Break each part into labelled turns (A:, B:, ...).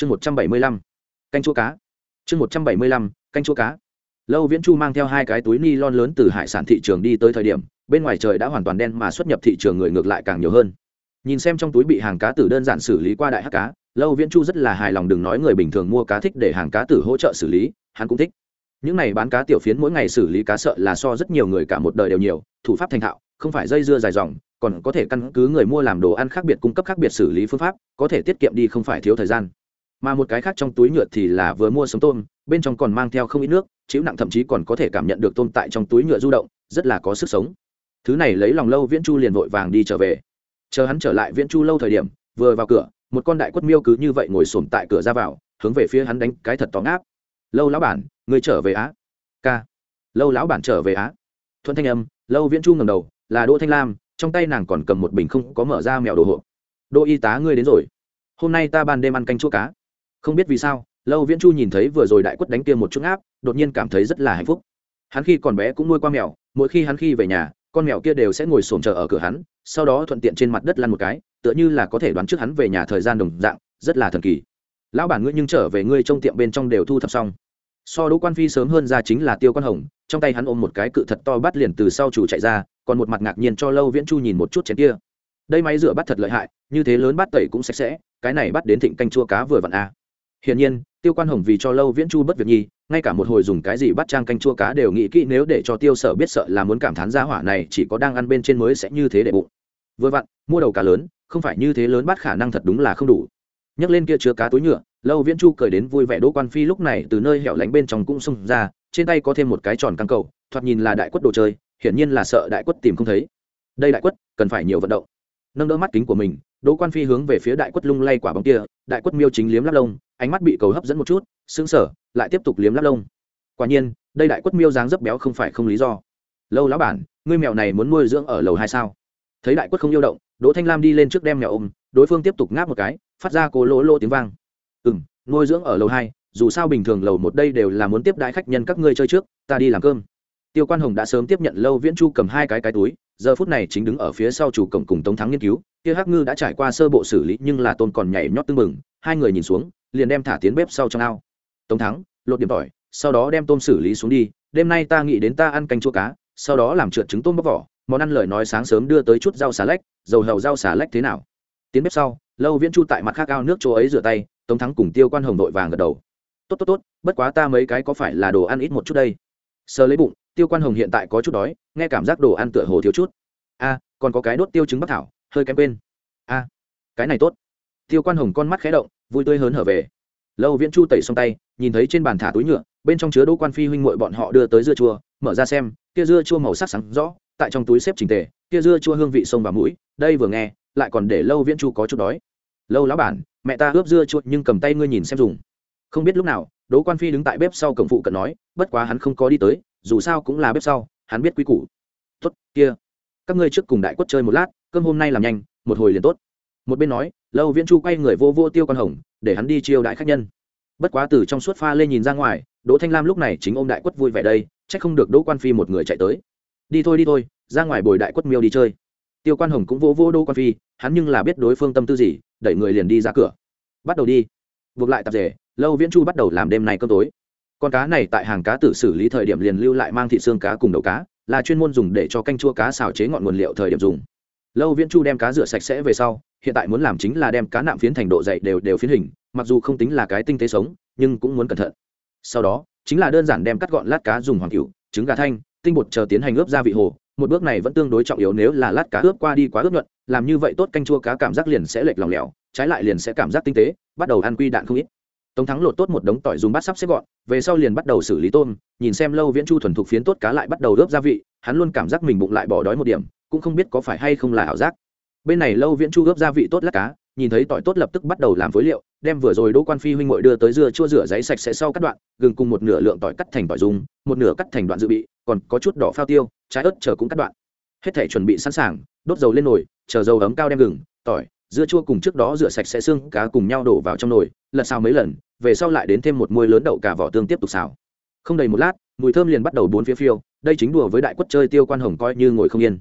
A: chương một trăm bảy mươi lăm, canh chua cá. Chương một trăm bảy mươi lăm, canh chua cá. Lâu viễn chu mang theo hai cái túi ni lon lớn từ hải sản thị trường đi tới thời điểm, bên ngoài trời đã hoàn toàn đen mà xuất nhập thị trường người ngược lại càng nhiều hơn. Nhìn xem trong túi bị hàng cá tử đơn giản xử lý qua đại hắc cá, lâu viễn chu rất là hài lòng đừng nói người bình thường mua cá thích để hàng cá tử hỗ trợ xử lý, hắn cũng thích. Những này bán cá tiểu phiến mỗi ngày xử lý cá sợ là so rất nhiều người cả một đời đều nhiều, thủ pháp thành thạo, không phải dây dưa dài dòng, còn có thể căn cứ người mua làm đồ ăn khác biệt cung cấp khác biệt xử lý phương pháp, có thể tiết kiệm đi không phải thiếu thời gian mà một cái khác trong túi nhựa thì là vừa mua sống tôm, bên trong còn mang theo không ít nước, chịu nặng thậm chí còn có thể cảm nhận được tôm tại trong túi nhựa du động, rất là có sức sống. Thứ này lấy lòng lâu viễn chu liền vội vàng đi trở về. Chờ hắn trở lại viễn chu lâu thời điểm, vừa vào cửa, một con đại quất miêu cứ như vậy ngồi xổm tại cửa ra vào, hướng về phía hắn đánh cái thật tóng áp lâu lão bản người trở về á? Ca. Lâu lão bản trở về á? Thuận thanh âm, lâu viễn chu ngầm đầu, là đỗ thanh lam, trong tay nàng còn cầm một bình không có mở ra mèo đồ hộp. Đỗ y tá ngươi đến rồi. Hôm nay ta ban đêm ăn canh chua cá không biết vì sao, lâu viễn chu nhìn thấy vừa rồi đại quất đánh kia một chút áp đột nhiên cảm thấy rất là hạnh phúc. Hắn khi còn bé cũng nuôi qua mèo, mỗi khi hắn khi về nhà, con mèo kia đều sẽ ngồi xổm chờ ở cửa hắn, sau đó thuận tiện trên mặt đất lăn một cái, tựa như là có thể đoán trước hắn về nhà thời gian đồng dạng, rất là thần kỳ. Lão bản ngươi nhưng trở về ngươi trong tiệm bên trong đều thu thập xong. So đỗ quan phi sớm hơn ra chính là tiêu quan hồng, trong tay hắn ôm một cái cự thật to bắt liền từ sau chủ chạy ra, còn một mặt ngạc nhiên cho lâu viễn chu nhìn một chút chén kia. Đây máy rửa bắt thật lợi hại, như thế lớn bắt tẩy cũng sạch sẽ, cái này bắt đến thịnh canh chua cá vừa vặn a à hiển nhiên, tiêu quan hồng vì cho lâu viễn chu bất việc nhi, ngay cả một hồi dùng cái gì bắt trang canh chua cá đều nghĩ kỹ nếu để cho tiêu sở biết sợ là muốn cảm thán gia hỏa này chỉ có đang ăn bên trên mới sẽ như thế để bụng. Vừa vặn, mua đầu cá lớn, không phải như thế lớn bắt khả năng thật đúng là không đủ. Nhấc lên kia chứa cá túi nhựa, lâu viễn chu cười đến vui vẻ đỗ quan phi lúc này từ nơi hẻo lánh bên trong cũng xông ra, trên tay có thêm một cái tròn căng cầu, thoạt nhìn là đại quất đồ chơi, hiển nhiên là sợ đại quất tìm không thấy. Đây đại quất, cần phải nhiều vận động. Nâng đỡ mắt kính của mình, đỗ quan phi hướng về phía đại quất lung lay quả bóng kia, đại quất miêu chính liếm lắp lông ánh mắt bị cầu hấp dẫn một chút, sững sờ, lại tiếp tục liếm lắp lông. Quả nhiên, đây đại quất miêu dáng dấp béo không phải không lý do. Lâu lão bản, ngươi mèo này muốn nuôi dưỡng ở lầu hai sao? Thấy đại quất không yêu động, đỗ thanh lam đi lên trước đem mèo ôm, đối phương tiếp tục ngáp một cái, phát ra cố lỗ lỗ tiếng vang. Ừ m nuôi dưỡng ở lầu hai, dù sao bình thường lầu một đây đều là muốn tiếp đãi khách nhân các ngươi chơi trước, ta đi làm cơm. Tiêu quan hồng đã sớm tiếp nhận lâu viễn chu cầm hai cái cái túi, giờ phút này chính đứng ở phía sau chủ cổng cùng tống thắng nghiên cứu, kia hắc ngư đã trải qua sơ bộ xử lý nhưng là tôn còn nhảy nhót tưng mừng hai người nhìn xuống liền đem thả tiến bếp sau trong ao. Tống thắng, lột điểm tỏi, sau đó đem tôm xử lý xuống đi, đêm nay ta nghĩ đến ta ăn canh chua cá, sau đó làm trượt trứng tôm bóc vỏ, món ăn lời nói sáng sớm đưa tới chút rau xà lách, dầu hầu rau xà lách thế nào. Tiến bếp sau, lâu viễn chu tại mặt khác ao nước chỗ ấy rửa tay, tống thắng cùng tiêu quan hồng đội vàng gật đầu. Tốt tốt tốt, bất quá ta mấy cái có phải là đồ ăn ít một chút đây? Sơ lấy bụng, tiêu quan hồng hiện tại có chút đói, nghe cảm giác đồ ăn tựa hồ thiếu chút. A, còn có cái đốt tiêu trứng bắc thảo, hơi kém quên. A, cái này tốt. Tiêu quan hồng con mắt khé động vui tươi hớn hở về. Lâu viễn chu tẩy xong tay, nhìn thấy trên bàn thả túi nhựa, bên trong chứa đỗ quan phi huynh muội bọn họ đưa tới dưa chua, mở ra xem, kia dưa chua màu sắc sáng rõ, tại trong túi xếp trình tề, kia dưa chua hương vị sông và mũi, đây vừa nghe, lại còn để lâu viễn chu có chút đói. Lâu lão bản, mẹ ta ướp dưa chua nhưng cầm tay ngươi nhìn xem dùng. Không biết lúc nào, đỗ quan phi đứng tại bếp sau cổng phụ cận nói, bất quá hắn không có đi tới, dù sao cũng là bếp sau, hắn biết quý củ. Tốt, kia, các ngươi trước cùng đại quất chơi một lát, cơm hôm nay làm nhanh, một hồi liền tốt. Một bên nói lâu viễn chu quay người vô vô tiêu con hồng, để hắn đi chiêu đại khách nhân. Bất quá từ trong suốt pha lên nhìn ra ngoài, đỗ thanh lam lúc này chính ôm đại quất vui vẻ đây, chắc không được đỗ quan phi một người chạy tới. Đi thôi đi thôi, ra ngoài bồi đại quất miêu đi chơi. Tiêu quan hồng cũng vô vô đỗ quan phi, hắn nhưng là biết đối phương tâm tư gì, đẩy người liền đi ra cửa. Bắt đầu đi. Buộc lại tạp rể lâu viễn chu bắt đầu làm đêm này cơm tối. Con cá này tại hàng cá tử xử lý thời điểm liền lưu lại mang thị xương cá cùng đầu cá, là chuyên môn dùng để cho canh chua cá xào chế ngọn nguồn liệu thời điểm dùng. Lâu viễn chu đem cá rửa sạch sẽ về sau hiện tại muốn làm chính là đem cá nạm phiến thành độ dày đều đều phiến hình, mặc dù không tính là cái tinh tế sống, nhưng cũng muốn cẩn thận. Sau đó, chính là đơn giản đem cắt gọn lát cá dùng hoàng cửu trứng gà thanh, tinh bột chờ tiến hành ướp gia vị hồ. Một bước này vẫn tương đối trọng yếu nếu là lát cá ướp qua đi quá ướp nhuận, làm như vậy tốt canh chua cá cảm giác liền sẽ lệch lòng lẻo, trái lại liền sẽ cảm giác tinh tế, bắt đầu ăn quy đạn không ít. Tống thắng lột tốt một đống tỏi dùng bát sắp xếp gọn, về sau liền bắt đầu xử lý tôm, nhìn xem lâu viễn chu thuần thục phiến tốt cá lại bắt đầu ướp gia vị, hắn luôn cảm giác mình bụng lại bỏ đói một điểm, cũng không biết có phải hay không là ảo giác bên này lâu viễn chu ướp gia vị tốt lát cá, nhìn thấy tỏi tốt lập tức bắt đầu làm phối liệu, đem vừa rồi đỗ quan phi huynh ngội đưa tới dưa chua rửa giấy sạch sẽ sau cắt đoạn, gừng cùng một nửa lượng tỏi cắt thành tỏi dùng một nửa cắt thành đoạn dự bị, còn có chút đỏ phao tiêu, trái ớt chờ cũng cắt đoạn. Hết thể chuẩn bị sẵn sàng, đốt dầu lên nồi, chờ dầu ấm cao đem gừng, tỏi, dưa chua cùng trước đó rửa sạch sẽ xương cá cùng nhau đổ vào trong nồi lật xào mấy lần, về sau lại đến thêm một muôi lớn đậu cả vỏ tương tiếp tục xào. Không đầy một lát, mùi thơm liền bắt đầu bốn phía phiêu, đây chính đùa với đại quất chơi tiêu quan hồng coi như ngồi không yên.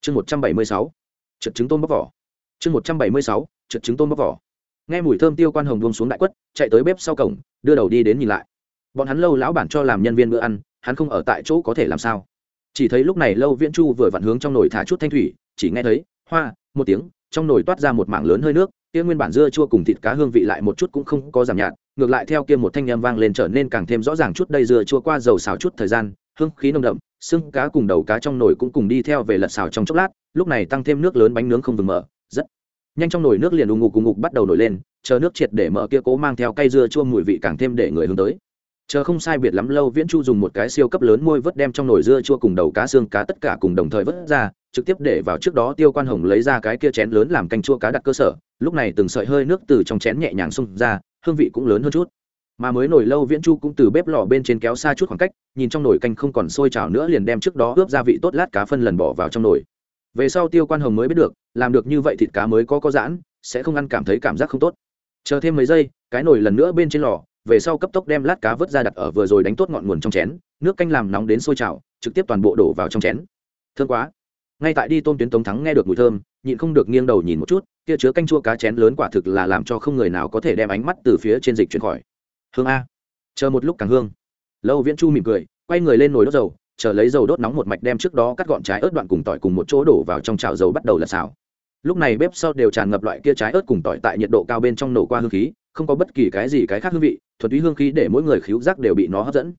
A: Chương một trăm bảy mươi sáu trượt trứng tôm bóc vỏ. Chương một trăm bảy mươi sáu trượt trứng tôm bóc vỏ. Nghe mùi thơm tiêu quan hồng buông xuống đại quất, chạy tới bếp sau cổng, đưa đầu đi đến nhìn lại. Bọn hắn lâu lão bản cho làm nhân viên bữa ăn, hắn không ở tại chỗ có thể làm sao? Chỉ thấy lúc này lâu viễn chu vừa vặn hướng trong nồi thả chút thanh thủy, chỉ nghe thấy, hoa, một tiếng, trong nồi toát ra một mảng lớn hơi nước, kia nguyên bản dưa chua cùng thịt cá hương vị lại một chút cũng không có giảm nhạt, ngược lại theo kia một thanh â vang lên trở nên càng thêm rõ ràng chút, đây dưa chua qua dầu xào chút thời gian, hương khí nồng đậm xương cá cùng đầu cá trong nồi cũng cùng đi theo về lật xào trong chốc lát, lúc này tăng thêm nước lớn bánh nướng không vừng mở, rất nhanh trong nồi nước liền ù ngục ù ngục bắt đầu nổi lên, chờ nước triệt để mở kia cố mang theo cây dưa chua mùi vị càng thêm để người hướng tới. Chờ không sai biệt lắm lâu viễn chu dùng một cái siêu cấp lớn môi vớt đem trong nồi dưa chua cùng đầu cá, xương cá tất cả cùng đồng thời vớt ra, trực tiếp để vào trước đó tiêu quan hồng lấy ra cái kia chén lớn làm canh chua cá đặt cơ sở, lúc này từng sợi hơi nước từ trong chén nhẹ nhàng xung ra, hương vị cũng lớn hơn chút mà mới nổi lâu viễn chu cũng từ bếp lò bên trên kéo xa chút khoảng cách, nhìn trong nồi canh không còn sôi trào nữa liền đem trước đó ướp gia vị tốt lát cá phân lần bỏ vào trong nồi. Về sau tiêu quan hồng mới biết được, làm được như vậy thịt cá mới có có giãn, sẽ không ăn cảm thấy cảm giác không tốt. Chờ thêm mấy giây, cái nồi lần nữa bên trên lò, về sau cấp tốc đem lát cá vớt ra đặt ở vừa rồi đánh tốt ngọn nguồn trong chén, nước canh làm nóng đến sôi trào, trực tiếp toàn bộ đổ vào trong chén. Thương quá. Ngay tại đi tôm tuyến tống thắng nghe được mùi thơm, nhịn không được nghiêng đầu nhìn một chút, kia chứa canh chua cá chén lớn quả thực là làm cho không người nào có thể đem ánh mắt từ phía trên dịch chuyển khỏi hương a. Chờ một lúc càng hương. Lâu viễn chu mỉm cười, quay người lên nồi đốt dầu, chờ lấy dầu đốt nóng một mạch đem trước đó cắt gọn trái ớt đoạn cùng tỏi cùng một chỗ đổ vào trong chảo dầu bắt đầu là xào. Lúc này bếp sau đều tràn ngập loại kia trái ớt cùng tỏi tại nhiệt độ cao bên trong nổ qua hương khí, không có bất kỳ cái gì cái khác hương vị, thuần túy hương khí để mỗi người khíu giác đều bị nó hấp dẫn.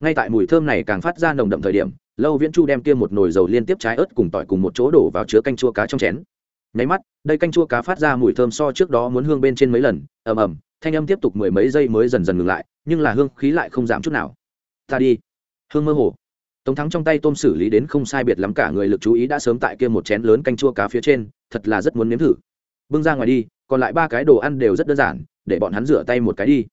A: Ngay tại mùi thơm này càng phát ra nồng đậm thời điểm, lâu viễn chu đem kia một nồi dầu liên tiếp trái ớt cùng tỏi cùng một chỗ đổ vào chứa canh chua cá trong chén. Nháy mắt, đây canh chua cá phát ra mùi thơm so trước đó muốn hương bên trên mấy lần, ầm ầm thanh âm tiếp tục mười mấy giây mới dần dần ngừng lại, nhưng là hương khí lại không giảm chút nào. Ta đi. Hương mơ hồ. Tống thắng trong tay tôm xử lý đến không sai biệt lắm cả người lực chú ý đã sớm tại kia một chén lớn canh chua cá phía trên, thật là rất muốn nếm thử. Bưng ra ngoài đi, còn lại ba cái đồ ăn đều rất đơn giản, để bọn hắn rửa tay một cái đi.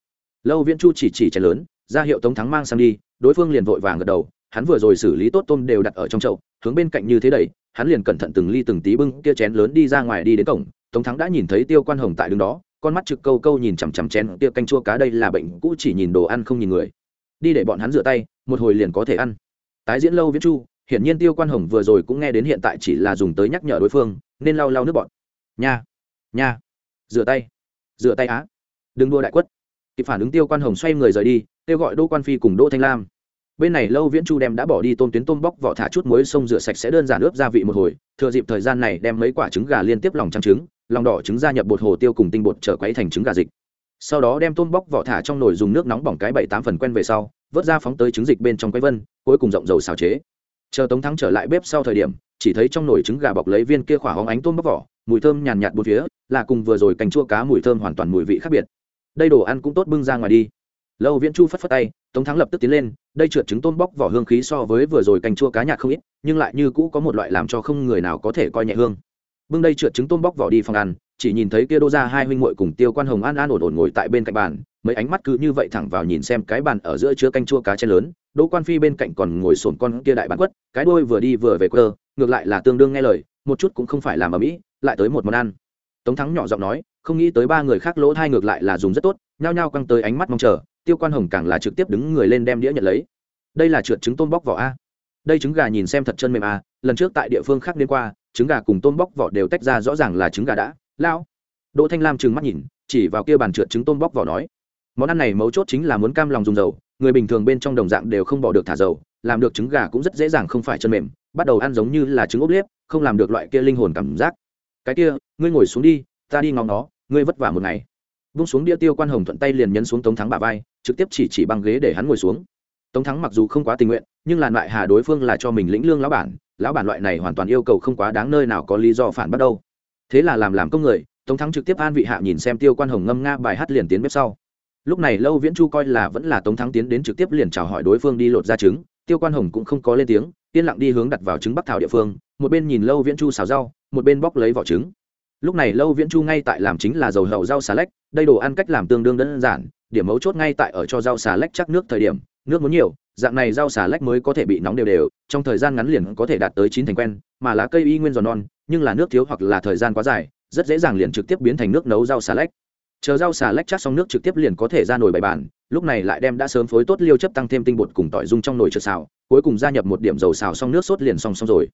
A: Lâu viễn chu chỉ chỉ chén lớn, ra hiệu tống thắng mang sang đi, đối phương liền vội vàng gật đầu, hắn vừa rồi xử lý tốt tôm đều đặt ở trong chậu, hướng bên cạnh như thế đẩy, hắn liền cẩn thận từng ly từng tí bưng kia chén lớn đi ra ngoài đi đến cổng, tống thắng đã nhìn thấy tiêu quan hồng tại đứng đó con mắt trực câu câu nhìn chằm chằm chén kia canh chua cá đây là bệnh cũ, chỉ nhìn đồ ăn không nhìn người. Đi để bọn hắn rửa tay, một hồi liền có thể ăn. Tái diễn lâu viễn chu, hiển nhiên tiêu quan hồng vừa rồi cũng nghe đến hiện tại chỉ là dùng tới nhắc nhở đối phương, nên lau lau nước bọn. Nha nha, rửa tay rửa tay á. Đừng đua đại quất. Kịp phản ứng tiêu quan hồng xoay người rời đi, kêu gọi đỗ quan phi cùng đỗ thanh lam. Bên này lâu viễn chu đem đã bỏ đi tôm tuyến tôm bóc vỏ thả chút muối sông rửa sạch sẽ đơn giản ướp gia vị một hồi, thừa dịp thời gian này đem mấy quả trứng gà liên tiếp lòng trắng trứng lòng đỏ trứng gia nhập bột hồ tiêu cùng tinh bột trở quấy thành trứng gà dịch. Sau đó đem tôm bóc vỏ thả trong nồi dùng nước nóng bỏng cái bảy tám phần quen về sau, vớt ra phóng tới trứng dịch bên trong quấy vân, cuối cùng rộng dầu xào chế. Chờ tống thắng trở lại bếp sau thời điểm, chỉ thấy trong nồi trứng gà bọc lấy viên kia khỏa hóng ánh tôm bóc vỏ, mùi thơm nhàn nhạt bốn phía, là cùng vừa rồi cành chua cá mùi thơm hoàn toàn mùi vị khác biệt. Đây đồ ăn cũng tốt bưng ra ngoài đi. Lâu viễn chu phất phất tay, tống thắng lập tức tiến lên, đây trượt trứng tôm bóc vỏ hương khí so với vừa rồi cành chua cá nhạt không ít, nhưng lại như cũ có một loại làm cho không người nào có thể coi nhẹ hương bưng đây trượt trứng tôm bóc vỏ đi phòng ăn, chỉ nhìn thấy kia đô ra hai huynh muội cùng tiêu quan hồng an an ổn ổn ngồi tại bên cạnh bàn, mấy ánh mắt cứ như vậy thẳng vào nhìn xem cái bàn ở giữa chứa canh chua cá chén lớn, đỗ quan phi bên cạnh còn ngồi sồn con kia đại bán quất, cái đôi vừa đi vừa về quơ ngược lại là tương đương nghe lời, một chút cũng không phải làm ở mỹ, lại tới một món ăn. Tống thắng nhỏ giọng nói, không nghĩ tới ba người khác lỗ thai ngược lại là dùng rất tốt, nhao nhao căng tới ánh mắt mong chờ, tiêu quan hồng càng là trực tiếp đứng người lên đem đĩa nhận lấy. Đây là trượt trứng tôm bóc vỏ a. Đây trứng gà nhìn xem thật chân mềm a, lần trước tại địa phương khác liên qua trứng gà cùng tôm bóc vỏ đều tách ra rõ ràng là trứng gà đã lao đỗ thanh lam trừng mắt nhìn, chỉ vào kia bàn trượt trứng tôm bóc vỏ nói, món ăn này mấu chốt chính là muốn cam lòng dùng dầu, người bình thường bên trong đồng dạng đều không bỏ được thả dầu, làm được trứng gà cũng rất dễ dàng không phải chân mềm, bắt đầu ăn giống như là trứng ốp liếp, không làm được loại kia linh hồn cảm giác. Cái kia, ngươi ngồi xuống đi, ta đi ngóng nó, ngươi vất vả một ngày. Vung xuống đĩa tiêu quan hồng thuận tay liền nhấn xuống tống thắng bà vai, trực tiếp chỉ chỉ băng ghế để hắn ngồi xuống. Tống thắng mặc dù không quá tình nguyện, nhưng là loại hà đối phương là cho mình lĩnh lương lão bản lão bản loại này hoàn toàn yêu cầu không quá đáng nơi nào có lý do phản bắt đâu. Thế là làm làm công người, tống thắng trực tiếp an vị hạ nhìn xem tiêu quan hồng ngâm nga bài hát liền tiến bếp sau. Lúc này lâu viễn chu coi là vẫn là tống thắng tiến đến trực tiếp liền chào hỏi đối phương đi lột ra trứng, tiêu quan hồng cũng không có lên tiếng, yên lặng đi hướng đặt vào trứng bắc thảo địa phương, một bên nhìn lâu viễn chu xào rau, một bên bóc lấy vỏ trứng. Lúc này lâu viễn chu ngay tại làm chính là dầu hậu rau xà lách, đây đồ ăn cách làm tương đương đơn giản, điểm mấu chốt ngay tại ở cho rau xà lách chắc nước thời điểm nước muốn nhiều, dạng này rau xà lách mới có thể bị nóng đều đều, trong thời gian ngắn liền có thể đạt tới chín thành quen, mà lá cây y nguyên giòn non, nhưng là nước thiếu hoặc là thời gian quá dài, rất dễ dàng liền trực tiếp biến thành nước nấu rau xà lách. Chờ rau xà lách chắc xong nước trực tiếp liền có thể ra nồi bày bàn lúc này lại đem đã sớm phối tốt liêu chấp tăng thêm tinh bột cùng tỏi dung trong nồi trượt xào, cuối cùng gia nhập một điểm dầu xào xong nước sốt liền xong xong rồi.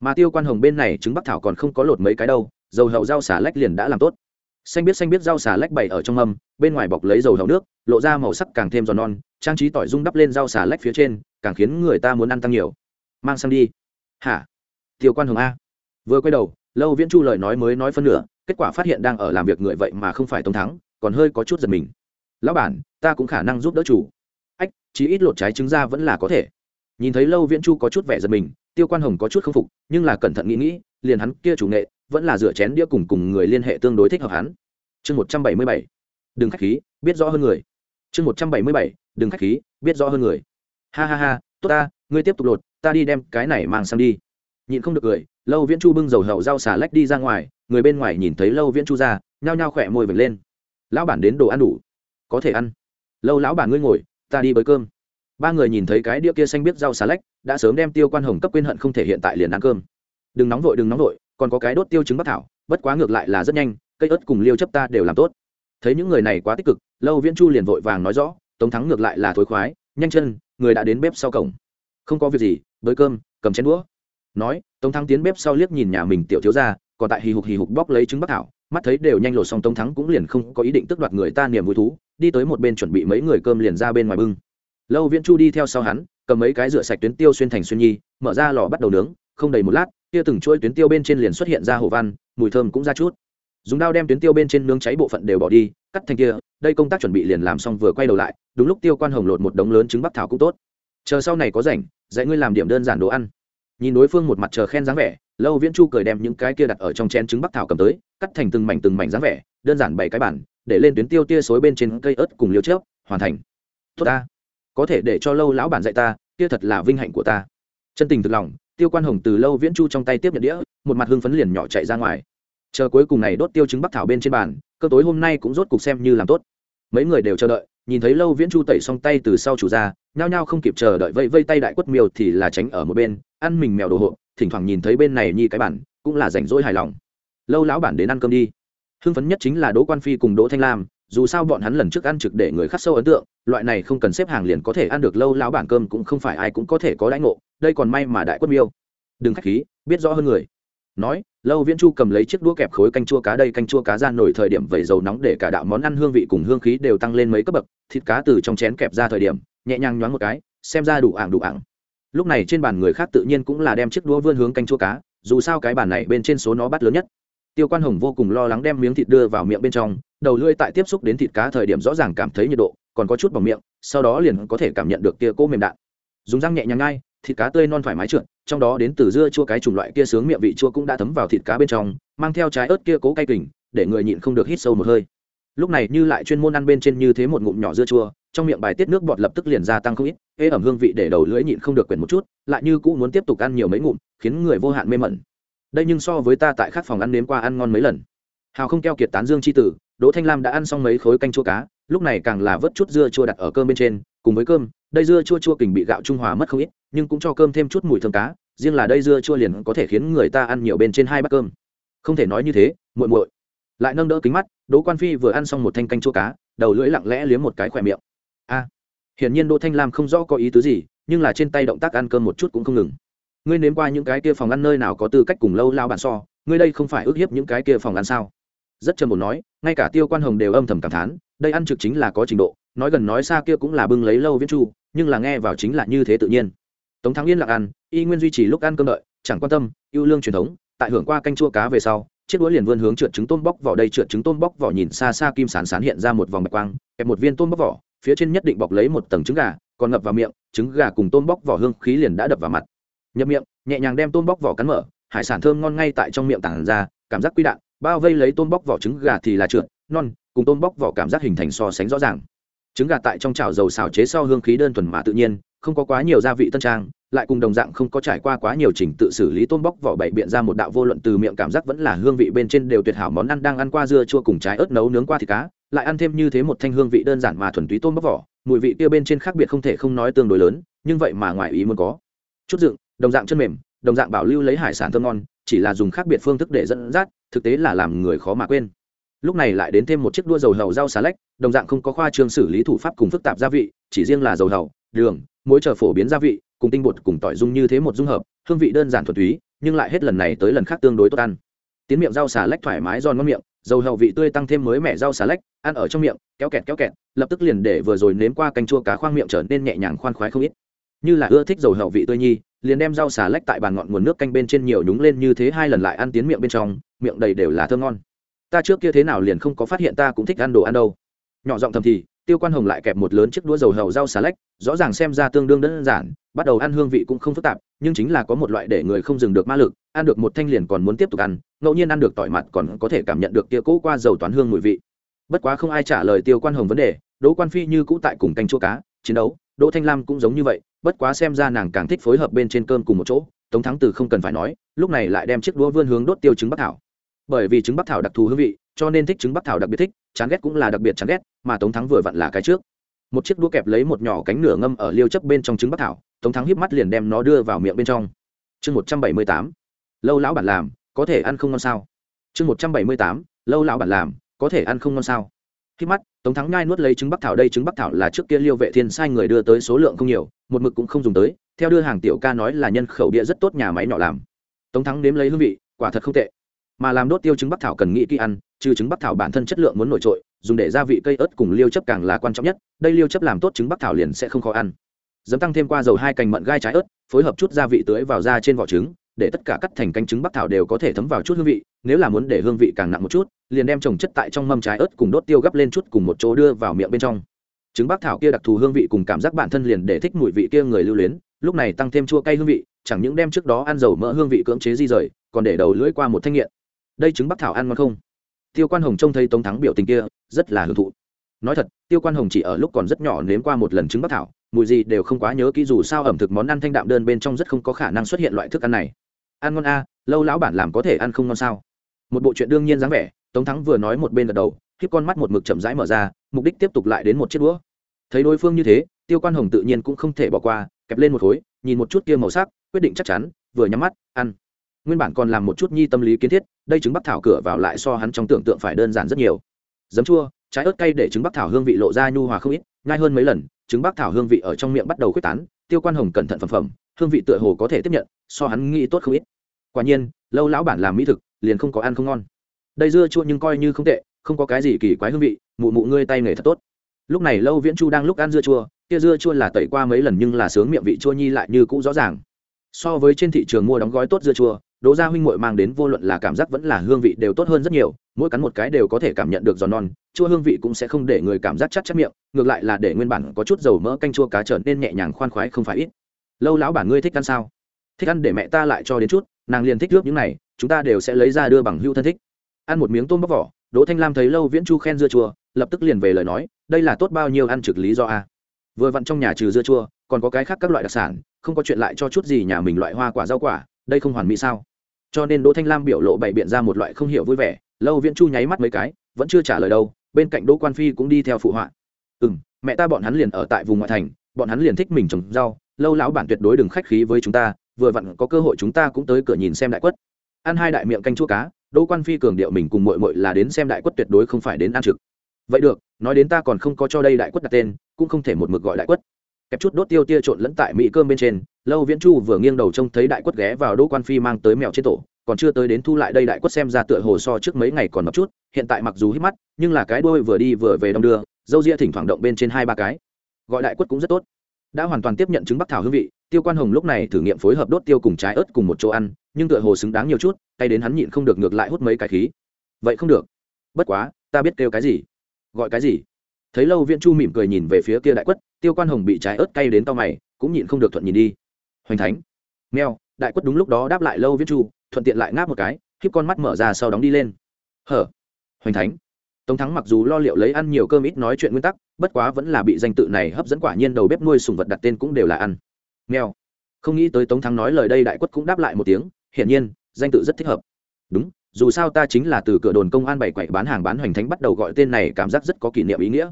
A: Mà tiêu quan hồng bên này trứng bắc thảo còn không có lột mấy cái đâu, dầu hậu rau xà lách liền đã làm tốt xanh biết xanh biết rau xà lách bày ở trong mâm, bên ngoài bọc lấy dầu hầu nước, lộ ra màu sắc càng thêm giòn non, trang trí tỏi rung đắp lên rau xà lách phía trên, càng khiến người ta muốn ăn tăng nhiều. Mang sang đi. Hả? Tiêu quan hồng a. Vừa quay đầu, lâu viễn chu lời nói mới nói phân nửa, kết quả phát hiện đang ở làm việc người vậy mà không phải tống thắng, còn hơi có chút giật mình. Lão bản, ta cũng khả năng giúp đỡ chủ. Ách, chí ít lột trái trứng ra vẫn là có thể. Nhìn thấy lâu viễn chu có chút vẻ giật mình, tiêu quan hồng có chút k phục, nhưng là cẩn thận nghĩ nghĩ, liền hắn kia chủ nghệ vẫn là rửa chén đĩa cùng cùng người liên hệ tương đối thích hợp hắn. Chương một trăm bảy mươi bảy. Đừng k h á c h khí, biết rõ hơn người. Chương một trăm bảy mươi bảy. Đừng k h á c h khí, biết rõ hơn người. Ha ha ha, tốt ta, ngươi tiếp tục lột, ta đi đem cái này mang sang đi. Nhịn không được cười, lâu viễn chu bưng dầu hậu rau xà lách đi ra ngoài, người bên ngoài nhìn thấy lâu viễn chu ra, nhao nhao khỏe môi vệt lên. Lão bản đến đồ ăn đủ. Có thể ăn. Lâu lão bản ngươi ngồi, ta đi bới cơm. Ba người nhìn thấy cái đĩa kia xanh biết rau xà lách, đã sớm đem tiêu quan hồng cấp quên hận không thể hiện tại liền ăn cơm. Đừng nóng vội, đừng nóng vội còn có cái đốt tiêu trứng bắc thảo, bất quá ngược lại là rất nhanh, cây ớt cùng liêu chấp ta đều làm tốt. Thấy những người này quá tích cực, lâu viễn chu liền vội vàng nói rõ, tống thắng ngược lại là thối khoái, nhanh chân, người đã đến bếp sau cổng. Không có việc gì, bới cơm, cầm chén đũa. Nói, tống thắng tiến bếp sau liếc nhìn nhà mình tiểu thiếu ra còn tại hì hục hì hục bóc lấy trứng bắc thảo, mắt thấy đều nhanh lột xong tống thắng cũng liền không có ý định tức đoạt người ta niềm vui thú, đi tới một bên chuẩn bị mấy người cơm liền ra bên ngoài bưng. Lâu viễn chu đi theo sau hắn, cầm mấy cái rửa sạch tuyến tiêu xuyên thành xuyên nhi, mở ra lò bắt đầu nướng, không đầy một lát kia từng chuỗi tuyến tiêu bên trên liền xuất hiện ra hồ văn, mùi thơm cũng ra chút. Dùng đao đem tuyến tiêu bên trên nướng cháy bộ phận đều bỏ đi, cắt thành kia, đây công tác chuẩn bị liền làm xong vừa quay đầu lại, đúng lúc tiêu quan hồng lột một đống lớn trứng bắc thảo cũng tốt. Chờ sau này có rảnh, dạy ngươi làm điểm đơn giản đồ ăn. Nhìn đối phương một mặt chờ khen dáng vẻ, lâu viễn chu cười đem những cái kia đặt ở trong chén trứng bắc thảo cầm tới, cắt thành từng mảnh từng mảnh dáng vẻ, đơn giản bảy cái bản, để lên tuyến tiêu tia xối bên trên cây ớt cùng liêu chớp, hoàn thành. Tốt ta. Có thể để cho lâu lão bản dạy ta, kia thật là vinh hạnh của ta. Chân tình thực lòng tiêu quan hồng từ lâu viễn chu trong tay tiếp nhận đĩa, một mặt hưng phấn liền nhỏ chạy ra ngoài. Chờ cuối cùng này đốt tiêu trứng bắc thảo bên trên bàn, cơ tối hôm nay cũng rốt cục xem như làm tốt. Mấy người đều chờ đợi, nhìn thấy lâu viễn chu tẩy xong tay từ sau chủ ra, nhao nhao không kịp chờ đợi vây vây tay đại quất miêu thì là tránh ở một bên, ăn mình mèo đồ hộ thỉnh thoảng nhìn thấy bên này nhi cái bản, cũng là rảnh rỗi hài lòng. Lâu lão bản đến ăn cơm đi. Hưng phấn nhất chính là đỗ quan phi cùng đỗ thanh lam dù sao bọn hắn lần trước ăn trực để người khắc sâu ấn tượng, loại này không cần xếp hàng liền có thể ăn được lâu lão bản cơm cũng không phải ai cũng có thể có đãi ngộ, đây còn may mà đại quất miêu. Đừng khách khí, biết rõ hơn người. Nói, lâu viễn chu cầm lấy chiếc đũa kẹp khối canh chua cá đây, canh chua cá ra nổi thời điểm vẩy dầu nóng để cả đạo món ăn hương vị cùng hương khí đều tăng lên mấy cấp bậc, thịt cá từ trong chén kẹp ra thời điểm, nhẹ nhàng nhoáng một cái, xem ra đủ ảng đủ ảng. Lúc này trên bàn người khác tự nhiên cũng là đem chiếc đũa vươn hướng canh chua cá, dù sao cái bàn này bên trên số nó bắt lớn nhất. Tiêu quan hồng vô cùng lo lắng đem miếng thịt đưa vào miệng bên trong đầu lưỡi tại tiếp xúc đến thịt cá thời điểm rõ ràng cảm thấy nhiệt độ, còn có chút bằng miệng, sau đó liền có thể cảm nhận được kia cỗ mềm đạn. Dùng răng nhẹ nhàng ngay, thịt cá tươi non thoải mái trượt, trong đó đến từ dưa chua cái chủng loại kia sướng miệng vị chua cũng đã thấm vào thịt cá bên trong, mang theo trái ớt kia cố cay kình, để người nhịn không được hít sâu một hơi. Lúc này như lại chuyên môn ăn bên trên như thế một ngụm nhỏ dưa chua, trong miệng bài tiết nước bọt lập tức liền gia tăng không ít, ê ẩm hương vị để đầu lưỡi nhịn không được quyển một chút, lại như cũng muốn tiếp tục ăn nhiều mấy ngụm, khiến người vô hạn mê mẩn. Đây nhưng so với ta tại khắc phòng ăn nếm qua ăn ngon mấy lần. Hào không keo kiệt tán dương c h i tử đỗ thanh lam đã ăn xong mấy khối canh chua cá, lúc này càng là vớt chút dưa chua đặt ở cơm bên trên, cùng với cơm, đây dưa chua chua kình bị gạo trung hòa mất không ít, nhưng cũng cho cơm thêm chút mùi thơm cá, riêng là đây dưa chua liền có thể khiến người ta ăn nhiều bên trên hai bát cơm. Không thể nói như thế, muội muội. Lại nâng đỡ kính mắt, đỗ quan phi vừa ăn xong một thanh canh chua cá, đầu lưỡi lặng lẽ liếm một cái khỏe miệng. A, hiển nhiên đỗ thanh lam không rõ có ý tứ gì, nhưng là trên tay động tác ăn cơm một chút cũng không ngừng. Ngươi nếm qua những cái kia phòng ăn nơi nào có tư cách cùng lâu lao bàn so, ngươi đây không phải ước hiếp những cái kia phòng ăn sao? Rất trầm một nói, ngay cả tiêu quan hồng đều âm thầm cảm thán, đây ăn trực chính là có trình độ, nói gần nói xa kia cũng là bưng lấy lâu viết chu, nhưng là nghe vào chính là như thế tự nhiên. Tống thắng yên lặng ăn, y nguyên duy trì lúc ăn cơm đợi, chẳng quan tâm yêu lương truyền thống, tại hưởng qua canh chua cá về sau, chiếc đũa liền vươn hướng trượt trứng tôm bóc vỏ đây, trượt trứng tôm bóc vỏ nhìn xa xa kim sán sán hiện ra một vòng bạch quang, kẹp một viên tôm bóc vỏ, phía trên nhất định bọc lấy một tầng trứng gà, còn ngập vào miệng, trứng gà cùng tôm bóc vỏ hương khí liền đã đập vào mặt. Nhập miệng, nhẹ nhàng đem tôm bóc vỏ cắn mở, hải sản thơm ngon ngay tại trong miệng tản ra, cảm giác quy đạn bao vây lấy tôm bóc vỏ trứng gà thì là trượt, non, cùng tôm bóc vỏ cảm giác hình thành so sánh rõ ràng. Trứng gà tại trong chảo dầu xào chế sau hương khí đơn thuần mà tự nhiên, không có quá nhiều gia vị tân trang, lại cùng đồng dạng không có trải qua quá nhiều trình tự xử lý tôm bóc vỏ bậy biện ra một đạo vô luận từ miệng cảm giác vẫn là hương vị bên trên đều tuyệt hảo món ăn đang ăn qua dưa chua cùng trái ớt nấu nướng qua thịt cá, lại ăn thêm như thế một thanh hương vị đơn giản mà thuần túy tôm bóc vỏ, mùi vị kia bên trên khác biệt không thể không nói tương đối lớn, nhưng vậy mà ngoài ý muốn có. Chút dựng, đồng dạng chân mềm, đồng dạng bảo lưu lấy hải sản thơm ngon chỉ là dùng khác biệt phương thức để dẫn dắt, thực tế là làm người khó mà quên. Lúc này lại đến thêm một chiếc đua dầu hầu rau xà lách, đồng dạng không có khoa trương xử lý thủ pháp cùng phức tạp gia vị, chỉ riêng là dầu hầu, đường mỗi chờ phổ biến gia vị, cùng tinh bột cùng tỏi dung như thế một dung hợp, hương vị đơn giản thuần túy, nhưng lại hết lần này tới lần khác tương đối tốt ăn. Tiến miệng rau xà lách thoải mái giòn ngon miệng, dầu hầu vị tươi tăng thêm mới mẻ rau xà lách, ăn ở trong miệng, kéo kẹt kéo kẹt, lập tức liền để vừa rồi nếm qua canh chua cá khoang miệng trở nên nhẹ nhàng khoan khoái không ít như là ưa thích dầu hậu vị tươi nhi, liền đem rau xà lách tại bàn ngọn nguồn nước canh bên trên nhiều nhúng lên như thế hai lần lại ăn tiến miệng bên trong, miệng đầy đều là thơm ngon. Ta trước kia thế nào liền không có phát hiện ta cũng thích ăn đồ ăn đâu. Nhỏ giọng thầm thì, tiêu quan hồng lại kẹp một lớn chiếc đũa dầu hầu rau xà lách, rõ ràng xem ra tương đương đơn giản, bắt đầu ăn hương vị cũng không phức tạp, nhưng chính là có một loại để người không dừng được ma lực, ăn được một thanh liền còn muốn tiếp tục ăn, ngẫu nhiên ăn được tỏi mặt còn có thể cảm nhận được tia cỗ qua dầu toán hương mùi vị. Bất quá không ai trả lời tiêu quan hồng vấn đề, đỗ quan phi như cũ tại cùng canh chua cá, chiến đấu, đỗ thanh lam cũng giống như vậy bất quá xem ra nàng càng thích phối hợp bên trên cơm cùng một chỗ, tống thắng từ không cần phải nói, lúc này lại đem chiếc đũa vươn hướng đốt tiêu trứng bắc thảo. Bởi vì trứng bắc thảo đặc thù hương vị, cho nên thích trứng bắc thảo đặc biệt thích, chán ghét cũng là đặc biệt chán ghét, mà tống thắng vừa vặn là cái trước. Một chiếc đũa kẹp lấy một nhỏ cánh nửa ngâm ở liêu chấp bên trong trứng bắc thảo, tống thắng hiếp mắt liền đem nó đưa vào miệng bên trong. Chương một trăm bảy mươi tám, lâu lão bản làm, có thể ăn không ngon sao? Chương một trăm bảy mươi tám, lâu lão bản làm, có thể ăn không ngon sao? Khi mắt tống thắng nhai nuốt lấy trứng bắc thảo, đây trứng bắc thảo là trước kia liêu vệ thiên sai người đưa tới số lượng không nhiều, một mực cũng không dùng tới, theo đưa hàng tiểu ca nói là nhân khẩu địa rất tốt, nhà máy nhỏ làm. Tống thắng nếm lấy hương vị, quả thật không tệ. Mà làm đốt tiêu trứng bắc thảo cần nghĩ kỹ ăn, trừ trứng bắc thảo bản thân chất lượng muốn nổi trội, dùng để gia vị cây ớt cùng liêu chấp càng là quan trọng nhất, đây liêu chấp làm tốt trứng bắc thảo liền sẽ không khó ăn. Dấm tăng thêm qua dầu hai cành mận gai trái ớt, phối hợp chút gia vị tưới vào ra trên vỏ trứng để tất cả cắt thành canh trứng bắc thảo đều có thể thấm vào chút hương vị, nếu là muốn để hương vị càng nặng một chút, liền đem trồng chất tại trong mâm trái ớt cùng đốt tiêu gấp lên chút cùng một chỗ đưa vào miệng bên trong. Trứng bắc thảo kia đặc thù hương vị cùng cảm giác bản thân liền để thích mùi vị kia người lưu luyến, lúc này tăng thêm chua cay hương vị, chẳng những đem trước đó ăn dầu mỡ hương vị cưỡng chế di rời, còn để đầu lưỡi qua một thanh nghiện. Đây trứng bắc thảo ăn ngon không? Tiêu quan hồng trông thấy tống thắng biểu tình kia, rất là hưởng thụ. Nói thật, tiêu quan hồng chỉ ở lúc còn rất nhỏ nếm qua một lần trứng bắc thảo, mùi gì đều không quá nhớ kỹ dù sao ẩm thực món ăn thanh đạm đơn bên trong rất không có khả năng xuất hiện loại thức ăn này ăn ngon a, lâu lão bản làm có thể ăn không ngon sao? Một bộ chuyện đương nhiên dáng vẻ, tống thắng vừa nói một bên gật đầu, khiếp con mắt một mực chậm rãi mở ra, mục đích tiếp tục lại đến một chiếc đũa. Thấy đối phương như thế, tiêu quan hồng tự nhiên cũng không thể bỏ qua, kẹp lên một khối, nhìn một chút kia màu sắc, quyết định chắc chắn, vừa nhắm mắt, ăn. Nguyên bản còn làm một chút nhi tâm lý kiến thiết, đây trứng bắc thảo cửa vào lại so hắn trong tưởng tượng phải đơn giản rất nhiều. Giấm chua, trái ớt cay để trứng bắc thảo hương vị lộ ra nhu hòa không ít ngay hơn mấy lần, trứng bắc thảo hương vị ở trong miệng bắt đầu quyết tán, tiêu quan hồng cẩn thận phẩm phẩm hương vị tựa hồ có thể tiếp nhận, so hắn nghĩ tốt không ít. Quả nhiên, lâu lão bản làm mỹ thực, liền không có ăn không ngon. Đây dưa chua nhưng coi như không tệ, không có cái gì kỳ quái hương vị, mụ mụ ngươi tay nghề thật tốt. Lúc này lâu viễn chu đang lúc ăn dưa chua, kia dưa chua là tẩy qua mấy lần nhưng là sướng miệng vị chua nhi lại như cũ rõ ràng. So với trên thị trường mua đóng gói tốt dưa chua, đỗ gia huynh muội mang đến vô luận là cảm giác vẫn là hương vị đều tốt hơn rất nhiều, mỗi cắn một cái đều có thể cảm nhận được giòn non, chua hương vị cũng sẽ không để người cảm giác chắc chắc miệng, ngược lại là để nguyên bản có chút dầu mỡ canh chua cá trở nên nhẹ nhàng khoan khoái không phải ít lâu lão bản ngươi thích ăn sao? Thích ăn để mẹ ta lại cho đến chút, nàng liền thích nước những này, chúng ta đều sẽ lấy ra đưa bằng hưu thân thích. Ăn một miếng tôm bóc vỏ, đỗ thanh lam thấy lâu viễn chu khen dưa chua, lập tức liền về lời nói, đây là tốt bao nhiêu ăn trực lý do a. Vừa vặn trong nhà trừ dưa chua, còn có cái khác các loại đặc sản, không có chuyện lại cho chút gì nhà mình loại hoa quả rau quả, đây không hoàn mỹ sao? Cho nên đỗ thanh lam biểu lộ bày biện ra một loại không hiểu vui vẻ, lâu viễn chu nháy mắt mấy cái, vẫn chưa trả lời đâu, bên cạnh đỗ quan phi cũng đi theo phụ họa. Ừ m mẹ ta bọn hắn liền ở tại vùng ngoại thành bọn hắn liền thích mình trồng rau, lâu lão bản tuyệt đối đừng khách khí với chúng ta, vừa vặn có cơ hội chúng ta cũng tới cửa nhìn xem đại quất. Ăn hai đại miệng canh chua cá, đỗ quan phi cường điệu mình cùng mội mội là đến xem đại quất tuyệt đối không phải đến ăn trực. Vậy được, nói đến ta còn không có cho đây đại quất đặt tên, cũng không thể một mực gọi đại quất. Kẹp chút đốt tiêu tia trộn lẫn tại mỹ cơm bên trên, lâu viễn chu vừa nghiêng đầu trông thấy đại quất ghé vào đỗ quan phi mang tới mèo trên tổ, còn chưa tới đến thu lại đây đại quất xem ra tựa hồ so trước mấy ngày còn mập chút, hiện tại mặc dù hít mắt, nhưng là cái đôi vừa đi vừa về đong đưa, dâu ria thỉnh thoảng động bên trên hai ba cái gọi đại quất cũng rất tốt. Đã hoàn toàn tiếp nhận trứng bắc thảo hương vị, tiêu quan hồng lúc này thử nghiệm phối hợp đốt tiêu cùng trái ớt cùng một chỗ ăn, nhưng tựa hồ xứng đáng nhiều chút, tay đến hắn nhịn không được ngược lại hút mấy cái khí. Vậy không được. Bất quá, ta biết kêu cái gì. Gọi cái gì? Thấy lâu viễn chu mỉm cười nhìn về phía kia đại quất, tiêu quan hồng bị trái ớt cay đến tao mày, cũng nhịn không được thuận nhìn đi. Hoành thánh. Mèo, đại quất đúng lúc đó đáp lại lâu viễn chu, thuận tiện lại ngáp một cái khiếp con mắt mở ra sau đóng đi lên. Hở. Hoành thánh. Tống thắng mặc dù lo liệu lấy ăn nhiều cơm ít nói chuyện nguyên tắc bất quá vẫn là bị danh tự này hấp dẫn quả nhiên đầu bếp nuôi sùng vật đặt tên cũng đều là ăn. Nghèo không nghĩ tới tống thắng nói lời đây đại quất cũng đáp lại một tiếng, hiển nhiên, danh tự rất thích hợp. Đúng, dù sao ta chính là từ cửa đồn công an bảy quậy bán hàng bán hoành thánh bắt đầu gọi tên này cảm giác rất có kỷ niệm ý nghĩa.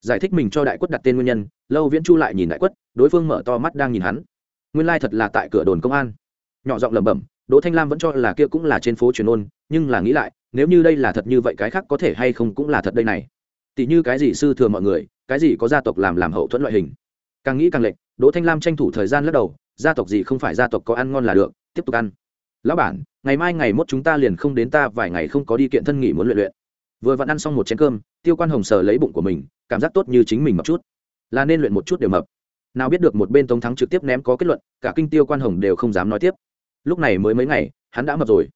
A: Giải thích mình cho đại quất đặt tên nguyên nhân, lâu viễn chu lại nhìn đại quất, đối phương mở to mắt đang nhìn hắn. Nguyên lai thật là tại cửa đồn công an. Nhỏ giọng lẩm bẩm, đỗ thanh lam vẫn cho là kia cũng là trên phố truyền ôn, nhưng là nghĩ lại, nếu như đây là thật như vậy cái khác có thể hay không cũng là thật đây này tỷ như cái gì sư thừa mọi người, cái gì có gia tộc làm làm hậu thuẫn loại hình. Càng nghĩ càng lệch. đỗ thanh lam tranh thủ thời gian lắc đầu, gia tộc gì không phải gia tộc có ăn ngon là được, tiếp tục ăn. Lão bản, ngày mai ngày mốt chúng ta liền không đến ta vài ngày không có đi kiện thân nghỉ muốn luyện luyện. Vừa vặn ăn xong một chén cơm, tiêu quan hồng sờ lấy bụng của mình, cảm giác tốt như chính mình mập chút. Là nên luyện một chút đều mập. Nào biết được một bên tống thắng trực tiếp ném có kết luận, cả kinh tiêu quan hồng đều không dám nói tiếp. Lúc này mới mấy ngày, hắn đã mập rồi.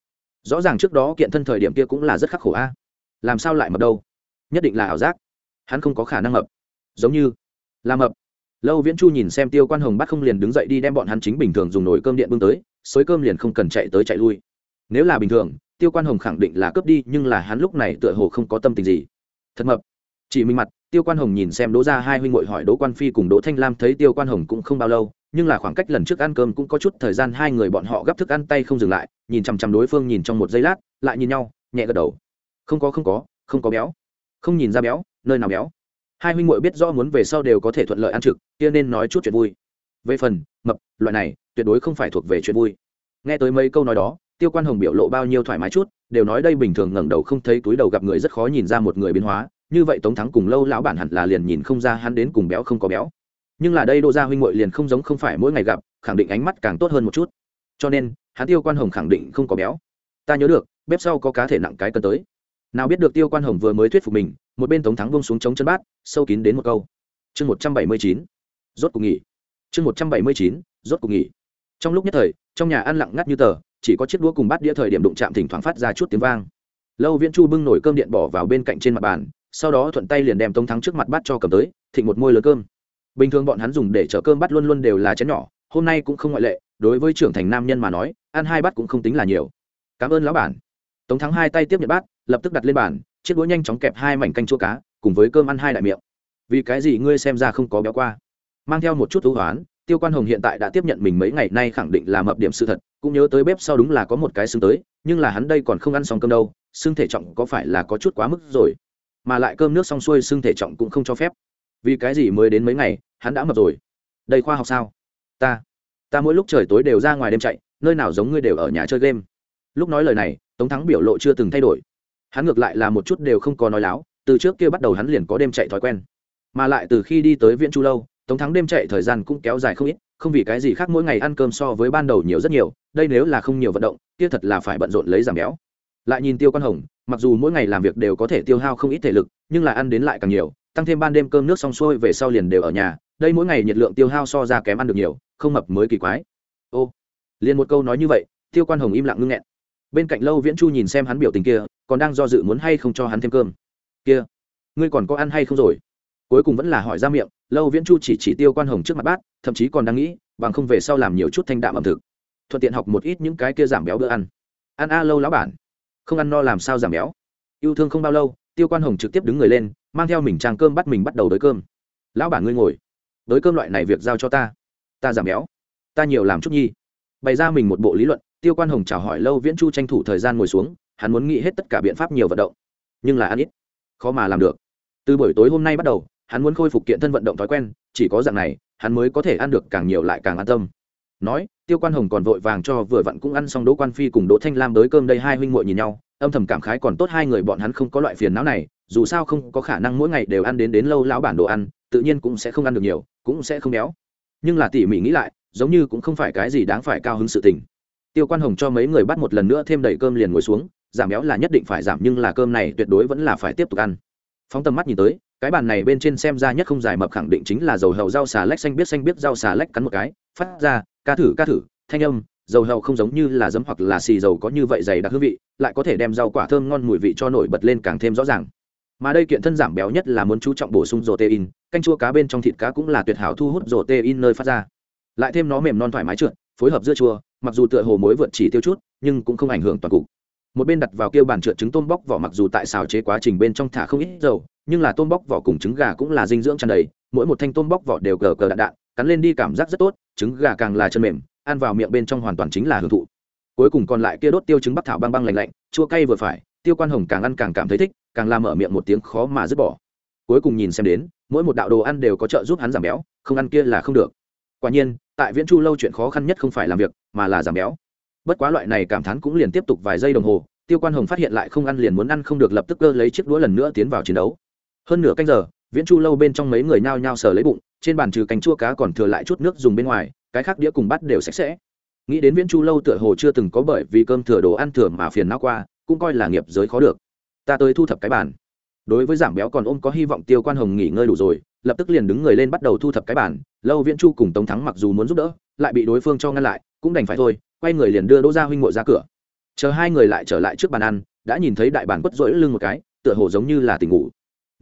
A: Rõ ràng trước đó kiện thân thời điểm kia cũng là rất khắc khổ a. Làm sao lại mập đâu? Nhất định là ảo giác. Hắn không có khả năng mập. Giống như là mập. Lâu viễn chu nhìn xem tiêu quan hồng bắt không liền đứng dậy đi đem bọn hắn chính bình thường dùng nồi cơm điện bưng tới xới cơm liền không cần chạy tới chạy lui. Nếu là bình thường, tiêu quan hồng khẳng định là cướp đi, nhưng là hắn lúc này tựa hồ không có tâm tình gì. Thật mập. Chỉ minh mặt, tiêu quan hồng nhìn xem đỗ ra hai huynh ngội hỏi đỗ quan phi cùng đỗ thanh lam thấy tiêu quan hồng cũng không bao lâu, nhưng là khoảng cách lần trước ăn cơm cũng có chút thời gian, hai người bọn họ gấp thức ăn tay không dừng lại, nhìn chằm chằm đối phương nhìn trong một giây lát, lại nhìn nhau, nhẹ gật đầu. Không có không có không có béo không nhìn ra béo, nơi nào béo. Hai huynh muội biết rõ muốn về sau đều có thể thuận lợi ăn trực, kia nên nói chút chuyện vui. Về phần, mập, loại này, tuyệt đối không phải thuộc về chuyện vui. Nghe tới mấy câu nói đó, tiêu quan hồng biểu lộ bao nhiêu thoải mái chút, đều nói đây bình thường ngẩng đầu không thấy túi đầu gặp người rất khó nhìn ra một người biến hóa, như vậy tống thắng cùng lâu lão bản hẳn là liền nhìn không ra hắn đến cùng béo không có béo. Nhưng là đây đô gia huynh muội liền không giống không phải mỗi ngày gặp, khẳng định ánh mắt càng tốt hơn một chút. Cho nên, hắn tiêu quan hồng khẳng định không có béo. Ta nhớ được, bếp sau có cá thể nặng cái cân tới nào biết được tiêu quan hồng vừa mới thuyết phục mình, một bên tống thắng bông xuống chống chân bát, sâu kín đến một câu. Chương một trăm bảy mươi chín, rốt cuộc nghỉ. Chương một trăm bảy mươi chín, rốt cuộc nghỉ. Trong lúc nhất thời, trong nhà ăn lặng ngắt như tờ, chỉ có chiếc đũa cùng bát đĩa thời điểm đụng chạm thỉnh thoảng phát ra chút tiếng vang. Lâu viễn chu bưng nổi cơm điện bỏ vào bên cạnh trên mặt bàn, sau đó thuận tay liền đem tống thắng trước mặt bát cho cầm tới, thịnh một môi lớn cơm. Bình thường bọn hắn dùng để chở cơm bát luôn luôn đều là chén nhỏ, hôm nay cũng không ngoại lệ, đối với trưởng thành nam nhân mà nói, ăn hai bát cũng không tính là nhiều. Cảm ơn lão bản. Tống thắng hai tay tiếp nhận bát lập tức đặt lên bàn, chiếc đũa nhanh chóng kẹp hai mảnh canh chua cá, cùng với cơm ăn hai đại miệng. Vì cái gì ngươi xem ra không có béo qua? Mang theo một chút thú hoán, tiêu quan hồng hiện tại đã tiếp nhận mình mấy ngày nay khẳng định là mập điểm sự thật, cũng nhớ tới bếp sau đúng là có một cái xương tới, nhưng là hắn đây còn không ăn xong cơm đâu, xương thể trọng có phải là có chút quá mức rồi? Mà lại cơm nước xong xuôi xương thể trọng cũng không cho phép. Vì cái gì mới đến mấy ngày, hắn đã mập rồi? Đây khoa học sao? Ta ta mỗi lúc trời tối đều ra ngoài đêm chạy, nơi nào giống ngươi đều ở nhà chơi game. Lúc nói lời này, tống thắng biểu lộ chưa từng thay đổi hắn ngược lại là một chút đều không có nói láo, từ trước kia bắt đầu hắn liền có đêm chạy thói quen. Mà lại từ khi đi tới viễn chu lâu, tống thắng đêm chạy thời gian cũng kéo dài không ít, không vì cái gì khác mỗi ngày ăn cơm so với ban đầu nhiều rất nhiều, đây nếu là không nhiều vận động, kia thật là phải bận rộn lấy giảm béo. Lại nhìn tiêu quan hồng, mặc dù mỗi ngày làm việc đều có thể tiêu hao không ít thể lực, nhưng là ăn đến lại càng nhiều, tăng thêm ban đêm cơm nước xong xuôi về sau liền đều ở nhà, đây mỗi ngày nhiệt lượng tiêu hao so ra kém ăn được nhiều, không mập mới kỳ quái. Ô, liền một câu nói như vậy, tiêu quan hồng im lặng ngưng nghẹn. Bên cạnh lâu viễn chu nhìn xem hắn biểu tình kia còn đang do dự muốn hay không cho hắn thêm cơm. Kia, ngươi còn có ăn hay không rồi? Cuối cùng vẫn là hỏi ra miệng, lâu viễn chu chỉ chỉ tiêu quan hồng trước mặt bát, thậm chí còn đang nghĩ, bằng không về sau làm nhiều chút thanh đạm ẩm thực. Thuận tiện học một ít những cái kia giảm béo bữa ăn. Ăn a, lâu lão bản. Không ăn no làm sao giảm béo? Yêu thương không bao lâu, tiêu quan hồng trực tiếp đứng người lên, mang theo mình trang cơm bắt mình bắt đầu đới cơm. Lão bản ngươi ngồi. Đới cơm loại này việc giao cho ta. Ta giảm béo. Ta nhiều làm chút nhi. Bày ra mình một bộ lý luận, tiêu quan hồng chào hỏi lâu viễn chu tranh thủ thời gian ngồi xuống hắn muốn nghĩ hết tất cả biện pháp nhiều vận động, nhưng là ăn ít, khó mà làm được. Từ buổi tối hôm nay bắt đầu, hắn muốn khôi phục kiện thân vận động thói quen, chỉ có dạng này, hắn mới có thể ăn được càng nhiều lại càng an tâm. Nói, tiêu quan hồng còn vội vàng cho vừa vặn cũng ăn xong đỗ quan phi cùng đỗ thanh lam tới cơm đây hai huynh muội nhìn nhau, âm thầm cảm khái còn tốt hai người bọn hắn không có loại phiền não này, dù sao không có khả năng mỗi ngày đều ăn đến đến lâu lão bản đồ ăn, tự nhiên cũng sẽ không ăn được nhiều, cũng sẽ không béo. Nhưng là tỉ mỉ nghĩ lại, giống như cũng không phải cái gì đáng phải cao hứng sự tình. Tiêu quan hồng cho mấy người bắt một lần nữa thêm đầy cơm liền ngồi xuống giảm béo là nhất định phải giảm nhưng là cơm này tuyệt đối vẫn là phải tiếp tục ăn. Phóng tầm mắt nhìn tới, cái bàn này bên trên xem ra nhất không dài mập khẳng định chính là dầu hầu rau xà lách xanh biết xanh biết rau xà lách cắn một cái, phát ra, ca thử ca thử. Thanh âm, dầu hầu không giống như là giấm hoặc là xì dầu có như vậy dày đặc hương vị, lại có thể đem rau quả thơm ngon mùi vị cho nổi bật lên càng thêm rõ ràng. Mà đây kiện thân giảm béo nhất là muốn chú trọng bổ sung protein, canh chua cá bên trong thịt cá cũng là tuyệt hảo thu hút protein nơi phát ra. Lại thêm nó mềm non thoải mái trượt, phối hợp dưa chua, mặc dù tựa hồ mối vượt chỉ tiêu chút, nhưng cũng không ảnh hưởng toàn cục một bên đặt vào kêu bàn trượt trứng tôm bóc vỏ mặc dù tại xào chế quá trình bên trong thả không ít dầu, nhưng là tôm bóc vỏ cùng trứng gà cũng là dinh dưỡng tràn đầy, mỗi một thanh tôm bóc vỏ đều cờ cờ đạn đạn, cắn lên đi cảm giác rất tốt, trứng gà càng là chân mềm, ăn vào miệng bên trong hoàn toàn chính là hưởng thụ. Cuối cùng còn lại kia đốt tiêu trứng bắc thảo băng băng lạnh lạnh, chua cay vừa phải, tiêu quan hồng càng ăn càng cảm thấy thích, càng làm mở miệng một tiếng khó mà dứt bỏ. Cuối cùng nhìn xem đến, mỗi một đạo đồ ăn đều có trợ giúp hắn giảm béo, không ăn kia là không được. Quả nhiên, tại viễn chu lâu chuyện khó khăn nhất không phải làm việc, mà là giảm béo bất quá loại này cảm thán cũng liền tiếp tục vài giây đồng hồ, tiêu quan hồng phát hiện lại không ăn liền muốn ăn không được lập tức cơ lấy chiếc đũa lần nữa tiến vào chiến đấu. Hơn nửa canh giờ, viễn chu lâu bên trong mấy người nhao nhao sờ lấy bụng, trên bàn trừ cánh chua cá còn thừa lại chút nước dùng bên ngoài, cái khác đĩa cùng bát đều sạch sẽ. Nghĩ đến viễn chu lâu tựa hồ chưa từng có bởi vì cơm thừa đồ ăn thừa mà phiền não qua, cũng coi là nghiệp giới khó được. Ta tới thu thập cái bàn. Đối với giảm béo còn ôm có hy vọng tiêu quan hồng nghỉ ngơi đủ rồi, lập tức liền đứng người lên bắt đầu thu thập cái bàn. Lâu viễn chu cùng tống thắng mặc dù muốn giúp đỡ, lại bị đối phương cho ngăn lại, cũng đành phải thôi quay người liền đưa đỗ gia huynh ngội ra cửa. Chờ hai người lại trở lại trước bàn ăn, đã nhìn thấy đại bàn quất rỗi lưng một cái, tựa hồ giống như là tỉnh ngủ.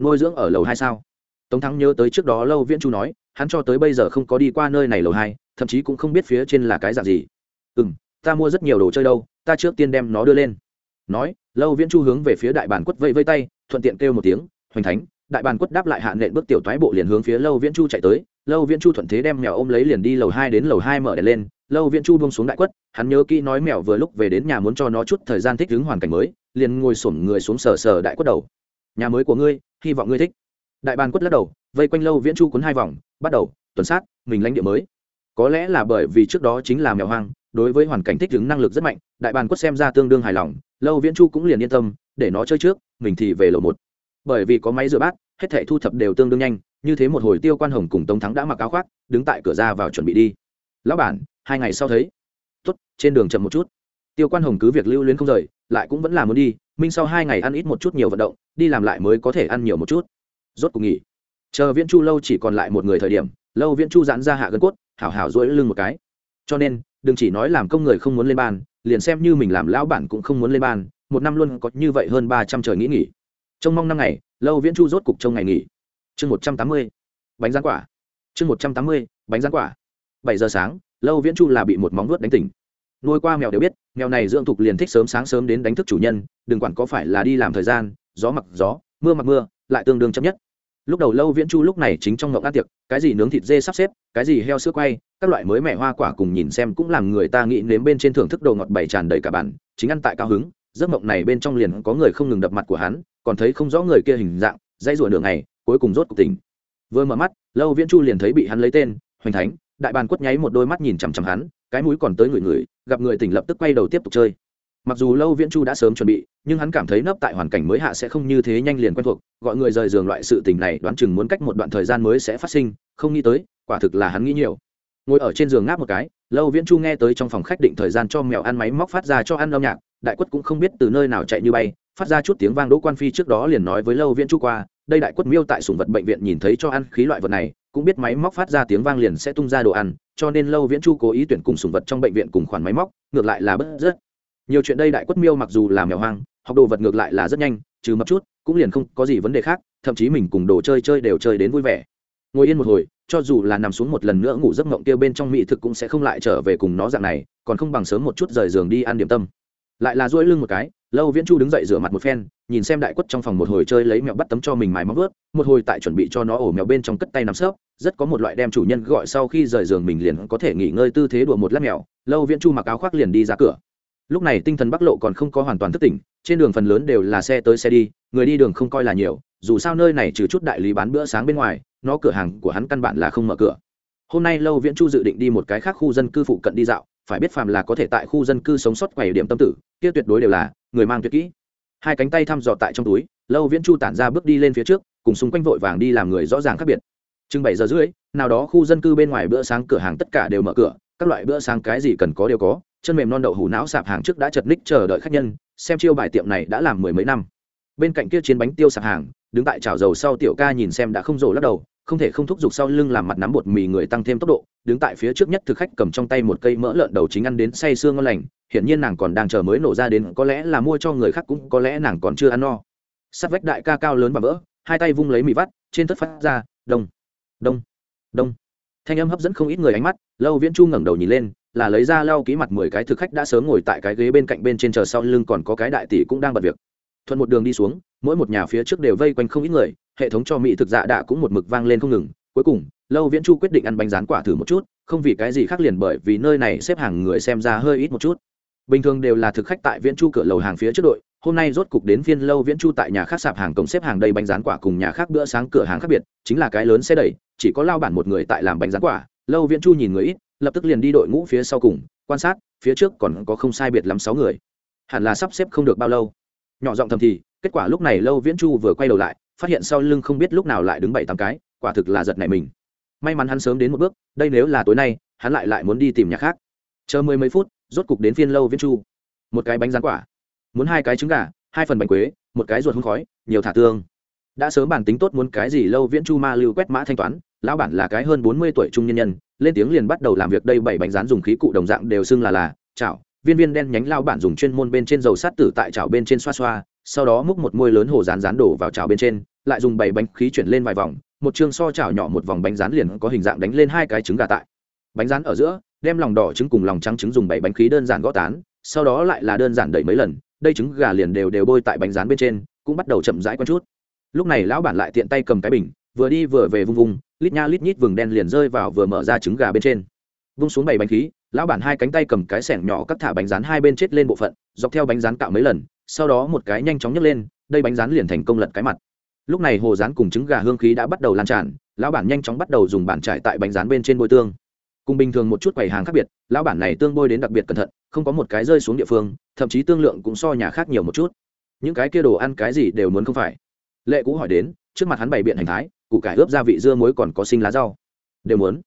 A: Nuôi dưỡng ở lầu hai sao? Tống thắng nhớ tới trước đó lâu viễn chu nói, hắn cho tới bây giờ không có đi qua nơi này lầu hai, thậm chí cũng không biết phía trên là cái dạng gì. Ừ m ta mua rất nhiều đồ chơi đâu, ta trước tiên đem nó đưa lên. Nói, lâu viễn chu hướng về phía đại bàn quất vẫy vây tay, thuận tiện kêu một tiếng, hoành thánh. Đại bàn quất đáp lại hạ nện bước tiểu toái bộ liền hướng phía lâu viễn chu chạy tới. Lâu viễn chu thuận thế đem mèo ôm lấy liền đi lầu hai đến lầu hai mở đèn lên lâu viễn chu buông xuống đại quất, hắn nhớ kỹ nói mèo vừa lúc về đến nhà muốn cho nó chút thời gian thích ứng hoàn cảnh mới, liền ngồi xổm người xuống sờ sờ đại quất đầu. Nhà mới của ngươi, hy vọng ngươi thích. Đại bàn quất lắc đầu, vây quanh lâu viễn chu cuốn hai vòng, bắt đầu, tuần sát, mình lãnh địa mới. Có lẽ là bởi vì trước đó chính là mèo hoang, đối với hoàn cảnh thích ứng năng lực rất mạnh, đại bàn quất xem ra tương đương hài lòng, lâu viễn chu cũng liền yên tâm, để nó chơi trước, mình thì về lầu một. Bởi vì có máy rửa bát, hết thảy thu thập đều tương đương nhanh, như thế một hồi tiêu quan hồng cùng tống thắng đã mặc áo khoác, đứng tại cửa ra vào chuẩn bị đi. Lão bản hai ngày sau thấy. Tốt, trên đường chậm một chút. Tiêu quan hồng cứ việc lưu luyến không rời, lại cũng vẫn là muốn đi, minh sau hai ngày ăn ít một chút nhiều vận động, đi làm lại mới có thể ăn nhiều một chút. Rốt cuộc nghỉ. Chờ viễn chu lâu chỉ còn lại một người thời điểm, lâu viễn chu giãn ra hạ gân cốt, hảo hảo dỗi lưng một cái. Cho nên, đừng chỉ nói làm công người không muốn lên ban liền xem như mình làm lão bản cũng không muốn lên ban một năm luôn có như vậy hơn ba trăm trời nghĩ nghỉ. Trong mong năm ngày, lâu viễn chu rốt cục trong ngày nghỉ. Chương một trăm tám mươi, bánh rán quả. Chương một trăm tám mươi, bánh rán quả. Bảy giờ sáng lâu viễn chu là bị một móng vuốt đánh tỉnh. Nuôi qua mèo đều biết, mèo này dưỡng thục liền thích sớm sáng sớm đến đánh thức chủ nhân, đừng quản có phải là đi làm thời gian, gió mặc gió, mưa mặc mưa, lại tương đương chấp nhất. Lúc đầu lâu viễn chu lúc này chính trong ngộng ăn tiệc, cái gì nướng thịt dê sắp xếp, cái gì heo sữa quay, các loại mới mẻ hoa quả cùng nhìn xem cũng làm người ta nghĩ nếm bên trên thưởng thức đồ ngọt bày tràn đầy cả bản, chính ăn tại cao hứng, giấc mộng này bên trong liền có người không ngừng đập mặt của hắn, còn thấy không rõ người kia hình dạng, dãy rủa đường này cuối cùng rốt cuộc tỉnh. Vừa mở mắt, lâu viễn chu liền thấy bị hắn lấy tên, hoành thánh đại bàn quất nháy một đôi mắt nhìn chằm chằm hắn, cái mũi còn tới người người gặp người tỉnh lập tức quay đầu tiếp tục chơi. Mặc dù lâu viễn chu đã sớm chuẩn bị, nhưng hắn cảm thấy nấp tại hoàn cảnh mới hạ sẽ không như thế nhanh liền quen thuộc, gọi người rời giường loại sự tình này đoán chừng muốn cách một đoạn thời gian mới sẽ phát sinh, không nghĩ tới, quả thực là hắn nghĩ nhiều. Ngồi ở trên giường ngáp một cái, lâu viễn chu nghe tới trong phòng khách định thời gian cho mèo ăn máy móc phát ra cho ăn âm nhạc, đại quất cũng không biết từ nơi nào chạy như bay, phát ra chút tiếng vang đỗ quan phi trước đó liền nói với lâu viễn chu qua đây đại quất miêu tại sùng vật bệnh viện nhìn thấy cho ăn khí loại vật này, cũng biết máy móc phát ra tiếng vang liền sẽ tung ra đồ ăn, cho nên lâu viễn chu cố ý tuyển cùng sùng vật trong bệnh viện cùng khoản máy móc, ngược lại là bất rất. Nhiều chuyện đây đại quất miêu mặc dù là mèo hoang, học đồ vật ngược lại là rất nhanh, trừ mập chút, cũng liền không có gì vấn đề khác, thậm chí mình cùng đồ chơi chơi đều chơi đến vui vẻ. Ngồi yên một hồi, cho dù là nằm xuống một lần nữa ngủ giấc mộng kia bên trong mỹ thực cũng sẽ không lại trở về cùng nó dạng này, còn không bằng sớm một chút rời giường đi ăn điểm tâm. Lại là duỗi lưng một cái lâu viễn chu đứng dậy rửa mặt một phen, nhìn xem đại quất trong phòng một hồi chơi lấy mẹo bắt tấm cho mình mài móng vớt một hồi tại chuẩn bị cho nó ổ mèo bên trong cất tay nắm sớp rất có một loại đem chủ nhân gọi sau khi rời giường mình liền có thể nghỉ ngơi tư thế đùa một lát mèo, lâu viễn chu mặc áo khoác liền đi ra cửa. Lúc này tinh thần bắc lộ còn không có hoàn toàn thức tỉnh, trên đường phần lớn đều là xe tới xe đi, người đi đường không coi là nhiều, dù sao nơi này trừ chút đại lý bán bữa sáng bên ngoài, nó cửa hàng của hắn căn bản là không mở cửa. Hôm nay lâu viễn chu dự định đi một cái khác khu dân cư phụ cận đi dạo phải biết phàm là có thể tại khu dân cư sống sót quầy điểm tâm tử, kia tuyệt đối đều là người mang tuyệt kỹ. Hai cánh tay thăm dò tại trong túi, lâu viễn chu tản ra bước đi lên phía trước, cùng xung quanh vội vàng đi làm người rõ ràng khác biệt. Chừng bảy giờ rưỡi, nào đó khu dân cư bên ngoài bữa sáng cửa hàng tất cả đều mở cửa, các loại bữa sáng cái gì cần có đều có, chân mềm non đậu hủ não sạp hàng trước đã chật ních chờ đợi khách nhân, xem chiêu bài tiệm này đã làm mười mấy năm. Bên cạnh kia chiến bánh tiêu sạp hàng, đứng tại chảo dầu sau tiểu ca nhìn xem đã không rổ lắc đầu không thể không thúc giục sau lưng làm mặt nắm bột mì người tăng thêm tốc độ, đứng tại phía trước nhất thực khách cầm trong tay một cây mỡ lợn đầu chính ăn đến say sương ngon lành, hiển nhiên nàng còn đang chờ mới nổ ra đến, có lẽ là mua cho người khác cũng có lẽ nàng còn chưa ăn no. Sắt vách đại ca cao lớn và vỡ, hai tay vung lấy mì vắt, trên tất phát ra, đông đông đông. Thanh âm hấp dẫn không ít người ánh mắt, lâu viễn chu ngẩng đầu nhìn lên, là lấy ra lau ký mặt mười cái thực khách đã sớm ngồi tại cái ghế bên cạnh bên trên chờ sau lưng còn có cái đại tỷ cũng đang bật việc. Thuận một đường đi xuống, mỗi một nhà phía trước đều vây quanh không ít người hệ thống cho mỹ thực dạ đạ cũng một mực vang lên không ngừng. Cuối cùng, lâu viễn chu quyết định ăn bánh rán quả thử một chút, không vì cái gì khác liền bởi vì nơi này xếp hàng người xem ra hơi ít một chút. Bình thường đều là thực khách tại viễn chu cửa lầu hàng phía trước đội, hôm nay rốt cục đến phiên lâu viễn chu tại nhà khác sạp hàng cổng xếp hàng đầy bánh rán quả cùng nhà khác bữa sáng cửa hàng khác biệt, chính là cái lớn xe đẩy, chỉ có lao bản một người tại làm bánh rán quả. Lâu viễn chu nhìn người ít, lập tức liền đi đội ngũ phía sau cùng, quan sát, phía trước còn có không sai biệt lắm sáu người. Hẳn là sắp xếp không được bao lâu. Nhỏ giọng thầm thì, kết quả lúc này lâu viễn chu vừa quay đầu lại phát hiện sau lưng không biết lúc nào lại đứng bảy tám cái, quả thực là giật nảy mình. May mắn hắn sớm đến một bước, đây nếu là tối nay, hắn lại lại muốn đi tìm nhà khác. Chờ mười mấy phút, rốt cục đến phiên lâu viễn chu. Một cái bánh rán quả, muốn hai cái trứng gà, hai phần bánh quế, một cái ruột hương khói, nhiều thả tương. Đã sớm bản tính tốt muốn cái gì lâu viễn chu ma lưu quét mã thanh toán, lão bản là cái hơn bốn mươi tuổi trung nhân nhân, lên tiếng liền bắt đầu làm việc đây bảy bánh rán dùng khí cụ đồng dạng đều xưng là là, chảo. Viên viên đen nhánh lao bản dùng chuyên môn bên trên dầu sát tử tại chảo bên trên xoa xoa, sau đó múc một môi lớn hồ rán rán đổ vào chảo bên trên lại dùng bảy bánh khí chuyển lên vài vòng, một chương so chảo nhỏ một vòng bánh rán liền có hình dạng đánh lên hai cái trứng gà tại. Bánh rán ở giữa, đem lòng đỏ trứng cùng lòng trắng trứng dùng bảy bánh khí đơn giản gõ tán, sau đó lại là đơn giản đẩy mấy lần, đây trứng gà liền đều đều bôi tại bánh rán bên trên, cũng bắt đầu chậm rãi con chút. Lúc này lão bản lại tiện tay cầm cái bình, vừa đi vừa về vung vung, lít nha lít nhít vừng đen liền rơi vào vừa mở ra trứng gà bên trên. Vung xuống bảy bánh khí, lão bản hai cánh tay cầm cái sẻng nhỏ cắt thả bánh rán hai bên chết lên bộ phận, dọc theo bánh rán cạo mấy lần, sau đó một cái nhanh chóng nhấc lên, đây bánh rán liền thành công lật cái mặt lúc này hồ rán cùng trứng gà hương khí đã bắt đầu lan tràn, lão bản nhanh chóng bắt đầu dùng bàn trải tại bánh rán bên trên bôi tương. Cùng bình thường một chút quầy hàng khác biệt, lão bản này tương bôi đến đặc biệt cẩn thận, không có một cái rơi xuống địa phương, thậm chí tương lượng cũng so nhà khác nhiều một chút. Những cái kia đồ ăn cái gì đều muốn không phải. Lệ cũ hỏi đến, trước mặt hắn bày biện hành thái, củ cải ướp gia vị dưa muối còn có sinh lá rau. Đều muốn.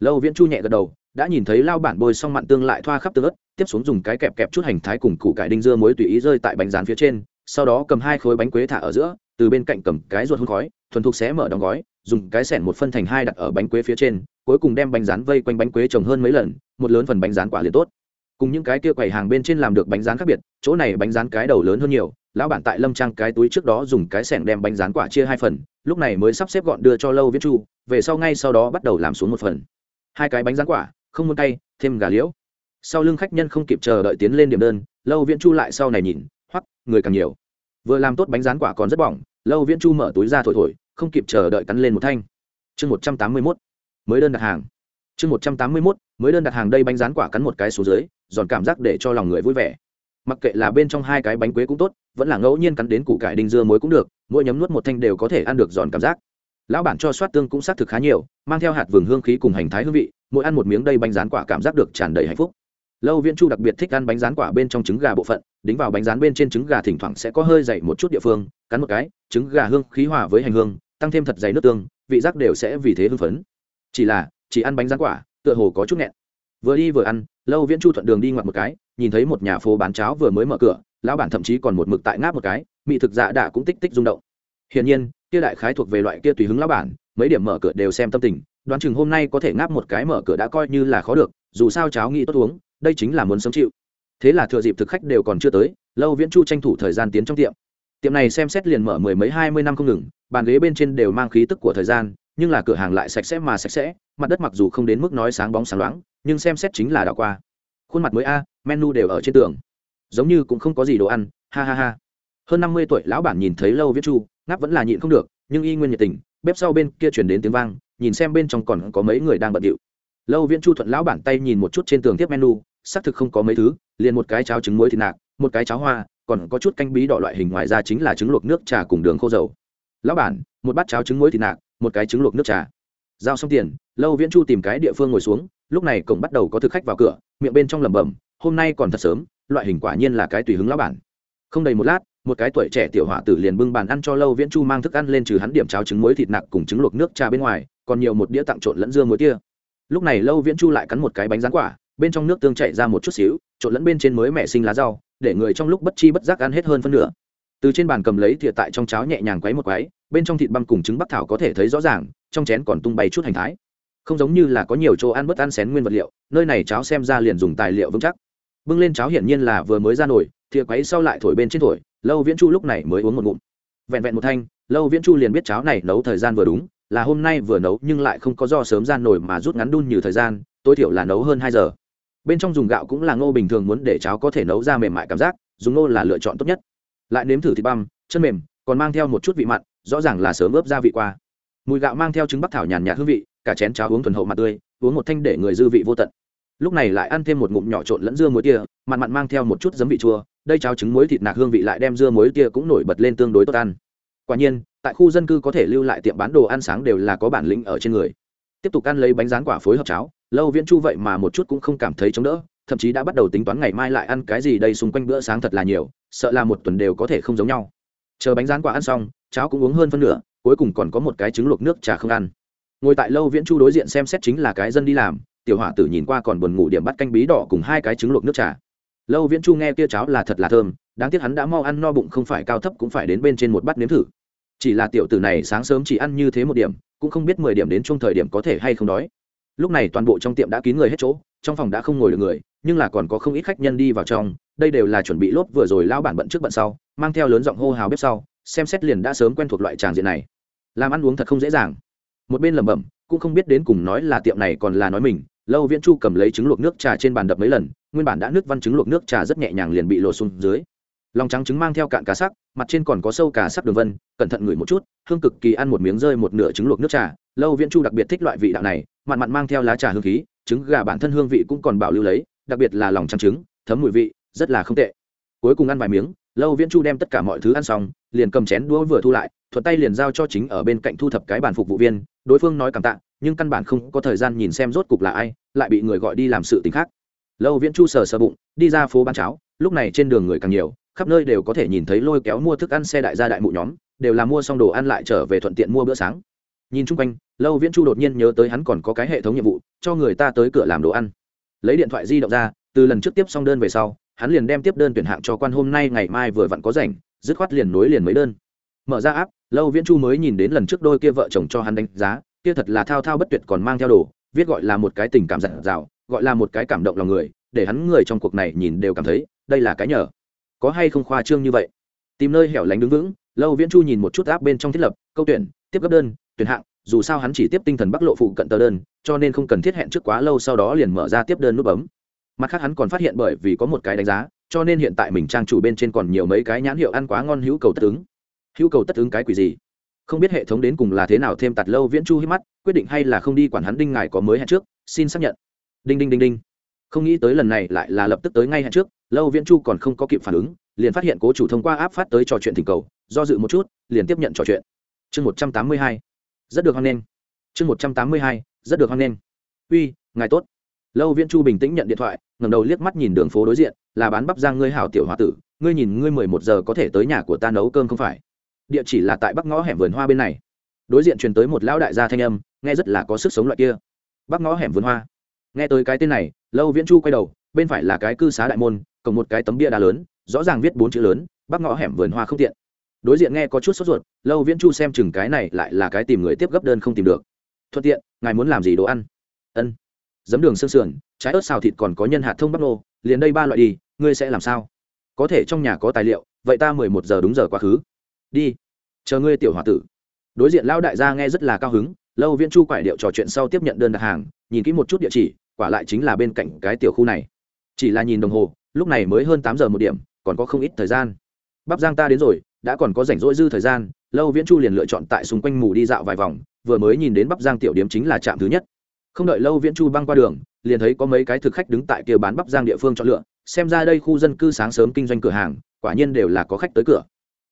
A: Lâu viễn chu nhẹ gật đầu, đã nhìn thấy lao bản bôi xong mặn tương lại thoa khắp tương ớt, tiếp xuống dùng cái kẹp kẹp chút hành thái cùng củ cải đinh dưa muối tùy ý rơi tại bánh rán phía trên, sau đó cầm hai khối bánh quế thả ở giữa từ bên cạnh cầm cái ruột hôn khói, thuần thục xé mở đóng gói, dùng cái sẻn một phân thành hai đặt ở bánh quế phía trên, cuối cùng đem bánh rán vây quanh bánh quế trồng hơn mấy lần, một lớn phần bánh rán quả liền tốt. Cùng những cái kia quầy hàng bên trên làm được bánh rán khác biệt, chỗ này bánh rán cái đầu lớn hơn nhiều, lão bản tại lâm trang cái túi trước đó dùng cái sẻng đem bánh rán quả chia hai phần, lúc này mới sắp xếp gọn đưa cho lâu viết chu, về sau ngay sau đó bắt đầu làm xuống một phần. Hai cái bánh rán quả, không muốn tay thêm gà liễu. Sau lưng khách nhân không kịp chờ đợi tiến lên điểm đơn, lâu viễn chu lại sau này nhìn hoặc người càng nhiều vừa làm tốt bánh rán quả còn rất bỏng, lâu viễn chu mở túi ra thổi thổi, không kịp chờ đợi cắn lên một thanh. Chương một trăm tám mươi mốt, mới đơn đặt hàng. Chương một trăm tám mươi mốt, mới đơn đặt hàng đây bánh rán quả cắn một cái xuống dưới, giòn cảm giác để cho lòng người vui vẻ. Mặc kệ là bên trong hai cái bánh quế cũng tốt, vẫn là ngẫu nhiên cắn đến củ cải đinh dưa muối cũng được, mỗi nhấm nuốt một thanh đều có thể ăn được giòn cảm giác. Lão bản cho soát tương cũng xác thực khá nhiều, mang theo hạt vừng hương khí cùng hành thái hương vị, mỗi ăn một miếng đây bánh rán quả cảm giác được tràn đầy hạnh phúc lâu viễn chu đặc biệt thích ăn bánh rán quả bên trong trứng gà bộ phận, đính vào bánh rán bên trên trứng gà thỉnh thoảng sẽ có hơi dày một chút địa phương, cắn một cái, trứng gà hương khí hòa với hành hương, tăng thêm thật dày nước tương, vị giác đều sẽ vì thế hưng phấn. Chỉ là, chỉ ăn bánh rán quả, tựa hồ có chút nghẹn. Vừa đi vừa ăn, lâu viễn chu thuận đường đi ngoặt một cái, nhìn thấy một nhà phố bán cháo vừa mới mở cửa, lão bản thậm chí còn một mực tại ngáp một cái, mị thực dạ đã cũng tích tích rung động. Hiển nhiên, kia đại khái thuộc về loại kia tùy hứng lão bản, mấy điểm mở cửa đều xem tâm tình, đoán chừng hôm nay có thể ngáp một cái mở cửa đã coi như là khó được, dù sao cháo nghĩ tốt uống đây chính là muốn sống chịu. Thế là thừa dịp thực khách đều còn chưa tới, lâu viễn chu tranh thủ thời gian tiến trong tiệm. Tiệm này xem xét liền mở mười mấy, hai mươi năm không ngừng, bàn ghế bên trên đều mang khí tức của thời gian, nhưng là cửa hàng lại sạch sẽ mà sạch sẽ, mặt đất mặc dù không đến mức nói sáng bóng sáng loáng, nhưng xem xét chính là đảo qua. Khuôn mặt mới a, menu đều ở trên tường. Giống như cũng không có gì đồ ăn, ha ha ha. Hơn năm mươi tuổi lão bản nhìn thấy lâu Viễn chu, ngáp vẫn là nhịn không được, nhưng y nguyên nhiệt tình, bếp sau bên kia chuyển đến tiếng vang, nhìn xem bên trong còn có mấy người đang bận điệu lâu viễn chu thuận lão bản tay nhìn một chút trên tường tiếp menu, xác thực không có mấy thứ, liền một cái cháo trứng muối thịt nạc, một cái cháo hoa, còn có chút canh bí đỏ loại hình ngoài ra chính là trứng luộc nước trà cùng đường khô dầu. Lão bản, một bát cháo trứng muối thịt nạc, một cái trứng luộc nước trà. Giao xong tiền, lâu viễn chu tìm cái địa phương ngồi xuống, lúc này cổng bắt đầu có thực khách vào cửa, miệng bên trong lẩm bẩm, hôm nay còn thật sớm, loại hình quả nhiên là cái tùy hứng lão bản. Không đầy một lát, một cái tuổi trẻ tiểu hỏa tử liền bưng bàn ăn cho lâu viễn chu mang thức ăn lên trừ hắn điểm cháo trứng muối thịt nạc cùng trứng luộc nước trà bên ngoài, còn nhiều một đĩa tặng trộn lẫn dưa muối tia lúc này lâu viễn chu lại cắn một cái bánh rán quả, bên trong nước tương chạy ra một chút xíu, trộn lẫn bên trên mới mẹ sinh lá rau, để người trong lúc bất chi bất giác ăn hết hơn phân nửa. Từ trên bàn cầm lấy thìa tại trong cháo nhẹ nhàng quấy một quấy, bên trong thịt băm cùng trứng bắc thảo có thể thấy rõ ràng, trong chén còn tung bay chút hành thái. Không giống như là có nhiều chỗ ăn bất ăn xén nguyên vật liệu, nơi này cháo xem ra liền dùng tài liệu vững chắc. Bưng lên cháo hiển nhiên là vừa mới ra nổi thìa quấy sau lại thổi bên trên thổi, lâu viễn chu lúc này mới uống một ngụm. Vẹn vẹn một thanh, lâu viễn chu liền biết cháo này nấu thời gian vừa đúng là hôm nay vừa nấu nhưng lại không có do sớm ra nổi mà rút ngắn đun như thời gian, tối thiểu là nấu hơn hai giờ. Bên trong dùng gạo cũng là ngô bình thường muốn để cháo có thể nấu ra mềm mại cảm giác, dùng ngô là lựa chọn tốt nhất. Lại nếm thử thịt băm, chân mềm, còn mang theo một chút vị mặn, rõ ràng là sớm ướp gia vị qua. Mùi gạo mang theo trứng bắc thảo nhàn nhạt hương vị, cả chén cháo uống thuần hậu mặt tươi, uống một thanh để người dư vị vô tận. Lúc này lại ăn thêm một ngụm nhỏ trộn lẫn dưa muối tia, mặn mặn mang theo một chút giấm vị chua, đây cháo trứng muối thịt nạc hương vị lại đem dưa muối tia cũng nổi bật lên tương đối tốt ăn. Quả nhiên tại khu dân cư có thể lưu lại tiệm bán đồ ăn sáng đều là có bản lĩnh ở trên người. Tiếp tục ăn lấy bánh rán quả phối hợp cháo, lâu viễn chu vậy mà một chút cũng không cảm thấy chống đỡ, thậm chí đã bắt đầu tính toán ngày mai lại ăn cái gì đây xung quanh bữa sáng thật là nhiều, sợ là một tuần đều có thể không giống nhau. Chờ bánh rán quả ăn xong, cháo cũng uống hơn phân nửa, cuối cùng còn có một cái trứng luộc nước trà không ăn. Ngồi tại lâu viễn chu đối diện xem xét chính là cái dân đi làm, tiểu hỏa tử nhìn qua còn buồn ngủ điểm bắt canh bí đỏ cùng hai cái trứng luộc nước trà. Lâu viễn chu nghe kia cháo là thật là thơm, đáng tiếc hắn đã mau ăn no bụng không phải cao thấp cũng phải đến bên trên một bát nếm thử chỉ là tiểu tử này sáng sớm chỉ ăn như thế một điểm, cũng không biết mười điểm đến chung thời điểm có thể hay không đói. Lúc này toàn bộ trong tiệm đã kín người hết chỗ, trong phòng đã không ngồi được người, nhưng là còn có không ít khách nhân đi vào trong, đây đều là chuẩn bị lốp vừa rồi lao bản bận trước bận sau, mang theo lớn giọng hô hào bếp sau, xem xét liền đã sớm quen thuộc loại tràng diện này. Làm ăn uống thật không dễ dàng. Một bên lẩm bẩm, cũng không biết đến cùng nói là tiệm này còn là nói mình, lâu viễn chu cầm lấy trứng luộc nước trà trên bàn đập mấy lần, nguyên bản đã nước văn trứng luộc nước trà rất nhẹ nhàng liền bị lột xuống dưới lòng trắng trứng mang theo cạn cá sắc, mặt trên còn có sâu cà sắc đường vân, cẩn thận ngửi một chút, hương cực kỳ ăn một miếng rơi một nửa trứng luộc nước trà. Lâu viễn chu đặc biệt thích loại vị đạo này, mặn mặn mang theo lá trà hương khí, trứng gà bản thân hương vị cũng còn bảo lưu lấy, đặc biệt là lòng trắng trứng, thấm mùi vị, rất là không tệ. Cuối cùng ăn vài miếng, lâu viễn chu đem tất cả mọi thứ ăn xong, liền cầm chén đũa vừa thu lại, thuận tay liền giao cho chính ở bên cạnh thu thập cái bàn phục vụ viên. Đối phương nói cảm tạ, nhưng căn bản không có thời gian nhìn xem rốt cục là ai, lại bị người gọi đi làm sự t khác. Lâu viễn chu sờ sờ bụng, đi ra phố bán cháo, lúc này trên đường người càng nhiều khắp nơi đều có thể nhìn thấy lôi kéo mua thức ăn xe đại gia đại mụ nhóm, đều là mua xong đồ ăn lại trở về thuận tiện mua bữa sáng. Nhìn chung quanh, lâu viễn chu đột nhiên nhớ tới hắn còn có cái hệ thống nhiệm vụ, cho người ta tới cửa làm đồ ăn. Lấy điện thoại di động ra, từ lần trước tiếp xong đơn về sau, hắn liền đem tiếp đơn tuyển hạng cho quan hôm nay ngày mai vừa vặn có rảnh, dứt khoát liền nối liền mấy đơn. Mở ra áp lâu viễn chu mới nhìn đến lần trước đôi kia vợ chồng cho hắn đánh giá, kia thật là thao thao bất tuyệt còn mang theo đồ, viết gọi là một cái tình cảm giản dào, gọi là một cái cảm động lòng người, để hắn người trong cuộc này nhìn đều cảm thấy, đây là cái nhờ có hay không khoa trương như vậy? Tìm nơi hẻo lánh đứng vững, lâu viễn chu nhìn một chút áp bên trong thiết lập, câu tuyển, tiếp gấp đơn, tuyển hạng, dù sao hắn chỉ tiếp tinh thần bắc lộ phụ cận tờ đơn, cho nên không cần thiết hẹn trước quá lâu sau đó liền mở ra tiếp đơn nút bấm. Mặt khác hắn còn phát hiện bởi vì có một cái đánh giá, cho nên hiện tại mình trang chủ bên trên còn nhiều mấy cái nhãn hiệu ăn quá ngon hữu cầu tất ứng. Hữu cầu tất ứng cái quỷ gì? Không biết hệ thống đến cùng là thế nào thêm tạt lâu viễn chu hít mắt, quyết định hay là không đi quản hắn đinh ngài có mới hẹn trước, xin xác nhận. Đinh đinh đinh đinh không nghĩ tới lần này lại là lập tức tới ngay hẹn trước, lâu viễn chu còn không có kịp phản ứng, liền phát hiện cố chủ thông qua áp phát tới trò chuyện thỉnh cầu, do dự một chút, liền tiếp nhận trò chuyện. Chương một trăm tám mươi hai. Rất được hoan nghênh. Chương một trăm tám mươi hai, rất được hoan nghênh. Uy, ngài tốt. Lâu viễn chu bình tĩnh nhận điện thoại ngầm đầu liếc mắt nhìn đường phố đối diện, là bán bắp giang ngươi hảo tiểu h o a tử, ngươi nhìn ngươi mười một giờ có thể tới nhà của ta nấu cơm không phải? Địa chỉ là tại bắc ngõ hẻm vườn hoa bên này. Đối diện truyền tới một lão đại gia thanh âm, nghe rất là có sức sống loại kia. Bắc ngõ hẻm vườn hoa nghe tới cái tên này, lâu viễn chu quay đầu, bên phải là cái cư xá đại môn cộng một cái tấm bia đá lớn, rõ ràng viết bốn chữ lớn, bắc ngõ hẻm vườn hoa không tiện. Đối diện nghe có chút sốt ruột, lâu viễn chu xem chừng cái này lại là cái tìm người tiếp gấp đơn không tìm được. Thuận tiện, ngài muốn làm gì đồ ăn? Ân. Giấm đường sương sườn, trái ớt xào thịt còn có nhân hạt thông bắp nô, liền đây ba loại đi, ngươi sẽ làm sao? Có thể trong nhà có tài liệu, vậy ta mười một giờ đúng giờ quá khứ. Đi, chờ ngươi tiểu h o a tử. Đối diện lao đại gia nghe rất là cao hứng, lâu viễn chu quải điệu trò chuyện sau tiếp nhận đơn đặt hàng, nhìn kỹ một chút địa chỉ quả lại chính là bên cạnh cái tiểu khu này. Chỉ là nhìn đồng hồ, lúc này mới hơn tám giờ một điểm, còn có không ít thời gian. Bắp giang ta đến rồi, đã còn có rảnh rỗi dư thời gian, lâu viễn chu liền lựa chọn tại xung quanh mù đi dạo vài vòng, vừa mới nhìn đến bắp giang tiểu điếm chính là trạm thứ nhất. Không đợi lâu viễn chu băng qua đường, liền thấy có mấy cái thực khách đứng tại kia bán bắp giang địa phương chọn lựa, xem ra đây khu dân cư sáng sớm kinh doanh cửa hàng, quả nhiên đều là có khách tới cửa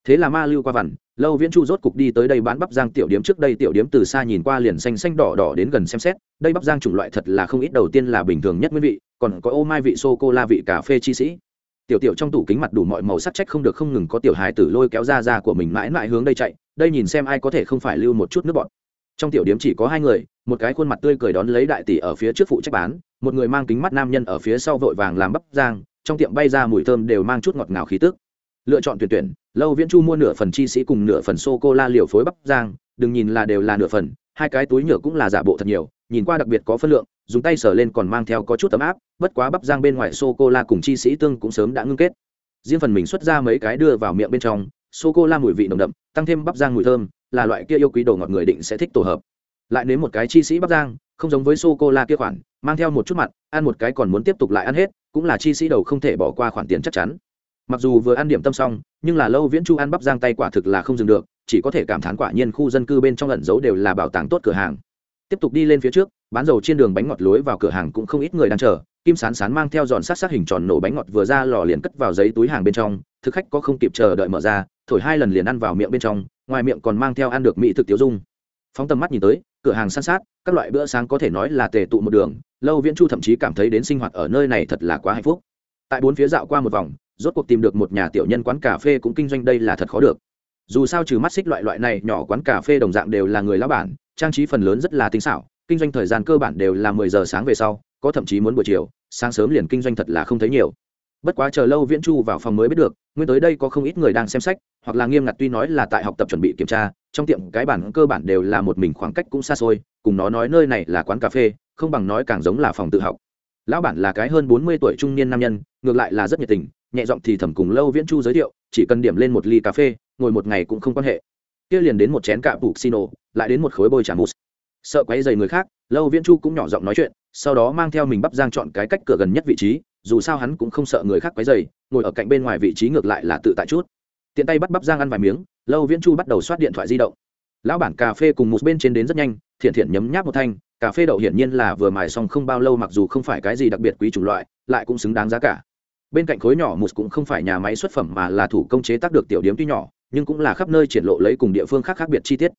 A: thế là ma lưu qua vằn, lâu viễn chu rốt cục đi tới đây bán bắp giang tiểu điếm trước đây tiểu điếm từ xa nhìn qua liền xanh xanh đỏ đỏ đến gần xem xét, đây bắp giang chủng loại thật là không ít, đầu tiên là bình thường nhất nguyên vị, còn có ô mai vị sô cô la vị, cà phê chi sĩ. Tiểu tiểu trong tủ kính mặt đủ mọi màu sắc trách không được không ngừng có tiểu hài tử lôi kéo ra ra của mình mãi mãi hướng đây chạy, đây nhìn xem ai có thể không phải lưu một chút nước bọt trong tiểu điếm chỉ có hai người, một cái khuôn mặt tươi cười đón lấy đại tỷ ở phía trước phụ trách bán, một người mang kính mắt nam nhân ở phía sau vội vàng làm bắp giang trong tiệm bay ra mùi thơm đều mang chút ngọt ngào khí tức lựa chọn tuyển tuyển, lâu viễn chu mua nửa phần chi sĩ cùng nửa phần sô cô la liều phối bắp giang, đừng nhìn là đều là nửa phần, hai cái túi nhựa cũng là giả bộ thật nhiều, nhìn qua đặc biệt có phân lượng, dùng tay sờ lên còn mang theo có chút tấm áp, bất quá bắp giang bên ngoài sô cô la cùng chi sĩ tương cũng sớm đã ngưng kết. Riêng phần mình xuất ra mấy cái đưa vào miệng bên trong sô cô la mùi vị nồng đậm, tăng thêm bắp giang mùi thơm, là loại kia yêu quý đồ ngọt người định sẽ thích tổ hợp. Lại nếm một cái chi sĩ bắp giang, không giống với sô cô la kia khoản, mang theo một chút mặn, ăn một cái còn muốn tiếp tục lại ăn hết, cũng là chi sĩ đầu không thể bỏ qua khoản tiền chắc chắn mặc dù vừa ăn điểm tâm xong, nhưng là lâu viễn chu ăn bắp giang tay quả thực là không dừng được, chỉ có thể cảm thán quả nhiên khu dân cư bên trong ẩn giấu đều là bảo tàng tốt cửa hàng. Tiếp tục đi lên phía trước, bán dầu trên đường bánh ngọt lối vào cửa hàng cũng không ít người đang chờ, kim sán sán mang theo giòn sát sát hình tròn nổ bánh ngọt vừa ra lò liền cất vào giấy túi hàng bên trong, thực khách có không kịp chờ đợi mở ra, thổi hai lần liền ăn vào miệng bên trong, ngoài miệng còn mang theo ăn được mỹ thực tiêu dung. Phóng tầm mắt nhìn tới, cửa hàng san sát, các loại bữa sáng có thể nói là tề tụ một đường, lâu viễn chu thậm chí cảm thấy đến sinh hoạt ở nơi này thật là quá hạnh phúc. Tại bốn phía dạo qua một vòng rốt cuộc tìm được một nhà tiểu nhân quán cà phê cũng kinh doanh đây là thật khó được. Dù sao trừ mắt xích loại loại này nhỏ quán cà phê đồng dạng đều là người lão bản, trang trí phần lớn rất là tinh xảo, kinh doanh thời gian cơ bản đều là mười giờ sáng về sau, có thậm chí muốn buổi chiều, sáng sớm liền kinh doanh thật là không thấy nhiều. Bất quá chờ lâu viễn chu vào phòng mới biết được, nguyên tới đây có không ít người đang xem sách, hoặc là nghiêm ngặt tuy nói là tại học tập chuẩn bị kiểm tra, trong tiệm cái bản cơ bản đều là một mình khoảng cách cũng xa xôi, cùng nó nói nơi này là quán cà phê, không bằng nói càng giống là phòng tự học. Lão bản là cái hơn bốn mươi tuổi trung niên nam nhân, ngược lại là rất nhiệt tình nhẹ giọng thì thầm cùng lâu viễn chu giới thiệu, chỉ cần điểm lên một ly cà phê, ngồi một ngày cũng không quan hệ. Kia liền đến một chén cà bục xino lại đến một khối bôi trà mousse. Sợ quấy dày người khác, lâu viễn chu cũng nhỏ giọng nói chuyện, sau đó mang theo mình bắp giang chọn cái cách cửa gần nhất vị trí, dù sao hắn cũng không sợ người khác quấy dày ngồi ở cạnh bên ngoài vị trí ngược lại là tự tại chút. Tiện tay bắt bắp giang ăn vài miếng, lâu viễn chu bắt đầu soát điện thoại di động. Lão bản cà phê cùng một bên trên đến rất nhanh, thiện thiện nhấm nháp một thanh, cà phê đậu hiển nhiên là vừa mài xong không bao lâu mặc dù không phải cái gì đặc biệt quý chủng loại, lại cũng xứng đáng giá cả bên cạnh khối nhỏ mousse cũng không phải nhà máy xuất phẩm mà là thủ công chế tác được tiểu điếm tuy nhỏ, nhưng cũng là khắp nơi triển lộ lấy cùng địa phương khác khác biệt chi tiết.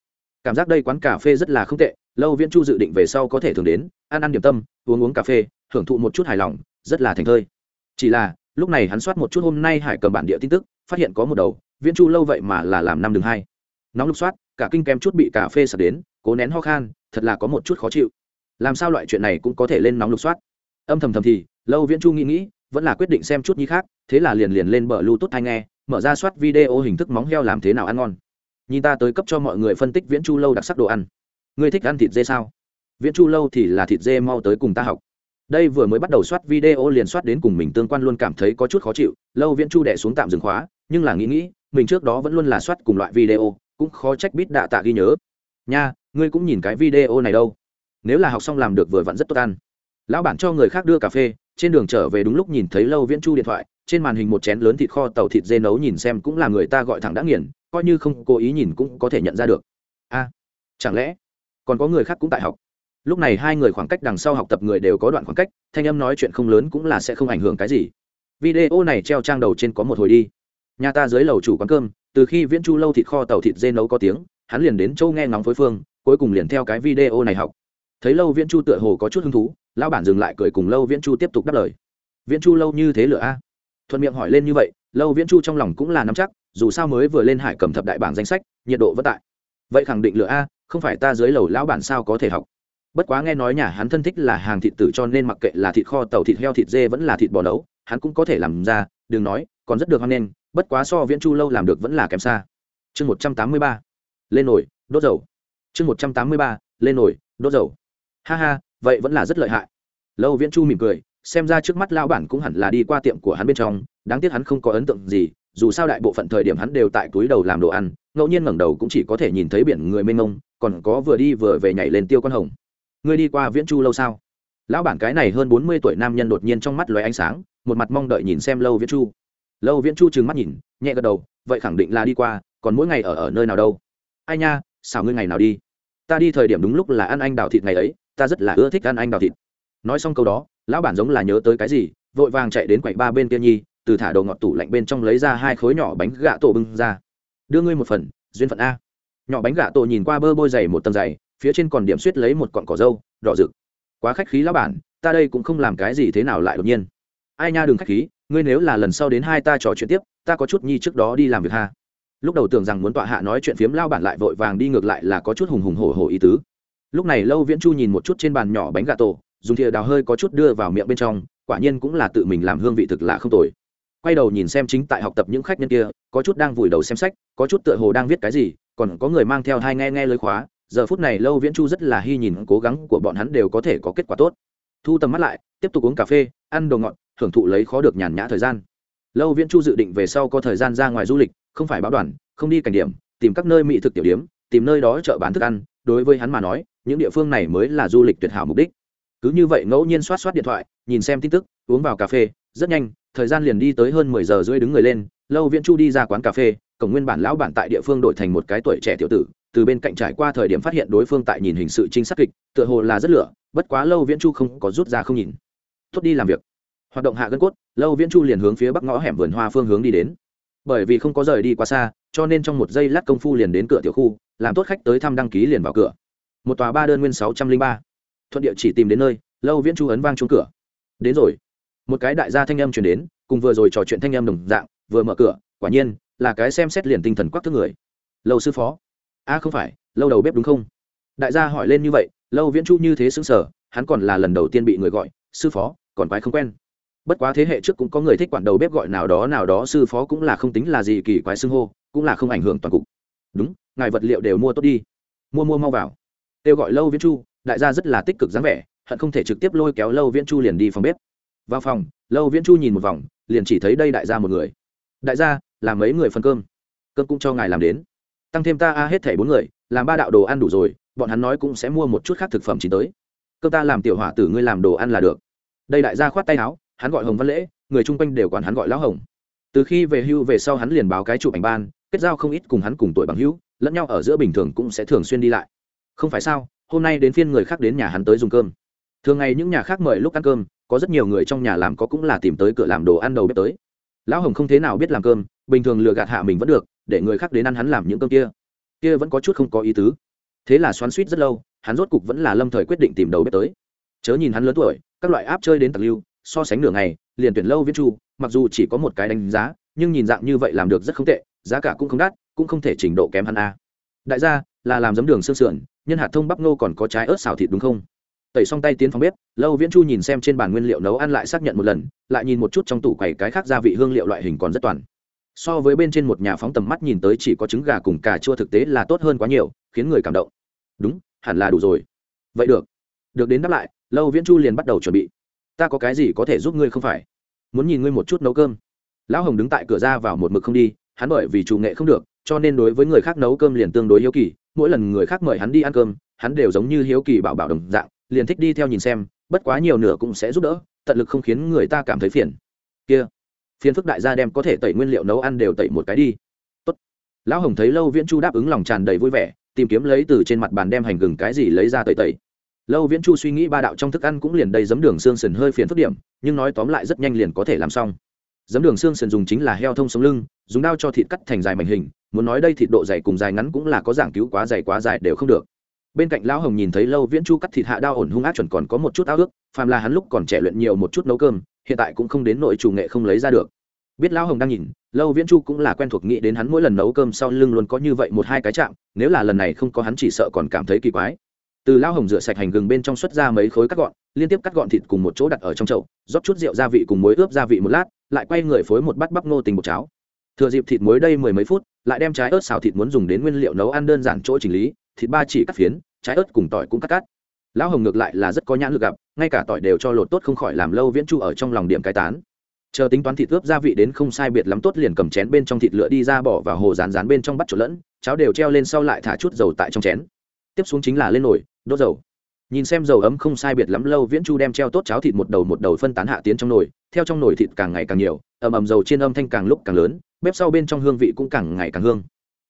A: Cảm giác đây quán cà phê rất là không tệ, lâu viễn chu dự định về sau có thể thường đến, ăn ăn điểm tâm, uống uống cà phê hưởng thụ một chút hài lòng, rất là thành thơi. Chỉ là, lúc này hắn soát một chút hôm nay hải cầm bản địa tin tức, phát hiện có một đầu, viễn chu lâu vậy mà là làm năm đường hai. Nóng lục soát, cả kinh kem chút bị cà phê sập đến, cố nén ho khan, thật là có một chút khó chịu. Làm sao loại chuyện này cũng có thể lên nóng lục soát? Âm thầm thầm thì, lâu viễn chu nghĩ nghĩ vẫn là quyết định xem chút nhi khác, thế là liền liền lên bờ lưu hay nghe, mở ra soát video hình thức móng heo làm thế nào ăn ngon. Nhìn ta tới cấp cho mọi người phân tích viễn chu lâu đặc sắc đồ ăn. Ngươi thích ăn thịt dê sao? Viễn chu lâu thì là thịt dê mau tới cùng ta học. Đây vừa mới bắt đầu soát video liền soát đến cùng mình tương quan luôn cảm thấy có chút khó chịu, lâu viễn chu đẻ xuống tạm dừng khóa, nhưng là nghĩ nghĩ, mình trước đó vẫn luôn là soát cùng loại video, cũng khó trách bít đạ tạ ghi nhớ. Nha, ngươi cũng nhìn cái video này đâu. Nếu là học xong làm được vừa vặn rất tốt ăn. Lão bản cho người khác đưa cà phê trên đường trở về đúng lúc nhìn thấy lâu viễn chu điện thoại, trên màn hình một chén lớn thịt kho tàu thịt dê nấu nhìn xem cũng là người ta gọi thẳng đã nghiền, coi như không cố ý nhìn cũng có thể nhận ra được. A, chẳng lẽ còn có người khác cũng tại học? Lúc này hai người khoảng cách đằng sau học tập người đều có đoạn khoảng cách, thanh âm nói chuyện không lớn cũng là sẽ không ảnh hưởng cái gì. Video này treo trang đầu trên có một hồi đi. Nhà ta dưới lầu chủ quán cơm, từ khi viễn chu lâu thịt kho tàu thịt dê nấu có tiếng, hắn liền đến châu nghe ngóng phối phương, cuối cùng liền theo cái video này học. Thấy lâu viễn chu tựa hồ có chút hứng thú lão bản dừng lại cười cùng lâu viễn chu tiếp tục đáp lời. Viễn chu lâu như thế lửa a? Thuận miệng hỏi lên như vậy, lâu viễn chu trong lòng cũng là nắm chắc, dù sao mới vừa lên hải cầm thập đại bảng danh sách, nhiệt độ vất tại. Vậy khẳng định lửa a, không phải ta dưới lầu lão bản sao có thể học? Bất quá nghe nói nhà hắn thân thích là hàng thịt tử cho nên mặc kệ là thịt kho, tàu thịt heo, thịt dê vẫn là thịt bò nấu, hắn cũng có thể làm ra, đừng nói, còn rất được hoan nghênh bất quá so viễn chu lâu làm được vẫn là kém xa. Chương một trăm tám mươi ba, lên nổi đốt dầu. Chương một trăm tám mươi ba, lên nổi đốt dầu. Ha ha vậy vẫn là rất lợi hại. Lâu viễn chu mỉm cười, xem ra trước mắt lao bản cũng hẳn là đi qua tiệm của hắn bên trong, đáng tiếc hắn không có ấn tượng gì, dù sao đại bộ phận thời điểm hắn đều tại túi đầu làm đồ ăn, ngẫu nhiên ngẩng đầu cũng chỉ có thể nhìn thấy biển người mênh mông, còn có vừa đi vừa về nhảy lên tiêu con hồng. Ngươi đi qua viễn chu lâu sao? Lão bản cái này hơn bốn mươi tuổi nam nhân đột nhiên trong mắt lóe ánh sáng, một mặt mong đợi nhìn xem lâu viễn chu. Lâu viễn chu trừng mắt nhìn, nhẹ gật đầu, vậy khẳng định là đi qua, còn mỗi ngày ở ở nơi nào đâu? Ai nha, xảo ngươi ngày nào đi? Ta đi thời điểm đúng lúc là ăn anh đào thịt ngày ấy ta rất là ưa thích ăn anh đào thịt. Nói xong câu đó, lão bản giống là nhớ tới cái gì, vội vàng chạy đến quầy ba bên kia nhi, từ thả đầu ngọt tủ lạnh bên trong lấy ra hai khối nhỏ bánh gạ tổ bưng ra. Đưa ngươi một phần, duyên phận a. Nhỏ bánh gạ tổ nhìn qua bơ bôi dày một tầng dày, phía trên còn điểm suýt lấy một cọn cỏ dâu, đỏ rực. Quá khách khí lão bản, ta đây cũng không làm cái gì thế nào lại đột nhiên. Ai nha đừng khách khí, ngươi nếu là lần sau đến hai ta trò chuyện tiếp, ta có chút nhi trước đó đi làm việc ha. Lúc đầu tưởng rằng muốn tọa hạ nói chuyện phiếm lao bản lại vội vàng đi ngược lại là có chút hùng hùng hổ hổ ý tứ lúc này lâu viễn chu nhìn một chút trên bàn nhỏ bánh gà tổ, dùng thìa đào hơi có chút đưa vào miệng bên trong, quả nhiên cũng là tự mình làm hương vị thực là không tồi. Quay đầu nhìn xem chính tại học tập những khách nhân kia, có chút đang vùi đầu xem sách, có chút tựa hồ đang viết cái gì, còn có người mang theo hai nghe nghe lời khóa. Giờ phút này lâu viễn chu rất là hy nhìn, cố gắng của bọn hắn đều có thể có kết quả tốt. Thu tầm mắt lại, tiếp tục uống cà phê, ăn đồ ngọt hưởng thụ lấy khó được nhàn nhã thời gian. Lâu viễn chu dự định về sau có thời gian ra ngoài du lịch, không phải báo đoàn, không đi cảnh điểm, tìm các nơi mỹ thực tiểu điếm, tìm nơi đó chợ bán thức ăn, đối với hắn mà nói những địa phương này mới là du lịch tuyệt hảo mục đích. Cứ như vậy ngẫu nhiên soát soát điện thoại, nhìn xem tin tức, uống vào cà phê, rất nhanh, thời gian liền đi tới hơn mười giờ rưỡi đứng người lên, lâu viễn chu đi ra quán cà phê, cổng nguyên bản lão bản tại địa phương đổi thành một cái tuổi trẻ tiểu tử, từ bên cạnh trải qua thời điểm phát hiện đối phương tại nhìn hình sự trinh sát kịch, tựa hồ là rất lửa, bất quá lâu viễn chu không có rút ra không nhìn. Tốt đi làm việc. Hoạt động hạ gân cốt, lâu viễn chu liền hướng phía bắc ngõ hẻm vườn hoa phương hướng đi đến. Bởi vì không có rời đi quá xa, cho nên trong một giây lát công phu liền đến cửa tiểu khu, làm tốt khách tới thăm đăng ký liền vào cửa một tòa ba đơn nguyên sáu trăm linh ba. Thuận địa chỉ tìm đến nơi, lâu viễn chu ấn vang chung cửa. Đến rồi. Một cái đại gia thanh âm chuyển đến, cùng vừa rồi trò chuyện thanh âm đồng dạng, vừa mở cửa, quả nhiên, là cái xem xét liền tinh thần quắc thức người. Lâu sư phó. A, không phải, lâu đầu bếp đúng không? Đại gia hỏi lên như vậy, lâu viễn chu như thế xứng sở hắn còn là lần đầu tiên bị người gọi, sư phó, còn quái không quen. Bất quá thế hệ trước cũng có người thích quản đầu bếp gọi nào đó nào đó, sư phó cũng là không tính là gì kỳ quái xưng hô, cũng là không ảnh hưởng toàn cục. Đúng, ngài vật liệu đều mua tốt đi. Mua mua mau vào kêu gọi lâu viễn chu, đại gia rất là tích cực dáng vẻ, hận không thể trực tiếp lôi kéo lâu viễn chu liền đi phòng bếp. Vào phòng, lâu viễn chu nhìn một vòng, liền chỉ thấy đây đại gia một người. Đại gia làm mấy người phân cơm? Cơm cũng cho ngài làm đến. Tăng thêm ta a hết thảy bốn người, làm ba đạo đồ ăn đủ rồi, bọn hắn nói cũng sẽ mua một chút khác thực phẩm chỉ tới. Cơm ta làm tiểu hỏa tử ngươi làm đồ ăn là được. Đây đại gia khoát tay áo, hắn gọi hồng văn lễ, người chung quanh đều còn hắn gọi lão hồng. Từ khi về hưu về sau hắn liền báo cái chụp ảnh ban, kết giao không ít cùng hắn cùng tuổi bằng hữu, lẫn nhau ở giữa bình thường cũng sẽ thường xuyên đi lại không phải sao, hôm nay đến phiên người khác đến nhà hắn tới dùng cơm. Thường ngày những nhà khác mời lúc ăn cơm, có rất nhiều người trong nhà làm có cũng là tìm tới cửa làm đồ ăn đầu bếp tới. Lão hồng không thế nào biết làm cơm, bình thường lừa gạt hạ mình vẫn được, để người khác đến ăn hắn làm những cơm kia. Kia vẫn có chút không có ý tứ. Thế là xoắn suýt rất lâu, hắn rốt cục vẫn là lâm thời quyết định tìm đầu bếp tới. Chớ nhìn hắn lớn tuổi, các loại áp chơi đến tặc lưu, so sánh nửa ngày, liền tuyển lâu viết chu, mặc dù chỉ có một cái đánh giá, nhưng nhìn dạng như vậy làm được rất không tệ, giá cả cũng không đắt, cũng không thể trình độ kém hắn a. Đại gia, là làm giấm đường sương sườn nhân hạt thông bắp nô còn có trái ớt xào thịt đúng không? Tẩy xong tay tiến phòng bếp, lâu viễn chu nhìn xem trên bàn nguyên liệu nấu ăn lại xác nhận một lần, lại nhìn một chút trong tủ quầy cái khác gia vị hương liệu loại hình còn rất toàn. So với bên trên một nhà phóng tầm mắt nhìn tới chỉ có trứng gà cùng cà chua thực tế là tốt hơn quá nhiều, khiến người cảm động. Đúng, hẳn là đủ rồi. Vậy được. Được đến đáp lại, lâu viễn chu liền bắt đầu chuẩn bị. Ta có cái gì có thể giúp ngươi không phải? Muốn nhìn ngươi một chút nấu cơm. Lão hồng đứng tại cửa ra vào một mực không đi, hắn bởi vì chủ nghệ không được cho nên đối với người khác nấu cơm liền tương đối hiếu kỳ, mỗi lần người khác mời hắn đi ăn cơm, hắn đều giống như hiếu kỳ bảo bảo đồng dạng, liền thích đi theo nhìn xem, bất quá nhiều nửa cũng sẽ giúp đỡ, tận lực không khiến người ta cảm thấy phiền. Kia, phiền phức đại gia đem có thể tẩy nguyên liệu nấu ăn đều tẩy một cái đi. Tốt. lão hồng thấy lâu viễn chu đáp ứng lòng tràn đầy vui vẻ, tìm kiếm lấy từ trên mặt bàn đem hành gừng cái gì lấy ra tẩy tẩy. Lâu viễn chu suy nghĩ ba đạo trong thức ăn cũng liền đầy giấm đường xương sần hơi phiền phức điểm, nhưng nói tóm lại rất nhanh liền có thể làm xong. Giấm đường xương sần dùng chính là heo thông sống lưng dùng đao cho thịt cắt thành dài mảnh hình, muốn nói đây thịt độ dày cùng dài ngắn cũng là có giảng cứu quá dày quá dài đều không được. Bên cạnh lão hồng nhìn thấy lâu viễn chu cắt thịt hạ đao ổn hung ác chuẩn còn có một chút ao ước, phàm là hắn lúc còn trẻ luyện nhiều một chút nấu cơm, hiện tại cũng không đến nội chủ nghệ không lấy ra được. Biết lão hồng đang nhìn, lâu viễn chu cũng là quen thuộc nghĩ đến hắn mỗi lần nấu cơm sau lưng luôn có như vậy một hai cái chạm, nếu là lần này không có hắn chỉ sợ còn cảm thấy kỳ quái. Từ lão hồng rửa sạch hành gừng bên trong xuất ra mấy khối cắt gọn, liên tiếp cắt gọn thịt cùng một chỗ đặt ở trong chậu, rót chút rượu gia vị cùng muối ướp gia vị một lát, lại quay người phối một bát bắp nô tình một cháo thừa dịp thịt muối đây mười mấy phút, lại đem trái ớt xào thịt muốn dùng đến nguyên liệu nấu ăn đơn giản chỗ chỉnh lý, thịt ba chỉ cắt phiến, trái ớt cùng tỏi cũng cắt cắt. Lão hồng ngược lại là rất có nhãn lực gặp, ngay cả tỏi đều cho lột tốt không khỏi làm lâu viễn chu ở trong lòng điểm cái tán. Chờ tính toán thịt ướp gia vị đến không sai biệt lắm tốt liền cầm chén bên trong thịt lựa đi ra bỏ vào hồ rán rán bên trong bắt trộn lẫn, cháo đều treo lên sau lại thả chút dầu tại trong chén. Tiếp xuống chính là lên nồi, đốt dầu nhìn xem dầu ấm không sai biệt lắm, lâu viễn chu đem treo tốt cháo thịt một đầu một đầu phân tán hạ tiến trong nồi. Theo trong nồi thịt càng ngày càng nhiều, ầm ầm dầu trên âm thanh càng lúc càng lớn, bếp sau bên trong hương vị cũng càng ngày càng hương.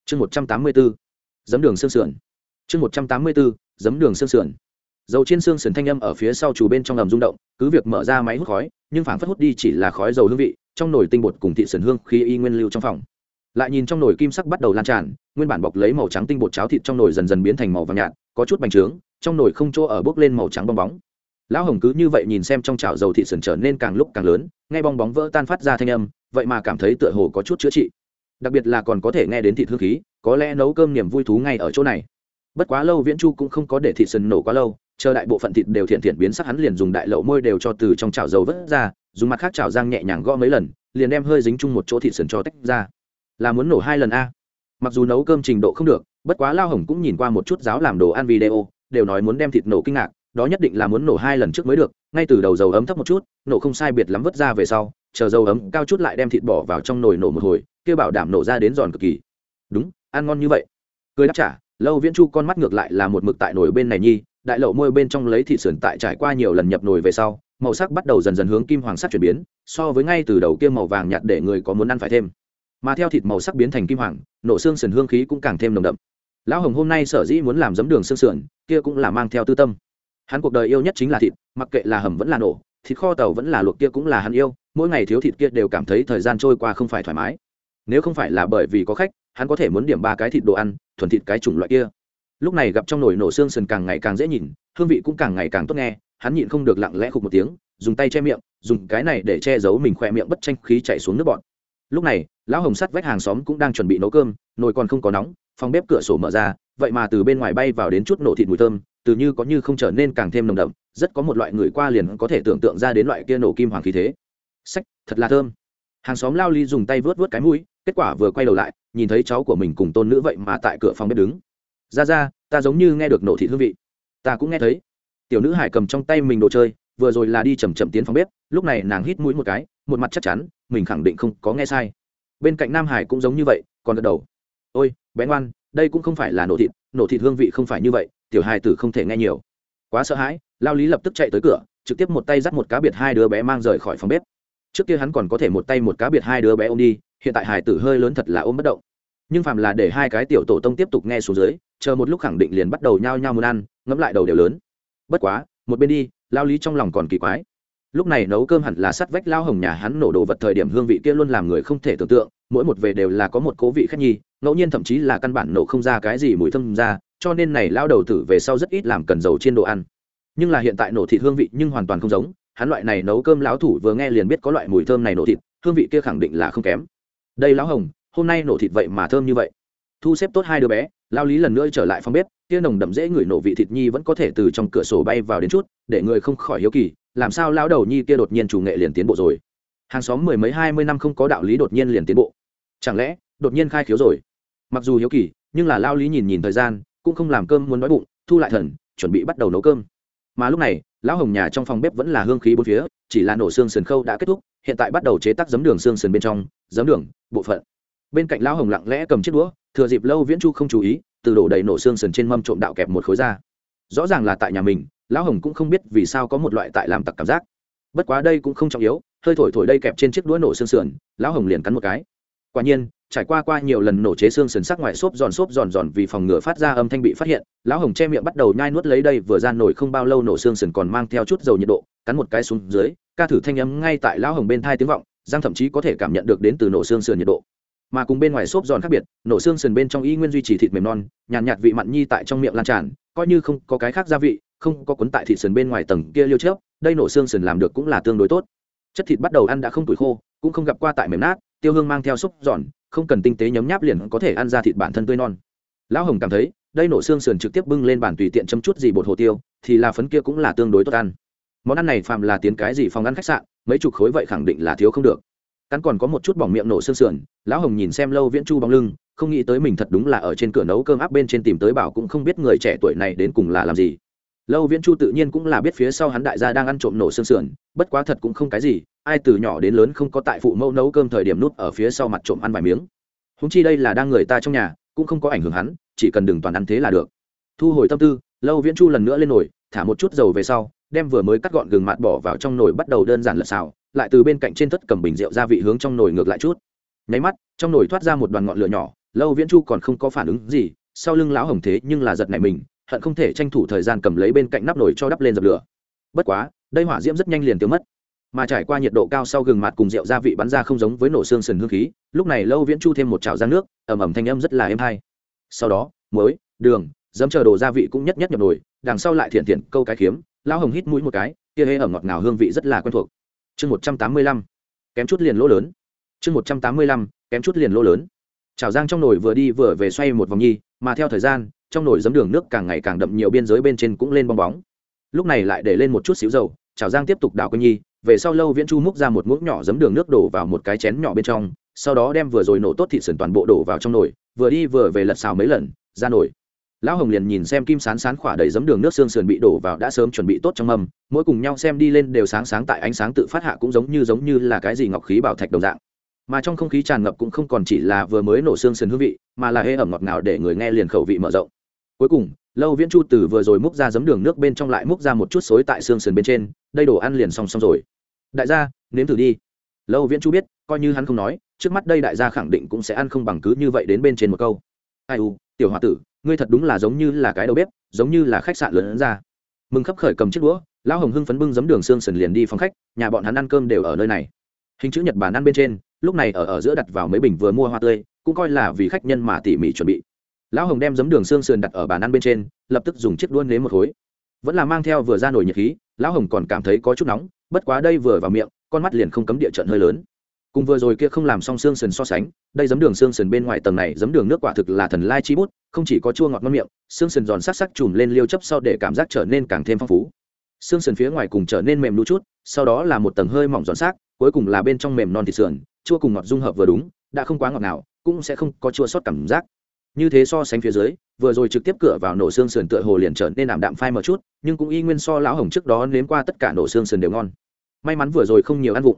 A: Chương một trăm tám mươi bốn, giấm đường xương sườn. Chương một trăm tám mươi bốn, giấm đường xương sườn. Dầu trên xương sườn thanh âm ở phía sau chủ bên trong ầm rung động, cứ việc mở ra máy hút khói, nhưng phản phất hút đi chỉ là khói dầu hương vị, trong nồi tinh bột cùng thị sườn hương khi y nguyên lưu trong phòng. Lại nhìn trong nồi kim sắc bắt đầu lan tràn, nguyên bản bọc lấy màu trắng tinh bột cháo thịt trong nồi dần dần biến thành màu vàng nhạt có chút bành trướng, trong nồi không chỗ ở bốc lên màu trắng bong bóng. Lão hồng cứ như vậy nhìn xem trong chảo dầu thịt sườn trở nên càng lúc càng lớn, nghe bong bóng vỡ tan phát ra thanh âm, vậy mà cảm thấy tựa hồ có chút chữa trị. Đặc biệt là còn có thể nghe đến thịt hương khí, có lẽ nấu cơm niềm vui thú ngay ở chỗ này. Bất quá lâu viễn chu cũng không có để thịt sườn nổ quá lâu, chờ đại bộ phận thịt đều thiện thiện biến sắc hắn liền dùng đại lậu môi đều cho từ trong chảo dầu vớt ra, dùng mặt khác chảo rang nhẹ nhàng gõ mấy lần, liền đem hơi dính chung một chỗ thịt sườn cho tách ra. Là muốn nổ hai lần a? Mặc dù nấu cơm trình độ không được bất quá lao hồng cũng nhìn qua một chút giáo làm đồ ăn video, đều nói muốn đem thịt nổ kinh ngạc, đó nhất định là muốn nổ hai lần trước mới được, ngay từ đầu dầu ấm thấp một chút, nổ không sai biệt lắm vứt ra về sau, chờ dầu ấm cao chút lại đem thịt bỏ vào trong nồi nổ một hồi kia bảo đảm nổ ra đến giòn cực kỳ. Đúng, ăn ngon như vậy. Cười đáp trả, lâu viễn chu con mắt ngược lại là một mực tại nồi bên này nhi, đại lậu môi bên trong lấy thịt sườn tại trải qua nhiều lần nhập nồi về sau, màu sắc bắt đầu dần dần hướng kim hoàng sắc chuyển biến, so với ngay từ đầu kia màu vàng nhạt để người có muốn ăn phải thêm. Mà theo thịt màu sắc biến thành kim hoàng, nổ xương sườn hương khí cũng càng thêm nồng đậm lão hồng hôm nay sở dĩ muốn làm giấm đường xương sườn, kia cũng là mang theo tư tâm. Hắn cuộc đời yêu nhất chính là thịt, mặc kệ là hầm vẫn là nổ, thịt kho tàu vẫn là luộc kia cũng là hắn yêu, mỗi ngày thiếu thịt kia đều cảm thấy thời gian trôi qua không phải thoải mái. Nếu không phải là bởi vì có khách, hắn có thể muốn điểm ba cái thịt đồ ăn, thuần thịt cái chủng loại kia. Lúc này gặp trong nồi nổ xương sườn càng ngày càng dễ nhìn, hương vị cũng càng ngày càng tốt nghe, hắn nhịn không được lặng lẽ khục một tiếng, dùng tay che miệng, dùng cái này để che giấu mình khỏe miệng bất tranh khí chạy xuống nước bọn lúc này, lão hồng sắt vách hàng xóm cũng đang chuẩn bị nấu cơm nồi còn không có nóng, phòng bếp cửa sổ mở ra, vậy mà từ bên ngoài bay vào đến chút nổ thịt mùi thơm, từ như có như không trở nên càng thêm nồng đậm, rất có một loại người qua liền có thể tưởng tượng ra đến loại kia nổ kim hoàng khí thế. Sách, thật là thơm. Hàng xóm lao ly dùng tay vớt vớt cái mũi, kết quả vừa quay đầu lại, nhìn thấy cháu của mình cùng tôn nữ vậy mà tại cửa phòng bếp đứng. Ra ra, ta giống như nghe được nổ thịt hương vị. Ta cũng nghe thấy. Tiểu nữ hải cầm trong tay mình đồ chơi, vừa rồi là đi chầm chậm tiến phòng bếp, lúc này nàng hít mũi một cái, một mặt chắc chắn, mình khẳng định không có nghe sai. Bên cạnh nam hải cũng giống như vậy, còn gật đầu ôi, bé ngoan, đây cũng không phải là nổ thịt nổ thịt hương vị không phải như vậy, tiểu hài tử không thể nghe nhiều. Quá sợ hãi, lao lý lập tức chạy tới cửa, trực tiếp một tay dắt một cá biệt hai đứa bé mang rời khỏi phòng bếp. Trước kia hắn còn có thể một tay một cá biệt hai đứa bé ôm đi, hiện tại hài tử hơi lớn thật là ôm bất động. Nhưng phàm là để hai cái tiểu tổ tông tiếp tục nghe xuống dưới, chờ một lúc khẳng định liền bắt đầu nhao nhao muốn ăn, ngẫm lại đầu đều lớn. Bất quá, một bên đi, lao lý trong lòng còn kỳ quái. Lúc này nấu cơm hẳn là sắt vách lao hồng nhà hắn nổ đồ vật thời điểm hương vị kia luôn làm người không thể tưởng tượng, mỗi một về đều là có một cố vị khách nhi ngẫu nhiên thậm chí là căn bản nổ không ra cái gì mùi thơm ra, cho nên này lao đầu tử về sau rất ít làm cần dầu trên đồ ăn. Nhưng là hiện tại nổ thịt hương vị nhưng hoàn toàn không giống, hắn loại này nấu cơm lão thủ vừa nghe liền biết có loại mùi thơm này nổ thịt, hương vị kia khẳng định là không kém. Đây lão hồng, hôm nay nổ thịt vậy mà thơm như vậy. Thu xếp tốt hai đứa bé lao lý lần nữa trở lại phòng bếp, kia nồng đậm dễ người nổ vị thịt nhi vẫn có thể từ trong cửa sổ bay vào đến chút, để người không khỏi hiếu kỳ, làm sao lão đầu nhi kia đột nhiên chủ nghệ liền tiến bộ rồi. Hàng xóm mười mấy hai mươi năm không có đạo lý đột nhiên liền tiến bộ. Chẳng lẽ, đột nhiên khai khiếu rồi? Mặc dù hiếu kỳ, nhưng là lao lý nhìn nhìn thời gian, cũng không làm cơm muốn đói bụng, thu lại thần, chuẩn bị bắt đầu nấu cơm. Mà lúc này, lão hồng nhà trong phòng bếp vẫn là hương khí bốn phía, chỉ là nổ xương sườn khâu đã kết thúc, hiện tại bắt đầu chế tác giấm đường xương sườn bên trong, giấm đường, bộ phận. Bên cạnh lão hồng lặng lẽ cầm chiếc đũa, thừa dịp lâu viễn chu không chú ý, từ đổ đầy nổ xương sườn trên mâm trộm đạo kẹp một khối ra. Rõ ràng là tại nhà mình, lão hồng cũng không biết vì sao có một loại tại làm tặc cảm giác. Bất quá đây cũng không trọng yếu, hơi thổi thổi đây kẹp trên chiếc đũa nổ xương sườn, lão hồng liền cắn một cái. Quả nhiên trải qua qua nhiều lần nổ chế xương sườn sắc ngoài xốp giòn xốp giòn giòn vì phòng ngừa phát ra âm thanh bị phát hiện lão hồng che miệng bắt đầu nhai nuốt lấy đây vừa ra nổi không bao lâu nổ xương sườn còn mang theo chút dầu nhiệt độ cắn một cái xuống dưới ca thử thanh âm ngay tại lão hồng bên thai tiếng vọng giang thậm chí có thể cảm nhận được đến từ nổ xương sườn nhiệt độ. Mà cùng bên ngoài xốp giòn khác biệt nổ xương sườn bên trong y nguyên duy trì thịt mềm non nhàn nhạt, nhạt vị mặn nhi tại trong miệng lan tràn coi như không có cái khác gia vị không có cuốn tại thịt sườn bên ngoài tầng kia liêu chớp đây nổ xương sườn làm được cũng là tương đối tốt. Chất thịt bắt đầu ăn đã không tuổi khô cũng không gặp qua tại mềm nát tiêu hương mang theo xúc giòn không cần tinh tế nhấm nháp liền có thể ăn ra thịt bản thân tươi non. Lão hồng cảm thấy, đây nổ xương sườn trực tiếp bưng lên bàn tùy tiện chấm chút gì bột hồ tiêu, thì là phấn kia cũng là tương đối tốt ăn. Món ăn này phạm là tiến cái gì phòng ăn khách sạn, mấy chục khối vậy khẳng định là thiếu không được. Cắn còn có một chút bỏng miệng nổ xương sườn, lão hồng nhìn xem lâu viễn chu bóng lưng, không nghĩ tới mình thật đúng là ở trên cửa nấu cơm áp bên trên tìm tới bảo cũng không biết người trẻ tuổi này đến cùng là làm gì lâu viễn chu tự nhiên cũng là biết phía sau hắn đại gia đang ăn trộm nổ xương sườn, bất quá thật cũng không cái gì, ai từ nhỏ đến lớn không có tại phụ mẫu nấu cơm thời điểm nút ở phía sau mặt trộm ăn vài miếng. Húng chi đây là đang người ta trong nhà, cũng không có ảnh hưởng hắn, chỉ cần đừng toàn ăn thế là được. Thu hồi tâm tư, lâu viễn chu lần nữa lên nồi, thả một chút dầu về sau, đem vừa mới cắt gọn gừng mạt bỏ vào trong nồi bắt đầu đơn giản lật xào, lại từ bên cạnh trên thất cầm bình rượu gia vị hướng trong nồi ngược lại chút. Nháy mắt, trong nồi thoát ra một đoàn ngọn lửa nhỏ, lâu viễn chu còn không có phản ứng gì, sau lưng lão hồng thế nhưng là giật này mình hận không thể tranh thủ thời gian cầm lấy bên cạnh nắp nồi cho đắp lên dập lửa. Bất quá đây hỏa diễm rất nhanh liền tiêu mất. Mà trải qua nhiệt độ cao sau gừng mặt cùng rượu gia vị bắn ra không giống với nổ xương sườn hương khí lúc này lâu viễn chu thêm một chảo ra nước ẩm ẩm thanh âm rất là êm hay. Sau đó muối đường dấm chờ đồ gia vị cũng nhất nhất nhập nồi đằng sau lại thiện thiện câu cái kiếm, lão hồng hít mũi một cái kia hê ẩm ngọt ngào hương vị rất là quen thuộc. Chương một trăm tám mươi lăm kém chút liền lỗ lớn. Chương một trăm tám mươi lăm kém chút liền lỗ lớn. Chảo giang trong nồi vừa đi vừa về xoay một vòng nhi mà theo thời gian trong nồi giấm đường nước càng ngày càng đậm nhiều biên giới bên trên cũng lên bong bóng. Lúc này lại để lên một chút xíu dầu, chảo giang tiếp tục đảo quanh nhi, về sau lâu viễn chu múc ra một muỗng nhỏ giấm đường nước đổ vào một cái chén nhỏ bên trong, sau đó đem vừa rồi nổ tốt thịt sườn toàn bộ đổ vào trong nồi, vừa đi vừa về lật xào mấy lần, ra nồi. Lão hồng liền nhìn xem kim sán sán khỏa đầy giấm đường nước xương sườn bị đổ vào đã sớm chuẩn bị tốt trong mâm, mỗi cùng nhau xem đi lên đều sáng sáng tại ánh sáng tự phát hạ cũng giống như giống như là cái gì ngọc khí bảo thạch đồng dạng. Mà trong không khí tràn ngập cũng không còn chỉ là vừa mới nổ xương sườn hương vị, mà là hê ẩm ngọt ngào để người nghe liền khẩu vị mở rộng cuối cùng, lâu viễn chu từ vừa rồi múc ra giấm đường nước bên trong lại múc ra một chút xối tại xương sườn bên trên, đây đồ ăn liền xong xong rồi. Đại gia, nếm thử đi. Lâu viễn chu biết, coi như hắn không nói, trước mắt đây đại gia khẳng định cũng sẽ ăn không bằng cứ như vậy đến bên trên một câu. Ai u, tiểu h o a tử, ngươi thật đúng là giống như là cái đầu bếp, giống như là khách sạn lớn ra. Mừng khắp khởi cầm chiếc đũa, lão hồng hưng phấn bưng giấm đường xương sần liền đi phòng khách, nhà bọn hắn ăn cơm đều ở nơi này. Hình chữ nhật bản ăn bên trên, lúc này ở ở giữa đặt vào mấy bình vừa mua hoa tươi, cũng coi là vì khách nhân mà tỉ mỉ chuẩn bị lão hồng đem giấm đường xương sườn đặt ở bàn ăn bên trên lập tức dùng chiếc đũa nếm một khối. Vẫn là mang theo vừa ra nổi nhiệt khí lão hồng còn cảm thấy có chút nóng bất quá đây vừa vào miệng con mắt liền không cấm địa trận hơi lớn. Cùng vừa rồi kia không làm xong xương sườn so sánh đây giấm đường xương sườn bên ngoài tầng này giấm đường nước quả thực là thần lai chi bút không chỉ có chua ngọt ngon miệng xương sườn giòn sắc sắc chùm lên liêu chấp sau để cảm giác trở nên càng thêm phong phú. Xương sườn phía ngoài cùng trở nên mềm lũ chút sau đó là một tầng hơi mỏng giòn sắc, cuối cùng là bên trong mềm non thịt sườn chua cùng ngọt dung hợp vừa đúng đã không quá ngọt nào cũng sẽ không có chua sót cảm giác như thế so sánh phía dưới, vừa rồi trực tiếp cửa vào nổ xương sườn tựa hồ liền trở nên ảm đạm phai một chút, nhưng cũng y nguyên so lão hồng trước đó nếm qua tất cả nổ xương sườn đều ngon. May mắn vừa rồi không nhiều ăn vụng.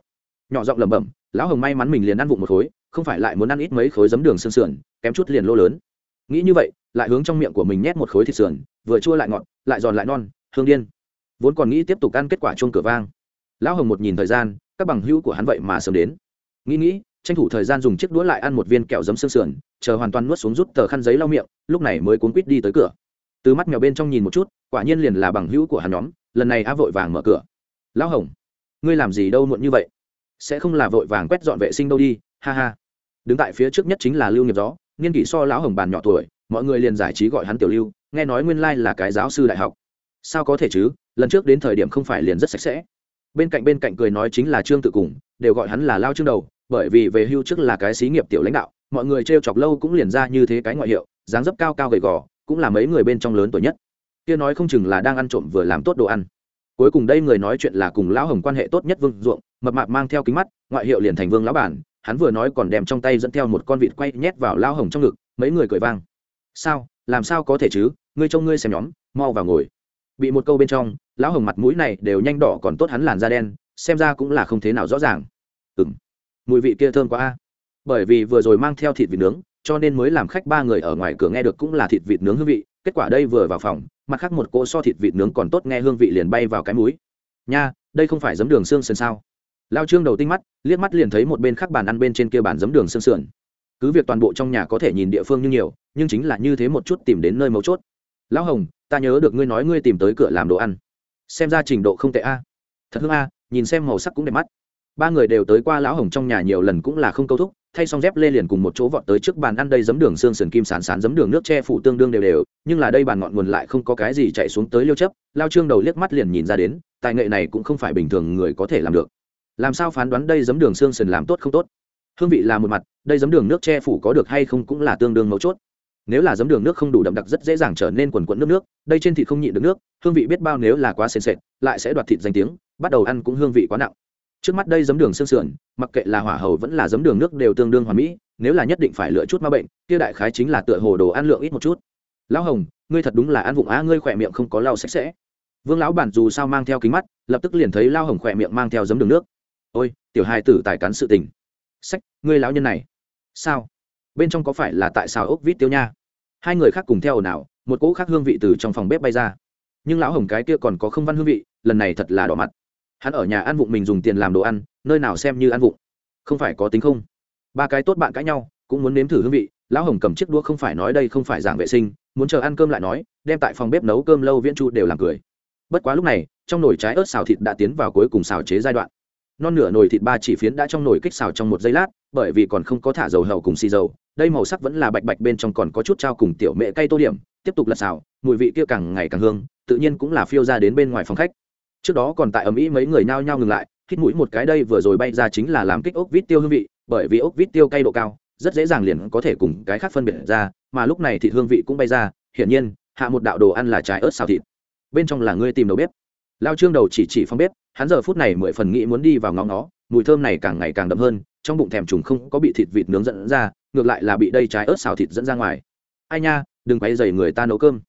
A: Nhỏ giọng lẩm bẩm, lão hồng may mắn mình liền ăn vụng một khối, không phải lại muốn ăn ít mấy khối giấm đường xương sườn, kém chút liền lô lớn. Nghĩ như vậy, lại hướng trong miệng của mình nhét một khối thịt sườn, vừa chua lại ngọt, lại giòn lại non, hương điên. Vốn còn nghĩ tiếp tục ăn kết quả chuông cửa vang. Lão hồng một nhìn thời gian, các bằng hữu của hắn vậy mà sớm đến. Nghĩ nghĩ, tranh thủ thời gian dùng chiếc đũa lại ăn một viên kẹo giấm xương sườn chờ hoàn toàn nuốt xuống rút tờ khăn giấy lau miệng, lúc này mới cuốn quýt đi tới cửa. Từ mắt mèo bên trong nhìn một chút, quả nhiên liền là bằng hữu của hắn nhóm, lần này a vội vàng mở cửa. Lão hồng, ngươi làm gì đâu muộn như vậy? Sẽ không là vội vàng quét dọn vệ sinh đâu đi, ha ha. Đứng tại phía trước nhất chính là lưu nghiệp gió, niên kỷ so lão hồng bàn nhỏ tuổi, mọi người liền giải trí gọi hắn tiểu lưu, nghe nói nguyên lai là cái giáo sư đại học. Sao có thể chứ, lần trước đến thời điểm không phải liền rất sạch sẽ. Bên cạnh bên cạnh cười nói chính là trương tự cùng, đều gọi hắn là lao trương đầu, bởi vì về hưu trước là cái xí nghiệp tiểu lãnh đạo mọi người trêu chọc lâu cũng liền ra như thế cái ngoại hiệu, dáng dấp cao cao gầy gò, cũng là mấy người bên trong lớn tuổi nhất. Kia nói không chừng là đang ăn trộm vừa làm tốt đồ ăn. Cuối cùng đây người nói chuyện là cùng lão hồng quan hệ tốt nhất vương ruộng, mập mạp mang theo kính mắt, ngoại hiệu liền thành vương lão bản, hắn vừa nói còn đem trong tay dẫn theo một con vịt quay nhét vào lão hồng trong ngực, mấy người cười vang. Sao? Làm sao có thể chứ? Ngươi trông ngươi xem nhóm, mau vào ngồi. Bị một câu bên trong, lão hồng mặt mũi này đều nhanh đỏ còn tốt hắn làn da đen, xem ra cũng là không thế nào rõ ràng. Ừng mùi vị kia thơm quá a bởi vì vừa rồi mang theo thịt vịt nướng, cho nên mới làm khách ba người ở ngoài cửa nghe được cũng là thịt vịt nướng hương vị. Kết quả đây vừa vào phòng, mặt khác một cỗ so thịt vịt nướng còn tốt nghe hương vị liền bay vào cái mũi. Nha, đây không phải giấm đường xương sườn sao? Lao trương đầu tinh mắt, liếc mắt liền thấy một bên khác bàn ăn bên trên kia bàn giấm đường xương sườn. Cứ việc toàn bộ trong nhà có thể nhìn địa phương như nhiều, nhưng chính là như thế một chút tìm đến nơi mấu chốt. Lão hồng, ta nhớ được ngươi nói ngươi tìm tới cửa làm đồ ăn. Xem ra trình độ không tệ a. Thật hương a, nhìn xem màu sắc cũng đẹp mắt ba người đều tới qua lão hồng trong nhà nhiều lần cũng là không câu thúc, thay xong dép lê liền cùng một chỗ vọt tới trước bàn ăn đây giấm đường xương sườn kim sán sán giấm đường nước che phủ tương đương đều đều, nhưng là đây bàn ngọn nguồn lại không có cái gì chạy xuống tới liêu chấp, lao trương đầu liếc mắt liền nhìn ra đến, tài nghệ này cũng không phải bình thường người có thể làm được. Làm sao phán đoán đây giấm đường xương sườn làm tốt không tốt? Hương vị là một mặt, đây giấm đường nước che phủ có được hay không cũng là tương đương mấu chốt. Nếu là giấm đường nước không đủ đậm đặc rất dễ dàng trở nên quần quẫn nước nước, đây trên thịt không nhịn được nước, hương vị biết bao nếu là quá sền sệt, lại sẽ đoạt thịt danh tiếng, bắt đầu ăn cũng hương vị quá nặng trước mắt đây giấm đường xương sườn, mặc kệ là hỏa hầu vẫn là giấm đường nước đều tương đương hoàn mỹ, nếu là nhất định phải lựa chút ma bệnh, kia đại khái chính là tựa hồ đồ ăn lượng ít một chút. Lão hồng, ngươi thật đúng là ăn vụng á, ngươi khỏe miệng không có lau sạch sẽ. Vương lão bản dù sao mang theo kính mắt, lập tức liền thấy lao hồng khỏe miệng mang theo giấm đường nước. Ôi, tiểu hai tử tài cắn sự tình. Sách, ngươi lão nhân này. Sao? Bên trong có phải là tại sao ốc vít tiêu nha? Hai người khác cùng theo ồn ào, một cỗ khác hương vị từ trong phòng bếp bay ra. Nhưng lão hồng cái kia còn có không văn hương vị, lần này thật là đỏ mặt hắn ở nhà ăn vụng mình dùng tiền làm đồ ăn, nơi nào xem như ăn vụng. Không phải có tính không? Ba cái tốt bạn cãi nhau, cũng muốn nếm thử hương vị, lão hồng cầm chiếc đũa không phải nói đây không phải giảng vệ sinh, muốn chờ ăn cơm lại nói, đem tại phòng bếp nấu cơm lâu viễn chu đều làm cười. Bất quá lúc này, trong nồi trái ớt xào thịt đã tiến vào cuối cùng xào chế giai đoạn. Non nửa nồi thịt ba chỉ phiến đã trong nồi kích xào trong một giây lát, bởi vì còn không có thả dầu hầu cùng xì dầu, đây màu sắc vẫn là bạch bạch bên trong còn có chút trao cùng tiểu mẹ cây tô điểm, tiếp tục lật xào, mùi vị kia càng ngày càng hương, tự nhiên cũng là phiêu ra đến bên ngoài phòng khách trước đó còn tại ầm ĩ mấy người nhao nhao ngừng lại, hít mũi một cái đây vừa rồi bay ra chính là làm kích ốc vít tiêu hương vị, bởi vì ốc vít tiêu cay độ cao, rất dễ dàng liền có thể cùng cái khác phân biệt ra, mà lúc này thịt hương vị cũng bay ra, hiển nhiên, hạ một đạo đồ ăn là trái ớt xào thịt. Bên trong là ngươi tìm đầu bếp. Lao trương đầu chỉ chỉ phong bếp, hắn giờ phút này mười phần nghĩ muốn đi vào ngóng nó mùi thơm này càng ngày càng đậm hơn, trong bụng thèm trùng không có bị thịt vịt nướng dẫn ra, ngược lại là bị đây trái ớt xào thịt dẫn ra ngoài. Ai nha, đừng quay dày người ta nấu cơm.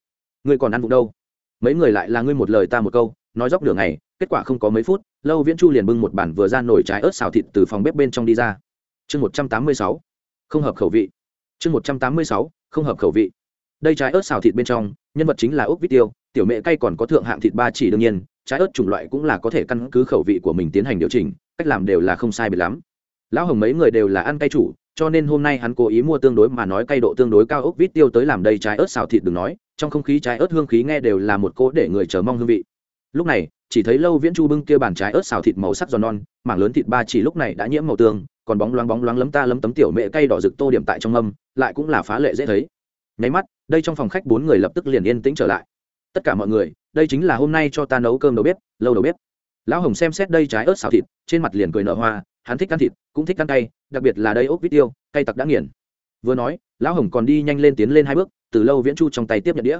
A: Ngươi còn ăn vụng đâu? Mấy người lại là ngươi một lời ta một câu nói dốc đường này, kết quả không có mấy phút lâu viễn chu liền bưng một bản vừa ra nổi trái ớt xào thịt từ phòng bếp bên trong đi ra. Chương một trăm tám mươi sáu không hợp khẩu vị. Chương một trăm tám mươi sáu không hợp khẩu vị. Đây trái ớt xào thịt bên trong nhân vật chính là ốc vít tiêu tiểu mẹ cay còn có thượng hạng thịt ba chỉ đương nhiên trái ớt chủng loại cũng là có thể căn cứ khẩu vị của mình tiến hành điều chỉnh cách làm đều là không sai biệt lắm. Lão hồng mấy người đều là ăn cay chủ cho nên hôm nay hắn cố ý mua tương đối mà nói cay độ tương đối cao ốc vít tiêu tới làm đây trái ớt xào thịt đừng nói trong không khí trái ớt hương khí nghe đều là một cố để người chờ mong hương vị lúc này, chỉ thấy lâu viễn chu bưng kia bàn trái ớt xào thịt màu sắc giòn non, mảng lớn thịt ba chỉ lúc này đã nhiễm màu tương còn bóng loáng bóng loáng lấm ta lấm tấm tiểu mẹ cay đỏ rực tô điểm tại trong âm, lại cũng là phá lệ dễ thấy. Nháy mắt, đây trong phòng khách bốn người lập tức liền yên tĩnh trở lại. Tất cả mọi người, đây chính là hôm nay cho ta nấu cơm đầu bếp, lâu đầu bếp. Lão hồng xem xét đây trái ớt xào thịt, trên mặt liền cười nở hoa, hắn thích ăn thịt, cũng thích ăn cay, đặc biệt là đây ốc vít tiêu, cay tặc đã nghiền. Vừa nói, lão hồng còn đi nhanh lên tiến lên hai bước, từ lâu viễn chu trong tay tiếp nhận đĩa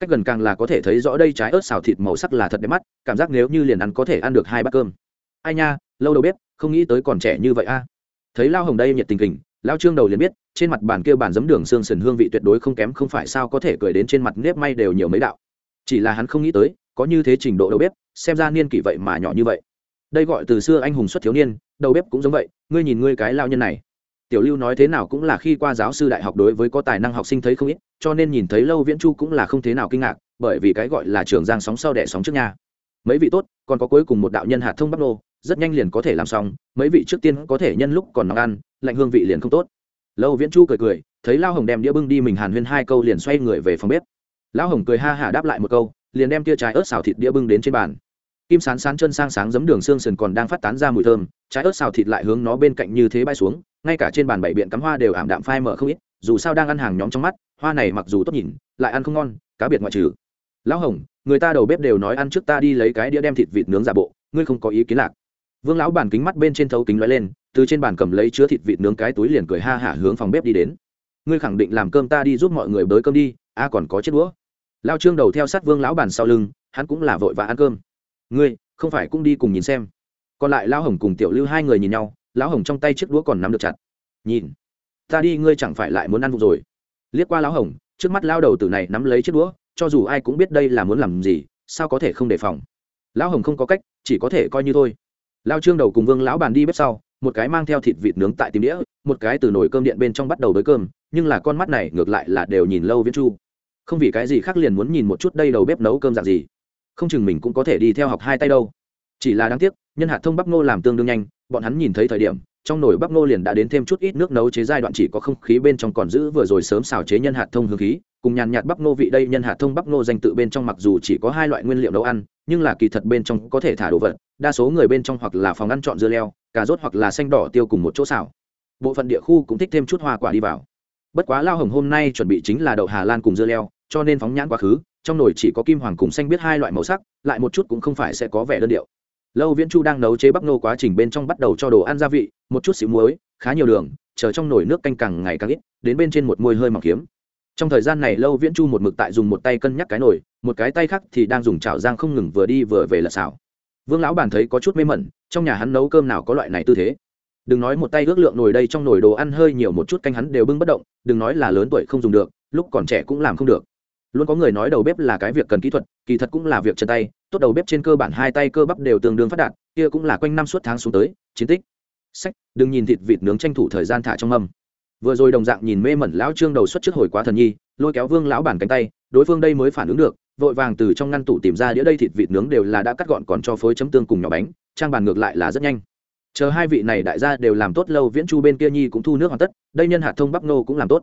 A: cách gần càng là có thể thấy rõ đây trái ớt xào thịt màu sắc là thật đẹp mắt, cảm giác nếu như liền ăn có thể ăn được hai bát cơm. Ai nha, lâu đầu bếp không nghĩ tới còn trẻ như vậy a. À. Thấy lao hồng đây nhiệt tình kình, lao trương đầu liền biết, trên mặt bàn kia bàn giấm đường xương sần hương vị tuyệt đối không kém, không phải sao có thể cười đến trên mặt nếp may đều nhiều mấy đạo. Chỉ là hắn không nghĩ tới, có như thế trình độ đầu bếp xem ra niên kỷ vậy mà nhỏ như vậy. Đây gọi từ xưa anh hùng xuất thiếu niên, đầu bếp cũng giống vậy, ngươi nhìn ngươi cái lao nhân này tiểu lưu nói thế nào cũng là khi qua giáo sư đại học đối với có tài năng học sinh thấy không ít, cho nên nhìn thấy lâu viễn chu cũng là không thế nào kinh ngạc, bởi vì cái gọi là trường giang sóng sau đẻ sóng trước nhà mấy vị tốt, còn có cuối cùng một đạo nhân hạt thông bắc nô, rất nhanh liền có thể làm xong, mấy vị trước tiên có thể nhân lúc còn nóng ăn, lạnh hương vị liền không tốt. Lâu viễn chu cười cười, thấy lao hồng đem đĩa bưng đi mình hàn huyên hai câu liền xoay người về phòng bếp. Lão hồng cười ha hả đáp lại một câu, liền đem tia trái ớt xào thịt đĩa bưng đến trên bàn. Kim sán sán chân sang sáng giấm đường xương sườn còn đang phát tán ra mùi thơm, trái ớt xào thịt lại hướng nó bên cạnh như thế bay xuống ngay cả trên bàn bảy biện cắm hoa đều ảm đạm phai mở không ít, dù sao đang ăn hàng nhóm trong mắt, hoa này mặc dù tốt nhìn, lại ăn không ngon, cá biệt ngoại trừ. Lão hồng, người ta đầu bếp đều nói ăn trước ta đi lấy cái đĩa đem thịt vịt nướng giả bộ, ngươi không có ý kiến lạc. Vương lão bàn kính mắt bên trên thấu kính lóe lên, từ trên bàn cầm lấy chứa thịt vịt nướng cái túi liền cười ha hả hướng phòng bếp đi đến. Ngươi khẳng định làm cơm ta đi giúp mọi người bới cơm đi, a còn có chiếc đũa. Lao trương đầu theo sát vương lão bàn sau lưng, hắn cũng là vội và ăn cơm. Ngươi, không phải cũng đi cùng nhìn xem. Còn lại lão hồng cùng tiểu lưu hai người nhìn nhau lão hồng trong tay chiếc đũa còn nắm được chặt. Nhìn, ta đi, ngươi chẳng phải lại muốn ăn vụ rồi. Liếc qua lão hồng, trước mắt lao đầu tử này nắm lấy chiếc đũa, cho dù ai cũng biết đây là muốn làm gì, sao có thể không đề phòng? Lão hồng không có cách, chỉ có thể coi như thôi. Lao trương đầu cùng vương lão bàn đi bếp sau, một cái mang theo thịt vịt nướng tại tìm đĩa, một cái từ nồi cơm điện bên trong bắt đầu tới cơm, nhưng là con mắt này ngược lại là đều nhìn lâu viễn chu. Không vì cái gì khác liền muốn nhìn một chút đây đầu bếp nấu cơm dạng gì. Không chừng mình cũng có thể đi theo học hai tay đâu. Chỉ là đáng tiếc nhân hạt thông bắp ngô làm tương đương nhanh, bọn hắn nhìn thấy thời điểm, trong nồi bắp ngô liền đã đến thêm chút ít nước nấu chế giai đoạn chỉ có không khí bên trong còn giữ vừa rồi sớm xào chế nhân hạt thông hương khí, cùng nhàn nhạt bắp ngô vị đây nhân hạt thông bắp ngô danh tự bên trong mặc dù chỉ có hai loại nguyên liệu nấu ăn, nhưng là kỳ thật bên trong có thể thả đồ vật, đa số người bên trong hoặc là phòng ăn chọn dưa leo, cà rốt hoặc là xanh đỏ tiêu cùng một chỗ xào. Bộ phận địa khu cũng thích thêm chút hoa quả đi vào. Bất quá lao hồng hôm nay chuẩn bị chính là đậu hà lan cùng dưa leo, cho nên phóng nhãn quá khứ, trong nồi chỉ có kim hoàng cùng xanh biết hai loại màu sắc, lại một chút cũng không phải sẽ có vẻ đơn điệu lâu viễn chu đang nấu chế bắp nô quá trình bên trong bắt đầu cho đồ ăn gia vị, một chút xíu muối, khá nhiều đường, chờ trong nồi nước canh càng ngày càng ít, đến bên trên một môi hơi mỏng kiếm. Trong thời gian này, lâu viễn chu một mực tại dùng một tay cân nhắc cái nồi, một cái tay khác thì đang dùng chảo giang không ngừng vừa đi vừa về là xào. Vương lão bản thấy có chút mê mẩn, trong nhà hắn nấu cơm nào có loại này tư thế? Đừng nói một tay ước lượng nồi đây trong nồi đồ ăn hơi nhiều một chút canh hắn đều bưng bất động, đừng nói là lớn tuổi không dùng được, lúc còn trẻ cũng làm không được. Luôn có người nói đầu bếp là cái việc cần kỹ thuật, kỳ thật cũng là việc chân tay tốt đầu bếp trên cơ bản hai tay cơ bắp đều tương đương phát đạt, kia cũng là quanh năm suốt tháng xuống tới, chiến tích. Sách, đừng nhìn thịt vịt nướng tranh thủ thời gian thả trong mâm. Vừa rồi đồng dạng nhìn mê mẩn lão trương đầu xuất trước hồi quá thần nhi, lôi kéo vương lão bản cánh tay, đối phương đây mới phản ứng được, vội vàng từ trong ngăn tủ tìm ra đĩa đây thịt vịt nướng đều là đã cắt gọn còn cho phối chấm tương cùng nhỏ bánh, trang bàn ngược lại là rất nhanh. Chờ hai vị này đại gia đều làm tốt lâu viễn chu bên kia nhi cũng thu nước hoàn tất, đây nhân hạt thông bắc nô cũng làm tốt.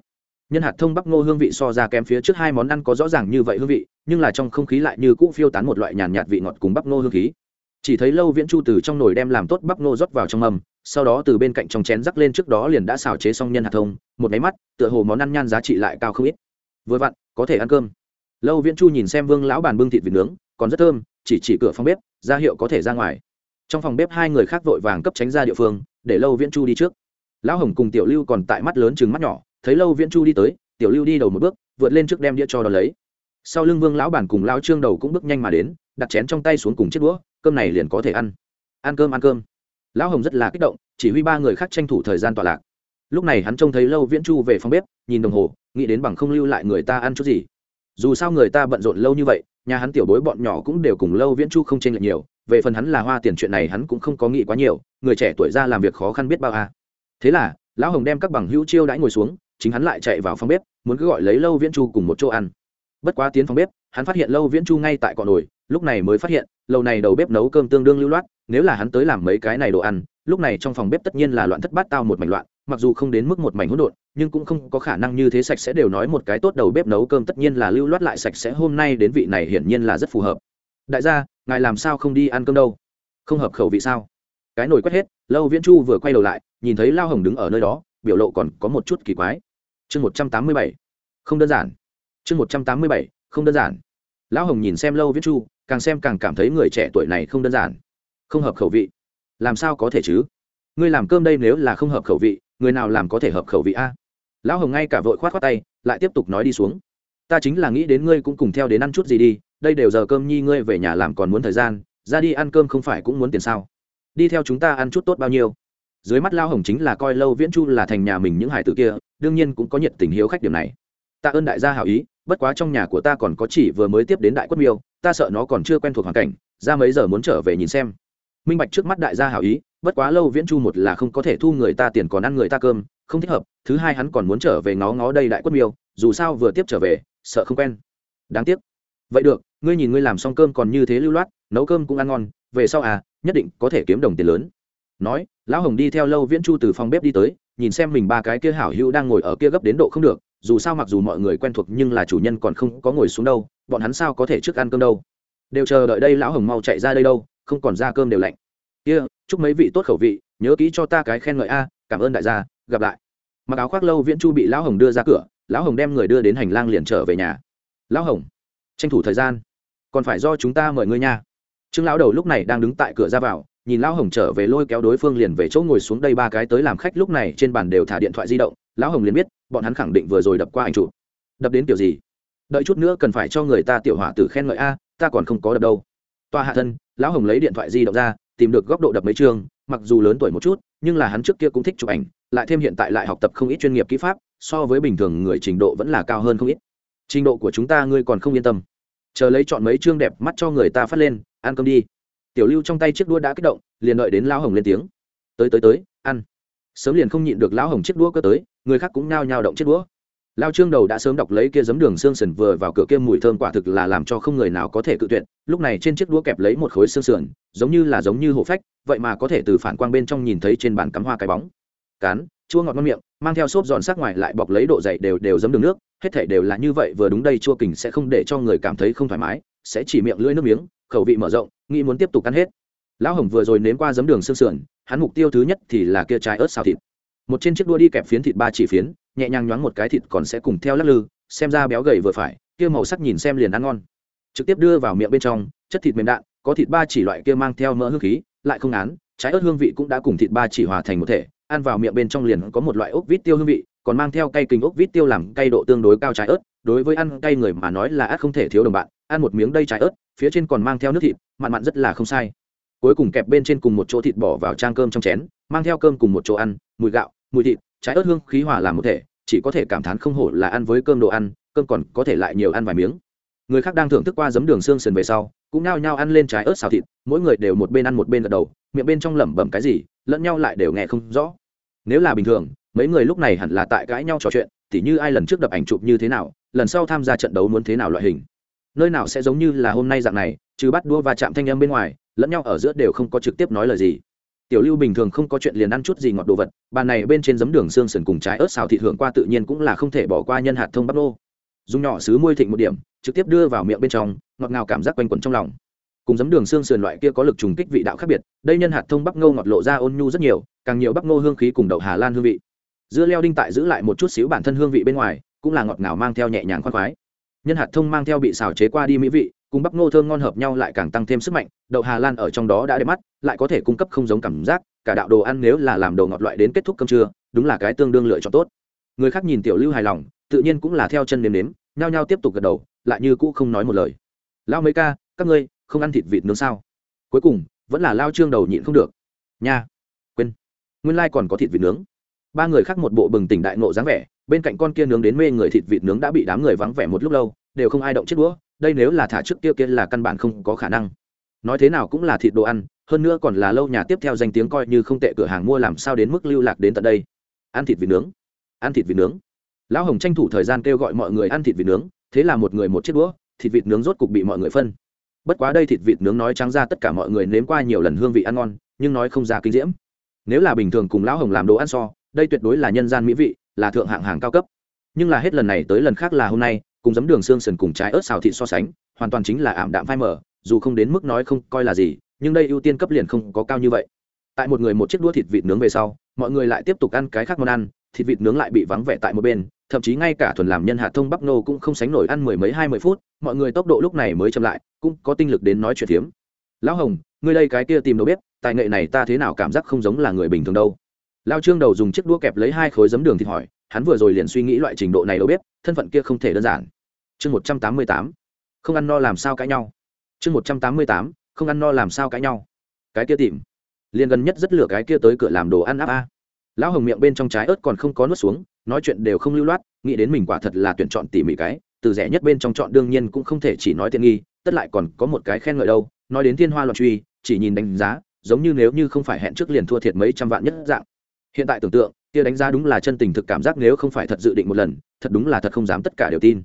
A: Nhân hạt thông bắc ngô hương vị so ra kém phía trước hai món ăn có rõ ràng như vậy hương vị nhưng là trong không khí lại như cũ phiêu tán một loại nhàn nhạt vị ngọt cùng bắp ngô hương khí. Chỉ thấy lâu viễn chu từ trong nồi đem làm tốt bắp ngô rót vào trong mâm, sau đó từ bên cạnh trong chén rắc lên trước đó liền đã xào chế xong nhân hạt thông, một máy mắt, tựa hồ món ăn nhan giá trị lại cao không ít. Vừa vặn, có thể ăn cơm. Lâu viễn chu nhìn xem vương lão bàn bưng thịt vịt nướng, còn rất thơm, chỉ chỉ cửa phòng bếp, ra hiệu có thể ra ngoài. Trong phòng bếp hai người khác vội vàng cấp tránh ra địa phương, để lâu viễn chu đi trước. Lão hồng cùng tiểu lưu còn tại mắt lớn chừng mắt nhỏ, thấy lâu viễn chu đi tới, tiểu lưu đi đầu một bước, vượt lên trước đem đĩa cho đ ó lấy sau lưng vương lão bản cùng lão trương đầu cũng bước nhanh mà đến, đặt chén trong tay xuống cùng chiếc đũa, cơm này liền có thể ăn. Ăn cơm ăn cơm. Lão hồng rất là kích động, chỉ huy ba người khác tranh thủ thời gian tọa lạc. Lúc này hắn trông thấy lâu viễn chu về phòng bếp, nhìn đồng hồ, nghĩ đến bằng không lưu lại người ta ăn chút gì. Dù sao người ta bận rộn lâu như vậy, nhà hắn tiểu bối bọn nhỏ cũng đều cùng lâu viễn chu không tranh lệch nhiều, về phần hắn là hoa tiền chuyện này hắn cũng không có nghĩ quá nhiều, người trẻ tuổi ra làm việc khó khăn biết bao à. thế là, lão hồng đem các bằng hữu chiêu đãi ngồi xuống, chính hắn lại chạy vào phòng bếp, muốn cứ gọi lấy lâu viễn chu cùng một chỗ ăn bất quá tiến phòng bếp, hắn phát hiện lâu viễn chu ngay tại cọ nồi, lúc này mới phát hiện lâu này đầu bếp nấu cơm tương đương lưu loát, nếu là hắn tới làm mấy cái này đồ ăn, lúc này trong phòng bếp tất nhiên là loạn thất bát tao một mảnh loạn, mặc dù không đến mức một mảnh hỗn độn, nhưng cũng không có khả năng như thế sạch sẽ đều nói một cái tốt đầu bếp nấu cơm tất nhiên là lưu loát lại sạch sẽ, hôm nay đến vị này hiển nhiên là rất phù hợp. Đại gia, ngài làm sao không đi ăn cơm đâu? Không hợp khẩu vị sao? Cái nồi quét hết, lâu viễn chu vừa quay đầu lại, nhìn thấy lao hồng đứng ở nơi đó, biểu lộ còn có một chút kỳ quái. Chương một trăm tám mươi bảy. Không đơn giản chương một trăm tám mươi bảy, không đơn giản. Lão hồng nhìn xem lâu viết chu, càng xem càng cảm thấy người trẻ tuổi này không đơn giản. Không hợp khẩu vị. Làm sao có thể chứ? Ngươi làm cơm đây nếu là không hợp khẩu vị, người nào làm có thể hợp khẩu vị a? Lão hồng ngay cả vội khoát khoát tay, lại tiếp tục nói đi xuống. Ta chính là nghĩ đến ngươi cũng cùng theo đến ăn chút gì đi, đây đều giờ cơm nhi ngươi về nhà làm còn muốn thời gian, ra đi ăn cơm không phải cũng muốn tiền sao? Đi theo chúng ta ăn chút tốt bao nhiêu? Dưới mắt lao hồng chính là coi lâu viễn chu là thành nhà mình những hải tử kia, đương nhiên cũng có nhiệt tình hiếu khách điểm này. Ta ơn đại gia hảo ý bất quá trong nhà của ta còn có chỉ vừa mới tiếp đến đại quất miêu, ta sợ nó còn chưa quen thuộc hoàn cảnh, ra mấy giờ muốn trở về nhìn xem. Minh bạch trước mắt đại gia hảo ý, bất quá lâu viễn chu một là không có thể thu người ta tiền còn ăn người ta cơm, không thích hợp, thứ hai hắn còn muốn trở về ngó ngó đây đại quất miêu, dù sao vừa tiếp trở về, sợ không quen. Đáng tiếc. Vậy được, ngươi nhìn ngươi làm xong cơm còn như thế lưu loát, nấu cơm cũng ăn ngon, về sau à nhất định có thể kiếm đồng tiền lớn. Nói, lão hồng đi theo lâu viễn chu từ phòng bếp đi tới, nhìn xem mình ba cái kia hảo hữu đang ngồi ở kia gấp đến độ không được dù sao mặc dù mọi người quen thuộc nhưng là chủ nhân còn không có ngồi xuống đâu, bọn hắn sao có thể trước ăn cơm đâu? Đều chờ đợi đây lão hồng mau chạy ra đây đâu, không còn ra cơm đều lạnh. Kia, chúc mấy vị tốt khẩu vị, nhớ kỹ cho ta cái khen ngợi a, cảm ơn đại gia, gặp lại. Mặc áo khoác lâu viễn chu bị lão hồng đưa ra cửa, lão hồng đem người đưa đến hành lang liền trở về nhà. Lão hồng, tranh thủ thời gian. Còn phải do chúng ta mời ngươi nha. Trương lão đầu lúc này đang đứng tại cửa ra vào, nhìn lão hồng trở về lôi kéo đối phương liền về chỗ ngồi xuống đây ba cái tới làm khách lúc này trên bàn đều thả điện thoại di động lão hồng liền biết, bọn hắn khẳng định vừa rồi đập qua ảnh chủ đập đến kiểu gì? Đợi chút nữa cần phải cho người ta tiểu hỏa tử khen ngợi a, ta còn không có đập đâu. Toa hạ thân, lão hồng lấy điện thoại di động ra, tìm được góc độ đập mấy chương mặc dù lớn tuổi một chút, nhưng là hắn trước kia cũng thích chụp ảnh, lại thêm hiện tại lại học tập không ít chuyên nghiệp kỹ pháp, so với bình thường người trình độ vẫn là cao hơn không ít. Trình độ của chúng ta ngươi còn không yên tâm. Chờ lấy chọn mấy chương đẹp mắt cho người ta phát lên, ăn cơm đi. Tiểu lưu trong tay chiếc đua đã kích động, liền đợi đến lão hồng lên tiếng. Tới tới tới, ăn sớm liền không nhịn được lão hồng chiếc đũa cơ tới, người khác cũng nao nhao động chiếc đũa. Lao trương đầu đã sớm đọc lấy kia giấm đường xương sườn vừa vào cửa kia mùi thơm quả thực là làm cho không người nào có thể cự tuyệt, lúc này trên chiếc đũa kẹp lấy một khối xương sườn, giống như là giống như hổ phách, vậy mà có thể từ phản quang bên trong nhìn thấy trên bàn cắm hoa cái bóng. Cán, chua ngọt ngon miệng, mang theo xốp giòn sắc ngoài lại bọc lấy độ dày đều đều giấm đường nước, hết thể đều là như vậy, vừa đúng đây chua kình sẽ không để cho người cảm thấy không thoải mái, sẽ chỉ miệng lưỡi nước miếng, khẩu vị mở rộng, nghĩ muốn tiếp tục ăn hết. Lão hồng vừa rồi nếm qua giấm đường xương sườn hắn mục tiêu thứ nhất thì là kia trái ớt xào thịt. Một trên chiếc đua đi kẹp phiến thịt ba chỉ phiến, nhẹ nhàng nhoáng một cái thịt còn sẽ cùng theo lắc lư, xem ra béo gầy vừa phải, kia màu sắc nhìn xem liền ăn ngon. Trực tiếp đưa vào miệng bên trong, chất thịt mềm đạn, có thịt ba chỉ loại kia mang theo mỡ hương khí, lại không án, trái ớt hương vị cũng đã cùng thịt ba chỉ hòa thành một thể, ăn vào miệng bên trong liền có một loại ốc vít tiêu hương vị, còn mang theo cây kinh ốc vít tiêu làm cay độ tương đối cao trái ớt, đối với ăn cay người mà nói là ác không thể thiếu đồng bạn, ăn một miếng đây trái ớt, phía trên còn mang theo nước thịt, mặn mặn rất là không sai cuối cùng kẹp bên trên cùng một chỗ thịt bỏ vào trang cơm trong chén, mang theo cơm cùng một chỗ ăn, mùi gạo, mùi thịt, trái ớt hương, khí hòa làm một thể, chỉ có thể cảm thán không hổ là ăn với cơm đồ ăn, cơm còn có thể lại nhiều ăn vài miếng. Người khác đang thưởng thức qua giấm đường xương sườn về sau, cũng nao nhao ăn lên trái ớt xào thịt, mỗi người đều một bên ăn một bên gật đầu, miệng bên trong lẩm bẩm cái gì, lẫn nhau lại đều nghe không rõ. Nếu là bình thường, mấy người lúc này hẳn là tại cãi nhau trò chuyện, tỉ như ai lần trước đập ảnh chụp như thế nào, lần sau tham gia trận đấu muốn thế nào loại hình. Nơi nào sẽ giống như là hôm nay dạng này chứ bắt đua và chạm thanh âm bên ngoài lẫn nhau ở giữa đều không có trực tiếp nói lời gì. Tiểu lưu bình thường không có chuyện liền ăn chút gì ngọt đồ vật bàn này bên trên giấm đường xương sườn cùng trái ớt xào thịt hưởng qua tự nhiên cũng là không thể bỏ qua nhân hạt thông bắp nô. Dùng nhỏ xứ môi thịnh một điểm, trực tiếp đưa vào miệng bên trong, ngọt ngào cảm giác quanh quẩn trong lòng. Cùng giấm đường xương sườn loại kia có lực trùng kích vị đạo khác biệt, đây nhân hạt thông bắp ngô ngọt lộ ra ôn nhu rất nhiều, càng nhiều bắp ngô hương khí cùng đậu hà lan hương vị. Dưa leo đinh tại giữ lại một chút xíu bản thân hương vị bên ngoài, cũng là ngọt ngào mang theo nhẹ nhàng khoan khoái. Nhân hạt thông mang theo bị xào chế qua đi mỹ vị cùng bắp ngô thơm ngon hợp nhau lại càng tăng thêm sức mạnh, đậu hà lan ở trong đó đã đẹp mắt, lại có thể cung cấp không giống cảm giác, cả đạo đồ ăn nếu là làm đồ ngọt loại đến kết thúc cơm trưa, đúng là cái tương đương lựa chọn tốt. Người khác nhìn tiểu lưu hài lòng, tự nhiên cũng là theo chân nếm nếm, nhao nhao tiếp tục gật đầu, lại như cũ không nói một lời. Lao mấy ca, các ngươi không ăn thịt vịt nướng sao? Cuối cùng, vẫn là lao trương đầu nhịn không được. Nha, quên, nguyên lai、like、còn có thịt vịt nướng. Ba người khác một bộ bừng tỉnh đại nộ dáng vẻ, bên cạnh con kia nướng đến mê người thịt vịt nướng đã bị đám người vắng vẻ một lúc lâu, đều không ai động chết đũa đây nếu là thả trước kia kia là căn bản không có khả năng. Nói thế nào cũng là thịt đồ ăn, hơn nữa còn là lâu nhà tiếp theo danh tiếng coi như không tệ cửa hàng mua làm sao đến mức lưu lạc đến tận đây. Ăn thịt vịt nướng, ăn thịt vịt nướng. Lão hồng tranh thủ thời gian kêu gọi mọi người ăn thịt vịt nướng, thế là một người một chiếc đũa, thịt vịt nướng rốt cục bị mọi người phân. Bất quá đây thịt vịt nướng nói trắng ra tất cả mọi người nếm qua nhiều lần hương vị ăn ngon, nhưng nói không ra kinh diễm. Nếu là bình thường cùng lão hồng làm đồ ăn so, đây tuyệt đối là nhân gian mỹ vị, là thượng hạng hàng cao cấp. Nhưng là hết lần này tới lần khác là hôm nay cùng giấm đường xương sườn cùng trái ớt xào thịt so sánh, hoàn toàn chính là ảm đạm phai mờ, dù không đến mức nói không coi là gì, nhưng đây ưu tiên cấp liền không có cao như vậy. Tại một người một chiếc đũa thịt vịt nướng về sau, mọi người lại tiếp tục ăn cái khác món ăn, thịt vịt nướng lại bị vắng vẻ tại một bên, thậm chí ngay cả thuần làm nhân hạ thông bắp nô cũng không sánh nổi ăn mười mấy hai mươi phút, mọi người tốc độ lúc này mới chậm lại, cũng có tinh lực đến nói chuyện phiếm. Lão hồng, ngươi đây cái kia tìm đâu biết, tài nghệ này ta thế nào cảm giác không giống là người bình thường đâu. Lao trương đầu dùng chiếc đũa kẹp lấy hai khối giấm đường thịt hỏi, hắn vừa rồi liền suy nghĩ loại trình độ này đâu biết thân phận kia không thể đơn giản. Chương một trăm tám mươi tám, không ăn no làm sao cãi nhau. Chương một trăm tám mươi tám, không ăn no làm sao cãi nhau. Cái kia tìm. Liền gần nhất rất lửa cái kia tới cửa làm đồ ăn áp a. Lão hồng miệng bên trong trái ớt còn không có nuốt xuống, nói chuyện đều không lưu loát, nghĩ đến mình quả thật là tuyển chọn tỉ mỉ cái, từ rẻ nhất bên trong chọn đương nhiên cũng không thể chỉ nói tiện nghi, tất lại còn có một cái khen ngợi đâu, nói đến thiên hoa loạn truy, chỉ nhìn đánh giá, giống như nếu như không phải hẹn trước liền thua thiệt mấy trăm vạn nhất dạng. Hiện tại tưởng tượng kia đánh giá đúng là chân tình thực cảm giác nếu không phải thật dự định một lần, thật đúng là thật không dám tất cả đều tin.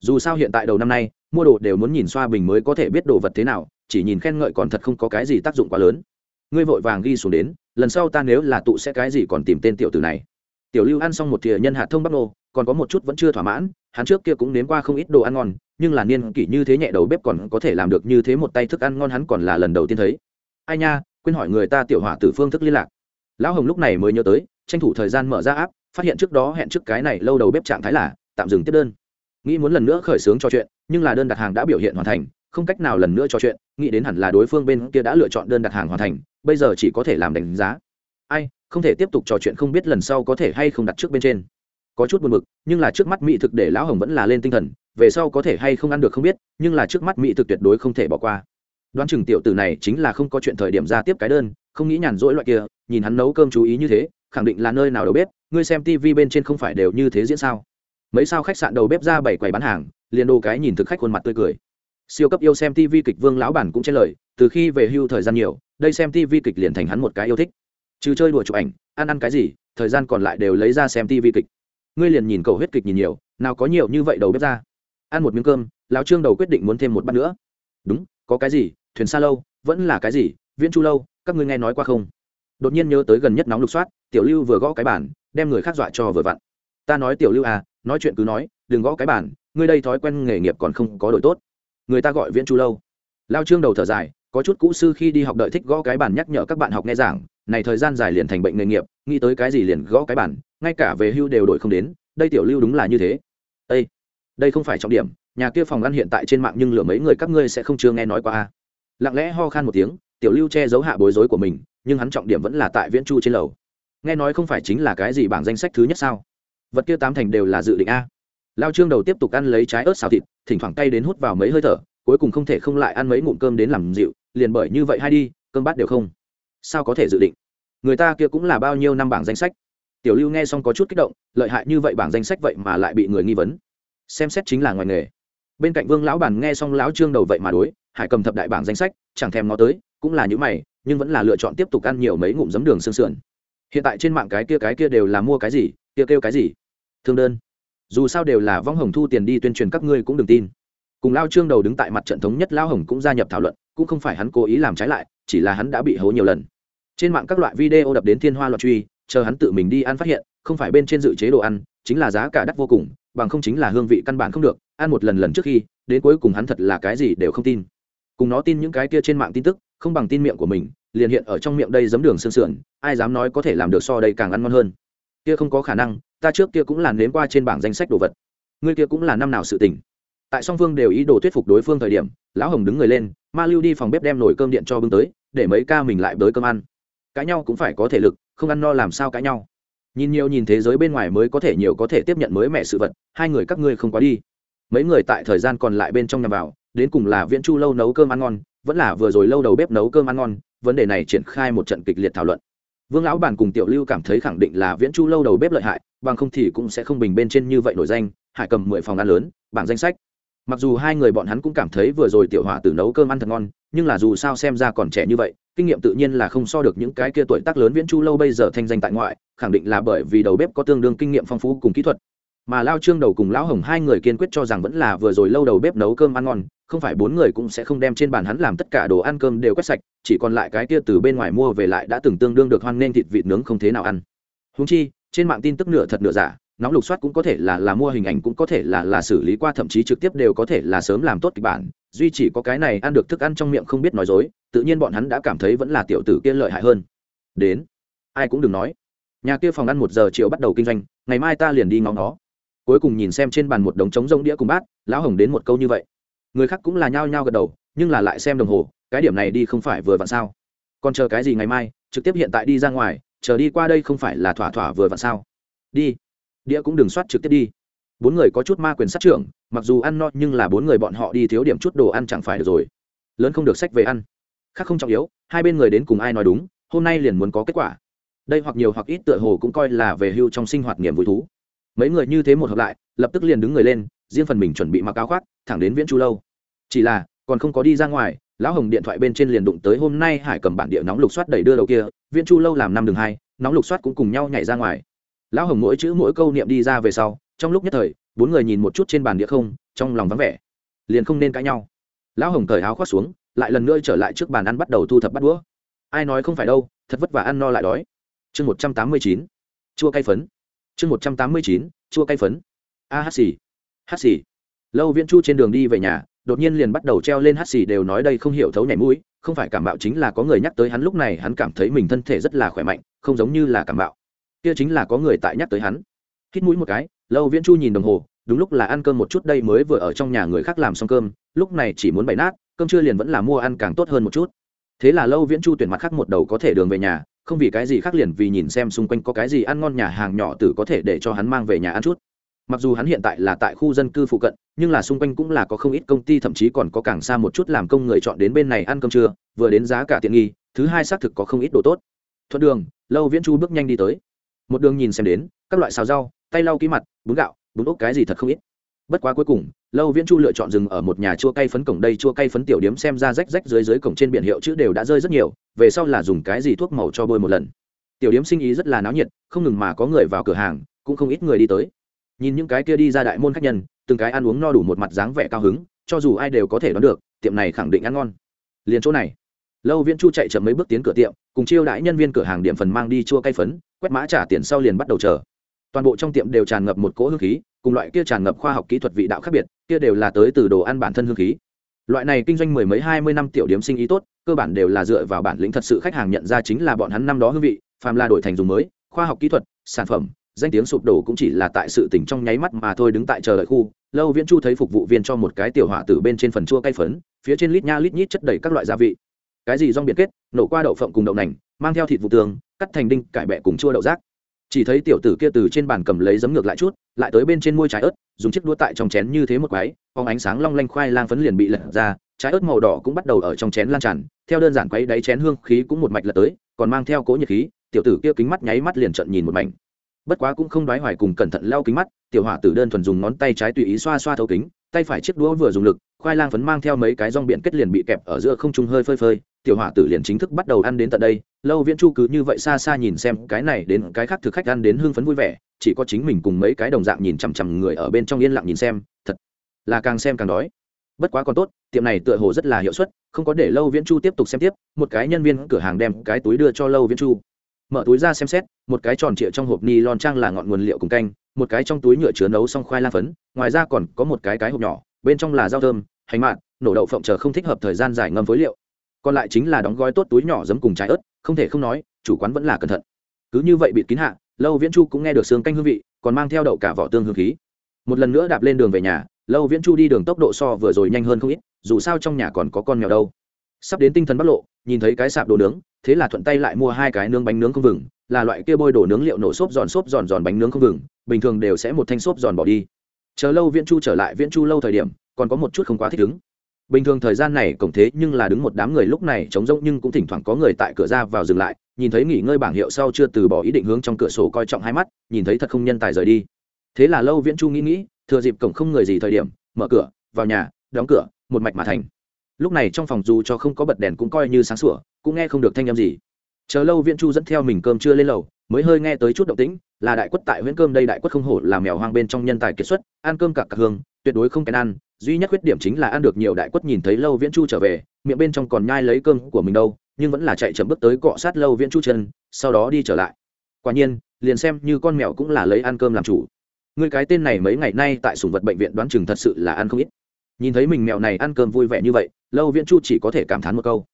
A: Dù sao hiện tại đầu năm nay, mua đồ đều muốn nhìn xoa bình mới có thể biết đồ vật thế nào, chỉ nhìn khen ngợi còn thật không có cái gì tác dụng quá lớn. Ngươi vội vàng ghi xuống đến, lần sau ta nếu là tụ sẽ cái gì còn tìm tên tiểu tử này. Tiểu lưu ăn xong một thìa nhân hạt thông bắc nô, còn có một chút vẫn chưa thỏa mãn, hắn trước kia cũng nếm qua không ít đồ ăn ngon, nhưng là niên kỷ như thế nhẹ đầu bếp còn có thể làm được như thế một tay thức ăn ngon hắn còn là lần đầu tiên thấy. Ai nha, quên hỏi người ta tiểu hỏa tử phương thức liên lạc. Lão hồng lúc này mới nhớ tới tranh thủ thời gian mở ra áp phát hiện trước đó hẹn trước cái này lâu đầu bếp trạng thái là tạm dừng tiếp đơn. Nghĩ muốn lần nữa khởi xướng cho chuyện, nhưng là đơn đặt hàng đã biểu hiện hoàn thành, không cách nào lần nữa trò chuyện, nghĩ đến hẳn là đối phương bên kia đã lựa chọn đơn đặt hàng hoàn thành, bây giờ chỉ có thể làm đánh giá. Ai, không thể tiếp tục trò chuyện không biết lần sau có thể hay không đặt trước bên trên. Có chút buồn bực, nhưng là trước mắt mỹ thực để lão hồng vẫn là lên tinh thần, về sau có thể hay không ăn được không biết, nhưng là trước mắt mỹ thực tuyệt đối không thể bỏ qua. Đoán chừng tiểu tử này chính là không có chuyện thời điểm ra tiếp cái đơn, không nghĩ nhàn rỗi loại kia, nhìn hắn nấu cơm chú ý như thế khẳng định là nơi nào đầu bếp, ngươi xem tivi bên trên không phải đều như thế diễn sao? Mấy sao khách sạn đầu bếp ra bảy quầy bán hàng, liền đồ cái nhìn thực khách khuôn mặt tươi cười. Siêu cấp yêu xem tv kịch vương lão bản cũng trên lời, từ khi về hưu thời gian nhiều, đây xem tv kịch liền thành hắn một cái yêu thích. Trừ chơi đùa chụp ảnh, ăn ăn cái gì, thời gian còn lại đều lấy ra xem tv kịch. Ngươi liền nhìn cầu huyết kịch nhìn nhiều, nào có nhiều như vậy đầu bếp ra. Ăn một miếng cơm, lão trương đầu quyết định muốn thêm một bát nữa. Đúng, có cái gì, thuyền xa lâu, vẫn là cái gì, viễn chu lâu, các ngươi nghe nói qua không? Đột nhiên nhớ tới gần nhất nóng lục soát tiểu lưu vừa gõ cái bàn, đem người khác dọa cho vừa vặn ta nói tiểu lưu à nói chuyện cứ nói đừng gõ cái bàn. ngươi đây thói quen nghề nghiệp còn không có đổi tốt người ta gọi viễn chu lâu lao trương đầu thở dài có chút cũ sư khi đi học đợi thích gõ cái bàn nhắc nhở các bạn học nghe giảng này thời gian dài liền thành bệnh nghề nghiệp nghĩ tới cái gì liền gõ cái bàn, ngay cả về hưu đều đổi không đến đây tiểu lưu đúng là như thế Ê! đây không phải trọng điểm nhà kia phòng ăn hiện tại trên mạng nhưng lửa mấy người các ngươi sẽ không chưa nghe nói qua a lặng lẽ ho khan một tiếng tiểu lưu che giấu hạ bối rối của mình nhưng hắn trọng điểm vẫn là tại viễn chu trên lầu nghe nói không phải chính là cái gì bảng danh sách thứ nhất sao? Vật kia tám thành đều là dự định a. Lao trương đầu tiếp tục ăn lấy trái ớt xào thịt, thỉnh thoảng tay đến hút vào mấy hơi thở, cuối cùng không thể không lại ăn mấy ngụm cơm đến làm dịu, liền bởi như vậy hay đi, cơm bát đều không. Sao có thể dự định? Người ta kia cũng là bao nhiêu năm bảng danh sách? Tiểu lưu nghe xong có chút kích động, lợi hại như vậy bảng danh sách vậy mà lại bị người nghi vấn. Xem xét chính là ngoài nghề. Bên cạnh vương lão bản nghe xong lão trương đầu vậy mà đối, hải cầm thập đại bảng danh sách, chẳng thèm nó tới, cũng là những mày, nhưng vẫn là lựa chọn tiếp tục ăn nhiều mấy ngụm giấm đường xương sườn hiện tại trên mạng cái kia cái kia đều là mua cái gì, kia kêu cái gì? Thương đơn. Dù sao đều là vong hồng thu tiền đi tuyên truyền các ngươi cũng đừng tin. Cùng lao trương đầu đứng tại mặt trận thống nhất, lao hồng cũng gia nhập thảo luận, cũng không phải hắn cố ý làm trái lại, chỉ là hắn đã bị hố nhiều lần. Trên mạng các loại video đập đến thiên hoa loạn truy, chờ hắn tự mình đi ăn phát hiện, không phải bên trên dự chế đồ ăn, chính là giá cả đắt vô cùng, bằng không chính là hương vị căn bản không được, ăn một lần lần trước khi, đến cuối cùng hắn thật là cái gì đều không tin. Cùng nó tin những cái kia trên mạng tin tức, không bằng tin miệng của mình liền hiện ở trong miệng đây giấm đường sương sườn, ai dám nói có thể làm được so đây càng ăn ngon hơn. Kia không có khả năng, ta trước kia cũng là nếm qua trên bảng danh sách đồ vật. Ngươi kia cũng là năm nào sự tình. Tại song phương đều ý đồ thuyết phục đối phương thời điểm, lão hồng đứng người lên, ma lưu đi phòng bếp đem nồi cơm điện cho bưng tới, để mấy ca mình lại bới cơm ăn. Cãi nhau cũng phải có thể lực, không ăn no làm sao cãi nhau. Nhìn nhiều nhìn thế giới bên ngoài mới có thể nhiều có thể tiếp nhận mới mẹ sự vật, hai người các ngươi không quá đi. Mấy người tại thời gian còn lại bên trong nhằm vào, đến cùng là viễn chu lâu nấu cơm ăn ngon, vẫn là vừa rồi lâu đầu bếp nấu cơm ăn ngon vấn đề này triển khai một trận kịch liệt thảo luận. Vương lão bản cùng tiểu lưu cảm thấy khẳng định là viễn chu lâu đầu bếp lợi hại, bằng không thì cũng sẽ không bình bên trên như vậy nổi danh, hải cầm mười phòng ăn lớn, bảng danh sách. Mặc dù hai người bọn hắn cũng cảm thấy vừa rồi tiểu hỏa tử nấu cơm ăn thật ngon, nhưng là dù sao xem ra còn trẻ như vậy, kinh nghiệm tự nhiên là không so được những cái kia tuổi tác lớn viễn chu lâu bây giờ thanh danh tại ngoại, khẳng định là bởi vì đầu bếp có tương đương kinh nghiệm phong phú cùng kỹ thuật. Mà lao trương đầu cùng lão hồng hai người kiên quyết cho rằng vẫn là vừa rồi lâu đầu bếp nấu cơm ăn ngon không phải bốn người cũng sẽ không đem trên bàn hắn làm tất cả đồ ăn cơm đều quét sạch, chỉ còn lại cái kia từ bên ngoài mua về lại đã từng tương đương được hoan nên thịt vịt nướng không thế nào ăn. Húng chi, trên mạng tin tức nửa thật nửa giả, nóng lục soát cũng có thể là là mua hình ảnh cũng có thể là là xử lý qua, thậm chí trực tiếp đều có thể là sớm làm tốt kịch bản, duy chỉ có cái này ăn được thức ăn trong miệng không biết nói dối, tự nhiên bọn hắn đã cảm thấy vẫn là tiểu tử kia lợi hại hơn. Đến, ai cũng đừng nói. Nhà kia phòng ăn một giờ chiều bắt đầu kinh doanh, ngày mai ta liền đi ngóng nó cuối cùng nhìn xem trên bàn một đống trống rông đĩa cùng bát, lão hồng đến một câu như vậy người khác cũng là nhao nhao gật đầu, nhưng là lại xem đồng hồ, cái điểm này đi không phải vừa vặn sao? Còn chờ cái gì ngày mai, trực tiếp hiện tại đi ra ngoài, chờ đi qua đây không phải là thỏa thỏa vừa vặn sao? Đi. Đĩa cũng đừng soát trực tiếp đi. Bốn người có chút ma quyền sát trưởng, mặc dù ăn no, nhưng là bốn người bọn họ đi thiếu điểm chút đồ ăn chẳng phải được rồi. Lớn không được sách về ăn. Khác không trọng yếu, hai bên người đến cùng ai nói đúng, hôm nay liền muốn có kết quả. Đây hoặc nhiều hoặc ít tựa hồ cũng coi là về hưu trong sinh hoạt niềm vui thú. Mấy người như thế một hợp lại, lập tức liền đứng người lên riêng phần mình chuẩn bị mặc áo khoác, thẳng đến viễn chu lâu. Chỉ là, còn không có đi ra ngoài, lão hồng điện thoại bên trên liền đụng tới hôm nay hải cầm bản địa nóng lục soát đẩy đưa đầu kia, viễn chu lâu làm năm đường hai, nóng lục soát cũng cùng nhau nhảy ra ngoài. Lão hồng mỗi chữ mỗi câu niệm đi ra về sau, trong lúc nhất thời, bốn người nhìn một chút trên bàn địa không, trong lòng vắng vẻ. Liền không nên cãi nhau. Lão hồng cởi áo khoác xuống, lại lần nữa trở lại trước bàn ăn bắt đầu thu thập bắt đũa. Ai nói không phải đâu, thật vất vả ăn no lại đói. Chương một trăm tám mươi chín, chua cay phấn. Chương một trăm tám mươi chín, chua cay phấn. A hát xì hát xì. Lâu viễn chu trên đường đi về nhà, đột nhiên liền bắt đầu treo lên hát xì đều nói đây không hiểu thấu nhảy mũi, không phải cảm bạo chính là có người nhắc tới hắn, lúc này hắn cảm thấy mình thân thể rất là khỏe mạnh, không giống như là cảm bạo. Kia chính là có người tại nhắc tới hắn. Hít mũi một cái, lâu viễn chu nhìn đồng hồ, đúng lúc là ăn cơm một chút, đây mới vừa ở trong nhà người khác làm xong cơm, lúc này chỉ muốn bày nát, cơm trưa liền vẫn là mua ăn càng tốt hơn một chút. Thế là lâu viễn chu tuyển mặt khác một đầu có thể đường về nhà, không vì cái gì khác liền vì nhìn xem xung quanh có cái gì ăn ngon nhà hàng nhỏ tử có thể để cho hắn mang về nhà ăn chút mặc dù hắn hiện tại là tại khu dân cư phụ cận, nhưng là xung quanh cũng là có không ít công ty, thậm chí còn có càng xa một chút làm công người chọn đến bên này ăn cơm trưa, vừa đến giá cả tiện nghi, thứ hai xác thực có không ít đồ tốt. Thuận đường, lâu viễn chu bước nhanh đi tới. Một đường nhìn xem đến, các loại xào rau, tay lau ký mặt, bún gạo, bún ốc cái gì thật không ít. Bất quá cuối cùng, lâu viễn chu lựa chọn dừng ở một nhà chua cay phấn cổng đây, chua cay phấn tiểu điếm xem ra rách rách dưới dưới cổng trên biển hiệu chữ đều đã rơi rất nhiều, về sau là dùng cái gì thuốc màu cho bôi một lần. Tiểu điếm sinh ý rất là náo nhiệt, không ngừng mà có người vào cửa hàng, cũng không ít người đi tới nhìn những cái kia đi ra đại môn khách nhân, từng cái ăn uống no đủ một mặt dáng vẻ cao hứng, cho dù ai đều có thể đoán được, tiệm này khẳng định ăn ngon. Liền chỗ này, lâu viễn chu chạy chậm mấy bước tiến cửa tiệm, cùng chiêu đãi nhân viên cửa hàng điểm phần mang đi chua cay phấn, quét mã trả tiền sau liền bắt đầu chờ. Toàn bộ trong tiệm đều tràn ngập một cỗ hương khí, cùng loại kia tràn ngập khoa học kỹ thuật vị đạo khác biệt, kia đều là tới từ đồ ăn bản thân hương khí. Loại này kinh doanh mười mấy hai mươi năm tiểu điểm sinh ý tốt, cơ bản đều là dựa vào bản lĩnh thật sự khách hàng nhận ra chính là bọn hắn năm đó hương vị, phàm là đổi thành dùng mới, khoa học kỹ thuật, sản phẩm danh tiếng sụp đổ cũng chỉ là tại sự tỉnh trong nháy mắt mà thôi đứng tại chờ đợi khu. Lâu viễn chu thấy phục vụ viên cho một cái tiểu họa từ bên trên phần chua cay phấn, phía trên lít nha lít nhít chất đầy các loại gia vị. Cái gì rong biệt kết, nổ qua đậu phộng cùng đậu nành, mang theo thịt vụ tường, cắt thành đinh, cải bẹ cùng chua đậu rác. Chỉ thấy tiểu tử kia từ trên bàn cầm lấy giấm ngược lại chút, lại tới bên trên môi trái ớt, dùng chiếc đũa tại trong chén như thế một quái phóng ánh sáng long lanh khoai lang phấn liền bị lật ra, trái ớt màu đỏ cũng bắt đầu ở trong chén lan tràn, theo đơn giản quấy đáy chén hương khí cũng một mạch lật tới, còn mang theo cỗ nhiệt khí, tiểu tử kia kính mắt nháy mắt liền trận nhìn một mảnh bất quá cũng không đoái hoài cùng cẩn thận lau kính mắt, tiểu hỏa tử đơn thuần dùng ngón tay trái tùy ý xoa xoa thấu kính, tay phải chiếc đũa vừa dùng lực, khoai lang phấn mang theo mấy cái rong biển kết liền bị kẹp ở giữa không trung hơi phơi phơi, tiểu hỏa tử liền chính thức bắt đầu ăn đến tận đây, lâu viễn chu cứ như vậy xa xa nhìn xem cái này đến cái khác thực khách ăn đến hưng phấn vui vẻ, chỉ có chính mình cùng mấy cái đồng dạng nhìn chằm chằm người ở bên trong yên lặng nhìn xem, thật là càng xem càng đói. Bất quá còn tốt, tiệm này tựa hồ rất là hiệu suất, không có để lâu viễn chu tiếp tục xem tiếp, một cái nhân viên cửa hàng đem cái túi đưa cho lâu viễn chu mở túi ra xem xét, một cái tròn trịa trong hộp ni lon trang là ngọn nguồn liệu cùng canh, một cái trong túi nhựa chứa nấu xong khoai lang phấn, ngoài ra còn có một cái cái hộp nhỏ, bên trong là rau thơm, hành mạn nổ đậu phộng chờ không thích hợp thời gian giải ngâm phối liệu. Còn lại chính là đóng gói tốt túi nhỏ giấm cùng trái ớt, không thể không nói, chủ quán vẫn là cẩn thận. Cứ như vậy bịt kín hạ, lâu viễn chu cũng nghe được xương canh hương vị, còn mang theo đậu cả vỏ tương hương khí. Một lần nữa đạp lên đường về nhà, lâu viễn chu đi đường tốc độ so vừa rồi nhanh hơn không ít, dù sao trong nhà còn có con mèo đâu sắp đến tinh thần bắt lộ, nhìn thấy cái sạp đồ nướng, thế là thuận tay lại mua hai cái nướng bánh nướng không vừng, là loại kia bôi đổ nướng liệu nổ xốp giòn xốp giòn giòn bánh nướng không vừng, bình thường đều sẽ một thanh xốp giòn bỏ đi. Chờ lâu viễn chu trở lại viễn chu lâu thời điểm, còn có một chút không quá thích ứng. Bình thường thời gian này cổng thế nhưng là đứng một đám người lúc này trống rỗng nhưng cũng thỉnh thoảng có người tại cửa ra vào dừng lại, nhìn thấy nghỉ ngơi bảng hiệu sau chưa từ bỏ ý định hướng trong cửa sổ coi trọng hai mắt, nhìn thấy thật không nhân tài rời đi. Thế là lâu viễn chu nghĩ nghĩ, thừa dịp cổng không người gì thời điểm, mở cửa, vào nhà, đóng cửa, một mạch mà thành lúc này trong phòng dù cho không có bật đèn cũng coi như sáng sủa, cũng nghe không được thanh â m gì. Chờ lâu viễn chu dẫn theo mình cơm chưa lên lầu, mới hơi nghe tới chút động tĩnh, là đại quất tại huyễn cơm đây đại quất không hổ là mèo hoang bên trong nhân tài kiệt xuất, ăn cơm cả cả hương, tuyệt đối không kèn ăn, duy nhất khuyết điểm chính là ăn được nhiều đại quất nhìn thấy lâu viễn chu trở về, miệng bên trong còn nhai lấy cơm của mình đâu, nhưng vẫn là chạy chậm bước tới cọ sát lâu viễn chu chân, sau đó đi trở lại. Quả nhiên, liền xem như con mèo cũng là lấy ăn cơm làm chủ. Người cái tên này mấy ngày nay tại sủng vật bệnh viện đoán chừng thật sự là ăn không ít nhìn thấy mình mèo này ăn cơm vui vẻ như vậy, lâu viễn chu chỉ có thể cảm thán một câu.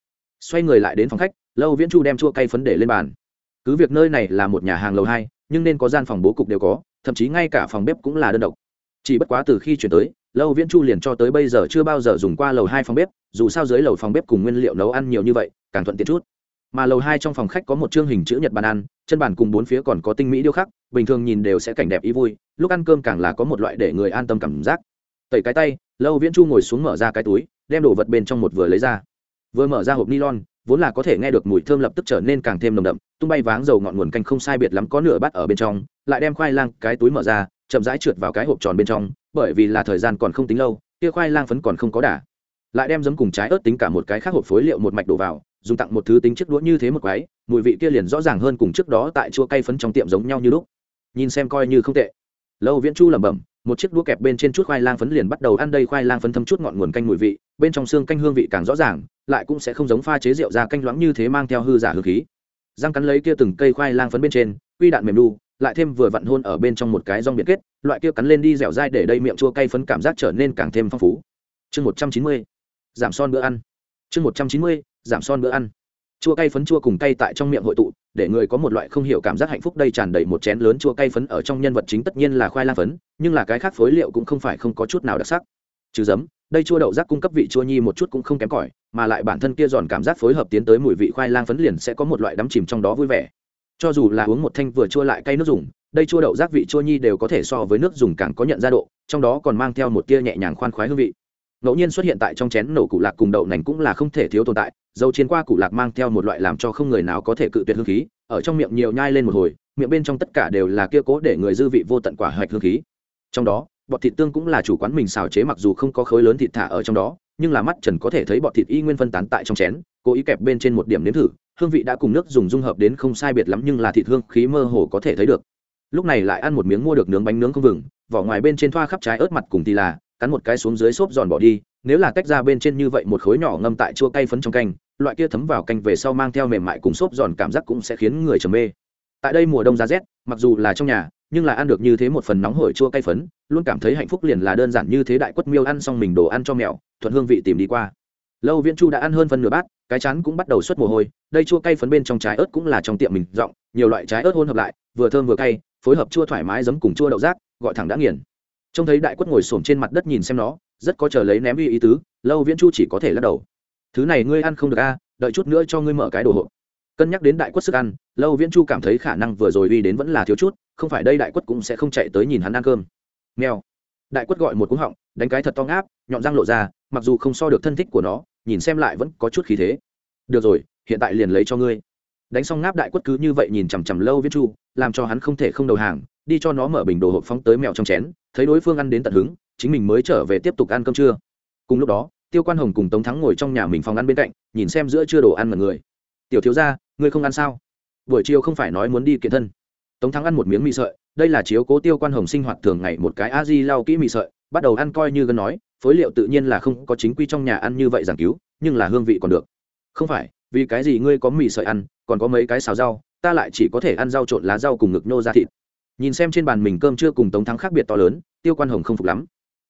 A: Xoay người lại đến phòng khách, lâu viễn chu đem chua cay phấn để lên bàn. Cứ việc nơi này là một nhà hàng lầu hai, nhưng nên có gian phòng bố cục đều có, thậm chí ngay cả phòng bếp cũng là đơn độc. Chỉ bất quá từ khi chuyển tới, lâu viễn chu liền cho tới bây giờ chưa bao giờ dùng qua lầu hai phòng bếp, dù sao dưới lầu phòng bếp cùng nguyên liệu nấu ăn nhiều như vậy, càng thuận tiện chút. Mà lầu hai trong phòng khách có một chương hình chữ nhật bàn ăn, chân bàn cùng bốn phía còn có tinh mỹ điêu khắc, bình thường nhìn đều sẽ cảnh đẹp ý vui, lúc ăn cơm càng là có một loại để người an tâm cảm giác. Tẩy cái tay lâu viễn chu ngồi xuống mở ra cái túi, đem đồ vật bên trong một vừa lấy ra. Vừa mở ra hộp nylon, vốn là có thể nghe được mùi thơm lập tức trở nên càng thêm nồng đậm, tung bay váng dầu ngọn nguồn canh không sai biệt lắm có nửa bát ở bên trong, lại đem khoai lang cái túi mở ra, chậm rãi trượt vào cái hộp tròn bên trong, bởi vì là thời gian còn không tính lâu, kia khoai lang phấn còn không có đả. Lại đem giấm cùng trái ớt tính cả một cái khác hộp phối liệu một mạch đổ vào, dùng tặng một thứ tính chiếc đũa như thế một quái, mùi vị kia liền rõ ràng hơn cùng trước đó tại chua cay phấn trong tiệm giống nhau như lúc. Nhìn xem coi như không tệ. Lâu viễn chu lẩm bẩm một chiếc đũa kẹp bên trên chút khoai lang phấn liền bắt đầu ăn đây khoai lang phấn thấm chút ngọn nguồn canh mùi vị, bên trong xương canh hương vị càng rõ ràng, lại cũng sẽ không giống pha chế rượu ra canh loãng như thế mang theo hư giả hương khí. Răng cắn lấy kia từng cây khoai lang phấn bên trên, quy đạn mềm đu lại thêm vừa vặn hôn ở bên trong một cái rong biệt kết, loại kia cắn lên đi dẻo dai để đây miệng chua cay phấn cảm giác trở nên càng thêm phong phú. Chương một trăm chín mươi, giảm son bữa ăn. Chương một trăm chín mươi, giảm son bữa ăn. Chua cay phấn chua cùng cay tại trong miệng hội tụ để người có một loại không hiểu cảm giác hạnh phúc đây tràn đầy một chén lớn chua cay phấn ở trong nhân vật chính tất nhiên là khoai lang phấn, nhưng là cái khác phối liệu cũng không phải không có chút nào đặc sắc. Trừ giấm, đây chua đậu rác cung cấp vị chua nhi một chút cũng không kém cỏi, mà lại bản thân kia giòn cảm giác phối hợp tiến tới mùi vị khoai lang phấn liền sẽ có một loại đắm chìm trong đó vui vẻ. Cho dù là uống một thanh vừa chua lại cay nước dùng, đây chua đậu rác vị chua nhi đều có thể so với nước dùng càng có nhận ra độ, trong đó còn mang theo một tia nhẹ nhàng khoan khoái hương vị ngẫu nhiên xuất hiện tại trong chén nổ cụ lạc cùng đậu nành cũng là không thể thiếu tồn tại. Dầu chiến qua cụ lạc mang theo một loại làm cho không người nào có thể cự tuyệt hương khí, ở trong miệng nhiều nhai lên một hồi, miệng bên trong tất cả đều là kia cố để người dư vị vô tận quả hoạch hương khí. Trong đó, bọt thịt tương cũng là chủ quán mình xào chế mặc dù không có khối lớn thịt thả ở trong đó, nhưng là mắt trần có thể thấy bọt thịt y nguyên phân tán tại trong chén, cố ý kẹp bên trên một điểm nếm thử, hương vị đã cùng nước dùng dung hợp đến không sai biệt lắm nhưng là thịt hương khí mơ hồ có thể thấy được. Lúc này lại ăn một miếng mua được nướng bánh nướng không vừng, vỏ ngoài bên trên thoa khắp trái ớt mặt cùng thì là cắn một cái xuống dưới xốp giòn bỏ đi, nếu là tách ra bên trên như vậy một khối nhỏ ngâm tại chua cay phấn trong canh, loại kia thấm vào canh về sau mang theo mềm mại cùng xốp giòn cảm giác cũng sẽ khiến người trầm mê. Tại đây mùa đông giá rét, mặc dù là trong nhà, nhưng là ăn được như thế một phần nóng hổi chua cay phấn, luôn cảm thấy hạnh phúc liền là đơn giản như thế đại quất miêu ăn xong mình đồ ăn cho mèo thuận hương vị tìm đi qua. Lâu viễn chu đã ăn hơn phần nửa bát, cái chán cũng bắt đầu xuất mồ hôi, đây chua cay phấn bên trong trái ớt cũng là trong tiệm mình rộng, nhiều loại trái ớt hôn hợp lại, vừa thơm vừa cay, phối hợp chua thoải mái giống cùng chua đậu rác, gọi thẳng đã nghiền trông thấy đại quất ngồi xổm trên mặt đất nhìn xem nó, rất có chờ lấy ném uy ý tứ, lâu viễn chu chỉ có thể lắc đầu. Thứ này ngươi ăn không được a, đợi chút nữa cho ngươi mở cái đồ hộp. Cân nhắc đến đại quất sức ăn, lâu viễn chu cảm thấy khả năng vừa rồi uy đến vẫn là thiếu chút, không phải đây đại quất cũng sẽ không chạy tới nhìn hắn ăn cơm. Nghèo đại quất gọi một cúng họng, đánh cái thật to ngáp, nhọn răng lộ ra, mặc dù không so được thân thích của nó, nhìn xem lại vẫn có chút khí thế. Được rồi, hiện tại liền lấy cho ngươi. Đánh xong ngáp đại quất cứ như vậy nhìn chằm chằm lâu viễn chu, làm cho hắn không thể không đầu hàng đi cho nó mở bình đồ hộp phóng tới mèo trong chén, thấy đối phương ăn đến tận hứng, chính mình mới trở về tiếp tục ăn cơm trưa. Cùng lúc đó, tiêu quan hồng cùng tống thắng ngồi trong nhà mình phòng ăn bên cạnh, nhìn xem giữa chưa đồ ăn mật người. Tiểu thiếu gia, ngươi không ăn sao? Buổi chiều không phải nói muốn đi kiện thân. Tống thắng ăn một miếng mì sợi, đây là chiếu cố tiêu quan hồng sinh hoạt thường ngày một cái a di lau kỹ mì sợi, bắt đầu ăn coi như gần nói, phối liệu tự nhiên là không có chính quy trong nhà ăn như vậy giảng cứu, nhưng là hương vị còn được. Không phải, vì cái gì ngươi có mì sợi ăn, còn có mấy cái xào rau, ta lại chỉ có thể ăn rau trộn lá rau cùng ngực nhô ra thịt nhìn xem trên bàn mình cơm chưa cùng tống thắng khác biệt to lớn, tiêu quan hồng không phục lắm.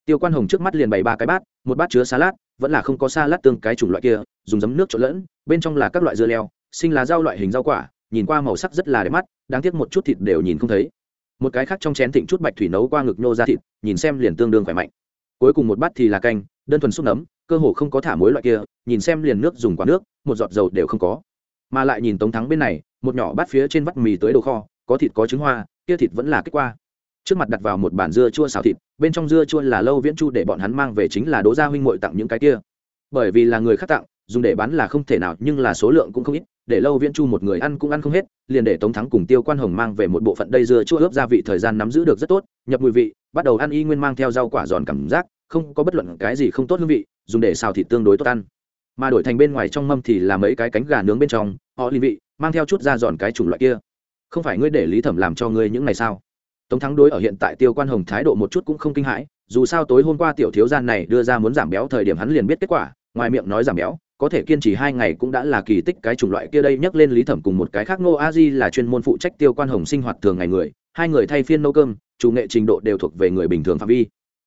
A: Tiêu quan hồng trước mắt liền bày ba cái bát, một bát chứa salad, vẫn là không có salad tương cái chủng loại kia, dùng giấm nước trộn lẫn, bên trong là các loại dưa leo, sinh lá rau loại hình rau quả, nhìn qua màu sắc rất là đẹp mắt, đáng tiếc một chút thịt đều nhìn không thấy. Một cái khác trong chén thịnh chút bạch thủy nấu qua ngực nhô ra thịt, nhìn xem liền tương đương khỏe mạnh. Cuối cùng một bát thì là canh, đơn thuần xúc nấm, cơ hồ không có thả muối loại kia, nhìn xem liền nước dùng quá nước, một giọt dầu đều không có. Mà lại nhìn tống thắng bên này, một nhỏ bát phía trên vắt mì tới đồ kho, có thịt có trứng hoa kia thịt vẫn là kết qua. Trước mặt đặt vào một bản dưa chua xào thịt, bên trong dưa chua là lâu viễn chu để bọn hắn mang về chính là đố gia huynh muội tặng những cái kia. Bởi vì là người khác tặng, dùng để bán là không thể nào, nhưng là số lượng cũng không ít, để lâu viễn chu một người ăn cũng ăn không hết, liền để tống thắng cùng tiêu quan hồng mang về một bộ phận đây dưa chua ướp gia vị thời gian nắm giữ được rất tốt, nhập mùi vị, bắt đầu ăn y nguyên mang theo rau quả giòn cảm giác, không có bất luận cái gì không tốt hương vị, dùng để xào thịt tương đối tốt ăn. Mà đổi thành bên ngoài trong mâm thì là mấy cái cánh gà nướng bên trong, họ ly vị, mang theo chút da giòn cái chủng loại kia không phải ngươi để lý thẩm làm cho ngươi những ngày sao? Tống thắng đối ở hiện tại tiêu quan hồng thái độ một chút cũng không kinh hãi, dù sao tối hôm qua tiểu thiếu gian này đưa ra muốn giảm béo thời điểm hắn liền biết kết quả, ngoài miệng nói giảm béo, có thể kiên trì hai ngày cũng đã là kỳ tích cái chủng loại kia đây nhắc lên lý thẩm cùng một cái khác ngô a di là chuyên môn phụ trách tiêu quan hồng sinh hoạt thường ngày người, hai người thay phiên nấu cơm, chủ nghệ trình độ đều thuộc về người bình thường phạm vi.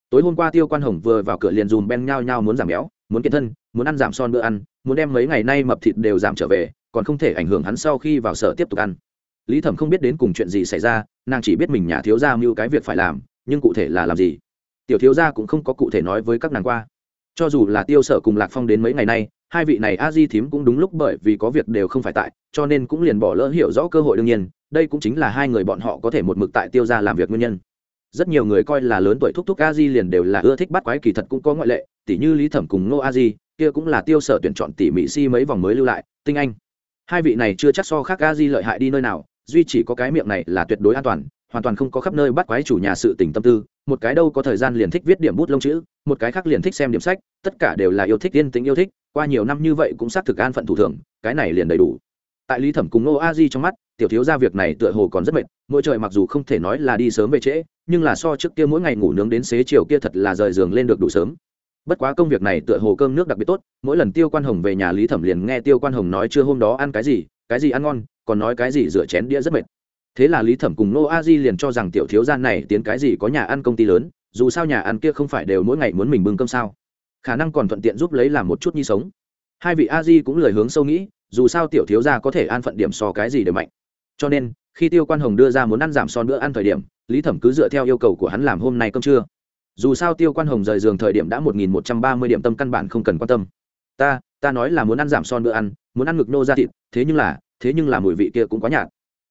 A: Tối hôm qua tiêu quan hồng vừa vào cửa liền dùm ben nhau nhau muốn giảm béo, muốn kiện thân, muốn ăn giảm son bữa ăn, muốn đem mấy ngày nay mập thịt đều giảm trở về, còn không thể ảnh hưởng hắn sau khi vào sở tiếp tục ăn lý thẩm không biết đến cùng chuyện gì xảy ra, nàng chỉ biết mình nhà thiếu gia mưu cái việc phải làm, nhưng cụ thể là làm gì? Tiểu thiếu gia cũng không có cụ thể nói với các nàng qua. Cho dù là tiêu sở cùng lạc phong đến mấy ngày nay, hai vị này a di thím cũng đúng lúc bởi vì có việc đều không phải tại, cho nên cũng liền bỏ lỡ hiểu rõ cơ hội đương nhiên, đây cũng chính là hai người bọn họ có thể một mực tại tiêu gia làm việc nguyên nhân. Rất nhiều người coi là lớn tuổi thúc thúc a di liền đều là ưa thích bắt quái kỳ thật cũng có ngoại lệ, tỉ như lý thẩm cùng ngô a di, kia cũng là tiêu sở tuyển chọn tỉ mỹ si mấy vòng mới lưu lại, tinh anh. Hai vị này chưa chắc so khác a di lợi hại đi nơi nào duy chỉ có cái miệng này là tuyệt đối an toàn, hoàn toàn không có khắp nơi bắt quái chủ nhà sự tình tâm tư, một cái đâu có thời gian liền thích viết điểm bút lông chữ, một cái khác liền thích xem điểm sách, tất cả đều là yêu thích, yên tĩnh yêu thích, qua nhiều năm như vậy cũng xác thực an phận thủ thường, cái này liền đầy đủ. Tại lý thẩm cùng nô a di trong mắt, tiểu thiếu gia việc này tựa hồ còn rất mệt, mỗi trời mặc dù không thể nói là đi sớm về trễ, nhưng là so trước kia mỗi ngày ngủ nướng đến xế chiều kia thật là rời giường lên được đủ sớm. Bất quá công việc này tựa hồ cơm nước đặc biệt tốt, mỗi lần tiêu quan hồng về nhà lý thẩm liền nghe tiêu quan hồng nói chưa hôm đó ăn cái gì cái gì ăn ngon còn nói cái gì rửa chén đĩa rất mệt. Thế là lý thẩm cùng nô a di liền cho rằng tiểu thiếu gia này tiến cái gì có nhà ăn công ty lớn, dù sao nhà ăn kia không phải đều mỗi ngày muốn mình bưng cơm sao. Khả năng còn thuận tiện giúp lấy làm một chút nhi sống. Hai vị a di cũng lời hướng sâu nghĩ, dù sao tiểu thiếu gia có thể an phận điểm so cái gì để mạnh. Cho nên, khi tiêu quan hồng đưa ra muốn ăn giảm son bữa ăn thời điểm, lý thẩm cứ dựa theo yêu cầu của hắn làm hôm nay cơm trưa. Dù sao tiêu quan hồng rời giường thời điểm đã một nghìn một trăm ba mươi điểm tâm căn bản không cần quan tâm. Ta ta nói là muốn ăn giảm son bữa ăn, muốn ăn ngực nô ra thịt, thế nhưng là thế nhưng là mùi vị kia cũng quá nhạt.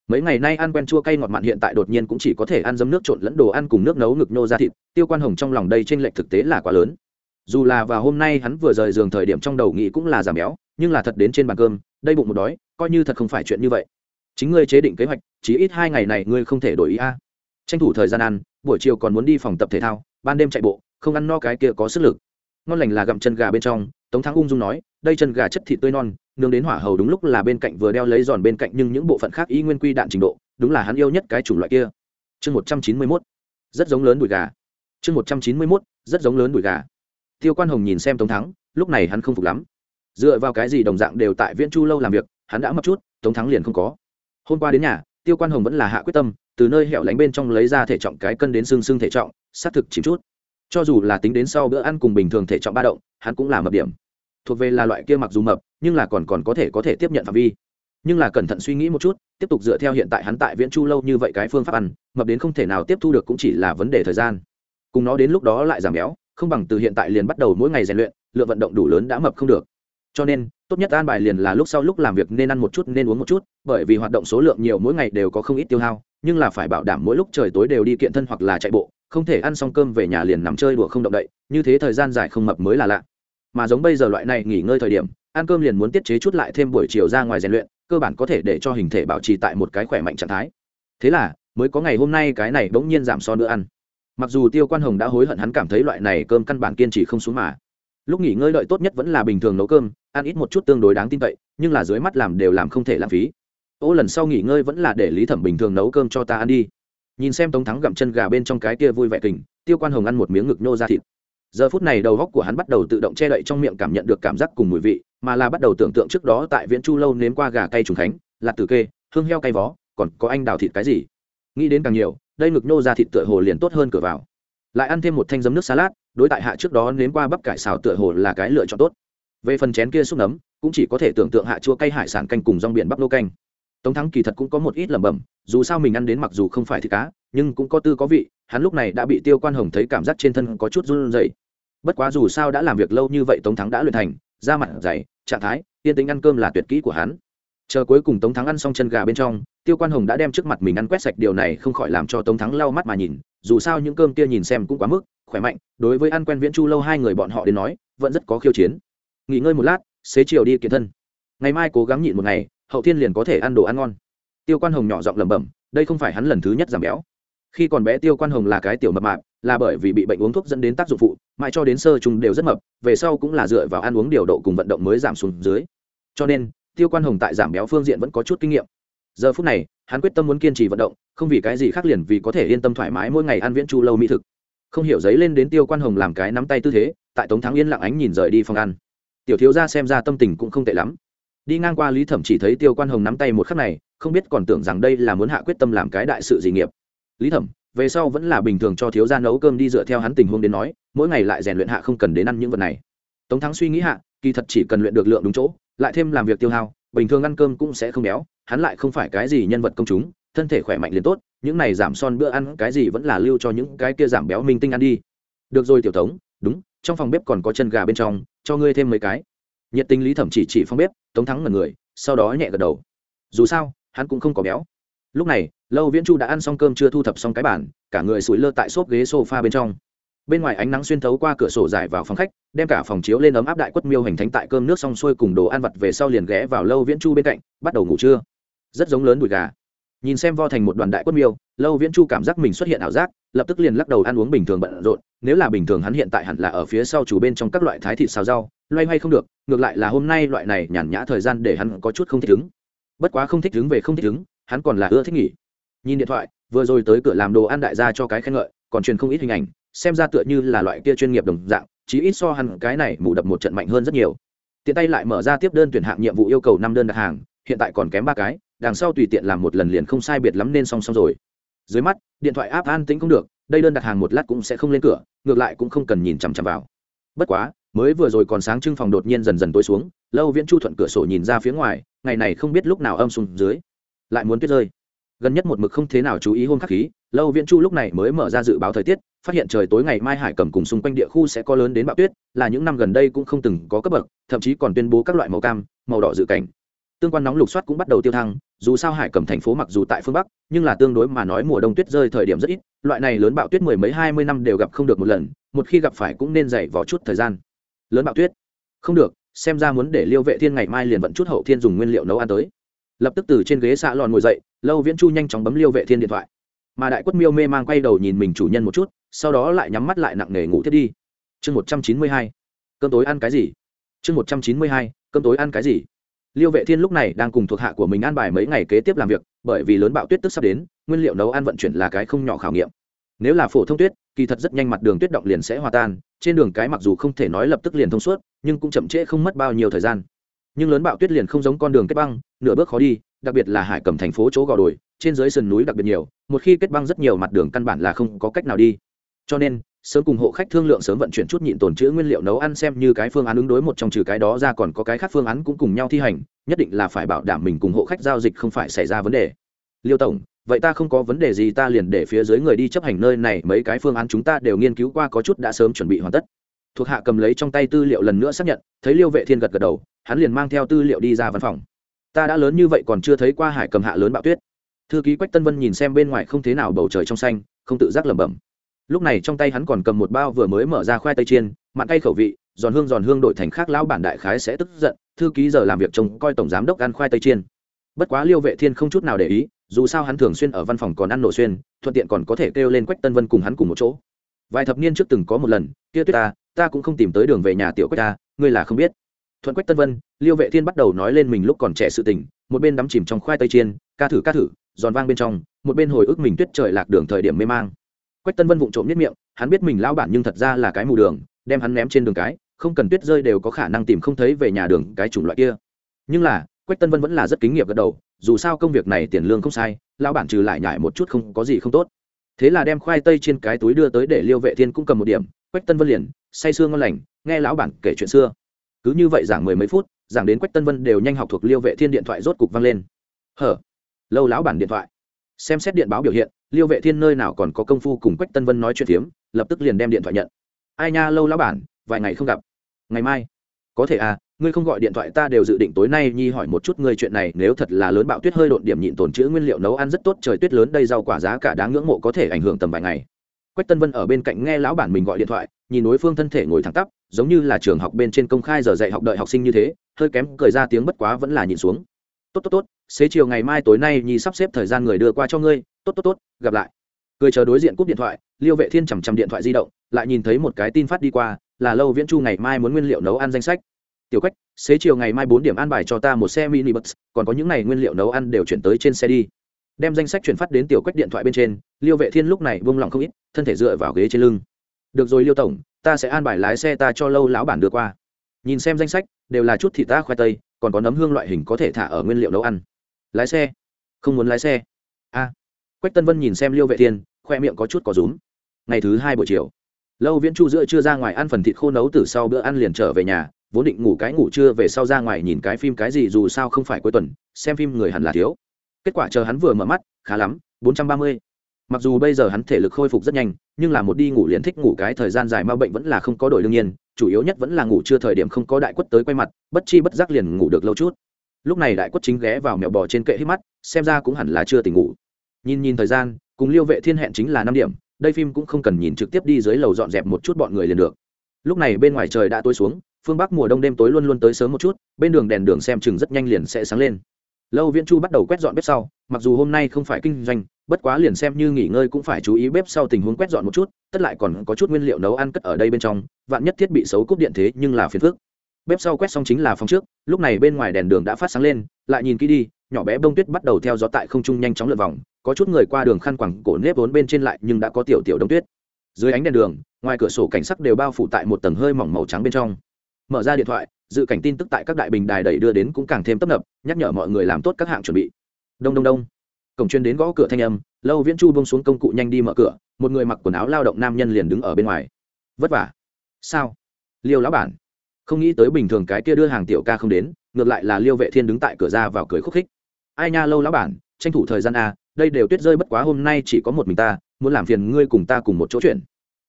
A: Mấy ngày nay ăn quen chua cay ngọt mặn hiện tại đột nhiên cũng chỉ có thể ăn dấm nước trộn lẫn đồ ăn cùng nước nấu ngực nô ra thịt, tiêu quan hồng trong lòng đây t r ê n lệch thực tế là quá lớn. Dù là và hôm nay hắn vừa rời giường thời điểm trong đầu nghĩ cũng là giảm béo, nhưng là thật đến trên bàn cơm, đây bụng một đói, coi như thật không phải chuyện như vậy. Chính ngươi chế định kế hoạch chỉ ít hai ngày này ngươi không thể đổi ý a. Tranh thủ thời gian ăn, buổi chiều còn muốn đi phòng tập thể thao, ban đêm chạy bộ, không ăn no cái kia có sức lực. Ngon lành là gặm chân gà bên trong, tống thắng ung dung nói, đây chân gà chất thịt tươi non nương đến hỏa hầu đúng lúc là bên cạnh vừa đeo lấy giòn bên cạnh nhưng những bộ phận khác y nguyên quy đạn trình độ, đúng là hắn yêu nhất cái chủng loại kia. Chương một trăm chín mươi mốt, rất giống lớn đùi gà. Chương một trăm chín mươi mốt, rất giống lớn đùi gà. Tiêu quan hồng nhìn xem tống thắng, lúc này hắn không phục lắm. Dựa vào cái gì đồng dạng đều tại viễn chu lâu làm việc, hắn đã mập chút, tống thắng liền không có. Hôm qua đến nhà, tiêu quan hồng vẫn là hạ quyết tâm, từ nơi hẻo lánh bên trong lấy ra thể trọng cái cân đến xương xương thể trọng, xác thực chìm chút. Cho dù là tính đến sau bữa ăn cùng bình thường thể trọng ba động, hắn cũng là mập điểm thuộc về là loại kia mặc dù mập, nhưng là còn còn có thể có thể tiếp nhận phạm vi. Nhưng là cẩn thận suy nghĩ một chút, tiếp tục dựa theo hiện tại hắn tại viễn chu lâu như vậy cái phương pháp ăn, mập đến không thể nào tiếp thu được cũng chỉ là vấn đề thời gian. Cùng nó đến lúc đó lại giảm béo, không bằng từ hiện tại liền bắt đầu mỗi ngày rèn luyện, lượng vận động đủ lớn đã mập không được. Cho nên, tốt nhất an bài liền là lúc sau lúc làm việc nên ăn một chút nên uống một chút, bởi vì hoạt động số lượng nhiều mỗi ngày đều có không ít tiêu hao, nhưng là phải bảo đảm mỗi lúc trời tối đều đi kiện thân hoặc là chạy bộ, không thể ăn xong cơm về nhà liền nằm chơi đùa không động đậy, như thế thời gian dài không mập mới là lạ mà giống bây giờ loại này nghỉ ngơi thời điểm, ăn cơm liền muốn tiết chế chút lại thêm buổi chiều ra ngoài rèn luyện, cơ bản có thể để cho hình thể bảo trì tại một cái khỏe mạnh trạng thái. Thế là, mới có ngày hôm nay cái này bỗng nhiên giảm so nữa ăn. Mặc dù tiêu quan hồng đã hối hận hắn cảm thấy loại này cơm căn bản kiên trì không xuống mà. Lúc nghỉ ngơi lợi tốt nhất vẫn là bình thường nấu cơm, ăn ít một chút tương đối đáng tin cậy, nhưng là dưới mắt làm đều làm không thể lãng phí. Ô, lần sau nghỉ ngơi vẫn là để lý thẩm bình thường nấu cơm cho ta ăn đi. Nhìn xem tống thắng gặm chân gà bên trong cái kia vui vẻ kình, tiêu quan hồng ăn một miếng ngực nhô ra thịt giờ phút này đầu góc của hắn bắt đầu tự động che đậy trong miệng cảm nhận được cảm giác cùng mùi vị, mà là bắt đầu tưởng tượng trước đó tại viễn chu lâu nếm qua gà cây trùng khánh lạc tử kê, hương heo cay vó, còn có anh đào thịt cái gì? Nghĩ đến càng nhiều, đây ngực nhô ra thịt tựa hồ liền tốt hơn cửa vào. Lại ăn thêm một thanh giấm nước salad, đối tại hạ trước đó nếm qua bắp cải xào tựa hồ là cái lựa chọn tốt. Về phần chén kia xúc nấm, cũng chỉ có thể tưởng tượng hạ chua cay hải sản canh cùng rong biển bắp lô canh. Tống thắng kỳ thật cũng có một ít lẩm bẩm, dù sao mình ăn đến mặc dù không phải thịt cá, nhưng cũng có tư có vị hắn lúc này đã bị tiêu quan hồng thấy cảm giác trên thân có chút run rẩy. Bất quá dù sao đã làm việc lâu như vậy tống thắng đã luyện thành, da mặt dày, trạng thái, yên tính ăn cơm là tuyệt kỹ của hắn. Chờ cuối cùng tống thắng ăn xong chân gà bên trong, tiêu quan hồng đã đem trước mặt mình ăn quét sạch điều này không khỏi làm cho tống thắng lau mắt mà nhìn, dù sao những cơm kia nhìn xem cũng quá mức, khỏe mạnh, đối với ăn quen viễn chu lâu hai người bọn họ đến nói, vẫn rất có khiêu chiến. Nghỉ ngơi một lát, xế chiều đi kiện thân. Ngày mai cố gắng nhịn một ngày, hậu thiên liền có thể ăn đồ ăn ngon. Tiêu quan hồng nhỏ giọng lẩm bẩm, đây không phải hắn lần thứ nhất giảm béo khi còn bé tiêu quan hồng là cái tiểu mập mạp, là bởi vì bị bệnh uống thuốc dẫn đến tác dụng phụ, mãi cho đến sơ trùng đều rất mập, về sau cũng là dựa vào ăn uống điều độ cùng vận động mới giảm xuống dưới. Cho nên, tiêu quan hồng tại giảm béo phương diện vẫn có chút kinh nghiệm. Giờ phút này, hắn quyết tâm muốn kiên trì vận động, không vì cái gì khác liền vì có thể yên tâm thoải mái mỗi ngày ăn viễn chu lâu mỹ thực. Không hiểu giấy lên đến tiêu quan hồng làm cái nắm tay tư thế, tại tống thắng yên lặng ánh nhìn rời đi phòng ăn. Tiểu thiếu gia xem ra tâm tình cũng không tệ lắm. Đi ngang qua lý thẩm chỉ thấy tiêu quan hồng nắm tay một khắc này, không biết còn tưởng rằng đây là muốn hạ quyết tâm làm cái đại sự gì nghiệp lý thẩm, về sau vẫn là bình thường cho thiếu gia nấu cơm đi dựa theo hắn tình huống đến nói, mỗi ngày lại rèn luyện hạ không cần đến ăn những vật này. Tống thắng suy nghĩ hạ, kỳ thật chỉ cần luyện được lượng đúng chỗ, lại thêm làm việc tiêu hao, bình thường ăn cơm cũng sẽ không béo, hắn lại không phải cái gì nhân vật công chúng, thân thể khỏe mạnh liền tốt, những này giảm son bữa ăn, cái gì vẫn là lưu cho những cái kia giảm béo minh tinh ăn đi. Được rồi tiểu tống, đúng, trong phòng bếp còn có chân gà bên trong, cho ngươi thêm mấy cái. Nhiệt tình lý thẩm chỉ chỉ phòng bếp, tống thắng ngần người, sau đó nhẹ gật đầu. Dù sao, hắn cũng không có béo lúc này, lâu viễn chu đã ăn xong cơm chưa thu thập xong cái bản cả người sủi lơ tại xốp ghế sofa bên trong. Bên ngoài ánh nắng xuyên thấu qua cửa sổ dài vào phòng khách, đem cả phòng chiếu lên ấm áp đại quất miêu hành thánh tại cơm nước xong xuôi cùng đồ ăn vặt về sau liền ghé vào lâu viễn chu bên cạnh, bắt đầu ngủ trưa. Rất giống lớn đùi gà. Nhìn xem vo thành một đoàn đại quất miêu, lâu viễn chu cảm giác mình xuất hiện ảo giác, lập tức liền lắc đầu ăn uống bình thường bận rộn, nếu là bình thường hắn hiện tại hẳn là ở phía sau chủ bên trong các loại thái thịt xào rau, loay hoay không được, ngược lại là hôm nay loại này nhàn nhã thời gian để hắn có chút không thích ứng bất quá không thích ứng về không thích ứng hắn còn là ưa thích nghỉ. Nhìn điện thoại, vừa rồi tới cửa làm đồ ăn đại gia cho cái khen ngợi, còn truyền không ít hình ảnh, xem ra tựa như là loại kia chuyên nghiệp đồng dạng, chí ít so hắn cái này mù đập một trận mạnh hơn rất nhiều. Tiện tay lại mở ra tiếp đơn tuyển hạng nhiệm vụ yêu cầu năm đơn đặt hàng, hiện tại còn kém ba cái, đằng sau tùy tiện làm một lần liền không sai biệt lắm nên song song rồi. Dưới mắt, điện thoại áp an tĩnh cũng được, đây đơn đặt hàng một lát cũng sẽ không lên cửa, ngược lại cũng không cần nhìn chằm chằm vào. Bất quá, mới vừa rồi còn sáng trưng phòng đột nhiên dần dần tối xuống, lâu viễn chu thuận cửa sổ nhìn ra phía ngoài, ngày này không biết lúc nào âm xuống dưới lại muốn tuyết rơi. Gần nhất một mực không thế nào chú ý hôm khắc khí, lâu viễn chu lúc này mới mở ra dự báo thời tiết, phát hiện trời tối ngày mai hải cầm cùng xung quanh địa khu sẽ có lớn đến bão tuyết, là những năm gần đây cũng không từng có cấp bậc, thậm chí còn tuyên bố các loại màu cam, màu đỏ dự cảnh. Tương quan nóng lục soát cũng bắt đầu tiêu thăng, dù sao hải cầm thành phố mặc dù tại phương bắc, nhưng là tương đối mà nói mùa đông tuyết rơi thời điểm rất ít, loại này lớn bão tuyết mười mấy hai mươi năm đều gặp không được một lần, một khi gặp phải cũng nên dày vỏ chút thời gian. Lớn bão tuyết? Không được, xem ra muốn để liêu vệ thiên ngày mai liền vận chút hậu thiên dùng nguyên liệu nấu ăn tới lập tức từ trên ghế xạ lòn ngồi dậy, lâu viễn chu nhanh chóng bấm liêu vệ thiên điện thoại. Mà đại quất miêu mê mang quay đầu nhìn mình chủ nhân một chút, sau đó lại nhắm mắt lại nặng nề ngủ thiết đi. Chương một trăm chín mươi hai, cơm tối ăn cái gì? Chương một trăm chín mươi hai, cơm tối ăn cái gì? Liêu vệ thiên lúc này đang cùng thuộc hạ của mình an bài mấy ngày kế tiếp làm việc, bởi vì lớn bão tuyết tức sắp đến, nguyên liệu nấu ăn vận chuyển là cái không nhỏ khảo nghiệm. Nếu là phổ thông tuyết, kỳ thật rất nhanh mặt đường tuyết động liền sẽ hòa tan, trên đường cái mặc dù không thể nói lập tức liền thông suốt, nhưng cũng chậm trễ không mất bao nhiêu thời gian nhưng lớn bạo tuyết liền không giống con đường kết băng, nửa bước khó đi, đặc biệt là hải cầm thành phố chỗ gò đồi, trên dưới sườn núi đặc biệt nhiều, một khi kết băng rất nhiều mặt đường căn bản là không có cách nào đi. Cho nên, sớm cùng hộ khách thương lượng sớm vận chuyển chút nhịn tồn chữ nguyên liệu nấu ăn xem như cái phương án ứng đối một trong trừ cái đó ra còn có cái khác phương án cũng cùng nhau thi hành, nhất định là phải bảo đảm mình cùng hộ khách giao dịch không phải xảy ra vấn đề. Liêu tổng, vậy ta không có vấn đề gì, ta liền để phía dưới người đi chấp hành nơi này, mấy cái phương án chúng ta đều nghiên cứu qua có chút đã sớm chuẩn bị hoàn tất. Thuộc hạ cầm lấy trong tay tư liệu lần nữa xác nhận, thấy liêu vệ thiên gật gật đầu hắn liền mang theo tư liệu đi ra văn phòng. Ta đã lớn như vậy còn chưa thấy qua hải cầm hạ lớn bạo tuyết. Thư ký quách tân vân nhìn xem bên ngoài không thế nào bầu trời trong xanh, không tự giác lẩm bẩm. Lúc này trong tay hắn còn cầm một bao vừa mới mở ra khoai tây chiên, mặn tay khẩu vị, giòn hương giòn hương đổi thành khác lão bản đại khái sẽ tức giận, thư ký giờ làm việc trông coi tổng giám đốc ăn khoai tây chiên. Bất quá liêu vệ thiên không chút nào để ý, dù sao hắn thường xuyên ở văn phòng còn ăn nổ xuyên, thuận tiện còn có thể kêu lên quách tân vân cùng hắn cùng một chỗ. Vài thập niên trước từng có một lần, kia tuyết ta ta cũng không tìm tới đường về nhà tiểu quách ta, ngươi là không biết thuận quách tân vân, liêu vệ thiên bắt đầu nói lên mình lúc còn trẻ sự tình, một bên đắm chìm trong khoai tây chiên, ca thử ca thử, giòn vang bên trong, một bên hồi ức mình tuyết trời lạc đường thời điểm mê mang. Quách tân vân vụng trộm nhất miệng, hắn biết mình lao bản nhưng thật ra là cái mù đường, đem hắn ném trên đường cái, không cần tuyết rơi đều có khả năng tìm không thấy về nhà đường cái chủng loại kia. Nhưng là, quách tân vân vẫn là rất kính nghiệp gật đầu, dù sao công việc này tiền lương không sai lao bản trừ lại nhải một chút không có gì không tốt. Thế là đem khoai tây trên cái túi đưa tới để liêu vệ thiên cũng cầm một điểm, quách tân vân liền, say sương ngon lành, nghe lão bản kể chuyện xưa cứ như vậy giảng mười mấy phút, giảng đến quách tân vân đều nhanh học thuộc liêu vệ thiên điện thoại rốt cục vang lên. Hở? Lâu lão bản điện thoại. Xem xét điện báo biểu hiện, liêu vệ thiên nơi nào còn có công phu cùng quách tân vân nói chuyện phiếm, lập tức liền đem điện thoại nhận. Ai nha, lâu lão bản, vài ngày không gặp. Ngày mai. Có thể à ngươi không gọi điện thoại ta đều dự định tối nay nhi hỏi một chút ngươi chuyện này, nếu thật là lớn bạo tuyết hơi độn điểm nhịn tồn chữ nguyên liệu nấu ăn rất tốt, trời tuyết lớn đây rau quả giá cả đáng ngưỡng mộ có thể ảnh hưởng tầm vài ngày. Quách tân vân ở bên cạnh nghe lão bản mình gọi điện thoại nhìn đối phương thân thể ngồi thẳng tắp, giống như là trường học bên trên công khai giờ dạy học đợi học sinh như thế, hơi kém, cười ra tiếng bất quá vẫn là nhìn xuống. Tốt tốt tốt, xế chiều ngày mai tối nay nhi sắp xếp thời gian người đưa qua cho ngươi, tốt tốt tốt, gặp lại. Cười chờ đối diện cúp điện thoại, liêu vệ thiên chằm chằm điện thoại di động, lại nhìn thấy một cái tin phát đi qua, là lâu viễn chu ngày mai muốn nguyên liệu nấu ăn danh sách. Tiểu quách, xế chiều ngày mai bốn điểm an bài cho ta một xe mini bus, còn có những ngày nguyên liệu nấu ăn đều chuyển tới trên xe đi. Đem danh sách chuyển phát đến tiểu quách điện thoại bên trên, liêu vệ thiên lúc này buông lỏng không ít, thân thể dựa vào ghế trên lưng được rồi liêu tổng, ta sẽ an bài lái xe ta cho lâu lão bản đưa qua. Nhìn xem danh sách, đều là chút thịt ta khoai tây, còn có nấm hương loại hình có thể thả ở nguyên liệu nấu ăn. Lái xe? Không muốn lái xe. A. Quách tân vân nhìn xem liêu vệ thiên, khoe miệng có chút có rúm. Ngày thứ hai buổi chiều, lâu viễn chu giữa chưa ra ngoài ăn phần thịt khô nấu từ sau bữa ăn liền trở về nhà, vốn định ngủ cái ngủ trưa về sau ra ngoài nhìn cái phim cái gì dù sao không phải cuối tuần, xem phim người hẳn là thiếu. Kết quả chờ hắn vừa mở mắt, khá lắm, bốn trăm ba mươi mặc dù bây giờ hắn thể lực khôi phục rất nhanh, nhưng là một đi ngủ liền thích ngủ cái thời gian dài mà bệnh vẫn là không có đổi đương nhiên, chủ yếu nhất vẫn là ngủ chưa thời điểm không có đại quất tới quay mặt, bất chi bất giác liền ngủ được lâu chút. Lúc này đại quất chính ghé vào mèo bò trên kệ hít mắt, xem ra cũng hẳn là chưa tỉnh ngủ. Nhìn nhìn thời gian, cùng liêu vệ thiên hẹn chính là năm điểm, đây phim cũng không cần nhìn trực tiếp đi dưới lầu dọn dẹp một chút bọn người liền được. Lúc này bên ngoài trời đã tối xuống, phương bắc mùa đông đêm tối luôn luôn tới sớm một chút, bên đường đèn đường xem chừng rất nhanh liền sẽ sáng lên lâu viễn chu bắt đầu quét dọn bếp sau, mặc dù hôm nay không phải kinh doanh, bất quá liền xem như nghỉ ngơi cũng phải chú ý bếp sau tình huống quét dọn một chút, tất lại còn có chút nguyên liệu nấu ăn cất ở đây bên trong, vạn nhất thiết bị xấu cúp điện thế nhưng là phiền phức. Bếp sau quét xong chính là phòng trước, lúc này bên ngoài đèn đường đã phát sáng lên, lại nhìn kỹ đi, nhỏ bé bông tuyết bắt đầu theo gió tại không trung nhanh chóng lượn vòng, có chút người qua đường khăn quẳng cổ nếp vốn bên trên lại nhưng đã có tiểu tiểu đông tuyết. Dưới ánh đèn đường, ngoài cửa sổ cảnh sắc đều bao phủ tại một tầng hơi mỏng màu trắng bên trong. Mở ra điện thoại dự cảnh tin tức tại các đại bình đài đẩy đưa đến cũng càng thêm tấp nập, nhắc nhở mọi người làm tốt các hạng chuẩn bị. Đông đông đông. Cổng chuyên đến gõ cửa thanh âm, lâu viễn chu bông xuống công cụ nhanh đi mở cửa, một người mặc quần áo lao động nam nhân liền đứng ở bên ngoài. Vất vả. Sao? Liêu lão bản. Không nghĩ tới bình thường cái kia đưa hàng tiểu ca không đến, ngược lại là liêu vệ thiên đứng tại cửa ra vào cười khúc khích. Ai nha lâu lão bản, tranh thủ thời gian a, đây đều tuyết rơi bất quá hôm nay chỉ có một mình ta, muốn làm phiền ngươi cùng ta cùng một chỗ chuyện.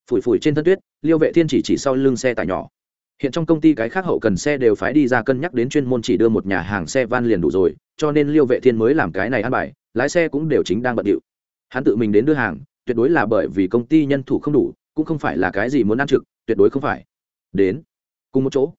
A: Phủi phủi trên thân tuyết, liêu vệ thiên chỉ chỉ sau lưng xe tải nhỏ hiện trong công ty cái khác hậu cần xe đều phải đi ra cân nhắc đến chuyên môn chỉ đưa một nhà hàng xe van liền đủ rồi, cho nên liêu vệ thiên mới làm cái này ăn bài, lái xe cũng đều chính đang bận điệu. Hắn tự mình đến đưa hàng, tuyệt đối là bởi vì công ty nhân thủ không đủ, cũng không phải là cái gì muốn ăn trực, tuyệt đối không phải. Đến, cùng một chỗ.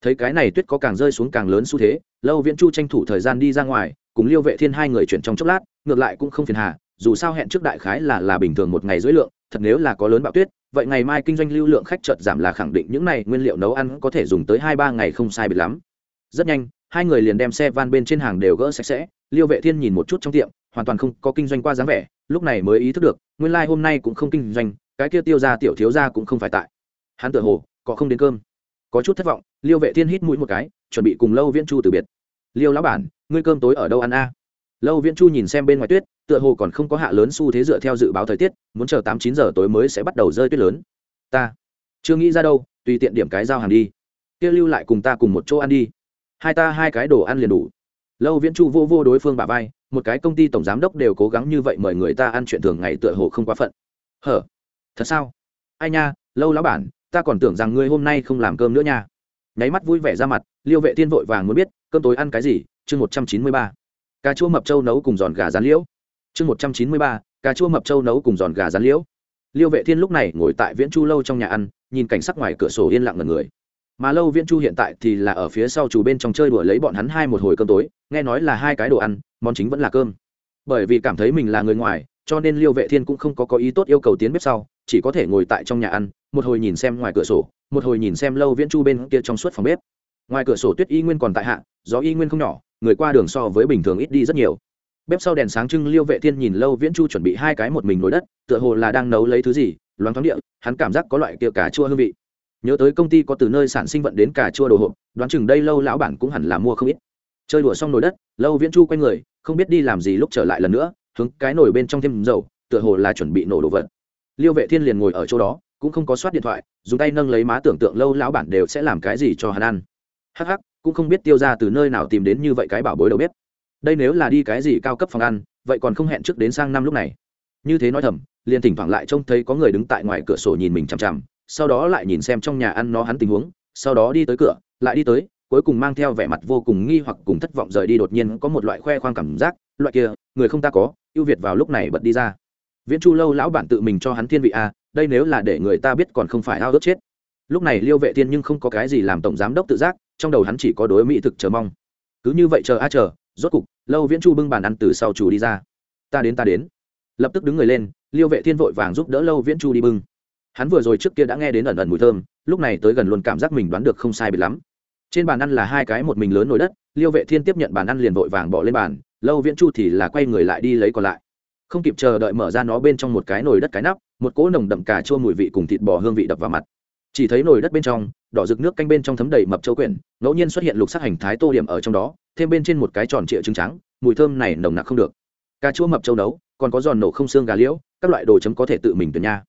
A: Thấy cái này tuyết có càng rơi xuống càng lớn xu thế, lâu viễn chu tranh thủ thời gian đi ra ngoài, cùng liêu vệ thiên hai người chuyển trong chốc lát, ngược lại cũng không phiền hà dù sao hẹn trước đại khái là là bình thường một ngày dưới lượng, thật nếu là có lớn bạo tuyết, vậy ngày mai kinh doanh lưu lượng khách chợt giảm là khẳng định những này nguyên liệu nấu ăn có thể dùng tới hai ba ngày không sai biệt lắm. Rất nhanh, hai người liền đem xe van bên trên hàng đều gỡ sạch sẽ, liêu vệ thiên nhìn một chút trong tiệm, hoàn toàn không có kinh doanh qua dáng vẻ, lúc này mới ý thức được, nguyên lai like hôm nay cũng không kinh doanh, cái kia tiêu ra tiểu thiếu ra cũng không phải tại. Hắn tự hồ, có không đến cơm. Có chút thất vọng, liêu vệ thiên hít mũi một cái, chuẩn bị cùng lâu viễn chu từ biệt. Liêu lão bản, ngươi cơm tối ở đâu ăn a? Lâu viễn chu nhìn xem bên ngoài tuyết, tựa hồ còn không có hạ lớn xu thế dựa theo dự báo thời tiết, muốn chờ tám chín giờ tối mới sẽ bắt đầu rơi tuyết lớn. Ta chưa nghĩ ra đâu, tùy tiện điểm cái giao hàng đi. Kia lưu lại cùng ta cùng một chỗ ăn đi. Hai ta hai cái đồ ăn liền đủ. Lâu viễn chu vô vô đối phương bà vai, một cái công ty tổng giám đốc đều cố gắng như vậy mời người ta ăn chuyện thường ngày tựa hồ không quá phận. Hở? Thật sao? Ai nha, lâu lão bản, ta còn tưởng rằng ngươi hôm nay không làm cơm nữa nha. Nháy mắt vui vẻ ra mặt, liêu vệ tiên vội vàng muốn biết, cơm tối ăn cái gì? Chương một trăm chín mươi ba cà chua mập trâu nấu cùng giòn gà rán liễu. Chương một trăm chín mươi ba, cà chua mập trâu nấu cùng giòn gà rán liễu. Liêu vệ thiên lúc này ngồi tại viễn chu lâu trong nhà ăn, nhìn cảnh sắc ngoài cửa sổ yên lặng ngần người. Mà lâu viễn chu hiện tại thì là ở phía sau chủ bên trong chơi đùa lấy bọn hắn hai một hồi cơm tối, nghe nói là hai cái đồ ăn, món chính vẫn là cơm. Bởi vì cảm thấy mình là người ngoài, cho nên liêu vệ thiên cũng không có có ý tốt yêu cầu tiến bếp sau, chỉ có thể ngồi tại trong nhà ăn, một hồi nhìn xem ngoài cửa sổ, một hồi nhìn xem lâu viễn chu bên kia trong suốt phòng bếp. Ngoài cửa sổ tuyết y nguyên còn tại hạ, gió y nguyên không nhỏ người qua đường so với bình thường ít đi rất nhiều. Bếp sau đèn sáng trưng liêu vệ thiên nhìn lâu viễn chu chuẩn bị hai cái một mình nồi đất, tựa hồ là đang nấu lấy thứ gì, loáng thoáng địa, hắn cảm giác có loại kia cà chua hương vị. Nhớ tới công ty có từ nơi sản sinh vận đến cà chua đồ hộp, đoán chừng đây lâu lão bản cũng hẳn là mua không ít. Chơi đùa xong nồi đất, lâu viễn chu quay người, không biết đi làm gì lúc trở lại lần nữa, hướng cái nồi bên trong thêm dầu, tựa hồ là chuẩn bị nổ đồ vật. Liêu vệ thiên liền ngồi ở chỗ đó, cũng không có soát điện thoại, dùng tay nâng lấy má tưởng tượng lâu lão bản đều sẽ làm cái gì cho hắn ăn. Hắc hắc cũng không biết tiêu ra từ nơi nào tìm đến như vậy cái bảo bối đầu bếp. Đây nếu là đi cái gì cao cấp phòng ăn, vậy còn không hẹn trước đến sang năm lúc này. Như thế nói thầm, liền thỉnh thoảng lại trông thấy có người đứng tại ngoài cửa sổ nhìn mình chằm chằm, sau đó lại nhìn xem trong nhà ăn nó hắn tình huống, sau đó đi tới cửa, lại đi tới, cuối cùng mang theo vẻ mặt vô cùng nghi hoặc cùng thất vọng rời đi đột nhiên có một loại khoe khoang cảm giác, loại kia, người không ta có, ưu việt vào lúc này bật đi ra. Viễn chu lâu lão bản tự mình cho hắn thiên vị a, đây nếu là để người ta biết còn không phải ao ước chết. Lúc này liêu vệ thiên nhưng không có cái gì làm tổng giám đốc tự giác trong đầu hắn chỉ có đối mỹ thực chờ mong. Cứ như vậy chờ a chờ, rốt cục, lâu viễn chu bưng bàn ăn từ sau chủ đi ra. Ta đến ta đến. Lập tức đứng người lên, liêu vệ thiên vội vàng giúp đỡ lâu viễn chu đi bưng. Hắn vừa rồi trước kia đã nghe đến ẩn ẩn mùi thơm, lúc này tới gần luôn cảm giác mình đoán được không sai biệt lắm. Trên bàn ăn là hai cái một mình lớn nồi đất, liêu vệ thiên tiếp nhận bàn ăn liền vội vàng bỏ lên bàn, lâu viễn chu thì là quay người lại đi lấy còn lại. Không kịp chờ đợi mở ra nó bên trong một cái nồi đất cái nắp, một cỗ nồng đậm cà chua mùi vị cùng thịt bò hương vị đập vào mặt. Chỉ thấy nồi đất bên trong đỏ rực nước canh bên trong thấm đầy mập châu quyển, ngẫu nhiên xuất hiện lục sắc hành thái tô điểm ở trong đó, thêm bên trên một cái tròn trịa trứng trắng, mùi thơm này nồng nặc không được. Cà chua mập châu nấu, còn có giòn nổ không xương gà liễu, các loại đồ chấm có thể tự mình tuyển nha.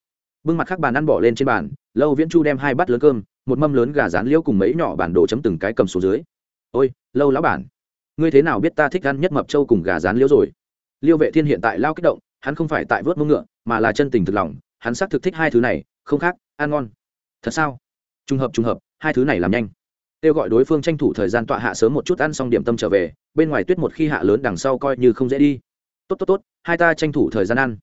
A: Bưng mặt khác bàn ăn bỏ lên trên bàn, lâu viễn chu đem hai bát lớn cơm, một mâm lớn gà rán liễu cùng mấy nhỏ bản đồ chấm từng cái cầm xuống dưới. Ôi, lâu lão bản, ngươi thế nào biết ta thích ăn nhất mập châu cùng gà rán liễu rồi? Liêu vệ thiên hiện tại lao kích động, hắn không phải tại vớt mông ngựa, mà là chân tình thực lòng, hắn xác thực thích hai thứ này, không khác, ăn ngon. Thật sao? Trùng hợp trùng hợp, hai thứ này làm nhanh. Kêu gọi đối phương tranh thủ thời gian tọa hạ sớm một chút ăn xong điểm tâm trở về, bên ngoài tuyết một khi hạ lớn đằng sau coi như không dễ đi. Tốt tốt tốt, hai ta tranh thủ thời gian ăn.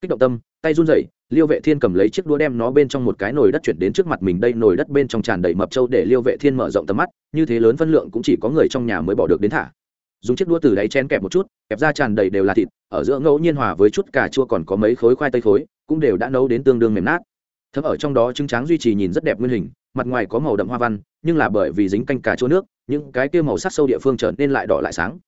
A: Kích động tâm, tay run rẩy, liêu vệ thiên cầm lấy chiếc đũa đem nó bên trong một cái nồi đất chuyển đến trước mặt mình. Đây nồi đất bên trong tràn đầy mập trâu để liêu vệ thiên mở rộng tầm mắt, như thế lớn phân lượng cũng chỉ có người trong nhà mới bỏ được đến thả. Dùng chiếc đũa từ đáy chén kẹp một chút, kẹp ra tràn đầy đều là thịt, ở giữa ngẫu nhiên hòa với chút cà chua còn có mấy khối khoai tây khối, cũng đều đã nấu đến tương đương mềm nát thấm ở trong đó trứng tráng duy trì nhìn rất đẹp nguyên hình, mặt ngoài có màu đậm hoa văn, nhưng là bởi vì dính canh cà chua nước, những cái kia màu sắc sâu địa phương trở nên lại đỏ lại sáng.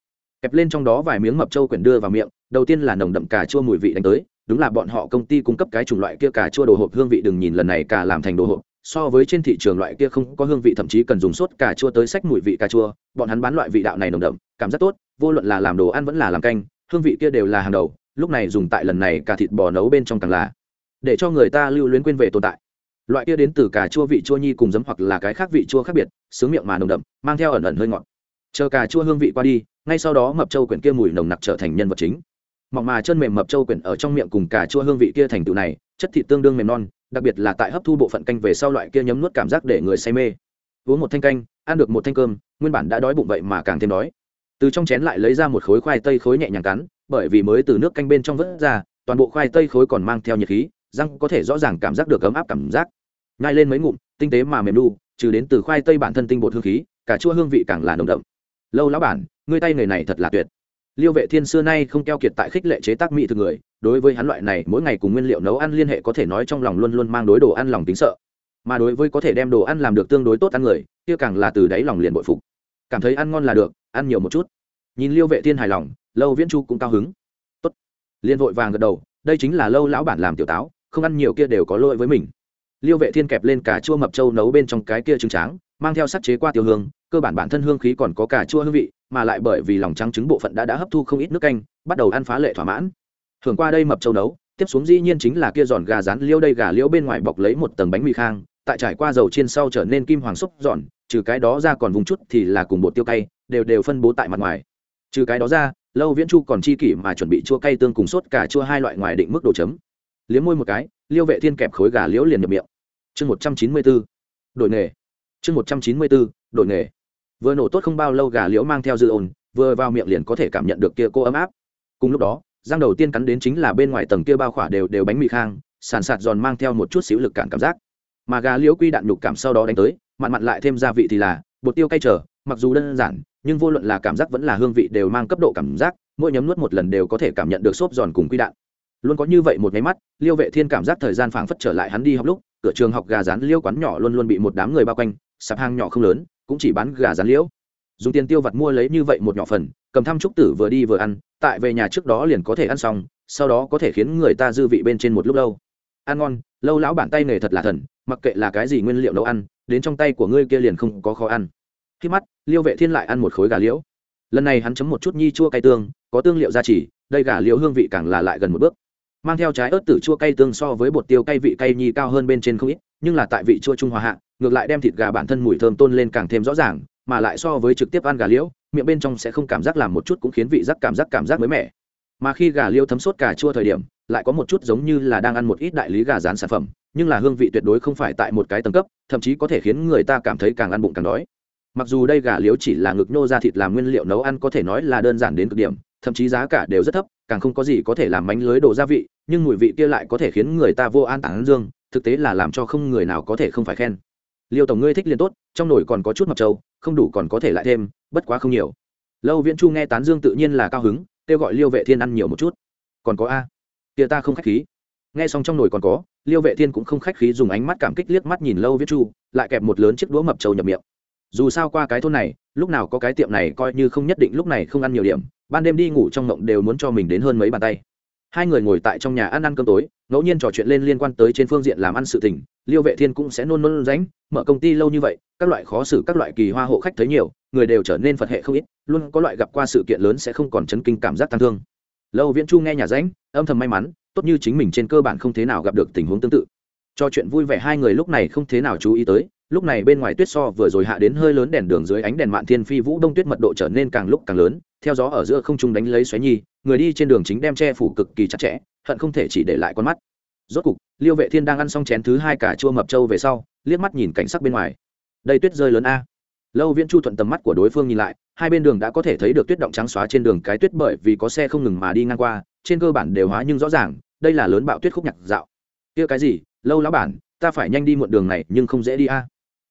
A: Kẹp lên trong đó vài miếng mập trâu quyển đưa vào miệng, đầu tiên là nồng đậm cà chua mùi vị đánh tới, đúng là bọn họ công ty cung cấp cái chủng loại kia cà chua đồ hộp hương vị đừng nhìn lần này cà làm thành đồ hộp, so với trên thị trường loại kia không có hương vị thậm chí cần dùng sốt cà chua tới sách mùi vị cà chua, bọn hắn bán loại vị đạo này nồng đậm, cảm giác tốt, vô luận là làm đồ ăn vẫn là làm canh, hương vị kia đều là hàng đầu, lúc này dùng tại lần này cà thịt bò nấu bên trong càng là để cho người ta lưu luyến quên về tồn tại. Loại kia đến từ cà chua vị chua nhi cùng giấm hoặc là cái khác vị chua khác biệt, sướng miệng mà nồng đậm, mang theo ẩn ẩn hơi ngọt. Chờ cà chua hương vị qua đi, ngay sau đó mập châu quyển kia mùi nồng nặc trở thành nhân vật chính. Mỏng mà chân mềm mập châu quyển ở trong miệng cùng cà chua hương vị kia thành tựu này, chất thịt tương đương mềm non, đặc biệt là tại hấp thu bộ phận canh về sau loại kia nhấm nuốt cảm giác để người say mê. Uống một thanh canh, ăn được một thanh cơm, nguyên bản đã đói bụng vậy mà càng thêm đói. Từ trong chén lại lấy ra một khối khoai tây khối nhẹ nhàng cắn, bởi vì mới từ nước canh bên trong vớt ra, toàn bộ khoai tây khối còn mang theo nhiệt khí răng có thể rõ ràng cảm giác được ấm áp cảm giác. Nhai lên mấy ngụm, tinh tế mà mềm đu trừ đến từ khoai tây bản thân tinh bột hương khí cả chua hương vị càng là nồng đậm. Lâu lão bản, ngươi tay người này thật là tuyệt. Liêu vệ thiên xưa nay không keo kiệt tại khích lệ chế tác mỹ thực người, đối với hắn loại này, mỗi ngày cùng nguyên liệu nấu ăn liên hệ có thể nói trong lòng luôn luôn mang đối đồ ăn lòng tính sợ. Mà đối với có thể đem đồ ăn làm được tương đối tốt ăn người, kia càng là từ đáy lòng liền bội phục. Cảm thấy ăn ngon là được, ăn nhiều một chút. Nhìn liêu vệ thiên hài lòng, lâu viễn chu cũng cao hứng. Tốt. Liên vội vàng gật đầu, đây chính là lâu lão bản làm tiểu táo không ăn nhiều kia đều có lỗi với mình. Liêu vệ thiên kẹp lên cà chua mập trâu nấu bên trong cái kia trứng tráng, mang theo sắc chế qua tiêu hương, cơ bản bản thân hương khí còn có cà chua hương vị, mà lại bởi vì lòng trắng trứng bộ phận đã đã hấp thu không ít nước canh, bắt đầu ăn phá lệ thỏa mãn. Thường qua đây mập trâu nấu, tiếp xuống dĩ nhiên chính là kia giòn gà rán liêu đây gà liêu bên ngoài bọc lấy một tầng bánh mì khang, tại trải qua dầu chiên sau trở nên kim hoàng xúc giòn, trừ cái đó ra còn vùng chút thì là cùng bột tiêu cay, đều đều phân bố tại mặt ngoài. Trừ cái đó ra, lâu viễn chu còn chi kỷ mà chuẩn bị chua cay tương cùng sốt cả chua hai loại ngoài định mức độ chấm liếm môi một cái, liêu vệ thiên kẹp khối gà liễu liền nhập miệng. Chương một trăm chín mươi bốn đổi nghề. Chương một trăm chín mươi bốn đổi nghề. Vừa nổ tốt không bao lâu gà liễu mang theo dư ồn, vừa vào miệng liền có thể cảm nhận được kia cô ấm áp. Cùng lúc đó giang đầu tiên cắn đến chính là bên ngoài tầng kia bao khỏa đều đều bánh mì khang, sàn sạt giòn mang theo một chút xíu lực cản cảm giác. Mà gà liễu quy đạn nhục cảm sau đó đánh tới, mặn mặn lại thêm gia vị thì là, bột tiêu cay trở, mặc dù đơn giản, nhưng vô luận là cảm giác vẫn là hương vị đều mang cấp độ cảm giác, mỗi nhấm nuốt một lần đều có thể cảm nhận được xốp giòn cùng quy đạn luôn có như vậy một máy mắt, liêu vệ thiên cảm giác thời gian phảng phất trở lại hắn đi học lúc, cửa trường học gà rán liêu quán nhỏ luôn luôn bị một đám người bao quanh, sạp hàng nhỏ không lớn, cũng chỉ bán gà rán liễu dùng tiền tiêu vặt mua lấy như vậy một nhỏ phần, cầm thăm trúc tử vừa đi vừa ăn, tại về nhà trước đó liền có thể ăn xong, sau đó có thể khiến người ta dư vị bên trên một lúc lâu. Ăn ngon, lâu lão bản tay nghề thật là thần, mặc kệ là cái gì nguyên liệu nấu ăn, đến trong tay của ngươi kia liền không có khó ăn. Khi mắt, liêu vệ thiên lại ăn một khối gà liễu lần này hắn chấm một chút nhi chua cay tương, có tương liệu gia trì, đây gà liễu hương vị càng là lại gần một bước mang theo trái ớt tử chua cay tương so với bột tiêu cay vị cay nhi cao hơn bên trên không ít, nhưng là tại vị chua trung hòa hạ, ngược lại đem thịt gà bản thân mùi thơm tôn lên càng thêm rõ ràng, mà lại so với trực tiếp ăn gà liễu, miệng bên trong sẽ không cảm giác làm một chút cũng khiến vị giác cảm giác cảm giác mới mẻ. Mà khi gà liễu thấm sốt cà chua thời điểm, lại có một chút giống như là đang ăn một ít đại lý gà rán sản phẩm, nhưng là hương vị tuyệt đối không phải tại một cái tầng cấp, thậm chí có thể khiến người ta cảm thấy càng ăn bụng càng đói. Mặc dù đây gà liếu chỉ là ngực nô ra thịt làm nguyên liệu nấu ăn có thể nói là đơn giản đến cực điểm thậm chí giá cả đều rất thấp, càng không có gì có thể làm bánh lưới đồ gia vị, nhưng mùi vị kia lại có thể khiến người ta vô an tản dương, thực tế là làm cho không người nào có thể không phải khen. Liêu tổng ngươi thích liền tốt, trong nồi còn có chút mập trâu, không đủ còn có thể lại thêm, bất quá không nhiều. Lâu viễn chu nghe tán dương tự nhiên là cao hứng, kêu gọi liêu vệ thiên ăn nhiều một chút. Còn có a? Kia ta không khách khí. Nghe xong trong nồi còn có, liêu vệ thiên cũng không khách khí dùng ánh mắt cảm kích liếc mắt nhìn lâu viễn chu, lại kẹp một lớn chiếc đũa mập trâu nhập miệng. Dù sao qua cái thôn này, lúc nào có cái tiệm này coi như không nhất định lúc này không ăn nhiều điểm ban đêm đi ngủ trong ngộng đều muốn cho mình đến hơn mấy bàn tay. Hai người ngồi tại trong nhà ăn ăn cơm tối, ngẫu nhiên trò chuyện lên liên quan tới trên phương diện làm ăn sự tình, liêu vệ thiên cũng sẽ nôn nôn ránh, mở công ty lâu như vậy, các loại khó xử, các loại kỳ hoa hộ khách thấy nhiều, người đều trở nên phật hệ không ít, luôn có loại gặp qua sự kiện lớn sẽ không còn chấn kinh cảm giác tăng thương. Lâu viễn chu nghe nhà ránh, âm thầm may mắn, tốt như chính mình trên cơ bản không thế nào gặp được tình huống tương tự. Cho chuyện vui vẻ hai người lúc này không thế nào chú ý tới lúc này bên ngoài tuyết so vừa rồi hạ đến hơi lớn đèn đường dưới ánh đèn mạn thiên phi vũ đông tuyết mật độ trở nên càng lúc càng lớn, theo gió ở giữa không trung đánh lấy xoáy nhi, người đi trên đường chính đem che phủ cực kỳ chặt chẽ, hận không thể chỉ để lại con mắt. Rốt cục, liêu vệ thiên đang ăn xong chén thứ hai cả chua mập trâu về sau, liếc mắt nhìn cảnh sắc bên ngoài. Đây tuyết rơi lớn a. Lâu viễn chu thuận tầm mắt của đối phương nhìn lại, hai bên đường đã có thể thấy được tuyết động trắng xóa trên đường cái tuyết bởi vì có xe không ngừng mà đi ngang qua, trên cơ bản đều hóa nhưng rõ ràng, đây là lớn bạo tuyết khúc nhạc dạo. Kia cái gì? Lâu lão bản, ta phải nhanh đi muộn đường này nhưng không dễ đi a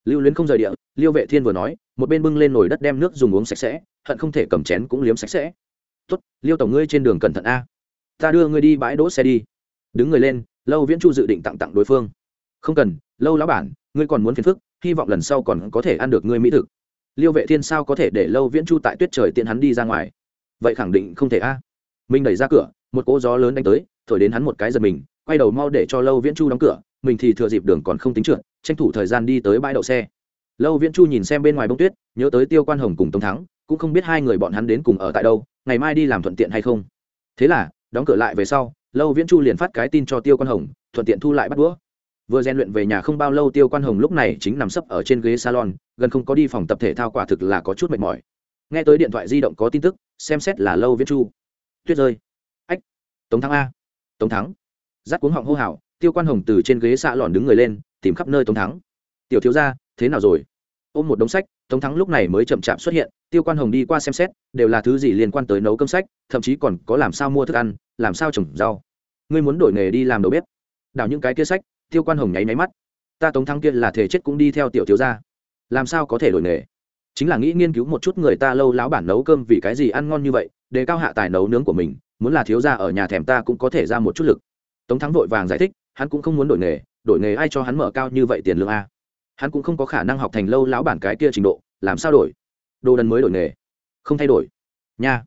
A: lưu luyến không rời địa, liêu vệ thiên vừa nói, một bên bưng lên nồi đất đem nước dùng uống sạch sẽ, hận không thể cầm chén cũng liếm sạch sẽ. Tốt, liêu tổng ngươi trên đường cẩn thận a. Ta đưa ngươi đi bãi đỗ xe đi. Đứng người lên, lâu viễn chu dự định tặng tặng đối phương. Không cần, lâu lão bản, ngươi còn muốn phiền phức, hy vọng lần sau còn có thể ăn được ngươi mỹ thực. Liêu vệ thiên sao có thể để lâu viễn chu tại tuyết trời tiện hắn đi ra ngoài? Vậy khẳng định không thể a. À. mình đẩy ra cửa, một cỗ gió lớn đánh tới, thổi đến hắn một cái giật mình, quay đầu mau để cho lâu viễn chu đóng cửa, mình thì thừa dịp đường còn không tính trượt tranh thủ thời gian đi tới bãi đậu xe. Lâu viễn chu nhìn xem bên ngoài bông tuyết, nhớ tới tiêu quan hồng cùng tống thắng, cũng không biết hai người bọn hắn đến cùng ở tại đâu, ngày mai đi làm thuận tiện hay không. Thế là, đóng cửa lại về sau, lâu viễn chu liền phát cái tin cho tiêu quan hồng, thuận tiện thu lại bắt đũa. Vừa rèn luyện về nhà không bao lâu, tiêu quan hồng lúc này chính nằm sấp ở trên ghế salon, gần không có đi phòng tập thể thao quả thực là có chút mệt mỏi. Nghe tới điện thoại di động có tin tức, xem xét là lâu viễn chu. Tuyết rơi. Ách, tống thắng a. Tống thắng. Giắt cuống họng hô hào, tiêu quan hồng từ trên ghế xạ lòn đứng người lên tìm khắp nơi tống thắng. Tiểu thiếu ra thế nào rồi? Ôm một đống sách, tống thắng lúc này mới chậm chạp xuất hiện, tiêu quan hồng đi qua xem xét, đều là thứ gì liên quan tới nấu cơm sách, thậm chí còn có làm sao mua thức ăn, làm sao trồng rau. Ngươi muốn đổi nghề đi làm đầu bếp. Đảo những cái kia sách, tiêu quan hồng nháy máy mắt. Ta tống thắng kia là thể chết cũng đi theo tiểu thiếu gia. Làm sao có thể đổi nghề? Chính là nghĩ nghiên cứu một chút người ta lâu láo bản nấu cơm vì cái gì ăn ngon như vậy, để cao hạ tài nấu nướng của mình, muốn là thiếu gia ở nhà thèm ta cũng có thể ra một chút lực. Tống thắng vội vàng giải thích, hắn cũng không muốn đổi nghề đổi nghề ai cho hắn mở cao như vậy tiền lương a? Hắn cũng không có khả năng học thành lâu lão bản cái kia trình độ, làm sao đổi? Đồ đần mới đổi nghề, không thay đổi. Nha.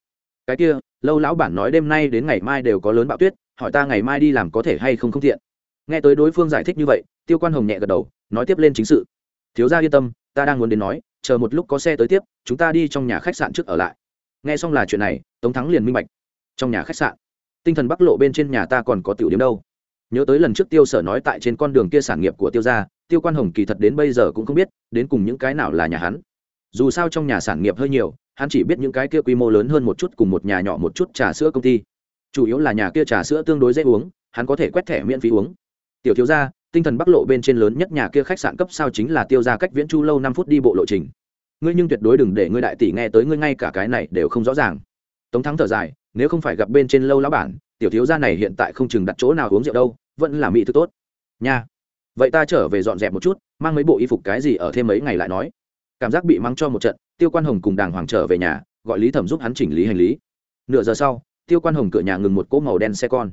A: Cái kia, lâu lão bản nói đêm nay đến ngày mai đều có lớn bão tuyết, hỏi ta ngày mai đi làm có thể hay không không thiện nghe tới đối phương giải thích như vậy, tiêu quan hồng nhẹ gật đầu, nói tiếp lên chính sự. Thiếu gia yên tâm, ta đang muốn đến nói, chờ một lúc có xe tới tiếp, chúng ta đi trong nhà khách sạn trước ở lại. Nghe xong là chuyện này, tống thắng liền minh bạch. Trong nhà khách sạn, tinh thần bắc lộ bên trên nhà ta còn có tiểu điểm đâu? Nhớ tới lần trước tiêu sở nói tại trên con đường kia sản nghiệp của tiêu gia, tiêu quan hồng kỳ thật đến bây giờ cũng không biết, đến cùng những cái nào là nhà hắn. Dù sao trong nhà sản nghiệp hơi nhiều, hắn chỉ biết những cái kia quy mô lớn hơn một chút cùng một nhà nhỏ một chút trà sữa công ty. Chủ yếu là nhà kia trà sữa tương đối dễ uống, hắn có thể quét thẻ miễn phí uống. Tiểu thiếu gia, tinh thần bắc lộ bên trên lớn nhất nhà kia khách sạn cấp sao chính là tiêu ra cách viễn chu lâu năm phút đi bộ lộ trình. Ngươi nhưng tuyệt đối đừng để ngươi đại tỷ nghe tới ngươi ngay cả cái này đều không rõ ràng. Tống thắng thở dài, nếu không phải gặp bên trên lâu lão bản, tiểu thiếu gia này hiện tại không chừng đặt chỗ nào uống rượu đâu vẫn là mỹ thực tốt. Nha. Vậy ta trở về dọn dẹp một chút, mang mấy bộ y phục cái gì ở thêm mấy ngày lại nói. Cảm giác bị mắng cho một trận, tiêu quan hồng cùng đàng hoàng trở về nhà, gọi lý thẩm giúp hắn chỉnh lý hành lý. Nửa giờ sau, tiêu quan hồng cửa nhà ngừng một cỗ màu đen xe con.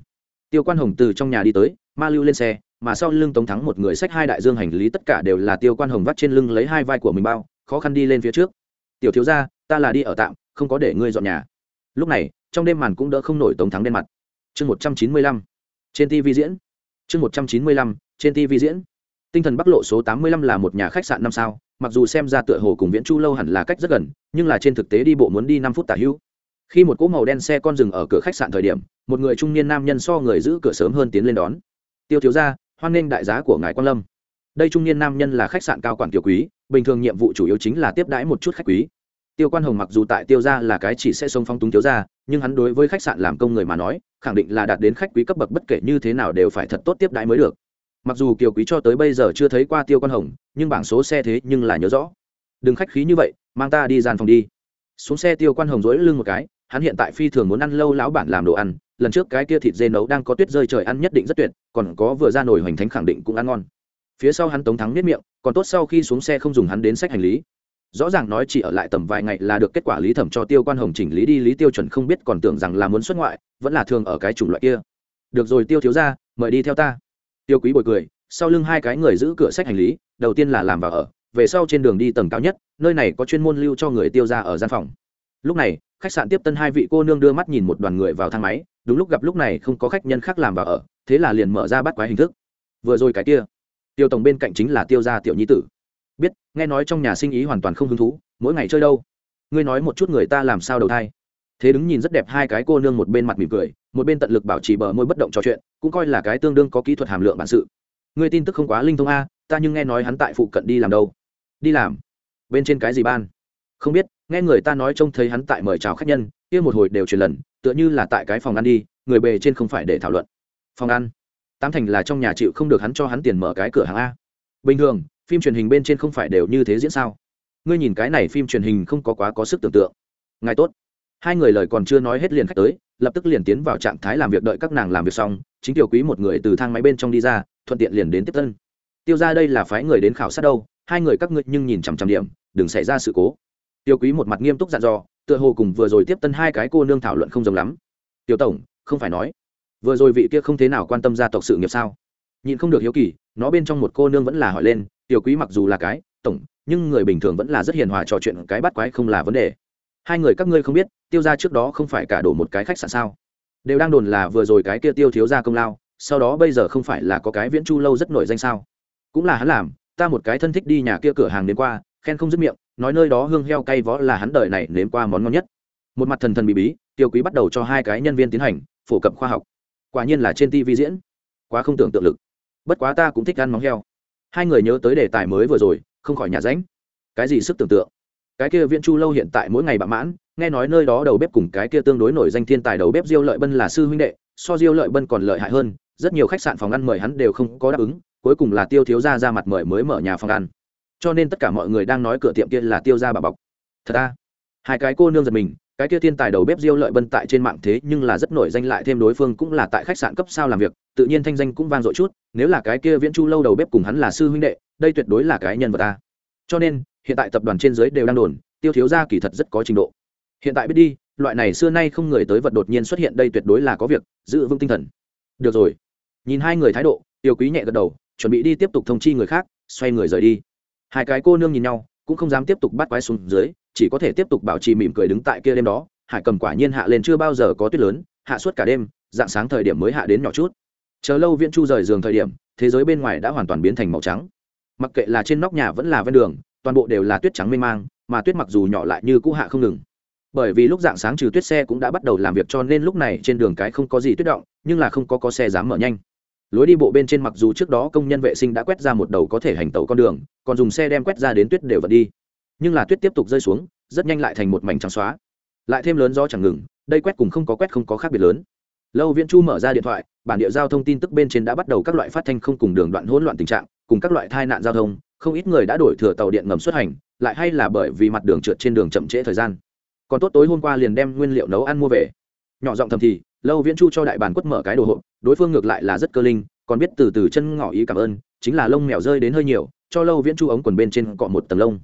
A: Tiêu quan hồng từ trong nhà đi tới, ma lưu lên xe, mà sau lưng tống thắng một người xách hai đại dương hành lý tất cả đều là tiêu quan hồng vắt trên lưng lấy hai vai của mình bao, khó khăn đi lên phía trước. Tiểu thiếu ra ta là đi ở tạm, không có để ngươi dọn nhà. Lúc này, trong đêm màn cũng đỡ không nổi tống thắng đen mặt. Chương một trăm chín mươi lăm. Trên tv diễn chương một trăm chín mươi lăm, trên tv diễn. Tinh thần bắc lộ số tám mươi lăm là một nhà khách sạn năm sao, mặc dù xem ra tựa hồ cùng viễn chu lâu hẳn là cách rất gần, nhưng là trên thực tế đi bộ muốn đi năm phút tả hữu. Khi một cỗ màu đen xe con dừng ở cửa khách sạn thời điểm, một người trung niên nam nhân so người giữ cửa sớm hơn tiến lên đón. Tiêu thiếu gia, hoan nghênh đại giá của ngài quan lâm. Đây trung niên nam nhân là khách sạn cao quản tiểu quý, bình thường nhiệm vụ chủ yếu chính là tiếp đãi một chút khách quý tiêu quan hồng mặc dù tại tiêu ra là cái chỉ sẽ sống phong túng thiếu ra nhưng hắn đối với khách sạn làm công người mà nói, khẳng định là đạt đến khách quý cấp bậc bất kể như thế nào đều phải thật tốt tiếp đãi mới được. Mặc dù kiều quý cho tới bây giờ chưa thấy qua tiêu quan hồng, nhưng bảng số xe thế nhưng là nhớ rõ. Đừng khách khí như vậy, mang ta đi gian phòng đi. Xuống xe tiêu quan hồng dối lưng một cái, hắn hiện tại phi thường muốn ăn lâu lão bản làm đồ ăn, lần trước cái kia thịt dê nấu đang có tuyết rơi trời ăn nhất định rất tuyệt, còn có vừa ra nồi hoành thánh khẳng định cũng ăn ngon. Phía sau hắn tống thắng biết miệng, còn tốt sau khi xuống xe không dùng hắn đến sách hành lý rõ ràng nói chỉ ở lại tầm vài ngày là được kết quả lý thẩm cho tiêu quan hồng chỉnh lý đi, lý tiêu chuẩn không biết còn tưởng rằng là muốn xuất ngoại, vẫn là thường ở cái chủng loại kia. Được rồi, tiêu thiếu ra mời đi theo ta. Tiêu quý bồi cười, sau lưng hai cái người giữ cửa sách hành lý, đầu tiên là làm vào ở, về sau trên đường đi tầng cao nhất, nơi này có chuyên môn lưu cho người tiêu ra ở gian phòng. Lúc này, khách sạn tiếp tân hai vị cô nương đưa mắt nhìn một đoàn người vào thang máy, đúng lúc gặp lúc này không có khách nhân khác làm vào ở, thế là liền mở ra bắt quái hình thức. Vừa rồi cái kia, tiêu tổng bên cạnh chính là tiêu gia tiểu nhi tử nghe nói trong nhà sinh ý hoàn toàn không hứng thú, mỗi ngày chơi đâu? Ngươi nói một chút người ta làm sao đầu thai? Thế đứng nhìn rất đẹp hai cái cô nương một bên mặt mỉm cười, một bên tận lực bảo trì bờ môi bất động trò chuyện, cũng coi là cái tương đương có kỹ thuật hàm lượng bản sự. Ngươi tin tức không quá linh thông a, ta nhưng nghe nói hắn tại phụ cận đi làm đâu? Đi làm? Bên trên cái gì ban? Không biết, nghe người ta nói trông thấy hắn tại mời chào khách nhân, kia một hồi đều truyền lần, tựa như là tại cái phòng ăn đi, người bề trên không phải để thảo luận. Phòng ăn? Tám thành là trong nhà chịu không được hắn cho hắn tiền mở cái cửa hàng a. Bình thường phim truyền hình bên trên không phải đều như thế diễn sao? Ngươi nhìn cái này phim truyền hình không có quá có sức tưởng tượng. Ngài tốt. Hai người lời còn chưa nói hết liền khách tới, lập tức liền tiến vào trạng thái làm việc đợi các nàng làm việc xong, chính tiểu quý một người từ thang máy bên trong đi ra, thuận tiện liền đến tiếp tân. Tiêu ra đây là phái người đến khảo sát đâu, hai người các ngươi nhưng nhìn chằm chằm điểm, đừng xảy ra sự cố. Tiêu quý một mặt nghiêm túc dặn dò, tựa hồ cùng vừa rồi tiếp tân hai cái cô nương thảo luận không giống lắm. Tiêu tổng, không phải nói, vừa rồi vị kia không thế nào quan tâm gia tộc sự nghiệp sao? Nhìn không được hiếu kỳ, nó bên trong một cô nương vẫn là hỏi lên tiểu quý mặc dù là cái, tổng, nhưng người bình thường vẫn là rất hiền hòa trò chuyện, cái bắt quái không là vấn đề. Hai người các ngươi không biết, tiêu ra trước đó không phải cả đổ một cái khách sạn sao? Đều đang đồn là vừa rồi cái kia tiêu thiếu ra công lao, sau đó bây giờ không phải là có cái viễn chu lâu rất nổi danh sao? Cũng là hắn làm, ta một cái thân thích đi nhà kia cửa hàng đến qua, khen không dứt miệng, nói nơi đó hương heo cay võ là hắn đời này nếm qua món ngon nhất. Một mặt thần thần bí bí, tiêu quý bắt đầu cho hai cái nhân viên tiến hành, phổ cập khoa học. Quả nhiên là trên tv diễn. Quá không tưởng tượng lực. Bất quá ta cũng thích ăn móng heo hai người nhớ tới đề tài mới vừa rồi không khỏi nhà ránh. Cái gì sức tưởng tượng? Cái kia viễn chu lâu hiện tại mỗi ngày bạ mãn nghe nói nơi đó đầu bếp cùng cái kia tương đối nổi danh thiên tài đầu bếp diêu lợi bân là sư huynh đệ so diêu lợi bân còn lợi hại hơn rất nhiều khách sạn phòng ăn mời hắn đều không có đáp ứng cuối cùng là tiêu thiếu gia ra mặt mời mới mở nhà phòng ăn. Cho nên tất cả mọi người đang nói cửa tiệm kia là tiêu gia bà bọc. Thật ra, hai cái cô nương giật mình cái kia thiên tài đầu bếp diêu lợi bân tại trên mạng thế nhưng là rất nổi danh lại thêm đối phương cũng là tại khách sạn cấp sao làm việc tự nhiên thanh danh cũng vang dội chút, nếu là cái kia viễn chu lâu đầu bếp cùng hắn là sư huynh đệ, đây tuyệt đối là cái nhân vật ta cho nên, hiện tại tập đoàn trên dưới đều đang đồn, tiêu thiếu gia kỳ thật rất có trình độ. Hiện tại biết đi, loại này xưa nay không người tới vật đột nhiên xuất hiện đây tuyệt đối là có việc, giữ vững tinh thần. Được rồi. Nhìn hai người thái độ, tiêu quý nhẹ gật đầu, chuẩn bị đi tiếp tục thông chi người khác, xoay người rời đi. Hai cái cô nương nhìn nhau, cũng không dám tiếp tục bắt quái xuống dưới, chỉ có thể tiếp tục bảo trì mỉm cười đứng tại kia đêm đó. Hải cầm quả nhiên hạ lên chưa bao giờ có tuyết lớn, hạ suốt cả đêm, dạng sáng thời điểm mới hạ đến nhỏ chút chờ lâu viễn chu rời giường thời điểm, thế giới bên ngoài đã hoàn toàn biến thành màu trắng. Mặc kệ là trên nóc nhà vẫn là ven đường, toàn bộ đều là tuyết trắng mênh mang, mà tuyết mặc dù nhỏ lại như cũ hạ không ngừng. Bởi vì lúc dạng sáng trừ tuyết xe cũng đã bắt đầu làm việc cho nên lúc này trên đường cái không có gì tuyết động, nhưng là không có có xe dám mở nhanh. Lối đi bộ bên trên mặc dù trước đó công nhân vệ sinh đã quét ra một đầu có thể hành tẩu con đường, còn dùng xe đem quét ra đến tuyết đều vật đi. Nhưng là tuyết tiếp tục rơi xuống, rất nhanh lại thành một mảnh trắng xóa. Lại thêm lớn gió chẳng ngừng, đây quét cùng không có quét không có khác biệt lớn lâu viễn chu mở ra điện thoại, bản địa giao thông tin tức bên trên đã bắt đầu các loại phát thanh không cùng đường đoạn hỗn loạn tình trạng, cùng các loại tai nạn giao thông, không ít người đã đổi thừa tàu điện ngầm xuất hành, lại hay là bởi vì mặt đường trượt trên đường chậm trễ thời gian. Còn tốt tối hôm qua liền đem nguyên liệu nấu ăn mua về. Nhỏ giọng thầm thì, lâu viễn chu cho đại bản quất mở cái đồ hộp, đối phương ngược lại là rất cơ linh, còn biết từ từ chân ngỏ ý cảm ơn, chính là lông mèo rơi đến hơi nhiều, cho lâu viễn chu ống quần bên trên cọ một tầng lông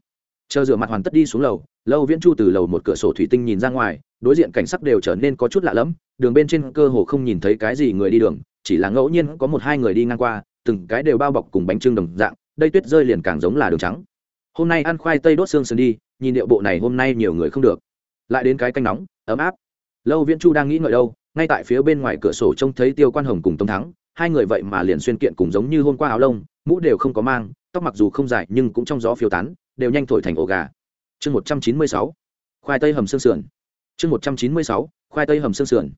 A: chờ rửa mặt hoàn tất đi xuống lầu, lâu viễn chu từ lầu một cửa sổ thủy tinh nhìn ra ngoài, đối diện cảnh sắc đều trở nên có chút lạ lẫm, đường bên trên cơ hồ không nhìn thấy cái gì người đi đường, chỉ là ngẫu nhiên có một hai người đi ngang qua, từng cái đều bao bọc cùng bánh trưng đồng dạng, đây tuyết rơi liền càng giống là đường trắng. Hôm nay ăn khoai tây đốt xương sườn đi, nhìn điệu bộ này hôm nay nhiều người không được. Lại đến cái canh nóng, ấm áp. Lâu viễn chu đang nghĩ ngợi đâu, ngay tại phía bên ngoài cửa sổ trông thấy tiêu quan hồng cùng tống thắng, hai người vậy mà liền xuyên kiện cùng giống như hôm qua áo lông, mũ đều không có mang, tóc mặc dù không dài nhưng cũng trong gió phiêu tán đều nhanh thổi thành ổ gà. Chương một trăm chín mươi sáu, khoai tây hầm xương sườn. Chương một trăm chín mươi sáu, khoai tây hầm xương sườn.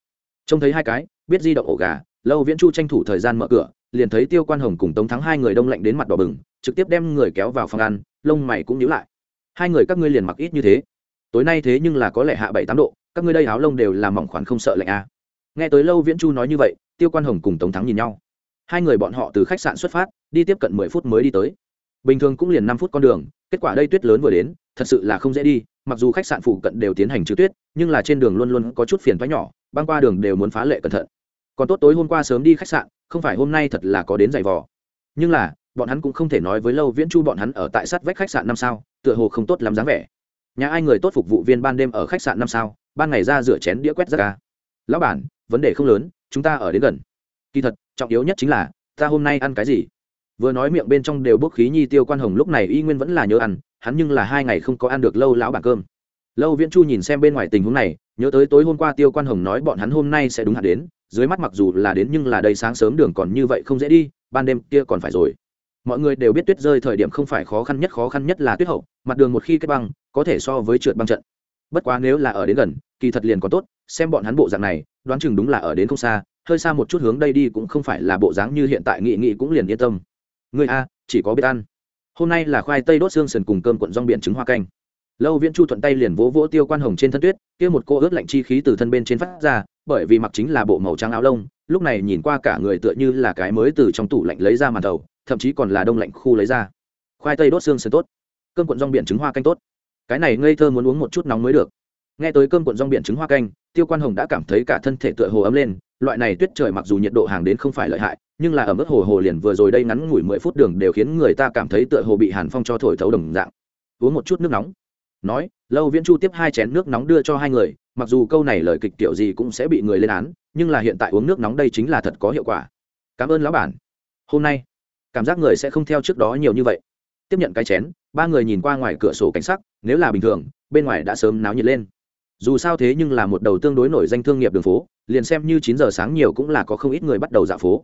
A: Trông thấy hai cái, biết di động ổ gà, lâu viễn chu tranh thủ thời gian mở cửa, liền thấy tiêu quan hồng cùng tống thắng hai người đông lạnh đến mặt đỏ bừng, trực tiếp đem người kéo vào phòng ăn, lông mày cũng nhíu lại. Hai người các ngươi liền mặc ít như thế. Tối nay thế nhưng là có lẽ hạ bảy tám độ, các ngươi đây áo lông đều làm mỏng khoản không sợ lạnh à. nghe tới lâu viễn chu nói như vậy, tiêu quan hồng cùng tống thắng nhìn nhau. Hai người bọn họ từ khách sạn xuất phát, đi tiếp cận mười phút mới đi tới. Bình thường cũng liền năm phút con đường kết quả đây tuyết lớn vừa đến, thật sự là không dễ đi, mặc dù khách sạn phụ cận đều tiến hành trừ tuyết, nhưng là trên đường luôn luôn có chút phiền thoái nhỏ, băng qua đường đều muốn phá lệ cẩn thận. Còn tốt tối hôm qua sớm đi khách sạn, không phải hôm nay thật là có đến giày vò. Nhưng là, bọn hắn cũng không thể nói với lâu viễn chu bọn hắn ở tại sát vách khách sạn năm sao, tựa hồ không tốt lắm dáng vẻ. Nhà ai người tốt phục vụ viên ban đêm ở khách sạn năm sao, ban ngày ra rửa chén đĩa quét ra ca à. lão bản, vấn đề không lớn, chúng ta ở đến gần. Kỳ thật, trọng yếu nhất chính là, ta hôm nay ăn cái gì? Vừa nói miệng bên trong đều bốc khí nhi tiêu quan hồng, lúc này y nguyên vẫn là nhớ ăn, hắn nhưng là hai ngày không có ăn được lâu lão bản cơm. Lâu viễn chu nhìn xem bên ngoài tình huống này, nhớ tới tối hôm qua tiêu quan hồng nói bọn hắn hôm nay sẽ đúng hạn đến, dưới mắt mặc dù là đến nhưng là đây sáng sớm đường còn như vậy không dễ đi, ban đêm kia còn phải rồi. Mọi người đều biết tuyết rơi thời điểm không phải khó khăn nhất, khó khăn nhất là tuyết hậu, mặt đường một khi kết băng, có thể so với trượt băng trận. Bất quá nếu là ở đến gần, kỳ thật liền còn tốt, xem bọn hắn bộ dạng này, đoán chừng đúng là ở đến không xa, hơi xa một chút hướng đây đi cũng không phải là bộ dáng như hiện tại, nghị nghị cũng liền yên tâm người a chỉ có biết ăn. Hôm nay là khoai tây đốt xương sườn cùng cơm cuộn rong biển trứng hoa canh. Lâu viễn chu thuận tay liền vỗ vỗ tiêu quan hồng trên thân tuyết kia một cô ướt lạnh chi khí từ thân bên trên phát ra bởi vì mặc chính là bộ màu trắng áo lông lúc này nhìn qua cả người tựa như là cái mới từ trong tủ lạnh lấy ra màn đầu, thậm chí còn là đông lạnh khu lấy ra. Khoai tây đốt xương sườn tốt cơm cuộn rong biển trứng hoa canh tốt. Cái này ngây thơ muốn uống một chút nóng mới được. Nghe tới cơm cuộn rong biển trứng hoa canh tiêu quan hồng đã cảm thấy cả thân thể tựa hồ ấm lên, loại này tuyết trời mặc dù nhiệt độ hàng đến không phải lợi hại, nhưng là ở mức hồ hồ liền vừa rồi đây ngắn ngủi mười phút đường đều khiến người ta cảm thấy tựa hồ bị hàn phong cho thổi thấu đồng dạng. Uống một chút nước nóng. Nói, lâu viễn chu tiếp hai chén nước nóng đưa cho hai người, mặc dù câu này lời kịch kiểu gì cũng sẽ bị người lên án, nhưng là hiện tại uống nước nóng đây chính là thật có hiệu quả. Cảm ơn lão bản. Hôm nay, cảm giác người sẽ không theo trước đó nhiều như vậy. Tiếp nhận cái chén, ba người nhìn qua ngoài cửa sổ cảnh sắc, nếu là bình thường, bên ngoài đã sớm náo nhiệt lên dù sao thế nhưng là một đầu tương đối nổi danh thương nghiệp đường phố, liền xem như chín giờ sáng nhiều cũng là có không ít người bắt đầu dạo phố.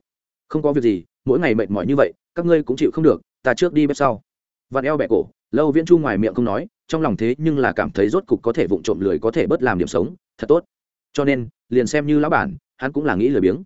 A: Không có việc gì, mỗi ngày mệt mỏi như vậy, các ngươi cũng chịu không được, ta trước đi bếp sau. Vặn eo bẹ cổ, lâu viễn chu ngoài miệng không nói, trong lòng thế nhưng là cảm thấy rốt cục có thể vụng trộm lười có thể bớt làm điểm sống, thật tốt. Cho nên, liền xem như lão bản, hắn cũng là nghĩ lười biếng.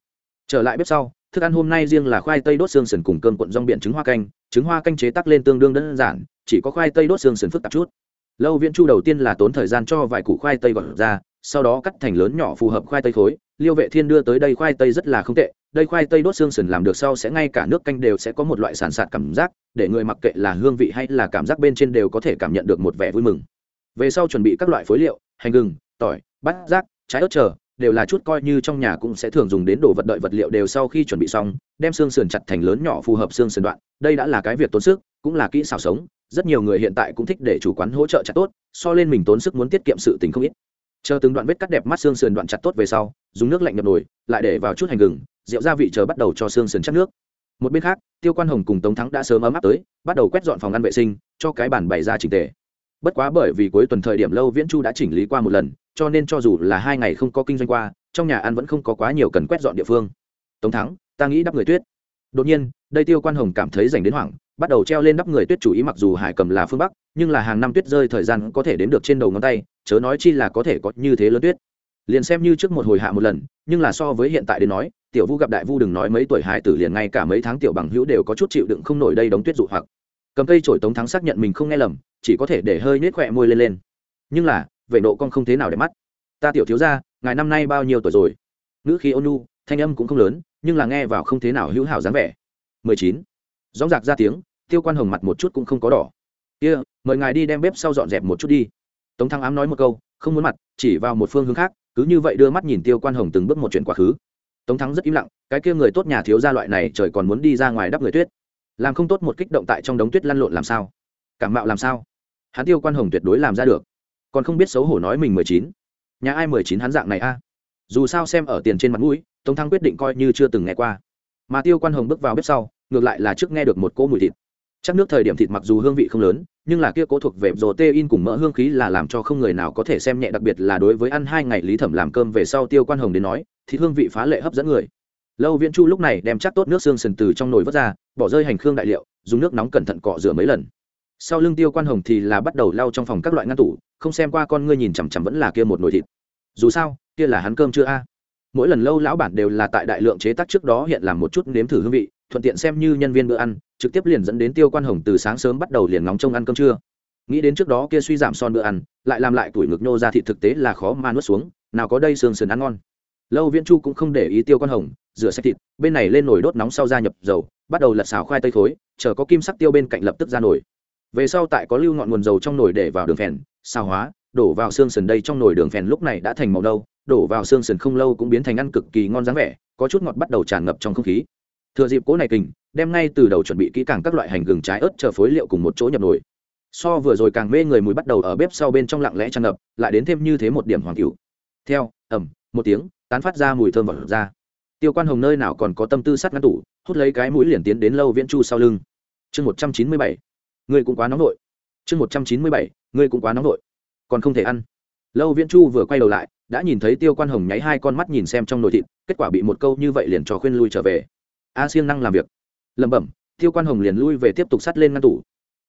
A: Trở lại bếp sau, thức ăn hôm nay riêng là khoai tây đốt xương sườn cùng cơm cuộn rong biển trứng hoa canh, trứng hoa canh chế tắc lên tương đương đơn giản, chỉ có khoai tây đốt xương sườn phức tạp chút lâu viễn chu đầu tiên là tốn thời gian cho vài củ khoai tây gọt ra, sau đó cắt thành lớn nhỏ phù hợp khoai tây khối. Liêu vệ thiên đưa tới đây khoai tây rất là không tệ, đây khoai tây đốt xương sườn làm được sau sẽ ngay cả nước canh đều sẽ có một loại sản sạt cảm giác, để người mặc kệ là hương vị hay là cảm giác bên trên đều có thể cảm nhận được một vẻ vui mừng. Về sau chuẩn bị các loại phối liệu, hành gừng, tỏi, bát rác trái ớt chờ, đều là chút coi như trong nhà cũng sẽ thường dùng đến đồ vật đợi vật liệu đều sau khi chuẩn bị xong, đem xương sườn chặt thành lớn nhỏ phù hợp xương sườn đoạn. Đây đã là cái việc tốn sức, cũng là kỹ xảo sống rất nhiều người hiện tại cũng thích để chủ quán hỗ trợ chặt tốt, so lên mình tốn sức muốn tiết kiệm sự tình không ít. Chờ từng đoạn vết cắt đẹp mắt xương sườn đoạn chặt tốt về sau, dùng nước lạnh nhập nồi, lại để vào chút hành gừng, rượu gia vị chờ bắt đầu cho xương sườn chắc nước. Một bên khác, tiêu quan hồng cùng tống thắng đã sớm ấm áp tới, bắt đầu quét dọn phòng ăn vệ sinh, cho cái bàn bày ra trình tề. Bất quá bởi vì cuối tuần thời điểm lâu viễn chu đã chỉnh lý qua một lần, cho nên cho dù là hai ngày không có kinh doanh qua, trong nhà ăn vẫn không có quá nhiều cần quét dọn địa phương. Tống thắng, ta nghĩ đắp người tuyết đột nhiên, đây tiêu quan hồng cảm thấy dành đến hoảng, bắt đầu treo lên đắp người tuyết chủ ý mặc dù hải cầm là phương bắc, nhưng là hàng năm tuyết rơi thời gian có thể đến được trên đầu ngón tay, chớ nói chi là có thể có như thế lớn tuyết. Liền xem như trước một hồi hạ một lần, nhưng là so với hiện tại đến nói, tiểu vu gặp đại vu đừng nói mấy tuổi hải tử liền ngay cả mấy tháng tiểu bằng hữu đều có chút chịu đựng không nổi đây đóng tuyết dụ hoặc. Cầm cây trổi tống thắng xác nhận mình không nghe lầm, chỉ có thể để hơi nết khỏe môi lên lên. Nhưng là vệ độ con không thế nào để mắt. Ta tiểu thiếu ra ngài năm nay bao nhiêu tuổi rồi? Nữ khí ônu thanh âm cũng không lớn nhưng là nghe vào không thế nào hữu hảo dáng vẻ. Mười chín. Dóng dạc ra tiếng tiêu quan hồng mặt một chút cũng không có đỏ. Kia、yeah, mời ngài đi đem bếp sau dọn dẹp một chút đi. Tống thăng ám nói một câu không muốn mặt chỉ vào một phương hướng khác cứ như vậy đưa mắt nhìn tiêu quan hồng từng bước một chuyện quá khứ. Tống thắng rất im lặng cái kia người tốt nhà thiếu gia loại này trời còn muốn đi ra ngoài đắp người tuyết. Làm không tốt một kích động tại trong đống tuyết lăn lộn làm sao? Cảm mạo làm sao? Hắn tiêu quan hồng tuyệt đối làm ra được. Còn không biết xấu hổ nói mình mười chín. Nhà ai mười chín hắn dạng này a? Dù sao xem ở tiền trên mặt mũi tống thắng quyết định coi như chưa từng nghe qua. Mà tiêu quan hồng bước vào bếp sau, ngược lại là trước nghe được một cỗ mùi thịt. Chắc nước thời điểm thịt mặc dù hương vị không lớn, nhưng là kia cố thuộc về rồ tê in cùng mỡ hương khí là làm cho không người nào có thể xem nhẹ, đặc biệt là đối với ăn hai ngày lý thẩm làm cơm về sau tiêu quan hồng đến nói thì hương vị phá lệ hấp dẫn người. Lâu viễn chu lúc này đem chắc tốt nước xương sần từ trong nồi vớt ra, bỏ rơi hành khương đại liệu, dùng nước nóng cẩn thận cọ rửa mấy lần. Sau lưng tiêu quan hồng thì là bắt đầu lau trong phòng các loại ngăn tủ, không xem qua con ngươi nhìn chằm chằm vẫn là kia một nồi thịt. Dù sao, kia là hắn cơm chưa a? Mỗi lần lâu lão bản đều là tại đại lượng chế tác trước đó hiện làm một chút nếm thử hương vị thuận tiện xem như nhân viên bữa ăn trực tiếp liền dẫn đến tiêu quan hồng từ sáng sớm bắt đầu liền ngóng trông ăn cơm trưa. Nghĩ đến trước đó kia suy giảm son bữa ăn lại làm lại tuổi ngực nhô ra thị thực tế là khó mà nuốt xuống nào có đây sườn sườn ăn ngon. Lâu viễn chu cũng không để ý tiêu quan hồng rửa sạch thịt bên này lên nồi đốt nóng sau ra nhập dầu bắt đầu lật xào khoai tây thối, chờ có kim sắc tiêu bên cạnh lập tức ra nồi. Về sau tại có lưu ngọn nguồn dầu trong nồi để vào đường phèn xào hóa đổ vào xương sườn đây trong nồi đường phèn lúc này đã thành màu đâu đổ vào xương sườn không lâu cũng biến thành ăn cực kỳ ngon dáng vẻ, có chút ngọt bắt đầu tràn ngập trong không khí. Thừa dịp cố này kình, đem ngay từ đầu chuẩn bị kỹ càng các loại hành gừng trái ớt chờ phối liệu cùng một chỗ nhập nồi. So vừa rồi càng mê người mùi bắt đầu ở bếp sau bên trong lặng lẽ tràn ngập, lại đến thêm như thế một điểm hoàng cửu. Theo ẩm một tiếng, tán phát ra mùi thơm vào ra. Tiêu quan hồng nơi nào còn có tâm tư sắt ngăn tủ, hút lấy cái mũi liền tiến đến lâu viễn chu sau lưng. Chương một trăm chín mươi bảy người cũng quá nóng nổi chương một trăm chín mươi bảy người cũng quá nóng nổi còn không thể ăn. Lâu viễn chu vừa quay đầu lại đã nhìn thấy tiêu quan hồng nháy hai con mắt nhìn xem trong nồi thịt, kết quả bị một câu như vậy liền cho khuyên lui trở về. A siêng năng làm việc. Lẩm bẩm, tiêu quan hồng liền lui về tiếp tục sắt lên ngăn tủ.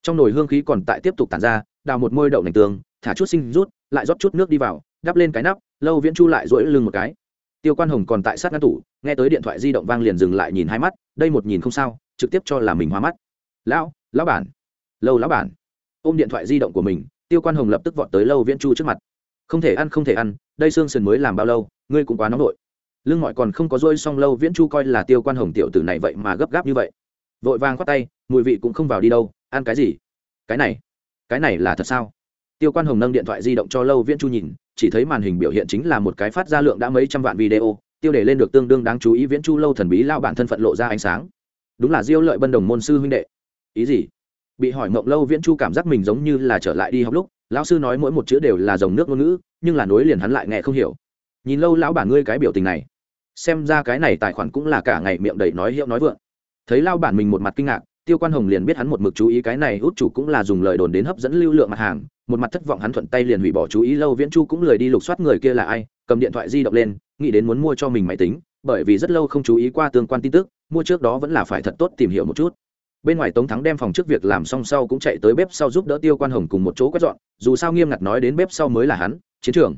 A: Trong nồi hương khí còn tại tiếp tục tàn ra, đào một môi đậu nành tường thả chút sinh rút, lại rót chút nước đi vào, đắp lên cái nắp, lâu viễn chu lại rỗi lưng một cái. Tiêu quan hồng còn tại sát ngăn tủ, nghe tới điện thoại di động vang liền dừng lại nhìn hai mắt, đây một nhìn không sao, trực tiếp cho là mình hóa mắt. Lão lão bản. Lâu lão bản. Ôm điện thoại di động của mình, tiêu quan hồng lập tức vọt tới lâu viễn chu trước mặt không thể ăn, không thể ăn, đây xương sườn mới làm bao lâu, ngươi cũng quá nóng nổi lưng mọi còn không có rôi xong lâu, viễn chu coi là tiêu quan hồng tiểu tử này vậy mà gấp gáp như vậy. Vội vàng khoát tay, mùi vị cũng không vào đi đâu, ăn cái gì? Cái này cái này là thật sao? Tiêu quan hồng nâng điện thoại di động cho lâu viễn chu nhìn, chỉ thấy màn hình biểu hiện chính là một cái phát ra lượng đã mấy trăm vạn video, tiêu đề lên được tương đương đáng chú ý viễn chu lâu thần bí lao bản thân phận lộ ra ánh sáng. Đúng là diêu lợi bân đồng môn sư huynh đệ. Ý gì? Bị hỏi mộng lâu viễn chu cảm giác mình giống như là trở lại đi học lúc lão sư nói mỗi một chữ đều là dòng nước ngôn ngữ, nhưng là nối liền hắn lại nghe không hiểu. Nhìn lâu lão bản ngươi cái biểu tình này, xem ra cái này tài khoản cũng là cả ngày miệng đầy nói hiệu nói vượng. Thấy lao bản mình một mặt kinh ngạc, tiêu quan hồng liền biết hắn một mực chú ý cái này út chủ cũng là dùng lời đồn đến hấp dẫn lưu lượng mặt hàng, một mặt thất vọng hắn thuận tay liền hủy bỏ chú ý lâu viễn chu cũng lười đi lục soát người kia là ai, cầm điện thoại di động lên, nghĩ đến muốn mua cho mình máy tính, bởi vì rất lâu không chú ý qua tương quan tin tức, mua trước đó vẫn là phải thật tốt tìm hiểu một chút bên ngoài tống thắng đem phòng trước việc làm xong sau cũng chạy tới bếp sau giúp đỡ tiêu quan hồng cùng một chỗ quét dọn, dù sao nghiêm ngặt nói đến bếp sau mới là hắn, chiến trường.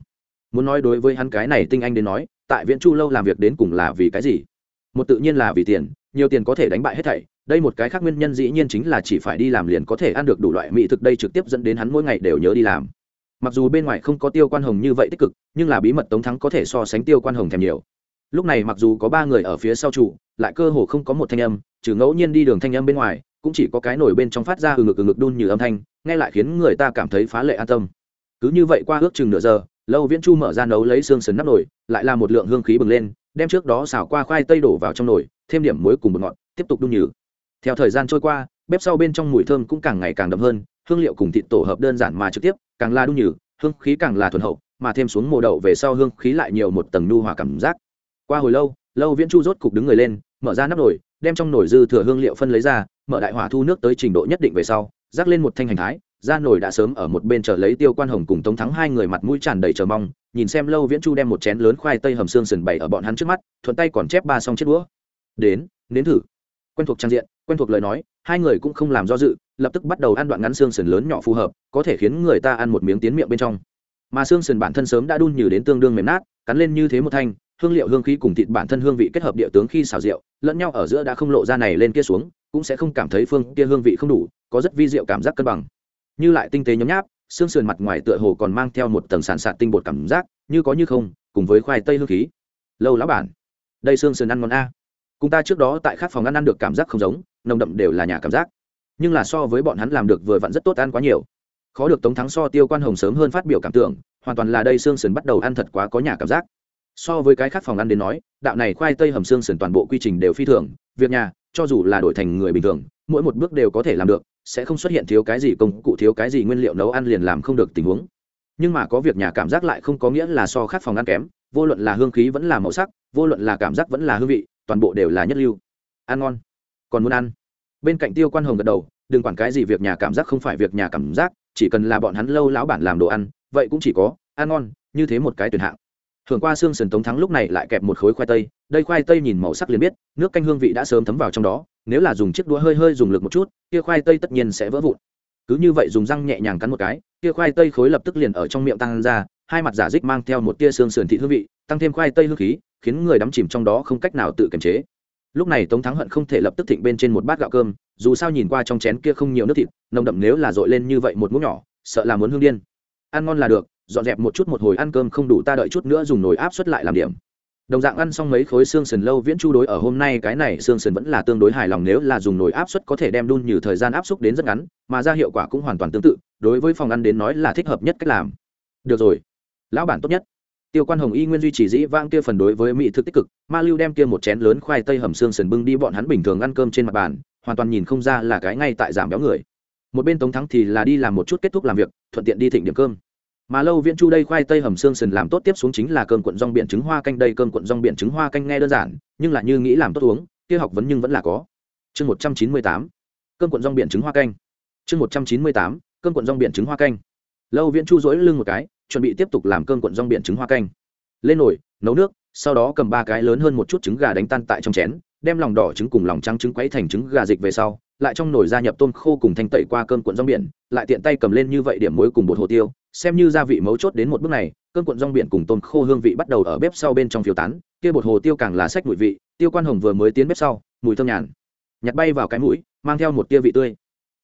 A: Muốn nói đối với hắn cái này tinh anh đến nói, tại viễn chu lâu làm việc đến cùng là vì cái gì? Một tự nhiên là vì tiền, nhiều tiền có thể đánh bại hết thảy, đây một cái khác nguyên nhân dĩ nhiên chính là chỉ phải đi làm liền có thể ăn được đủ loại mỹ thực đây trực tiếp dẫn đến hắn mỗi ngày đều nhớ đi làm. Mặc dù bên ngoài không có tiêu quan hồng như vậy tích cực, nhưng là bí mật tống thắng có thể so sánh tiêu quan hồng thèm nhiều. Lúc này mặc dù có ba người ở phía sau trụ lại cơ hồ không có một thanh âm trừ ngẫu nhiên đi đường thanh âm bên ngoài, cũng chỉ có cái nổi bên trong phát ra ừ ngực ừ ngực đun như âm thanh, nghe lại khiến người ta cảm thấy phá lệ an tâm. Cứ như vậy qua ước chừng nửa giờ, lâu viễn chu mở ra nấu lấy xương sườn nắp nồi, lại là một lượng hương khí bừng lên, đem trước đó xào qua khoai tây đổ vào trong nồi, thêm điểm muối cùng bột ngọt, tiếp tục đun nhừ. Theo thời gian trôi qua, bếp sau bên trong mùi thơm cũng càng ngày càng đậm hơn, hương liệu cùng thịt tổ hợp đơn giản mà trực tiếp, càng la đun nhừ, hương khí càng là thuần hậu, mà thêm xuống mồ đậu về sau hương khí lại nhiều một tầng nhu hòa cảm giác. Qua hồi lâu lâu viễn chu rốt cục đứng người lên, mở ra nắp nồi đem trong nồi dư thừa hương liệu phân lấy ra, mở đại hỏa thu nước tới trình độ nhất định về sau, rắc lên một thanh hành thái, ra nồi đã sớm ở một bên chờ lấy tiêu quan hồng cùng tống thắng hai người mặt mũi tràn đầy chờ mong, nhìn xem lâu viễn chu đem một chén lớn khoai tây hầm xương sườn bày ở bọn hắn trước mắt, thuận tay còn chép ba xong chiếc đũa. Đến, nếm thử. Quen thuộc trang diện, quen thuộc lời nói, hai người cũng không làm do dự, lập tức bắt đầu ăn đoạn ngắn xương sườn lớn nhỏ phù hợp, có thể khiến người ta ăn một miếng tiến miệng bên trong. Mà xương sườn bản thân sớm đã đun nhừ đến tương đương mềm nát, cắn lên như thế một thanh hương liệu hương khí cùng thịt bản thân hương vị kết hợp địa tướng khi xào rượu, lẫn nhau ở giữa đã không lộ ra này lên kia xuống, cũng sẽ không cảm thấy phương kia hương vị không đủ, có rất vi diệu cảm giác cân bằng. Như lại tinh tế nhấm nháp, xương sườn mặt ngoài tựa hồ còn mang theo một tầng sàn sạt tinh bột cảm giác, như có như không, cùng với khoai tây hương khí. Lâu lão bản đây xương sườn ăn ngon a. Cùng ta trước đó tại các phòng ăn ăn được cảm giác không giống, nồng đậm đều là nhà cảm giác. Nhưng là so với bọn hắn làm được vừa vặn rất tốt ăn quá nhiều. Khó được tống thắng so tiêu quan hồng sớm hơn phát biểu cảm tưởng, hoàn toàn là đây xương sườn bắt đầu ăn thật quá có nhà cảm giác so với cái khác phòng ăn đến nói, đạo này khoai tây hầm xương sườn toàn bộ quy trình đều phi thường. Việc nhà, cho dù là đổi thành người bình thường, mỗi một bước đều có thể làm được, sẽ không xuất hiện thiếu cái gì công cụ, thiếu cái gì nguyên liệu nấu ăn liền làm không được tình huống. Nhưng mà có việc nhà cảm giác lại không có nghĩa là so khác phòng ăn kém, vô luận là hương khí vẫn là màu sắc, vô luận là cảm giác vẫn là hương vị, toàn bộ đều là nhất lưu. Ăn ngon. Còn muốn ăn? Bên cạnh tiêu quan hồng gật đầu, đừng quản cái gì việc nhà cảm giác không phải việc nhà cảm giác, chỉ cần là bọn hắn lâu lão bản làm đồ ăn, vậy cũng chỉ có, ăn ngon, như thế một cái tuyển hạng thường qua xương sườn tống thắng lúc này lại kẹp một khối khoai tây, đây khoai tây nhìn màu sắc liền biết, nước canh hương vị đã sớm thấm vào trong đó, nếu là dùng chiếc đũa hơi hơi dùng lực một chút, kia khoai tây tất nhiên sẽ vỡ vụn. Cứ như vậy dùng răng nhẹ nhàng cắn một cái, kia khoai tây khối lập tức liền ở trong miệng tăng ra, hai mặt giả dích mang theo một tia xương sườn thị hương vị, tăng thêm khoai tây hương khí, khiến người đắm chìm trong đó không cách nào tự kiềm chế. Lúc này tống thắng hận không thể lập tức thịnh bên trên một bát gạo cơm, dù sao nhìn qua trong chén kia không nhiều nước thịt, nồng đậm nếu là dội lên như vậy một muỗng nhỏ, sợ là muốn hương điên. Ăn ngon là được dọn dẹp một chút một hồi ăn cơm không đủ ta đợi chút nữa dùng nồi áp suất lại làm điểm. Đồng dạng ăn xong mấy khối xương sườn lâu viễn chu đối ở hôm nay cái này xương sườn vẫn là tương đối hài lòng nếu là dùng nồi áp suất có thể đem đun như thời gian áp suất đến rất ngắn, mà ra hiệu quả cũng hoàn toàn tương tự, đối với phòng ăn đến nói là thích hợp nhất cách làm. Được rồi. Lão bản tốt nhất. Tiêu quan hồng y nguyên duy trì dĩ vang kia phần đối với mỹ thực tích cực, ma lưu đem kia một chén lớn khoai tây hầm xương sườn bưng đi bọn hắn bình thường ăn cơm trên mặt bàn, hoàn toàn nhìn không ra là cái ngay tại giảm béo người. Một bên tống thắng thì là đi làm một chút kết thúc làm việc, thuận tiện đi thịnh điểm cơm mà lâu viễn chu đây khoai tây hầm xương sườn làm tốt tiếp xuống chính là cơm cuộn rong biển trứng hoa canh đây, cơm cuộn rong biển trứng hoa canh nghe đơn giản, nhưng là như nghĩ làm tốt uống, kia học vấn nhưng vẫn là có. Chương một trăm chín mươi tám, cơm cuộn rong biển trứng hoa canh. Chương một trăm chín mươi tám, cơm cuộn rong biển trứng hoa canh. Lâu viễn chu dỗi lưng một cái, chuẩn bị tiếp tục làm cơm cuộn rong biển trứng hoa canh. Lên nồi, nấu nước, sau đó cầm ba cái lớn hơn một chút trứng gà đánh tan tại trong chén, đem lòng đỏ trứng cùng lòng trắng trứng quấy thành trứng gà dịch về sau lại trong nồi gia nhập tôm khô cùng thanh tẩy qua cơm cuộn rong biển, lại tiện tay cầm lên như vậy điểm muối cùng bột hồ tiêu, xem như gia vị mấu chốt đến một bước này, cơm cuộn rong biển cùng tôm khô hương vị bắt đầu ở bếp sau bên trong phiếu tán, kia bột hồ tiêu càng là sách mùi vị, tiêu quan hồng vừa mới tiến bếp sau, mùi thơm nhàn. Nhặt bay vào cái mũi, mang theo một tia vị tươi.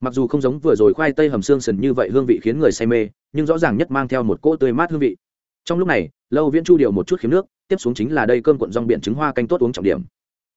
A: Mặc dù không giống vừa rồi khoai tây hầm xương sần như vậy hương vị khiến người say mê, nhưng rõ ràng nhất mang theo một cỗ tươi mát hương vị. Trong lúc này, lâu viễn chu điều một chút khiếm nước, tiếp xuống chính là đây cơm cuộn rong biển trứng hoa canh tốt uống trọng điểm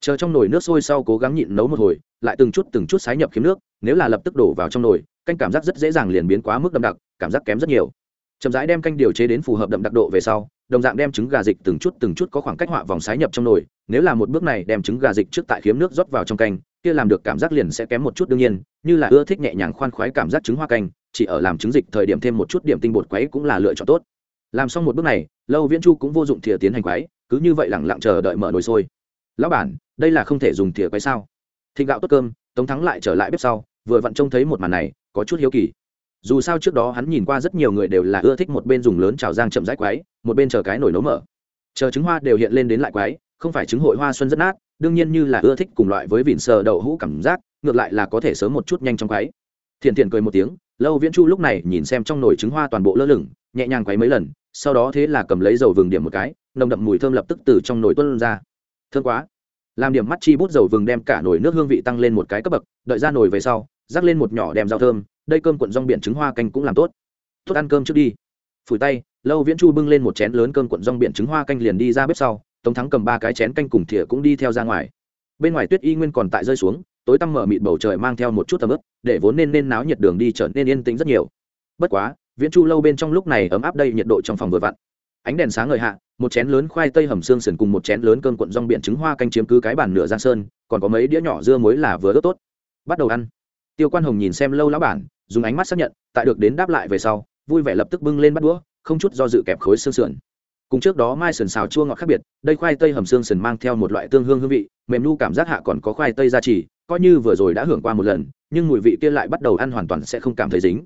A: chờ trong nồi nước sôi sau cố gắng nhịn nấu một hồi, lại từng chút từng chút sái nhập khiếm nước, nếu là lập tức đổ vào trong nồi, canh cảm giác rất dễ dàng liền biến quá mức đậm đặc, cảm giác kém rất nhiều. Chậm rãi đem canh điều chế đến phù hợp đậm đặc độ về sau, đồng dạng đem trứng gà dịch từng chút từng chút có khoảng cách họa vòng sái nhập trong nồi, nếu là một bước này đem trứng gà dịch trước tại khiếm nước rót vào trong canh, kia làm được cảm giác liền sẽ kém một chút đương nhiên, như là ưa thích nhẹ nhàng khoan khoái cảm giác trứng hoa canh, chỉ ở làm trứng dịch thời điểm thêm một chút điểm tinh bột quấy cũng là lựa chọn tốt. Làm xong một bước này, lâu viễn chu cũng vô dụng thìa tiến hành quấy, cứ như vậy lẳng lặng chờ đợi mở nồi sôi lão bản, đây là không thể dùng thìa quấy sao? Thịnh gạo tốt cơm, tống thắng lại trở lại bếp sau, vừa vặn trông thấy một màn này, có chút hiếu kỳ. Dù sao trước đó hắn nhìn qua rất nhiều người đều là ưa thích một bên dùng lớn trào giang chậm rãi quái một bên chờ cái nổi nấu mở. Chờ trứng hoa đều hiện lên đến lại quái không phải trứng hội hoa xuân rất nát, đương nhiên như là ưa thích cùng loại với vỉn sờ đậu hũ cảm giác, ngược lại là có thể sớm một chút nhanh trong quái thiện thiện cười một tiếng, lâu viễn chu lúc này nhìn xem trong nồi trứng hoa toàn bộ lơ lửng, nhẹ nhàng quấy mấy lần, sau đó thế là cầm lấy dầu vừng điểm một cái, nồng đậm mùi thơm lập tức từ trong nồi tuân ra thương quá. Làm điểm mắt chi bút dầu vừng đem cả nồi nước hương vị tăng lên một cái cấp bậc, đợi ra nồi về sau, rắc lên một nhỏ đem rau thơm, đây cơm cuộn rong biển trứng hoa canh cũng làm tốt. Tốt ăn cơm trước đi. Phủi tay, lâu viễn chu bưng lên một chén lớn cơm cuộn rong biển trứng hoa canh liền đi ra bếp sau, tống thắng cầm ba cái chén canh cùng thìa cũng đi theo ra ngoài. Bên ngoài tuyết y nguyên còn tại rơi xuống, tối tăm mở mịt bầu trời mang theo một chút tầm ướp để vốn nên nên náo nhiệt đường đi trở nên yên tĩnh rất nhiều. Bất quá, viễn chu lâu bên trong lúc này ấm áp đây nhiệt độ trong phòng vừa vặn ánh đèn sáng ngời hạ, một chén lớn khoai tây hầm xương sườn cùng một chén lớn cơm cuộn rong biển trứng hoa canh chiếm cứ cái bàn nửa giang sơn, còn có mấy đĩa nhỏ dưa muối là vừa ớt tốt. Bắt đầu ăn. Tiêu quan hồng nhìn xem lâu lão bản, dùng ánh mắt xác nhận, tại được đến đáp lại về sau, vui vẻ lập tức bưng lên bắt đũa, không chút do dự kẹp khối xương sườn. Cùng trước đó mai sườn xào chua ngọt khác biệt, đây khoai tây hầm xương sườn mang theo một loại tương hương hương vị, mềm nu cảm giác hạ còn có khoai tây gia trì, coi như vừa rồi đã hưởng qua một lần, nhưng mùi vị kia lại bắt đầu ăn hoàn toàn sẽ không cảm thấy dính.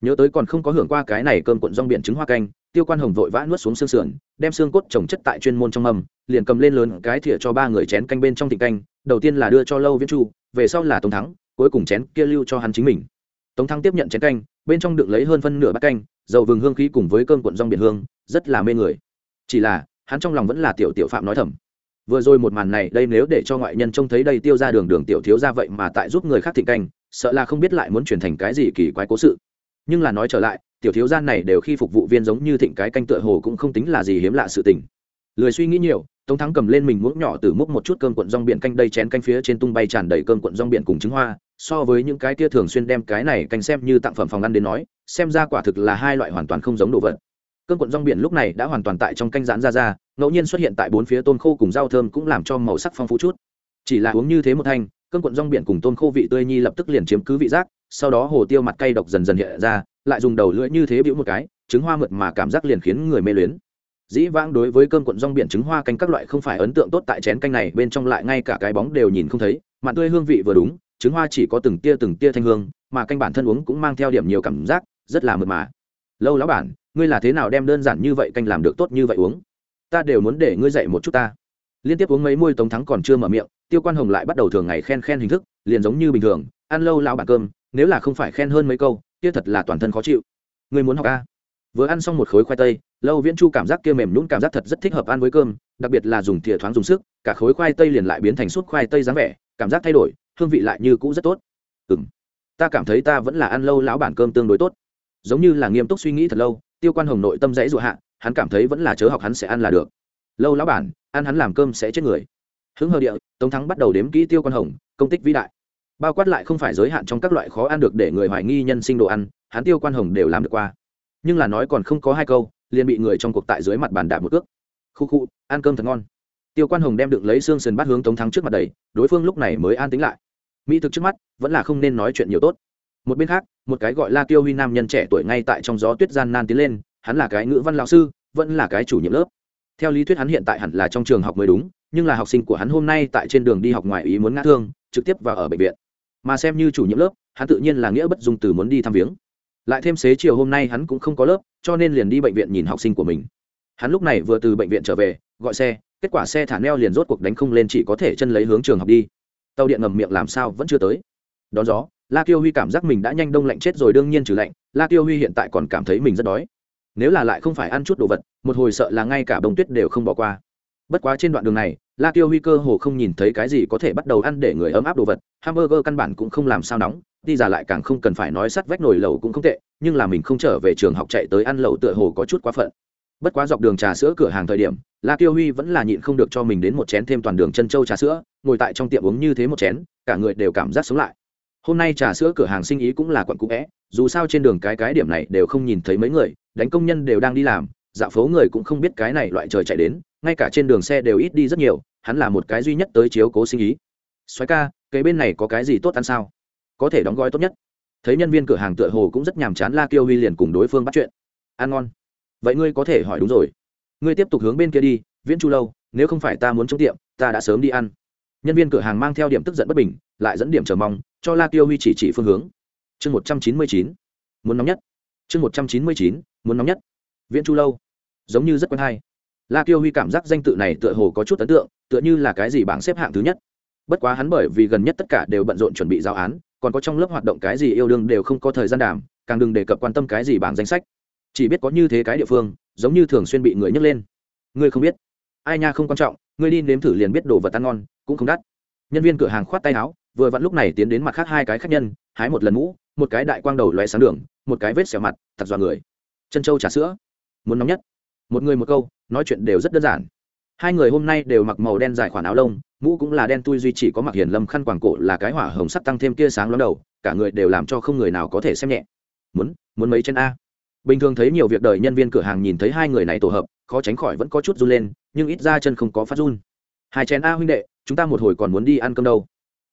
A: Nhớ tới còn không có hưởng qua cái này cơm cuộn rong biển trứng hoa canh tiêu quan hồng vội vã nuốt xuống xương sườn, đem xương cốt trồng chất tại chuyên môn trong mâm, liền cầm lên lớn cái thìa cho ba người chén canh bên trong thịt canh, đầu tiên là đưa cho lâu viễn chu, về sau là tống thắng, cuối cùng chén kia lưu cho hắn chính mình. Tống thắng tiếp nhận chén canh, bên trong được lấy hơn phân nửa bát canh, dầu vừng hương khí cùng với cơm cuộn rong biển hương, rất là mê người. Chỉ là, hắn trong lòng vẫn là tiểu tiểu phạm nói thầm. Vừa rồi một màn này, đây nếu để cho ngoại nhân trông thấy đây tiêu ra đường đường tiểu thiếu ra vậy mà tại giúp người khác thịnh canh, sợ là không biết lại muốn chuyển thành cái gì kỳ quái cố sự. Nhưng là nói trở lại tiểu thiếu gian này đều khi phục vụ viên giống như thịnh cái canh tựa hồ cũng không tính là gì hiếm lạ sự tình. Lười suy nghĩ nhiều, tống thắng cầm lên mình muỗng nhỏ từ múc một chút cơm cuộn rong biển canh đây chén canh phía trên tung bay tràn đầy cơm cuộn rong biển cùng trứng hoa, so với những cái kia thường xuyên đem cái này canh xem như tặng phẩm phòng ăn đến nói, xem ra quả thực là hai loại hoàn toàn không giống đồ vật. Cơm cuộn rong biển lúc này đã hoàn toàn tại trong canh rán ra ra, ngẫu nhiên xuất hiện tại bốn phía tôm khô cùng rau thơm cũng làm cho màu sắc phong phú chút. Chỉ là uống như thế một thanh cơm cuộn rong biển cùng tôm khô vị tươi nhi lập tức liền chiếm cứ vị giác, sau đó hồ tiêu mặt cay độc dần dần hiện ra, lại dùng đầu lưỡi như thế bĩu một cái, trứng hoa mượt mà cảm giác liền khiến người mê luyến. Dĩ vãng đối với cơm cuộn rong biển trứng hoa canh các loại không phải ấn tượng tốt tại chén canh này, bên trong lại ngay cả cái bóng đều nhìn không thấy mặn tươi hương vị vừa đúng, trứng hoa chỉ có từng tia từng tia thanh hương, mà canh bản thân uống cũng mang theo điểm nhiều cảm giác, rất là mượt mà. Lâu lão bản, ngươi là thế nào đem đơn giản như vậy canh làm được tốt như vậy uống? Ta đều muốn để ngươi dạy một chút ta liên tiếp uống mấy môi tống thắng còn chưa mở miệng, tiêu quan hồng lại bắt đầu thường ngày khen khen hình thức, liền giống như bình thường, ăn lâu lão bản cơm, nếu là không phải khen hơn mấy câu, kia thật là toàn thân khó chịu. Người muốn học a. Vừa ăn xong một khối khoai tây, lâu viễn chu cảm giác kia mềm nhún cảm giác thật rất thích hợp ăn với cơm, đặc biệt là dùng thìa thoáng dùng sức, cả khối khoai tây liền lại biến thành suốt khoai tây dáng vẻ, cảm giác thay đổi, hương vị lại như cũ rất tốt. Ừ m ta cảm thấy ta vẫn là ăn lâu lão bản cơm tương đối tốt. Giống như là nghiêm túc suy nghĩ thật lâu, tiêu quan hồng nội tâm dãy dụ hạ, hắn cảm thấy vẫn là chớ học hắn sẽ ăn là được lâu lão bản, ăn hắn làm cơm sẽ chết người. Hứng hờ địa, tống thắng bắt đầu đếm kỹ tiêu quan hồng, công tích vĩ đại. Bao quát lại không phải giới hạn trong các loại khó ăn được để người hoài nghi nhân sinh đồ ăn, hắn tiêu quan hồng đều làm được qua. Nhưng là nói còn không có hai câu, liền bị người trong cuộc tại dưới mặt bàn đạp một cước. Khu khu, ăn cơm thật ngon. Tiêu quan hồng đem đựng lấy xương sườn bắt hướng tống thắng trước mặt đầy đối phương lúc này mới an tính lại. Mỹ thực trước mắt, vẫn là không nên nói chuyện nhiều tốt. Một bên khác, một cái gọi là tiêu huy nam nhân trẻ tuổi ngay tại trong gió tuyết gian nan tiến lên, hắn là cái ngữ văn lão sư, vẫn là cái chủ nhiệm lớp theo lý thuyết hắn hiện tại hẳn là trong trường học mới đúng, nhưng là học sinh của hắn hôm nay tại trên đường đi học ngoài ý muốn ngã thương, trực tiếp vào ở bệnh viện. Mà xem như chủ nhiệm lớp, hắn tự nhiên là nghĩa bất dung từ muốn đi thăm viếng. Lại thêm xế chiều hôm nay hắn cũng không có lớp, cho nên liền đi bệnh viện nhìn học sinh của mình. Hắn lúc này vừa từ bệnh viện trở về, gọi xe, kết quả xe thả neo liền rốt cuộc đánh không lên chỉ có thể chân lấy hướng trường học đi. Tàu điện ngầm miệng làm sao vẫn chưa tới. Đón gió, la kiêu huy cảm giác mình đã nhanh đông lạnh chết rồi đương nhiên trừ lạnh, la kiêu huy hiện tại còn cảm thấy mình rất đói nếu là lại không phải ăn chút đồ vật, một hồi sợ là ngay cả bông tuyết đều không bỏ qua. Bất quá trên đoạn đường này, la tiêu huy cơ hồ không nhìn thấy cái gì có thể bắt đầu ăn để người ấm áp đồ vật, hamburger căn bản cũng không làm sao nóng, đi giả lại càng không cần phải nói sắt vách nồi lẩu cũng không tệ, nhưng là mình không trở về trường học chạy tới ăn lẩu tựa hồ có chút quá phận. Bất quá dọc đường trà sữa cửa hàng thời điểm, la tiêu huy vẫn là nhịn không được cho mình đến một chén thêm toàn đường chân châu trà sữa, ngồi tại trong tiệm uống như thế một chén, cả người đều cảm giác sống lại. Hôm nay trà sữa cửa hàng sinh ý cũng là quận cũ vẽ, dù sao trên đường cái cái điểm này đều không nhìn thấy mấy người đánh công nhân đều đang đi làm, dạo phố người cũng không biết cái này loại trời chạy đến, ngay cả trên đường xe đều ít đi rất nhiều, hắn là một cái duy nhất tới chiếu cố sinh ý. Xoáy ca, cái bên này có cái gì tốt ăn sao? Có thể đóng gói tốt nhất. Thấy nhân viên cửa hàng tựa hồ cũng rất nhàm chán, la kiêu huy liền cùng đối phương bắt chuyện. Ăn ngon. Vậy ngươi có thể hỏi đúng rồi. Ngươi tiếp tục hướng bên kia đi, viễn chu lâu, nếu không phải ta muốn trong tiệm, ta đã sớm đi ăn. Nhân viên cửa hàng mang theo điểm tức giận bất bình, lại dẫn điểm chờ mong, cho la kiêu huy chỉ chỉ phương hướng. Chương một trăm chín mươi chín. Muốn nóng nhất. Chương một trăm chín mươi chín muốn nóng nhất. Viễn chu lâu, giống như rất quen hay. La kiêu huy cảm giác danh tự này tựa hồ có chút ấn tượng, tựa như là cái gì bảng xếp hạng thứ nhất. Bất quá hắn bởi vì gần nhất tất cả đều bận rộn chuẩn bị giáo án, còn có trong lớp hoạt động cái gì yêu đương đều không có thời gian đảm càng đừng đề cập quan tâm cái gì bảng danh sách. Chỉ biết có như thế cái địa phương, giống như thường xuyên bị người nhấc lên. Ngươi không biết. Ai nha không quan trọng, ngươi đi nếm thử liền biết đồ vật ăn ngon, cũng không đắt. Nhân viên cửa hàng khoát tay áo, vừa vặn lúc này tiến đến mặt khác hai cái khách nhân, hái một lần mũ, một cái đại quang đầu loé sáng đường, một cái vết xẻo mặt, thật dọa người chân trâu trà sữa. Muốn nóng nhất. Một người một câu, nói chuyện đều rất đơn giản. Hai người hôm nay đều mặc màu đen dài khoản áo lông, mũ cũng là đen tui duy chỉ có mặc hiền lâm khăn quàng cổ là cái hỏa hồng sắc tăng thêm tia sáng lóng đầu, cả người đều làm cho không người nào có thể xem nhẹ. Muốn muốn mấy chân a? Bình thường thấy nhiều việc đời nhân viên cửa hàng nhìn thấy hai người này tổ hợp, khó tránh khỏi vẫn có chút run lên, nhưng ít ra chân không có phát run. Hai chén a huynh đệ, chúng ta một hồi còn muốn đi ăn cơm đâu?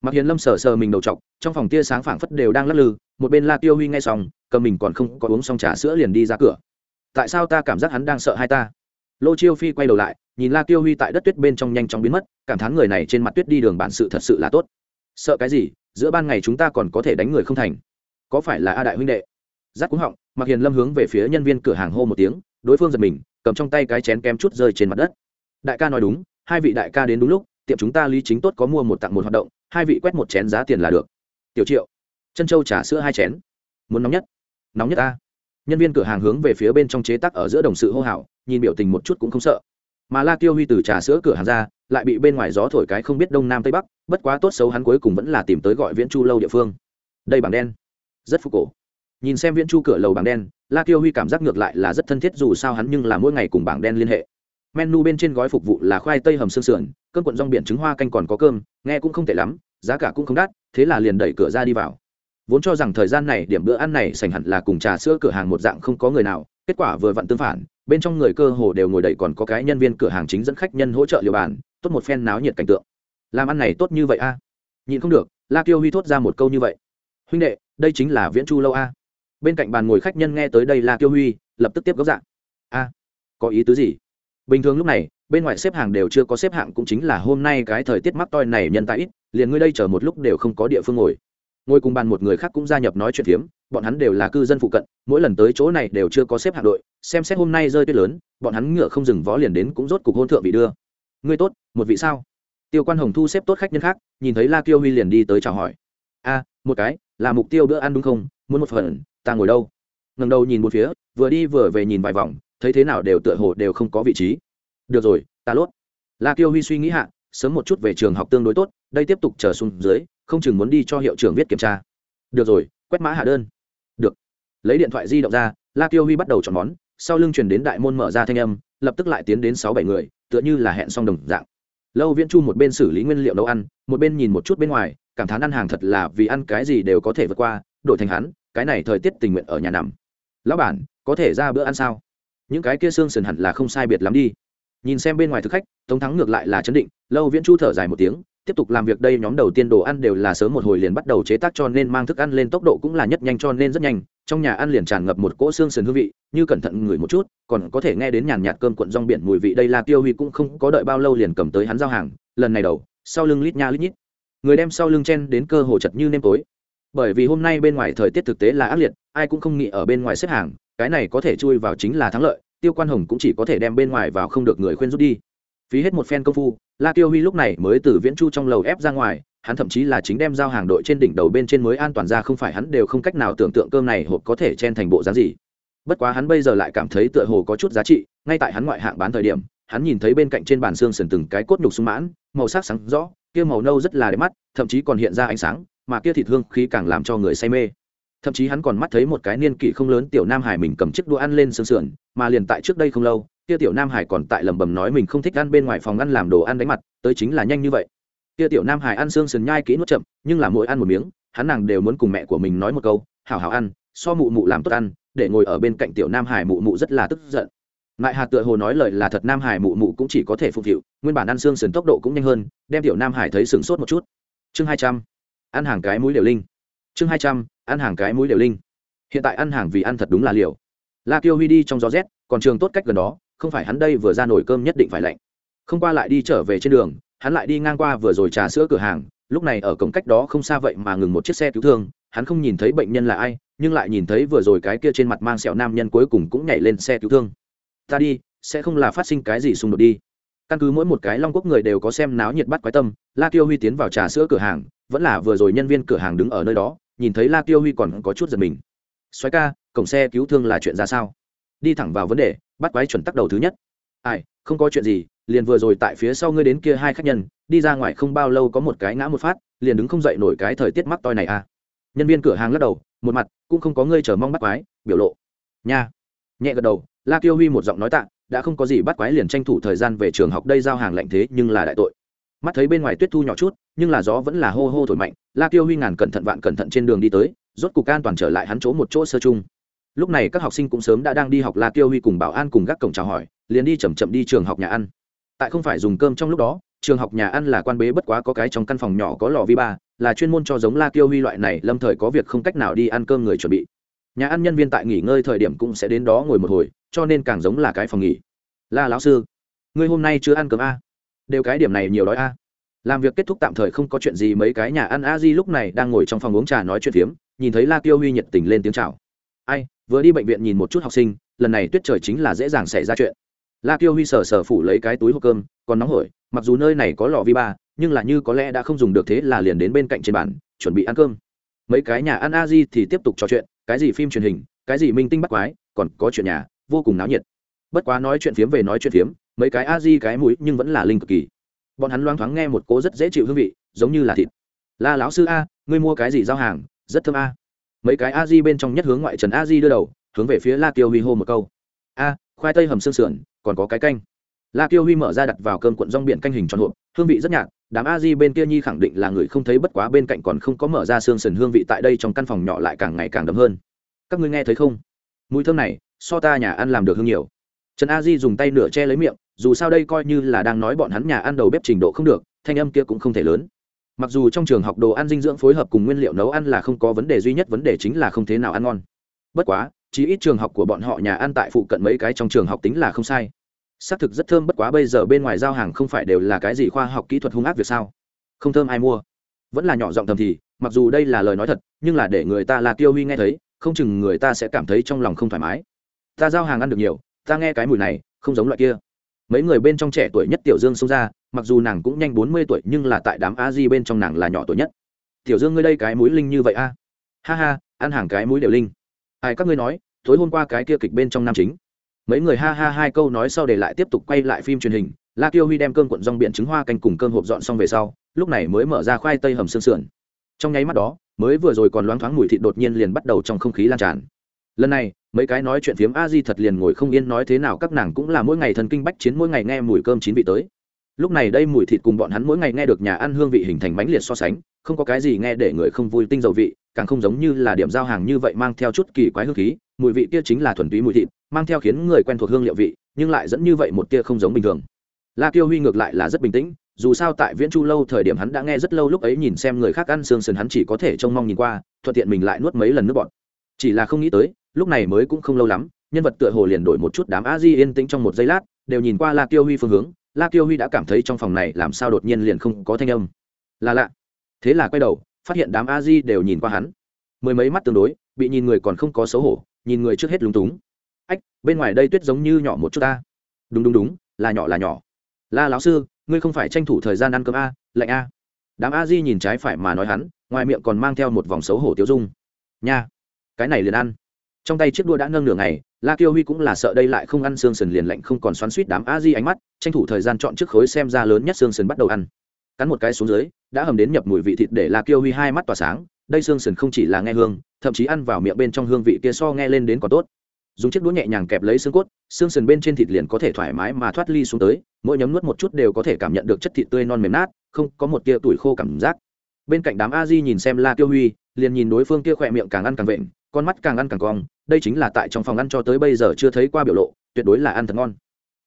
A: Mặc hiền lâm sờ sờ mình đầu t trong phòng tia sáng phảng phất đều đang lắc lư, một bên la tiêu huy ngay xong, cầm mình còn không có uống xong trà sữa liền đi ra cửa. Tại sao ta cảm giác hắn đang sợ hai ta? Lô chiêu phi quay đầu lại, nhìn la tiêu huy tại đất tuyết bên trong nhanh chóng biến mất, cảm thán người này trên mặt tuyết đi đường bản sự thật sự là tốt. Sợ cái gì, giữa ban ngày chúng ta còn có thể đánh người không thành. Có phải là a đại huynh đệ? Giác cúng họng mặc hiền lâm hướng về phía nhân viên cửa hàng hô một tiếng, đối phương giật mình, cầm trong tay cái chén kem chút rơi trên mặt đất. Đại ca nói đúng, hai vị đại ca đến đúng lúc, tiệm chúng ta lý chính tốt có mua một tặng một hoạt động hai vị quét một chén giá tiền là được. Tiểu triệu, chân châu trà sữa hai chén. Muốn nóng nhất? Nóng nhất ta. Nhân viên cửa hàng hướng về phía bên trong chế tắc ở giữa đồng sự hô hào, nhìn biểu tình một chút cũng không sợ. Mà la tiêu huy từ trà sữa cửa hàng ra, lại bị bên ngoài gió thổi cái không biết đông nam tây bắc, bất quá tốt xấu hắn cuối cùng vẫn là tìm tới gọi viễn chu lâu địa phương. Đây bảng đen. Rất phục cổ. Nhìn xem viễn chu cửa lầu bảng đen, la tiêu huy cảm giác ngược lại là rất thân thiết dù sao hắn nhưng là mỗi ngày cùng bảng đen liên hệ. Menu bên trên gói phục vụ là khoai tây hầm xương sườn cơm cuộn rong biển trứng hoa canh còn có cơm, nghe cũng không tệ lắm, giá cả cũng không đắt, thế là liền đẩy cửa ra đi vào. Vốn cho rằng thời gian này điểm bữa ăn này sành hẳn là cùng trà sữa cửa hàng một dạng không có người nào, kết quả vừa vặn tương phản, bên trong người cơ hồ đều ngồi đầy còn có cái nhân viên cửa hàng chính dẫn khách nhân hỗ trợ liều bàn, tốt một phen náo nhiệt cảnh tượng. Làm ăn này tốt như vậy a? À? nhịn không được, la kiêu huy thốt ra một câu như vậy. Huynh đệ, đây chính là viễn chu lâu a. Bên cạnh bàn ngồi khách nhân nghe tới đây la kiêu huy, lập tức tiếp gốc dạng. A, có ý tứ gì? Bình thường lúc này bên ngoài xếp hàng đều chưa có xếp hạng cũng chính là hôm nay cái thời tiết mắc toi này nhân tại ít, liền ngươi đây chờ một lúc đều không có địa phương ngồi. Ngồi cùng bàn một người khác cũng gia nhập nói chuyện phiếm, bọn hắn đều là cư dân phụ cận, mỗi lần tới chỗ này đều chưa có xếp hạng đội, xem xét hôm nay rơi tuyết lớn, bọn hắn ngựa không dừng vó liền đến cũng rốt cục hôn thượng vị đưa. Ngươi tốt, một vị sao? Tiêu quan hồng thu xếp tốt khách nhân khác, nhìn thấy la kiêu huy liền đi tới chào hỏi. A, một cái, là mục tiêu bữa ăn đúng không? Muốn một phần, ta ngồi đâu? Ngần đầu nhìn một phía, vừa đi vừa về nhìn vài vòng, thấy thế nào đều tựa hồ đều không có vị trí được rồi, ta lốt. La kiêu huy suy nghĩ hạ, sớm một chút về trường học tương đối tốt, đây tiếp tục chờ xuống dưới, không chừng muốn đi cho hiệu trưởng viết kiểm tra. Được rồi, quét mã hạ đơn. Được. Lấy điện thoại di động ra, la kiêu huy bắt đầu chọn món, sau lưng chuyển đến đại môn mở ra thanh âm, lập tức lại tiến đến sáu bảy người, tựa như là hẹn xong đồng dạng. Lâu viễn chu một bên xử lý nguyên liệu nấu ăn, một bên nhìn một chút bên ngoài, cảm thán ăn hàng thật là vì ăn cái gì đều có thể vượt qua, đổi thành hắn, cái này thời tiết tình nguyện ở nhà nằm. Lão bản, có thể ra bữa ăn sao? Những cái kia xương sườn hẳn là không sai biệt lắm đi nhìn xem bên ngoài thực khách, tống thắng ngược lại là chấn định, lâu viễn chu thở dài một tiếng, tiếp tục làm việc đây nhóm đầu tiên đồ ăn đều là sớm một hồi liền bắt đầu chế tác cho nên mang thức ăn lên tốc độ cũng là nhất nhanh cho nên rất nhanh, trong nhà ăn liền tràn ngập một cỗ xương sườn hương vị, như cẩn thận ngửi một chút, còn có thể nghe đến nhàn nhạt cơm cuộn rong biển mùi vị đây là tiêu huy cũng không có đợi bao lâu liền cầm tới hắn giao hàng, lần này đầu, sau lưng lít nha lít nhít. Người đem sau lưng chen đến cơ hồ chật như nêm tối. Bởi vì hôm nay bên ngoài thời tiết thực tế là ác liệt, ai cũng không nghĩ ở bên ngoài xếp hàng, cái này có thể chui vào chính là thắng lợi tiêu quan hồng cũng chỉ có thể đem bên ngoài vào không được người khuyên rút đi. Phí hết một phen công phu, la tiêu huy lúc này mới từ viễn chu trong lầu ép ra ngoài, hắn thậm chí là chính đem giao hàng đội trên đỉnh đầu bên trên mới an toàn ra, không phải hắn đều không cách nào tưởng tượng cơm này hộp có thể chen thành bộ dáng gì. Bất quá hắn bây giờ lại cảm thấy tựa hồ có chút giá trị, ngay tại hắn ngoại hạng bán thời điểm, hắn nhìn thấy bên cạnh trên bàn xương sườn từng cái cốt nhục sung mãn, màu sắc sáng rõ, kia màu nâu rất là đẹp mắt, thậm chí còn hiện ra ánh sáng, mà kia thịt hương khí càng làm cho người say mê thậm chí hắn còn mắt thấy một cái niên kỷ không lớn tiểu nam hải mình cầm chiếc đũa ăn lên xương sườn, mà liền tại trước đây không lâu, kia tiểu nam hải còn tại lẩm bẩm nói mình không thích ăn bên ngoài phòng ăn làm đồ ăn đánh mặt, tới chính là nhanh như vậy. Kia tiểu nam hải ăn xương sườn nhai kỹ nuốt chậm, nhưng là mỗi ăn một miếng, hắn nàng đều muốn cùng mẹ của mình nói một câu, hảo hảo ăn, so mụ mụ làm tốt ăn, để ngồi ở bên cạnh tiểu nam hải mụ mụ rất là tức giận. Ngại hà tựa hồ nói lời là thật, nam hải mụ mụ cũng chỉ có thể phục vụ, nguyên bản ăn xương sườn tốc độ cũng nhanh hơn, đem tiểu nam hải thấy sửng sốt một chút. Chương hai trăm, ăn hàng cái mũi liều linh. Chương hai trăm ăn hàng cái mũi đều linh. Hiện tại ăn hàng vì ăn thật đúng là liều. La kiêu huy đi trong gió rét, còn trường tốt cách gần đó, không phải hắn đây vừa ra nổi cơm nhất định phải lạnh. Không qua lại đi trở về trên đường, hắn lại đi ngang qua vừa rồi trà sữa cửa hàng, lúc này ở cổng cách đó không xa vậy mà ngừng một chiếc xe cứu thương, hắn không nhìn thấy bệnh nhân là ai, nhưng lại nhìn thấy vừa rồi cái kia trên mặt mang sẹo nam nhân cuối cùng cũng nhảy lên xe cứu thương. Ta đi, sẽ không là phát sinh cái gì xung đột đi. Căn cứ mỗi một cái long quốc người đều có xem náo nhiệt bắt quái tâm, la tiêu huy tiến vào trà sữa cửa hàng, vẫn là vừa rồi nhân viên cửa hàng đứng ở nơi đó nhìn thấy la tiêu huy còn có chút giật mình. Xoáy ca, cổng xe cứu thương là chuyện ra sao? Đi thẳng vào vấn đề, bắt quái chuẩn tắc đầu thứ nhất. Ai, không có chuyện gì, liền vừa rồi tại phía sau ngươi đến kia hai khách nhân, đi ra ngoài không bao lâu có một cái ngã một phát, liền đứng không dậy nổi cái thời tiết mắc toi này à. Nhân viên cửa hàng lắc đầu, một mặt, cũng không có ngươi chờ mong bắt quái, biểu lộ. Nha. Nhẹ gật đầu, la Tiêu huy một giọng nói tạ, đã không có gì bắt quái liền tranh thủ thời gian về trường học đây giao hàng lạnh thế nhưng là đại tội mắt thấy bên ngoài tuyết thu nhỏ chút, nhưng là gió vẫn là hô hô thổi mạnh, la Tiêu huy ngàn cẩn thận vạn cẩn thận trên đường đi tới, rốt cục an toàn trở lại hắn chỗ một chỗ sơ chung. Lúc này các học sinh cũng sớm đã đang đi học la Tiêu huy cùng bảo an cùng gác cổng chào hỏi, liền đi chầm chậm đi trường học nhà ăn. Tại không phải dùng cơm trong lúc đó, trường học nhà ăn là quan bế bất quá có cái trong căn phòng nhỏ có lò vi ba, là chuyên môn cho giống la Tiêu huy loại này, lâm thời có việc không cách nào đi ăn cơm người chuẩn bị. Nhà ăn nhân viên tại nghỉ ngơi thời điểm cũng sẽ đến đó ngồi một hồi, cho nên càng giống là cái phòng nghỉ. La lão sư, ngươi hôm nay chưa ăn cơm a đều cái điểm này nhiều đói a. Làm việc kết thúc tạm thời không có chuyện gì, mấy cái nhà ăn a di lúc này đang ngồi trong phòng uống trà nói chuyện phiếm, nhìn thấy la Tiêu huy nhiệt tình lên tiếng chào. Ai, vừa đi bệnh viện nhìn một chút học sinh, lần này tuyết trời chính là dễ dàng xảy ra chuyện. La Tiêu huy sờ sờ phủ lấy cái túi hộp cơm, còn nóng hổi, mặc dù nơi này có lò vi ba, nhưng là như có lẽ đã không dùng được thế là liền đến bên cạnh trên bàn, chuẩn bị ăn cơm. Mấy cái nhà ăn a di thì tiếp tục trò chuyện, cái gì phim truyền hình, cái gì minh tinh bắt quái, còn có chuyện nhà, vô cùng náo nhiệt. Bất quá nói chuyện phiếm về nói chuyện phiếm mấy cái a di cái mũi nhưng vẫn là linh cực kỳ. Bọn hắn loang thoáng nghe một cố rất dễ chịu hương vị, giống như là thịt. La lão sư a, ngươi mua cái gì giao hàng? Rất thơm a. Mấy cái a di bên trong nhất hướng ngoại trần a di đưa đầu, hướng về phía la tiêu huy hô một câu. A, khoai tây hầm xương sườn, còn có cái canh. La tiêu huy mở ra đặt vào cơm cuộn rong biển canh hình tròn hộp, hương vị rất nhạt, đám a di bên kia nhi khẳng định là người không thấy bất quá bên cạnh còn không có mở ra xương sườn hương vị tại đây trong căn phòng nhỏ lại càng ngày càng đậm hơn. Các ngươi nghe thấy không? Mùi thơm này, so ta nhà ăn làm được hương nhiều. Trần a di dùng tay nửa che lấy miệng dù sao đây coi như là đang nói bọn hắn nhà ăn đầu bếp trình độ không được, thanh âm kia cũng không thể lớn. Mặc dù trong trường học đồ ăn dinh dưỡng phối hợp cùng nguyên liệu nấu ăn là không có vấn đề, duy nhất vấn đề chính là không thế nào ăn ngon. Bất quá, chí ít trường học của bọn họ nhà ăn tại phụ cận mấy cái trong trường học tính là không sai. Xác thực rất thơm, bất quá bây giờ bên ngoài giao hàng không phải đều là cái gì khoa học kỹ thuật hung ác việc sao? Không thơm ai mua. Vẫn là nhỏ giọng thầm thì, mặc dù đây là lời nói thật, nhưng là để người ta là tiêu huy nghe thấy, không chừng người ta sẽ cảm thấy trong lòng không thoải mái. Ta giao hàng ăn được nhiều, ta nghe cái mùi này, không giống loại kia mấy người bên trong trẻ tuổi nhất tiểu dương xông ra, mặc dù nàng cũng nhanh bốn mươi tuổi nhưng là tại đám a di bên trong nàng là nhỏ tuổi nhất. Tiểu dương ngươi đây cái mũi linh như vậy a? Ha ha, ăn hàng cái mũi đều linh. Ai các ngươi nói, tối hôm qua cái kia kịch bên trong nam chính. Mấy người ha ha hai câu nói sau để lại tiếp tục quay lại phim truyền hình, la Tiêu huy đem cơm cuộn rong biển trứng hoa canh cùng cơm hộp dọn xong về sau, lúc này mới mở ra khoai tây hầm xương sườn. Trong nháy mắt đó, mới vừa rồi còn loáng thoáng mùi thịt đột nhiên liền bắt đầu trong không khí lan tràn lần này, mấy cái nói chuyện phiếm a di thật liền ngồi không yên nói thế nào, các nàng cũng là mỗi ngày thần kinh bách chiến, mỗi ngày nghe mùi cơm chín vị tới. Lúc này đây mùi thịt cùng bọn hắn mỗi ngày nghe được nhà ăn hương vị hình thành bánh liệt so sánh, không có cái gì nghe để người không vui tinh dầu vị, càng không giống như là điểm giao hàng như vậy mang theo chút kỳ quái hương khí, mùi vị kia chính là thuần túy mùi thịt, mang theo khiến người quen thuộc hương liệu vị, nhưng lại dẫn như vậy một tia không giống bình thường. La Tiêu huy ngược lại là rất bình tĩnh, dù sao tại viễn chu lâu thời điểm hắn đã nghe rất lâu lúc ấy nhìn xem người khác ăn xương sườn hắn chỉ có thể trông mong nhìn qua, thuận tiện mình lại nuốt mấy lần nước bọn chỉ là không nghĩ tới lúc này mới cũng không lâu lắm, nhân vật tựa hồ liền đổi một chút đám a di yên tĩnh trong một giây lát, đều nhìn qua la tiêu huy phương hướng. La tiêu huy đã cảm thấy trong phòng này làm sao đột nhiên liền không có thanh âm. Là lạ. Thế là quay đầu, phát hiện đám a di đều nhìn qua hắn. Mười mấy mắt tương đối, bị nhìn người còn không có xấu hổ, nhìn người trước hết lúng túng. Ách, bên ngoài đây tuyết giống như nhỏ một chút ta. Đúng đúng đúng, là nhỏ là nhỏ. La lão sư, ngươi không phải tranh thủ thời gian ăn cơm a, lạnh a. Đám a di nhìn trái phải mà nói hắn, ngoài miệng còn mang theo một vòng xấu hổ tiêu dung. Nha, cái này liền ăn trong tay chiếc đua đã nâng nửa ngày, la kiêu huy cũng là sợ đây lại không ăn xương sườn liền lạnh không còn xoắn suýt đám a di ánh mắt, tranh thủ thời gian chọn chiếc khối xem ra lớn nhất xương sườn bắt đầu ăn. Cắn một cái xuống dưới, đã hầm đến nhập mùi vị thịt để la kiêu huy hai mắt tỏa sáng, đây xương sườn không chỉ là nghe hương, thậm chí ăn vào miệng bên trong hương vị kia so nghe lên đến còn tốt. Dùng chiếc đũa nhẹ nhàng kẹp lấy xương cốt, xương sườn bên trên thịt liền có thể thoải mái mà thoát ly xuống tới, mỗi nhấm nuốt một chút đều có thể cảm nhận được chất thịt tươi non mềm nát, không có một tia tuổi khô cảm giác. Bên cạnh đám a di nhìn xem la tiêu huy, liền nhìn đối phương kia khỏe miệng càng ăn càng vện con mắt càng ăn càng cong, đây chính là tại trong phòng ăn cho tới bây giờ chưa thấy qua biểu lộ, tuyệt đối là ăn thật ngon.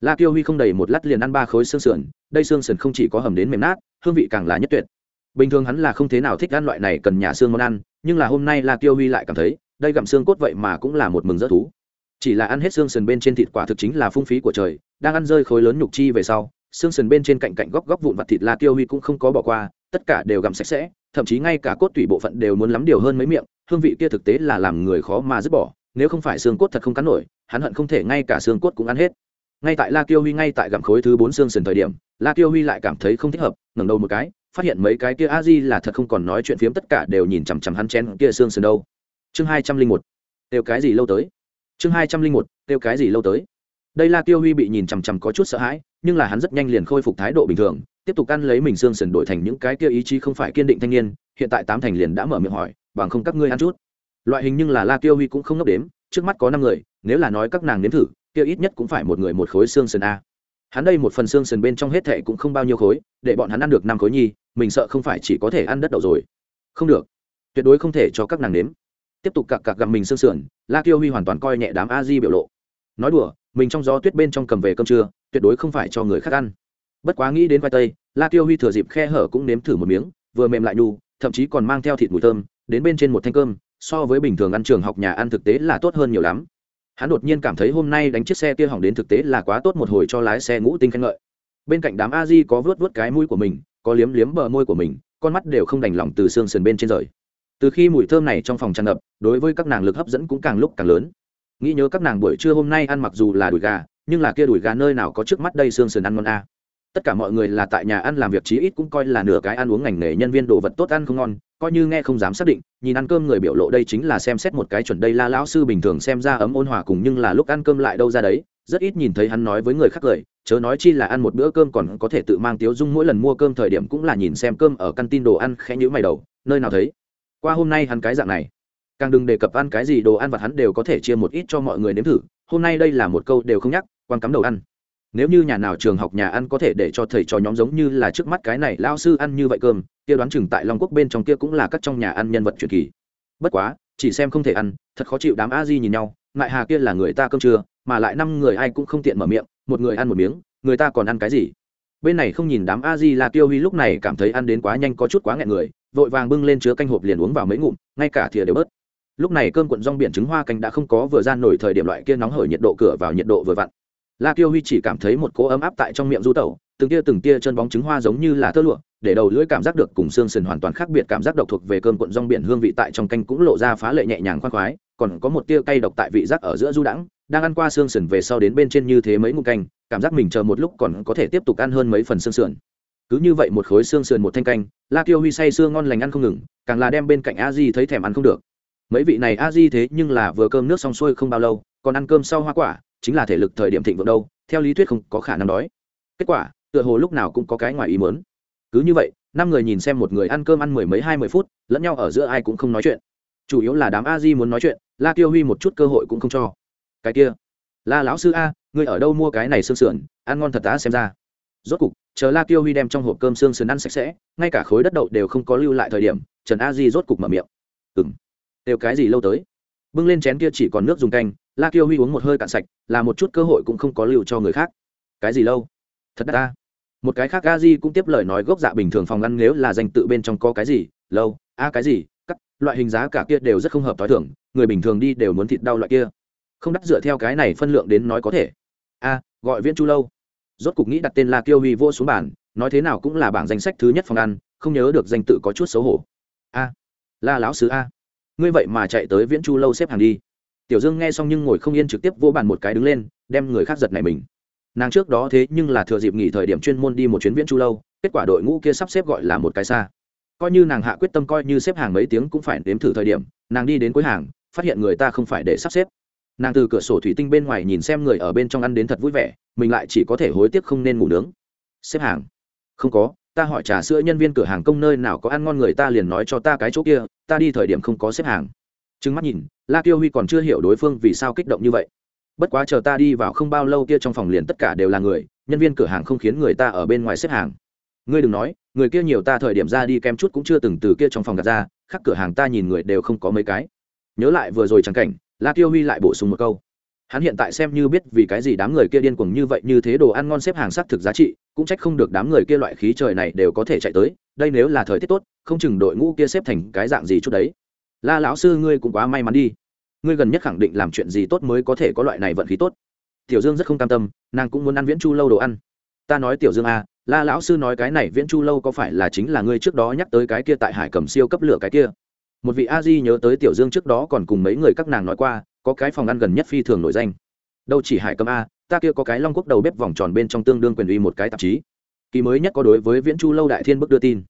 A: La tiêu huy không đầy một lát liền ăn ba khối xương sườn, đây xương sườn không chỉ có hầm đến mềm nát, hương vị càng là nhất tuyệt. Bình thường hắn là không thế nào thích ăn loại này cần nhà xương món ăn, nhưng là hôm nay la tiêu huy lại cảm thấy, đây gặm xương cốt vậy mà cũng là một mừng rất thú. Chỉ là ăn hết xương sườn bên trên thịt quả thực chính là phung phí của trời, đang ăn rơi khối lớn nhục chi về sau, xương sườn bên trên cạnh cạnh góc góc vụn vặt thịt la tiêu huy cũng không có bỏ qua, tất cả đều gặm sạch sẽ, thậm chí ngay cả cốt tủy bộ phận đều muốn lắm điều hơn mấy miệng hương vị kia thực tế là làm người khó mà dứt bỏ, nếu không phải xương cốt thật không cắn nổi, hắn hận không thể ngay cả xương cốt cũng ăn hết. Ngay tại la kiêu huy ngay tại gặm khối thứ bốn xương sườn thời điểm, la kiêu huy lại cảm thấy không thích hợp, ngẩng đầu một cái, phát hiện mấy cái kia a di là thật không còn nói chuyện phiếm, tất cả đều nhìn chằm chằm hắn chén kia xương sườn đâu. Chương hai trăm linh một têu cái gì lâu tới? Chương hai trăm linh một têu cái gì lâu tới? Đây la kiêu huy bị nhìn chằm chằm có chút sợ hãi, nhưng là hắn rất nhanh liền khôi phục thái độ bình thường, tiếp tục ăn lấy mình xương sườn đổi thành những cái kia ý chí không phải kiên định thanh niên, hiện tại tám thành liền đã mở miệng hỏi bằng không các ngươi ăn chút. Loại hình nhưng là la kiêu huy cũng không ngốc đếm, trước mắt có năm người, nếu là nói các nàng nếm thử, kia ít nhất cũng phải một người một khối xương sườn a. Hắn đây một phần xương sườn bên trong hết thệ cũng không bao nhiêu khối, để bọn hắn ăn được năm khối nhi, mình sợ không phải chỉ có thể ăn đất đậu rồi. Không được. Tuyệt đối không thể cho các nàng nếm. Tiếp tục cặc cặc gặm mình xương sườn, la kiêu huy hoàn toàn coi nhẹ đám a di biểu lộ. Nói đùa, mình trong gió tuyết bên trong cầm về cơm trưa, tuyệt đối không phải cho người khác ăn. Bất quá nghĩ đến vai tây, la kiêu huy thừa dịp khe hở cũng nếm thử một miếng, vừa mềm lại nhu, thậm chí còn mang theo thịt mùi thơm đến bên trên một thanh cơm, so với bình thường ăn trường học nhà ăn thực tế là tốt hơn nhiều lắm. Hắn đột nhiên cảm thấy hôm nay đánh chiếc xe kia hỏng đến thực tế là quá tốt một hồi cho lái xe ngũ tinh khen ngợi. Bên cạnh đám a di có vớt vớt cái mũi của mình, có liếm liếm bờ môi của mình, con mắt đều không đành lòng từ xương sườn bên trên rời. Từ khi mùi thơm này trong phòng tràn ngập, đối với các nàng lực hấp dẫn cũng càng lúc càng lớn. Nghĩ nhớ các nàng buổi trưa hôm nay ăn mặc dù là đùi gà, nhưng là kia đùi gà nơi nào có trước mắt đây xương sườn ăn ngon a. Tất cả mọi người là tại nhà ăn làm việc chí ít cũng coi là nửa cái ăn uống ngành nghề nhân viên đồ vật tốt ăn không ngon coi như nghe không dám xác định, nhìn ăn cơm người biểu lộ đây chính là xem xét một cái chuẩn đây la lão sư bình thường xem ra ấm ôn hòa cùng nhưng là lúc ăn cơm lại đâu ra đấy, rất ít nhìn thấy hắn nói với người khác cười, chớ nói chi là ăn một bữa cơm còn có thể tự mang tiếu dung mỗi lần mua cơm thời điểm cũng là nhìn xem cơm ở căn tin đồ ăn khẽ nhữ mày đầu, nơi nào thấy. Qua hôm nay hắn cái dạng này, càng đừng đề cập ăn cái gì đồ ăn vặt hắn đều có thể chia một ít cho mọi người nếm thử, hôm nay đây là một câu đều không nhắc, quan cắm đầu ăn nếu như nhà nào trường học nhà ăn có thể để cho thầy trò nhóm giống như là trước mắt cái này lao sư ăn như vậy cơm, kia đoán chừng tại long quốc bên trong kia cũng là các trong nhà ăn nhân vật truyền kỳ. Bất quá, chỉ xem không thể ăn, thật khó chịu đám a di nhìn nhau, ngại hà kia là người ta cơm trưa, mà lại năm người ai cũng không tiện mở miệng, một người ăn một miếng, người ta còn ăn cái gì? Bên này không nhìn đám a di là tiêu huy lúc này cảm thấy ăn đến quá nhanh có chút quá nghẹn người, vội vàng bưng lên chứa canh hộp liền uống vào mấy ngụm, ngay cả thìa đều bớt. Lúc này cơm cuộn rong biển trứng hoa canh đã không có vừa ra nổi thời điểm loại kia nóng hởi nhiệt độ cửa vào nhiệt độ vừa vặn la kiêu huy chỉ cảm thấy một cỗ ấm áp tại trong miệng du tẩu, từng tia từng tia chân bóng trứng hoa giống như là tơ lụa, để đầu lưỡi cảm giác được cùng xương sườn hoàn toàn khác biệt cảm giác độc thuộc về cơm cuộn rong biển hương vị tại trong canh cũng lộ ra phá lệ nhẹ nhàng khoan khoái, còn có một tia cay độc tại vị giác ở giữa du đãng, đang ăn qua xương sườn về sau đến bên trên như thế mấy ngụm canh, cảm giác mình chờ một lúc còn có thể tiếp tục ăn hơn mấy phần xương sườn. Cứ như vậy một khối xương sườn một thanh canh, la kiêu huy say xương ngon lành ăn không ngừng, càng là đem bên cạnh a di thấy thèm ăn không được. Mấy vị này a di thế nhưng là vừa cơm nước xong xuôi không bao lâu, còn ăn cơm sau hoa quả chính là thể lực thời điểm thịnh vượng đâu, theo lý thuyết không có khả năng đói. Kết quả, tựa hồ lúc nào cũng có cái ngoài ý mớn cứ như vậy, năm người nhìn xem một người ăn cơm ăn mười mấy hai mươi phút, lẫn nhau ở giữa ai cũng không nói chuyện. Chủ yếu là đám a di muốn nói chuyện, la tiêu huy một chút cơ hội cũng không cho. Cái kia, la lão sư a người ở đâu mua cái này xương sườn, ăn ngon thật đã xem ra. Rốt cục, chờ la tiêu huy đem trong hộp cơm xương sườn ăn sạch sẽ, ngay cả khối đất đậu đều không có lưu lại thời điểm, trần a di rốt cục mở miệng. Ừng đều cái gì lâu tới? Bưng lên chén kia chỉ còn nước dùng canh la kiêu huy uống một hơi cạn sạch, là một chút cơ hội cũng không có lưu cho người khác. Cái gì lâu? Thật đắt ta. Một cái khác a di cũng tiếp lời nói gốc dạ bình thường phòng ngăn nếu là danh tự bên trong có cái gì, lâu, a à cái gì, cắt, loại hình giá cả kia đều rất không hợp t h o i thưởng người bình thường đi đều muốn thịt đau loại kia. Không đắt dựa theo cái này phân lượng đến nói có thể. A, gọi viễn chu lâu. Rốt cục nghĩ đặt tên la kiêu huy vô xuống bản nói thế nào cũng là bảng danh sách thứ nhất phòng ăn không nhớ được danh tự có chút xấu hổ. A, la lão sứ a. Ngươi vậy mà chạy tới viễn chu lâu xếp hàng đi tiểu dương nghe xong nhưng ngồi không yên trực tiếp vỗ bàn một cái đứng lên, đem người khác giật này mình. Nàng trước đó thế nhưng là thừa dịp nghỉ thời điểm chuyên môn đi một chuyến viễn chu lâu, kết quả đội ngũ kia sắp xếp gọi là một cái xa. Coi như nàng hạ quyết tâm coi như xếp hàng mấy tiếng cũng phải đếm thử thời điểm, nàng đi đến cuối hàng, phát hiện người ta không phải để sắp xếp. Nàng từ cửa sổ thủy tinh bên ngoài nhìn xem người ở bên trong ăn đến thật vui vẻ, mình lại chỉ có thể hối tiếc không nên ngủ nướng. Xếp hàng? Không có, ta hỏi trà sữa nhân viên cửa hàng công nơi nào có ăn ngon người ta liền nói cho ta cái chỗ kia, ta đi thời điểm không có xếp hàng. Trừng mắt nhìn la tiêu huy còn chưa hiểu đối phương vì sao kích động như vậy. Bất quá chờ ta đi vào không bao lâu kia trong phòng liền tất cả đều là người, nhân viên cửa hàng không khiến người ta ở bên ngoài xếp hàng. Ngươi đừng nói, người kia nhiều ta thời điểm ra đi kem chút cũng chưa từng từ kia trong phòng gạt ra, khác cửa hàng ta nhìn người đều không có mấy cái. Nhớ lại vừa rồi chẳng cảnh, la tiêu huy lại bổ sung một câu. Hắn hiện tại xem như biết vì cái gì đám người kia điên cuồng như vậy, như thế đồ ăn ngon xếp hàng xác thực giá trị, cũng trách không được đám người kia loại khí trời này đều có thể chạy tới, đây nếu là thời tiết tốt, không chừng đội ngũ kia xếp thành cái dạng gì chút đấy la lão sư ngươi cũng quá may mắn đi. Ngươi gần nhất khẳng định làm chuyện gì tốt mới có thể có loại này vận khí tốt. Tiểu dương rất không cam tâm, nàng cũng muốn ăn viễn chu lâu đồ ăn. Ta nói tiểu dương à la lão sư nói cái này viễn chu lâu có phải là chính là ngươi trước đó nhắc tới cái kia tại hải cầm siêu cấp lửa cái kia? Một vị a di nhớ tới tiểu dương trước đó còn cùng mấy người các nàng nói qua, có cái phòng ăn gần nhất phi thường nổi danh. Đâu chỉ hải cầm a, ta kia có cái long quốc đầu bếp vòng tròn bên trong tương đương quyền uy một cái tạp chí. Kỳ mới nhất có đối với viễn chu lâu đại thiên bức đưa tin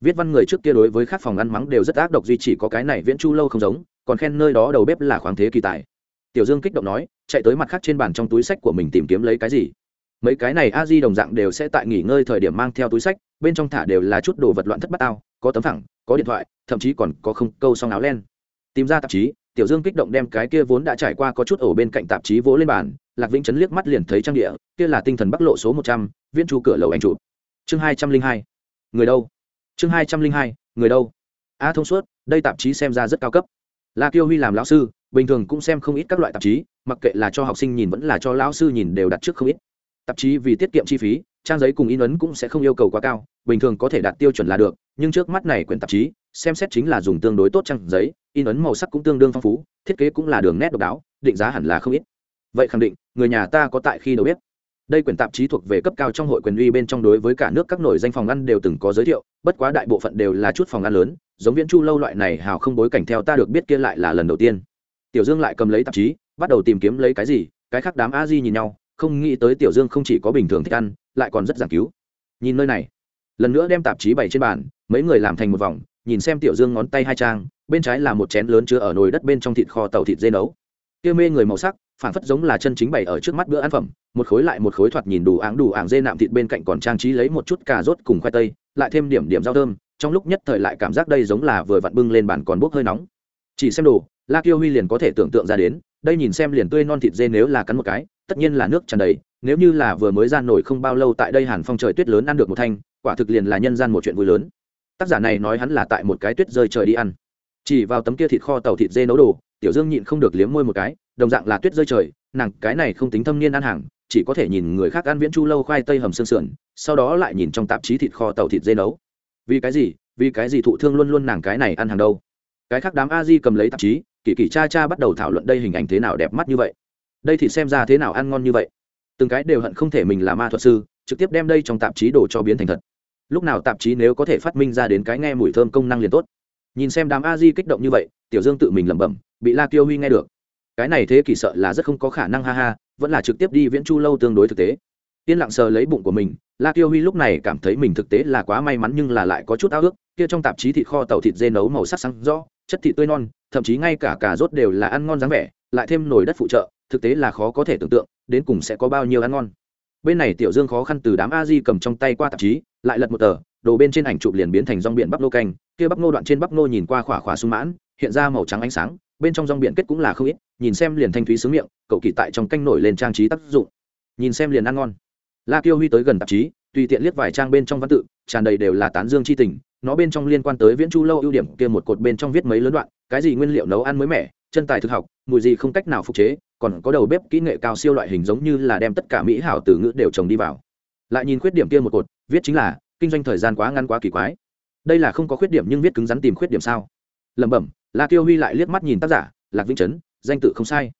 A: viết văn người trước kia đối với các phòng ăn mắng đều rất ác độc duy chỉ có cái này viễn chu lâu không giống, còn khen nơi đó đầu bếp là khoáng thế kỳ tài. Tiểu dương kích động nói, chạy tới mặt khác trên bàn trong túi sách của mình tìm kiếm lấy cái gì? Mấy cái này a di đồng dạng đều sẽ tại nghỉ ngơi thời điểm mang theo túi sách, bên trong thả đều là chút đồ vật loạn thất bát tao có tấm phẳng, có điện thoại, thậm chí còn có không câu song áo len. Tìm ra tạp chí, tiểu dương kích động đem cái kia vốn đã trải qua có chút ổ bên cạnh tạp chí vỗ lên bàn, lạc vĩnh chấn liếc mắt liền thấy trang địa, kia là tinh thần bắc lộ số một trăm, viễn chu cửa lầu anh chụp. Chương hai trăm linh hai. Người đâu? Chương hai trăm linh hai, người đâu? A thông suốt, đây tạp chí xem ra rất cao cấp. La kiêu huy làm lão sư, bình thường cũng xem không ít các loại tạp chí, mặc kệ là cho học sinh nhìn vẫn là cho lão sư nhìn đều đặt trước không ít. Tạp chí vì tiết kiệm chi phí, trang giấy cùng in ấn cũng sẽ không yêu cầu quá cao, bình thường có thể đạt tiêu chuẩn là được, nhưng trước mắt này quyển tạp chí, xem xét chính là dùng tương đối tốt trang giấy, in ấn màu sắc cũng tương đương phong phú, thiết kế cũng là đường nét độc đáo, định giá hẳn là không ít. Vậy khẳng định, người nhà ta có tại khi đâu biết đây quyển tạp chí thuộc về cấp cao trong hội quyền uy bên trong đối với cả nước các nổi danh phòng ăn đều từng có giới thiệu, bất quá đại bộ phận đều là chút phòng ăn lớn, giống viễn chu lâu loại này hào không bối cảnh theo ta được biết kia lại là lần đầu tiên. Tiểu dương lại cầm lấy tạp chí, bắt đầu tìm kiếm lấy cái gì, cái khác đám a di nhìn nhau, không nghĩ tới tiểu dương không chỉ có bình thường thích ăn, lại còn rất giảng cứu. Nhìn nơi này, lần nữa đem tạp chí bày trên bàn, mấy người làm thành một vòng, nhìn xem tiểu dương ngón tay hai trang, bên trái là một chén lớn chứa ở nồi đất bên trong thịt kho tàu thịt dê nấu. Kia mê người màu sắc phản phất giống là chân chính bày ở trước mắt bữa ăn phẩm, một khối lại một khối thoạt nhìn đủ áng đủ áng dê nạm thịt bên cạnh còn trang trí lấy một chút cà rốt cùng khoai tây, lại thêm điểm điểm rau thơm, trong lúc nhất thời lại cảm giác đây giống là vừa vặn bưng lên bàn còn bốc hơi nóng. Chỉ xem đồ, la kiêu huy liền có thể tưởng tượng ra đến, đây nhìn xem liền tươi non thịt dê nếu là cắn một cái, tất nhiên là nước tràn đầy, nếu như là vừa mới ra nổi không bao lâu tại đây hàn phong trời tuyết lớn ăn được một thanh, quả thực liền là nhân gian một chuyện vui lớn. Tác giả này nói hắn là tại một cái tuyết rơi trời đi ăn. Chỉ vào tấm kia thịt kho tàu thịt dê nấu đồ, tiểu dương nhịn không được liếm môi một cái đồng dạng là tuyết rơi trời, nàng cái này không tính thâm niên ăn hàng, chỉ có thể nhìn người khác ăn viễn chu lâu khoai tây hầm xương sườn, sau đó lại nhìn trong tạp chí thịt kho tàu thịt dê nấu. Vì cái gì? Vì cái gì thụ thương luôn luôn nàng cái này ăn hàng đâu? Cái khác đám a di cầm lấy tạp chí, kỳ kỳ cha cha bắt đầu thảo luận đây hình ảnh thế nào đẹp mắt như vậy. Đây thì xem ra thế nào ăn ngon như vậy. Từng cái đều hận không thể mình là ma thuật sư, trực tiếp đem đây trong tạp chí đổ cho biến thành thật. Lúc nào tạp chí nếu có thể phát minh ra đến cái nghe mùi thơm công năng liền tốt. Nhìn xem đám a di kích động như vậy, tiểu dương tự mình lẩm bẩm, bị la tiêu huy nghe được cái này thế kỳ sợ là rất không có khả năng, ha ha, vẫn là trực tiếp đi viễn chu lâu tương đối thực tế. Yên lặng sờ lấy bụng của mình, la tiêu huy lúc này cảm thấy mình thực tế là quá may mắn nhưng là lại có chút ao ước, kia trong tạp chí thịt kho tàu thịt dê nấu màu sắc sáng rõ, chất thịt tươi non, thậm chí ngay cả cà rốt đều là ăn ngon dáng vẻ, lại thêm nồi đất phụ trợ, thực tế là khó có thể tưởng tượng, đến cùng sẽ có bao nhiêu ăn ngon. Bên này tiểu dương khó khăn từ đám a di cầm trong tay qua tạp chí, lại lật một tờ, đồ bên trên ảnh chụp liền biến thành rong biển bắp nô canh, kia bắp nô đoạn trên bắp nô nhìn qua khỏa khỏa sung mãn hiện ra màu trắng ánh sáng, bên trong rong biển kết cũng là không ít, nhìn xem liền thanh thúy sướng miệng, cậu kỳ tại trong canh nổi lên trang trí tác dụng. Nhìn xem liền ăn ngon. La kiêu huy tới gần tạp chí, tùy tiện liếc vài trang bên trong văn tự, tràn đầy đều là tán dương chi tình, nó bên trong liên quan tới viễn chu lâu ưu điểm kia một cột bên trong viết mấy lớn đoạn, cái gì nguyên liệu nấu ăn mới mẻ, chân tài thực học, mùi gì không cách nào phục chế, còn có đầu bếp kỹ nghệ cao siêu loại hình giống như là đem tất cả mỹ hảo từ ngữ đều trồng đi vào. Lại nhìn khuyết điểm kia một cột, viết chính là, kinh doanh thời gian quá ngắn quá kỳ quái. Đây là không có khuyết điểm nhưng viết cứng rắn tìm khuyết điểm sao? Lẩm bẩm, la tiêu huy lại liếc mắt nhìn tác giả, lạc vĩnh trấn danh tự không sai.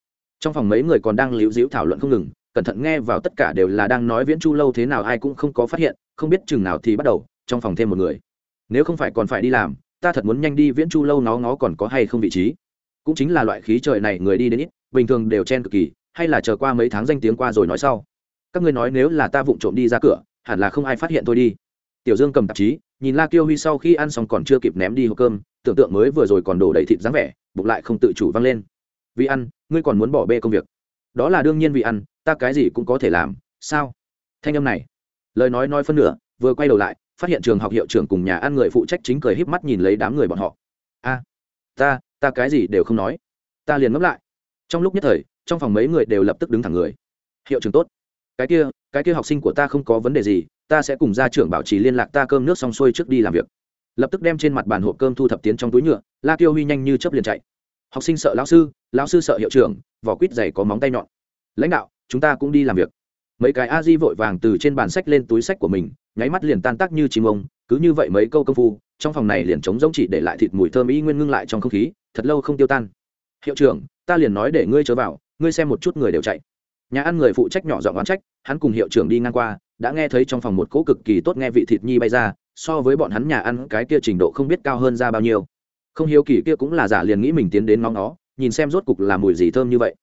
A: Trong phòng mấy người còn đang líu díu thảo luận không ngừng, cẩn thận nghe vào tất cả đều là đang nói viễn chu lâu thế nào ai cũng không có phát hiện, không biết chừng nào thì bắt đầu, trong phòng thêm một người. Nếu không phải còn phải đi làm, ta thật muốn nhanh đi viễn chu lâu nó ngó còn có hay không vị trí. Cũng chính là loại khí trời này người đi đến ít, bình thường đều chen cực kỳ, hay là chờ qua mấy tháng danh tiếng qua rồi nói sau. Các ngươi nói nếu là ta vụng trộm đi ra cửa, hẳn là không ai phát hiện tôi đi. Tiểu dương cầm tạp chí, nhìn la kiêu huy sau khi ăn xong còn chưa kịp ném đi hộp cơm tưởng tượng mới vừa rồi còn đổ đầy thịt dáng vẻ, bụng lại không tự chủ văng lên. Vì ăn, ngươi còn muốn bỏ bê công việc. Đó là đương nhiên vì ăn, ta cái gì cũng có thể làm, sao? Thanh âm này, lời nói nói phân nửa, vừa quay đầu lại, phát hiện trường học hiệu trưởng cùng nhà ăn người phụ trách chính cười híp mắt nhìn lấy đám người bọn họ. A, ta ta cái gì đều không nói. Ta liền ngấp lại. Trong lúc nhất thời, trong phòng mấy người đều lập tức đứng thẳng người. Hiệu trưởng tốt. Cái kia cái kia học sinh của ta không có vấn đề gì, ta sẽ cùng gia trưởng bảo trì liên lạc, ta cơm nước xong xuôi trước đi làm việc lập tức đem trên mặt bàn hộp cơm thu thập tiến trong túi nhựa, la tiêu huy nhanh như chấp liền chạy. Học sinh sợ lão sư lão sư sợ hiệu trưởng, vỏ quýt dày có móng tay nhọn. Lãnh đạo, chúng ta cũng đi làm việc. Mấy cái a di vội vàng từ trên bàn sách lên túi sách của mình, nháy mắt liền tan tác như chim ông, cứ như vậy mấy câu công phu, trong phòng này liền trống giống chỉ để lại thịt mùi thơm y nguyên ngưng lại trong không khí, thật lâu không tiêu tan. Hiệu trưởng, ta liền nói để ngươi chớ vào, ngươi xem một chút người đều chạy. Nhà ăn người phụ trách nhỏ giọng oán trách, hắn cùng hiệu trưởng đi ngang qua đã nghe thấy trong phòng một cỗ cực kỳ tốt nghe vị thịt nhi bay ra, so với bọn hắn nhà ăn cái kia trình độ không biết cao hơn ra bao nhiêu. Không hiếu kỳ kia cũng là giả liền nghĩ mình tiến đến ngóng nó, nhìn xem rốt cục là mùi gì thơm như vậy.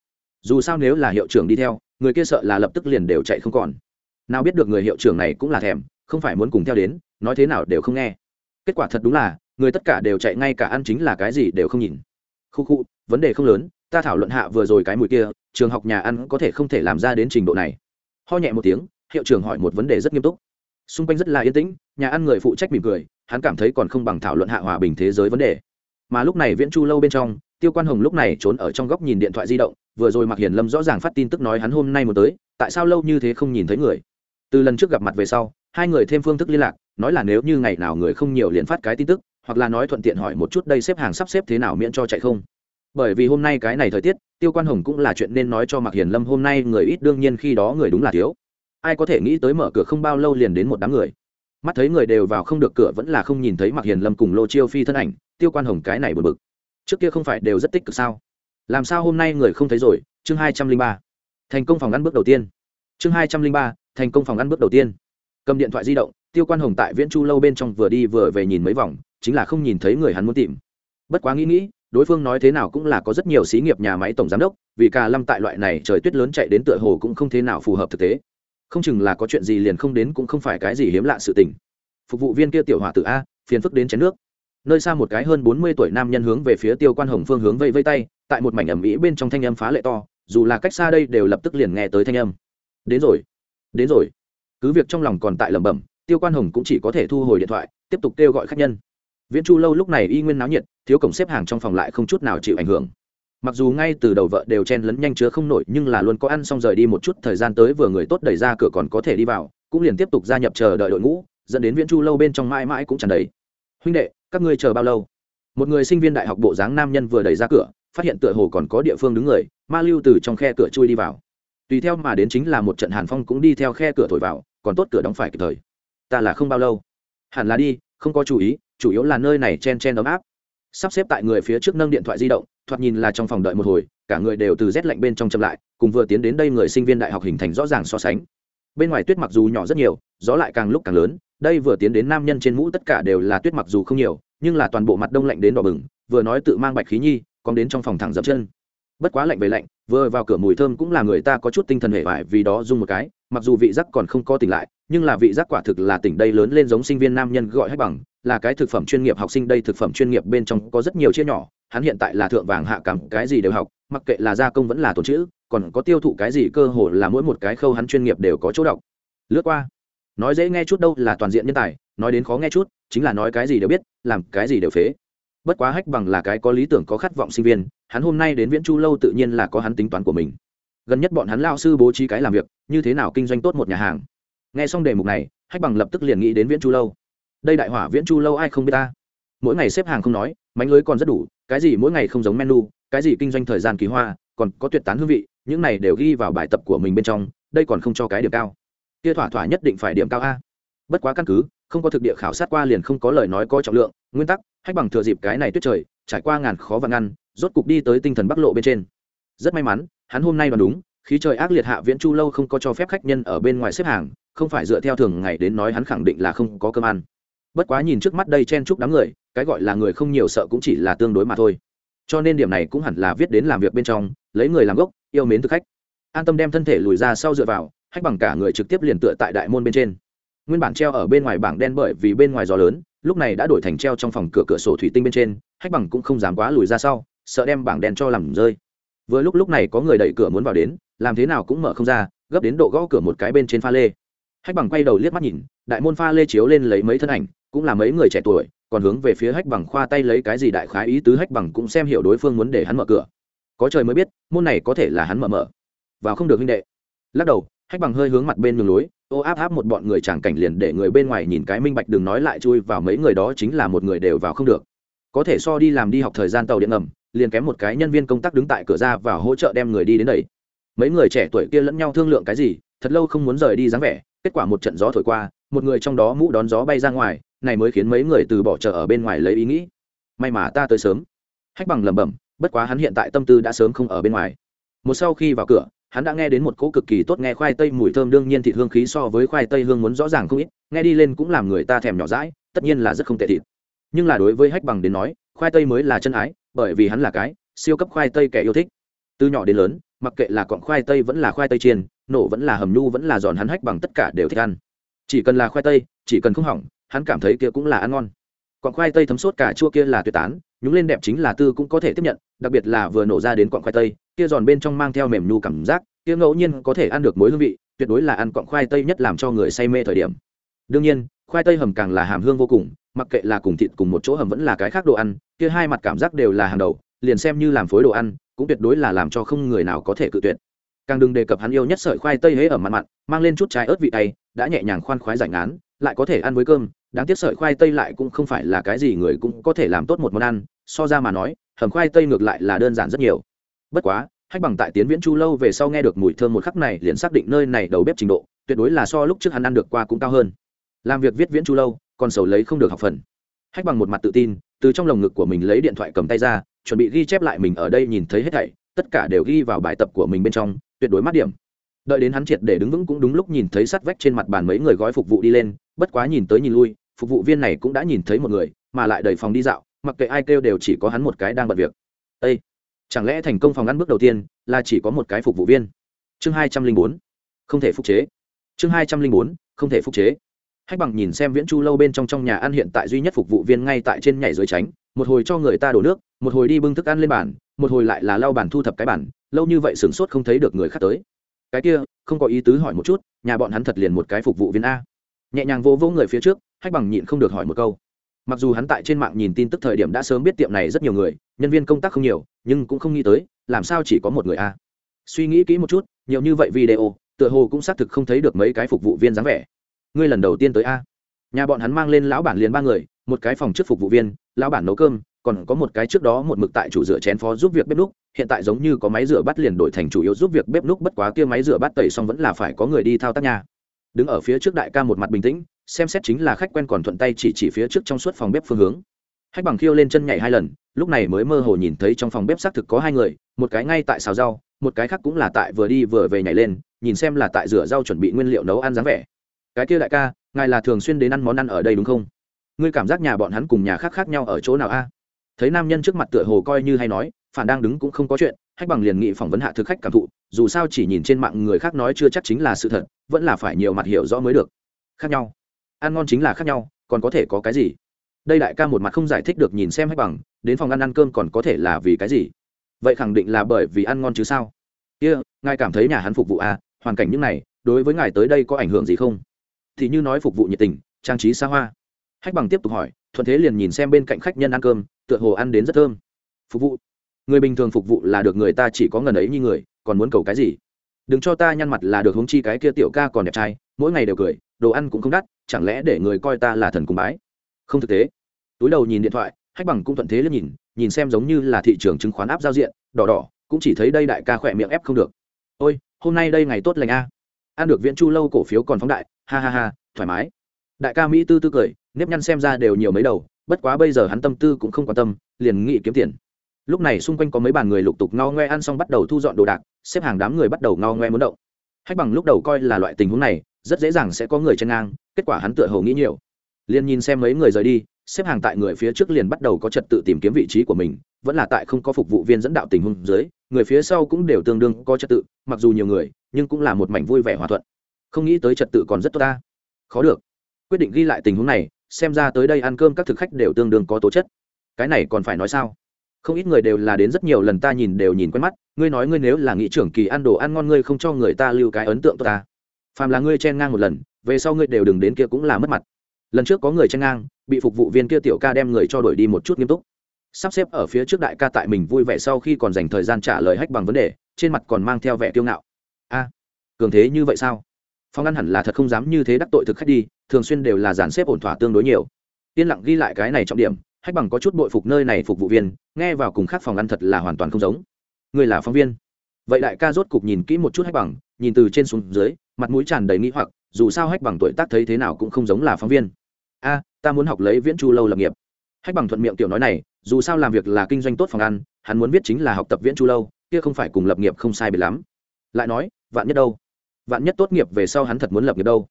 A: Dù sao nếu là hiệu trưởng đi theo, người kia sợ là lập tức liền đều chạy không còn. Nào biết được người hiệu trưởng này cũng là thèm, không phải muốn cùng theo đến, nói thế nào đều không nghe. Kết quả thật đúng là, người tất cả đều chạy ngay cả ăn chính là cái gì đều không nhìn. Khu khu, vấn đề không lớn, ta thảo luận hạ vừa rồi cái mùi kia, trường học nhà ăn có thể không thể làm ra đến trình độ này. Ho nhẹ một tiếng hiệu trưởng hỏi một vấn đề rất nghiêm túc. Xung quanh rất là yên tĩnh, nhà ăn người phụ trách mỉm cười, hắn cảm thấy còn không bằng thảo luận hạ hòa bình thế giới vấn đề. Mà lúc này viễn chu lâu bên trong, tiêu quan hồng lúc này trốn ở trong góc nhìn điện thoại di động, vừa rồi mặc hiền lâm rõ ràng phát tin tức nói hắn hôm nay một tới, tại sao lâu như thế không nhìn thấy người? Từ lần trước gặp mặt về sau, hai người thêm phương thức liên lạc, nói là nếu như ngày nào người không nhiều liền phát cái tin tức, hoặc là nói thuận tiện hỏi một chút đây xếp hàng sắp xếp thế nào miễn cho chạy không. Bởi vì hôm nay cái này thời tiết, tiêu quan hồng cũng là chuyện nên nói cho mạc hiền lâm hôm nay người ít đương nhiên khi đó người đúng là thiếu ai có thể nghĩ tới mở cửa không bao lâu liền đến một đám người. Mắt thấy người đều vào không được cửa vẫn là không nhìn thấy mạc hiền lâm cùng lô chiêu phi thân ảnh, tiêu quan hồng cái này bật bực. Trước kia không phải đều rất tích cực sao? Làm sao hôm nay người không thấy rồi? Chương hai trăm linh ba. Thành công phòng ăn bước đầu tiên. Chương hai trăm linh ba, thành công phòng ăn bước đầu tiên. Cầm điện thoại di động, tiêu quan hồng tại viễn chu lâu bên trong vừa đi vừa về nhìn mấy vòng, chính là không nhìn thấy người hắn muốn tìm. Bất quá nghĩ nghĩ, đối phương nói thế nào cũng là có rất nhiều xí nghiệp nhà máy tổng giám đốc, vì cả lâm tại loại này trời tuyết lớn chạy đến tựa hồ cũng không thế nào phù hợp thực tế không chừng là có chuyện gì liền không đến cũng không phải cái gì hiếm lạ sự tình. Phục vụ viên kia tiểu hỏa tự a, phiền phức đến chén nước. Nơi xa một cái hơn bốn mươi tuổi nam nhân hướng về phía tiêu quan hồng phương hướng vây vây tay, tại một mảnh ẩm ĩ bên trong thanh âm phá lệ to, dù là cách xa đây đều lập tức liền nghe tới thanh âm. Đến rồi đến rồi. Cứ việc trong lòng còn tại lẩm bẩm, tiêu quan hồng cũng chỉ có thể thu hồi điện thoại, tiếp tục kêu gọi khách nhân. Viễn chu lâu lúc này y nguyên náo nhiệt, thiếu cổng xếp hàng trong phòng lại không chút nào chịu ảnh hưởng mặc dù ngay từ đầu vợ đều chen lấn nhanh chứa không nổi, nhưng là luôn có ăn xong rời đi một chút thời gian tới vừa người tốt đẩy ra cửa còn có thể đi vào, cũng liền tiếp tục gia nhập chờ đợi đội ngũ, dẫn đến viễn chu lâu bên trong mãi mãi cũng tràn đầy. Huynh đệ, các ngươi chờ bao lâu? Một người sinh viên đại học bộ dáng nam nhân vừa đẩy ra cửa, phát hiện tựa hồ còn có địa phương đứng người, ma lưu từ trong khe cửa chui đi vào. Tùy theo mà đến chính là một trận hàn phong cũng đi theo khe cửa thổi vào, còn tốt cửa đóng phải kịp thời. Ta là không bao lâu. Hẳn là đi, không có chú ý, chủ yếu là nơi này chen chen ấm áp. Sắp xếp tại người phía trước nâng điện thoại di động thoạt nhìn là trong phòng đợi một hồi, cả người đều từ rét lạnh bên trong chậm lại, cùng vừa tiến đến đây người sinh viên đại học hình thành rõ ràng so sánh. Bên ngoài tuyết mặc dù nhỏ rất nhiều, gió lại càng lúc càng lớn, đây vừa tiến đến nam nhân trên mũ tất cả đều là tuyết mặc dù không nhiều, nhưng là toàn bộ mặt đông lạnh đến đỏ bừng, vừa nói tự mang bạch khí nhi, còn đến trong phòng thẳng dập chân. Bất quá lạnh về lạnh, vừa vào cửa mùi thơm cũng là người ta có chút tinh thần hệ vải vì đó dung một cái, mặc dù vị giác còn không có tỉnh lại, nhưng là vị giác quả thực là tỉnh đây lớn lên giống sinh viên nam nhân gọi hết bằng là cái thực phẩm chuyên nghiệp học sinh, đây thực phẩm chuyên nghiệp bên trong có rất nhiều chia nhỏ, hắn hiện tại là thượng vàng hạ cảm cái gì đều học, mặc kệ là gia công vẫn là tồn chữ, còn có tiêu thụ cái gì cơ hồ là mỗi một cái khâu hắn chuyên nghiệp đều có chỗ đọc. Lướt qua, nói dễ nghe chút đâu là toàn diện nhân tài, nói đến khó nghe chút, chính là nói cái gì đều biết, làm cái gì đều phế. Bất quá hách bằng là cái có lý tưởng, có khát vọng sinh viên, hắn hôm nay đến viễn chu lâu tự nhiên là có hắn tính toán của mình. Gần nhất bọn hắn lao sư bố trí cái làm việc, như thế nào kinh doanh tốt một nhà hàng. Nghe xong đề mục này, hách bằng lập tức liền nghĩ đến viễn chu lâu đây đại hỏa viễn chu lâu ai không biết ta? Mỗi ngày xếp hàng không nói, mánh lưới còn rất đủ, cái gì mỗi ngày không giống menu, cái gì kinh doanh thời gian kỳ hoa, còn có tuyệt tán hương vị, những này đều ghi vào bài tập của mình bên trong, đây còn không cho cái điểm cao. Kia thỏa thỏa nhất định phải điểm cao a. Bất quá căn cứ, không có thực địa khảo sát qua liền không có lời nói có trọng lượng, nguyên tắc, hách bằng thừa dịp cái này tuyết trời, trải qua ngàn khó và ngăn, rốt cục đi tới tinh thần bắc lộ bên trên. Rất may mắn, hắn hôm nay đoán đúng, khí trời ác liệt hạ viễn chu lâu không có cho phép khách nhân ở bên ngoài xếp hàng, không phải dựa theo thường ngày đến nói hắn khẳng định là không có cơm ăn bất quá nhìn trước mắt đây chen chúc đám người, cái gọi là người không nhiều sợ cũng chỉ là tương đối mà thôi. Cho nên điểm này cũng hẳn là viết đến làm việc bên trong, lấy người làm gốc, yêu mến thực khách. An tâm đem thân thể lùi ra sau dựa vào, hách bằng cả người trực tiếp liền tựa tại đại môn bên trên. Nguyên bản treo ở bên ngoài bảng đen bởi vì bên ngoài gió lớn, lúc này đã đổi thành treo trong phòng cửa cửa sổ thủy tinh bên trên, hách bằng cũng không dám quá lùi ra sau, sợ đem bảng đen cho làm rơi. Vừa lúc lúc này có người đẩy cửa muốn vào đến, làm thế nào cũng mở không ra, gấp đến độ gõ cửa một cái bên trên pha lê. Hách bằng quay đầu liếc mắt nhìn, đại môn pha lê chiếu lên lấy mấy thân ảnh cũng là mấy người trẻ tuổi, còn hướng về phía hách bằng khoa tay lấy cái gì đại khái ý tứ hách bằng cũng xem hiểu đối phương muốn để hắn mở cửa. Có trời mới biết, môn này có thể là hắn mở mở. Vào không được huynh đệ. Lắc đầu, hách bằng hơi hướng mặt bên đường lối, ô áp áp một bọn người tràng cảnh liền để người bên ngoài nhìn cái minh bạch đừng nói lại chui vào mấy người đó chính là một người đều vào không được. Có thể so đi làm đi học thời gian tàu điện ngầm, liền kém một cái nhân viên công tác đứng tại cửa ra và hỗ trợ đem người đi đến đây. Mấy người trẻ tuổi kia lẫn nhau thương lượng cái gì, thật lâu không muốn rời đi dáng vẻ, kết quả một trận gió thổi qua, một người trong đó mũ đón gió bay ra ngoài này mới khiến mấy người từ bỏ chờ ở bên ngoài lấy ý nghĩ. May mà ta tới sớm. Hách bằng lẩm bẩm, bất quá hắn hiện tại tâm tư đã sớm không ở bên ngoài. Một sau khi vào cửa, hắn đã nghe đến một cỗ cực kỳ tốt nghe khoai tây mùi thơm đương nhiên thịt hương khí so với khoai tây hương muốn rõ ràng không ít, nghe đi lên cũng làm người ta thèm nhỏ rãi tất nhiên là rất không tệ thịt. Nhưng là đối với hách bằng đến nói, khoai tây mới là chân ái, bởi vì hắn là cái siêu cấp khoai tây kẻ yêu thích. Từ nhỏ đến lớn, mặc kệ là cọng khoai tây vẫn là khoai tây chiên, nổ vẫn là hầm nhu vẫn là giòn hắn hách bằng tất cả đều thích ăn. Chỉ cần là khoai tây, chỉ cần không hỏng hắn cảm thấy kia cũng là ăn ngon. Cọn khoai tây thấm sốt cả chua kia là tuyệt tán, nhúng lên đẹp chính là tư cũng có thể tiếp nhận, đặc biệt là vừa nổ ra đến quặng khoai tây, kia giòn bên trong mang theo mềm nhu cảm giác, kia ngẫu nhiên có thể ăn được mối hương vị, tuyệt đối là ăn quặng khoai tây nhất làm cho người say mê thời điểm. Đương nhiên, khoai tây hầm càng là hàm hương vô cùng, mặc kệ là cùng thịt cùng một chỗ hầm vẫn là cái khác đồ ăn, kia hai mặt cảm giác đều là hàng đầu, liền xem như làm phối đồ ăn, cũng tuyệt đối là làm cho không người nào có thể cự tuyệt. Càng đừng đề cập hắn yêu nhất sợi khoai tây hế ở mặn mặn, mang lên chút trái ớt vị tay đã nhẹ nhàng khoan khoái giải ngán lại có thể ăn với cơm, đáng tiếc sợi khoai tây lại cũng không phải là cái gì người cũng có thể làm tốt một món ăn, so ra mà nói, hầm khoai tây ngược lại là đơn giản rất nhiều. Bất quá, hách bằng tại tiến viễn chu lâu về sau nghe được mùi thơm một khắc này liền xác định nơi này đầu bếp trình độ, tuyệt đối là so lúc trước hắn ăn được qua cũng cao hơn. Làm việc viết viễn chu lâu, còn sầu lấy không được học phần. Hách bằng một mặt tự tin, từ trong lồng ngực của mình lấy điện thoại cầm tay ra, chuẩn bị ghi chép lại mình ở đây nhìn thấy hết thảy, tất cả đều ghi vào bài tập của mình bên trong, tuyệt đối mát điểm. Đợi đến hắn triệt để đứng vững cũng đúng lúc nhìn thấy sắt vách trên mặt bàn mấy người gói phục vụ đi lên bất quá nhìn tới nhìn lui, phục vụ viên này cũng đã nhìn thấy một người, mà lại đẩy phòng đi dạo, mặc kệ ai kêu đều chỉ có hắn một cái đang bận việc. Ây chẳng lẽ thành công phòng ăn bước đầu tiên là chỉ có một cái phục vụ viên? Chương hai trăm linh bốn, không thể phục chế. Chương hai trăm linh bốn, không thể phục chế. Hách bằng nhìn xem viễn chu lâu bên trong trong nhà ăn hiện tại duy nhất phục vụ viên ngay tại trên nhảy dưới tránh, một hồi cho người ta đổ nước, một hồi đi bưng thức ăn lên bàn, một hồi lại là lau bàn thu thập cái bàn, lâu như vậy sửng sốt không thấy được người khác tới. Cái kia, không có ý tứ hỏi một chút, nhà bọn hắn thật liền một cái phục vụ viên a nhẹ nhàng vô vỗ người phía trước, hách bằng nhịn không được hỏi một câu. Mặc dù hắn tại trên mạng nhìn tin tức thời điểm đã sớm biết tiệm này rất nhiều người, nhân viên công tác không nhiều, nhưng cũng không nghĩ tới, làm sao chỉ có một người a? Suy nghĩ kỹ một chút, nhiều như vậy video, tựa hồ cũng xác thực không thấy được mấy cái phục vụ viên dáng vẻ. Ngươi lần đầu tiên tới a? Nhà bọn hắn mang lên lão bản liền ba người, một cái phòng trước phục vụ viên, lão bản nấu cơm, còn có một cái trước đó một mực tại chủ rửa chén phó giúp việc bếp núc, hiện tại giống như có máy rửa bát liền đổi thành chủ yếu giúp việc bếp núc, bất quá kia máy rửa bát tẩy xong vẫn là phải có người đi thao tác nhà đứng ở phía trước đại ca một mặt bình tĩnh, xem xét chính là khách quen còn thuận tay chỉ chỉ phía trước trong suốt phòng bếp phương hướng. Hách bằng khiêu lên chân nhảy hai lần, lúc này mới mơ hồ nhìn thấy trong phòng bếp xác thực có hai người, một cái ngay tại xào rau, một cái khác cũng là tại vừa đi vừa về nhảy lên, nhìn xem là tại rửa rau chuẩn bị nguyên liệu nấu ăn dáng vẻ. Cái kia đại ca, ngài là thường xuyên đến ăn món ăn ở đây đúng không? Ngươi cảm giác nhà bọn hắn cùng nhà khác khác nhau ở chỗ nào a? Thấy nam nhân trước mặt tựa hồ coi như hay nói, phản đang đứng cũng không có chuyện, hách bằng liền nghị phỏng vấn hạ thực khách cảm thụ, dù sao chỉ nhìn trên mạng người khác nói chưa chắc chính là sự thật vẫn là phải nhiều mặt hiểu rõ mới được. Khác nhau. Ăn ngon chính là khác nhau còn có thể có cái gì? Đây đại ca một mặt không giải thích được nhìn xem hách bằng đến phòng ăn ăn cơm còn có thể là vì cái gì? Vậy khẳng định là bởi vì ăn ngon chứ sao? Kia、yeah, ngài cảm thấy nhà hắn phục vụ à hoàn cảnh những này đối với ngài tới đây có ảnh hưởng gì không? Thì như nói phục vụ nhiệt tình trang trí xa hoa. Hách bằng tiếp tục hỏi thuận thế liền nhìn xem bên cạnh khách nhân ăn cơm tựa hồ ăn đến rất thơm. Phục vụ. Người bình thường phục vụ là được người ta chỉ có ngần ấy như người còn muốn cầu cái gì? Đừng cho ta nhăn mặt là được hống chi cái kia tiểu ca còn đẹp trai, mỗi ngày đều cười, đồ ăn cũng không đắt, chẳng lẽ để người coi ta là thần cùng bái? Không thực tế. Túi đầu nhìn điện thoại, hách bằng cũng thuận thế liếc nhìn nhìn xem giống như là thị trường chứng khoán áp giao diện, đỏ đỏ, cũng chỉ thấy đây đại ca khỏe miệng ép không được. Ôi, hôm nay đây ngày tốt lành a. Ăn được viễn chu lâu cổ phiếu còn phóng đại, ha ha ha, thoải mái. Đại ca mỹ tư tư cười, nếp nhăn xem ra đều nhiều mấy đầu, bất quá bây giờ hắn tâm tư cũng không quan tâm, liền nghĩ kiếm tiền lúc này xung quanh có mấy bàn người lục tục ngao ngoe ăn xong bắt đầu thu dọn đồ đạc, xếp hàng đám người bắt đầu ngao ngoe muốn động. Hách bằng lúc đầu coi là loại tình huống này, rất dễ dàng sẽ có người chen ngang, kết quả hắn tựa hồ nghĩ nhiều. Liền nhìn xem mấy người rời đi, xếp hàng tại người phía trước liền bắt đầu có trật tự tìm kiếm vị trí của mình, vẫn là tại không có phục vụ viên dẫn đạo tình huống dưới, người phía sau cũng đều tương đương có trật tự, mặc dù nhiều người, nhưng cũng là một mảnh vui vẻ hòa thuận. Không nghĩ tới trật tự còn rất tốt ta. Khó được. Quyết định ghi lại tình huống này, xem ra tới đây ăn cơm các thực khách đều tương đương có tố chất. Cái này còn phải nói sao? Không ít người đều là đến rất nhiều lần ta nhìn đều nhìn quen mắt, ngươi nói ngươi nếu là nghị trưởng kỳ ăn đồ ăn ngon ngươi không cho người ta lưu cái ấn tượng tốt ta. Phàm là ngươi chen ngang một lần, về sau ngươi đều đừng đến kia cũng là mất mặt. Lần trước có người chen ngang, bị phục vụ viên kia tiểu ca đem người cho đổi đi một chút nghiêm túc. Sắp xếp ở phía trước đại ca tại mình vui vẻ sau khi còn dành thời gian trả lời hách bằng vấn đề, trên mặt còn mang theo vẻ kiêu ngạo. A, cường thế như vậy sao? Phong ăn hẳn là thật không dám như thế đắc tội thực khách đi, thường xuyên đều là dàn xếp ổn thỏa tương đối nhiều. Yên lặng ghi lại cái này trọng điểm hách bằng có chút bội phục nơi này phục vụ viên, nghe vào cùng khác phòng ăn thật là hoàn toàn không giống. Người là phóng viên. Vậy đại ca rốt cục nhìn kỹ một chút hách bằng, nhìn từ trên xuống dưới, mặt mũi tràn đầy nghĩ hoặc, dù sao hách bằng tuổi tác thấy thế nào cũng không giống là phóng viên. A, ta muốn học lấy viễn chu lâu lập nghiệp. Hách bằng thuận miệng tiểu nói này, dù sao làm việc là kinh doanh tốt phòng ăn, hắn muốn viết chính là học tập viễn chu lâu, kia không phải cùng lập nghiệp không sai biệt lắm. Lại nói, vạn nhất đâu? Vạn nhất tốt nghiệp về sau hắn thật muốn lập nghiệp đâu?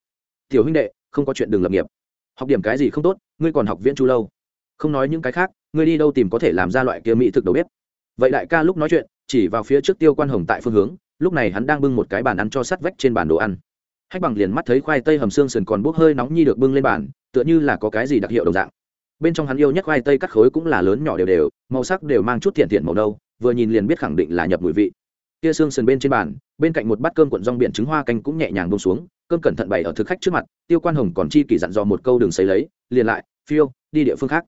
A: Tiểu huynh đệ, không có chuyện đừng lập nghiệp. Học điểm cái gì không tốt, ngươi còn học viễn chu lâu không nói những cái khác, ngươi đi đâu tìm có thể làm ra loại kia mỹ thực đầu bếp. Vậy đại ca lúc nói chuyện, chỉ vào phía trước tiêu quan hồng tại phương hướng, lúc này hắn đang bưng một cái bàn ăn cho sắt vách trên bàn đồ ăn. Hách bằng liền mắt thấy khoai tây hầm xương sườn còn bốc hơi nóng nhi được bưng lên bàn, tựa như là có cái gì đặc hiệu đồng dạng. Bên trong hắn yêu nhất khoai tây cắt khối cũng là lớn nhỏ đều đều, màu sắc đều mang chút thiện thiện màu đâu vừa nhìn liền biết khẳng định là nhập mùi vị. Kia xương sườn bên trên bàn, bên cạnh một bát cơm cuộn rong biển trứng hoa canh cũng nhẹ nhàng bông xuống, cơm cẩn thận bày ở thực khách trước mặt, tiêu quan hồng còn chi kỷ dặn dò một câu đường xấy lấy, liền lại, phiêu, đi địa phương khác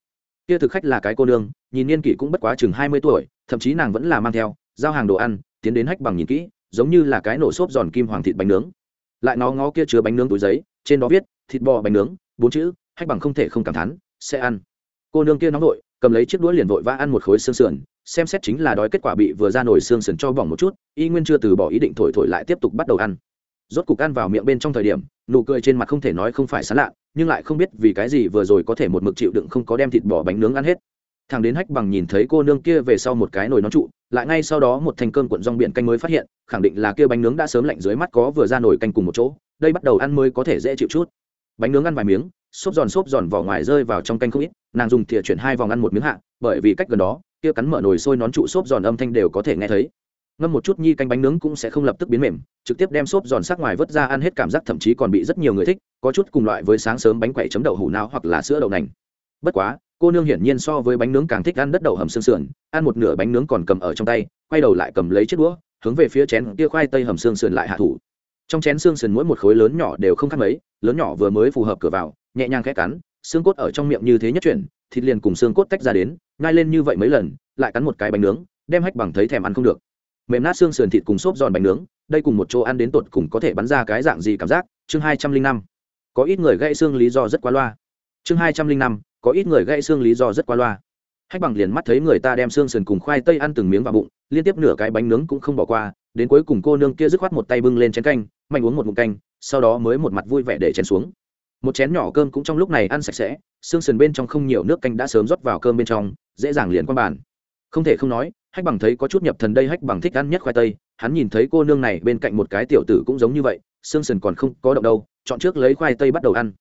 A: kia thực khách là cái cô nương, nhìn niên kỷ cũng bất quá chừng hai mươi tuổi, thậm chí nàng vẫn là mang theo, giao hàng đồ ăn, tiến đến hách bằng nhìn kỹ, giống như là cái nổ xốp giòn kim hoàng thịt bánh nướng. Lại nó ngó kia chứa bánh nướng túi giấy, trên đó viết, thịt bò bánh nướng, bốn chữ, hách bằng không thể không cảm thán, sẽ ăn. Cô nương kia nóng vội, cầm lấy chiếc đũa liền vội vã ăn một khối xương sườn, xem xét chính là đói kết quả bị vừa ra nổi xương sườn cho bỏng một chút, y nguyên chưa từ bỏ ý định thổi thổi lại tiếp tục bắt đầu ăn. Rốt cục ăn vào miệng bên trong thời điểm, nụ cười trên mặt không thể nói không phải sán lạ nhưng lại không biết vì cái gì vừa rồi có thể một mực chịu đựng không có đem thịt bò bánh nướng ăn hết. Thằng đến hách bằng nhìn thấy cô nương kia về sau một cái nồi nón trụ, lại ngay sau đó một thành cơm cuộn rong biển canh mới phát hiện, khẳng định là kia bánh nướng đã sớm lạnh dưới mắt có vừa ra nồi canh cùng một chỗ, đây bắt đầu ăn mới có thể dễ chịu chút. Bánh nướng ăn vài miếng, xốp giòn xốp giòn vỏ ngoài rơi vào trong canh không ít, nàng dùng thìa chuyển hai vòng ăn một miếng hạ, bởi vì cách gần đó, kia cắn mở nồi sôi nón trụ xốp giòn âm thanh đều có thể nghe thấy ngâm một chút nhi canh bánh nướng cũng sẽ không lập tức biến mềm, trực tiếp đem xốp giòn sắc ngoài vớt ra ăn hết cảm giác thậm chí còn bị rất nhiều người thích, có chút cùng loại với sáng sớm bánh quậy chấm đậu hủ não hoặc là sữa đậu nành. Bất quá, cô nương hiển nhiên so với bánh nướng càng thích ăn đất đậu hầm xương sườn, ăn một nửa bánh nướng còn cầm ở trong tay, quay đầu lại cầm lấy chiếc đũa, hướng về phía chén kia khoai tây hầm xương sườn lại hạ thủ. Trong chén xương sườn mỗi một khối lớn nhỏ đều không khác mấy, lớn nhỏ vừa mới phù hợp cửa vào, nhẹ nhàng khẽ cắn, xương cốt ở trong miệng như thế nhất chuyển, thịt liền cùng xương cốt tách ra đến ngay lên như vậy mấy lần, lại cắn một cái bánh nướng, đem hách bằng thấy thèm ăn không được mềm nát xương sườn thịt cùng xốp giòn bánh nướng, đây cùng một chỗ ăn đến tột cùng có thể bắn ra cái dạng gì cảm giác? Chương hai trăm linh năm. Có ít người gãy xương lý do rất quá loa. Chương hai trăm linh năm. Có ít người gãy xương lý do rất quá loa. Hách bằng liền mắt thấy người ta đem xương sườn cùng khoai tây ăn từng miếng vào bụng, liên tiếp nửa cái bánh nướng cũng không bỏ qua, đến cuối cùng cô nương kia dứt khoát một tay bưng lên chén canh, mạnh uống một mụn canh, sau đó mới một mặt vui vẻ để chén xuống. Một chén nhỏ cơm cũng trong lúc này ăn sạch sẽ, xương sườn bên trong không nhiều nước canh đã sớm rót vào cơm bên trong, dễ dàng liền qua bàn không thể không nói, hách bằng thấy có chút nhập thần đây hách bằng thích ăn nhất khoai tây. Hắn nhìn thấy cô nương này bên cạnh một cái tiểu tử cũng giống như vậy, xương sườn còn không có động đâu, chọn trước lấy khoai tây bắt đầu ăn.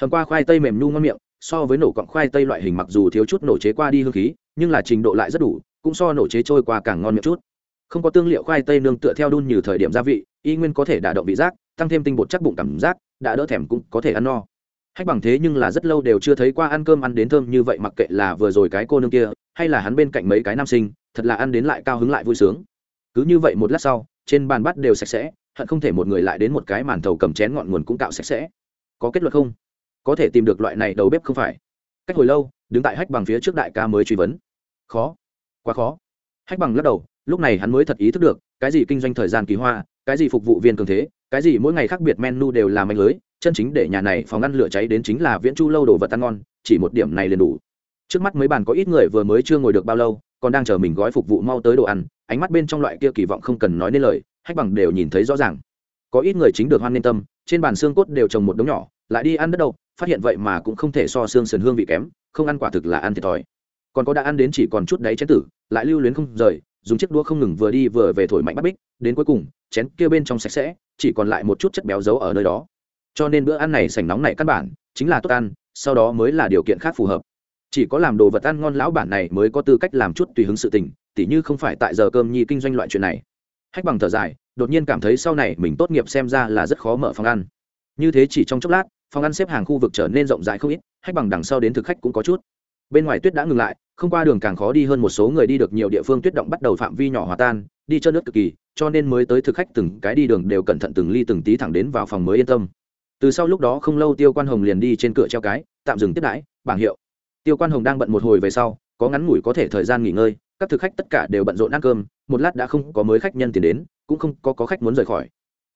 A: Hầm qua khoai tây mềm nhu ngon miệng, so với nổ cọng khoai tây loại hình mặc dù thiếu chút nổ chế qua đi hương khí, nhưng là trình độ lại rất đủ, cũng so nổ chế trôi qua càng ngon miệng chút. Không có tương liệu khoai tây nương tựa theo đun như thời điểm gia vị, y nguyên có thể đả động vị giác, tăng thêm tinh bột chắc bụng cảm giác, đã đỡ thèm cũng có thể ăn no. Hách bằng thế nhưng là rất lâu đều chưa thấy qua ăn cơm ăn đến thơm như vậy, mặc kệ là vừa rồi cái cô nương kia hay là hắn bên cạnh mấy cái nam sinh, thật là ăn đến lại cao hứng lại vui sướng. Cứ như vậy một lát sau, trên bàn bắt đều sạch sẽ, hận không thể một người lại đến một cái màn thầu cầm chén ngọn nguồn cũng cạo sạch sẽ. Có kết luận không? Có thể tìm được loại này đầu bếp không phải? Cách hồi lâu, đứng tại hách bằng phía trước đại ca mới truy vấn. Khó. Quá khó. Hách bằng lắc đầu, lúc này hắn mới thật ý thức được, cái gì kinh doanh thời gian kỳ hoa, cái gì phục vụ viên cường thế, cái gì mỗi ngày khác biệt menu đều là manh lưới, chân chính để nhà này phòng ngăn lửa cháy đến chính là viễn chu lâu đồ vật ăn ngon, chỉ một điểm này liền đủ trước mắt mấy bàn có ít người vừa mới chưa ngồi được bao lâu, còn đang chờ mình gói phục vụ mau tới đồ ăn, ánh mắt bên trong loại kia kỳ vọng không cần nói nên lời, hách bằng đều nhìn thấy rõ ràng. Có ít người chính được hoan nên tâm, trên bàn xương cốt đều trồng một đống nhỏ, lại đi ăn đất đâu phát hiện vậy mà cũng không thể so xương sườn hương vị kém, không ăn quả thực là ăn thiệt thòi. Còn có đã ăn đến chỉ còn chút đáy chén tử, lại lưu luyến không rời, dùng chiếc đũa không ngừng vừa đi vừa về thổi mạnh bắt bích, đến cuối cùng, chén kia bên trong sạch sẽ, chỉ còn lại một chút chất béo giấu ở nơi đó. Cho nên bữa ăn này sành nóng này căn bản chính là tốt ăn, sau đó mới là điều kiện khác phù hợp chỉ có làm đồ vật ăn ngon lão bản này mới có tư cách làm chút tùy hứng sự tình, tỉ như không phải tại giờ cơm nhi kinh doanh loại chuyện này. Hách bằng thở dài, đột nhiên cảm thấy sau này mình tốt nghiệp xem ra là rất khó mở phòng ăn. Như thế chỉ trong chốc lát, phòng ăn xếp hàng khu vực trở nên rộng rãi không ít, hách bằng đằng sau đến thực khách cũng có chút. Bên ngoài tuyết đã ngừng lại, không qua đường càng khó đi hơn một số người đi được nhiều địa phương tuyết động bắt đầu phạm vi nhỏ hòa tan, đi chân nước cực kỳ, cho nên mới tới thực khách từng cái đi đường đều cẩn thận từng ly từng tí thẳng đến vào phòng mới yên tâm. Từ sau lúc đó không lâu tiêu quan hồng liền đi trên cửa treo cái, tạm dừng tiếp đãi, bảng hiệu tiêu quan hồng đang bận một hồi về sau có ngắn ngủi có thể thời gian nghỉ ngơi các thực khách tất cả đều bận rộn ăn cơm một lát đã không có mới khách nhân tiền đến cũng không có, có khách muốn rời khỏi.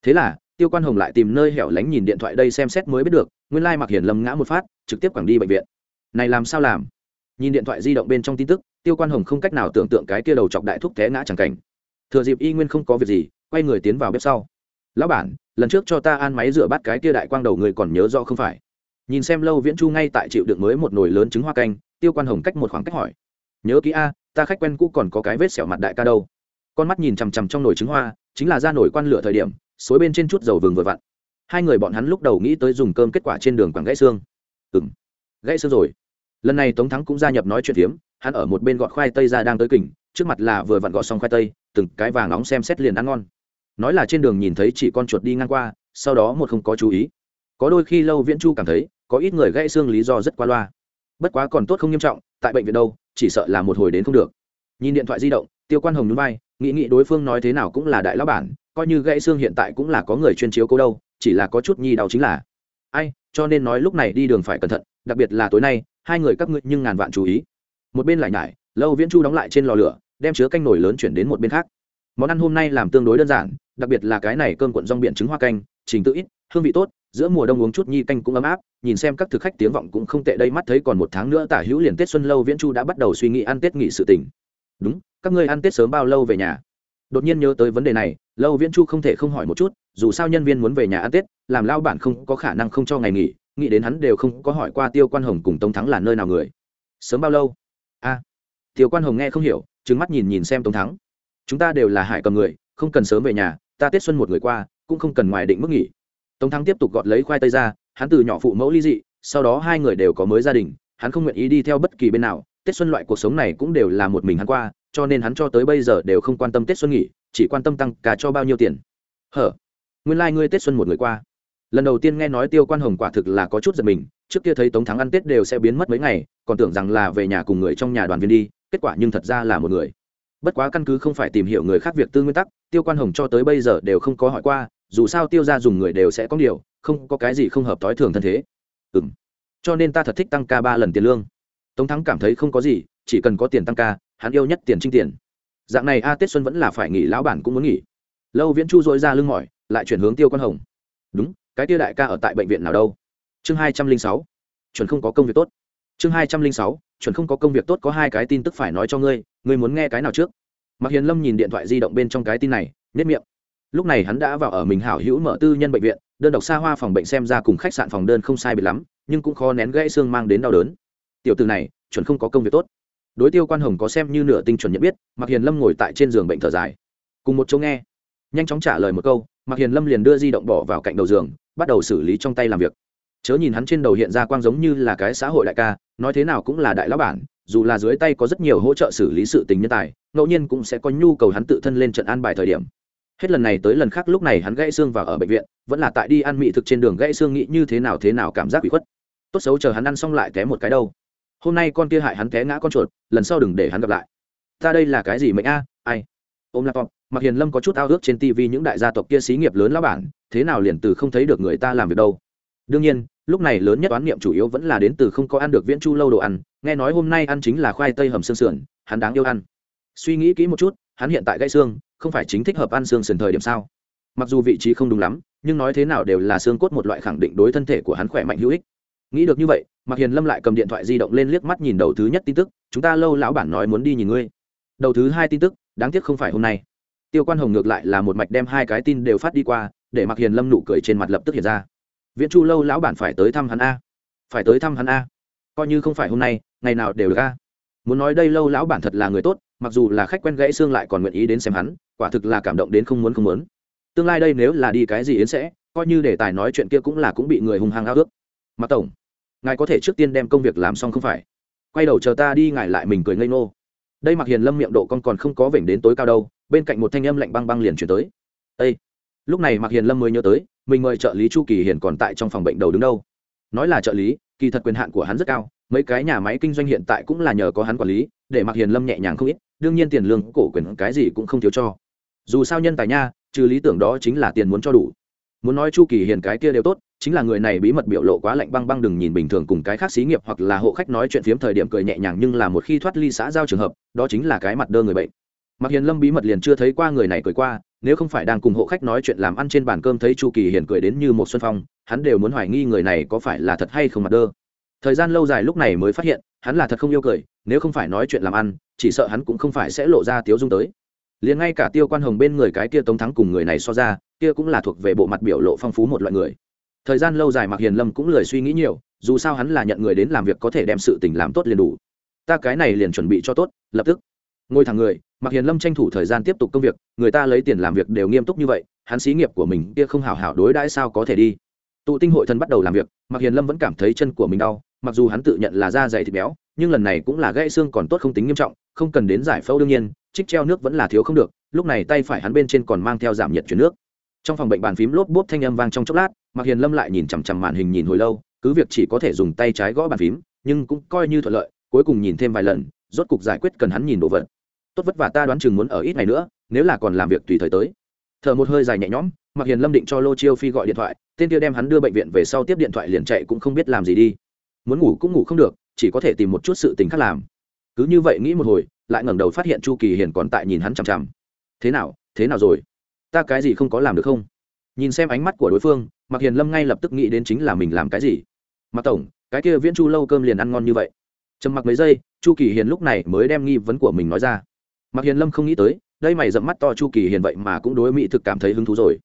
A: Thế là tiêu quan hồng lại tìm nơi hẻo lánh nhìn điện thoại đây xem xét mới biết được nguyên lai mặc hiển lâm ngã một phát trực tiếp quẳng đi bệnh viện. Này làm sao làm? Nhìn điện thoại di động bên trong tin tức tiêu quan hồng không cách nào tưởng tượng cái kia đầu chọc đại thúc té ngã chẳng cảnh. Thừa dịp y nguyên không có việc gì quay người tiến vào bếp sau. Lão bản lần trước cho ta ăn máy rửa bát cái kia đại quang đầu người còn nhớ rõ không phải? Nhìn xem lâu viễn chu ngay tại chịu đựng mới một nồi lớn trứng hoa canh, tiêu quan hồng cách một khoảng cách hỏi. Nhớ kỹ a, ta khách quen cũ còn có cái vết sẹo mặt đại ca đâu. Con mắt nhìn chằm chằm trong nồi trứng hoa, chính là ra nồi quan lửa thời điểm, xối bên trên chút dầu vừng vừa vặn. Hai người bọn hắn lúc đầu nghĩ tới dùng cơm kết quả trên đường quảng gãy xương. Ừng gãy xương rồi. Lần này tống thắng cũng gia nhập nói chuyện phiếm, hắn ở một bên gọt khoai tây ra đang tới kỉnh trước mặt là vừa vặn gọt xong khoai tây, từng cái vàng nóng xem xét liền ăn ngon. Nói là trên đường nhìn thấy chỉ con chuột đi ngang qua, sau đó một không có chú ý. Có đôi khi lâu viễn chu cảm thấy có ít người gãy xương lý do rất qua loa. Bất quá còn tốt không nghiêm trọng, tại bệnh viện đâu, chỉ sợ là một hồi đến không được. Nhìn điện thoại di động, tiêu quan hồng núi vai, nghĩ nghĩ đối phương nói thế nào cũng là đại lão bản, coi như gãy xương hiện tại cũng là có người chuyên chiếu cố đâu, chỉ là có chút nhi đau chính là. Ai, cho nên nói lúc này đi đường phải cẩn thận, đặc biệt là tối nay, hai người các ngươi nhưng ngàn vạn chú ý. Một bên lại nhải, lâu viễn chu đóng lại trên lò lửa, đem chứa canh nổi lớn chuyển đến một bên khác. Món ăn hôm nay làm tương đối đơn giản, đặc biệt là cái này cơm cuộn rong biển trứng hoa canh, trình tự ít hương vị tốt, giữa mùa đông uống chút nhi canh cũng ấm áp, nhìn xem các thực khách tiếng vọng cũng không tệ đây, mắt thấy còn một tháng nữa tả hữu liền tết xuân lâu viễn chu đã bắt đầu suy nghĩ ăn tết nghỉ sự tỉnh đúng, các ngươi ăn tết sớm bao lâu về nhà? Đột nhiên nhớ tới vấn đề này, lâu viễn chu không thể không hỏi một chút, dù sao nhân viên muốn về nhà ăn tết, làm lao bản không có khả năng không cho ngày nghỉ, nghĩ đến hắn đều không có hỏi qua tiêu quan hồng cùng tống thắng là nơi nào người. Sớm bao lâu? A. Tiêu quan hồng nghe không hiểu trứng mắt nhìn nhìn xem tống thắng. Chúng ta đều là hải cầm người, không cần sớm về nhà, ta tết xuân một người qua, cũng không cần ngoài định mức nghỉ tống thắng tiếp tục gọt lấy khoai tây ra, hắn từ nhỏ phụ mẫu ly dị, sau đó hai người đều có mới gia đình, hắn không nguyện ý đi theo bất kỳ bên nào. Tết xuân loại cuộc sống này cũng đều là một mình hắn qua, cho nên hắn cho tới bây giờ đều không quan tâm tết xuân nghỉ, chỉ quan tâm tăng cả cho bao nhiêu tiền. Hở? Nguyên lai、like、ngươi tết xuân một người qua. Lần đầu tiên nghe nói tiêu quan hồng quả thực là có chút giật mình, trước kia thấy tống thắng ăn tết đều sẽ biến mất mấy ngày, còn tưởng rằng là về nhà cùng người trong nhà đoàn viên đi, kết quả nhưng thật ra là một người. Bất quá căn cứ không phải tìm hiểu người khác việc tư nguyên tắc, tiêu quan hồng cho tới bây giờ đều không có hỏi qua dù sao tiêu ra dùng người đều sẽ có điều, không có cái gì không hợp tối thường thân thế. Ừ m cho nên ta thật thích tăng ca ba lần tiền lương. Tống thắng cảm thấy không có gì, chỉ cần có tiền tăng ca, hắn yêu nhất tiền trinh tiền. Dạng này a tết xuân vẫn là phải nghỉ, lão bản cũng muốn nghỉ. Lâu viễn chu dội ra lưng mỏi, lại chuyển hướng tiêu quan hồng. Đúng, cái tiêu đại ca ở tại bệnh viện nào đâu? Chương hai trăm linh sáu. Chuẩn không có công việc tốt. Chương hai trăm linh sáu, chuẩn không có công việc tốt có hai cái tin tức phải nói cho ngươi ngươi muốn nghe cái nào trước? Mặc hiền lâm nhìn điện thoại di động bên trong cái tin này nếp miệng lúc này hắn đã vào ở mình hảo hữu mở tư nhân bệnh viện, đơn độc xa hoa phòng bệnh xem ra cùng khách sạn phòng đơn không sai biệt lắm, nhưng cũng khó nén gãy xương mang đến đau đớn. Tiểu từ này, chuẩn không có công việc tốt. Đối tiêu quan hồng có xem như nửa tinh chuẩn nhận biết mặc hiền lâm ngồi tại trên giường bệnh thở dài. Cùng một chỗ nghe, nhanh chóng trả lời một câu mặc hiền lâm liền đưa di động bỏ vào cạnh đầu giường, bắt đầu xử lý trong tay làm việc. Chớ nhìn hắn trên đầu hiện ra quang giống như là cái xã hội đại ca, nói thế nào cũng là đại lão bản, dù là dưới tay có rất nhiều hỗ trợ xử lý sự tình nhân tài, ngẫu nhiên cũng sẽ có nhu cầu hắn tự thân lên trận an bài thời điểm hết lần này tới lần khác lúc này hắn gãy xương vào ở bệnh viện, vẫn là tại đi ăn mị thực trên đường gãy xương nghĩ như thế nào thế nào cảm giác bị khuất. Tốt xấu chờ hắn ăn xong lại té một cái đâu. Hôm nay con kia hại hắn té ngã con chuột, lần sau đừng để hắn gặp lại. Ta đây là cái gì mệnh a? À? Ai? Ôm laptop mặc hiền lâm có chút ao ước trên tv những đại gia tộc kia xí nghiệp lớn lão bản, thế nào liền từ không thấy được người ta làm việc đâu. Đương nhiên, lúc này lớn nhất oán niệm chủ yếu vẫn là đến từ không có ăn được viễn chu lâu đồ ăn, nghe nói hôm nay ăn chính là khoai tây hầm xương sườn, hắn đáng yêu ăn. Suy nghĩ kỹ một chút, hắn hiện tại gãy xương không phải chính thích hợp ăn xương sườn thời điểm sao? Mặc dù vị trí không đúng lắm, nhưng nói thế nào đều là xương cốt một loại khẳng định đối thân thể của hắn khỏe mạnh hữu ích. Nghĩ được như vậy mặc hiền lâm lại cầm điện thoại di động lên liếc mắt nhìn đầu thứ nhất tin tức, chúng ta lâu lão bản nói muốn đi nhìn ngươi. Đầu thứ hai tin tức, đáng tiếc không phải hôm nay. Tiêu quan hồng ngược lại là một mạch đem hai cái tin đều phát đi qua, để mặc hiền lâm nụ cười trên mặt lập tức hiện ra. Viễn chu lâu lão bản phải tới thăm hắn a. Phải tới thăm hắn a. Coi như không phải hôm nay, ngày nào đều được a. Muốn nói đây lâu lão bản thật là người tốt mặc dù là khách quen gãy xương lại còn nguyện ý đến xem hắn, quả thực là cảm động đến không muốn không muốn. Tương lai đây nếu là đi cái gì yến sẽ, coi như đề tài nói chuyện kia cũng là cũng bị người hung hăng ao ước. Mặc tổng, ngài có thể trước tiên đem công việc làm xong không phải? Quay đầu chờ ta đi ngài lại mình cười ngây ngô. Đây mặc hiền lâm miệng độ con còn không có vểnh đến tối cao đâu, bên cạnh một thanh âm lạnh băng băng liền chuyển tới. Ây lúc này mặc hiền lâm mới nhớ tới, mình mời trợ lý chu kỳ hiền còn tại trong phòng bệnh đầu đứng đâu. Nói là trợ lý, kỳ thật quyền hạn của hắn rất cao, mấy cái nhà máy kinh doanh hiện tại cũng là nhờ có hắn quản lý để mặc hiền lâm nhẹ nhàng không ít, đương nhiên tiền lương, cổ quyền cái gì cũng không thiếu cho. Dù sao nhân tài nha, trừ lý tưởng đó chính là tiền muốn cho đủ. Muốn nói chu kỳ hiền cái kia đều tốt, chính là người này bí mật biểu lộ quá lạnh băng băng, đừng nhìn bình thường cùng cái khác xí nghiệp hoặc là hộ khách nói chuyện phiếm thời điểm cười nhẹ nhàng, nhưng là một khi thoát ly xã giao trường hợp, đó chính là cái mặt đơ người bệnh. Mặc hiền lâm bí mật liền chưa thấy qua người này cười qua, nếu không phải đang cùng hộ khách nói chuyện làm ăn trên bàn cơm thấy chu kỳ hiền cười đến như một xuân phong, hắn đều muốn hoài nghi người này có phải là thật hay không mặt đơ. Thời gian lâu dài lúc này mới phát hiện, hắn là thật không yêu cười nếu không phải nói chuyện làm ăn, chỉ sợ hắn cũng không phải sẽ lộ ra tiếu dung tới. Liền ngay cả tiêu quan hồng bên người cái kia tống thắng cùng người này so ra, kia cũng là thuộc về bộ mặt biểu lộ phong phú một loại người. Thời gian lâu dài mặc hiền lâm cũng lười suy nghĩ nhiều, dù sao hắn là nhận người đến làm việc có thể đem sự tình làm tốt liền đủ. Ta cái này liền chuẩn bị cho tốt, lập tức. Ngồi thẳng người mặc hiền lâm tranh thủ thời gian tiếp tục công việc, người ta lấy tiền làm việc đều nghiêm túc như vậy, hắn xí nghiệp của mình kia không hảo hảo đối đãi sao có thể đi. Tụ tinh hội thân bắt đầu làm việc mặc hiền lâm vẫn cảm thấy chân của mình đau, mặc dù hắn tự nhận là da dày thịt béo nhưng lần này cũng là gãy xương còn tốt không tính nghiêm trọng, không cần đến giải phẫu đương nhiên, trích treo nước vẫn là thiếu không được, lúc này tay phải hắn bên trên còn mang theo giảm nhiệt chuyển nước. Trong phòng bệnh bàn phím lốp bốp thanh âm vang trong chốc lát mặc hiền lâm lại nhìn chằm chằm màn hình nhìn hồi lâu, cứ việc chỉ có thể dùng tay trái gõ bàn phím, nhưng cũng coi như thuận lợi, cuối cùng nhìn thêm vài lần, rốt cục giải quyết cần hắn nhìn đồ vật. Tốt vất vả ta đoán chừng muốn ở ít ngày nữa, nếu là còn làm việc tùy thời tới. Thở một hơi dài nhẹ nhõm mặc hiền lâm định cho lô chiêu phi gọi điện thoại, tên kia đem hắn đưa bệnh viện về sau tiếp điện thoại liền chạy cũng không biết làm gì đi. Muốn ngủ cũng ngủ không được chỉ có thể tìm một chút sự tình khác làm. Cứ như vậy nghĩ một hồi, lại ngẩng đầu phát hiện chu kỳ hiền còn tại nhìn hắn chằm chằm. Thế nào thế nào rồi? Ta cái gì không có làm được không? Nhìn xem ánh mắt của đối phương mặc hiền lâm ngay lập tức nghĩ đến chính là mình làm cái gì. Mặc tổng, cái kia viễn chu lâu cơm liền ăn ngon như vậy. Trầm mặc mấy giây, chu kỳ hiền lúc này mới đem nghi vấn của mình nói ra. Mặc hiền lâm không nghĩ tới, đây mày dậm mắt to chu kỳ hiền vậy mà cũng đối mỹ thực cảm thấy hứng thú rồi.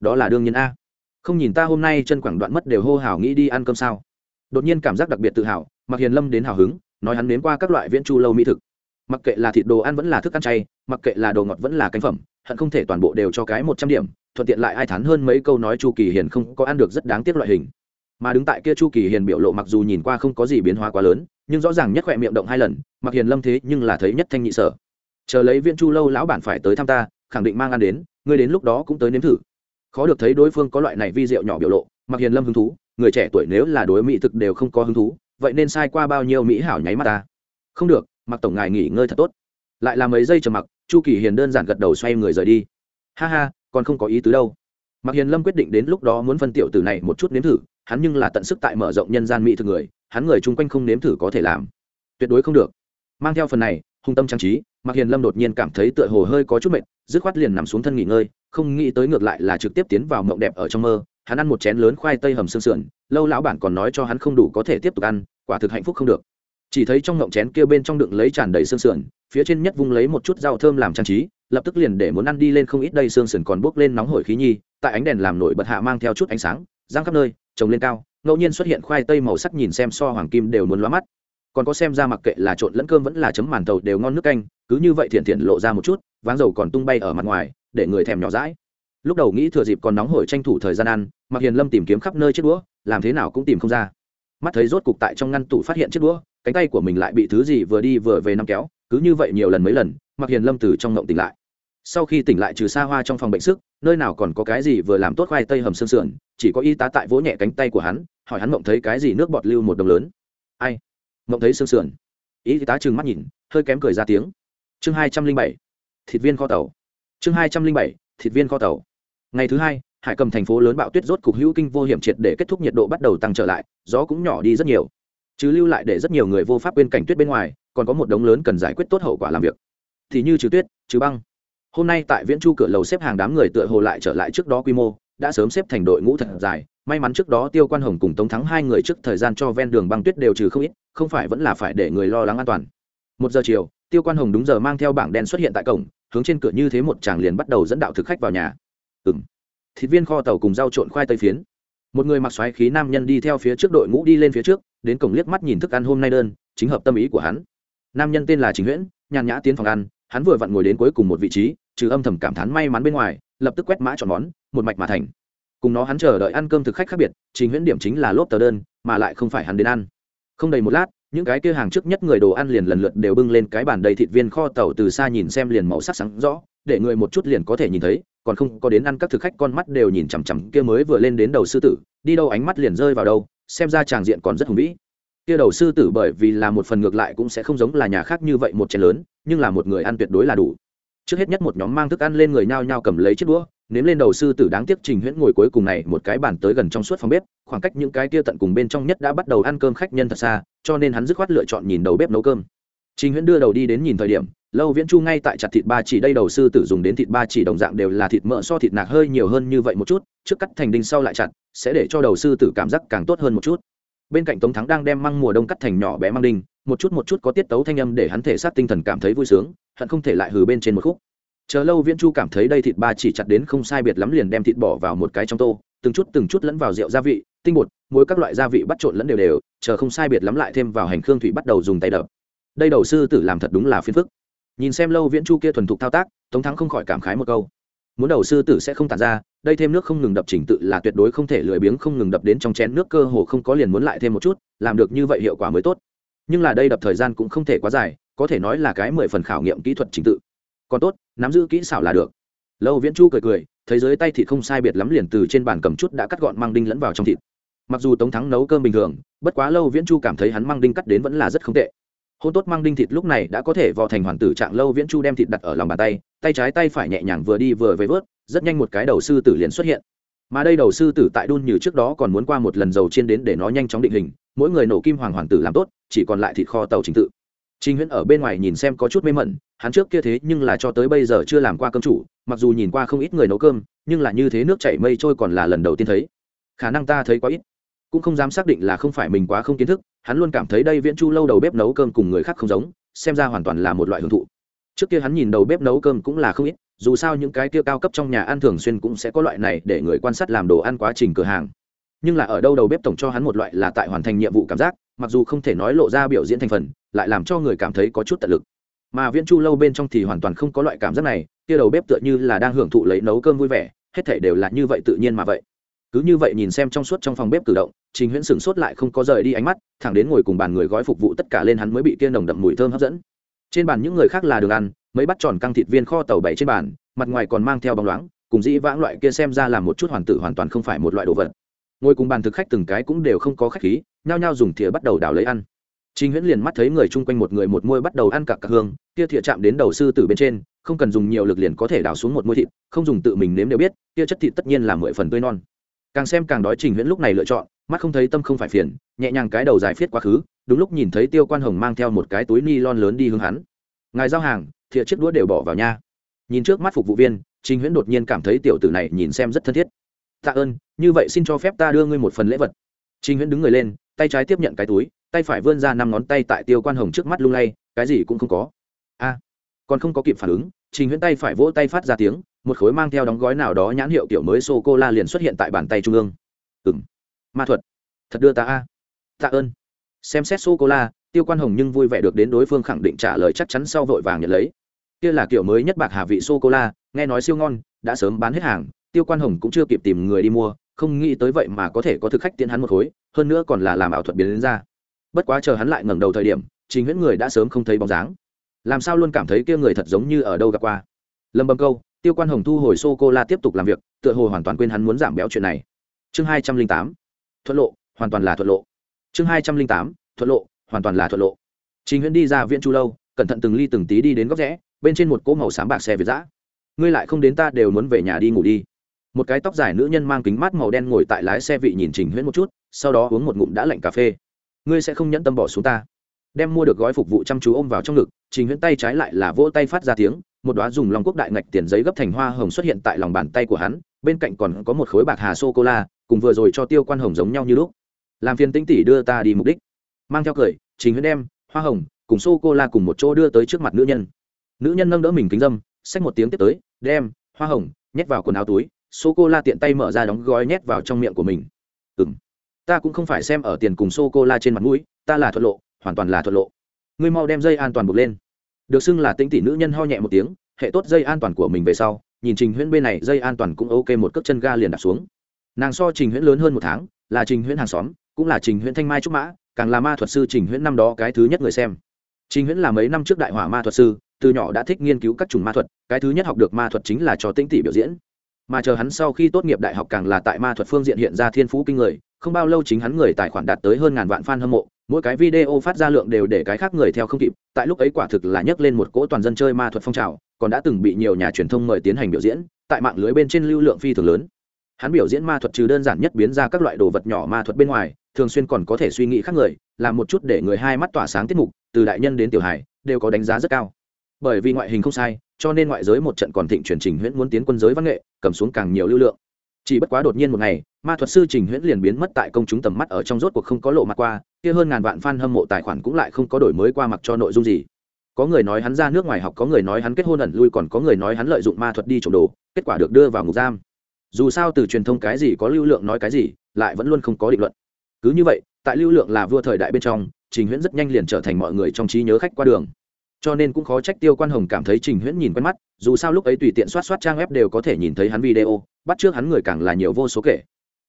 A: Đó là đương nhiên a. Không nhìn ta hôm nay chân quảng đoạn mất đều hô hào nghĩ đi ăn cơm sao? Đột nhiên cảm giác đặc biệt tự hào mặc hiền lâm đến hào hứng, nói hắn đến qua các loại viễn chu lâu mỹ thực. Mặc kệ là thịt đồ ăn vẫn là thức ăn chay, mặc kệ là đồ ngọt vẫn là cánh phẩm hận không thể toàn bộ đều cho cái một trăm điểm, thuận tiện lại ai thắn hơn mấy câu nói chu kỳ hiền không có ăn được rất đáng tiếc loại hình. Mà đứng tại kia chu kỳ hiền biểu lộ mặc dù nhìn qua không có gì biến hóa quá lớn, nhưng rõ ràng nhất khỏe miệng động hai lần mặc hiền lâm thế nhưng là thấy nhất thanh nhị sở. Chờ lấy viên chu lâu lão bản phải tới thăm ta, khẳng định mang ăn đến, ngươi đến lúc đó cũng tới nếm thử. Khó được thấy đối phương có loại này vi rượu nhỏ biểu lộ mặc hiền lâm hứng thú, người trẻ tuổi nếu là đối mỹ thực đều không có hứng thú vậy nên sai qua bao nhiêu mỹ hảo nháy mắt ta? Không được, mặc tổng ngài nghỉ ngơi thật tốt. Lại là mấy giây trầm mặc, chu kỳ hiền đơn giản gật đầu xoay người rời đi. Ha ha, còn không có ý tứ đâu. Mặc hiền lâm quyết định đến lúc đó muốn phân tiểu từ này một chút nếm thử, hắn nhưng là tận sức tại mở rộng nhân gian mỹ thực người, hắn người chung quanh không nếm thử có thể làm. Tuyệt đối không được. Mang theo phần này, hung tâm trang trí mặc hiền lâm đột nhiên cảm thấy tựa hồ hơi có chút mệt, dứt khoát liền nằm xuống thân nghỉ ngơi, không nghĩ tới ngược lại là trực tiếp tiến vào mộng đẹp ở trong mơ hắn ăn một chén lớn khoai tây hầm xương sườn, lâu lão bản còn nói cho hắn không đủ có thể tiếp tục ăn, quả thực hạnh phúc không được. Chỉ thấy trong ngộng chén kia bên trong đựng lấy tràn đầy xương sườn, phía trên nhất vung lấy một chút rau thơm làm trang trí, lập tức liền để muốn ăn đi lên không ít đây xương sườn còn bốc lên nóng hổi khí nhi, tại ánh đèn làm nổi bật hạ mang theo chút ánh sáng giang khắp nơi, trồng lên cao, ngẫu nhiên xuất hiện khoai tây màu sắc nhìn xem so hoàng kim đều muốn lóa mắt. Còn có xem ra mặc kệ là trộn lẫn cơm vẫn là chấm màn tàu đều ngon nước canh, cứ như vậy thiện thiện lộ ra một chút, váng dầu còn tung bay ở mặt ngoài, để người thèm nhỏ rãi lúc đầu nghĩ thừa dịp còn nóng hổi tranh thủ thời gian ăn mặc hiền lâm tìm kiếm khắp nơi chiếc đũa, làm thế nào cũng tìm không ra. Mắt thấy rốt cục tại trong ngăn tủ phát hiện chiếc đũa, cánh tay của mình lại bị thứ gì vừa đi vừa về nắm kéo, cứ như vậy nhiều lần mấy lần mặc hiền lâm từ trong ngộng tỉnh lại. Sau khi tỉnh lại trừ xa hoa trong phòng bệnh sức, nơi nào còn có cái gì vừa làm tốt khoai tây hầm xương sườn, chỉ có y tá tại vỗ nhẹ cánh tay của hắn, hỏi hắn mộng thấy cái gì nước bọt lưu một đồng lớn. Ai? Mộng thấy xương sườn. Y tá trừng mắt nhìn, hơi kém cười ra tiếng. Chương hai trăm linh bảy, thịt viên kho tàu. Chương hai trăm linh bảy, thịt viên kho tàu ngày thứ hai, hải cầm thành phố lớn bạo tuyết rốt cục hữu kinh vô hiểm triệt để kết thúc nhiệt độ bắt đầu tăng trở lại, gió cũng nhỏ đi rất nhiều. Chứ lưu lại để rất nhiều người vô pháp bên cảnh tuyết bên ngoài, còn có một đống lớn cần giải quyết tốt hậu quả làm việc. Thì như trừ tuyết, trừ băng. Hôm nay tại viễn chu cửa lầu xếp hàng đám người tựa hồ lại trở lại trước đó quy mô, đã sớm xếp thành đội ngũ thật dài. May mắn trước đó tiêu quan hồng cùng tống thắng hai người trước thời gian cho ven đường băng tuyết đều trừ không ít, không phải vẫn là phải để người lo lắng an toàn. Một giờ chiều, tiêu quan hồng đúng giờ mang theo bảng đen xuất hiện tại cổng, hướng trên cửa như thế một chàng liền bắt đầu dẫn đạo thực khách vào nhà ừng thịt viên kho tàu cùng rau trộn khoai tây phiến. Một người mặc xoáy khí nam nhân đi theo phía trước đội ngũ đi lên phía trước đến cổng liếc mắt nhìn thức ăn hôm nay đơn chính hợp tâm ý của hắn. Nam nhân tên là chính nguyễn, nhàn nhã tiến phòng ăn hắn vừa vặn ngồi đến cuối cùng một vị trí trừ âm thầm cảm thán may mắn bên ngoài lập tức quét mã chọn món một mạch mà thành. Cùng nó hắn chờ đợi ăn cơm thực khách khác biệt chính huyễn điểm chính là lốp tờ đơn mà lại không phải hắn đến ăn. Không đầy một lát những cái kia hàng trước nhất người đồ ăn liền lần lượt đều bưng lên cái bàn đầy thịt viên kho tàu từ xa nhìn xem liền màu sắc sáng rõ, để người một chút liền có thể nhìn thấy, còn không có đến ăn các thực khách con mắt đều nhìn chằm chằm kia mới vừa lên đến đầu sư tử, đi đâu ánh mắt liền rơi vào đâu, xem ra tràng diện còn rất hùng vĩ. Kia đầu sư tử bởi vì là một phần ngược lại cũng sẽ không giống là nhà khác như vậy một chén lớn, nhưng là một người ăn tuyệt đối là đủ. Trước hết nhất một nhóm mang thức ăn lên người nhao nhao cầm lấy chiếc đũa nếm lên đầu sư tử đáng tiếc trình huyễn ngồi cuối cùng này một cái bàn tới gần trong suốt phòng bếp, khoảng cách những cái kia tận cùng bên trong nhất đã bắt đầu ăn cơm khách nhân thật xa, cho nên hắn dứt khoát lựa chọn nhìn đầu bếp nấu cơm. Trình huyễn đưa đầu đi đến nhìn thời điểm, lâu viễn chu ngay tại chặt thịt ba chỉ, đây đầu sư tử dùng đến thịt ba chỉ đồng dạng đều là thịt mỡ so thịt nạc hơi nhiều hơn như vậy một chút, trước cắt thành đinh sau lại chặt, sẽ để cho đầu sư tử cảm giác càng tốt hơn một chút. Bên cạnh tống thắng đang đem măng mùa đông cắt thành nhỏ bé măng đinh, một chút một chút có tiết tấu thanh âm để hắn thể xác tinh thần cảm thấy vui sướng, hận không thể lại hừ bên trên một khúc chờ lâu viễn chu cảm thấy đây thịt ba chỉ chặt đến không sai biệt lắm liền đem thịt bỏ vào một cái trong tô, từng chút từng chút lẫn vào rượu gia vị, tinh bột, muối các loại gia vị bắt trộn lẫn đều đều, chờ không sai biệt lắm lại thêm vào hành khương thủy bắt đầu dùng tay đập. Đây đầu sư tử làm thật đúng là phiền phức. Nhìn xem lâu viễn chu kia thuần thục thao tác, tống thắng không khỏi cảm khái một câu. Muốn đầu sư tử sẽ không tàn ra, đây thêm nước không ngừng đập trình tự là tuyệt đối không thể lười biếng không ngừng đập đến trong chén nước cơ hồ không có liền muốn lại thêm một chút, làm được như vậy hiệu quả mới tốt. Nhưng là đây đập thời gian cũng không thể quá dài, có thể nói là cái mười phần khảo nghiệm kỹ thuật trình tự còn tốt nắm giữ kỹ xảo là được. Lâu viễn chu cười cười thấy dưới tay thịt không sai biệt lắm liền từ trên bàn cầm chút đã cắt gọn măng đinh lẫn vào trong thịt. Mặc dù tống thắng nấu cơm bình thường bất quá lâu viễn chu cảm thấy hắn măng đinh cắt đến vẫn là rất không tệ. Hôn tốt măng đinh thịt lúc này đã có thể vào thành hoàn tử trạng lâu viễn chu đem thịt đặt ở lòng bàn tay tay trái tay phải nhẹ nhàng vừa đi vừa về vớt rất nhanh một cái đầu sư tử liền xuất hiện. Mà đây đầu sư tử tại đun như trước đó còn muốn qua một lần dầu chiên đến để nó nhanh chóng định hình mỗi người nổ kim hoàng hoàng tử làm tốt chỉ còn lại thịt kho tàu trình tự. Trình Huyễn ở bên ngoài nhìn xem có chút mê mẩn, hắn trước kia thế nhưng là cho tới bây giờ chưa làm qua cơm chủ, mặc dù nhìn qua không ít người nấu cơm, nhưng là như thế nước chảy mây trôi còn là lần đầu tiên thấy. Khả năng ta thấy quá ít, cũng không dám xác định là không phải mình quá không kiến thức, hắn luôn cảm thấy đây Viễn Chu lâu đầu bếp nấu cơm cùng người khác không giống, xem ra hoàn toàn là một loại hưởng thụ. Trước kia hắn nhìn đầu bếp nấu cơm cũng là không ít, dù sao những cái kia cao cấp trong nhà ăn thường xuyên cũng sẽ có loại này để người quan sát làm đồ ăn quá trình cửa hàng. Nhưng là ở đâu đầu bếp tổng cho hắn một loại là tại hoàn thành nhiệm vụ cảm giác, mặc dù không thể nói lộ ra biểu diễn thành phần lại làm cho người cảm thấy có chút tận lực mà Viễn chu lâu bên trong thì hoàn toàn không có loại cảm giác này, kia đầu bếp tựa như là đang hưởng thụ lấy nấu cơm vui vẻ, hết thể đều là như vậy tự nhiên mà vậy. Cứ như vậy nhìn xem trong suốt trong phòng bếp cử động, trình huyễn sửng sốt lại không có rời đi ánh mắt, thẳng đến ngồi cùng bàn người gói phục vụ tất cả lên hắn mới bị kia nồng đậm mùi thơm hấp dẫn. Trên bàn những người khác là đường ăn, mấy bắt tròn căng thịt viên kho tàu bảy trên bàn, mặt ngoài còn mang theo bóng loáng, cùng dĩ vãng loại kia xem ra là một chút hoàn tử hoàn toàn không phải một loại đồ vật. Ngồi cùng bàn thực khách từng cái cũng đều không có khách khí, nhao nhao dùng thìa bắt đầu đào lấy ăn. Trình Huyễn liền mắt thấy người chung quanh một người một môi bắt đầu ăn cặc cặc hương, kia thìa chạm đến đầu sư tử bên trên, không cần dùng nhiều lực liền có thể đào xuống một môi thịt, không dùng tự mình nếm đều biết, kia chất thịt tất nhiên là mười phần tươi non. Càng xem càng đói Trình Huyễn lúc này lựa chọn, mắt không thấy tâm không phải phiền, nhẹ nhàng cái đầu dài phiết quá khứ, đúng lúc nhìn thấy Tiêu Quan Hồng mang theo một cái túi ni lon lớn đi hướng hắn. Ngài giao hàng, thìa chiếc đũa đều bỏ vào nha. Nhìn trước mắt phục vụ viên, Trình Huyễn đột nhiên cảm thấy tiểu tử này nhìn xem rất thân thiết. Tạ ơn, như vậy xin cho phép ta đưa ngươi một phần lễ vật. Trình Huyễn đứng người lên, tay trái tiếp nhận cái túi, tay phải vươn ra năm ngón tay tại tiêu quan hồng trước mắt lung lay, cái gì cũng không có. A, còn không có kịp phản ứng, trình huyễn tay phải vỗ tay phát ra tiếng, một khối mang theo đóng gói nào đó nhãn hiệu kiểu mới sô cô la liền xuất hiện tại bàn tay trung ương. Ừng ma thuật. Thật đưa ta a. Tạ ơn. Xem xét sô cô la tiêu quan hồng nhưng vui vẻ được đến đối phương khẳng định trả lời chắc chắn sau vội vàng nhận lấy. Kia là kiểu mới nhất bạc hà vị sô cô la nghe nói siêu ngon, đã sớm bán hết hàng, tiêu quan hồng cũng chưa kịp tìm người đi mua, không nghĩ tới vậy mà có thể có thực khách tiễn hắn một khối, hơn nữa còn là làm ảo thuật biến đến ra bất quá chờ hắn lại ngẩng đầu thời điểm, trình huyễn người đã sớm không thấy bóng dáng. Làm sao luôn cảm thấy kia người thật giống như ở đâu gặp qua? Lâm bầm câu, tiêu quan hồng thu hồi sô cô la tiếp tục làm việc, tựa hồ hoàn toàn quên hắn muốn giảm béo chuyện này. Chương hai trăm linh tám, thuận lộ, hoàn toàn là thuận lộ. Chương hai trăm linh tám, thuận lộ, hoàn toàn là thuận lộ. Trình huyễn đi ra viện chu lâu, cẩn thận từng ly từng tí đi đến góc rẽ, bên trên một cỗ màu xám bạc xe việt giã ngươi lại không đến ta đều muốn về nhà đi ngủ đi. Một cái tóc dài nữ nhân mang kính mát màu đen ngồi tại lái xe vị nhìn trình huyễn một chút, sau đó uống một ngụm đã lạnh cà phê ngươi sẽ không nhẫn tâm bỏ xuống ta. Đem mua được gói phục vụ chăm chú ôm vào trong ngực, trình huyễn tay trái lại là vỗ tay phát ra tiếng, một đoá dùng lòng quốc đại ngạch tiền giấy gấp thành hoa hồng xuất hiện tại lòng bàn tay của hắn, bên cạnh còn có một khối bạc hà sô cô la cùng vừa rồi cho tiêu quan hồng giống nhau như lúc. Làm phiền tinh tỷ đưa ta đi mục đích. Mang theo cười, trình huyễn đem hoa hồng cùng sô cô la cùng một chỗ đưa tới trước mặt nữ nhân. Nữ nhân nâng đỡ mình kính dâm, xách một tiếng tiếp tới, đem hoa hồng nhét vào quần áo túi sô cô la tiện tay mở ra đóng gói nhét vào trong miệng của mình. Ừng ta cũng không phải xem ở tiền cùng sô cô la trên mặt mũi, ta là thuận lộ, hoàn toàn là thuận lộ. Ngươi mau đem dây an toàn buộc lên. Được xưng là tính tỷ nữ nhân ho nhẹ một tiếng, hệ tốt dây an toàn của mình về sau, nhìn trình huyễn bên này, dây an toàn cũng ok một cước chân ga liền đặt xuống. Nàng so trình huyễn lớn hơn một tháng, là trình huyễn hàng xóm, cũng là trình huyễn thanh mai trúc mã, càng là ma thuật sư trình huyễn năm đó cái thứ nhất người xem. Trình huyễn là mấy năm trước đại hỏa ma thuật sư, từ nhỏ đã thích nghiên cứu các chủng ma thuật, cái thứ nhất học được ma thuật chính là cho tĩnh tỷ biểu diễn mà chờ hắn sau khi tốt nghiệp đại học càng là tại ma thuật phương diện hiện ra thiên phú kinh người, không bao lâu chính hắn người tài khoản đạt tới hơn ngàn vạn fan hâm mộ, mỗi cái video phát ra lượng đều để cái khác người theo không kịp, tại lúc ấy quả thực là nhấc lên một cỗ toàn dân chơi ma thuật phong trào, còn đã từng bị nhiều nhà truyền thông mời tiến hành biểu diễn, tại mạng lưới bên trên lưu lượng phi thường lớn. Hắn biểu diễn ma thuật trừ đơn giản nhất biến ra các loại đồ vật nhỏ ma thuật bên ngoài, thường xuyên còn có thể suy nghĩ khác người, làm một chút để người hai mắt tỏa sáng tiết mục, từ đại nhân đến tiểu hải đều có đánh giá rất cao. Bởi vì ngoại hình không sai cho nên ngoại giới một trận còn thịnh truyền trình huyễn muốn tiến quân giới văn nghệ, cầm xuống càng nhiều lưu lượng. Chỉ bất quá đột nhiên một ngày, ma thuật sư trình huyễn liền biến mất tại công chúng tầm mắt ở trong rốt cuộc không có lộ mặt qua, kia hơn ngàn vạn fan hâm mộ tài khoản cũng lại không có đổi mới qua mặc cho nội dung gì. Có người nói hắn ra nước ngoài học, có người nói hắn kết hôn ẩn lui, còn có người nói hắn lợi dụng ma thuật đi trộm đồ, kết quả được đưa vào ngục giam. Dù sao từ truyền thông cái gì có lưu lượng nói cái gì, lại vẫn luôn không có định luận. Cứ như vậy, tại lưu lượng là vua thời đại bên trong, trình huyễn rất nhanh liền trở thành mọi người trong trí nhớ khách qua đường cho nên cũng khó trách tiêu quan hồng cảm thấy trình huyễn nhìn quen mắt, dù sao lúc ấy tùy tiện soát soát trang web đều có thể nhìn thấy hắn video, bắt trước hắn người càng là nhiều vô số kể.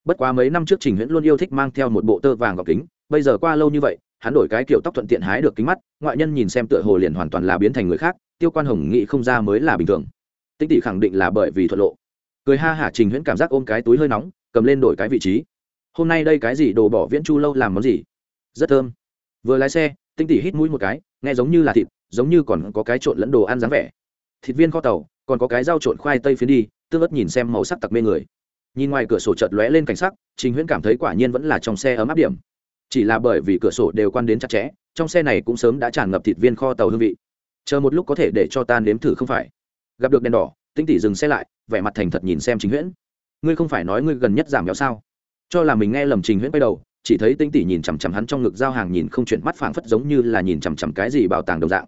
A: Bất quá mấy năm trước trình huyễn luôn yêu thích mang theo một bộ tơ vàng gọc kính, bây giờ qua lâu như vậy, hắn đổi cái kiểu tóc thuận tiện hái được kính mắt, ngoại nhân nhìn xem tựa hồ liền hoàn toàn là biến thành người khác, tiêu quan hồng nghĩ không ra mới là bình thường. Tinh tỷ khẳng định là bởi vì thuận lộ. Cười ha hả trình huyễn cảm giác ôm cái túi hơi nóng, cầm lên đổi cái vị trí. Hôm nay đây cái gì, đồ bỏ viễn chu lâu làm món gì? Rất thơm. Vừa lái xe tinh tỷ hít mũi một cái, nghe giống như là thịt giống như còn có cái trộn lẫn đồ ăn dáng vẻ. Thịt viên kho tàu, còn có cái rau trộn khoai tây phiến đi tương ớt nhìn xem màu sắc tặc mê người. Nhìn ngoài cửa sổ chợt lóe lên cảnh sắc, trình huyễn cảm thấy quả nhiên vẫn là trong xe ấm áp điểm. Chỉ là bởi vì cửa sổ đều quan đến chặt chẽ, trong xe này cũng sớm đã tràn ngập thịt viên kho tàu hương vị. Chờ một lúc có thể để cho ta nếm thử không phải? Gặp được đèn đỏ tinh tỷ dừng xe lại, vẻ mặt thành thật nhìn xem trình huyễn. Ngươi không phải nói ngươi gần nhất giảm béo sao? Cho là mình nghe lầm trình huyễn quay đầu, chỉ thấy tinh tỷ nhìn chằm chằm hắn trong ngực giao hàng nhìn không chuyển mắt phảng phất giống như là nhìn chằm chằm cái gì bảo tàng đồng dạng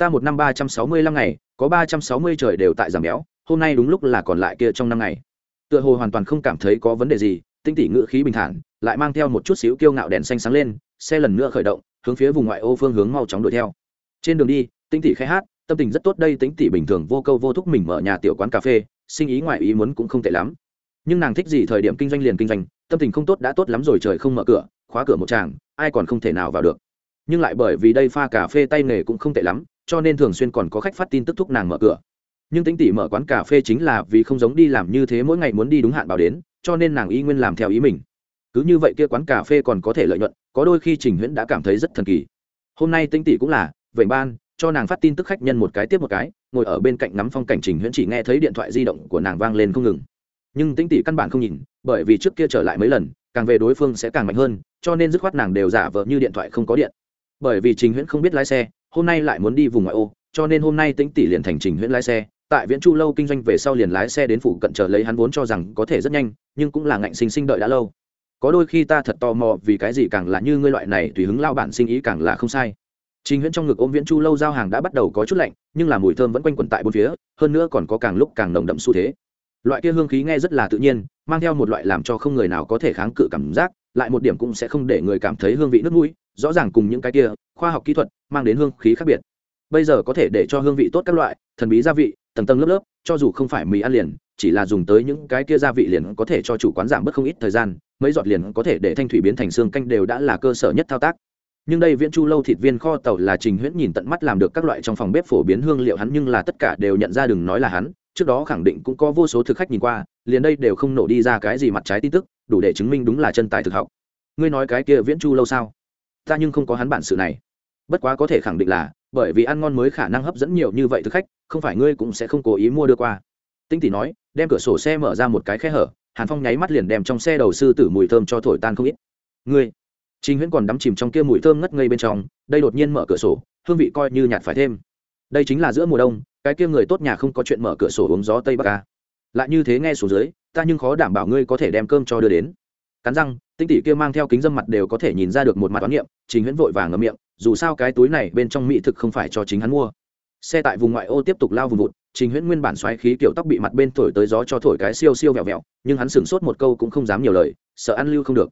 A: ta một năm ba trăm sáu mươi lăm ngày, có ba trăm sáu mươi trời đều tại giảm béo, hôm nay đúng lúc là còn lại kia trong năm ngày. Tựa hồ hoàn toàn không cảm thấy có vấn đề gì, tinh tỷ ngự khí bình thản, lại mang theo một chút xíu kiêu ngạo đèn xanh sáng lên, xe lần nữa khởi động, hướng phía vùng ngoại ô phương hướng mau chóng đuổi theo. Trên đường đi, tinh tỷ khai hát, tâm tình rất tốt đây tính tỷ bình thường vô câu vô thúc mình mở nhà tiểu quán cà phê, sinh ý ngoại ý muốn cũng không tệ lắm. Nhưng nàng thích gì thời điểm kinh doanh liền kinh doanh, tâm tình không tốt đã tốt lắm rồi trời không mở cửa, khóa cửa một chàng ai còn không thể nào vào được. Nhưng lại bởi vì đây pha cà phê tay nghề cũng không tệ lắm cho nên thường xuyên còn có khách phát tin tức thúc nàng mở cửa. Nhưng tính tỷ mở quán cà phê chính là vì không giống đi làm như thế mỗi ngày muốn đi đúng hạn bảo đến, cho nên nàng y nguyên làm theo ý mình. Cứ như vậy kia quán cà phê còn có thể lợi nhuận, có đôi khi trình huyễn đã cảm thấy rất thần kỳ. Hôm nay tinh tỷ cũng là, vậy ban, cho nàng phát tin tức khách nhân một cái tiếp một cái, ngồi ở bên cạnh ngắm phong cảnh trình huyễn chỉ nghe thấy điện thoại di động của nàng vang lên không ngừng. Nhưng tinh tỷ căn bản không nhìn, bởi vì trước kia trở lại mấy lần, càng về đối phương sẽ càng mạnh hơn, cho nên dứt khoát nàng đều giả vờ như điện thoại không có điện. Bởi vì trình huyễn không biết lái xe hôm nay lại muốn đi vùng ngoại ô cho nên hôm nay tính tỷ liền thành trình huyễn lái xe. Tại viễn chu lâu kinh doanh về sau liền lái xe đến phủ cận chờ lấy hắn vốn cho rằng có thể rất nhanh nhưng cũng là ngạnh sinh sinh đợi đã lâu. Có đôi khi ta thật tò mò vì cái gì càng là như ngươi loại này tùy hứng lao bản sinh ý càng là không sai. Trình Huyễn trong ngực ôm Viễn Chu lâu giao hàng đã bắt đầu có chút lạnh, nhưng là mùi thơm vẫn quanh quẩn tại bốn phía, hơn nữa còn có càng lúc càng nồng đậm xu thế. Loại kia hương khí nghe rất là tự nhiên, mang theo một loại làm cho không người nào có thể kháng cự cảm giác, lại một điểm cũng sẽ không để người cảm thấy hương vị nước mũi, rõ ràng cùng những cái kia, khoa học kỹ thuật mang đến hương khí khác biệt. Bây giờ có thể để cho hương vị tốt các loại, thần bí gia vị, tầng tầng lớp lớp, cho dù không phải mì ăn liền, chỉ là dùng tới những cái kia gia vị liền có thể cho chủ quán giảm bớt không ít thời gian, mấy giọt liền có thể để thanh thủy biến thành xương canh đều đã là cơ sở nhất thao tác. Nhưng đây viễn chu lâu thịt viên kho tàu là trình huyễn nhìn tận mắt làm được các loại trong phòng bếp phổ biến hương liệu hắn nhưng là tất cả đều nhận ra đừng nói là hắn trước đó khẳng định cũng có vô số thực khách nhìn qua liền đây đều không nổ đi ra cái gì mặt trái tin tức đủ để chứng minh đúng là chân tài thực học. Ngươi nói cái kia viễn chu lâu sao? Ta nhưng không có hắn bản sự này bất quá có thể khẳng định là bởi vì ăn ngon mới khả năng hấp dẫn nhiều như vậy thực khách không phải ngươi cũng sẽ không cố ý mua đưa qua tinh tỷ nói đem cửa sổ xe mở ra một cái khe hở hàn phong nháy mắt liền đem trong xe đầu sư tử mùi thơm cho thổi tan không ít ngươi Trình Huyễn còn đắm chìm trong kia mùi thơm ngất ngây bên trong, đây đột nhiên mở cửa sổ, hương vị coi như nhạt phải thêm. Đây chính là giữa mùa đông, cái kia người tốt nhà không có chuyện mở cửa sổ uống gió tây bắc a. Lại như thế nghe xuống dưới, ta nhưng khó đảm bảo ngươi có thể đem cơm cho đưa đến. Cắn răng, tinh tỷ kia mang theo kính dâm mặt đều có thể nhìn ra được một mặt toán niệm, Trình Huyễn vội vàng ngậm miệng, dù sao cái túi này bên trong mỹ thực không phải cho chính hắn mua. Xe tại vùng ngoại ô tiếp tục lao vùng vụt, Trình Huyễn nguyên bản xoáy khí kiểu tóc bị mặt bên thổi tới gió cho thổi cái siêu siêu vẹo vẹo, nhưng hắn sửng sốt một câu cũng không dám nhiều lời, sợ ăn lưu không được.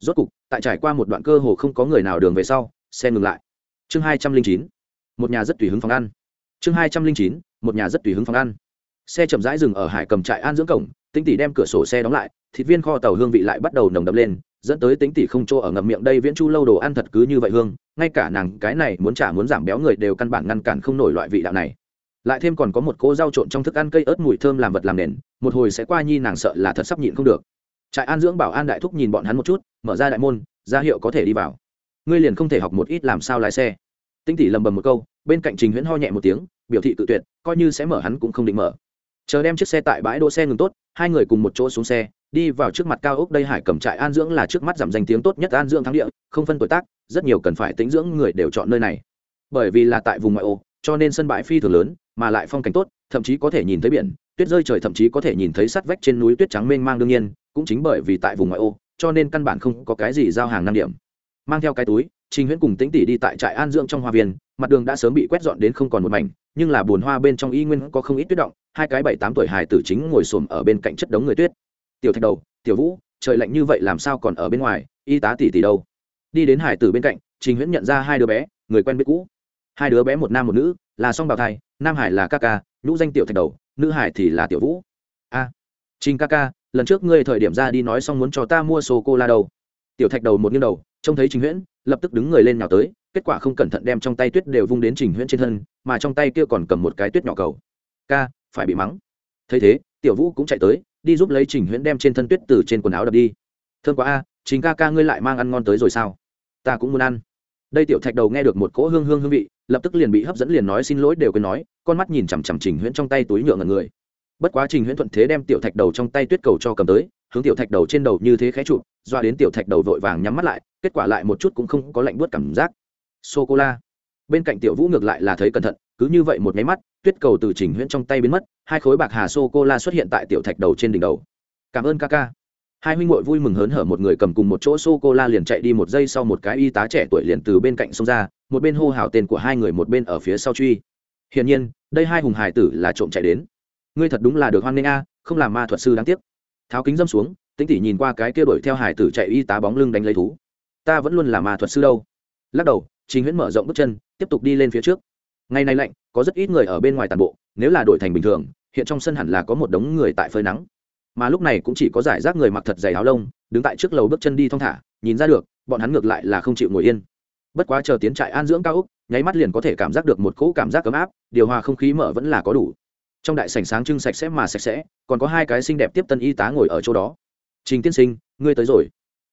A: Rốt cục tại trải qua một đoạn cơ hồ không có người nào đường về sau xe ngừng lại. Chương hai trăm linh chín một nhà rất tùy hứng phòng ăn. Chương hai trăm linh chín một nhà rất tùy hứng phòng ăn. Xe chậm rãi dừng ở hải cầm trại an dưỡng cổng tinh tỷ đem cửa sổ xe đóng lại thịt viên kho tàu hương vị lại bắt đầu nồng đậm lên, dẫn tới tính tỷ không chỗ ở ngậm miệng đây viễn chu lâu đồ ăn thật cứ như vậy hương, ngay cả nàng cái này muốn trả muốn giảm béo người đều căn bản ngăn cản không nổi loại vị đạo này. Lại thêm còn có một cô rau trộn trong thức ăn cây ớt mùi thơm làm vật làm nền, một hồi sẽ qua nhi nàng sợ là thật sắp nhịn không được. Trại an dưỡng bảo an đại thúc nhìn bọn hắn một chút, mở ra đại môn, ra hiệu có thể đi vào. Ngươi liền không thể học một ít làm sao lái xe. Tinh tỷ lầm bầm một câu, bên cạnh trình huyễn ho nhẹ một tiếng, biểu thị tự tuyệt, coi như sẽ mở hắn cũng không định mở. Chờ đem chiếc xe tại bãi đỗ xe ngừng tốt, hai người cùng một chỗ xuống xe đi vào trước mặt cao ốc đây hải cầm trại an dưỡng là trước mắt giảm danh tiếng tốt nhất an dưỡng thắng địa, không phân tuổi tác, rất nhiều cần phải tính dưỡng người đều chọn nơi này. Bởi vì là tại vùng ngoại ô, cho nên sân bãi phi thường lớn, mà lại phong cảnh tốt, thậm chí có thể nhìn thấy biển, tuyết rơi trời thậm chí có thể nhìn thấy sắt vách trên núi tuyết trắng mênh mang đương nhiên, cũng chính bởi vì tại vùng ngoại ô, cho nên căn bản không có cái gì giao hàng năm điểm. Mang theo cái túi, trình huyễn cùng tính tỷ đi tại trại an dưỡng trong hoa viên, mặt đường đã sớm bị quét dọn đến không còn một mảnh, nhưng là bồn hoa bên trong y nguyên có không ít tuyết động, hai cái bảy tám tuổi hài tử chính ngồi xổm ở bên cạnh chất đống người tuyết tiểu thạch đầu tiểu vũ trời lạnh như vậy làm sao còn ở bên ngoài y tá tỷ tỷ đâu? Đi đến hải tử bên cạnh trình huyễn nhận ra hai đứa bé người quen biết cũ. Hai đứa bé một nam một nữ là song bào thai nam hải là ca ca nhũ danh tiểu thạch đầu nữ hải thì là tiểu vũ. A à, trình ca ca lần trước ngươi thời điểm ra đi nói xong muốn cho ta mua sô cô la đâu? Tiểu thạch đầu một nghiêng đầu trông thấy trình huyễn lập tức đứng người lên nhào tới kết quả không cẩn thận đem trong tay tuyết đều vung đến trình huyễn trên thân mà trong tay kia còn cầm một cái tuyết nhỏ cầu. Ca phải bị mắng. Thấy thế tiểu vũ cũng chạy tới đi giúp lấy trình huyễn đem trên thân tuyết từ trên quần áo đập đi. Thương quá a chính ca ca ngươi lại mang ăn ngon tới rồi sao? Ta cũng muốn ăn. Đây tiểu thạch đầu nghe được một cỗ hương hương hương vị lập tức liền bị hấp dẫn liền nói xin lỗi đều quên nói con mắt nhìn chằm chằm trình huyễn trong tay túi nhựa ngần người. Bất quá trình huyễn thuận thế đem tiểu thạch đầu trong tay tuyết cầu cho cầm tới hướng tiểu thạch đầu trên đầu như thế khé chụp, doa đến tiểu thạch đầu vội vàng nhắm mắt lại kết quả lại một chút cũng không có lạnh buốt cảm giác. Sô cô la bên cạnh tiểu vũ ngược lại là thấy cẩn thận cứ như vậy một máy mắt, tuyết cầu từ trình huyễn trong tay biến mất, hai khối bạc hà sô cô la xuất hiện tại tiểu thạch đầu trên đỉnh đầu. Cảm ơn ca ca hai huynh muội vui mừng hớn hở một người cầm cùng một chỗ sô cô la liền chạy đi một giây sau một cái y tá trẻ tuổi liền từ bên cạnh xông ra, một bên hô hào tên của hai người một bên ở phía sau truy. Hiển nhiên, đây hai hùng hải tử là trộm chạy đến. Ngươi thật đúng là được hoan nghênh a, không làm ma thuật sư đáng tiếc. Tháo kính dâm xuống tính tỉ nhìn qua cái kia đuổi theo hải tử chạy y tá bóng lưng đánh lấy thú. Ta vẫn luôn là ma thuật sư đâu. Lắc đầu chính huyễn mở rộng bước chân, tiếp tục đi lên phía trước ngày nay lạnh, có rất ít người ở bên ngoài tàn bộ, nếu là đổi thành bình thường, hiện trong sân hẳn là có một đống người tại phơi nắng. Mà lúc này cũng chỉ có giải rác người mặc thật dày áo lông, đứng tại trước lầu bước chân đi thong thả, nhìn ra được, bọn hắn ngược lại là không chịu ngồi yên. Bất quá chờ tiến trại an dưỡng cao úc nháy mắt liền có thể cảm giác được một cỗ cảm giác ấm áp, điều hòa không khí mở vẫn là có đủ. Trong đại sảnh sáng trưng sạch sẽ mà sạch sẽ, còn có hai cái xinh đẹp tiếp tân y tá ngồi ở chỗ đó. Trình tiên sinh, ngươi tới rồi.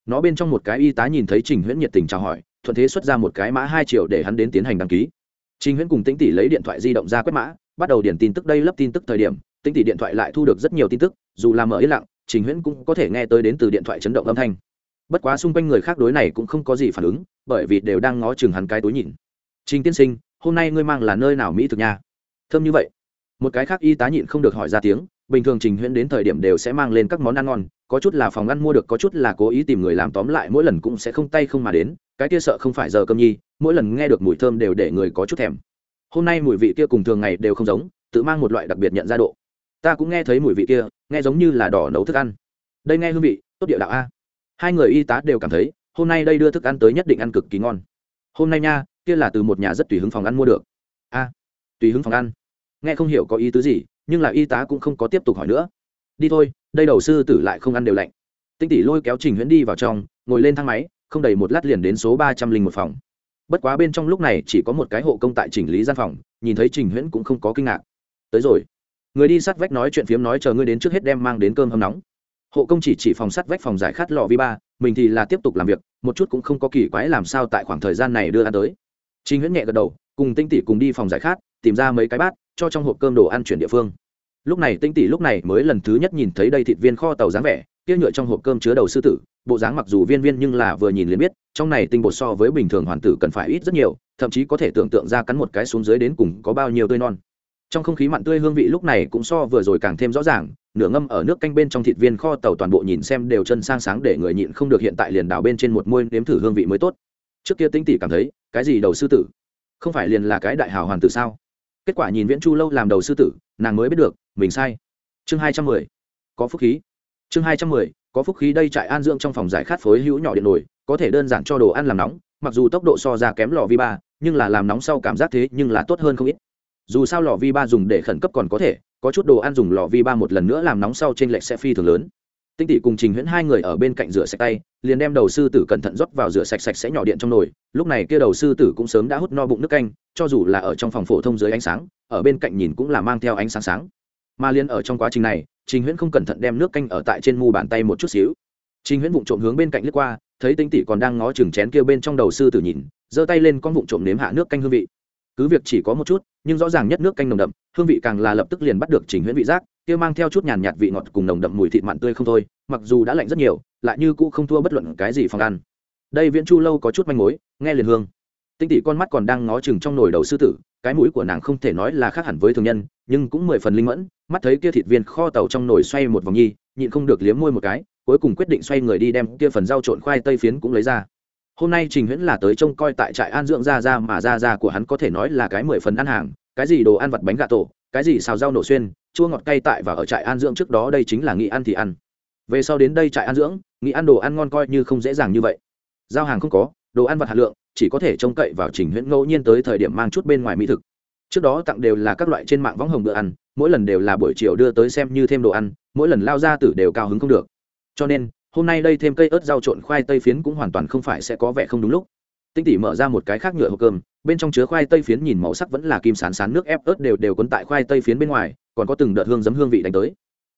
A: Nó bên trong một cái y tá nhìn thấy trình huyễn nhiệt tình chào hỏi, thuận thế xuất ra một cái mã hai triệu để hắn đến tiến hành đăng ký trình huyễn cùng tĩnh tỷ lấy điện thoại di động ra quét mã, bắt đầu điền tin tức đây, lấp tin tức thời điểm, tĩnh tỷ điện thoại lại thu được rất nhiều tin tức, dù là mở yên lặng, trình huyễn cũng có thể nghe tới đến từ điện thoại chấn động âm thanh. Bất quá xung quanh người khác đối này cũng không có gì phản ứng, bởi vì đều đang ngó chừng hắn cái túi nhìn. Trình tiên sinh, hôm nay ngươi mang là nơi nào mỹ thực nha? Thơm như vậy. Một cái khác y tá nhịn không được hỏi ra tiếng bình thường trình huyễn đến thời điểm đều sẽ mang lên các món ăn ngon, có chút là phòng ăn mua được, có chút là cố ý tìm người làm tóm lại, mỗi lần cũng sẽ không tay không mà đến, cái kia sợ không phải giờ cơm nhi, mỗi lần nghe được mùi thơm đều để người có chút thèm. Hôm nay mùi vị kia cùng thường ngày đều không giống, tự mang một loại đặc biệt nhận ra độ. Ta cũng nghe thấy mùi vị kia, nghe giống như là đỏ nấu thức ăn. Đây nghe hương vị, tốt địa đạo a. Hai người y tá đều cảm thấy, hôm nay đây đưa thức ăn tới nhất định ăn cực kỳ ngon. Hôm nay nha, kia là từ một nhà rất tùy hứng phòng ăn mua được. A, tùy hứng phòng ăn. Nghe không hiểu có ý tứ gì nhưng là y tá cũng không có tiếp tục hỏi nữa. Đi thôi, đây đầu sư tử lại không ăn đều lạnh. Tinh tỷ lôi kéo trình huyễn đi vào trong, ngồi lên thang máy, không đầy một lát liền đến số ba trăm linh một phòng. Bất quá bên trong lúc này chỉ có một cái hộ công tại chỉnh lý gian phòng, nhìn thấy trình huyễn cũng không có kinh ngạc. Tới rồi. Người đi sát vách nói chuyện phiếm nói chờ ngươi đến trước hết đem mang đến cơm hâm nóng. Hộ công chỉ chỉ phòng sát vách phòng giải khát lò vi ba, mình thì là tiếp tục làm việc, một chút cũng không có kỳ quái làm sao tại khoảng thời gian này đưa ăn tới. Trình huyễn nhẹ gật đầu, cùng tinh tỷ cùng đi phòng giải khát, tìm ra mấy cái bát cho trong hộp cơm đồ ăn chuyển địa phương. Lúc này tinh tỷ lúc này mới lần thứ nhất nhìn thấy đây thịt viên kho tàu dáng vẻ, kia nhựa trong hộp cơm chứa đầu sư tử, bộ dáng mặc dù viên viên nhưng là vừa nhìn liền biết, trong này tinh bột so với bình thường hoàn tử cần phải ít rất nhiều, thậm chí có thể tưởng tượng ra cắn một cái xuống dưới đến cùng có bao nhiêu tươi non. Trong không khí mặn tươi hương vị lúc này cũng so vừa rồi càng thêm rõ ràng, nửa ngâm ở nước canh bên trong thịt viên kho tàu toàn bộ nhìn xem đều chân sang sáng để người nhịn không được hiện tại liền đào bên trên một môi nếm thử hương vị mới tốt. Trước kia tinh tỷ cảm thấy, cái gì đầu sư tử? Không phải liền là cái đại hào hoàn tử sao? Kết quả nhìn viễn chu lâu làm đầu sư tử nàng mới biết được mình sai. Chương hai trăm mười. Có phúc khí. Chương hai trăm mười có phúc khí đây trại an dưỡng trong phòng giải khát phối hữu nhỏ điện nổi, có thể đơn giản cho đồ ăn làm nóng mặc dù tốc độ so ra kém lò vi ba nhưng là làm nóng sau cảm giác thế nhưng là tốt hơn không ít. Dù sao lò vi ba dùng để khẩn cấp còn có thể có chút đồ ăn dùng lò vi ba một lần nữa làm nóng sau trên lệch sẽ phi thường lớn tinh tỷ cùng trình huyễn hai người ở bên cạnh rửa sạch tay, liền đem đầu sư tử cẩn thận rót vào rửa sạch sạch sẽ nhỏ điện trong nồi. Lúc này kia đầu sư tử cũng sớm đã hút no bụng nước canh, cho dù là ở trong phòng phổ thông dưới ánh sáng, ở bên cạnh nhìn cũng là mang theo ánh sáng sáng. Mà liên ở trong quá trình này, trình huyễn không cẩn thận đem nước canh ở tại trên mu bàn tay một chút xíu. Trình huyễn vụng trộm hướng bên cạnh lướt qua, thấy tinh tỷ còn đang ngó chừng chén kia bên trong đầu sư tử nhìn, giơ tay lên con vụng trộm nếm hạ nước canh hương vị. Cứ việc chỉ có một chút, nhưng rõ ràng nhất nước canh nồng đậm, hương vị càng là lập tức liền bắt được trình huyễn vị giác kia mang theo chút nhàn nhạt vị ngọt cùng nồng đậm mùi thịt mặn tươi không thôi, mặc dù đã lạnh rất nhiều, lại như cũ không thua bất luận cái gì phòng ăn. Đây viễn chu lâu có chút manh mối, nghe liền hương. Tinh tỷ con mắt còn đang ngó chừng trong nồi đầu sư tử, cái mũi của nàng không thể nói là khác hẳn với thường nhân, nhưng cũng mười phần linh mẫn, mắt thấy kia thịt viên kho tàu trong nồi xoay một vòng nhi, nhịn không được liếm môi một cái, cuối cùng quyết định xoay người đi đem kia phần rau trộn khoai tây phiến cũng lấy ra. Hôm nay trình huyễn là tới trông coi tại trại an dưỡng ra ra mà ra ra của hắn có thể nói là cái mười phần ăn hàng, cái gì đồ ăn vặt bánh gà tổ, cái gì xào rau nổ xuyên chua ngọt cay tại và ở trại an dưỡng trước đó, đây chính là nghĩ ăn thì ăn. Về sau đến đây trại an dưỡng nghĩ ăn đồ ăn ngon coi như không dễ dàng như vậy. Giao hàng không có, đồ ăn vặt hạt lượng, chỉ có thể trông cậy vào trình huyễn ngẫu nhiên tới thời điểm mang chút bên ngoài mỹ thực. Trước đó tặng đều là các loại trên mạng võng hồng bữa ăn, mỗi lần đều là buổi chiều đưa tới xem như thêm đồ ăn, mỗi lần lao ra tử đều cao hứng không được. Cho nên, hôm nay đây thêm cây ớt rau trộn khoai tây phiến cũng hoàn toàn không phải sẽ có vẻ không đúng lúc. Tinh tỉ mở ra một cái khác nhựa hộp cơm, bên trong chứa khoai tây phiến nhìn màu sắc vẫn là kim sán sán nước ép ớt đều đều cuốn tại khoai tây phiến bên ngoài còn có từng đợt hương giấm hương vị đánh tới.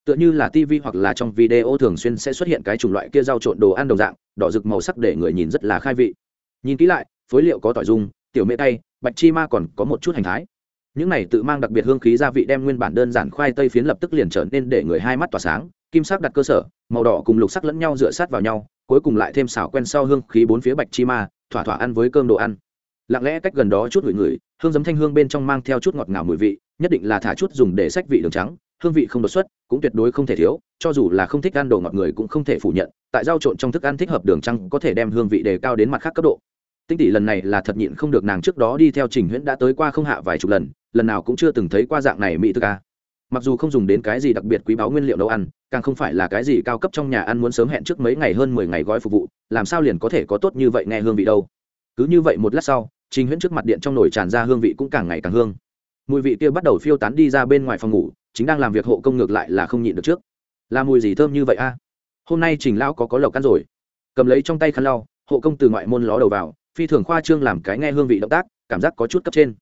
A: Tựa như là tv hoặc là trong video thường xuyên sẽ xuất hiện cái chủng loại kia rau trộn đồ ăn đồng dạng, đỏ rực màu sắc để người nhìn rất là khai vị. Nhìn kỹ lại, phối liệu có tỏi dung, tiểu mễ tay bạch chi ma còn có một chút hành thái. Những này tự mang đặc biệt hương khí gia vị đem nguyên bản đơn giản khoai tây phiến lập tức liền trở nên để người hai mắt tỏa sáng, kim sắc đặt cơ sở, màu đỏ cùng lục sắc lẫn nhau dựa sát vào nhau, cuối cùng lại thêm xào quen sau hương khí bốn phía bạch chi ma, thỏa thỏa ăn với cơm đồ ăn lặng lẽ cách gần đó chút người người, hương giấm thanh hương bên trong mang theo chút ngọt ngào mùi vị, nhất định là thả chút dùng để sách vị đường trắng, hương vị không đột xuất, cũng tuyệt đối không thể thiếu, cho dù là không thích ăn đồ ngọt người cũng không thể phủ nhận, tại rau trộn trong thức ăn thích hợp đường trắng có thể đem hương vị đề cao đến mặt khác cấp độ. Tinh tỷ lần này là thật nhịn không được nàng trước đó đi theo trình huyễn đã tới qua không hạ vài chục lần lần nào cũng chưa từng thấy qua dạng này mỹ thức ca à. mặc dù không dùng đến cái gì đặc biệt quý báu nguyên liệu nấu ăn, càng không phải là cái gì cao cấp trong nhà ăn muốn sớm hẹn trước mấy ngày hơn mười ngày gói phục vụ, làm sao liền có thể có tốt như vậy nghe hương vị đâu. Cứ như vậy một lát sau trình huyễn trước mặt điện trong nồi tràn ra hương vị cũng càng ngày càng hương. Mùi vị kia bắt đầu phiêu tán đi ra bên ngoài phòng ngủ, chính đang làm việc hộ công ngược lại là không nhịn được trước. Là mùi gì thơm như vậy a? Hôm nay trình lão có có lộc ăn rồi. Cầm lấy trong tay khăn lau, hộ công từ ngoại môn ló đầu vào, phi thường khoa trương làm cái nghe hương vị động tác, cảm giác có chút cấp trên.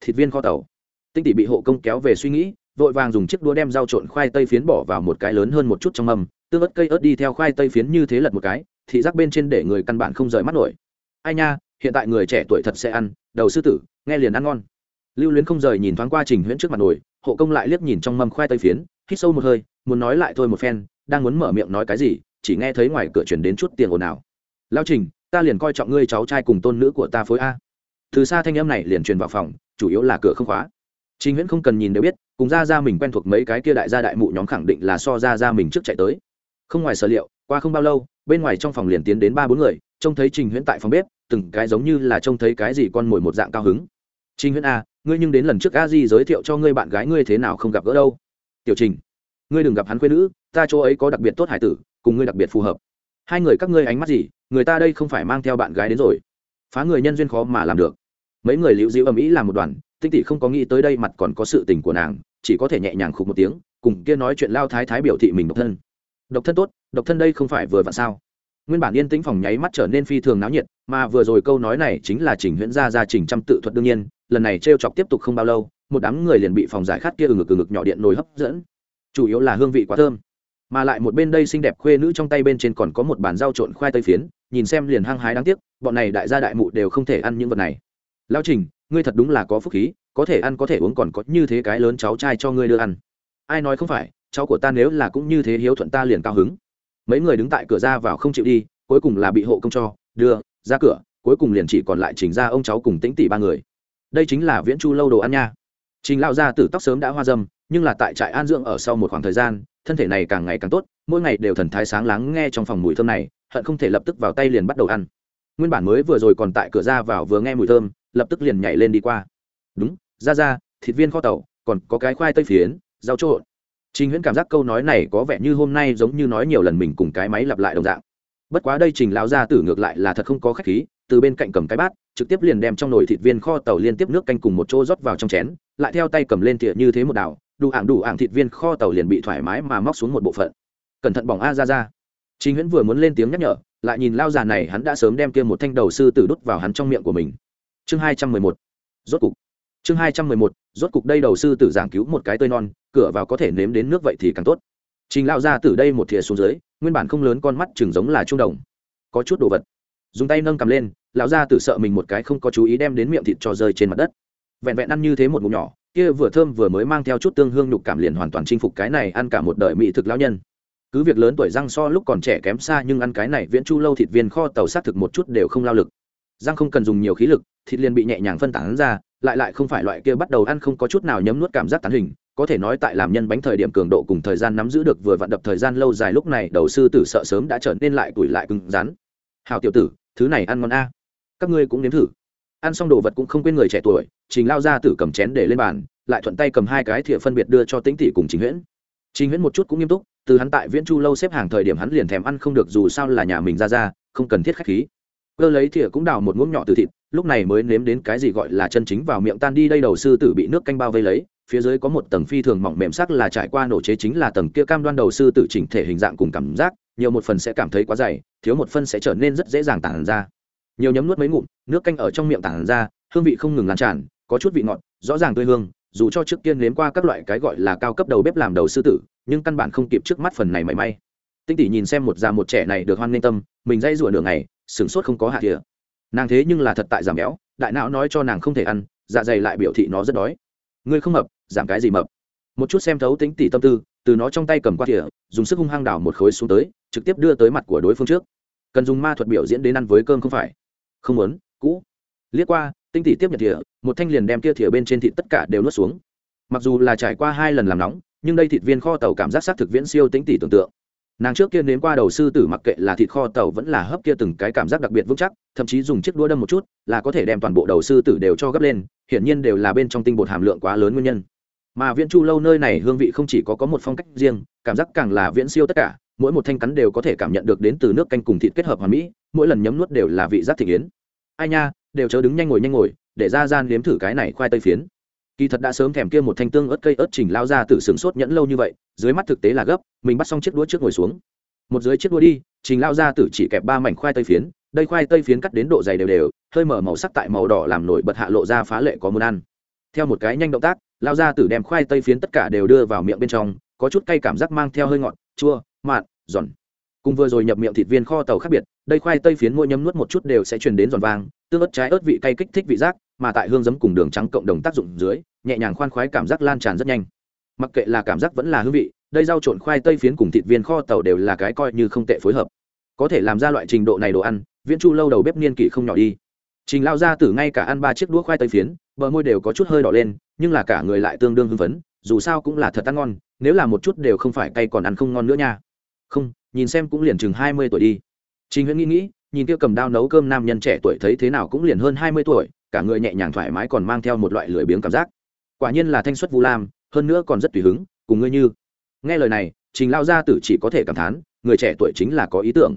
A: Thịt viên kho tàu. Tinh tỷ bị hộ công kéo về suy nghĩ, vội vàng dùng chiếc đũa đem rau trộn khoai tây phiến bỏ vào một cái lớn hơn một chút trong mâm, tương ớt cây ớt đi theo khoai tây phiến như thế lật một cái, thị giác bên trên để người căn bản không rời mắt nổi. Ai nha hiện tại người trẻ tuổi thật sẽ ăn, đầu sư tử, nghe liền ăn ngon. Lưu luyến không rời nhìn thoáng qua trình huyễn trước mặt nồi hộ công lại liếc nhìn trong mâm khoai tây phiến, hít sâu một hơi, muốn nói lại thôi một phen, đang muốn mở miệng nói cái gì, chỉ nghe thấy ngoài cửa chuyển đến chút tiền ồn ào. Lao trình, ta liền coi trọng ngươi cháu trai cùng tôn nữ của ta phối a. Từ xa thanh em này liền truyền vào phòng, chủ yếu là cửa không khóa. Trình huyễn không cần nhìn đều biết, cùng ra ra mình quen thuộc mấy cái kia đại gia đại mụ nhóm khẳng định là so ra ra mình trước chạy tới. Không ngoài sở liệu, qua không bao lâu, bên ngoài trong phòng liền tiến đến ba bốn người, trông thấy trình huyễn tại phòng bếp từng cái giống như là trông thấy cái gì con mồi một dạng cao hứng. Trình huyễn a, ngươi nhưng đến lần trước a di giới thiệu cho ngươi bạn gái ngươi thế nào không gặp gỡ đâu? Tiểu trình, ngươi đừng gặp hắn quê nữ, ta chỗ ấy có đặc biệt tốt hải tử, cùng ngươi đặc biệt phù hợp. Hai người các ngươi ánh mắt gì, người ta đây không phải mang theo bạn gái đến rồi. Phá người nhân duyên khó mà làm được. Mấy người liễu dịu ầm ĩ làm một đoàn, tinh tỷ không có nghĩ tới đây mặt còn có sự tình của nàng, chỉ có thể nhẹ nhàng khục một tiếng, cùng kia nói chuyện lao thái thái biểu thị mình độc thân. Độc thân tốt, độc thân đây không phải vừa vặn sao? Nguyên bản yên tĩnh phòng nháy mắt trở nên phi thường náo nhiệt, mà vừa rồi câu nói này chính là trình huyễn gia gia trình trăm tự thuật đương nhiên, lần này t chọc tiếp tục không bao lâu, một đám người liền bị phòng giải khát kia ừng ngực ừng ngực nhỏ điện nồi hấp dẫn. Chủ yếu là hương vị quá thơm, mà lại một bên đây xinh đẹp khuê nữ trong tay bên trên còn có một bàn dao trộn khoai tây phiến, nhìn xem liền hăng hái đáng tiếc, bọn này đại gia đại mụ đều không thể ăn những vật này. Lao trình, ngươi thật đúng là có phúc khí, có thể ăn có thể uống còn có như thế cái lớn cháu trai cho ngươi đưa ăn. Ai nói không phải, cháu của ta nếu là cũng như thế hiếu thuận ta liền cao hứng mấy người đứng tại cửa ra vào không chịu đi, cuối cùng là bị hộ công cho, đưa, ra cửa, cuối cùng liền chỉ còn lại trình ra ông cháu cùng tĩnh tỷ ba người. Đây chính là viễn chu lâu đồ ăn nha. Trình lao ra tử tóc sớm đã hoa dâm, nhưng là tại trại an dưỡng ở sau một khoảng thời gian, thân thể này càng ngày càng tốt, mỗi ngày đều thần thái sáng láng nghe trong phòng mùi thơm này, hận không thể lập tức vào tay liền bắt đầu ăn. Nguyên bản mới vừa rồi còn tại cửa ra vào vừa nghe mùi thơm, lập tức liền nhảy lên đi qua. Đúng, ra ra, thịt viên kho tàu, còn có cái khoai tây phiến, rau trộn trình huyễn cảm giác câu nói này có vẻ như hôm nay giống như nói nhiều lần mình cùng cái máy lặp lại đồng dạng. Bất quá đây trình lão gia tử ngược lại là thật không có khách khí, từ bên cạnh cầm cái bát, trực tiếp liền đem trong nồi thịt viên kho tàu liên tiếp nước canh cùng một chỗ rót vào trong chén, lại theo tay cầm lên tỉa như thế một đảo, đủ ảng đủ ảng thịt viên kho tàu liền bị thoải mái mà móc xuống một bộ phận. Cẩn thận bỏng a ra ra. Trình huyễn vừa muốn lên tiếng nhắc nhở, lại nhìn lao già này hắn đã sớm đem kia một thanh đầu sư tử đút vào hắn trong miệng của mình. Chương hai trăm mười một. Rốt cục chương hai trăm mười một, rốt cục đây đầu sư tử giảng cứu một cái tơi non, cửa vào có thể nếm đến nước vậy thì càng tốt. Trình lao ra từ đây một thìa xuống dưới, nguyên bản không lớn con mắt chừng giống là trung đồng. Có chút đồ vật. Dùng tay nâng cầm lên, lão ra tử sợ mình một cái không có chú ý đem đến miệng thịt cho rơi trên mặt đất. Vẹn vẹn ăn như thế một ngụm nhỏ, kia vừa thơm vừa mới mang theo chút tương hương nhục cảm liền hoàn toàn chinh phục cái này ăn cả một đời mỹ thực lão nhân. Cứ việc lớn tuổi răng so lúc còn trẻ kém xa nhưng ăn cái này viễn chu lâu thịt viên kho tàu sát thực một chút đều không lao lực. Răng không cần dùng nhiều khí lực, thịt liền bị nhẹ nhàng phân tán ra lại lại không phải loại kia bắt đầu ăn không có chút nào nhấm nuốt cảm giác tán hình, có thể nói tại làm nhân bánh thời điểm cường độ cùng thời gian nắm giữ được vừa vặn đập thời gian lâu dài lúc này, đầu sư tử sợ sớm đã trở nên lại tuổi lại cứng rắn. Hào tiểu tử, thứ này ăn ngon a. Các ngươi cũng nếm thử. Ăn xong đồ vật cũng không quên người trẻ tuổi, trình lao ra tử cầm chén để lên bàn, lại thuận tay cầm hai cái thìa phân biệt đưa cho tĩnh tỷ cùng trình huyễn. Trình huyễn một chút cũng nghiêm túc, từ hắn tại viễn chu lâu xếp hàng thời điểm hắn liền thèm ăn không được dù sao là nhà mình ra ra, không cần thiết khách khí. Cơ lấy thìa cũng đào một muỗng nhỏ từ thịt lúc này mới nếm đến cái gì gọi là chân chính vào miệng tan đi, đây đầu sư tử bị nước canh bao vây lấy, phía dưới có một tầng phi thường mỏng mềm sắc là trải qua nổ chế chính là tầng kia cam đoan đầu sư tử chỉnh thể hình dạng cùng cảm giác, nhiều một phần sẽ cảm thấy quá dày, thiếu một phân sẽ trở nên rất dễ dàng tản ra. Nhiều nhấm nuốt mấy ngụm, nước canh ở trong miệng tản ra, hương vị không ngừng lan tràn, có chút vị ngọt, rõ ràng tươi hương, dù cho trước tiên nếm qua các loại cái gọi là cao cấp đầu bếp làm đầu sư tử, nhưng căn bản không kịp trước mắt phần này mảy may. Tinh tỷ nhìn xem một già một trẻ này được hoan nghênh tâm, mình dây rủa nửa ngày, sửng sốt không có hạ thìa nàng thế nhưng là thật tại giảm béo, đại não nói cho nàng không thể ăn dạ dày lại biểu thị nó rất đói. Ngươi không mập, giảm cái gì mập? Một chút xem thấu tính tỉ tâm tư, từ nó trong tay cầm qua thìa, dùng sức hung hăng đào một khối xuống tới, trực tiếp đưa tới mặt của đối phương trước. Cần dùng ma thuật biểu diễn đến ăn với cơm không phải? Không muốn, cũ. Liếc qua, tinh tỷ tiếp nhận thìa, một thanh liền đem tia thìa bên trên thịt tất cả đều nuốt xuống. Mặc dù là trải qua hai lần làm nóng, nhưng đây thịt viên kho tàu cảm giác xác thực viễn siêu tính tỷ tưởng tượng nàng trước kia nếm qua đầu sư tử mặc kệ là thịt kho tàu vẫn là hấp kia từng cái cảm giác đặc biệt vững chắc, thậm chí dùng chiếc đũa đâm một chút là có thể đem toàn bộ đầu sư tử đều cho gấp lên, hiển nhiên đều là bên trong tinh bột hàm lượng quá lớn nguyên nhân. Mà viễn chu lâu nơi này hương vị không chỉ có có một phong cách riêng, cảm giác càng là viễn siêu tất cả, mỗi một thanh cắn đều có thể cảm nhận được đến từ nước canh cùng thịt kết hợp hoàn mỹ, mỗi lần nhấm nuốt đều là vị giác thị kiến ai nha, đều chớ đứng nhanh ngồi nhanh ngồi, để ra gian nếm thử cái này khoai tây phiến kỳ thật đã sớm thèm kia một thanh tương ớt cây ớt chỉnh lao ra từ sừng sốt nhẫn lâu như vậy, dưới mắt thực tế là gấp, mình bắt xong chiếc đũa trước ngồi xuống. Một dưới chiếc đũa đi trình lao ra tử chỉ kẹp ba mảnh khoai tây phiến, đây khoai tây phiến cắt đến độ dày đều đều, hơi mở màu sắc tại màu đỏ làm nổi bật hạ lộ ra phá lệ có muốn ăn. Theo một cái nhanh động tác, lao ra tử đem khoai tây phiến tất cả đều đưa vào miệng bên trong, có chút cay cảm giác mang theo hơi ngọt, chua, mặn, giòn. Cùng vừa rồi nhập miệng thịt viên kho tàu khác biệt, đây khoai tây phiến mỗi nhấm nuốt một chút đều sẽ truyền đến giòn vàng tương ớt trái ớt vị cay kích thích vị giác mà tại hương giấm cùng đường trắng cộng đồng tác dụng dưới, nhẹ nhàng khoan khoái cảm giác lan tràn rất nhanh. Mặc kệ là cảm giác vẫn là hương vị, đây rau trộn khoai tây phiến cùng thịt viên kho tàu đều là cái coi như không tệ phối hợp. Có thể làm ra loại trình độ này đồ ăn, viễn chu lâu đầu bếp niên kỷ không nhỏ đi. Trình lao ra từ ngay cả ăn ba chiếc đũa khoai tây phiến, bờ môi đều có chút hơi đỏ lên, nhưng là cả người lại tương đương hưng phấn, dù sao cũng là thật ăn ngon, nếu là một chút đều không phải cay còn ăn không ngon nữa nha. Không, nhìn xem cũng liền chừng hai mươi tuổi đi. Trình huyễn nghĩ nghĩ, nhìn kia cầm đao nấu cơm nam nhân trẻ tuổi thấy thế nào cũng liền hơn hai mươi tuổi cả người nhẹ nhàng thoải mái còn mang theo một loại lười biếng cảm giác. Quả nhiên là thanh xuất vu lam, hơn nữa còn rất tùy hứng, cùng ngươi như. Nghe lời này, trình lao gia tử chỉ có thể cảm thán, người trẻ tuổi chính là có ý tưởng.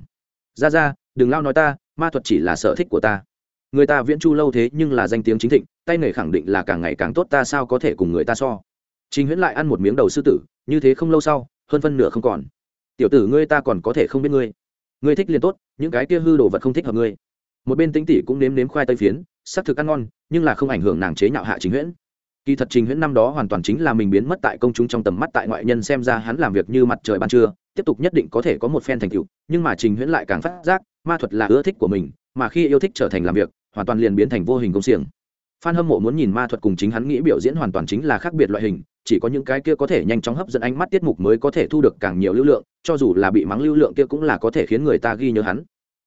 A: Ra ra đừng lao nói ta, ma thuật chỉ là sở thích của ta. Người ta viễn chu lâu thế nhưng là danh tiếng chính thịnh, tay nghề khẳng định là càng ngày càng tốt, ta sao có thể cùng người ta so? Trình huyễn lại ăn một miếng đầu sư tử, như thế không lâu sau, hơn phân nửa không còn. Tiểu tử ngươi ta còn có thể không biết ngươi. Ngươi thích liền tốt, những cái kia hư đồ vật không thích hợp ngươi một bên tính tỷ cũng nếm nếm khoai tây phiến xác thực ăn ngon nhưng là không ảnh hưởng nàng chế nhạo hạ trình huyễn kỳ thật trình huyễn năm đó hoàn toàn chính là mình biến mất tại công chúng trong tầm mắt tại ngoại nhân xem ra hắn làm việc như mặt trời ban trưa tiếp tục nhất định có thể có một phen thành tựu nhưng mà trình huyễn lại càng phát giác ma thuật là ưa thích của mình mà khi yêu thích trở thành làm việc hoàn toàn liền biến thành vô hình công xiềng Phan hâm mộ muốn nhìn ma thuật cùng chính hắn nghĩ biểu diễn hoàn toàn chính là khác biệt loại hình, chỉ có những cái kia có thể nhanh chóng hấp dẫn ánh mắt tiết mục mới có thể thu được càng nhiều lưu lượng, cho dù là bị mắng lưu lượng kia cũng là có thể khiến người ta ghi nhớ hắn.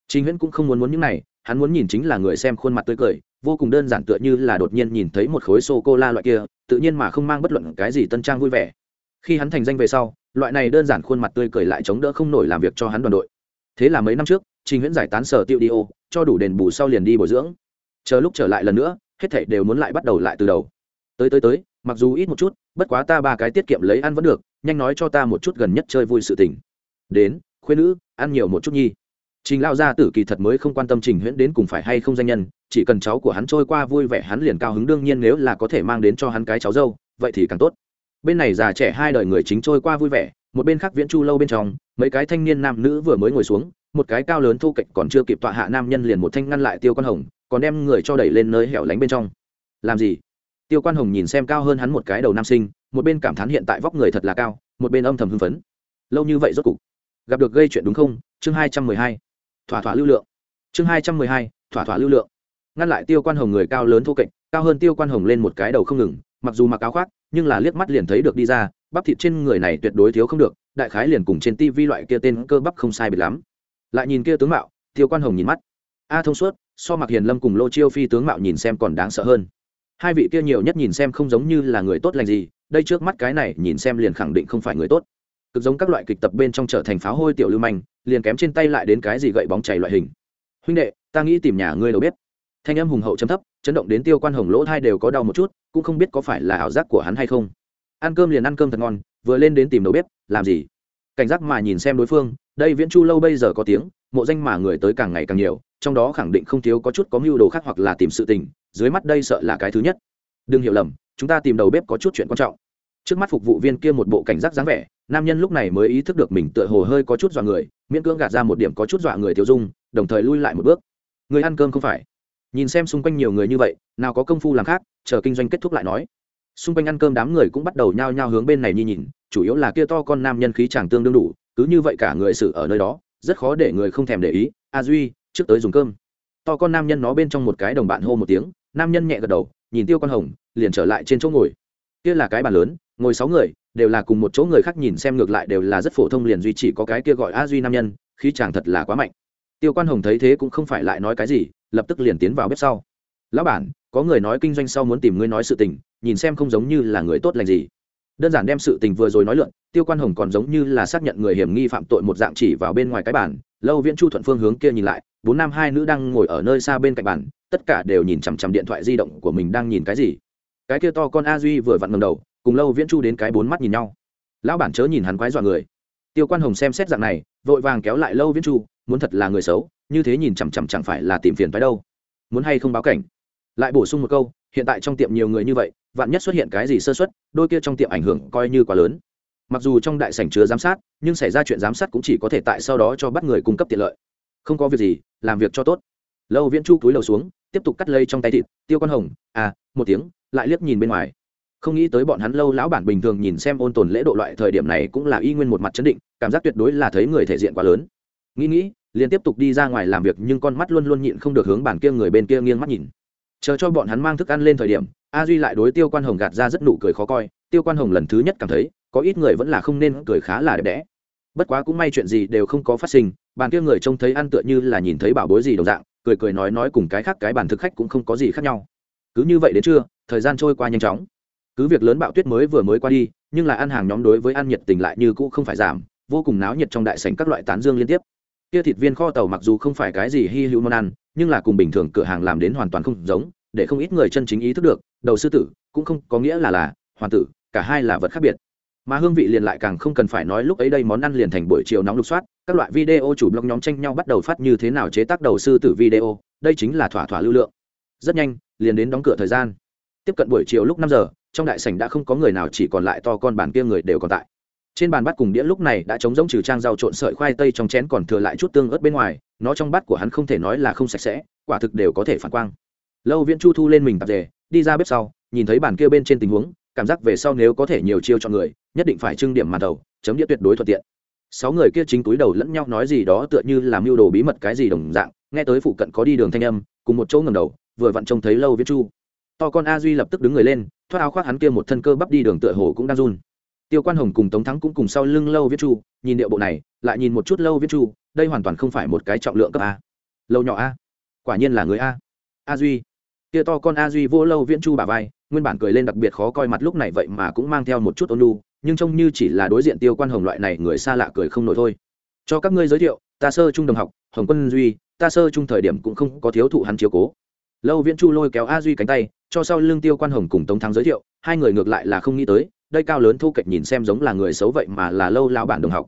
A: Trình Huyễn cũng không muốn muốn những này, hắn muốn nhìn chính là người xem khuôn mặt tươi cười, vô cùng đơn giản tựa như là đột nhiên nhìn thấy một khối sô cô la loại kia, tự nhiên mà không mang bất luận cái gì tân trang vui vẻ. Khi hắn thành danh về sau, loại này đơn giản khuôn mặt tươi cười lại chống đỡ không nổi làm việc cho hắn đoàn đội. Thế là mấy năm trước, Trình Huyễn giải tán sở tiêu đi ô, cho đủ đền bù sau liền đi bồi dưỡng. Chờ lúc trở lại lần nữa, hết thảy đều muốn lại bắt đầu lại từ đầu tới tới tới mặc dù ít một chút bất quá ta ba cái tiết kiệm lấy ăn vẫn được nhanh nói cho ta một chút gần nhất chơi vui sự tình đến khuyên nữ ăn nhiều một chút nhi trình lao gia tử kỳ thật mới không quan tâm trình huyễn đến cùng phải hay không danh nhân, chỉ cần cháu của hắn trôi qua vui vẻ hắn liền cao hứng, đương nhiên nếu là có thể mang đến cho hắn cái cháu dâu, vậy thì càng tốt. Bên này già trẻ hai đời người chính trôi qua vui vẻ, một bên khác viễn chu lâu bên trong, mấy cái thanh niên nam nữ vừa mới ngồi xuống, một cái cao lớn thu kệch còn chưa kịp tọa hạ nam nhân liền một thanh ngăn lại tiêu Quan hồng, còn đem người cho đẩy lên nơi hẻo lánh bên trong. Làm gì? Tiêu quan hồng nhìn xem cao hơn hắn một cái đầu nam sinh, một bên cảm thán hiện tại vóc người thật là cao, một bên âm thầm hưng phấn. Lâu như vậy rốt cục gặp được gây chuyện đúng không? Chương hai trăm mười hai thỏa thỏa lưu lượng. Chương hai trăm mười hai, thỏa thỏa lưu lượng. Ngăn lại tiêu quan hồng người cao lớn thô kệch, cao hơn tiêu quan hồng lên một cái đầu không ngừng, mặc dù mặc áo khoác, nhưng là liếc mắt liền thấy được đi ra, bắp thịt trên người này tuyệt đối thiếu không được, đại khái liền cùng trên tivi loại kia tên cơ bắp không sai biệt lắm. Lại nhìn kia tướng mạo, tiêu quan hồng nhìn mắt. A thông suốt, so mặc hiền lâm cùng lô chiêu phi tướng mạo nhìn xem còn đáng sợ hơn. Hai vị kia nhiều nhất nhìn xem không giống như là người tốt lành gì, đây trước mắt cái này nhìn xem liền khẳng định không phải người tốt cực giống các loại kịch tập bên trong trở thành pháo hôi tiểu lưu manh, liền kém trên tay lại đến cái gì gậy bóng chảy loại hình. Huynh đệ, ta nghĩ tìm nhà ngươi đâu biết. Thanh âm hùng hậu chấm thấp, chấn động đến tiêu quan hồng lỗ thai đều có đau một chút, cũng không biết có phải là ảo giác của hắn hay không. Ăn cơm liền ăn cơm thật ngon, vừa lên đến tìm đầu bếp, làm gì? Cảnh giác mà nhìn xem đối phương, đây viễn chu lâu bây giờ có tiếng, mộ danh mà người tới càng ngày càng nhiều, trong đó khẳng định không thiếu có chút có mưu đồ khác hoặc là tìm sự tình, dưới mắt đây sợ là cái thứ nhất. Đừng hiểu lầm, chúng ta tìm đầu bếp có chút chuyện quan trọng trước mắt phục vụ viên kia một bộ cảnh giác dáng vẻ, nam nhân lúc này mới ý thức được mình tựa hồ hơi có chút dọa người, miễn cưỡng gạt ra một điểm có chút dọa người tiêu dung, đồng thời lui lại một bước. Người ăn cơm không phải. Nhìn xem xung quanh nhiều người như vậy, nào có công phu làm khác, chờ kinh doanh kết thúc lại nói. Xung quanh ăn cơm đám người cũng bắt đầu nhao nhao hướng bên này nhìn nhìn, chủ yếu là kia to con nam nhân khí chàng tương đương đủ, cứ như vậy cả người xử ở nơi đó, rất khó để người không thèm để ý. A duy, trước tới dùng cơm. To con nam nhân nó bên trong một cái đồng bạn hô một tiếng, nam nhân nhẹ gật đầu, nhìn tiêu con hồng, liền trở lại trên chỗ ngồi. Kia là cái bàn lớn ngồi sáu người, đều là cùng một chỗ người khác nhìn xem ngược lại đều là rất phổ thông liền duy chỉ có cái kia gọi a duy nam nhân, khí chàng thật là quá mạnh. Tiêu quan hồng thấy thế cũng không phải lại nói cái gì, lập tức liền tiến vào bếp sau. Lão bản, có người nói kinh doanh sau muốn tìm ngươi nói sự tình, nhìn xem không giống như là người tốt lành gì. Đơn giản đem sự tình vừa rồi nói luận tiêu quan hồng còn giống như là xác nhận người hiểm nghi phạm tội một dạng chỉ vào bên ngoài cái bản lâu viễn chu thuận phương hướng kia nhìn lại, bốn nam hai nữ đang ngồi ở nơi xa bên cạnh bàn, tất cả đều nhìn chằm chằm điện thoại di động của mình đang nhìn cái gì. Cái kia to con a duy vừa vặn ngầm đầu cùng lâu viễn chu đến cái bốn mắt nhìn nhau. Lão bản chớ nhìn hắn quái dọa người. Tiêu quan hồng xem xét dạng này, vội vàng kéo lại lâu viễn chu, muốn thật là người xấu, như thế nhìn chằm chằm chẳng phải là tìm phiền phái đâu. Muốn hay không báo cảnh? Lại bổ sung một câu, hiện tại trong tiệm nhiều người như vậy, vạn nhất xuất hiện cái gì sơ xuất đôi kia trong tiệm ảnh hưởng coi như quá lớn. Mặc dù trong đại sảnh chứa giám sát, nhưng xảy ra chuyện giám sát cũng chỉ có thể tại sau đó cho bắt người cung cấp tiện lợi. Không có việc gì, làm việc cho tốt. Lâu viễn chu cúi đầu xuống, tiếp tục cắt lây trong tay thịt. Tiêu con hồng à một tiếng, lại liếc nhìn bên ngoài không nghĩ tới bọn hắn lâu lão bản bình thường nhìn xem ôn tồn lễ độ loại thời điểm này cũng là y nguyên một mặt chấn định, cảm giác tuyệt đối là thấy người thể diện quá lớn. Nghĩ nghĩ, liền tiếp tục đi ra ngoài làm việc nhưng con mắt luôn luôn nhịn không được hướng bản kia người bên kia nghiêng mắt nhìn. Chờ cho bọn hắn mang thức ăn lên thời điểm, a duy lại đối tiêu quan hồng gạt ra rất nụ cười khó coi. Tiêu quan hồng lần thứ nhất cảm thấy, có ít người vẫn là không nên cười khá là đẹp đẽ. Bất quá cũng may chuyện gì đều không có phát sinh bàn kia người trông thấy ăn tựa như là nhìn thấy bảo bối gì đồng dạng, cười cười nói nói cùng cái khác cái bàn thực khách cũng không có gì khác nhau. Cứ như vậy đến trưa, thời gian trôi qua nhanh chóng cứ việc lớn bạo tuyết mới vừa mới qua đi, nhưng là ăn hàng nhóm đối với ăn nhiệt tình lại như cũ không phải giảm, vô cùng náo nhiệt trong đại sảnh các loại tán dương liên tiếp. Kia thịt viên kho tàu mặc dù không phải cái gì hy hữu món ăn, nhưng là cùng bình thường cửa hàng làm đến hoàn toàn không giống, để không ít người chân chính ý thức được, đầu sư tử cũng không có nghĩa là là hoàn tử, cả hai là vật khác biệt. Mà hương vị liền lại càng không cần phải nói lúc ấy đây món ăn liền thành buổi chiều nóng lục soát, các loại video chủ blog nhóm tranh nhau bắt đầu phát như thế nào chế tác đầu sư tử video, đây chính là thỏa thỏa lưu lượng. Rất nhanh, liền đến đóng cửa thời gian. Tiếp cận buổi chiều lúc năm giờ trong đại sảnh đã không có người nào, chỉ còn lại to con bàn kia người đều còn tại. Trên bàn bát cùng đĩa lúc này đã trống rỗng trừ trang rau trộn sợi khoai tây trong chén còn thừa lại chút tương ớt bên ngoài, nó trong bát của hắn không thể nói là không sạch sẽ, quả thực đều có thể phản quang. Lâu viễn chu thu lên mình tạp dề đi ra bếp sau, nhìn thấy bàn kia bên trên tình huống, cảm giác về sau nếu có thể nhiều chiêu cho người, nhất định phải trưng điểm màn đầu, chấm đĩa tuyệt đối thuận tiện. Sáu người kia chính túi đầu lẫn nhau nói gì đó tựa như làm mưu đồ bí mật cái gì đồng dạng, nghe tới phụ cận có đi đường thanh âm, cùng một chỗ ngầm đầu, vừa vặn trông thấy lâu viễn chu to con a duy lập tức đứng người lên, thoát áo khoác hắn kia một thân cơ bắp đi đường tựa hồ cũng đang run. Tiêu quan hồng cùng tống thắng cũng cùng sau lưng lâu viết chu, nhìn điệu bộ này, lại nhìn một chút lâu viết chu, đây hoàn toàn không phải một cái trọng lượng cấp a. Lâu nhỏ a? Quả nhiên là người a. A duy. Kia to con a duy vô lâu viễn chu bà vai, nguyên bản cười lên đặc biệt khó coi mặt lúc này vậy mà cũng mang theo một chút ôn lu nhưng trông như chỉ là đối diện tiêu quan hồng loại này người xa lạ cười không nổi thôi. Cho các ngươi giới thiệu, ta sơ trung đồng học, hồng quân duy, ta sơ trung thời điểm cũng không có thiếu thụ hắn chiếu cố lâu viễn chu lôi kéo a duy cánh tay, cho sau lưng tiêu quan hồng cùng tống thắng giới thiệu, hai người ngược lại là không nghĩ tới, đây cao lớn thu kệch nhìn xem giống là người xấu vậy mà là lâu lao bản đồng học.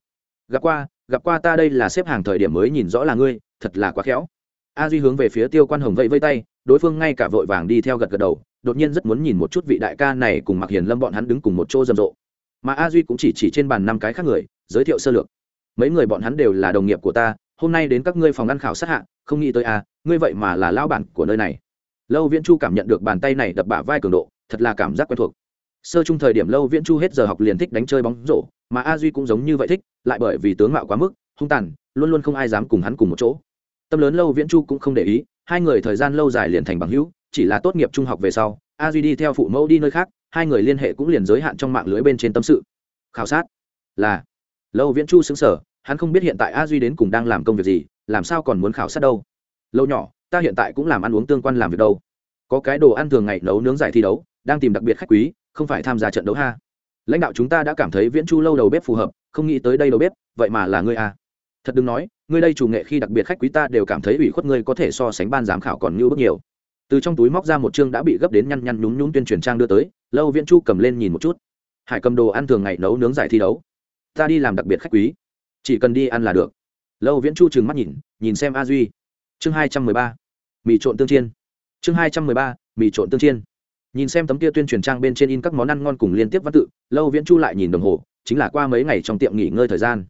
A: Gặp qua gặp qua ta đây là xếp hàng thời điểm mới nhìn rõ là ngươi, thật là quá khéo. A duy hướng về phía tiêu quan hồng vẫy vây tay, đối phương ngay cả vội vàng đi theo gật gật đầu, đột nhiên rất muốn nhìn một chút vị đại ca này cùng mặc hiền lâm bọn hắn đứng cùng một chỗ rầm rộ. Mà a duy cũng chỉ chỉ trên bàn năm cái khác người, giới thiệu sơ lược. Mấy người bọn hắn đều là đồng nghiệp của ta hôm nay đến các ngươi phòng ăn khảo sát hạ, không nghĩ tới a ngươi vậy mà là lao bản của nơi này. Lâu viễn chu cảm nhận được bàn tay này đập bả vai cường độ, thật là cảm giác quen thuộc. Sơ chung thời điểm lâu viễn chu hết giờ học liền thích đánh chơi bóng rổ, mà a duy cũng giống như vậy thích, lại bởi vì tướng mạo quá mức, hung tàn, luôn luôn không ai dám cùng hắn cùng một chỗ. Tâm lớn lâu viễn chu cũng không để ý, hai người thời gian lâu dài liền thành bằng hữu, chỉ là tốt nghiệp trung học về sau, a duy đi theo phụ mẫu đi nơi khác, hai người liên hệ cũng liền giới hạn trong mạng lưới bên trên tâm sự. Khảo sát. Là. Lâu viễn chu xứng sở hắn không biết hiện tại a duy đến cùng đang làm công việc gì, làm sao còn muốn khảo sát đâu. Lâu nhỏ, ta hiện tại cũng làm ăn uống tương quan làm việc đâu. Có cái đồ ăn thường ngày nấu nướng giải thi đấu, đang tìm đặc biệt khách quý, không phải tham gia trận đấu ha. Lãnh đạo chúng ta đã cảm thấy viễn chu lâu đầu bếp phù hợp, không nghĩ tới đây đầu bếp, vậy mà là ngươi à. thật đừng nói, ngươi đây chủ nghệ khi đặc biệt khách quý ta đều cảm thấy ủy khuất ngươi có thể so sánh ban giám khảo còn như bước nhiều. Từ trong túi móc ra một chương đã bị gấp đến nhăn nhăn nhún nhún tuyên truyền trang đưa tới, lâu viễn chu cầm lên nhìn một chút. Hải cầm đồ ăn thường ngày nấu nướng giải thi đấu. Ta đi làm đặc biệt khách quý chỉ cần đi ăn là được. Lâu viễn chu trừng mắt nhìn nhìn xem a duy. Chương hai trăm mười ba, mì trộn tương chiên. Chương hai trăm mười ba, mì trộn tương chiên. Nhìn xem tấm kia tuyên truyền trang bên trên in các món ăn ngon cùng liên tiếp văn tự, lâu viễn chu lại nhìn đồng hồ, chính là qua mấy ngày trong tiệm nghỉ ngơi thời gian.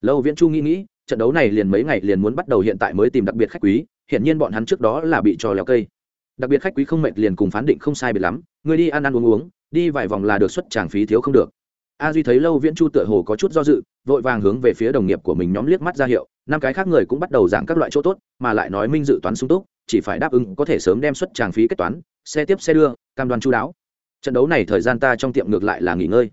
A: Lâu viễn chu nghĩ nghĩ, trận đấu này liền mấy ngày liền muốn bắt đầu hiện tại mới tìm đặc biệt khách quý hiện nhiên bọn hắn trước đó là bị trò leo cây. Đặc biệt khách quý không mệt liền cùng phán định không sai biệt lắm, người đi ăn ăn uống uống, đi vài vòng là được xuất tràng phí thiếu không được a duy thấy lâu viễn chu tựa hồ có chút do dự, vội vàng hướng về phía đồng nghiệp của mình nhóm liếc mắt ra hiệu, năm cái khác người cũng bắt đầu giảng các loại chỗ tốt, mà lại nói minh dự toán sung túc, chỉ phải đáp ứng có thể sớm đem xuất tràng phí kết toán, xe tiếp xe đưa, cam đoan chú đáo. Trận đấu này thời gian ta trong tiệm ngược lại là nghỉ ngơi.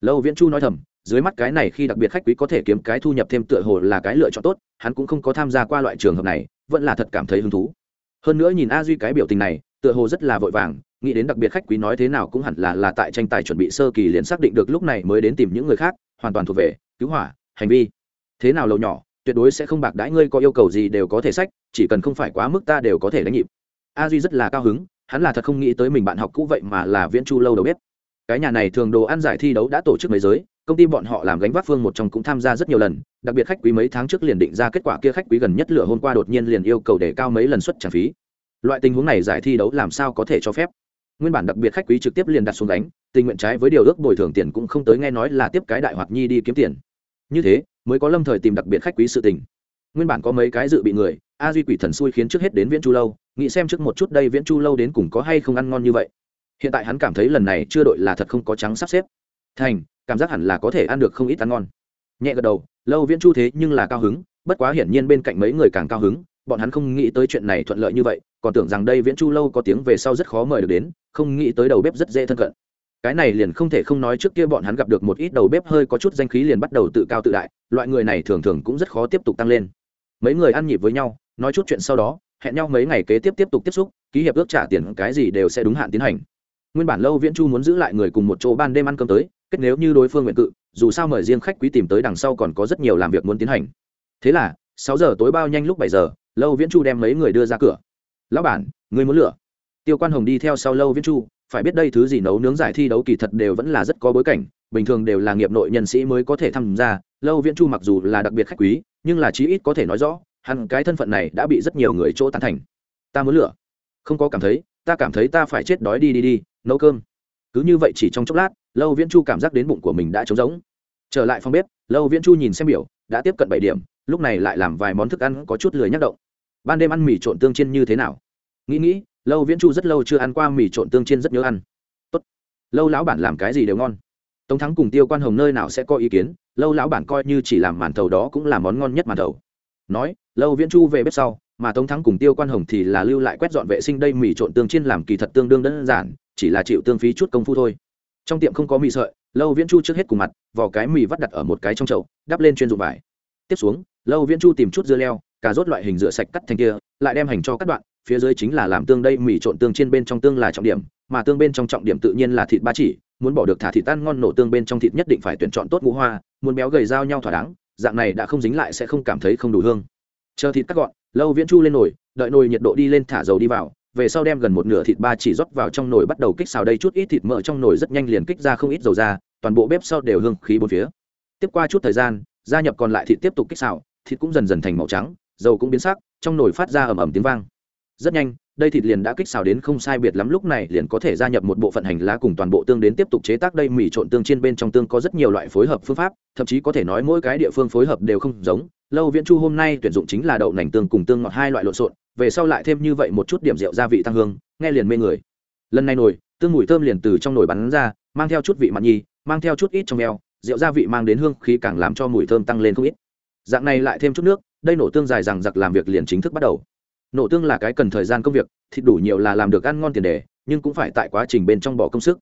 A: Lâu viễn chu nói thầm, dưới mắt cái này khi đặc biệt khách quý có thể kiếm cái thu nhập thêm tựa hồ là cái lựa chọn tốt, hắn cũng không có tham gia qua loại trường hợp này, vẫn là thật cảm thấy hứng thú. Hơn nữa nhìn a duy cái biểu tình này tựa hồ rất là vội vàng, nghĩ đến đặc biệt khách quý nói thế nào cũng hẳn là là tại tranh tài chuẩn bị sơ kỳ liền xác định được lúc này mới đến tìm những người khác, hoàn toàn thuộc về, cứu hỏa, hành vi. Thế nào lầu nhỏ, tuyệt đối sẽ không bạc đãi ngươi có yêu cầu gì đều có thể sách, chỉ cần không phải quá mức ta đều có thể đánh nhịp. A duy rất là cao hứng, hắn là thật không nghĩ tới mình bạn học cũ vậy mà là viễn chu lâu đầu bếp. Cái nhà này thường đồ ăn giải thi đấu đã tổ chức mấy giới, công ty bọn họ làm gánh vác phương một trong cũng tham gia rất nhiều lần, đặc biệt khách quý mấy tháng trước liền định ra kết quả kia khách quý gần nhất lửa hôm qua đột nhiên liền yêu cầu để cao mấy lần suất trả phí loại tình huống này giải thi đấu làm sao có thể cho phép? Nguyên bản đặc biệt khách quý trực tiếp liền đặt xuống đánh tình nguyện trái với điều ước bồi thường tiền cũng không tới nghe nói là tiếp cái đại hoạt nhi đi kiếm tiền. Như thế, mới có lâm thời tìm đặc biệt khách quý sự tình. Nguyên bản có mấy cái dự bị người, a duy quỷ thần xui khiến trước hết đến viễn chu lâu, nghĩ xem trước một chút đây viễn chu lâu đến cùng có hay không ăn ngon như vậy. Hiện tại hắn cảm thấy lần này chưa đội là thật không có trắng sắp xếp. Thành, cảm giác hẳn là có thể ăn được không ít ăn ngon. Nhẹ gật đầu, lâu viễn chu thế nhưng là cao hứng, bất quá hiển nhiên bên cạnh mấy người càng cao hứng bọn hắn không nghĩ tới chuyện này thuận lợi như vậy, còn tưởng rằng đây viễn chu lâu có tiếng về sau rất khó mời được đến, không nghĩ tới đầu bếp rất dễ thân cận. Cái này liền không thể không nói trước kia bọn hắn gặp được một ít đầu bếp hơi có chút danh khí liền bắt đầu tự cao tự đại, loại người này thường thường cũng rất khó tiếp tục tăng lên. Mấy người ăn nhịp với nhau, nói chút chuyện sau đó, hẹn nhau mấy ngày kế tiếp tiếp tục tiếp xúc, ký hiệp ước trả tiền cái gì đều sẽ đúng hạn tiến hành. Nguyên bản lâu viễn chu muốn giữ lại người cùng một chỗ ban đêm ăn cơm tới, kết nếu như đối phương nguyện cự, dù sao mời riêng khách quý tìm tới đằng sau còn có rất nhiều làm việc muốn tiến hành. Thế là, sáu giờ tối bao nhanh lúc bảy giờ lâu viễn chu đem mấy người đưa ra cửa. Lão bản người muốn lửa? Tiêu quan hồng đi theo sau lâu viễn chu, phải biết đây thứ gì nấu nướng giải thi đấu kỳ thật đều vẫn là rất có bối cảnh, bình thường đều là nghiệp nội nhân sĩ mới có thể tham gia. Lâu viễn chu mặc dù là đặc biệt khách quý, nhưng là chí ít có thể nói rõ hẳn cái thân phận này đã bị rất nhiều người chỗ tán thành. Ta muốn lửa. Không có cảm thấy, ta cảm thấy ta phải chết đói đi đi đi, nấu cơm. Cứ như vậy chỉ trong chốc lát, lâu viễn chu cảm giác đến bụng của mình đã trống rỗng. Trở lại phòng bếp, lâu viễn chu nhìn xem biểu, đã tiếp cận bảy điểm, lúc này lại làm vài món thức ăn có chút lười nhắc động ban đêm ăn mì trộn tương chiên như thế nào? Nghĩ nghĩ, lâu viễn chu rất lâu chưa ăn qua mì trộn tương chiên rất nhớ ăn. Tốt. Lâu lão bản làm cái gì đều ngon. Tống thắng cùng tiêu quan hồng nơi nào sẽ có ý kiến, lâu lão bản coi như chỉ làm màn thầu đó cũng là món ngon nhất màn thầu. Nói, lâu viễn chu về bếp sau, mà tống thắng cùng tiêu quan hồng thì là lưu lại quét dọn vệ sinh đây mì trộn tương chiên làm kỳ thật tương đương đơn giản, chỉ là chịu tương phí chút công phu thôi. Trong tiệm không có mì sợi, lâu viễn chu trước hết cùng mặt vỏ cái mì vắt đặt ở một cái trong chậu, đắp lên chuyên dụng vải. Tiếp xuống, lâu viễn chu tìm chút dưa leo cà rốt loại hình rửa sạch cắt thành kia, lại đem hành cho các đoạn, phía dưới chính là làm tương đây mì trộn tương trên bên trong tương là trọng điểm, mà tương bên trong trọng điểm tự nhiên là thịt ba chỉ, muốn bỏ được thả thịt tan ngon nổ tương bên trong thịt nhất định phải tuyển chọn tốt ngũ hoa, muốn béo gầy dao nhau thỏa đáng, dạng này đã không dính lại sẽ không cảm thấy không đủ hương. Chờ thịt cắt gọn, lâu viễn chu lên nồi, đợi nồi nhiệt độ đi lên thả dầu đi vào, về sau đem gần một nửa thịt ba chỉ rót vào trong nồi bắt đầu kích xào đây chút ít thịt mỡ trong nồi rất nhanh liền kích ra không ít dầu ra, toàn bộ bếp sau đều hương khí bốn phía. Tiếp qua chút thời gian, gia nhập còn lại thịt tiếp tục kích xào, thịt cũng dần dần thành màu trắng dầu cũng biến sắc, trong nồi phát ra ầm ầm tiếng vang. Rất nhanh, đây thịt liền đã kích xào đến không sai biệt lắm, lúc này liền có thể gia nhập một bộ phận hành lá cùng toàn bộ tương đến tiếp tục chế tác đây mì trộn tương trên bên trong tương có rất nhiều loại phối hợp phương pháp, thậm chí có thể nói mỗi cái địa phương phối hợp đều không giống. Lâu viễn chu hôm nay tuyển dụng chính là đậu nành tương cùng tương ngọt hai loại lộn xộn, về sau lại thêm như vậy một chút điểm rượu gia vị tăng hương, nghe liền mê người. Lần này nồi, tương mùi thơm liền từ trong nồi bắn ra, mang theo chút vị mặn nhi, mang theo chút ít trong eo, rượu gia vị mang đến hương khí càng làm cho mùi thơm tăng lên không ít. Dạng này lại thêm chút nước đây nổ tương dài rằng giặc làm việc liền chính thức bắt đầu. Nổ tương là cái cần thời gian công việc thịt đủ nhiều là làm được ăn ngon tiền đề, nhưng cũng phải tại quá trình bên trong bỏ công sức.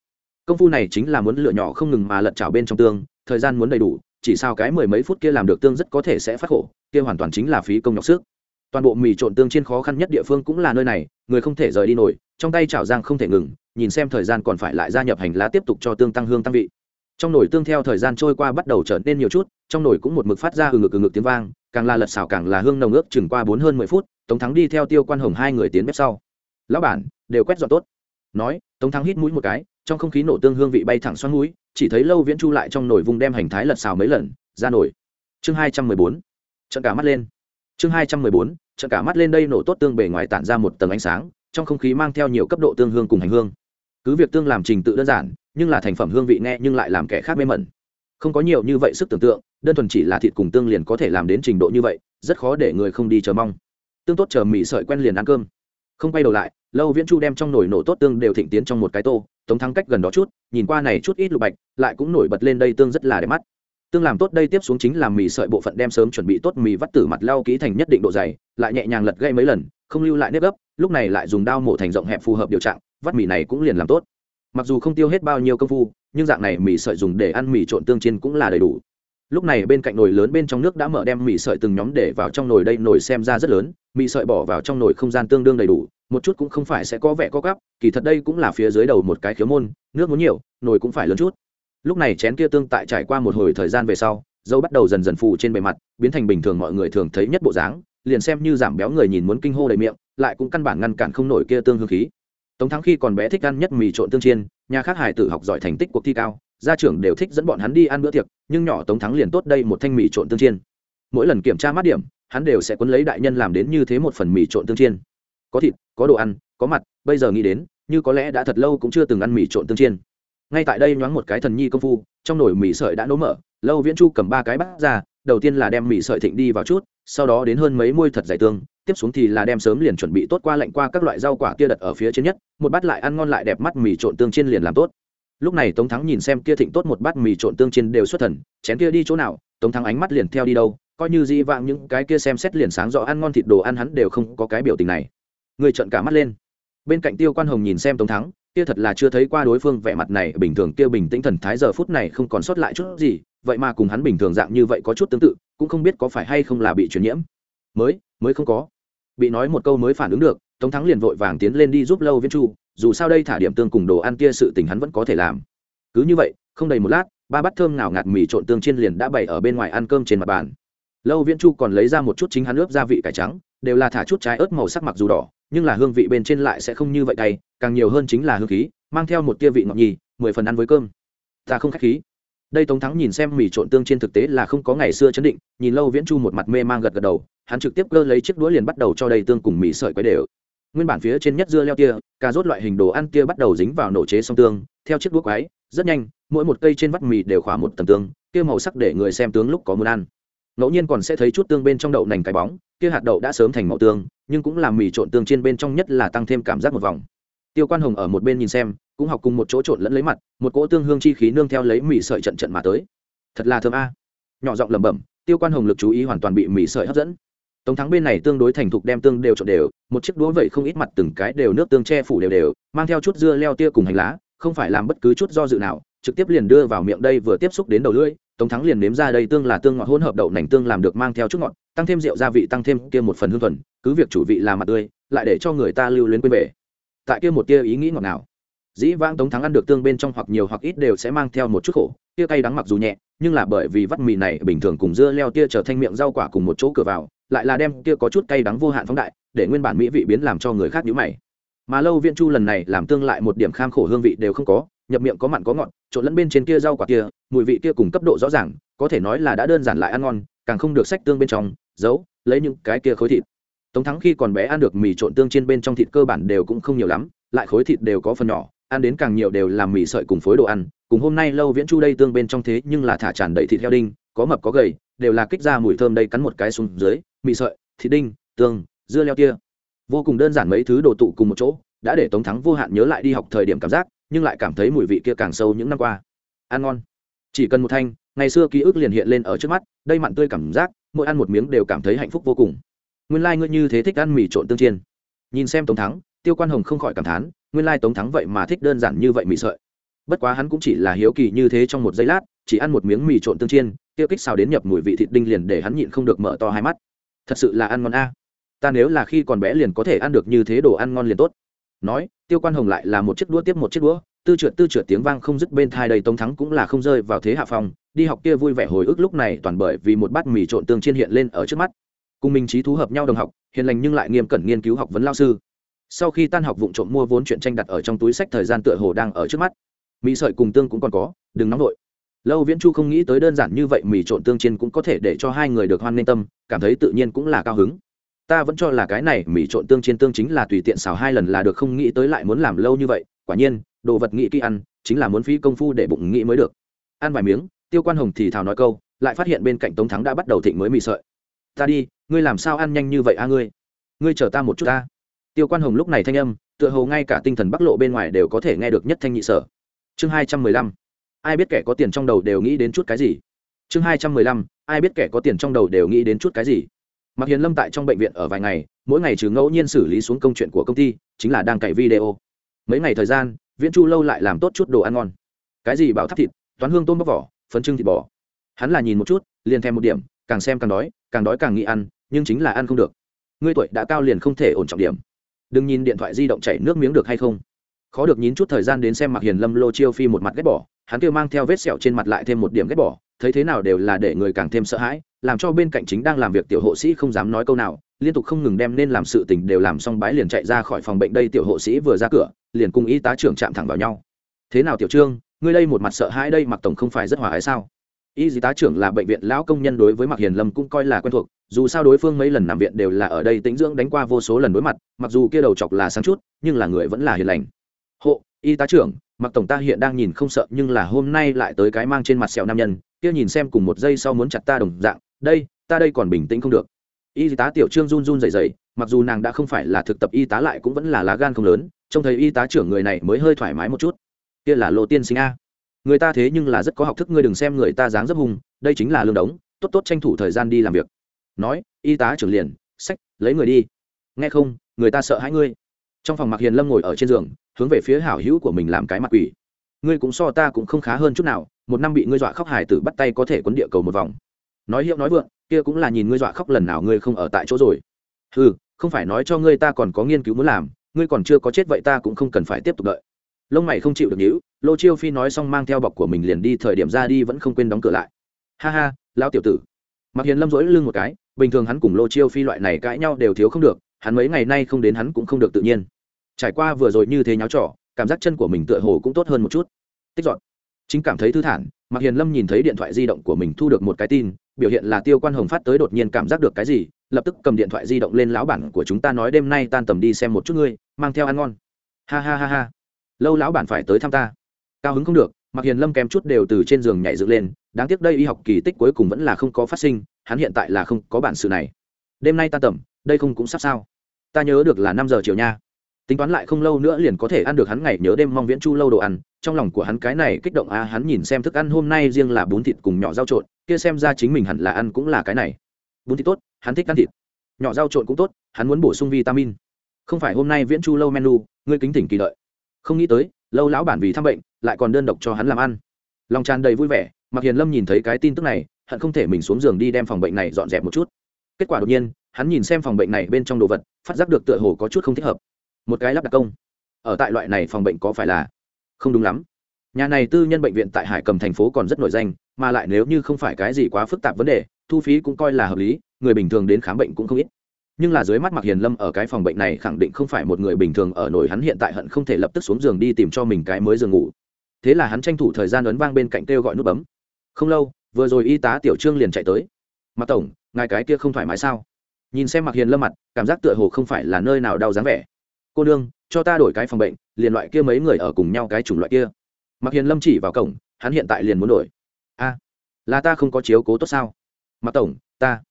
A: Công phu này chính là muốn lựa nhỏ không ngừng mà lật chảo bên trong tương, thời gian muốn đầy đủ, chỉ sao cái mười mấy phút kia làm được tương rất có thể sẽ phát khổ, kia hoàn toàn chính là phí công nhọc sức. Toàn bộ mì trộn tương trên khó khăn nhất địa phương cũng là nơi này, người không thể rời đi nổi, trong tay chảo giang không thể ngừng, nhìn xem thời gian còn phải lại gia nhập hành lá tiếp tục cho tương tăng hương tăng vị. Trong nồi tương theo thời gian trôi qua bắt đầu trở nên nhiều chút, trong nồi cũng một mực phát ra ừ ngực ừ ngực tiếng vang càng là lật xào càng là hương nồng ước chừng qua bốn hơn mười phút, tống thắng đi theo tiêu quan hồng hai người tiến bếp sau. Lão bản, đều quét dọn tốt. Nói, tống thắng hít mũi một cái, trong không khí nổ tương hương vị bay thẳng xoắn mũi chỉ thấy lâu viễn chu lại trong nồi vùng đem hành thái lật xào mấy lần, ra nồi. Chương hai trăm mười bốn, trận cả mắt lên. Chương hai trăm mười bốn, trận cả mắt lên đây nổ tốt tương bề ngoài tản ra một tầng ánh sáng, trong không khí mang theo nhiều cấp độ tương hương cùng hành hương. Cứ việc tương làm trình tự đơn giản, nhưng là thành phẩm hương vị nghe nhưng lại làm kẻ khác mê mẩn không có nhiều như vậy sức tưởng tượng, đơn thuần chỉ là thịt cùng tương liền có thể làm đến trình độ như vậy, rất khó để người không đi chờ mong. Tương tốt chờ mì sợi quen liền ăn cơm. Không quay đầu lại, lâu viễn chu đem trong nồi nổ tốt tương đều thịnh tiến trong một cái tô, tống thắng cách gần đó chút, nhìn qua này chút ít lục bạch, lại cũng nổi bật lên đây tương rất là đẹp mắt. Tương làm tốt đây tiếp xuống chính là mì sợi bộ phận đem sớm chuẩn bị tốt mì vắt tử mặt lau kỹ thành nhất định độ dày, lại nhẹ nhàng lật gây mấy lần, không lưu lại nếp gấp, lúc này lại dùng dao mổ thành rộng hẹp phù hợp điều trạng, vắt mì này cũng liền làm tốt. Mặc dù không tiêu hết bao nhiêu công phu nhưng dạng này mì sợi dùng để ăn mì trộn tương chiên cũng là đầy đủ. Lúc này bên cạnh nồi lớn bên trong nước đã mở đem mì sợi từng nhóm để vào trong nồi đây, nồi xem ra rất lớn, mì sợi bỏ vào trong nồi không gian tương đương đầy đủ, một chút cũng không phải sẽ có vẻ có gắp kỳ thật đây cũng là phía dưới đầu một cái khiếu môn, nước muốn nhiều, nồi cũng phải lớn chút. Lúc này chén kia tương tại trải qua một hồi thời gian về sau, dâu bắt đầu dần dần phủ trên bề mặt, biến thành bình thường mọi người thường thấy nhất bộ dáng, liền xem như giảm béo người nhìn muốn kinh hô đầy miệng, lại cũng căn bản ngăn cản không nổi kia tương hương khí. Tống thắng khi còn bé thích ăn nhất mì trộn tương chiên nhà khác hải tử học giỏi thành tích cuộc thi cao, gia trưởng đều thích dẫn bọn hắn đi ăn bữa tiệc, nhưng nhỏ tống thắng liền tốt đây một thanh mì trộn tương chiên. Mỗi lần kiểm tra mát điểm, hắn đều sẽ quấn lấy đại nhân làm đến như thế một phần mì trộn tương chiên. Có thịt, có đồ ăn, có mặt, bây giờ nghĩ đến, như có lẽ đã thật lâu cũng chưa từng ăn mì trộn tương chiên. Ngay tại đây nhoáng một cái thần nhi công phu, trong nồi mì sợi đã nấu mở, lâu viễn chu cầm ba cái bát ra, đầu tiên là đem mì sợi thịnh đi vào chút, sau đó đến hơn mấy môi thật dày tương tiếp xuống thì là đem sớm liền chuẩn bị tốt qua lạnh qua các loại rau quả kia đặt ở phía trên nhất, một bát lại ăn ngon lại đẹp mắt mì trộn tương chiên liền làm tốt. Lúc này tống thắng nhìn xem kia thịnh tốt một bát mì trộn tương chiên đều xuất thần, chén kia đi chỗ nào, tống thắng ánh mắt liền theo đi đâu, coi như di vạng những cái kia xem xét liền sáng rõ ăn ngon thịt đồ ăn hắn đều không có cái biểu tình này. Người trợn cả mắt lên. Bên cạnh tiêu quan hồng nhìn xem tống thắng, kia thật là chưa thấy qua đối phương vẻ mặt này, bình thường kia bình tĩnh thần thái giờ phút này không còn sót lại chút gì, vậy mà cùng hắn bình thường dạng như vậy có chút tương tự, cũng không biết có phải hay không là bị truyền nhiễm mới mới không có. Bị nói một câu mới phản ứng được, tống thắng liền vội vàng tiến lên đi giúp lâu viễn chu, dù sao đây thả điểm tương cùng đồ ăn kia sự tình hắn vẫn có thể làm. Cứ như vậy, không đầy một lát, ba bát thơm nào ngạt mì trộn tương chiên liền đã bày ở bên ngoài ăn cơm trên mặt bàn. Lâu viễn chu còn lấy ra một chút chính hắn ướp gia vị cải trắng, đều là thả chút trái ớt màu sắc mặc dù đỏ, nhưng là hương vị bên trên lại sẽ không như vậy cay, càng nhiều hơn chính là hương khí, mang theo một tia vị ngọt nhì, mười phần ăn với cơm. Ta không k h á c h khí đây tống thắng nhìn xem mì trộn tương trên thực tế là không có ngày xưa chấn định, nhìn lâu viễn chu một mặt mê mang gật gật đầu, hắn trực tiếp cơ lấy chiếc đũa liền bắt đầu cho đầy tương cùng mì sợi quấy đều. Nguyên bản phía trên nhất dưa leo tia, cà rốt loại hình đồ ăn tia bắt đầu dính vào nổ chế song tương, theo chiếc đũa quái rất nhanh, mỗi một cây trên vắt mì đều khỏa một tầng tương kia màu sắc để người xem tướng lúc có muốn ăn. Ngẫu nhiên còn sẽ thấy chút tương bên trong đậu nành cái bóng kia hạt đậu đã sớm thành màu tương, nhưng cũng làm mì trộn tương trên bên trong nhất là tăng thêm cảm giác một vòng. Tiêu quan hồng ở một bên nhìn xem cũng học cùng một chỗ trộn lẫn lấy mặt, một cỗ tương hương chi khí nương theo lấy mì sợi trận trận mà tới. Thật là thơm a. Nhỏ giọng lẩm bẩm, tiêu quan hồng lực chú ý hoàn toàn bị mì sợi hấp dẫn. Tống thắng bên này tương đối thành thục đem tương đều trộn đều, một chiếc đũa vậy không ít mặt từng cái đều nước tương che phủ đều đều, mang theo chút dưa leo tia cùng hành lá, không phải làm bất cứ chút do dự nào, trực tiếp liền đưa vào miệng đây vừa tiếp xúc đến đầu lưỡi, tống thắng liền nếm ra đây tương là tương ngọt hỗn hợp đậu nành tương làm được mang theo chút ngọt, tăng thêm rượu gia vị tăng thêm kia một phần hương thuần, cứ việc chủ vị là mặt tươi, lại để cho người ta lưu luyến quên về. Tại kia một tia ý nghĩ ngọt nào dĩ vãng tống thắng ăn được tương bên trong hoặc nhiều hoặc ít đều sẽ mang theo một chút khổ. Tia cay đắng mặc dù nhẹ, nhưng là bởi vì vắt mì này bình thường cùng dưa leo tia trở thành miệng rau quả cùng một chỗ cửa vào, lại là đem tia có chút cay đắng vô hạn phóng đại, để nguyên bản mỹ vị biến làm cho người khác nhíu mày. Mà lâu viên chu lần này làm tương lại một điểm kham khổ hương vị đều không có, nhập miệng có mặn có ngọt, trộn lẫn bên trên kia rau quả kia, mùi vị kia cùng cấp độ rõ ràng, có thể nói là đã đơn giản lại ăn ngon, càng không được sách tương bên trong, giấu, lấy những cái kia khối thịt. Tống thắng khi còn bé ăn được mì trộn tương trên bên trong thịt cơ bản đều cũng không nhiều lắm, lại khối thịt đều có phần nhỏ ăn đến càng nhiều đều làm mì sợi cùng phối đồ ăn, cùng hôm nay lâu viễn chu đây tương bên trong thế nhưng là thả tràn đầy thịt heo đinh, có mập có gầy, đều là kích ra mùi thơm đây cắn một cái xuống dưới, mì sợi, thịt đinh, tương, dưa leo kia. Vô cùng đơn giản mấy thứ đồ tụ cùng một chỗ, đã để tống thắng vô hạn nhớ lại đi học thời điểm cảm giác, nhưng lại cảm thấy mùi vị kia càng sâu những năm qua. Ăn ngon. Chỉ cần một thanh, ngày xưa ký ức liền hiện lên ở trước mắt, đây mặn tươi cảm giác, mỗi ăn một miếng đều cảm thấy hạnh phúc vô cùng. Nguyên lai、like、ngươi như thế thích ăn mì trộn tương chiên. Nhìn xem tống thắng tiêu quan hồng không khỏi cảm thán, nguyên lai tống thắng vậy mà thích đơn giản như vậy mì sợi. Bất quá hắn cũng chỉ là hiếu kỳ như thế trong một giây lát, chỉ ăn một miếng mì trộn tương chiên, tiêu kích xào đến nhập mùi vị thịt đinh liền để hắn nhịn không được mở to hai mắt. Thật sự là ăn ngon a. Ta nếu là khi còn bé liền có thể ăn được như thế đồ ăn ngon liền tốt. Nói, tiêu quan hồng lại là một chiếc đũa tiếp một chiếc đũa, tư trượt tư trượt tiếng vang không dứt bên thai đầy tống thắng cũng là không rơi vào thế hạ phong đi học kia vui vẻ hồi ức lúc này toàn bởi vì một bát mì trộn tương chiên hiện lên ở trước mắt. Cùng mình trí thú hợp nhau đồng học, hiền lành nhưng lại nghiêm cẩn nghiên cứu học vấn lao sư sau khi tan học vụ trộm mua vốn chuyện tranh đặt ở trong túi sách thời gian tựa hồ đang ở trước mắt. Mì sợi cùng tương cũng còn có, đừng nóng vội. Lâu viễn chu không nghĩ tới đơn giản như vậy mì trộn tương chiên cũng có thể để cho hai người được hoan n tâm, cảm thấy tự nhiên cũng là cao hứng. Ta vẫn cho là cái này mì trộn tương chiên tương chính là tùy tiện xào hai lần là được, không nghĩ tới lại muốn làm lâu như vậy, quả nhiên, đồ vật nghĩ kỹ ăn, chính là muốn phí công phu để bụng nghĩ mới được. Ăn vài miếng, tiêu quan hồng thì thào nói câu, lại phát hiện bên cạnh tống thắng đã bắt đầu thịnh mới mì sợi. Ta đi, ngươi làm sao ăn nhanh như vậy a ngươi? Ngươi chờ ta một chút ta tiêu quan hồng lúc này thanh âm, tựa hồ ngay cả tinh thần bắc lộ bên ngoài đều có thể nghe được nhất thanh nhị sở. Chương hai trăm mười lăm. Ai biết kẻ có tiền trong đầu đều nghĩ đến chút cái gì? Chương hai trăm mười lăm. Ai biết kẻ có tiền trong đầu đều nghĩ đến chút cái gì? Mặc hiền lâm tại trong bệnh viện ở vài ngày, mỗi ngày trừ ngẫu nhiên xử lý xuống công chuyện của công ty, chính là đang cày video. Mấy ngày thời gian, viễn chu lâu lại làm tốt chút đồ ăn ngon. Cái gì bảo thắp thịt, toán hương tôm bóc vỏ, phấn trưng thịt bò. Hắn là nhìn một chút, liền thèm một điểm, càng xem càng đói càng đói càng nghĩ ăn, nhưng chính là ăn không được. Ngươi tuổi đã cao liền không thể ổn trọng điểm đừng nhìn điện thoại di động chảy nước miếng được hay không. Khó được nhín chút thời gian đến xem mặc hiền lâm lô chiêu phi một mặt ghét bỏ, hắn kêu mang theo vết sẹo trên mặt lại thêm một điểm ghét bỏ, thấy thế nào đều là để người càng thêm sợ hãi, làm cho bên cạnh chính đang làm việc tiểu hộ sĩ không dám nói câu nào, liên tục không ngừng đem nên làm sự tình đều làm xong bái liền chạy ra khỏi phòng bệnh đây tiểu hộ sĩ vừa ra cửa, liền cùng y tá trưởng chạm thẳng vào nhau. Thế nào tiểu trương, ngươi đây một mặt sợ hãi đây mặc tổng không phải rất hòa ái sao? Y tá trưởng là bệnh viện lão công nhân đối với mặc hiền lâm cũng coi là quen thuộc, dù sao đối phương mấy lần nằm viện đều là ở đây tĩnh dưỡng đánh qua vô số lần đối mặt, mặc dù kia đầu chọc là sáng chút, nhưng là người vẫn là hiền lành. Hộ, y tá trưởng mặc tổng ta hiện đang nhìn không sợ, nhưng là hôm nay lại tới cái mang trên mặt sẹo nam nhân, kia nhìn xem cùng một giây sau muốn chặt ta đồng dạng, đây, ta đây còn bình tĩnh không được. Y tá tiểu trương run run dày dày mặc dù nàng đã không phải là thực tập y tá lại cũng vẫn là lá gan không lớn, trông thấy y tá trưởng người này mới hơi thoải mái một chút. Kia là lộ tiên sinh a người ta thế nhưng là rất có học thức, ngươi đừng xem người ta dáng dấp hùng đây chính là lương đống, tốt tốt tranh thủ thời gian đi làm việc. Nói, y tá trưởng liền, sách, lấy người đi. Nghe không, người ta sợ hãi ngươi. Trong phòng mặc hiền lâm ngồi ở trên giường, hướng về phía hảo hữu của mình làm cái mặt quỷ. Ngươi cũng so ta cũng không khá hơn chút nào, một năm bị ngươi dọa khóc hải tử bắt tay có thể quấn địa cầu một vòng. Nói hiệu nói vượng, kia cũng là nhìn ngươi dọa khóc lần nào ngươi không ở tại chỗ rồi. Ừ không phải nói cho ngươi ta còn có nghiên cứu muốn làm, ngươi còn chưa có chết vậy ta cũng không cần phải tiếp tục đợi lông mày không chịu được nhữ lô chiêu phi nói xong mang theo bọc của mình liền đi thời điểm ra đi vẫn không quên đóng cửa lại. Ha ha lao tiểu tử. Mặc hiền lâm rỗi lưng một cái, bình thường hắn cùng lô chiêu phi loại này cãi nhau đều thiếu không được, hắn mấy ngày nay không đến hắn cũng không được tự nhiên. Trải qua vừa rồi như thế nháo trỏ cảm giác chân của mình tựa hồ cũng tốt hơn một chút. Tích dọn. Chính cảm thấy thư thản mặc hiền lâm nhìn thấy điện thoại di động của mình thu được một cái tin, biểu hiện là tiêu quan hồng phát tới đột nhiên cảm giác được cái gì, lập tức cầm điện thoại di động lên lão bản của chúng ta nói đêm nay tan tầm đi xem một chút ngươi, mang theo ăn ngon. Ha ha ha ha lâu lão bản phải tới thăm ta. Cao hứng không được mặc hiền lâm kèm chút đều từ trên giường nhảy dựng lên, đáng tiếc đây y học kỳ tích cuối cùng vẫn là không có phát sinh, hắn hiện tại là không có bản sự này. Đêm nay ta tầm, đây không cũng sắp sao. Ta nhớ được là năm giờ chiều nha. Tính toán lại không lâu nữa liền có thể ăn được hắn ngày nhớ đêm mong viễn chu lâu đồ ăn, trong lòng của hắn cái này kích động a, hắn nhìn xem thức ăn hôm nay riêng là bún thịt cùng nhỏ rau trộn, kia xem ra chính mình hẳn là ăn cũng là cái này. Bún thịt tốt, hắn thích ăn thịt. Nhỏ rau trộn cũng tốt, hắn muốn bổ sung vitamin. Không phải hôm nay viễn chu lâu menu, ngươi kính tỉnh kỳ đợi không nghĩ tới, lâu lão bản vì thăm bệnh, lại còn đơn độc cho hắn làm ăn. Lòng tràn đầy vui vẻ mặc hiền lâm nhìn thấy cái tin tức này, hận không thể mình xuống giường đi đem phòng bệnh này dọn dẹp một chút. Kết quả đột nhiên, hắn nhìn xem phòng bệnh này bên trong đồ vật, phát giác được tựa hồ có chút không thích hợp. Một cái lắp đặt công. Ở tại loại này phòng bệnh có phải là? Không đúng lắm. Nhà này tư nhân bệnh viện tại hải cầm thành phố còn rất nổi danh, mà lại nếu như không phải cái gì quá phức tạp vấn đề, thu phí cũng coi là hợp lý, người bình thường đến khám bệnh cũng không ít nhưng là dưới mắt mặc hiền lâm ở cái phòng bệnh này khẳng định không phải một người bình thường ở nổi hắn hiện tại hận không thể lập tức xuống giường đi tìm cho mình cái mới giường ngủ. Thế là hắn tranh thủ thời gian ấn vang bên cạnh kêu gọi nút bấm. Không lâu, vừa rồi y tá tiểu trương liền chạy tới. Mặt tổng, ngài cái kia không thoải mái sao? Nhìn xem mặc hiền lâm mặt, cảm giác tựa hồ không phải là nơi nào đau dáng vẻ. Cô nương, cho ta đổi cái phòng bệnh, liền loại kia mấy người ở cùng nhau cái chủng loại kia. Mặc hiền lâm chỉ vào cổng, hắn hiện tại liền muốn đổi. A, là ta không có chiếu cố tốt sao? Mặc tổng, ta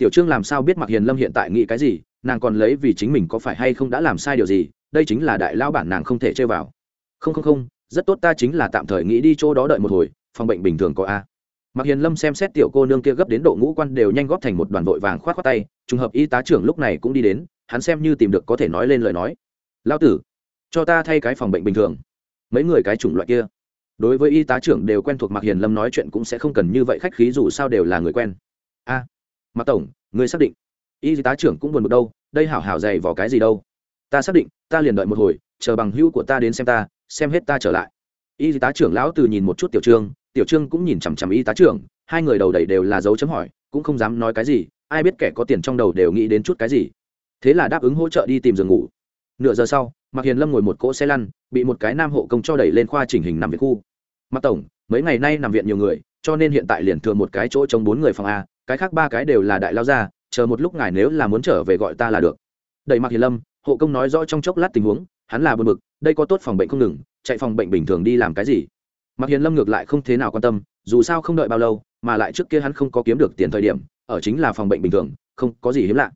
A: tiểu trương làm sao biết mặc hiền lâm hiện tại nghĩ cái gì nàng còn lấy vì chính mình có phải hay không đã làm sai điều gì đây chính là đại lao bản nàng không thể chơi vào. Không không không rất tốt ta chính là tạm thời nghĩ đi chỗ đó đợi một hồi phòng bệnh bình thường có a. Mặc hiền lâm xem xét tiểu cô nương kia gấp đến độ ngũ quan đều nhanh góp thành một đoàn vội vàng k h o á t khoác tay trùng hợp y tá trưởng lúc này cũng đi đến hắn xem như tìm được có thể nói lên lời nói. Lao tử cho ta thay cái phòng bệnh bình thường. Mấy người cái chủng loại kia. Đối với y tá trưởng đều quen thuộc mạc hiền lâm nói chuyện cũng sẽ không cần như vậy khách khí dù sao đều là người quen. A à, mạc tổng người xác định y tá trưởng cũng buồn bực đâu, đây hảo hảo dày vào cái gì đâu? Ta xác định, ta liền đợi một hồi, chờ bằng hữu của ta đến xem ta, xem hết ta trở lại. Y tá trưởng lão từ nhìn một chút tiểu trương tiểu trương cũng nhìn chằm chằm y tá trưởng, hai người đầu đầy đều là dấu chấm hỏi, cũng không dám nói cái gì, ai biết kẻ có tiền trong đầu đều nghĩ đến chút cái gì. Thế là đáp ứng hỗ trợ đi tìm giường ngủ. Nửa giờ sau, mạc hiền lâm ngồi một cỗ xe lăn, bị một cái nam hộ công cho đẩy lên khoa chỉnh hình nằm viện khu. Mạc tổng, mấy ngày nay nằm viện nhiều người, cho nên hiện tại liền thừa một cái chỗ chống bốn người phòng a cái khác ba cái đều là đại lao gia chờ một lúc ngài nếu là muốn trở về gọi ta là được. Đẩy mặc hiền lâm hộ công nói rõ trong chốc lát tình huống hắn là bờ bực, đây có tốt phòng bệnh không ngừng chạy phòng bệnh bình thường đi làm cái gì? Mặc hiền lâm ngược lại không thế nào quan tâm dù sao không đợi bao lâu mà lại trước kia hắn không có kiếm được tiền thời điểm ở chính là phòng bệnh bình thường không có gì hiếm lạ.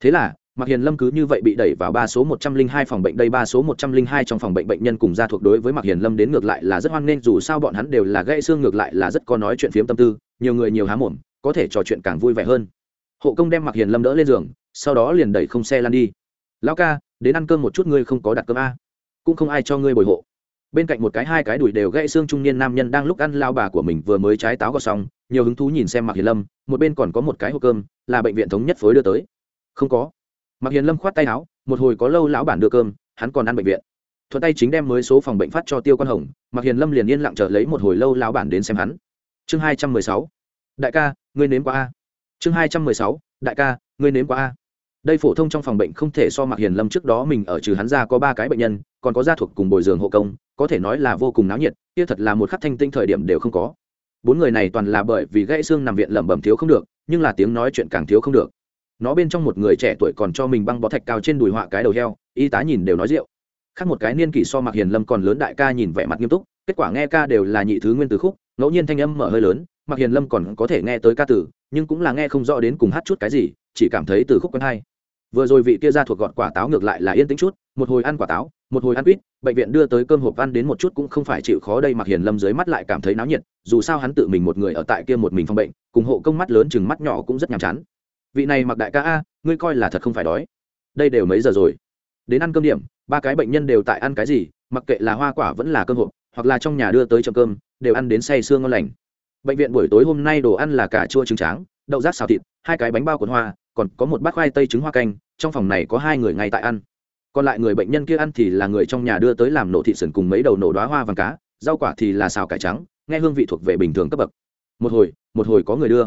A: Thế là Mạc Hiền Lâm cứ như vậy bị đẩy vào ba số một trăm linh hai phòng bệnh đây ba số một trăm linh hai trong phòng bệnh bệnh nhân cùng gia thuộc đối với Mạc Hiền Lâm đến ngược lại là rất hoan nghênh dù sao bọn hắn đều là gãy xương ngược lại là rất có nói chuyện phiếm tâm tư, nhiều người nhiều há mồm, có thể trò chuyện càng vui vẻ hơn. Hộ công đem Mạc Hiền Lâm đỡ lên giường, sau đó liền đẩy không xe lăn đi. "Lão ca, đến ăn cơm một chút ngươi không có đặt cơm a?" Cũng không ai cho ngươi bồi hộ. Bên cạnh một cái hai cái đùi đều gãy xương trung niên nam nhân đang lúc ăn lao bà của mình vừa mới trái táo gọt xong, nhiều hứng thú nhìn xem Mạc Hiền Lâm, một bên còn có một cái hộp cơm, là bệnh viện thống nhất phối đưa tới. "Không có." mặc hiền lâm khoát tay áo một hồi có lâu lão bản đưa cơm hắn còn ăn bệnh viện thuận tay chính đem mới số phòng bệnh phát cho tiêu quan hồng mặc hiền lâm liền yên lặng chờ lấy một hồi lâu lão bản đến xem hắn chương hai trăm mười sáu đại ca ngươi nếm qua a? Chương hai trăm mười sáu, đại ca, ngươi nếm qua a? Đây phổ thông trong phòng bệnh không thể so mặc hiền lâm trước đó mình ở trừ hắn ra có ba cái bệnh nhân, còn có gia thuộc cùng bồi giường hộ công, có thể nói là vô cùng náo nhiệt, kia thật là một khắc thanh tinh thời điểm đều không có. Bốn người này toàn là bởi vì gãy xương nằm viện lẩm bẩm thiếu không được, nhưng là tiếng nói chuyện càng thiếu không được. Nó bên trong một người trẻ tuổi còn cho mình băng bó thạch cao trên đùi họa cái đầu heo, y tá nhìn đều nói rượu. Khác một cái niên kỷ so mặc hiền lâm còn lớn đại ca nhìn vẻ mặt nghiêm túc, kết quả nghe ca đều là nhị thứ nguyên từ khúc, ngẫu nhiên thanh âm mở hơi lớn mặc hiền lâm còn có thể nghe tới ca tử nhưng cũng là nghe không rõ đến cùng hát chút cái gì, chỉ cảm thấy từ khúc quen hay. Vừa rồi vị kia ra thuộc gọt quả táo ngược lại là yên tĩnh chút, một hồi ăn quả táo, một hồi ăn quýt, bệnh viện đưa tới cơm hộp ăn đến một chút cũng không phải chịu khó đây mặc hiền lâm dưới mắt lại cảm thấy náo nhiệt, dù sao hắn tự mình một người ở tại kia một mình phòng bệnh, cùng hộ công mắt lớn chừng mắt nhỏ cũng rất nhàm chán. Vị này mặc đại ca a, ngươi coi là thật không phải đói. Đây đều mấy giờ rồi? Đến ăn cơm điểm, ba cái bệnh nhân đều tại ăn cái gì, mặc kệ là hoa quả vẫn là cơm hộp, hoặc là trong nhà đưa tới chậm cơm, đều ăn đến say sương ngon lành bệnh viện buổi tối hôm nay đồ ăn là cà chua trứng tráng, đậu rác xào thịt, hai cái bánh bao cuốn hoa, còn có một bát khoai tây trứng hoa canh, trong phòng này có hai người ngay tại ăn. Còn lại người bệnh nhân kia ăn thì là người trong nhà đưa tới làm nổ thịt sườn cùng mấy đầu nổ đoá hoa vàng cá, rau quả thì là xào cải trắng, nghe hương vị thuộc về bình thường cấp bậc. Một hồi một hồi có người đưa.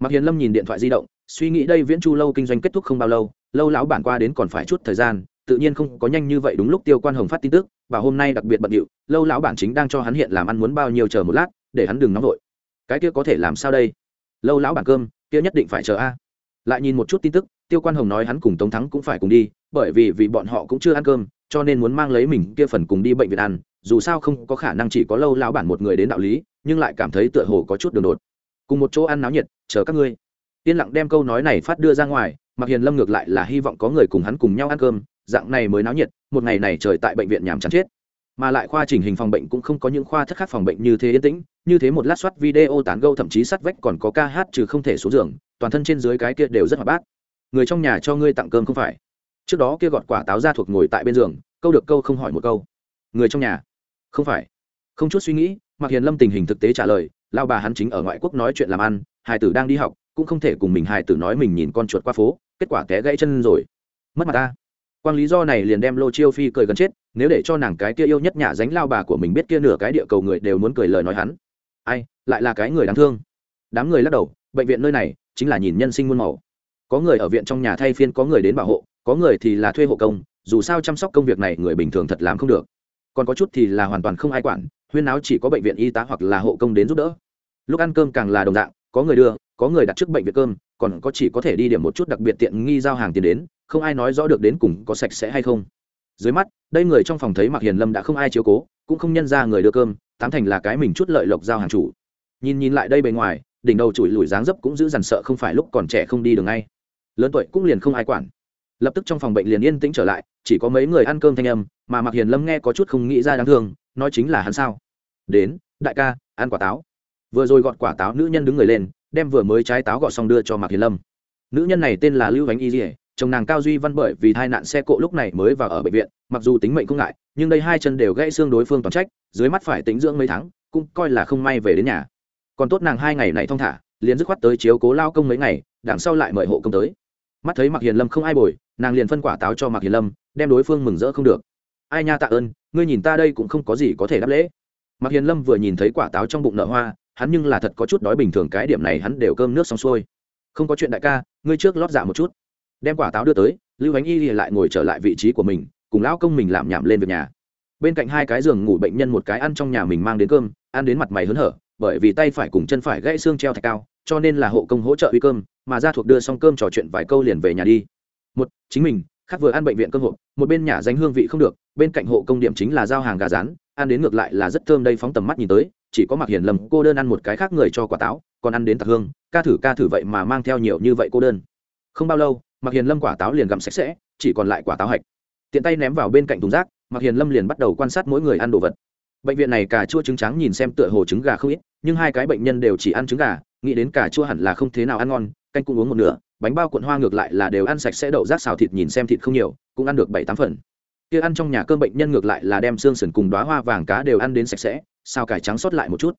A: Mặc hiền lâm nhìn điện thoại di động, suy nghĩ đây viễn chu lâu kinh doanh kết thúc không bao lâu lâu lão bản qua đến còn phải chút thời gian, tự nhiên không có nhanh như vậy đúng lúc tiêu quan hồng phát tin tức và hôm nay đặc biệt bận điệu, lâu lão bản chính đang cho hắn hiện làm ăn muốn bao nhiêu chờ một lát, để hắn đừng nóng vội cái kia có thể làm sao đây? Lâu lão bản cơm, kia nhất định phải chờ a. Lại nhìn một chút tin tức, tiêu quan hồng nói hắn cùng tống thắng cũng phải cùng đi, bởi vì vì bọn họ cũng chưa ăn cơm, cho nên muốn mang lấy mình kia phần cùng đi bệnh viện ăn, dù sao không có khả năng chỉ có lâu lão bản một người đến đạo lý, nhưng lại cảm thấy tựa hồ có chút đường đột. Cùng một chỗ ăn náo nhiệt, chờ các ngươi. Yên lặng đem câu nói này phát đưa ra ngoài mặc hiền lâm ngược lại là hy vọng có người cùng hắn cùng nhau ăn cơm, dạng này mới náo nhiệt, một ngày này trời tại bệnh viện nhàm chán chết mà lại khoa chỉnh hình phòng bệnh cũng không có những khoa thất khác phòng bệnh như thế yên tĩnh, như thế một lát soát video tán gâu thậm chí sắt vách còn có ca hát trừ không thể xuống giường, toàn thân trên dưới cái kia đều rất hoạt bát. Người trong nhà cho ngươi tặng cơm không phải? Trước đó kia gọt quả táo ra thuộc ngồi tại bên giường, câu được câu không hỏi một câu. Người trong nhà? Không phải. Không chút suy nghĩ mặc hiền lâm tình hình thực tế trả lời, lao bà hắn chính ở ngoại quốc nói chuyện làm ăn hải tử đang đi học, cũng không thể cùng mình hải tử nói mình nhìn con chuột qua phố, kết quả té gãy chân rồi. Mất mặt ta. Quang lý do này liền đem lô chiêu phi cười gần chết nếu để cho nàng cái kia yêu nhất nhà dánh lao bà của mình biết kia nửa cái địa cầu người đều muốn cười lời nói hắn. Ai, lại là cái người đáng thương. Đám người lắc đầu, bệnh viện nơi này chính là nhìn nhân sinh muôn màu. Có người ở viện trong nhà thay phiên, có người đến bảo hộ, có người thì là thuê hộ công, dù sao chăm sóc công việc này người bình thường thật làm không được. Còn có chút thì là hoàn toàn không ai quản, huyên áo chỉ có bệnh viện y tá hoặc là hộ công đến giúp đỡ. Lúc ăn cơm càng là đồng dạng, có người đưa, có người đặt trước bệnh viện cơm, còn có chỉ có thể đi điểm một chút đặc biệt tiện nghi giao hàng tiền đến, không ai nói rõ được đến cùng có sạch sẽ hay không. Dưới mắt đây người trong phòng thấy mặc hiền lâm đã không ai chiếu cố, cũng không nhân ra người đưa cơm, tám thành là cái mình chút lợi lộc giao hàng chủ. Nhìn nhìn lại đây bề ngoài, đỉnh đầu chùi lùi dáng dấp cũng giữ dằn sợ không phải lúc còn trẻ không đi được ngay. Lớn tuổi cũng liền không ai quản. Lập tức trong phòng bệnh liền yên tĩnh trở lại, chỉ có mấy người ăn cơm thanh âm, mà mặc hiền lâm nghe có chút không nghĩ ra đáng thương, nói chính là hắn sao? Đến, đại ca, ăn quả táo. Vừa rồi gọt quả táo nữ nhân đứng người lên, đem vừa mới trái táo gọt xong đưa cho mạc hiền lâm. Nữ nhân này tên là lưu ánh y dỉa chồng nàng cao duy văn bởi vì tai nạn xe cộ lúc này mới vào ở bệnh viện, mặc dù tính mệnh không ngại, nhưng đây hai chân đều gãy xương đối phương toàn trách, dưới mắt phải tính dưỡng mấy tháng, cũng coi là không may về đến nhà. Còn tốt nàng hai ngày này thong thả, liền dứt khoát tới chiếu cố lao công mấy ngày, đằng sau lại mời hộ công tới. Mắt thấy mặc hiền lâm không ai bồi, nàng liền phân quả táo cho mặc hiền lâm, đem đối phương mừng rỡ không được. Ai nha tạ ơn, ngươi nhìn ta đây cũng không có gì có thể đáp lễ. Mặc hiền lâm vừa nhìn thấy quả táo trong bụng nợ hoa, hắn nhưng là thật có chút đói bình thường, cái điểm này hắn đều cơm nước xong xuôi. Không có chuyện đại ca, ngươi trước lót dạ một chút đem quả táo đưa tới, lưu ánh y lại ngồi trở lại vị trí của mình, cùng lão công mình làm nhảm lên việc nhà. Bên cạnh hai cái giường ngủ bệnh nhân một cái ăn trong nhà mình mang đến cơm, ăn đến mặt mày hớn hở, bởi vì tay phải cùng chân phải gãy xương treo thạch cao, cho nên là hộ công hỗ trợ uy cơm, mà ra thuộc đưa xong cơm trò chuyện vài câu liền về nhà đi. Một, chính mình, khác vừa ăn bệnh viện cơm hộp, một bên nhà danh hương vị không được, bên cạnh hộ công điểm chính là giao hàng gà rán, ăn đến ngược lại là rất thơm đây phóng tầm mắt nhìn tới, chỉ có mặc hiền lầm cô đơn ăn một cái khác người cho quả táo, còn ăn đến tạc hương, ca thử ca thử vậy mà mang theo nhiều như vậy cô đơn. Không bao lâu mặc hiền lâm quả táo liền gặm sạch sẽ, chỉ còn lại quả táo hạch. Tiện tay ném vào bên cạnh thùng rác mặc hiền lâm liền bắt đầu quan sát mỗi người ăn đồ vật. Bệnh viện này cà chua trứng trắng nhìn xem tựa hồ trứng gà không ít, nhưng hai cái bệnh nhân đều chỉ ăn trứng gà, nghĩ đến cà chua hẳn là không thế nào ăn ngon, canh cũng uống một nửa, bánh bao cuộn hoa ngược lại là đều ăn sạch sẽ, đậu rác xào thịt nhìn xem thịt không nhiều, cũng ăn được bảy tám phần. Kia ăn trong nhà cơm bệnh nhân ngược lại là đem xương sườn cùng đoá hoa vàng cá đều ăn đến sạch sẽ, sao cải trắng sót lại một chút.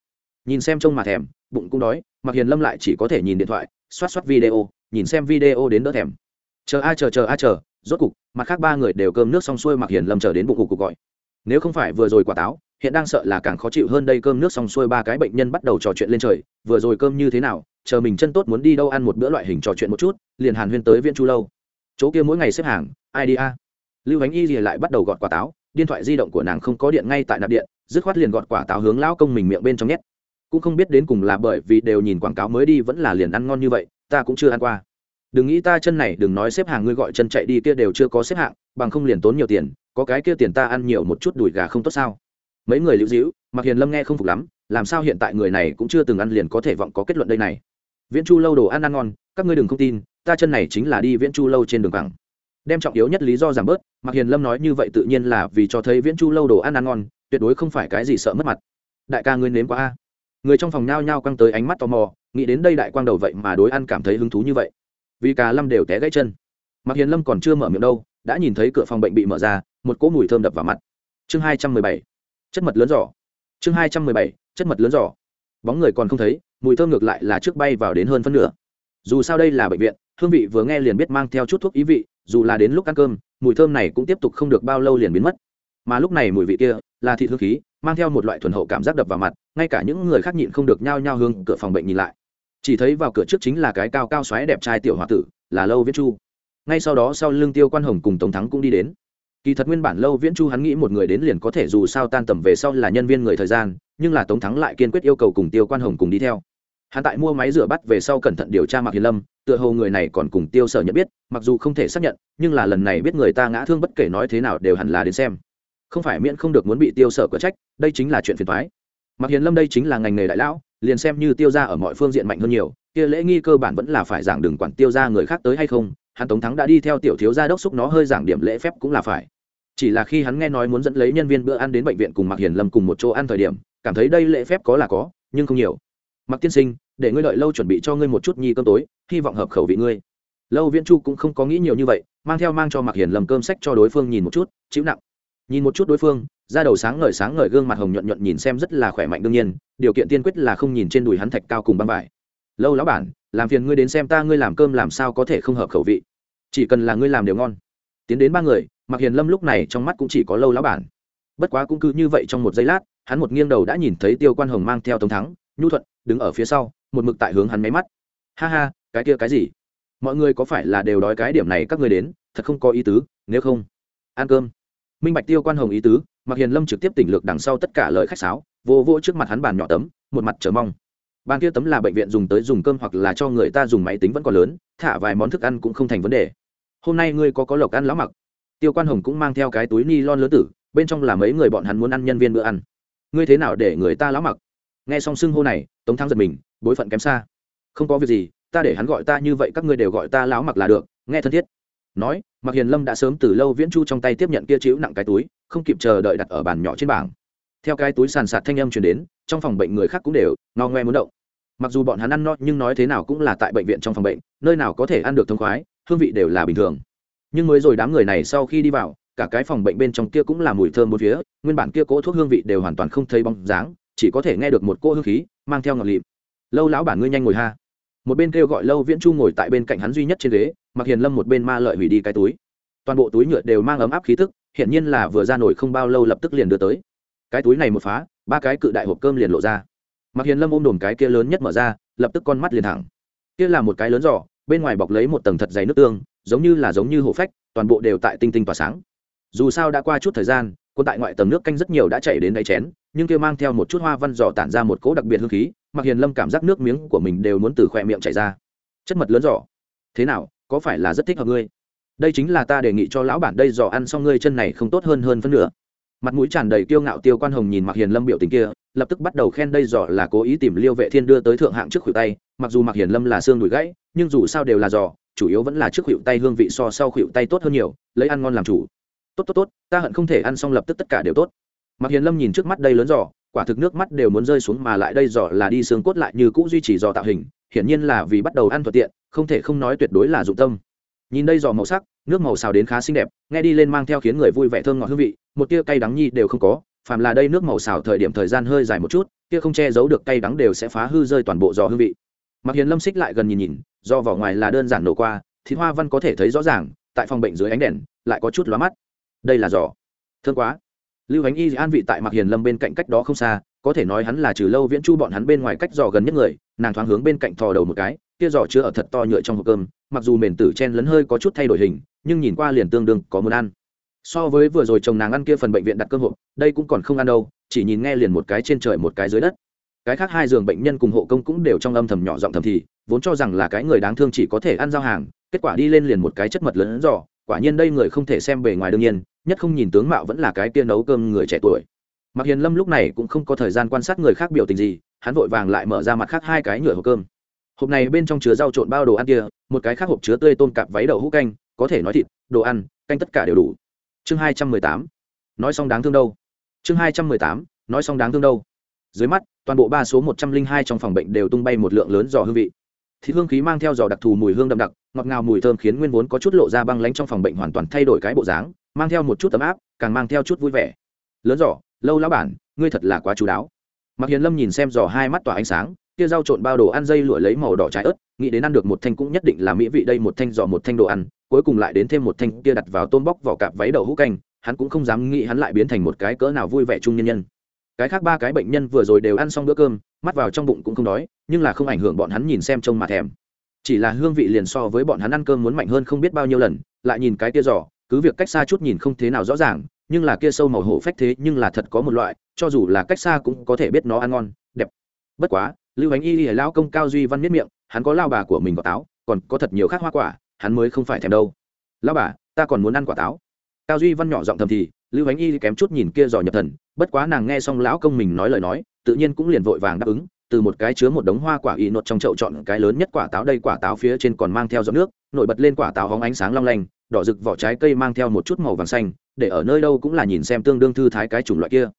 A: Nhìn xem trông mà thèm, bụng cũng đói mặc hiền lâm lại chỉ có thể nhìn điện thoại, xoát xoát video, nhìn xem video đến đỡ thèm chờ a chờ chờ a chờ, rốt cục, mặt khác ba người đều cơm nước xong xuôi mặc hiền lâm chờ đến bụng cục gọi. Nếu không phải vừa rồi quả táo, hiện đang sợ là càng khó chịu hơn đây cơm nước xong xuôi ba cái bệnh nhân bắt đầu trò chuyện lên trời, vừa rồi cơm như thế nào, chờ mình chân tốt muốn đi đâu ăn một bữa loại hình trò chuyện một chút, liền hàn huyên tới viên chu lâu. Chỗ kia mỗi ngày xếp hàng, ai đi a? Lưu ánh y thì lại bắt đầu gọt quả táo, điện thoại di động của nàng không có điện ngay tại nạp điện, dứt khoát liền gọt quả táo hướng lão công mình miệng bên trong nhét. Cũng không biết đến cùng là bởi vì đều nhìn quảng cáo mới đi vẫn là liền ăn ngon như vậy, ta cũng chưa ăn qua đừng nghĩ ta chân này, đừng nói xếp hàng, ngươi gọi chân chạy đi kia đều chưa có xếp hạng, bằng không liền tốn nhiều tiền, có cái kia tiền ta ăn nhiều một chút đùi gà không tốt sao? Mấy người lưu dĩu mặc hiền lâm nghe không phục lắm, làm sao hiện tại người này cũng chưa từng ăn liền có thể vọng có kết luận đây này. Viễn chu lâu đồ ăn ăn ngon, các ngươi đừng không tin, ta chân này chính là đi viễn chu lâu trên đường cẳng đem trọng yếu nhất lý do giảm bớt mặc hiền lâm nói như vậy tự nhiên là vì cho thấy viễn chu lâu đồ ăn ăn ngon, tuyệt đối không phải cái gì sợ mất mặt. Đại ca ngươi nếm quá a. Người trong phòng nhao nhao căng tới ánh mắt tò mò, nghĩ đến đây đại quang đầu vậy mà đối ăn cảm thấy hứng thú như vậy vì cả lâm đều té gãy chân. Mặc hiền lâm còn chưa mở miệng đâu, đã nhìn thấy cửa phòng bệnh bị mở ra, một cỗ mùi thơm đập vào mặt. Chương hai trăm mười bảy. Chất mật lớn giỏ. Chương hai trăm mười bảy. Chất mật lớn giỏ. Bóng người còn không thấy, mùi thơm ngược lại là trước bay vào đến hơn phân nửa. Dù sao đây là bệnh viện, hương vị vừa nghe liền biết mang theo chút thuốc ý vị, dù là đến lúc ăn cơm, mùi thơm này cũng tiếp tục không được bao lâu liền biến mất. Mà lúc này mùi vị kia, là thịt hương khí, mang theo một loại thuần hậu cảm giác đập vào mặt, ngay cả những người khác nhịn không được nhao nhao hương cửa phòng bệnh nhìn lại chỉ thấy vào cửa trước chính là cái cao cao xoáy đẹp trai tiểu h o a tử, là lâu viễn chu. Ngay sau đó sau lưng tiêu quan hồng cùng tống thắng cũng đi đến. Kỳ thật nguyên bản lâu viễn chu hắn nghĩ một người đến liền có thể dù sao tan tầm về sau là nhân viên người thời gian, nhưng là tống thắng lại kiên quyết yêu cầu cùng tiêu quan hồng cùng đi theo. Hắn tại mua máy rửa bắt về sau cẩn thận điều tra mạc hiền lâm, tựa hồ người này còn cùng tiêu sở nhận biết, mặc dù không thể xác nhận, nhưng là lần này biết người ta ngã thương bất kể nói thế nào đều hẳn là đến xem. Không phải miễn không được muốn bị tiêu sở có trách, đây chính là chuyện phiền thoái mạc hiền lâm đây chính là ngành nghề đại lão liền xem như tiêu ra ở mọi phương diện mạnh hơn nhiều, kia lễ nghi cơ bản vẫn là phải giảng đừng quản tiêu ra người khác tới hay không, hắn tống thắng đã đi theo tiểu thiếu gia đốc xúc nó hơi giảng điểm lễ phép cũng là phải. Chỉ là khi hắn nghe nói muốn dẫn lấy nhân viên bữa ăn đến bệnh viện cùng mạc hiền lâm cùng một chỗ ăn thời điểm, cảm thấy đây lễ phép có là có, nhưng không nhiều. Mặc tiên sinh, để ngươi đợi lâu chuẩn bị cho ngươi một chút nhi cơm tối, hy vọng hợp khẩu vị ngươi. Lâu viễn chu cũng không có nghĩ nhiều như vậy, mang theo mang cho mặc hiền lầm cơm sách cho đối phương nhìn một chút, chịu nặng. Nhìn một chút đối phương ra đầu sáng ngời sáng ngời gương mặt hồng nhuận nhuận nhìn xem rất là khỏe mạnh đương nhiên, điều kiện tiên quyết là không nhìn trên đùi hắn thạch cao cùng băng vải. Lâu lão bản, làm phiền ngươi đến xem ta ngươi làm cơm làm sao có thể không hợp khẩu vị. Chỉ cần là ngươi làm đều ngon. Tiến đến ba người mặc hiền lâm lúc này trong mắt cũng chỉ có lâu lão bản. Bất quá cũng cứ như vậy trong một giây lát, hắn một nghiêng đầu đã nhìn thấy tiêu quan hồng mang theo tống thắng, nhu thuận, đứng ở phía sau, một mực tại hướng hắn máy mắt. Ha ha, cái kia cái gì? Mọi người có phải là đều đói cái điểm này các người đến, thật không có ý tứ, nếu không, ăn cơm. Minh bạch tiêu quan hồng ý tứ mặc hiền lâm trực tiếp tỉnh lược đằng sau tất cả lời khách sáo, vô vô trước mặt hắn bàn nhỏ tấm, một mặt chờ mong. Bàn kia tấm là bệnh viện dùng tới dùng cơm hoặc là cho người ta dùng máy tính vẫn còn lớn, thả vài món thức ăn cũng không thành vấn đề. Hôm nay ngươi có có lộc ăn lão mặc tiêu quan hồng cũng mang theo cái túi ni lon lớn tử, bên trong là mấy người bọn hắn muốn ăn nhân viên bữa ăn. Ngươi thế nào để người ta lão mặc nghe xong xưng hô này, tống thắng giật mình, bối phận kém xa. Không có việc gì, ta để hắn gọi ta như vậy các ngươi đều gọi ta lão mặc là được, nghe thân thiết. Nói mặc hiền lâm đã sớm từ lâu viễn chu trong tay tiếp nhận kia chịu nặng cái túi không kịp chờ đợi đặt ở bàn nhỏ trên bảng. Theo cái túi sàn sạt thanh âm chuyển đến, trong phòng bệnh người khác cũng đều no ngoe muốn động. Mặc dù bọn hắn ăn no, nhưng nói thế nào cũng là tại bệnh viện trong phòng bệnh, nơi nào có thể ăn được thông khoái, hương vị đều là bình thường. Nhưng mới rồi đám người này sau khi đi vào, cả cái phòng bệnh bên trong kia cũng là mùi thơm một phía, nguyên bản kia cỗ thuốc hương vị đều hoàn toàn không thấy bóng dáng, chỉ có thể nghe được một cô hương khí, mang theo ngọt lịm. Lâu lão bản ngươi nhanh ngồi ha. Một bên kêu gọi lâu viễn chu ngồi tại bên cạnh hắn duy nhất trên ghế mặc hiền lâm một bên ma lợi hủy đi cái túi. Toàn bộ túi nhựa đều mang ấm áp khí tức hiện nhiên là vừa ra nổi không bao lâu lập tức liền đưa tới. Cái túi này một phá, ba cái cự đại hộp cơm liền lộ ra. Mặc hiền lâm ôm đồm cái kia lớn nhất mở ra, lập tức con mắt liền thẳng. Kia là một cái lớn giỏ, bên ngoài bọc lấy một tầng thật dày nước tương, giống như là giống như hộ phách, toàn bộ đều tại tinh tinh tỏa sáng. Dù sao đã qua chút thời gian quân tại ngoại tầng nước canh rất nhiều đã chảy đến đáy chén, nhưng kia mang theo một chút hoa văn giỏ tản ra một cỗ đặc biệt hương khí mặc hiền lâm cảm giác nước miếng của mình đều muốn từ khỏe miệng chảy ra. Chất mật lớn giỏ. Thế nào, có phải là rất thích hợp ngươi? Đây chính là ta đề nghị cho lão bản đây dò ăn xong ngươi chân này không tốt hơn hơn phân nửa. Mặt mũi tràn đầy kiêu ngạo tiêu quan hồng nhìn mặc hiền lâm biểu tình kia lập tức bắt đầu khen đây dò là cố ý tìm liêu vệ thiên đưa tới thượng hạng trước khuỷu tay mặc dù mặc hiền lâm là xương đùi gãy nhưng dù sao đều là dò, chủ yếu vẫn là trước khuỷu tay hương vị so sau khuỷu tay tốt hơn nhiều lấy ăn ngon làm chủ. Tốt tốt tốt ta hận không thể ăn xong lập tức tất cả đều tốt. Mặc hiền lâm nhìn trước mắt đây lớn dò, quả thực nước mắt đều muốn rơi xuống mà lại đây dò là đi xương cốt lại như cũ duy trì dò tạo hình hiển nhiên là vì bắt đầu ăn thuận tiện không thể không nói tuyệt đối là dụng tâm nhìn đây giò màu sắc, nước màu xào đến khá xinh đẹp, nghe đi lên mang theo khiến người vui vẻ thơm ngọt hương vị, một tia cay đắng nhi đều không có, phàm là đây nước màu xào thời điểm thời gian hơi dài một chút, kia không che giấu được cay đắng đều sẽ phá hư rơi toàn bộ giò hương vị. Mặc hiền lâm xích lại gần nhìn nhìn do vỏ ngoài là đơn giản nổ qua thì hoa văn có thể thấy rõ ràng, tại phòng bệnh dưới ánh đèn, lại có chút lóa mắt. Đây là giò. Thương quá. Lưu ánh y an vị tại mặc hiền lâm bên cạnh cách đó không xa, có thể nói hắn là trừ lâu viễn chu bọn hắn bên ngoài cách giò gần nhất người, nàng thoáng hướng bên cạnh thò đầu một cái, kia giò chứa ở thật to nhựa trong hộp cơm mặc dù mền tử chen lấn hơi có chút thay đổi hình, nhưng nhìn qua liền tương đương có muốn ăn. So với vừa rồi chồng nàng ăn kia phần bệnh viện đặt cơm hộp, đây cũng còn không ăn đâu, chỉ nhìn nghe liền một cái trên trời một cái dưới đất. Cái khác hai giường bệnh nhân cùng hộ công cũng đều trong âm thầm nhỏ giọng thầm thì, vốn cho rằng là cái người đáng thương chỉ có thể ăn giao hàng, kết quả đi lên liền một cái chất mật lớn giỏ quả nhiên đây người không thể xem bề ngoài đương nhiên, nhất không nhìn tướng mạo vẫn là cái kia nấu cơm người trẻ tuổi. Mặc hiền lâm lúc này cũng không có thời gian quan sát người khác biểu tình gì, hắn vội vàng lại mở ra mặt khác hai cái nhựa hộp cơm hộp này bên trong chứa rau trộn bao đồ ăn kia, một cái khác hộp chứa tươi tôm cạp váy đậu hũ canh, có thể nói thịt, đồ ăn, canh tất cả đều đủ. Chương hai trăm mười tám. Nói xong đáng thương đâu. Chương hai trăm mười tám. Nói xong đáng thương đâu. Dưới mắt, toàn bộ ba số một trăm linh hai trong phòng bệnh đều tung bay một lượng lớn giò hương vị. Thịt hương khí mang theo giò đặc thù mùi hương đậm đặc, ngọt ngào mùi thơm khiến nguyên vốn có chút lộ ra băng lánh trong phòng bệnh hoàn toàn thay đổi cái bộ dáng, mang theo một chút ấm áp, càng mang theo chút vui vẻ. Lớn giỏ lâu lão bản, ngươi thật là quá chú đáo. Mặc hiền lâm nhìn xem giò hai mắt tỏa ánh sáng kia rau trộn bao đồ ăn dây lụa lấy màu đỏ trái ớt, nghĩ đến ăn được một thanh cũng nhất định là mỹ vị đây, một thanh giò một thanh đồ ăn, cuối cùng lại đến thêm một thanh kia đặt vào tôm bóc vỏ cạp váy đậu hũ canh, hắn cũng không dám nghĩ hắn lại biến thành một cái cỡ nào vui vẻ chung nhân nhân. Cái khác ba cái bệnh nhân vừa rồi đều ăn xong bữa cơm, mắt vào trong bụng cũng không đói, nhưng là không ảnh hưởng bọn hắn nhìn xem trông mà thèm. Chỉ là hương vị liền so với bọn hắn ăn cơm muốn mạnh hơn không biết bao nhiêu lần, lại nhìn cái kia giỏ, cứ việc cách xa chút nhìn không thế nào rõ ràng, nhưng là kia sâu màu hổ phách thế nhưng là thật có một loại, cho dù là cách xa cũng có thể biết nó ăn ngon, đẹp. Bất quá lưu ánh y lìa lao công cao duy văn miết miệng, hắn có lao bà của mình quả táo, còn có thật nhiều khác hoa quả, hắn mới không phải thèm đâu. Lao bà, ta còn muốn ăn quả táo. Cao duy văn nhỏ giọng thầm thì, lưu ánh y kém chút nhìn kia dò nhập thần, bất quá nàng nghe xong lão công mình nói lời nói, tự nhiên cũng liền vội vàng đáp ứng, từ một cái chứa một đống hoa quả y nột trong chậu chọn cái lớn nhất quả táo đây, quả táo phía trên còn mang theo giọt nước, nổi bật lên quả táo hóng ánh sáng long lanh, đỏ rực vỏ trái cây mang theo một chút màu vàng xanh, để ở nơi đâu cũng là nhìn xem tương đương thư thái cái chủng loại kia.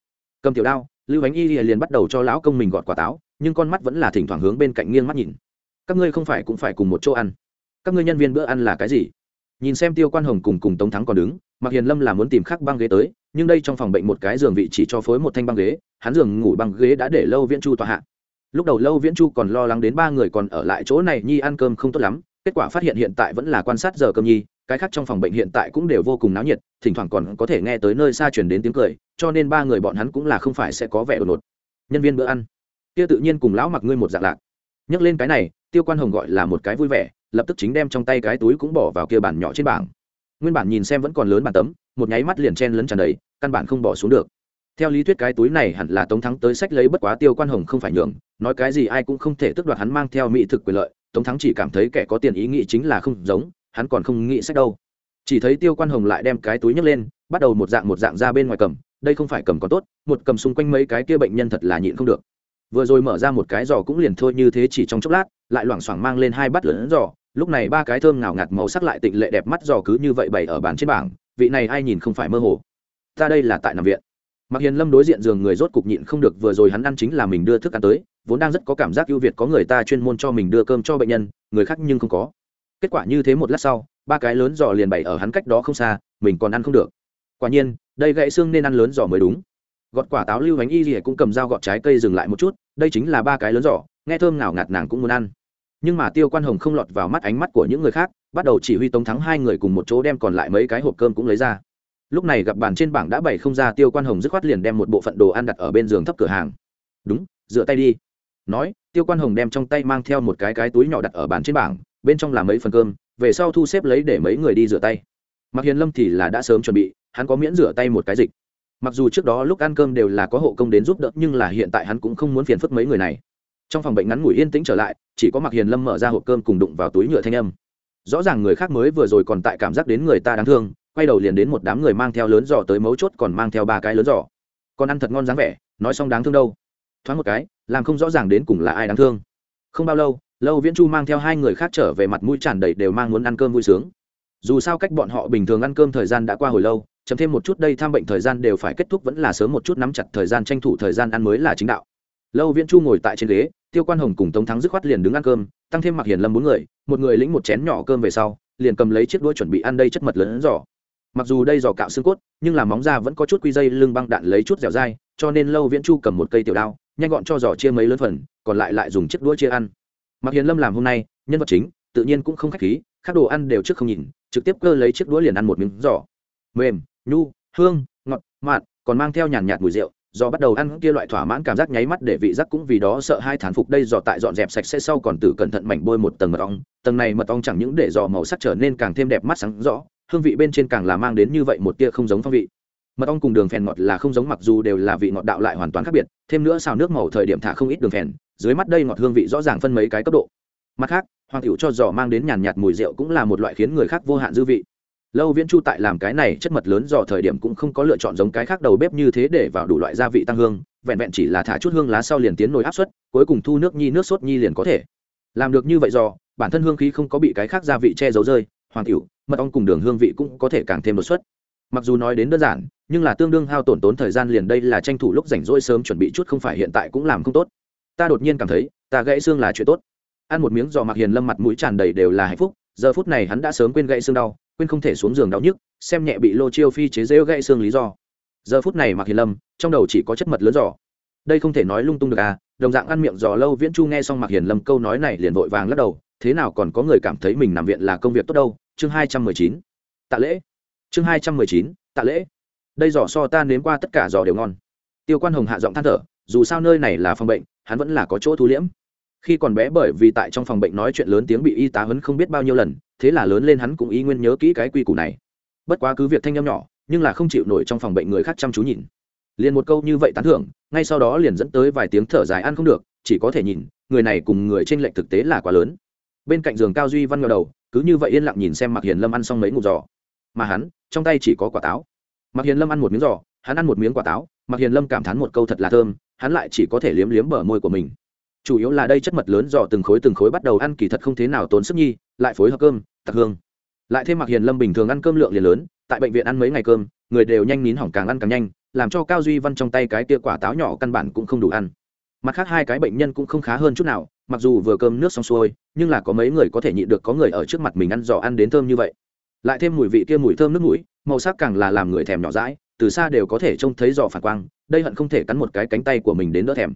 A: Cầm tiểu đao lưu ánh y liền bắt đầu cho lão công mình gọt quả táo, nhưng con mắt vẫn là thỉnh thoảng hướng bên cạnh nghiêng mắt nhìn. Các ngươi không phải cũng phải cùng một chỗ ăn. Các ngươi nhân viên bữa ăn là cái gì? Nhìn xem tiêu quan hồng cùng cùng tống thắng còn đứng mặc hiền lâm là muốn tìm khắc băng ghế tới, nhưng đây trong phòng bệnh một cái giường vị chỉ cho phối một thanh băng ghế, hắn giường ngủ băng ghế đã để lâu viễn chu tòa hạ. Lúc đầu lâu viễn chu còn lo lắng đến ba người còn ở lại chỗ này, nhi ăn cơm không tốt lắm, kết quả phát hiện hiện tại vẫn là quan sát giờ cơm nhi cái khác trong phòng bệnh hiện tại cũng đều vô cùng náo nhiệt, thỉnh thoảng còn có thể nghe tới nơi xa chuyển đến tiếng cười, cho nên ba người bọn hắn cũng là không phải sẽ có vẻ đột ngột. Nhân viên bữa ăn. Kia tự nhiên cùng lão mặc ngươi một dạng lạc. Nhắc lên cái này, tiêu quan hồng gọi là một cái vui vẻ, lập tức chính đem trong tay cái túi cũng bỏ vào kia bản nhỏ trên bảng. Nguyên bản nhìn xem vẫn còn lớn bản tấm, một nháy mắt liền chen lấn tràn đầy, căn bản không bỏ xuống được. Theo lý thuyết cái túi này hẳn là tống thắng tới sách lấy bất quá tiêu quan hồng không phải nhường, nói cái gì ai cũng không thể tước đoạt hắn mang theo mỹ thực quyền lợi, tống thắng chỉ cảm thấy kẻ có tiền ý nghĩ chính là không giống hắn còn không nghĩ sách đâu. Chỉ thấy tiêu quan hồng lại đem cái túi nhấc lên, bắt đầu một dạng một dạng ra bên ngoài cầm, đây không phải cầm có tốt, một cầm xung quanh mấy cái kia bệnh nhân thật là nhịn không được. Vừa rồi mở ra một cái giò cũng liền thôi như thế chỉ trong chốc lát, lại loảng xoảng mang lên hai bát lớn giò, lúc này ba cái thơm ngào ngạt màu sắc lại tịnh lệ đẹp mắt giò cứ như vậy bày ở bàn trên bảng, vị này ai nhìn không phải mơ hồ. Ta đây là tại nằm viện. Mặc hiền lâm đối diện giường người rốt cục nhịn không được, vừa rồi hắn ăn chính là mình đưa thức ăn tới, vốn đang rất có cảm giác ưu việt có người ta chuyên môn cho mình đưa cơm cho bệnh nhân, người khác nhưng không có kết quả như thế một lát sau, ba cái lớn giò liền bày ở hắn cách đó không xa, mình còn ăn không được. Quả nhiên, đây gãy xương nên ăn lớn giò mới đúng. Gọt quả táo lưu bánh y gì cũng cầm dao gọt trái cây dừng lại một chút, đây chính là ba cái lớn giỏ nghe thơm nào ngạt nàng cũng muốn ăn. Nhưng mà tiêu quan hồng không lọt vào mắt ánh mắt của những người khác, bắt đầu chỉ huy tống thắng hai người cùng một chỗ đem còn lại mấy cái hộp cơm cũng lấy ra. Lúc này gặp bàn trên bảng đã bày không ra, tiêu quan hồng dứt khoát liền đem một bộ phận đồ ăn đặt ở bên giường thấp cửa hàng. Đúng, rửa tay đi. Nói, tiêu quan hồng đem trong tay mang theo một cái cái túi nhỏ đặt ở bàn trên bảng bên trong là mấy phần cơm, về sau thu xếp lấy để mấy người đi rửa tay. Mặc hiền lâm thì là đã sớm chuẩn bị, hắn có miễn rửa tay một cái dịch. Mặc dù trước đó lúc ăn cơm đều là có hộ công đến giúp đỡ, nhưng là hiện tại hắn cũng không muốn phiền phức mấy người này. Trong phòng bệnh ngắn ngủi yên tĩnh trở lại, chỉ có mặc hiền lâm mở ra hộp cơm cùng đụng vào túi nhựa thanh âm. Rõ ràng người khác mới vừa rồi còn tại cảm giác đến người ta đáng thương, quay đầu liền đến một đám người mang theo lớn giỏ tới mấu chốt còn mang theo ba cái lớn giỏ còn ăn thật ngon dáng vẻ, nói xong đáng thương đâu. Thoáng một cái, làm không rõ ràng đến cùng là ai đáng thương. Không bao lâu lâu viễn chu mang theo hai người khác trở về mặt mũi tràn đầy đều mang muốn ăn cơm vui sướng. Dù sao cách bọn họ bình thường ăn cơm thời gian đã qua hồi lâu chấm thêm một chút đây tham bệnh thời gian đều phải kết thúc vẫn là sớm một chút nắm chặt thời gian tranh thủ thời gian ăn mới là chính đạo. Lâu viễn chu ngồi tại trên ghế, tiêu quan hồng cùng tống thắng dứt khoát liền đứng ăn cơm, tăng thêm mặc hiền lâm bốn người, một người lĩnh một chén nhỏ cơm về sau, liền cầm lấy chiếc đũa chuẩn bị ăn đây chất mật lớn giỏ mặc dù đây giỏ cạo xương cốt, nhưng là móng da vẫn có chút quy dây lưng băng đạn lấy chút dẻo dai, cho nên lâu viễn chu cầm một cây tiểu đao, nhanh gọn cho giỏ chia mấy lớn phần, còn lại lại dùng chiếc đũa chia ăn mặc hiền lâm làm hôm nay, nhân vật chính, tự nhiên cũng không khách khí các đồ ăn đều trước không nhìn, trực tiếp cơ lấy chiếc đũa liền ăn một miếng giỏ mềm, nhu, hương, ngọt, mặn, còn mang theo nhàn nhạt mùi rượu do bắt đầu ăn kia loại thỏa mãn cảm giác nháy mắt để vị giác cũng vì đó sợ hai thán phục đây dò tại dọn dẹp sạch sẽ sau còn tử cẩn thận mảnh bôi một tầng mật ong. Tầng này mật ong chẳng những để dò màu sắc trở nên càng thêm đẹp mắt sáng rõ, hương vị bên trên càng là mang đến như vậy một tia không giống phong vị. Mật ong cùng đường phèn ngọt là không giống, mặc dù đều là vị ngọt đạo lại hoàn toàn khác biệt, thêm nữa xào nước màu thời điểm thả không ít đường phèn dưới mắt đây ngọt hương vị rõ ràng phân mấy cái cấp độ. Mặt khác, hoàng tiểu cho giò mang đến nhàn nhạt mùi rượu cũng là một loại khiến người khác vô hạn dư vị. Lâu viễn chu tại làm cái này chất mật lớn dò thời điểm cũng không có lựa chọn giống cái khác đầu bếp như thế để vào đủ loại gia vị tăng hương, vẹn vẹn chỉ là thả chút hương lá sau liền tiến nồi áp suất, cuối cùng thu nước nhi, nước sốt nhi liền có thể. Làm được như vậy dò bản thân hương khí không có bị cái khác gia vị che giấu rơi, hoàng tiểu, mật ong cùng đường hương vị cũng có thể càng thêm đột xuất. Mặc dù nói đến đơn giản, nhưng là tương đương hao tổn tốn thời gian liền đây là tranh thủ lúc rảnh rỗi sớm chuẩn bị chút không phải hiện tại cũng làm không tốt ta đột nhiên cảm thấy, ta gãy xương là chuyện tốt. Ăn một miếng giò mặc hiền lâm mặt mũi tràn đầy đều là hạnh phúc, giờ phút này hắn đã sớm quên gãy xương đau, quên không thể xuống giường đau nhức, xem nhẹ bị lô chiêu phi chế rễu gãy xương lý do. Giờ phút này mặc hiền lâm, trong đầu chỉ có chất mật lớn giò. Đây không thể nói lung tung được à đồng dạng ăn miệng giò lâu viễn chu nghe xong mặc hiền lâm câu nói này liền vội vàng lắc đầu, thế nào còn có người cảm thấy mình nằm viện là công việc tốt đâu, chương hai trăm mười chín. Tạ lễ. Chương hai trăm mười chín, tạ lễ. Đây giò so ta nếm qua tất cả giò đều ngon. Tiêu quan hồng hạ giọng than thở, dù sao nơi này là phòng bệnh hắn vẫn là có chỗ thu liễm. Khi còn bé bởi vì tại trong phòng bệnh nói chuyện lớn tiếng bị y tá hấn không biết bao nhiêu lần, thế là lớn lên hắn cũng ý nguyên nhớ kỹ cái quy củ này. Bất quá cứ việc thanh em nhỏ, nhưng là không chịu nổi trong phòng bệnh người khác chăm chú nhìn. Liền một câu như vậy tán thưởng, ngay sau đó liền dẫn tới vài tiếng thở dài ăn không được, chỉ có thể nhìn, người này cùng người trên lệnh thực tế là quá lớn. Bên cạnh giường cao duy văn ngờ đầu, cứ như vậy yên lặng nhìn xem mặc hiền lâm ăn xong mấy ngục giò. Mà hắn, trong tay chỉ có quả táo. Mặc hiền lâm ăn một miếng giò, hắn ăn một miếng quả táo. Mặc hiền lâm cảm thán một câu thật là thơm hắn lại chỉ có thể liếm liếm bờ môi của mình. Chủ yếu là đây chất mật lớn dò từng khối từng khối bắt đầu ăn kỳ thật không thế nào tốn sức nhi, lại phối hợp cơm tặc hương. Lại thêm mặc hiền lâm bình thường ăn cơm lượng liền lớn, tại bệnh viện ăn mấy ngày cơm, người đều nhanh nín hỏng càng ăn càng nhanh, làm cho cao duy văn trong tay cái tia quả táo nhỏ căn bản cũng không đủ ăn. Mặt khác hai cái bệnh nhân cũng không khá hơn chút nào, mặc dù vừa cơm nước xong xuôi, nhưng là có mấy người có thể nhịn được có người ở trước mặt mình ăn giò ăn đến thơm như vậy. Lại thêm mùi vị kia mùi thơm nước mũi, màu sắc càng là làm người thèm nhỏ rãi từ xa đều có thể trông thấy giò phản quang, đây hận không thể cắn một cái cánh tay của mình đến đỡ thèm.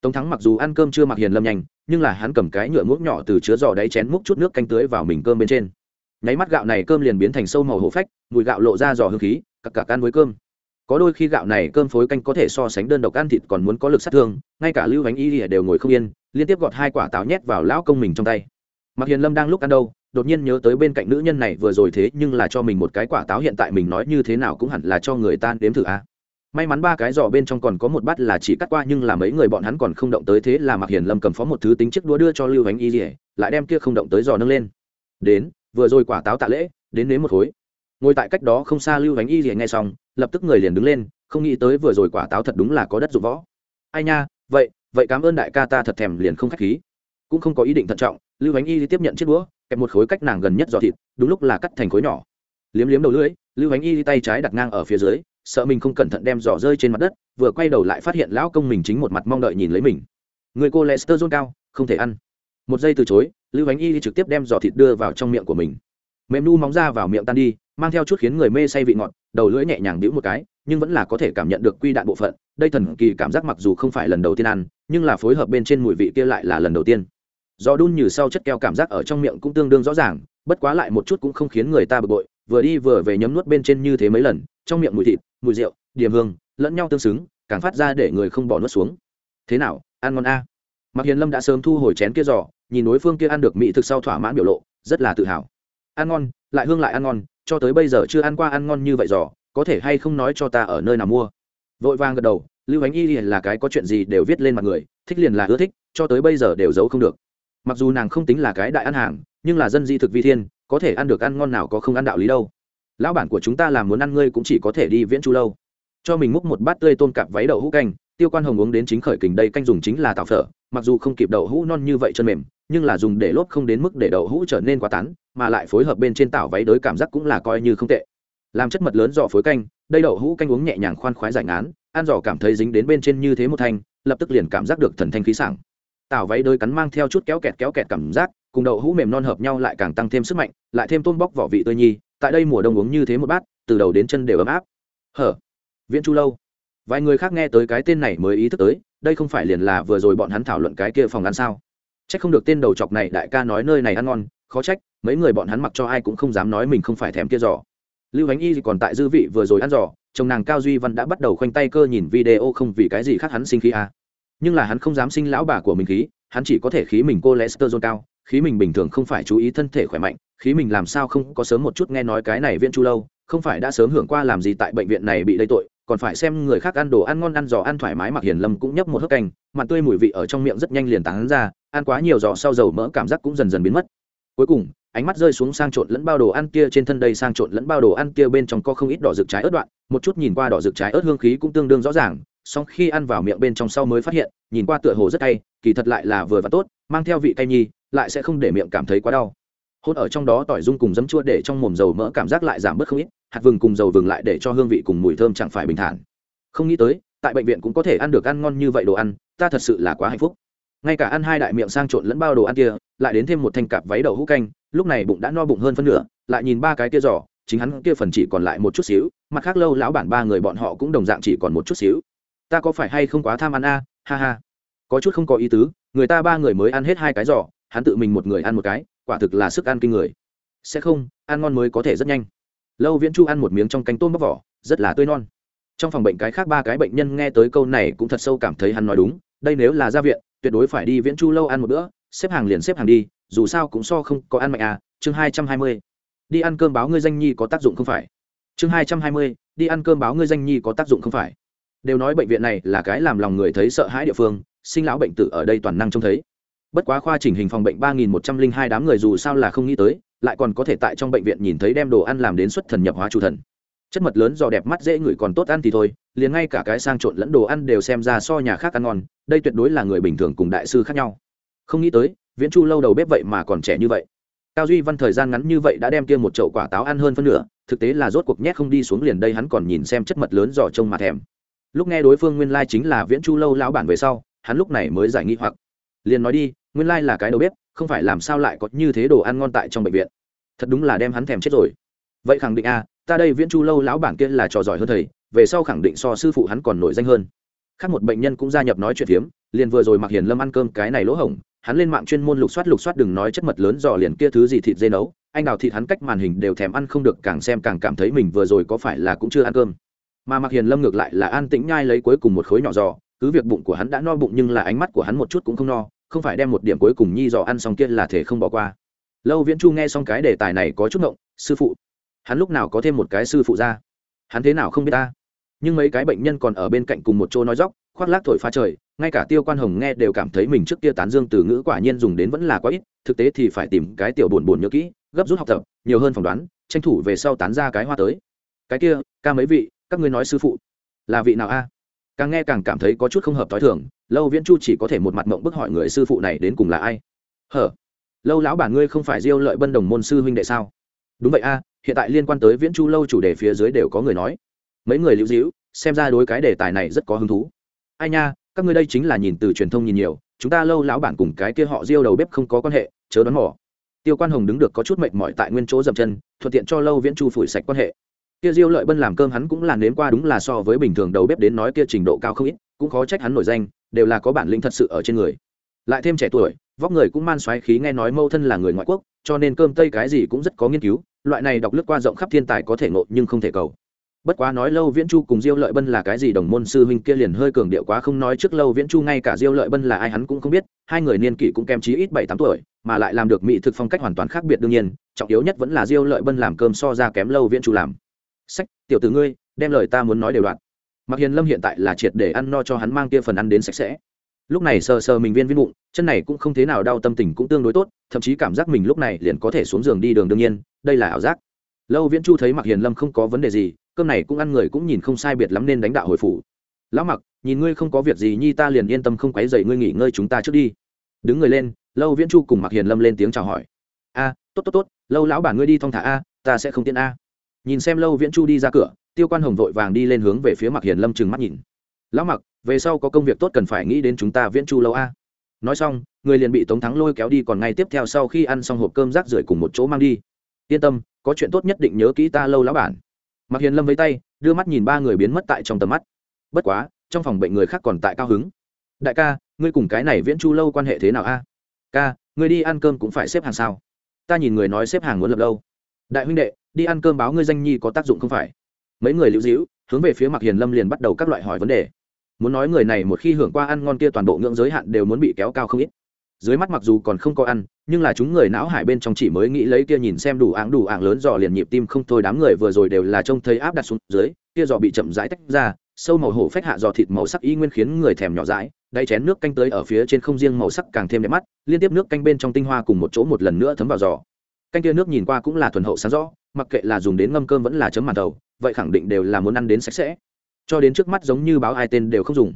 A: Tống thắng mặc dù ăn cơm chưa mặc hiền lâm nhanh, nhưng là hắn cầm cái nhựa múc nhỏ từ chứa giò đáy chén múc chút nước canh tưới vào mình cơm bên trên. Nháy mắt gạo này cơm liền biến thành sâu màu hổ phách, mùi gạo lộ ra giò hương khí cặp cả can với cơm. Có đôi khi gạo này cơm phối canh có thể so sánh đơn độc ăn thịt còn muốn có lực sát thương, ngay cả lưu bánh y đều ngồi không yên, liên tiếp gọt hai quả táo nhét vào lão công mình trong tay. Mặc hiền lâm đang lúc ăn đâu đột nhiên nhớ tới bên cạnh nữ nhân này vừa rồi thế nhưng là cho mình một cái quả táo hiện tại mình nói như thế nào cũng hẳn là cho người ta đếm thử a. May mắn ba cái giỏ bên trong còn có một bát là chỉ cắt qua nhưng là mấy người bọn hắn còn không động tới thế là mặc hiền lâm cầm phó một thứ tính chiếc đũa đưa cho lưu ánh y dỉa lại đem kia không động tới giò nâng lên. Đến, vừa rồi quả táo tạ lễ, đến nếm một khối. Ngồi tại cách đó không xa lưu ánh y dỉa nghe xong, lập tức người liền đứng lên, không nghĩ tới vừa rồi quả táo thật đúng là có đất dụng võ. Ai nha, vậy vậy cảm ơn đại ca ta thật thèm liền không khách khí. Cũng không có ý định thận trọng, lưu ánh y tiếp nhận chiếc đũa kẹp một khối cách nàng gần nhất giò thịt, đúng lúc là cắt thành khối nhỏ. Liếm liếm đầu lưỡi, lưu ánh y tay trái đặt ngang ở phía dưới, sợ mình không cẩn thận đem giỏ rơi trên mặt đất, vừa quay đầu lại phát hiện lão công mình chính một mặt mong đợi nhìn lấy mình. Người cô lester john cao, không thể ăn. Một giây từ chối, lưu ánh y trực tiếp đem giỏ thịt đưa vào trong miệng của mình. Mềm nu móng ra vào miệng tan đi, mang theo chút khiến người mê say vị ngọt, đầu lưỡi nhẹ nhàng đĩu một cái, nhưng vẫn là có thể cảm nhận được quy đạn bộ phận. Đây thần kỳ cảm giác mặc dù không phải lần đầu tiên ăn, nhưng là phối hợp bên trên mùi vị kia lại là lần đầu tiên do đun như sau chất keo cảm giác ở trong miệng cũng tương đương rõ ràng, bất quá lại một chút cũng không khiến người ta bực bội, vừa đi vừa về nhấm nuốt bên trên như thế mấy lần, trong miệng mùi thịt, mùi rượu điểm hương, lẫn nhau tương xứng, càng phát ra để người không bỏ nuốt xuống. Thế nào, ăn ngon a? Mặc hiền lâm đã sớm thu hồi chén kia giò, nhìn đối phương kia ăn được mỹ thực sau thỏa mãn biểu lộ, rất là tự hào. Ăn ngon, lại hương lại ăn ngon, cho tới bây giờ chưa ăn qua ăn ngon như vậy giò, có thể hay không nói cho ta ở nơi nào mua? Vội vàng gật đầu, lưu ánh y là cái có chuyện gì đều viết lên mặt người, thích liền là ưa thích, cho tới bây giờ đều giấu không được mặc dù nàng không tính là cái đại ăn hàng, nhưng là dân di thực vi thiên, có thể ăn được ăn ngon nào có không ăn đạo lý đâu. Lão bản của chúng ta làm muốn ăn ngươi cũng chỉ có thể đi viễn chu lâu. Cho mình múc một bát tươi tôm cạp váy đậu hũ canh, tiêu quan hồng uống đến chính khởi kình đây canh dùng chính là tàu phở, mặc dù không kịp đậu hũ non như vậy chân mềm, nhưng là dùng để lốp không đến mức để đậu hũ trở nên quá tán, mà lại phối hợp bên trên tảo váy đới cảm giác cũng là coi như không tệ. Làm chất mật lớn dò phối canh, đây đậu hũ canh uống nhẹ nhàng khoan khoái giải ngán, ăn dò cảm thấy dính đến bên trên như thế một thanh, lập tức liền cảm giác được thần thanh khí sảng tảo váy đôi cắn mang theo chút kéo kẹt kéo kẹt cảm giác, cùng đậu hũ mềm non hợp nhau lại càng tăng thêm sức mạnh, lại thêm tôm bóc vỏ vị tươi nhi, tại đây mùa đông uống như thế một bát, từ đầu đến chân đều ấm áp. Hở? Viễn chu lâu. Vài người khác nghe tới cái tên này mới ý thức tới, đây không phải liền là vừa rồi bọn hắn thảo luận cái kia phòng ăn sao? Trách không được tên đầu chọc này đại ca nói nơi này ăn ngon, khó trách, mấy người bọn hắn mặc cho ai cũng không dám nói mình không phải thèm kia giò. Lưu ánh y còn tại dư vị vừa rồi ăn giò, chồng nàng cao duy văn đã bắt đầu khoanh tay cơ nhìn video không vì cái gì khác hắn sinh khí à nhưng là hắn không dám sinh lão bà của mình khí, hắn chỉ có thể khí mình cô lester cao, khí mình bình thường không phải chú ý thân thể khỏe mạnh, khí mình làm sao không có sớm một chút nghe nói cái này viễn chu lâu, không phải đã sớm hưởng qua làm gì tại bệnh viện này bị lấy tội, còn phải xem người khác ăn đồ ăn ngon ăn giò ăn thoải mái mặc hiền lâm cũng nhấp một hớp canh mặt tươi mùi vị ở trong miệng rất nhanh liền tán ra, ăn quá nhiều giò sau dầu mỡ cảm giác cũng dần dần biến mất. Cuối cùng, ánh mắt rơi xuống sang trộn lẫn bao đồ ăn kia trên thân đây sang trộn lẫn bao đồ ăn kia bên trong có không ít đỏ rực trái ớt đoạn, một chút nhìn qua đỏ rực trái ớt hương khí cũng tương đương rõ ràng song khi ăn vào miệng bên trong sau mới phát hiện, nhìn qua tựa hồ rất cay, kỳ thật lại là vừa và tốt, mang theo vị cay nhi, lại sẽ không để miệng cảm thấy quá đau. Hôn ở trong đó tỏi dung cùng giấm chua để trong mồm dầu mỡ cảm giác lại giảm bớt không ít, hạt vừng cùng dầu vừng lại để cho hương vị cùng mùi thơm chẳng phải bình thản. Không nghĩ tới, tại bệnh viện cũng có thể ăn được ăn ngon như vậy đồ ăn, ta thật sự là quá hạnh phúc. Ngay cả ăn hai đại miệng sang trộn lẫn bao đồ ăn kia, lại đến thêm một thanh cạp váy đậu hũ canh, lúc này bụng đã no bụng hơn phân nửa, lại nhìn ba cái kia giỏ, chính hắn kia phần chỉ còn lại một chút xíu, mặt khác lâu lão bản ba người bọn họ cũng đồng dạng chỉ còn một chút xíu ta có phải hay không quá tham ăn a? Ha ha. Có chút không có ý tứ, người ta ba người mới ăn hết hai cái giỏ, hắn tự mình một người ăn một cái, quả thực là sức ăn kinh người. Sẽ không, ăn ngon mới có thể rất nhanh. Lâu viễn chu ăn một miếng trong canh tôm bóc vỏ, rất là tươi non. Trong phòng bệnh cái khác ba cái bệnh nhân nghe tới câu này cũng thật sâu cảm thấy hắn nói đúng, đây nếu là ra viện, tuyệt đối phải đi viễn chu lâu ăn một bữa, xếp hàng liền xếp hàng đi, dù sao cũng so không có ăn mạnh à chương hai trăm hai mươi. Đi ăn cơm báo ngươi danh nhi có tác dụng không phải? Chương hai trăm hai mươi, đi ăn cơm báo ngươi danh nhi có tác dụng không phải? Đều nói bệnh viện này là cái làm lòng người thấy sợ hãi địa phương, sinh lão bệnh tử ở đây toàn năng trông thấy. Bất quá khoa chỉnh hình phòng bệnh ba nghìn một trăm linh hai đám người dù sao là không nghĩ tới, lại còn có thể tại trong bệnh viện nhìn thấy đem đồ ăn làm đến xuất thần nhập hóa chủ thần. Chất mật lớn do đẹp mắt dễ ngửi còn tốt ăn thì thôi, liền ngay cả cái sang trộn lẫn đồ ăn đều xem ra so nhà khác ăn ngon, đây tuyệt đối là người bình thường cùng đại sư khác nhau. Không nghĩ tới, viễn chu lâu đầu bếp vậy mà còn trẻ như vậy. Cao duy văn thời gian ngắn như vậy đã đem kia một chậu quả táo ăn hơn phân nửa, thực tế là rốt cuộc nhét không đi xuống liền đây hắn còn nhìn xem chất mật lớn giò trông mà thèm lúc nghe đối phương nguyên lai chính là viễn chu lâu lão bản về sau hắn lúc này mới giải nghi hoặc. Liền nói đi nguyên lai là cái đầu bếp không phải làm sao lại có như thế đồ ăn ngon tại trong bệnh viện. Thật đúng là đem hắn thèm chết rồi. Vậy khẳng định a à, ta đây viễn chu lâu lão bản kia là trò giỏi hơn thầy về sau khẳng định so sư phụ hắn còn nổi danh hơn. Khác một bệnh nhân cũng gia nhập nói chuyện phiếm liền vừa rồi mặc hiền lâm ăn cơm cái này lỗ hổng hắn lên mạng chuyên môn lục soát lục soát đừng nói chất mật lớn dò liền kia thứ gì thịt dê nấu anh đào thịt hắn cách màn hình đều thèm ăn không được càng xem càng cảm thấy mình vừa rồi có phải là cũng chưa ăn cơm mà mặc hiền lâm ngược lại là an tĩnh nhai lấy cuối cùng một khối nhỏ giò, cứ việc bụng của hắn đã no bụng nhưng là ánh mắt của hắn một chút cũng không no, không phải đem một điểm cuối cùng nhi giò ăn xong kia là thể không bỏ qua. Lâu viễn chu nghe xong cái đề tài này có chút ngộng, sư phụ, hắn lúc nào có thêm một cái sư phụ ra? Hắn thế nào không biết ta? Nhưng mấy cái bệnh nhân còn ở bên cạnh cùng một chỗ nói dóc, khoác lác thổi pha trời, ngay cả tiêu quan hồng nghe đều cảm thấy mình trước kia tán dương từ ngữ quả nhiên dùng đến vẫn là quá ít, thực tế thì phải tìm cái tiểu buồn buồn nhớ kỹ, gấp rút học tập, nhiều hơn phỏng đoán, tranh thủ về sau tán ra cái hoa tới. Cái kia, ca mấy vị các ngươi nói sư phụ, là vị nào a? Càng nghe càng cảm thấy có chút không hợp t h ó i thường, lâu viễn chu chỉ có thể một mặt mộng bức hỏi người sư phụ này đến cùng là ai. Hở, lâu lão bản ngươi không phải diêu lợi bân đồng môn sư huynh đệ sao? Đúng vậy a, hiện tại liên quan tới viễn chu lâu chủ đề phía dưới đều có người nói. Mấy người lưu dĩu xem ra đối cái đề tài này rất có hứng thú. Ai nha, các ngươi đây chính là nhìn từ truyền thông nhìn nhiều, chúng ta lâu lão bản cùng cái kia họ diêu đầu bếp không có quan hệ, chớ đoán mỏ tiêu quan hồng đứng được có chút mệt mỏi tại nguyên chỗ dậm chân, thuận tiện cho lâu viễn chu phủi sạch quan hệ kia diêu lợi bân làm cơm hắn cũng làm đến qua đúng là so với bình thường đầu bếp đến nói kia trình độ cao không ít, cũng khó trách hắn nổi danh, đều là có bản lĩnh thật sự ở trên người. Lại thêm trẻ tuổi, vóc người cũng man xoáy khí nghe nói mâu thân là người ngoại quốc, cho nên cơm tây cái gì cũng rất có nghiên cứu, loại này đọc lướt qua rộng khắp thiên tài có thể ngộ nhưng không thể cầu. Bất quá nói lâu viễn chu cùng diêu lợi bân là cái gì đồng môn sư huynh kia liền hơi cường điệu quá không nói trước lâu viễn chu ngay cả diêu lợi bân là ai hắn cũng không biết, hai người niên kỷ cũng kém chí ít bảy tám tuổi, mà lại làm được mỹ thực phong cách hoàn toàn khác biệt đương nhiên, trọng yếu nhất vẫn là diêu lợi bân làm cơm so ra kém lâu viễn chu làm sách, tiểu tử ngươi, đem lời ta muốn nói đều đoạn. Mặc hiền lâm hiện tại là triệt để ăn no cho hắn mang kia phần ăn đến sạch sẽ. Lúc này sờ sờ mình viên viên bụng, chân này cũng không thế nào đau, tâm tình cũng tương đối tốt, thậm chí cảm giác mình lúc này liền có thể xuống giường đi đường đương nhiên, đây là ảo giác. Lâu viễn chu thấy mặc hiền lâm không có vấn đề gì, cơm này cũng ăn người cũng nhìn không sai biệt lắm nên đánh đạo hồi phủ. Lão mặc nhìn ngươi không có việc gì nhi ta liền yên tâm không quấy dậy ngươi nghỉ ngơi chúng ta trước đi. Đứng người lên, lâu viễn chu cùng mặc hiền lâm lên tiếng chào hỏi. A, tốt tốt tốt, lâu lão bản ngươi đi thong thả a, ta sẽ không tiện a nhìn xem lâu viễn chu đi ra cửa, tiêu quan hồng vội vàng đi lên hướng về phía mặc hiền lâm trừng mắt nhìn. Lão mặc về sau có công việc tốt cần phải nghĩ đến chúng ta viễn chu lâu a. Nói xong, người liền bị tống thắng lôi kéo đi còn ngay tiếp theo sau khi ăn xong hộp cơm rác rưởi cùng một chỗ mang đi. Yên tâm, có chuyện tốt nhất định nhớ kỹ ta lâu lão bản. Mặc hiền lâm với tay, đưa mắt nhìn ba người biến mất tại trong tầm mắt. Bất quá, trong phòng bệnh người khác còn tại cao hứng. Đại ca, ngươi cùng cái này viễn chu lâu quan hệ thế nào a? Ca, ngươi đi ăn cơm cũng phải xếp hàng sao? Ta nhìn người nói xếp hàng muốn lập lâu đại huynh đệ đi ăn cơm báo ngươi danh nhi có tác dụng không phải? Mấy người lưu dĩu hướng về phía mặc hiền lâm liền bắt đầu các loại hỏi vấn đề. Muốn nói người này một khi hưởng qua ăn ngon kia toàn bộ ngưỡng giới hạn đều muốn bị kéo cao không ít. Dưới mắt mặc dù còn không có ăn, nhưng là chúng người não hải bên trong chỉ mới nghĩ lấy kia nhìn xem đủ áng đủ áng lớn dò liền nhịp tim không thôi, đám người vừa rồi đều là trông thấy áp đặt xuống dưới, kia dò bị chậm rãi tách ra, sâu màu hổ phách hạ dò thịt màu sắc y nguyên khiến người thèm nhỏ dãi, đáy chén nước canh tới ở phía trên không riêng màu sắc càng thêm đẹp mắt, liên tiếp nước canh bên trong tinh hoa cùng một chỗ một lần nữa thấm vào giò. Canh kia nước nhìn qua cũng là thuần hậu sáng rõ mặc kệ là dùng đến ngâm cơm vẫn là chấm màn đầu vậy khẳng định đều là muốn ăn đến sạch sẽ. Cho đến trước mắt giống như báo ai tên đều không dùng.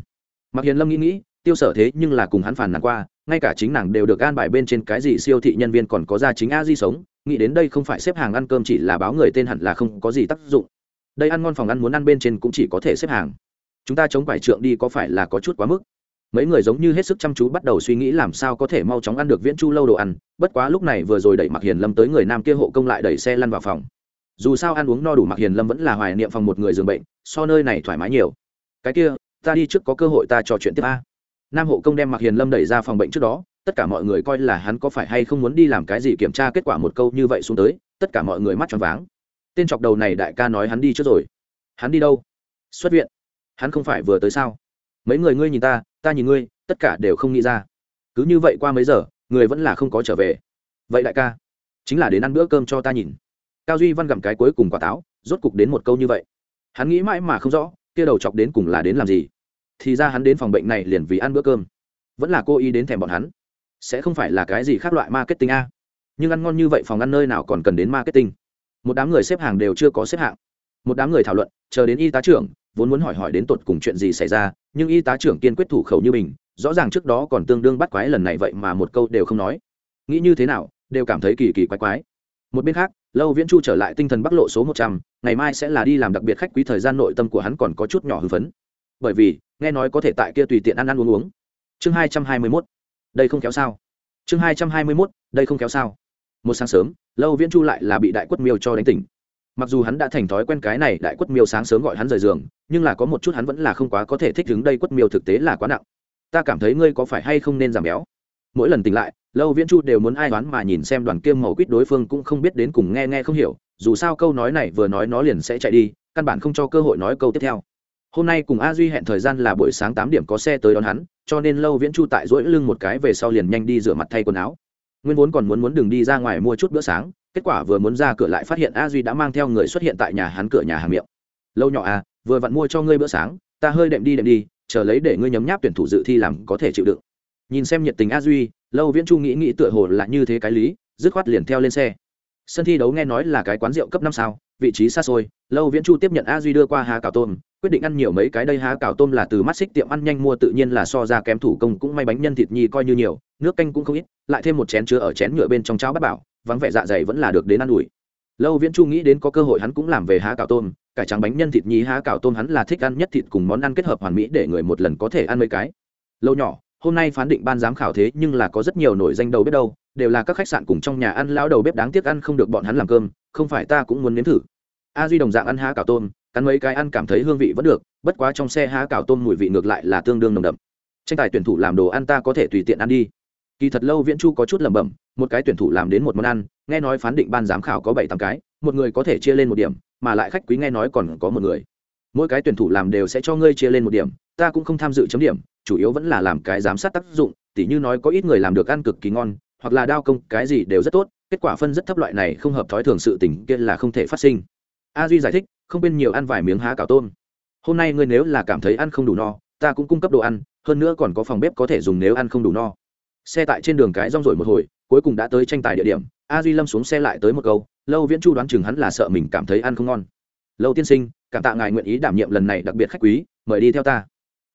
A: Mặc hiền lâm nghĩ nghĩ, tiêu sở thế nhưng là cùng hắn phản nàn qua, ngay cả chính nàng đều được gan bài bên trên cái gì siêu thị nhân viên còn có ra chính a di sống, nghĩ đến đây không phải xếp hàng ăn cơm chỉ là báo người tên hẳn là không có gì tác dụng. Đây ăn ngon phòng ăn muốn ăn bên trên cũng chỉ có thể xếp hàng. Chúng ta chống quải trượng đi có phải là có chút quá mức? Mấy người giống như hết sức chăm chú bắt đầu suy nghĩ làm sao có thể mau chóng ăn được viễn chu lâu đồ ăn, bất quá lúc này vừa rồi đẩy mặc hiền lâm tới người nam kia hộ công lại đẩy xe lăn vào phòng. Dù sao ăn uống no đủ mặc hiền lâm vẫn là hoài niệm phòng một người giường bệnh, so nơi này thoải mái nhiều. Cái kia, ta đi trước có cơ hội ta trò chuyện tiếp a. Nam hộ công đem mặc hiền lâm đẩy ra phòng bệnh trước đó, tất cả mọi người coi là hắn có phải hay không muốn đi làm cái gì kiểm tra kết quả một câu như vậy xuống tới, tất cả mọi người mắt tròn váng. Tên chọc đầu này đại ca nói hắn đi trước rồi. Hắn đi đâu? Xuất viện. Hắn không phải vừa tới sao? Mấy người ngươi nhìn ta ta nhìn ngươi, tất cả đều không nghĩ ra. Cứ như vậy qua mấy giờ, người vẫn là không có trở về. Vậy đại ca, chính là đến ăn bữa cơm cho ta nhìn. Cao duy văn gặm cái cuối cùng quả táo, rốt cục đến một câu như vậy. Hắn nghĩ mãi mà không rõ, kia đầu chọc đến cùng là đến làm gì. Thì ra hắn đến phòng bệnh này liền vì ăn bữa cơm. Vẫn là cô ý đến thèm bọn hắn. Sẽ không phải là cái gì khác loại marketing a. Nhưng ăn ngon như vậy phòng ăn nơi nào còn cần đến marketing? Một đám người xếp hàng đều chưa có xếp hạng. Một đám người thảo luận, chờ đến y tá trưởng, vốn muốn hỏi hỏi đến tột cùng chuyện gì xảy ra nhưng y tá trưởng kiên quyết thủ khẩu như mình, rõ ràng trước đó còn tương đương bắt quái lần này vậy mà một câu đều không nói. Nghĩ như thế nào, đều cảm thấy kỳ kỳ quái quái. Một bên khác, lâu viễn chu trở lại tinh thần bắc lộ số một trăm, ngày mai sẽ là đi làm đặc biệt khách quý thời gian nội tâm của hắn còn có chút nhỏ hưng phấn. Bởi vì, nghe nói có thể tại kia tùy tiện ăn ăn uống uống. Chương hai trăm hai mươi mốt, đây không kéo sao. Chương hai trăm hai mươi mốt, đây không kéo sao. Một sáng sớm, lâu viễn chu lại là bị đại quất miêu cho đánh tỉnh mặc dù hắn đã thành thói quen cái này đại quất miêu sáng sớm gọi hắn rời giường, nhưng là có một chút hắn vẫn là không quá có thể thích đứng đây quất miêu thực tế là quá nặng. Ta cảm thấy ngươi có phải hay không nên giảm béo? Mỗi lần tỉnh lại, lâu viễn chu đều muốn ai đoán mà nhìn xem đoàn kiêm màu quýt đối phương cũng không biết đến cùng nghe nghe không hiểu, dù sao câu nói này vừa nói nó liền sẽ chạy đi, căn bản không cho cơ hội nói câu tiếp theo. Hôm nay cùng a duy hẹn thời gian là buổi sáng tám điểm có xe tới đón hắn, cho nên lâu viễn chu tại rỗi lưng một cái về sau liền nhanh đi rửa mặt thay quần áo. Nguyên vốn còn muốn muốn đường đi ra ngoài mua chút bữa sáng kết quả vừa muốn ra cửa lại phát hiện a duy đã mang theo người xuất hiện tại nhà hắn cửa nhà hàng miệng. Lâu nhỏ à vừa vặn mua cho ngươi bữa sáng, ta hơi đệm đi đệm đi, chờ lấy để ngươi nhấm nháp tuyển thủ dự thi làm có thể chịu đựng. Nhìn xem nhiệt tình a duy, lâu viễn chu nghĩ nghĩ tựa hồ là như thế cái lý, dứt khoát liền theo lên xe. Sân thi đấu nghe nói là cái quán rượu cấp năm sao, vị trí xa xôi, lâu viễn chu tiếp nhận a duy đưa qua hà cào tôm, quyết định ăn nhiều mấy cái đây há cào tôm là từ mắt xích tiệm ăn nhanh mua tự nhiên là so ra kém thủ công cũng may bánh nhân thịt nhi coi như nhiều, nước canh cũng không ít, lại thêm một chén chứa ở chén nhựa bên trong cháo bát bảo vắng vẻ dạ dày vẫn là được đến ăn ủi. Lâu viễn chu nghĩ đến có cơ hội hắn cũng làm về há cào tôm, cải trắng bánh nhân thịt nhí há cào tôm hắn là thích ăn nhất thịt cùng món ăn kết hợp hoàn mỹ để người một lần có thể ăn mấy cái. Lâu nhỏ, hôm nay phán định ban giám khảo thế nhưng là có rất nhiều nổi danh đầu bếp đâu, đều là các khách sạn cùng trong nhà ăn lão đầu bếp đáng tiếc ăn không được bọn hắn làm cơm, không phải ta cũng muốn nếm thử. A duy đồng dạng ăn há cảo tôm, cắn mấy cái ăn cảm thấy hương vị vẫn được, bất quá trong xe há cảo tôm mùi vị ngược lại là tương đương nồng đậm. Tranh tài tuyển thủ làm đồ ăn ta có thể tùy tiện ăn đi kỳ thật lâu viễn chu có chút lẩm bẩm, một cái tuyển thủ làm đến một món ăn, nghe nói phán định ban giám khảo có bảy tám cái, một người có thể chia lên một điểm, mà lại khách quý nghe nói còn có một người. Mỗi cái tuyển thủ làm đều sẽ cho ngươi chia lên một điểm, ta cũng không tham dự chấm điểm, chủ yếu vẫn là làm cái giám sát tác dụng, tỉ như nói có ít người làm được ăn cực kỳ ngon, hoặc là đao công, cái gì đều rất tốt, kết quả phân rất thấp loại này không hợp thói thường sự tình kia là không thể phát sinh. A duy giải thích, không bên nhiều ăn vài miếng há cảo tôm. Hôm nay ngươi nếu là cảm thấy ăn không đủ no, ta cũng cung cấp đồ ăn, hơn nữa còn có phòng bếp có thể dùng nếu ăn không đủ no xe tại trên đường cái rong rổi một hồi, cuối cùng đã tới tranh tài địa điểm. A duy lâm xuống xe lại tới một câu, lâu viễn chu đoán chừng hắn là sợ mình cảm thấy ăn không ngon. Lâu tiên sinh, cảm tạ ngài nguyện ý đảm nhiệm lần này đặc biệt khách quý, mời đi theo ta.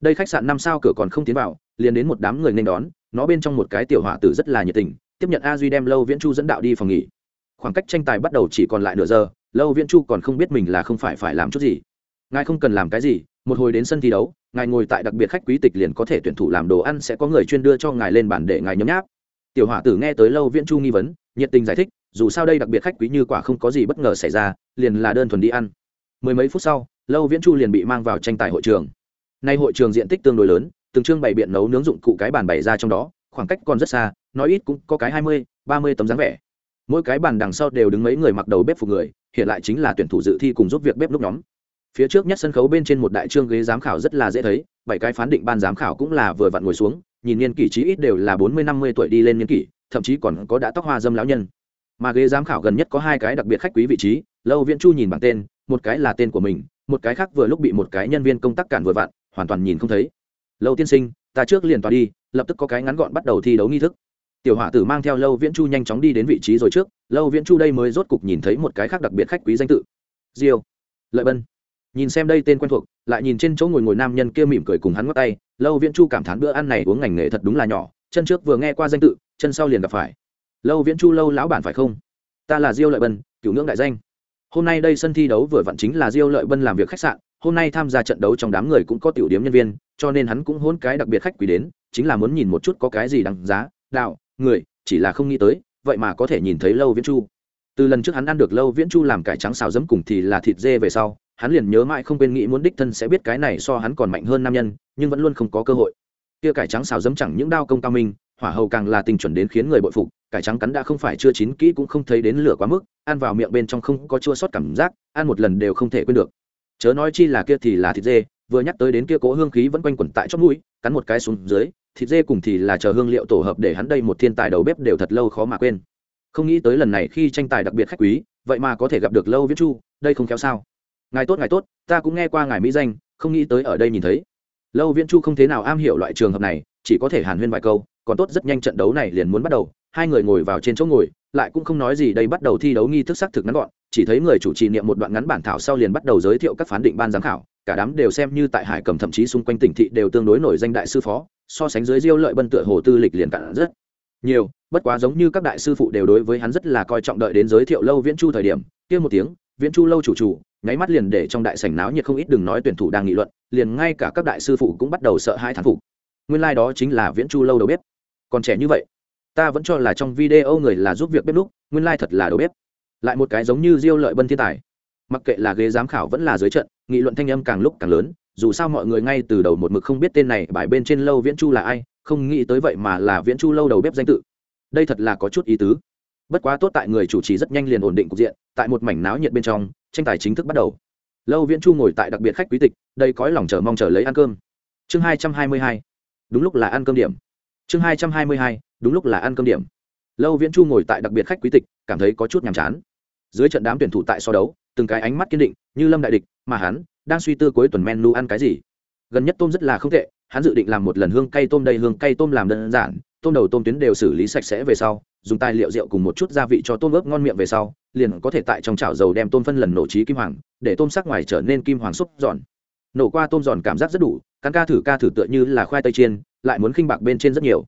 A: Đây khách sạn năm sao cửa còn không tiến vào, liền đến một đám người nên đón, nó bên trong một cái tiểu họa tử rất là nhiệt tình, tiếp nhận a duy đem lâu viễn chu dẫn đạo đi phòng nghỉ. Khoảng cách tranh tài bắt đầu chỉ còn lại nửa giờ, lâu viễn chu còn không biết mình là không phải phải làm chút gì. Ngài không cần làm cái gì một hồi đến sân thi đấu, ngài ngồi tại đặc biệt khách quý tịch liền có thể tuyển thủ làm đồ ăn sẽ có người chuyên đưa cho ngài lên bàn để ngài nhấm nháp. Tiểu hỏa tử nghe tới lâu viễn chu nghi vấn, nhiệt tình giải thích, dù sao đây đặc biệt khách quý như quả không có gì bất ngờ xảy ra, liền là đơn thuần đi ăn. Mười mấy phút sau, lâu viễn chu liền bị mang vào tranh tài hội trường. Nay hội trường diện tích tương đối lớn, từng trương bày biện nấu nướng dụng cụ cái bàn bày ra trong đó, khoảng cách còn rất xa, nói ít cũng có cái hai mươi, ba mươi tấm dáng vẻ. Mỗi cái bàn đằng sau đều đứng mấy người mặc đầu bếp phục người, hiện lại chính là tuyển thủ dự thi cùng giúp việc bếp lúc nhóm phía trước nhất sân khấu bên trên một đại trương ghế giám khảo rất là dễ thấy, bảy cái phán định ban giám khảo cũng là vừa vặn ngồi xuống, nhìn niên kỷ trí ít đều là bốn mươi năm mươi tuổi đi lên niên kỷ, thậm chí còn có đã tóc hoa dâm lão nhân. Mà ghế giám khảo gần nhất có hai cái đặc biệt khách quý vị trí, lâu viễn chu nhìn bằng tên, một cái là tên của mình, một cái khác vừa lúc bị một cái nhân viên công tác cản vừa vặn, hoàn toàn nhìn không thấy. Lâu tiên sinh, ta trước liền tòa đi, lập tức có cái ngắn gọn bắt đầu thi đấu nghi thức. Tiểu hỏa tử mang theo lâu viễn chu nhanh chóng đi đến vị trí rồi trước, lâu viễn chu đây mới rốt cục nhìn thấy một cái khác đặc biệt khách quý danh tự. Diêu, lợi bân nhìn xem đây tên quen thuộc, lại nhìn trên chỗ ngồi ngồi nam nhân kia mỉm cười cùng hắn ngắt tay, lâu viễn chu cảm thán bữa ăn này uống ngành nghề thật đúng là nhỏ, chân trước vừa nghe qua danh tự, chân sau liền gặp phải. Lâu viễn chu lâu lão bản phải không? Ta là diêu lợi bân, cựu ngưỡng đại danh. Hôm nay đây sân thi đấu vừa vặn chính là diêu lợi bân làm việc khách sạn, hôm nay tham gia trận đấu trong đám người cũng có tiểu điếm nhân viên, cho nên hắn cũng hôn cái đặc biệt khách quý đến, chính là muốn nhìn một chút có cái gì đằng giá, đạo, người, chỉ là không nghĩ tới, vậy mà có thể nhìn thấy lâu viễn chu từ lần trước hắn ăn được lâu viễn chu làm cải trắng xào giấm cùng thì là thịt dê về sau, hắn liền nhớ mãi không quên nghĩ muốn đích thân sẽ biết cái này so hắn còn mạnh hơn nam nhân, nhưng vẫn luôn không có cơ hội. Kia cải trắng xào giấm chẳng những đao công cao minh, hỏa hầu càng là tình chuẩn đến khiến người bội phục, cải trắng cắn đã không phải chưa chín kỹ cũng không thấy đến lửa quá mức, ăn vào miệng bên trong không có chua sót cảm giác, ăn một lần đều không thể quên được. Chớ nói chi là kia thì là thịt dê, vừa nhắc tới đến kia cố hương khí vẫn quanh quẩn tại chót mũi, cắn một cái xuống dưới, thịt dê cùng thì là chờ hương liệu tổ hợp để hắn đây một thiên tài đầu bếp đều thật lâu khó mà quên không nghĩ tới lần này khi tranh tài đặc biệt khách quý, vậy mà có thể gặp được lâu Viễn chu, đây không kéo sao. Ngài tốt ngài tốt, ta cũng nghe qua ngài mỹ danh, không nghĩ tới ở đây nhìn thấy. Lâu viễn chu không thế nào am hiểu loại trường hợp này, chỉ có thể hàn huyên vài câu, còn tốt rất nhanh trận đấu này liền muốn bắt đầu, hai người ngồi vào trên chỗ ngồi, lại cũng không nói gì đây bắt đầu thi đấu nghi thức xác thực ngắn gọn, chỉ thấy người chủ trì niệm một đoạn ngắn bản thảo sau liền bắt đầu giới thiệu các phán định ban giám khảo, cả đám đều xem như tại hải cầm thậm chí xung quanh tỉnh thị đều tương đối nổi danh đại sư phó, so sánh dưới diêu lợi bân tựa hồ tư lịch liền cạn rất nhiều, bất quá giống như các đại sư phụ đều đối với hắn rất là coi trọng đợi đến giới thiệu lâu viễn chu thời điểm, kia một tiếng, viễn chu lâu chủ chủ, nháy mắt liền để trong đại sảnh náo nhiệt không ít đừng nói tuyển thủ đang nghị luận, liền ngay cả các đại sư phụ cũng bắt đầu sợ hai thán phục. Nguyên lai、like、đó chính là viễn chu lâu đầu bếp. Còn trẻ như vậy, ta vẫn cho là trong video người là giúp việc bếp lúc nguyên lai、like、thật là đầu bếp. Lại một cái giống như diêu lợi bân thiên tài. Mặc kệ là ghế giám khảo vẫn là dưới trận, nghị luận thanh âm càng lúc càng lớn, dù sao mọi người ngay từ đầu một mực không biết tên này bài bên trên lâu viễn chu là ai không nghĩ tới vậy mà là viễn chu lâu đầu bếp danh tự. Đây thật là có chút ý tứ. Bất quá tốt tại người chủ trì rất nhanh liền ổn định cục diện, tại một mảnh náo nhiệt bên trong, tranh tài chính thức bắt đầu. Lâu viễn chu ngồi tại đặc biệt khách quý tịch đây cõi lòng chờ mong chờ lấy ăn cơm. Chương hai trăm hai mươi hai. Đúng lúc là ăn cơm điểm. Chương hai trăm hai mươi hai, đúng lúc là ăn cơm điểm. Lâu viễn chu ngồi tại đặc biệt khách quý tịch, cảm thấy có chút nhàm chán. Dưới trận đám tuyển thủ tại so đấu, từng cái ánh mắt kiên định, như lâm đại địch, mà hắn đang suy tư cuối tuần menu ăn cái gì. Gần nhất tôm rất là không tệ hắn dự định làm một lần hương cay tôm đầy hương cay tôm làm đơn giản, tôm đầu tôm tuyến đều xử lý sạch sẽ về sau, dùng tài liệu rượu cùng một chút gia vị cho tôm ướp ngon miệng về sau, liền có thể tại trong chảo dầu đem tôm phân lần nổ trí kim hoàng, để tôm sắc ngoài trở nên kim hoàng xúc giòn. Nổ qua tôm giòn cảm giác rất đủ, cắn ca thử ca thử tựa như là khoai tây chiên, lại muốn khinh bạc bên trên rất nhiều.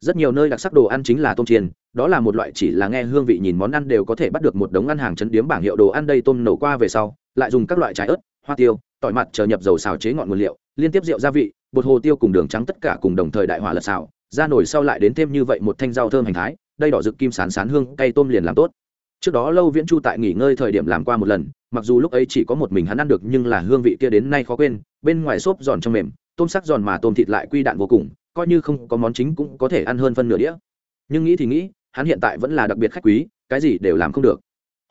A: Rất nhiều nơi đặc sắc đồ ăn chính là tôm chiên, đó là một loại chỉ là nghe hương vị nhìn món ăn đều có thể bắt được một đống ăn hàng chấn điếm bảng hiệu đồ ăn đây tôm nổ qua về sau, lại dùng các loại trái ớt, hoa tiêu tỏi mặt chờ nhập dầu xào chế ngọn nguyên liệu, liên tiếp rượu gia vị, bột hồ tiêu cùng đường trắng tất cả cùng đồng thời đại hỏa lật xào, ra nổi sau lại đến thêm như vậy một thanh rau thơm hành thái, đây đỏ rực kim sán sán hương, cay tôm liền làm tốt. Trước đó lâu viễn chu tại nghỉ ngơi thời điểm làm qua một lần, mặc dù lúc ấy chỉ có một mình hắn ăn được nhưng là hương vị kia đến nay khó quên, bên ngoài xốp giòn trong mềm, tôm sắc giòn mà tôm thịt lại quy đạn vô cùng, coi như không có món chính cũng có thể ăn hơn phân nửa đĩa. Nhưng nghĩ thì nghĩ, hắn hiện tại vẫn là đặc biệt khách quý, cái gì đều làm không được.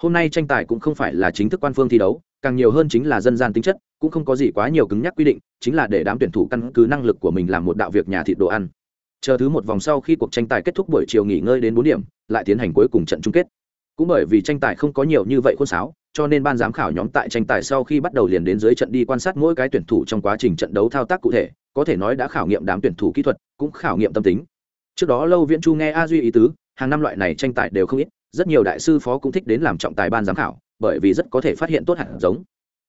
A: Hôm nay tranh tài cũng không phải là chính thức quan phương thi đấu càng nhiều hơn chính là dân gian tính chất, cũng không có gì quá nhiều cứng nhắc quy định, chính là để đám tuyển thủ căn cứ năng lực của mình làm một đạo việc nhà thịt đồ ăn. Chờ thứ một vòng sau khi cuộc tranh tài kết thúc buổi chiều nghỉ ngơi đến bốn điểm, lại tiến hành cuối cùng trận chung kết. Cũng bởi vì tranh tài không có nhiều như vậy khuôn sáo, cho nên ban giám khảo nhóm tại tranh tài sau khi bắt đầu liền đến dưới trận đi quan sát mỗi cái tuyển thủ trong quá trình trận đấu thao tác cụ thể, có thể nói đã khảo nghiệm đám tuyển thủ kỹ thuật, cũng khảo nghiệm tâm tính. Trước đó lâu viễn chu nghe a duy ý tứ, hàng năm loại này tranh tài đều không ít, rất nhiều đại sư phó cũng thích đến làm trọng tài ban giám khảo bởi vì rất có thể phát hiện tốt hạt giống.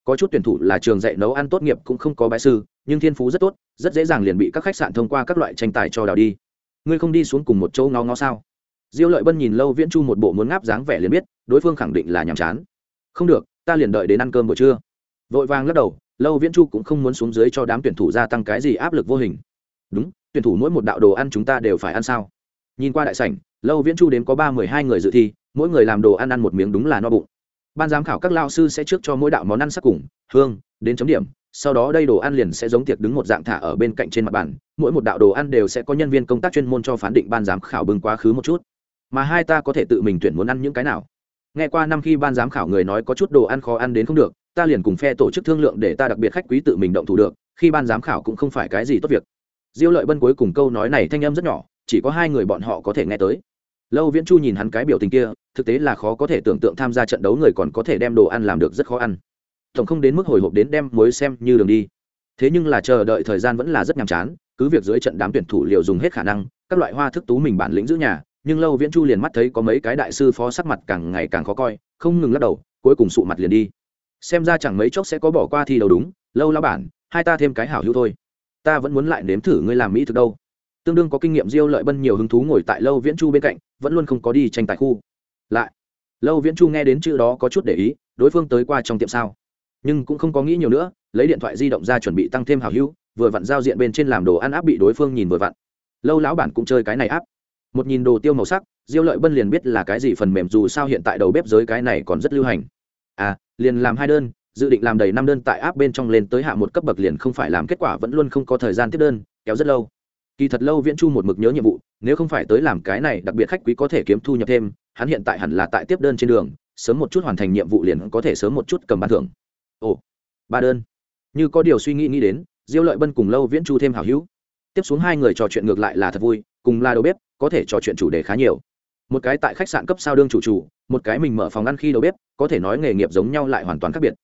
A: Có chút tuyển thủ là trường dạy nấu ăn tốt nghiệp cũng không có bái sư, nhưng thiên phú rất tốt, rất dễ dàng liền bị các khách sạn thông qua các loại tranh tài cho đào đi. Ngươi không đi xuống cùng một chỗ ngó ngó sao? Diêu lợi bân nhìn lâu viễn chu một bộ muốn ngáp dáng vẻ liền biết, đối phương khẳng định là nhàm chán. Không được, ta liền đợi đến ăn cơm buổi trưa. Vội vàng lắc đầu, lâu viễn chu cũng không muốn xuống dưới cho đám tuyển thủ gia tăng cái gì áp lực vô hình. Đúng, tuyển thủ mỗi một đạo đồ ăn chúng ta đều phải ăn sao? Nhìn qua đại sảnh, lâu viễn chu đến có ba mười hai người dự thi, mỗi người làm đồ ăn ăn một miếng đúng là no bụng ban giám khảo các lao sư sẽ trước cho mỗi đạo món ăn sắc cùng, hương, đến chấm điểm, sau đó đây đồ ăn liền sẽ giống tiệc đứng một dạng thả ở bên cạnh trên mặt bàn, mỗi một đạo đồ ăn đều sẽ có nhân viên công tác chuyên môn cho phán định ban giám khảo bưng quá khứ một chút. Mà hai ta có thể tự mình tuyển muốn ăn những cái nào? Nghe qua năm khi ban giám khảo người nói có chút đồ ăn khó ăn đến không được, ta liền cùng phe tổ chức thương lượng để ta đặc biệt khách quý tự mình động thủ được, khi ban giám khảo cũng không phải cái gì tốt việc. Diêu lợi bân cuối cùng câu nói này thanh âm rất nhỏ, chỉ có hai người bọn họ có thể nghe tới. Lâu viễn chu nhìn hắn cái biểu tình kia thực tế là khó có thể tưởng tượng tham gia trận đấu người còn có thể đem đồ ăn làm được rất khó ăn. Tổng không đến mức hồi hộp đến đem muối xem như đường đi. Thế nhưng là chờ đợi thời gian vẫn là rất nhàm chán, cứ việc dưới trận đám tuyển thủ liều dùng hết khả năng, các loại hoa thức tú mình bản lĩnh giữ nhà, nhưng lâu viễn chu liền mắt thấy có mấy cái đại sư phó sắc mặt càng ngày càng khó coi, không ngừng lắc đầu, cuối cùng sụ mặt liền đi. Xem ra chẳng mấy chốc sẽ có bỏ qua thi đấu đúng, lâu lao bản, hai ta thêm cái hảo hữu thôi. Ta vẫn muốn lại nếm thử ngươi làm mỹ thực đâu. Tương đương có kinh nghiệm diêu lợi bân nhiều hứng thú ngồi tại lâu viễn chu bên cạnh, vẫn luôn không có đi tranh tài khu lại. Lâu viễn chu nghe đến chữ đó có chút để ý, đối phương tới qua trong tiệm sao? Nhưng cũng không có nghĩ nhiều nữa, lấy điện thoại di động ra chuẩn bị tăng thêm hảo hữu, vừa vặn giao diện bên trên làm đồ ăn áp bị đối phương nhìn vừa vặn. Lâu lão bản cũng chơi cái này áp. Một nhìn đồ tiêu màu sắc, diêu lợi bân liền biết là cái gì phần mềm dù sao hiện tại đầu bếp giới cái này còn rất lưu hành. À liền làm hai đơn, dự định làm đầy năm đơn tại áp bên trong lên tới hạ một cấp bậc liền không phải làm kết quả vẫn luôn không có thời gian tiếp đơn, kéo rất lâu. Kỳ thật lâu viễn chu một mực nhớ nhiệm vụ, nếu không phải tới làm cái này, đặc biệt khách quý có thể kiếm thu nhập thêm hắn hiện tại hẳn là tại tiếp đơn trên đường, sớm một chút hoàn thành nhiệm vụ liền có thể sớm một chút cầm ban thưởng. Ồ, ba đơn. Như có điều suy nghĩ nghĩ đến, diêu lợi bân cùng lâu viễn chu thêm hào hữu. Tiếp xuống hai người trò chuyện ngược lại là thật vui, cùng là đầu bếp, có thể trò chuyện chủ đề khá nhiều. Một cái tại khách sạn cấp sao đương chủ chủ, một cái mình mở phòng ăn khi đầu bếp, có thể nói nghề nghiệp giống nhau lại hoàn toàn khác biệt.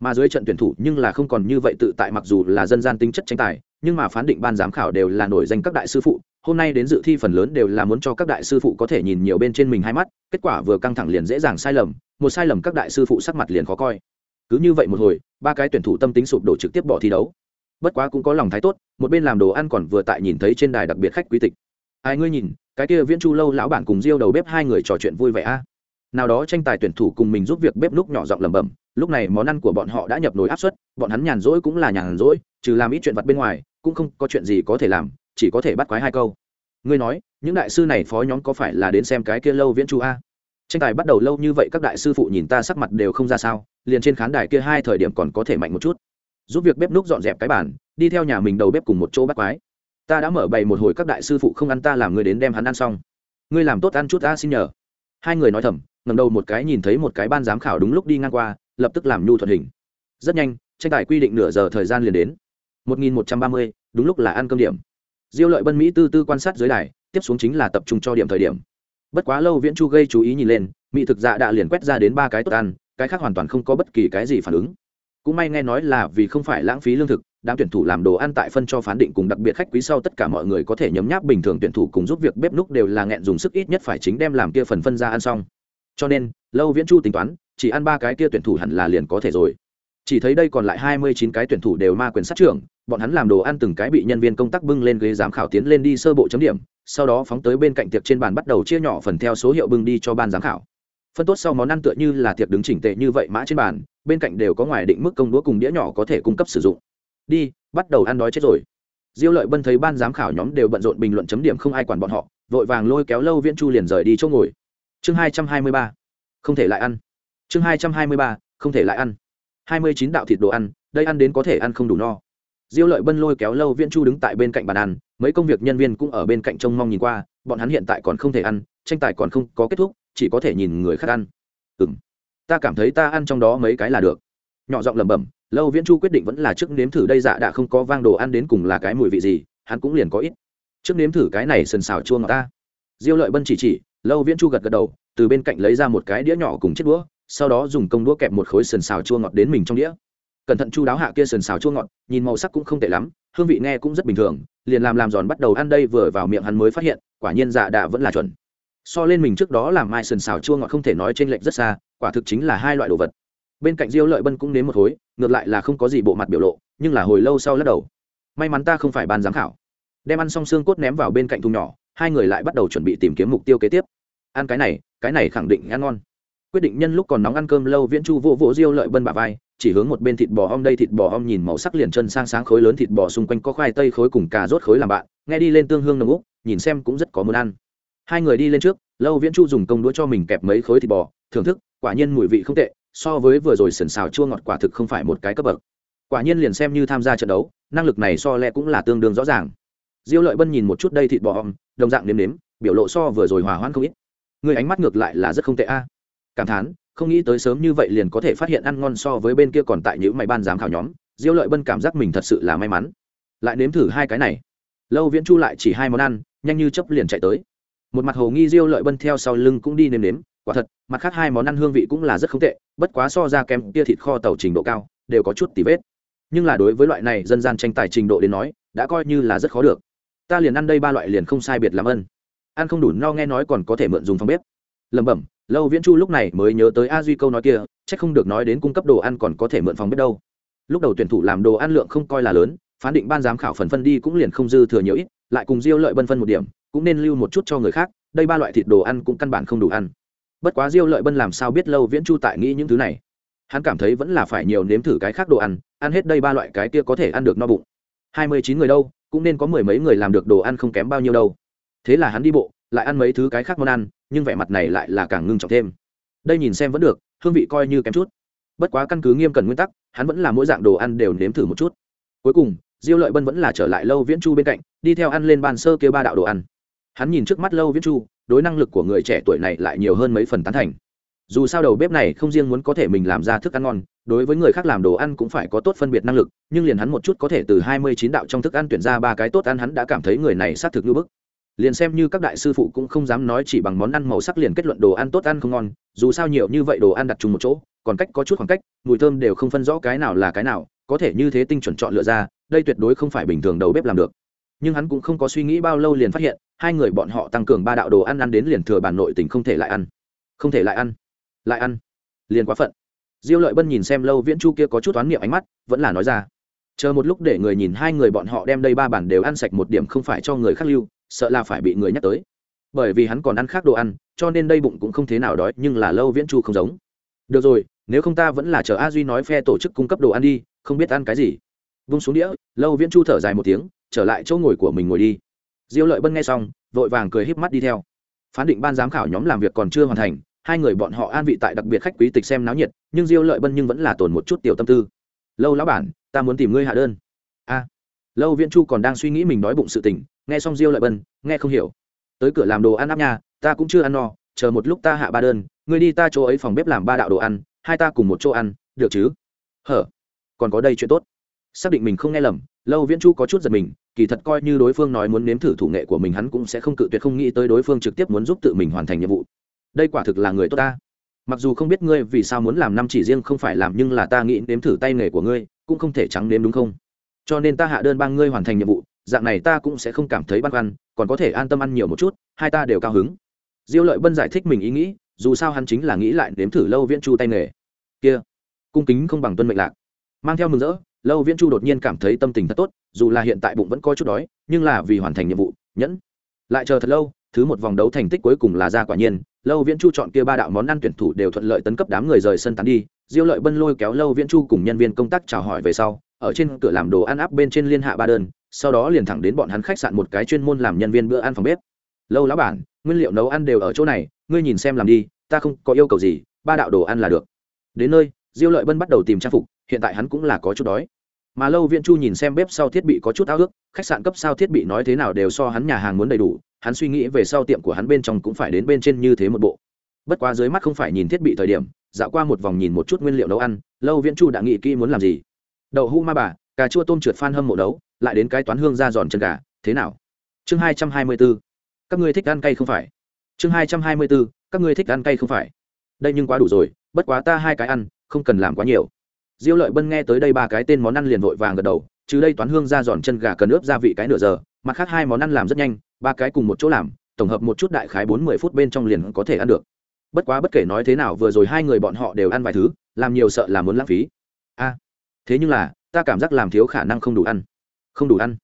A: Mà dưới trận tuyển thủ nhưng là không còn như vậy tự tại mặc dù là dân gian tính chất tranh tài nhưng mà phán định ban giám khảo đều là nổi danh các đại sư phụ, hôm nay đến dự thi phần lớn đều là muốn cho các đại sư phụ có thể nhìn nhiều bên trên mình hai mắt, kết quả vừa căng thẳng liền dễ dàng sai lầm, một sai lầm các đại sư phụ sắc mặt liền khó coi. Cứ như vậy một hồi, ba cái tuyển thủ tâm tính sụp đổ trực tiếp bỏ thi đấu. Bất quá cũng có lòng thái tốt, một bên làm đồ ăn còn vừa tại nhìn thấy trên đài đặc biệt khách quý tịch. Ai ngươi nhìn, cái kia viễn chu lâu lão bản cùng diêu đầu bếp hai người trò chuyện vui vẻ a. Nào đó tranh tài tuyển thủ cùng mình giúp việc bếp lúc nhỏ giọng lẩm bẩm, lúc này món ăn của bọn họ đã nhập nồi áp suất, bọn hắn nhàn rỗi cũng là nhàn rỗi, trừ làm ít chuyện vặt bên ngoài cũng không có chuyện gì có thể làm, chỉ có thể bắt quái hai câu. Ngươi nói, những đại sư này phó nhóm có phải là đến xem cái kia lâu viễn chu a? Tranh tài bắt đầu lâu như vậy các đại sư phụ nhìn ta sắc mặt đều không ra sao, liền trên khán đài kia hai thời điểm còn có thể mạnh một chút. Giúp việc bếp núc dọn dẹp cái bàn, đi theo nhà mình đầu bếp cùng một chỗ bắt quái. Ta đã mở bày một hồi các đại sư phụ không ăn ta làm người đến đem hắn ăn xong. Ngươi làm tốt ăn chút ta xin nhờ. Hai người nói thầm ngầm đầu một cái nhìn thấy một cái ban giám khảo đúng lúc đi ngang qua, lập tức làm nhu thuận hình. Rất nhanh, tranh tài quy định nửa giờ thời gian liền đến. 1130, đúng lúc là ăn cơm điểm. Diêu lợi bân mỹ tư tư quan sát dưới đài tiếp xuống chính là tập trung cho điểm thời điểm. Bất quá lâu viễn chu gây chú ý nhìn lên mỹ thực dạ đã liền quét ra đến ba cái tốt ăn cái khác hoàn toàn không có bất kỳ cái gì phản ứng. Cũng may nghe nói là vì không phải lãng phí lương thực đám tuyển thủ làm đồ ăn tại phân cho phán định cùng đặc biệt khách quý sau tất cả mọi người có thể nhấm nháp bình thường tuyển thủ cùng giúp việc bếp núc đều là nghẹn dùng sức ít nhất phải chính đem làm kia phần phân ra ăn xong. Cho nên lâu viễn chu tính toán chỉ ăn ba cái kia tuyển thủ hẳn là liền có thể rồi. Chỉ thấy đây còn lại hai mươi chín cái tuyển thủ đều ma quyền sát trưởng bọn hắn làm đồ ăn từng cái bị nhân viên công tác bưng lên ghế giám khảo tiến lên đi sơ bộ chấm điểm, sau đó phóng tới bên cạnh tiệc trên bàn bắt đầu chia nhỏ phần theo số hiệu bưng đi cho ban giám khảo. Phân tốt sau món ăn tựa như là tiệc đứng chỉnh tệ như vậy mã trên bàn, bên cạnh đều có ngoài định mức công đũa cùng đĩa nhỏ có thể cung cấp sử dụng. Đi, bắt đầu ăn đói chết rồi. Diêu lợi bân thấy ban giám khảo nhóm đều bận rộn bình luận chấm điểm không ai quản bọn họ, vội vàng lôi kéo lâu viễn chu liền rời đi chỗ ngồi. Chương hai trăm hai mươi ba, không thể lại ăn. Chương hai trăm hai mươi ba, không thể lại ăn. Hai mươi chín đạo thịt đồ ăn, đây ăn đến có thể ăn không đủ no diêu lợi bân lôi kéo lâu viễn chu đứng tại bên cạnh bàn ăn, mấy công việc nhân viên cũng ở bên cạnh trông mong nhìn qua, bọn hắn hiện tại còn không thể ăn, tranh tài còn không có kết thúc, chỉ có thể nhìn người khác ăn. Ừ m ta cảm thấy ta ăn trong đó mấy cái là được. Nhỏ giọng lẩm bẩm, lâu viễn chu quyết định vẫn là trước nếm thử đây dạ đã không có vang đồ ăn đến cùng là cái mùi vị gì, hắn cũng liền có ít. Trước nếm thử cái này sần xào chua ngọt ta. Diêu lợi bân chỉ chỉ, lâu viễn chu gật gật đầu, từ bên cạnh lấy ra một cái đĩa nhỏ cùng chiếc đũa, sau đó dùng công đũa kẹp một khối sần xào chua ngọt đến mình trong đĩa cẩn thận chu đáo hạ kia sườn xào chua ngọt, nhìn màu sắc cũng không tệ lắm, hương vị nghe cũng rất bình thường, liền làm làm giòn bắt đầu ăn đây vừa vào miệng hắn mới phát hiện, quả nhiên dạ đạ vẫn là chuẩn. So lên mình trước đó làm mai sườn xào chua ngọt không thể nói t r ê n lệch rất xa, quả thực chính là hai loại đồ vật. Bên cạnh diêu lợi bân cũng nếm một khối ngược lại là không có gì bộ mặt biểu lộ, nhưng là hồi lâu sau lắc đầu. May mắn ta không phải ban giám khảo. Đem ăn xong xương cốt ném vào bên cạnh thùng nhỏ, hai người lại bắt đầu chuẩn bị tìm kiếm mục tiêu kế tiếp. Ăn cái này cái này khẳng định ăn ngon quyết định nhân lúc còn nóng ăn cơm, lâu viễn chu vô vỗ diêu lợi bân bà vai, chỉ hướng một bên thịt bò om đây, thịt bò om nhìn màu sắc liền chân sang sáng khối lớn thịt bò xung quanh có khoai tây khối cùng cà rốt khối làm bạn, nghe đi lên tương hương nồng úc, nhìn xem cũng rất có muốn ăn. Hai người đi lên trước, lâu viễn chu dùng công đũa cho mình kẹp mấy khối thịt bò, thưởng thức, quả nhiên mùi vị không tệ, so với vừa rồi sần xào chua ngọt quả thực không phải một cái cấp bậc. Quả nhiên liền xem như tham gia trận đấu, năng lực này so lẽ cũng là tương đương rõ ràng. Diêu lợi bân nhìn một chút đây thịt bò om đồng dạng nếm nếm, biểu lộ so vừa rồi hòa hoãn không ít. Người ánh mắt ngược lại là rất không tệ a cảm thán, không nghĩ tới sớm như vậy liền có thể phát hiện ăn ngon so với bên kia còn tại những mày ban giám khảo nhóm, diêu lợi bân cảm giác mình thật sự là may mắn. Lại nếm thử hai cái này. Lâu viễn chu lại chỉ hai món ăn, nhanh như chấp liền chạy tới. Một mặt hồ nghi diêu lợi bân theo sau lưng cũng đi nếm nếm, quả thật, mặt khác hai món ăn hương vị cũng là rất không tệ, bất quá so ra kém kia thịt kho tàu trình độ cao, đều có chút tỉ vết. Nhưng là đối với loại này dân gian tranh tài trình độ đến nói, đã coi như là rất khó được. Ta liền ăn đây ba loại liền không sai biệt làm ân. Ăn không đủ no nghe nói còn có thể mượn dùng phòng bếp. Lẩm bẩm lâu viễn chu lúc này mới nhớ tới a duy câu nói kia c h ắ c không được nói đến cung cấp đồ ăn còn có thể mượn phòng biết đâu. Lúc đầu tuyển thủ làm đồ ăn lượng không coi là lớn, phán định ban giám khảo phần phân đi cũng liền không dư thừa nhiều ít, lại cùng diêu lợi bân phân một điểm, cũng nên lưu một chút cho người khác, đây ba loại thịt đồ ăn cũng căn bản không đủ ăn. Bất quá diêu lợi bân làm sao biết lâu viễn chu tại nghĩ những thứ này? Hắn cảm thấy vẫn là phải nhiều nếm thử cái khác đồ ăn ăn hết đây ba loại cái kia có thể ăn được no bụng. Hai mươi chín người đâu, cũng nên có mười mấy người làm được đồ ăn không kém bao nhiêu đâu. Thế là hắn đi bộ lại ăn mấy thứ cái khác món ăn, nhưng vẻ mặt này lại là càng ngưng trọng thêm. Đây nhìn xem vẫn được, hương vị coi như kém chút. Bất quá căn cứ nghiêm cần nguyên tắc, hắn vẫn là mỗi dạng đồ ăn đều nếm thử một chút. Cuối cùng, diêu lợi bân vẫn là trở lại lâu viễn chu bên cạnh, đi theo ăn lên bàn sơ kêu ba đạo đồ ăn. Hắn nhìn trước mắt lâu viễn chu, đối năng lực của người trẻ tuổi này lại nhiều hơn mấy phần tán thành. Dù sao đầu bếp này không riêng muốn có thể mình làm ra thức ăn ngon, đối với người khác làm đồ ăn cũng phải có tốt phân biệt năng lực, nhưng liền hắn một chút có thể từ hai mươi chín đạo trong thức ăn tuyển ra ba cái tốt ăn hắn đã cảm thấy người này xác thực như bức liền xem như các đại sư phụ cũng không dám nói chỉ bằng món ăn màu sắc liền kết luận đồ ăn tốt ăn không ngon, dù sao nhiều như vậy đồ ăn đặt chung một chỗ, còn cách có chút khoảng cách, mùi thơm đều không phân rõ cái nào là cái nào, có thể như thế tinh chuẩn chọn lựa ra, đây tuyệt đối không phải bình thường đầu bếp làm được. Nhưng hắn cũng không có suy nghĩ bao lâu liền phát hiện, hai người bọn họ tăng cường ba đạo đồ ăn ăn đến liền thừa bản nội tình không thể lại ăn. Không thể lại ăn. Lại ăn. Liền quá phận. Diêu lợi bân nhìn xem lâu viễn chu kia có chút toán niệm ánh mắt, vẫn là nói ra. Chờ một lúc để người nhìn hai người bọn họ đem đây ba bản đều ăn sạch một điểm không phải cho người khác lưu sợ là phải bị người nhắc tới. Bởi vì hắn còn ăn khác đồ ăn, cho nên đây bụng cũng không thế nào đói, nhưng là lâu viễn chu không giống. Được rồi, nếu không ta vẫn là chờ a duy nói phe tổ chức cung cấp đồ ăn đi, không biết ăn cái gì. Vung xuống đĩa, lâu viễn chu thở dài một tiếng, trở lại chỗ ngồi của mình ngồi đi. Diêu lợi bân nghe xong, vội vàng cười híp mắt đi theo. Phán định ban giám khảo nhóm làm việc còn chưa hoàn thành, hai người bọn họ an vị tại đặc biệt khách quý tịch xem náo nhiệt, nhưng diêu lợi bân nhưng vẫn là tồn một chút tiểu tâm tư. Lâu lão bản, ta muốn tìm ngươi hạ đơn. A. Lâu viễn chu còn đang suy nghĩ mình đói bụng sự tình nghe xong diêu lợi bân, nghe không hiểu. Tới cửa làm đồ ăn áp nha, ta cũng chưa ăn no, chờ một lúc ta hạ ba đơn người đi ta chỗ ấy phòng bếp làm ba đạo đồ ăn, hai ta cùng một chỗ ăn, được chứ? Hở, còn có đây chuyện tốt. Xác định mình không nghe lầm, lâu viễn chu có chút giật mình, kỳ thật coi như đối phương nói muốn nếm thử thủ nghệ của mình hắn cũng sẽ không cự tuyệt không nghĩ tới đối phương trực tiếp muốn giúp tự mình hoàn thành nhiệm vụ. Đây quả thực là người tốt ta. Mặc dù không biết ngươi vì sao muốn làm năm chỉ riêng không phải làm nhưng là ta nghĩ nếm thử tay nghề của ngươi, cũng không thể trắng nếm đúng không? Cho nên ta hạ đơn ba ngươi hoàn thành nhiệm vụ dạng này ta cũng sẽ không cảm thấy băn khoăn, còn có thể an tâm ăn nhiều một chút, hai ta đều cao hứng. Diêu lợi bân giải thích mình ý nghĩ, dù sao hắn chính là nghĩ lại nếm thử lâu viễn chu tay nghề. Kia, cung kính không bằng tuân mệnh lạc. Mang theo mừng rỡ, lâu viễn chu đột nhiên cảm thấy tâm tình thật tốt, dù là hiện tại bụng vẫn coi chút đói, nhưng là vì hoàn thành nhiệm vụ, nhẫn. Lại chờ thật lâu, thứ một vòng đấu thành tích cuối cùng là ra quả nhiên, lâu viễn chu chọn kia ba đạo món ăn tuyển thủ đều thuận lợi tấn cấp đám người rời sân tán đi. Diêu lợi bân lôi kéo lâu viễn chu cùng nhân viên công tác chào hỏi về sau, ở trên cửa làm đồ ăn áp bên trên liên hạ ba đơn sau đó liền thẳng đến bọn hắn khách sạn một cái chuyên môn làm nhân viên bữa ăn phòng bếp. Lâu lão bản, nguyên liệu nấu ăn đều ở chỗ này, ngươi nhìn xem làm đi, ta không có yêu cầu gì, ba đạo đồ ăn là được. Đến nơi, diêu lợi bân bắt đầu tìm trang phục, hiện tại hắn cũng là có chút đói. Mà lâu viễn chu nhìn xem bếp sau thiết bị có chút ao ước, khách sạn cấp sao thiết bị nói thế nào đều so hắn nhà hàng muốn đầy đủ, hắn suy nghĩ về sau tiệm của hắn bên trong cũng phải đến bên trên như thế một bộ. Bất quá dưới mắt không phải nhìn thiết bị thời điểm, dạo qua một vòng nhìn một chút nguyên liệu nấu ăn, lâu viễn chu đã nghĩ kỹ muốn làm gì. Đậu hũ ma bà, cà chua tôm trượt phan hâm mộ đấu lại đến cái toán hương ra giòn chân gà, thế nào? Chương hai trăm hai mươi bốn, các ngươi thích ăn cay không phải? Chương hai trăm hai mươi bốn, các ngươi thích ăn cay không phải? Đây nhưng quá đủ rồi, bất quá ta hai cái ăn, không cần làm quá nhiều. Diêu lợi bân nghe tới đây ba cái tên món ăn liền vội vàng gật đầu chứ đây toán hương ra giòn chân gà cần ướp gia vị cái nửa giờ mặt khác hai món ăn làm rất nhanh, ba cái cùng một chỗ làm, tổng hợp một chút đại khái bốn mươi phút bên trong liền có thể ăn được. Bất quá bất kể nói thế nào vừa rồi hai người bọn họ đều ăn vài thứ, làm nhiều sợ là muốn lãng phí. A, thế nhưng là, ta cảm giác làm thiếu khả năng không đủ ăn không đủ ăn.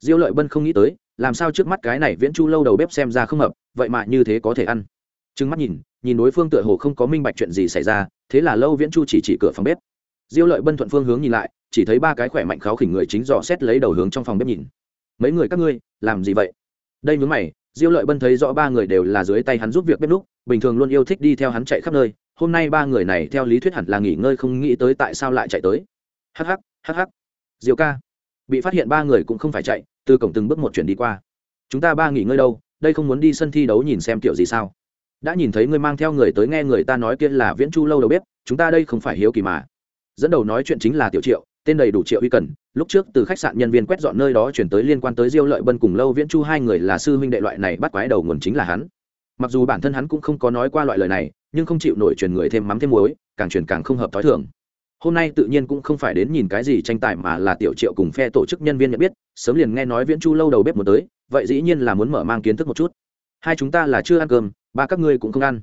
A: Diêu lợi bân không nghĩ tới, làm sao trước mắt cái này viễn chu lâu đầu bếp xem ra không hợp, vậy mà như thế có thể ăn. Trừng mắt nhìn nhìn đối phương tựa hồ không có minh bạch chuyện gì xảy ra, thế là lâu viễn chu chỉ chỉ cửa phòng bếp. Diêu lợi bân thuận phương hướng nhìn lại, chỉ thấy ba cái khỏe mạnh kháo khỉnh người chính dò xét lấy đầu hướng trong phòng bếp nhìn. Mấy người các ngươi, làm gì vậy? Đây nhớ mày, diêu lợi bân thấy rõ ba người đều là dưới tay hắn giúp việc bếp núc, bình thường luôn yêu thích đi theo hắn chạy khắp nơi, hôm nay ba người này theo lý thuyết hẳn là nghỉ ngơi không nghĩ tới tại sao lại chạy tới. Hh hh diêu ca bị phát hiện ba người cũng không phải chạy, từ cổng từng bước một chuyển đi qua. Chúng ta ba nghỉ ngơi đâu, đây không muốn đi sân thi đấu nhìn xem kiểu gì sao? Đã nhìn thấy ngươi mang theo người tới nghe người ta nói kia là viễn chu lâu đầu bếp, chúng ta đây không phải hiếu kỳ mà. Dẫn đầu nói chuyện chính là tiểu triệu, tên đầy đủ triệu uy cần, lúc trước từ khách sạn nhân viên quét dọn nơi đó chuyển tới liên quan tới diêu lợi bân cùng lâu viễn chu hai người là sư huynh đệ loại này bắt quái đầu nguồn chính là hắn. Mặc dù bản thân hắn cũng không có nói qua loại lời này, nhưng không chịu nổi truyền người thêm mắm thêm muối, càng truyền càng không hợp t h i thường hôm nay tự nhiên cũng không phải đến nhìn cái gì tranh tài mà là tiểu triệu cùng phe tổ chức nhân viên nhận biết, sớm liền nghe nói viễn chu lâu đầu bếp một tới, vậy dĩ nhiên là muốn mở mang kiến thức một chút. Hai chúng ta là chưa ăn cơm, ba các ngươi cũng không ăn.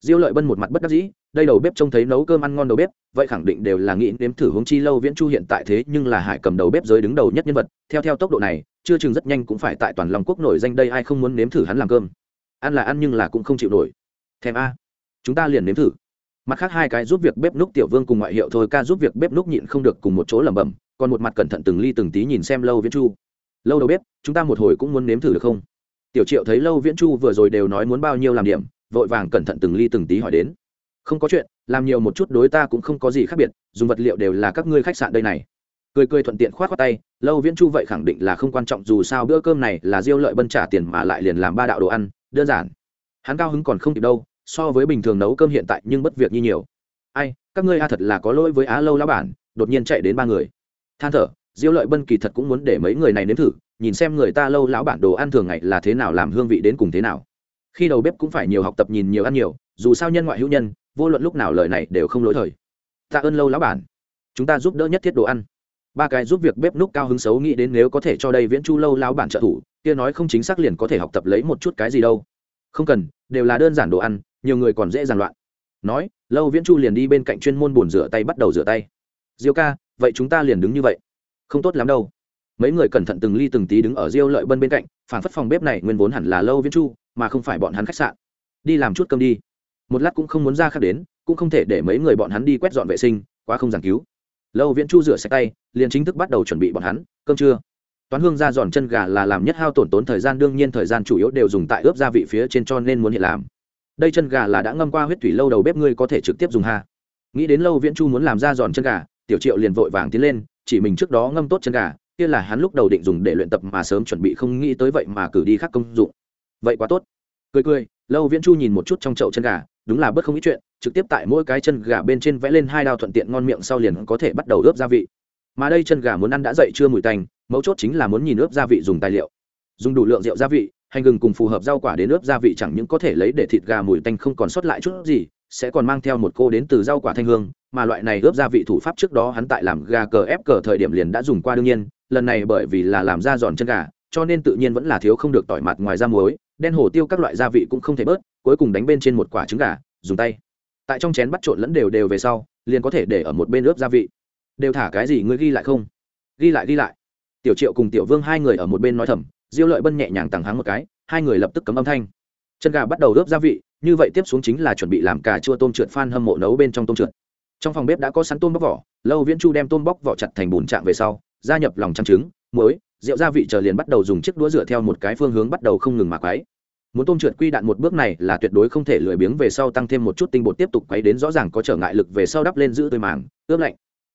A: Diêu lợi bân một mặt bất đắc dĩ, đây đầu bếp trông thấy nấu cơm ăn ngon đầu bếp, vậy khẳng định đều là nghĩ nếm thử hướng chi lâu viễn chu hiện tại thế nhưng là hải cầm đầu bếp giới đứng đầu nhất nhân vật, theo theo tốc độ này, chưa chừng rất nhanh cũng phải tại toàn lòng quốc nổi danh đây ai không muốn nếm thử hắn làm cơm. Ăn là ăn nhưng là cũng không chịu nổi. Thèm a. Chúng ta liền nếm thử mặt khác hai cái giúp việc bếp núc tiểu vương cùng ngoại hiệu thôi, ca giúp việc bếp núc nhịn không được cùng một chỗ lẩm bẩm, còn một mặt cẩn thận từng ly từng tí nhìn xem lâu viễn chu. Lâu đầu bếp, chúng ta một hồi cũng muốn nếm thử được không? Tiểu triệu thấy lâu viễn chu vừa rồi đều nói muốn bao nhiêu làm điểm, vội vàng cẩn thận từng ly từng tí hỏi đến. Không có chuyện, làm nhiều một chút đối ta cũng không có gì khác biệt, dùng vật liệu đều là các ngươi khách sạn đây này. Cười cười thuận tiện khoát khoát tay, lâu viễn chu vậy khẳng định là không quan trọng, dù sao bữa cơm này là diêu lợi bân trả tiền mà lại liền làm ba đạo đồ ăn, đơn giản. Hắn cao hứng còn không kịp đâu so với bình thường nấu cơm hiện tại nhưng bất việc như nhiều. Ai, các ngươi a thật là có lỗi với á lâu lão bản, đột nhiên chạy đến ba người. Than thở, diêu lợi bân kỳ thật cũng muốn để mấy người này nếm thử, nhìn xem người ta lâu lão bản đồ ăn thường ngày là thế nào làm hương vị đến cùng thế nào. Khi đầu bếp cũng phải nhiều học tập nhìn nhiều ăn nhiều, dù sao nhân ngoại hữu nhân, vô luận lúc nào lời này đều không lỗi thời. Tạ ơn lâu lão bản. Chúng ta giúp đỡ nhất thiết đồ ăn. Ba cái giúp việc bếp núc cao hứng xấu nghĩ đến nếu có thể cho đây viễn chu lâu lão bản trợ thủ, kia nói không chính xác liền có thể học tập lấy một chút cái gì đâu. Không cần, đều là đơn giản đồ ăn nhiều người còn dễ dàng loạn. Nói, lâu viễn chu liền đi bên cạnh chuyên môn bồn rửa tay bắt đầu rửa tay. Diêu ca, vậy chúng ta liền đứng như vậy. Không tốt lắm đâu. Mấy người cẩn thận từng ly từng tí đứng ở diêu lợi bân bên cạnh, phản phất phòng bếp này nguyên vốn hẳn là lâu viễn chu, mà không phải bọn hắn khách sạn. Đi làm chút cơm đi. Một lát cũng không muốn ra khác đến, cũng không thể để mấy người bọn hắn đi quét dọn vệ sinh, quá không giảng cứu. Lâu viễn chu rửa sạch tay, liền chính thức bắt đầu chuẩn bị bọn hắn. Cơm trưa. Toán hương ra giòn chân gà là làm nhất hao tổn tốn thời gian, đương nhiên thời gian chủ yếu đều dùng tại ướp gia vị phía trên cho nên muốn hiện làm đây chân gà là đã ngâm qua huyết thủy lâu đầu bếp ngươi có thể trực tiếp dùng ha. Nghĩ đến lâu viễn chu muốn làm ra giòn chân gà, tiểu triệu liền vội vàng tiến lên, chỉ mình trước đó ngâm tốt chân gà, kia là hắn lúc đầu định dùng để luyện tập mà sớm chuẩn bị không nghĩ tới vậy mà cử đi khắc công dụng. Vậy quá tốt. Cười cười, lâu viễn chu nhìn một chút trong chậu chân gà, đúng là bất không ít chuyện, trực tiếp tại mỗi cái chân gà bên trên vẽ lên hai đao thuận tiện ngon miệng sau liền có thể bắt đầu ướp gia vị. Mà đây chân gà muốn ăn đã dậy chưa mùi tành mấu chốt chính là muốn nhìn ướp gia vị dùng tài liệu. Dùng đủ lượng rượu gia vị hành gừng cùng phù hợp rau quả đến ướp gia vị chẳng những có thể lấy để thịt gà mùi tanh không còn sót lại chút gì, sẽ còn mang theo một cô đến từ rau quả thanh hương, mà loại này ướp gia vị thủ pháp trước đó hắn tại làm gà cờ ép cờ thời điểm liền đã dùng qua đương nhiên, lần này bởi vì là làm ra giòn chân gà, cho nên tự nhiên vẫn là thiếu không được tỏi mặt ngoài ra muối, đen hổ tiêu các loại gia vị cũng không thể bớt, cuối cùng đánh bên trên một quả trứng gà, dùng tay. Tại trong chén bắt trộn lẫn đều đều về sau, liền có thể để ở một bên ướp gia vị. Đều thả cái gì ngươi ghi lại không? Ghi lại ghi lại. Tiểu triệu cùng tiểu vương hai người ở một bên nói thầm diêu lợi bân nhẹ nhàng tặng hắn một cái, hai người lập tức cấm âm thanh. Chân gà bắt đầu ướp gia vị, như vậy tiếp xuống chính là chuẩn bị làm cà chua tôm trượt phan hâm mộ nấu bên trong tôm trượt. Trong phòng bếp đã có sẵn tôm bóc vỏ, lâu viễn chu đem tôm bóc vỏ chặt thành bùn trạng về sau, gia nhập lòng trang trứng, muối, rượu gia vị chờ liền bắt đầu dùng chiếc đũa dựa theo một cái phương hướng bắt đầu không ngừng mà quấy. Muốn tôm trượt quy đạn một bước này là tuyệt đối không thể lười biếng về sau tăng thêm một chút tinh bột tiếp tục quấy đến rõ ràng có trở ngại lực về sau đắp lên giữ tươi màng, ướp lạnh.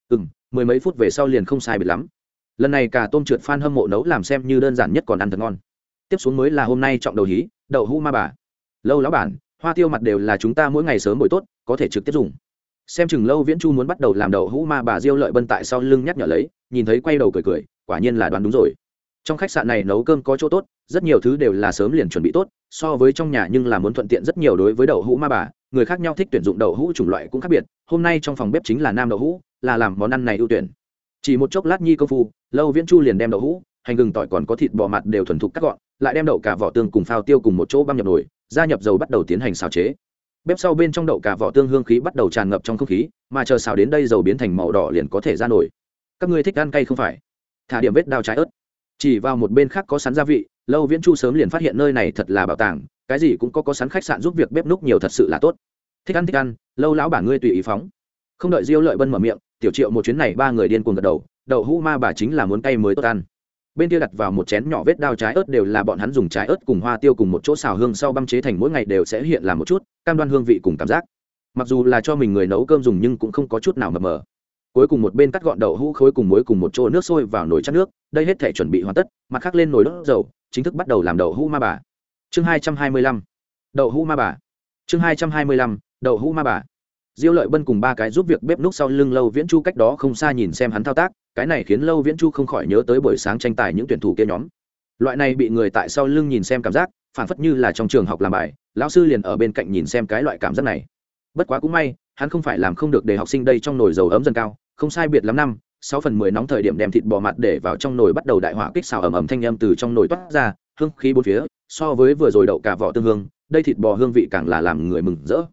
A: Ừ m mười mấy phút về sau liền không sai biệt lắm lần này cả tôm trượt phan hâm mộ nấu làm xem như đơn giản nhất còn ăn thật ngon. Tiếp xuống mới là hôm nay trọng đầu hí, đậu hũ ma bà. Lâu lão bản, hoa tiêu mặt đều là chúng ta mỗi ngày sớm buổi tốt, có thể trực tiếp dùng. Xem chừng lâu viễn chu muốn bắt đầu làm đậu hũ ma bà diêu lợi bân tại sau lưng nhắc nhở lấy, nhìn thấy quay đầu cười cười, quả nhiên là đoán đúng rồi. Trong khách sạn này nấu cơm có chỗ tốt, rất nhiều thứ đều là sớm liền chuẩn bị tốt, so với trong nhà nhưng là muốn thuận tiện rất nhiều đối với đậu hũ ma bà, người khác nhau thích tuyển dụng đậu hũ chủng loại cũng khác biệt, hôm nay trong phòng bếp chính là nam đậu hũ, là làm món ăn này ưu tuyển. Chỉ một chốc lát nhi công phu lâu viễn chu liền đem đậu hũ, hành gừng tỏi còn có thịt bò mặt đều thuần thục cắt gọn, lại đem đậu cả vỏ tương cùng phao tiêu cùng một chỗ băm nhập nồi, gia nhập dầu bắt đầu tiến hành xào chế. Bếp sau bên trong đậu cả vỏ tương hương khí bắt đầu tràn ngập trong không khí, mà chờ xào đến đây dầu biến thành màu đỏ liền có thể ra nổi các ngươi thích ăn cay không phải? Thả điểm vết đao trái ớt. Chỉ vào một bên khác có sắn gia vị, lâu viễn chu sớm liền phát hiện nơi này thật là bảo tàng, cái gì cũng có có sắn khách sạn giúp việc bếp núc nhiều thật sự là tốt. Thích ăn thích ăn, lâu lão bản ngươi tùy ý phóng. Không đợi diêu lợi bân mở miệng, tiểu triệu một chuyến này ba người điên cuồng gật đầu đậu hũ ma bà chính là muốn cay mới tốt ăn. Bên kia đặt vào một chén nhỏ vết đao trái ớt đều là bọn hắn dùng trái ớt cùng hoa tiêu cùng một chỗ xào hương sau băm chế thành mỗi ngày đều sẽ hiện làm một chút, cam đoan hương vị cùng cảm giác. Mặc dù là cho mình người nấu cơm dùng nhưng cũng không có chút nào mập mờ. Cuối cùng một bên cắt gọn đậu hũ khối cùng muối cùng một chỗ nước sôi vào nồi chắt nước, đây hết thể chuẩn bị hoàn tất, mặt khác lên nồi đốt dầu, chính thức bắt đầu làm đậu hũ ma bà. Chương hai trăm hai mươi lăm. Đậu hũ ma bà. Chương hai trăm hai mươi lăm. Đậu hũ ma bà diêu lợi bân cùng ba cái giúp việc bếp núc sau lưng lâu viễn chu cách đó không xa nhìn xem hắn thao tác, cái này khiến lâu viễn chu không khỏi nhớ tới buổi sáng tranh tài những tuyển thủ kia nhóm. Loại này bị người tại sau lưng nhìn xem cảm giác phản phất như là trong trường học làm bài, lão sư liền ở bên cạnh nhìn xem cái loại cảm giác này. Bất quá cũng may, hắn không phải làm không được để học sinh đây trong nồi dầu ấm dần cao, không sai biệt lắm năm, sáu phần mười nóng thời điểm đem thịt bò mặt để vào trong nồi bắt đầu đại hỏa kích xào ẩm ẩm thanh âm từ trong nồi toát ra, hương khí bốn phía, so với vừa rồi đậu cả vỏ tương hương, đây thịt bò hương vị càng là làm người mừng rỡ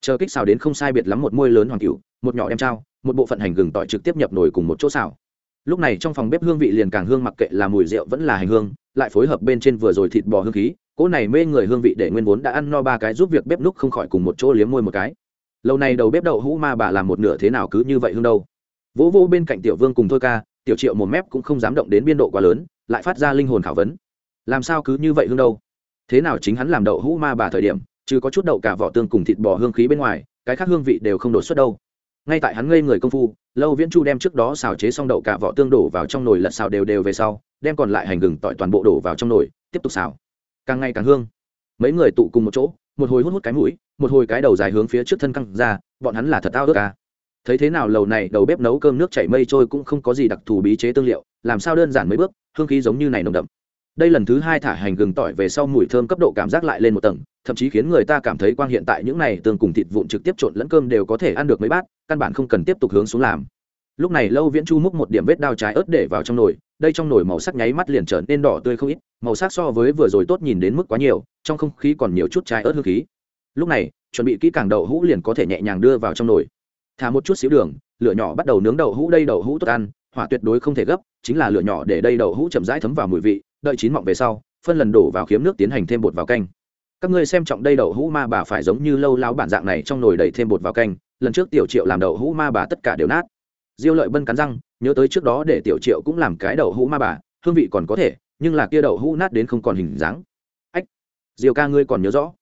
A: chờ kích xào đến không sai biệt lắm một môi lớn hoàng cựu một nhỏ đem trao, một bộ phận hành gừng tỏi trực tiếp nhập nồi cùng một chỗ xào. Lúc này trong phòng bếp hương vị liền càng hương mặc kệ là mùi rượu vẫn là hành hương, lại phối hợp bên trên vừa rồi thịt bò hương khí, cỗ này mê người hương vị để nguyên vốn đã ăn no ba cái giúp việc bếp núc không khỏi cùng một chỗ liếm môi một cái. Lâu này đầu bếp đậu hũ ma bà làm một nửa thế nào cứ như vậy hương đâu. Vỗ vô bên cạnh tiểu vương cùng thôi ca, tiểu triệu một mép cũng không dám động đến biên độ quá lớn, lại phát ra linh hồn khảo vấn. Làm sao cứ như vậy hương đâu? Thế nào chính hắn làm đậu hũ ma bà thời điểm? Trừ có chút đậu cả vỏ tương cùng thịt bò hương khí bên ngoài, cái khác hương vị đều không đột xuất đâu. Ngay tại hắn ngây người công phu, lâu viễn chu đem trước đó xào chế xong đậu cả vỏ tương đổ vào trong nồi lật xào đều đều về sau, đem còn lại hành gừng tỏi toàn bộ đổ vào trong nồi, tiếp tục xào. Càng ngày càng hương. Mấy người tụ cùng một chỗ, một hồi hút hút cái mũi, một hồi cái đầu dài hướng phía trước thân căng ra, bọn hắn là thật ao ước ca thấy thế nào lầu này đầu bếp nấu cơm nước chảy mây trôi cũng không có gì đặc thù bí chế tương liệu, làm sao đơn giản mấy bước, hương khí giống như này nồng đậm đây lần thứ hai thả hành gừng tỏi về sau mùi thơm cấp độ cảm giác lại lên một tầng, thậm chí khiến người ta cảm thấy quang hiện tại những này tương cùng thịt vụn trực tiếp trộn lẫn cơm đều có thể ăn được mấy bát, căn bản không cần tiếp tục hướng xuống làm. Lúc này lâu viễn chu múc một điểm vết đao trái ớt để vào trong nồi, đây trong nồi màu sắc nháy mắt liền trở nên đỏ tươi không ít, màu sắc so với vừa rồi tốt nhìn đến mức quá nhiều, trong không khí còn nhiều chút trái ớt hương khí. Lúc này, chuẩn bị kỹ càng đậu hũ liền có thể nhẹ nhàng đưa vào trong nồi. Thả một chút xíu đường, lửa nhỏ bắt đầu nướng đậu hũ đây đậu hũ tốt ăn, hỏa tuyệt đối không thể gấp, chính là lửa nhỏ để đây đậu hũ chậm rãi thấm vào mùi vị đợi chín mọng về sau, phân lần đổ vào khiếm nước tiến hành thêm bột vào canh. Các ngươi xem trọng đây đậu hũ ma bà phải giống như lâu lao bản dạng này trong nồi đầy thêm bột vào canh, lần trước tiểu triệu làm đậu hũ ma bà tất cả đều nát. Diêu lợi bân cắn răng, nhớ tới trước đó để tiểu triệu cũng làm cái đậu hũ ma bà, hương vị còn có thể, nhưng là kia đậu hũ nát đến không còn hình dáng. Ách, diêu ca ngươi còn nhớ rõ.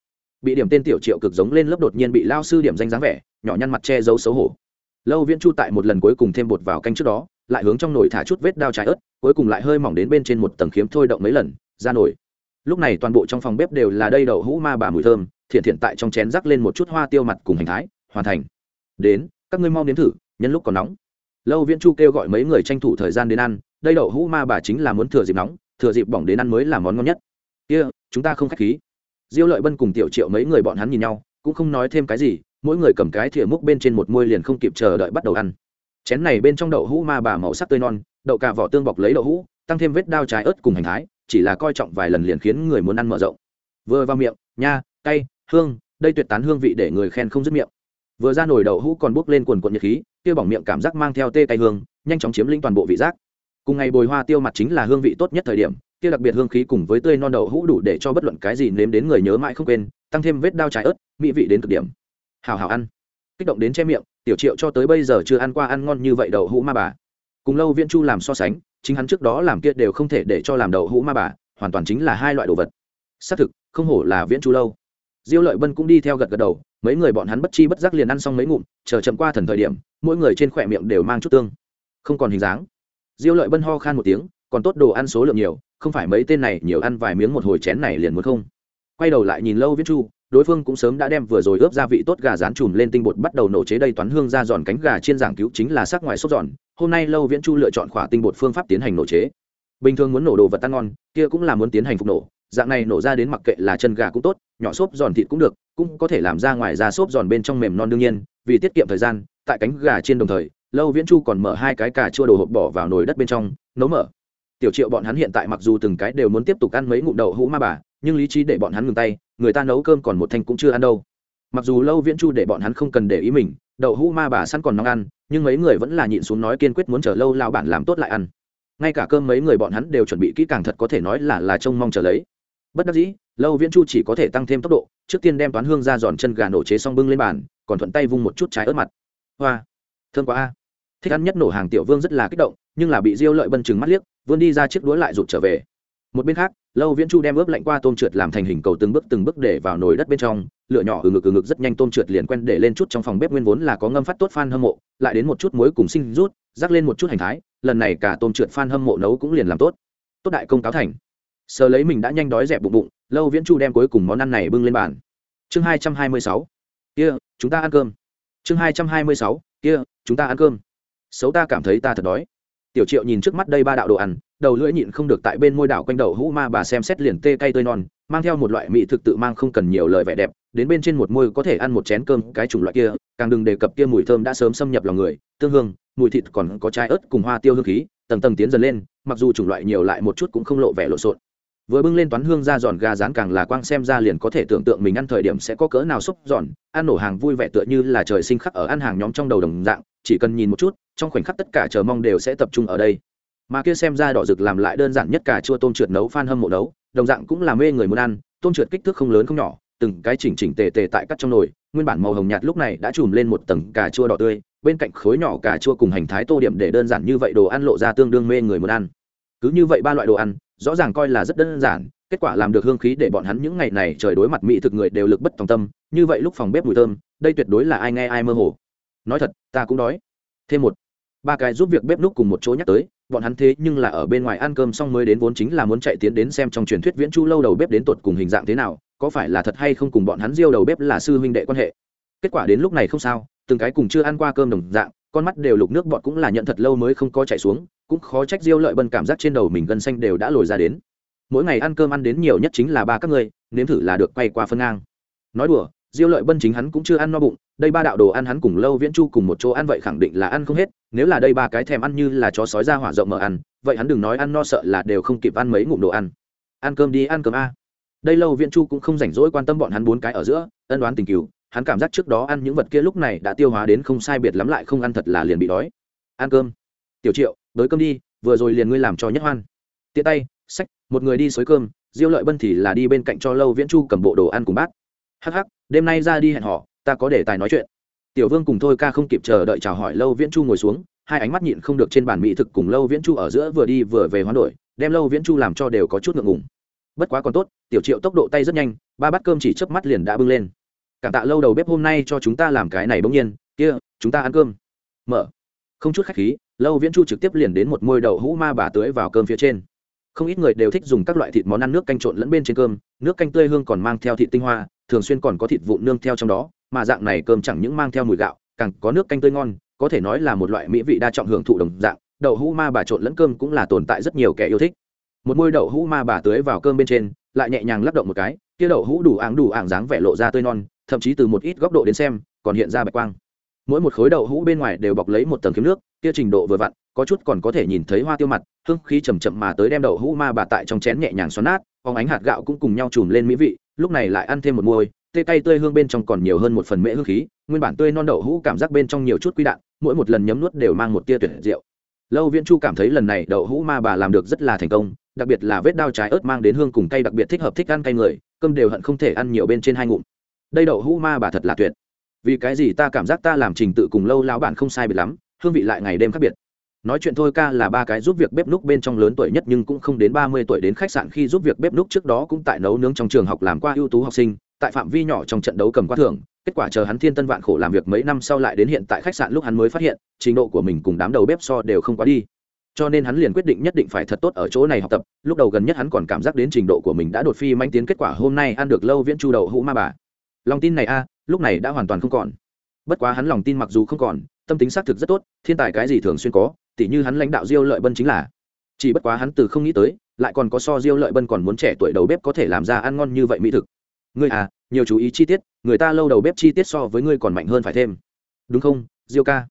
A: Bị điểm tên tiểu triệu cực giống lên lớp đột nhiên bị lao sư điểm danh dáng vẻ, nhỏ nhăn mặt che giấu xấu hổ. Lâu viễn chu tại một lần cuối cùng thêm bột vào canh trước đó lại hướng trong nồi thả chút vết đao trái ớt cuối cùng lại hơi mỏng đến bên trên một tầng khiếm thôi động mấy lần ra nồi. Lúc này toàn bộ trong phòng bếp đều là đây đậu hũ ma bà mùi thơm thiện thiện tại trong chén rắc lên một chút hoa tiêu mặt cùng hành thái hoàn thành. Đến các ngươi mau nếm thử nhân lúc còn nóng. Lâu viễn chu kêu gọi mấy người tranh thủ thời gian đến ăn đây đậu hũ ma bà chính là muốn thừa dịp nóng thừa dịp bỏng đến ăn mới là món ngon nhất. Kia、yeah, chúng ta không k h á c h khí. Diêu lợi bân cùng tiểu triệu mấy người bọn hắn nhìn nhau cũng không nói thêm cái gì mỗi người cầm cái thìa múc bên trên một môi liền không kịp chờ đợi bắt đầu ăn chén này bên trong đậu hũ ma bà màu sắc tươi non, đậu cả vỏ tương bọc lấy đậu hũ, tăng thêm vết đao trái ớt cùng hành thái, chỉ là coi trọng vài lần liền khiến người muốn ăn mở rộng. Vừa vào miệng, nha, cay, hương, đây tuyệt tán hương vị để người khen không dứt miệng. Vừa ra nồi đậu hũ còn bốc lên quần quần nhiệt khí, kia bỏng miệng cảm giác mang theo tê cay hương, nhanh chóng chiếm lĩnh toàn bộ vị giác. Cùng ngày bồi hoa tiêu mặt chính là hương vị tốt nhất thời điểm, kia đặc biệt hương khí cùng với tươi non đậu hũ đủ để cho bất luận cái gì nếm đến người nhớ mãi không quên, tăng thêm vết đao trái ớt, mỹ vị đến cực điểm. Hào hào ăn. Kích động đến che miệng tiểu triệu cho tới bây giờ chưa ăn qua ăn ngon như vậy đậu hũ ma bà. Cùng lâu viễn chu làm so sánh, chính hắn trước đó làm kia đều không thể để cho làm đậu hũ ma bà, hoàn toàn chính là hai loại đồ vật. Xác thực, không hổ là viễn chu lâu. Diêu lợi bân cũng đi theo gật gật đầu, mấy người bọn hắn bất chi bất giác liền ăn xong mấy ngụm, chờ chậm qua thần thời điểm, mỗi người trên khỏe miệng đều mang chút tương. Không còn hình dáng. Diêu lợi bân ho khan một tiếng, còn tốt đồ ăn số lượng nhiều, không phải mấy tên này nhiều ăn vài miếng một hồi chén này liền muốn không. Quay đầu lại nhìn lâu viễn chu đối phương cũng sớm đã đem vừa rồi ướp gia vị tốt gà rán chùm lên tinh bột bắt đầu nổ chế đây toán hương ra giòn cánh gà chiên giảng cứu chính là sắc ngoài sốt giòn. Hôm nay lâu viễn chu lựa chọn khỏa tinh bột phương pháp tiến hành nổ chế. Bình thường muốn nổ đồ vật ăn ngon, kia cũng là muốn tiến hành phục nổ. Dạng này nổ ra đến mặc kệ là chân gà cũng tốt, nhỏ xốp giòn thịt cũng được, cũng có thể làm ra ngoài ra xốp giòn bên trong mềm non đương nhiên, vì tiết kiệm thời gian, tại cánh gà trên đồng thời, lâu viễn chu còn mở hai cái cà chua đồ hộp bỏ vào nồi đất bên trong, nấu mở. Tiểu triệu bọn hắn hiện tại mặc dù từng cái đều muốn tiếp tục ăn mấy ngụm đậu hũ ma bà, nhưng lý trí để bọn hắn ngừng tay người ta nấu cơm còn một thanh cũng chưa ăn đâu. Mặc dù lâu viễn chu để bọn hắn không cần để ý mình, đậu hũ ma bà sẵn còn nóng ăn, nhưng mấy người vẫn là nhịn xuống nói kiên quyết muốn chờ lâu lao bản làm tốt lại ăn. Ngay cả cơm mấy người bọn hắn đều chuẩn bị kỹ càng thật có thể nói là là trông mong chờ lấy. Bất đắc dĩ, lâu viễn chu chỉ có thể tăng thêm tốc độ, trước tiên đem toán hương ra giòn chân gà nổ chế xong bưng lên bàn, còn thuận tay vung một chút trái ớt mặt. Hoa thương quá a. Thích ăn nhất nổ hàng tiểu vương rất là kích động, nhưng là bị diêu lợi bân chừng mắt liếc, vươn đi ra chiếc đũa lại rụt trở về một bên khác, lâu viễn chu đem ướp lạnh qua tôm trượt làm thành hình cầu từng bước từng bước để vào nồi đất bên trong, lửa nhỏ ừ ngực ừ ngực rất nhanh tôm trượt liền quen để lên chút trong phòng bếp nguyên vốn là có ngâm phát tốt phan hâm mộ, lại đến một chút muối cùng sinh rút, rắc lên một chút hành thái, lần này cả tôm trượt phan hâm mộ nấu cũng liền làm tốt. Tốt đại công cáo thành. Sờ lấy mình đã nhanh đói dẹp bụng bụng, lâu viễn chu đem cuối cùng món ăn này bưng lên bàn. Chương hai trăm hai mươi sáu. Kia, chúng ta ăn cơm. Chương hai trăm hai mươi sáu. Kia, chúng ta ăn cơm. Xấu ta cảm thấy ta thật đói tiểu triệu nhìn trước mắt đây ba đạo đồ ăn, đầu lưỡi nhịn không được tại bên môi đảo quanh đầu hũ ma bà xem xét liền tê cay tươi non, mang theo một loại mỹ thực tự mang không cần nhiều lời vẻ đẹp, đến bên trên một môi có thể ăn một chén cơm cái chủng loại kia, càng đừng đề cập kia mùi thơm đã sớm xâm nhập lòng người, tương hương, mùi thịt còn có trái ớt cùng hoa tiêu hương khí, tầng tầng tiến dần lên, mặc dù chủng loại nhiều lại một chút cũng không lộ vẻ lộn xộn vừa bưng lên toán hương ra giòn gà rán càng là quang xem ra liền có thể tưởng tượng mình ăn thời điểm sẽ có cỡ nào xúc giòn. Ăn nổ hàng vui vẻ tựa như là trời sinh khắc ở ăn hàng nhóm trong đầu đồng dạng, chỉ cần nhìn một chút, trong khoảnh khắc tất cả chờ mong đều sẽ tập trung ở đây. Mà kia xem ra đỏ rực làm lại đơn giản nhất cả chua tôm trượt nấu, phan hâm mộ nấu, đồng dạng cũng là mê người muốn ăn, tôm trượt kích thước không lớn không nhỏ, từng cái chỉnh chỉnh tề tề tại cắt trong nồi, nguyên bản màu hồng nhạt lúc này đã trùm lên một tầng cà chua đỏ tươi, bên cạnh khối nhỏ cà chua cùng hành thái tô điểm để đơn giản như vậy đồ ăn lộ ra tương đương mê người muốn ăn. Cứ như vậy ba loại đồ ăn rõ ràng coi là rất đơn giản, kết quả làm được hương khí để bọn hắn những ngày này trời đối mặt mỹ thực người đều lực bất tòng tâm, như vậy lúc phòng bếp mùi thơm, đây tuyệt đối là ai nghe ai mơ hồ. Nói thật, ta cũng đói. Thêm một, ba cái giúp việc bếp núc cùng một chỗ nhắc tới, bọn hắn thế nhưng là ở bên ngoài ăn cơm xong mới đến vốn chính là muốn chạy tiến đến xem trong truyền thuyết viễn chu lâu đầu bếp đến tột cùng hình dạng thế nào, có phải là thật hay không cùng bọn hắn diêu đầu bếp là sư huynh đệ quan hệ. Kết quả đến lúc này không sao, từng cái cùng chưa ăn qua cơm đồng dạng, con mắt đều lục nước bọn cũng là nhận thật lâu mới không có chạy xuống cũng khó trách diêu lợi bân cảm giác trên đầu mình gân xanh đều đã lồi ra đến. Mỗi ngày ăn cơm ăn đến nhiều nhất chính là ba các ngươi, nếm thử là được quay qua phân ngang. Nói đùa, diêu lợi bân chính hắn cũng chưa ăn no bụng, đây ba đạo đồ ăn hắn cùng lâu viễn chu cùng một chỗ ăn vậy khẳng định là ăn không hết, nếu là đây ba cái thèm ăn như là chó sói ra hỏa rộng mở ăn, vậy hắn đừng nói ăn no sợ là đều không kịp ăn mấy ngụm đồ ăn. Ăn cơm đi, ăn cơm a. Đây lâu viễn chu cũng không rảnh rỗi quan tâm bọn hắn bốn cái ở giữa, ân đoán tình cứu hắn cảm giác trước đó ăn những vật kia lúc này đã tiêu hóa đến không sai biệt lắm lại không ăn thật là liền bị đói. Ăn cơm tiểu triệu đới cơm đi, vừa rồi liền ngươi làm cho nhất hoan. Tiện tay sách một người đi xới cơm, diêu lợi bân thì là đi bên cạnh cho lâu viễn chu cầm bộ đồ ăn cùng bát. Hắc hắc, đêm nay ra đi hẹn họ ta có để tài nói chuyện. Tiểu vương cùng thôi ca không kịp chờ đợi chào hỏi lâu viễn chu ngồi xuống, hai ánh mắt nhịn không được trên bàn mỹ thực cùng lâu viễn chu ở giữa vừa đi vừa về hoán đổi, đem lâu viễn chu làm cho đều có chút ngượng ngùng. Bất quá còn tốt, tiểu triệu tốc độ tay rất nhanh, ba bát cơm chỉ chớp mắt liền đã bưng lên. Cảm tạ lâu đầu bếp hôm nay cho chúng ta làm cái này bỗng nhiên, kia, chúng ta ăn cơm. Mở. Không chút khách khí lâu viễn chu trực tiếp liền đến một môi đậu hũ ma bà tưới vào cơm phía trên. Không ít người đều thích dùng các loại thịt món ăn nước canh trộn lẫn bên trên cơm, nước canh tươi hương còn mang theo thịt tinh hoa, thường xuyên còn có thịt vụn nương theo trong đó, mà dạng này cơm chẳng những mang theo mùi gạo, càng có nước canh tươi ngon, có thể nói là một loại mỹ vị đa trọng hưởng thụ đồng dạng, đậu hũ ma bà trộn lẫn cơm cũng là tồn tại rất nhiều kẻ yêu thích. Một môi đậu hũ ma bà tưới vào cơm bên trên, lại nhẹ nhàng lắc động một cái, kia đậu hũ đủ áng đủ ảng dáng vẻ lộ ra tươi non, thậm chí từ một ít góc độ đến xem, còn hiện ra bạch quang mỗi một khối đậu hũ bên ngoài đều bọc lấy một tầng kiếm nước, kia trình độ vừa vặn, có chút còn có thể nhìn thấy hoa tiêu mặt, hương khí chầm chậm mà tới đem đậu hũ ma bà tại trong chén nhẹ nhàng xoắn nát, phóng ánh hạt gạo cũng cùng nhau chùm lên mỹ vị, lúc này lại ăn thêm một môi tê cay tươi hương bên trong còn nhiều hơn một phần mễ hương khí, nguyên bản tươi non đậu hũ cảm giác bên trong nhiều chút quy đạn, mỗi một lần nhấm nuốt đều mang một tia tuyệt rượu lâu viễn chu cảm thấy lần này đậu hũ ma bà làm được rất là thành công, đặc biệt là vết đao trái ớt mang đến hương cùng cay đặc biệt thích hợp thích ăn cay người, cơm đều hận không thể ăn nhiều bên trên hai ngụm. Đây đậu hũ ma bà thật là tuyệt vì cái gì ta cảm giác ta làm trình tự cùng lâu lão bản không sai biệt lắm, hương vị lại ngày đêm khác biệt. Nói chuyện thôi ca là ba cái giúp việc bếp núc bên trong lớn tuổi nhất nhưng cũng không đến ba mươi tuổi đến khách sạn khi giúp việc bếp núc trước đó cũng tại nấu nướng trong trường học làm qua ưu tú học sinh, tại phạm vi nhỏ trong trận đấu cầm qua thưởng, kết quả chờ hắn thiên tân vạn khổ làm việc mấy năm sau lại đến hiện tại khách sạn lúc hắn mới phát hiện, trình độ của mình cùng đám đầu bếp so đều không quá đi. Cho nên hắn liền quyết định nhất định phải thật tốt ở chỗ này học tập, lúc đầu gần nhất hắn còn cảm giác đến trình độ của mình đã đột phi manh tiến, kết quả hôm nay ăn được lâu viễn chu đầu hũ ma bà. Lòng tin này a lúc này đã hoàn toàn không còn. Bất quá hắn lòng tin mặc dù không còn, tâm tính xác thực rất tốt, thiên tài cái gì thường xuyên có, tỉ như hắn lãnh đạo diêu lợi bân chính là. Chỉ bất quá hắn từ không nghĩ tới, lại còn có so diêu lợi bân còn muốn trẻ tuổi đầu bếp có thể làm ra ăn ngon như vậy mỹ thực. Ngươi à nhiều chú ý chi tiết, người ta lâu đầu bếp chi tiết so với ngươi còn mạnh hơn phải thêm. Đúng không, diêu ca?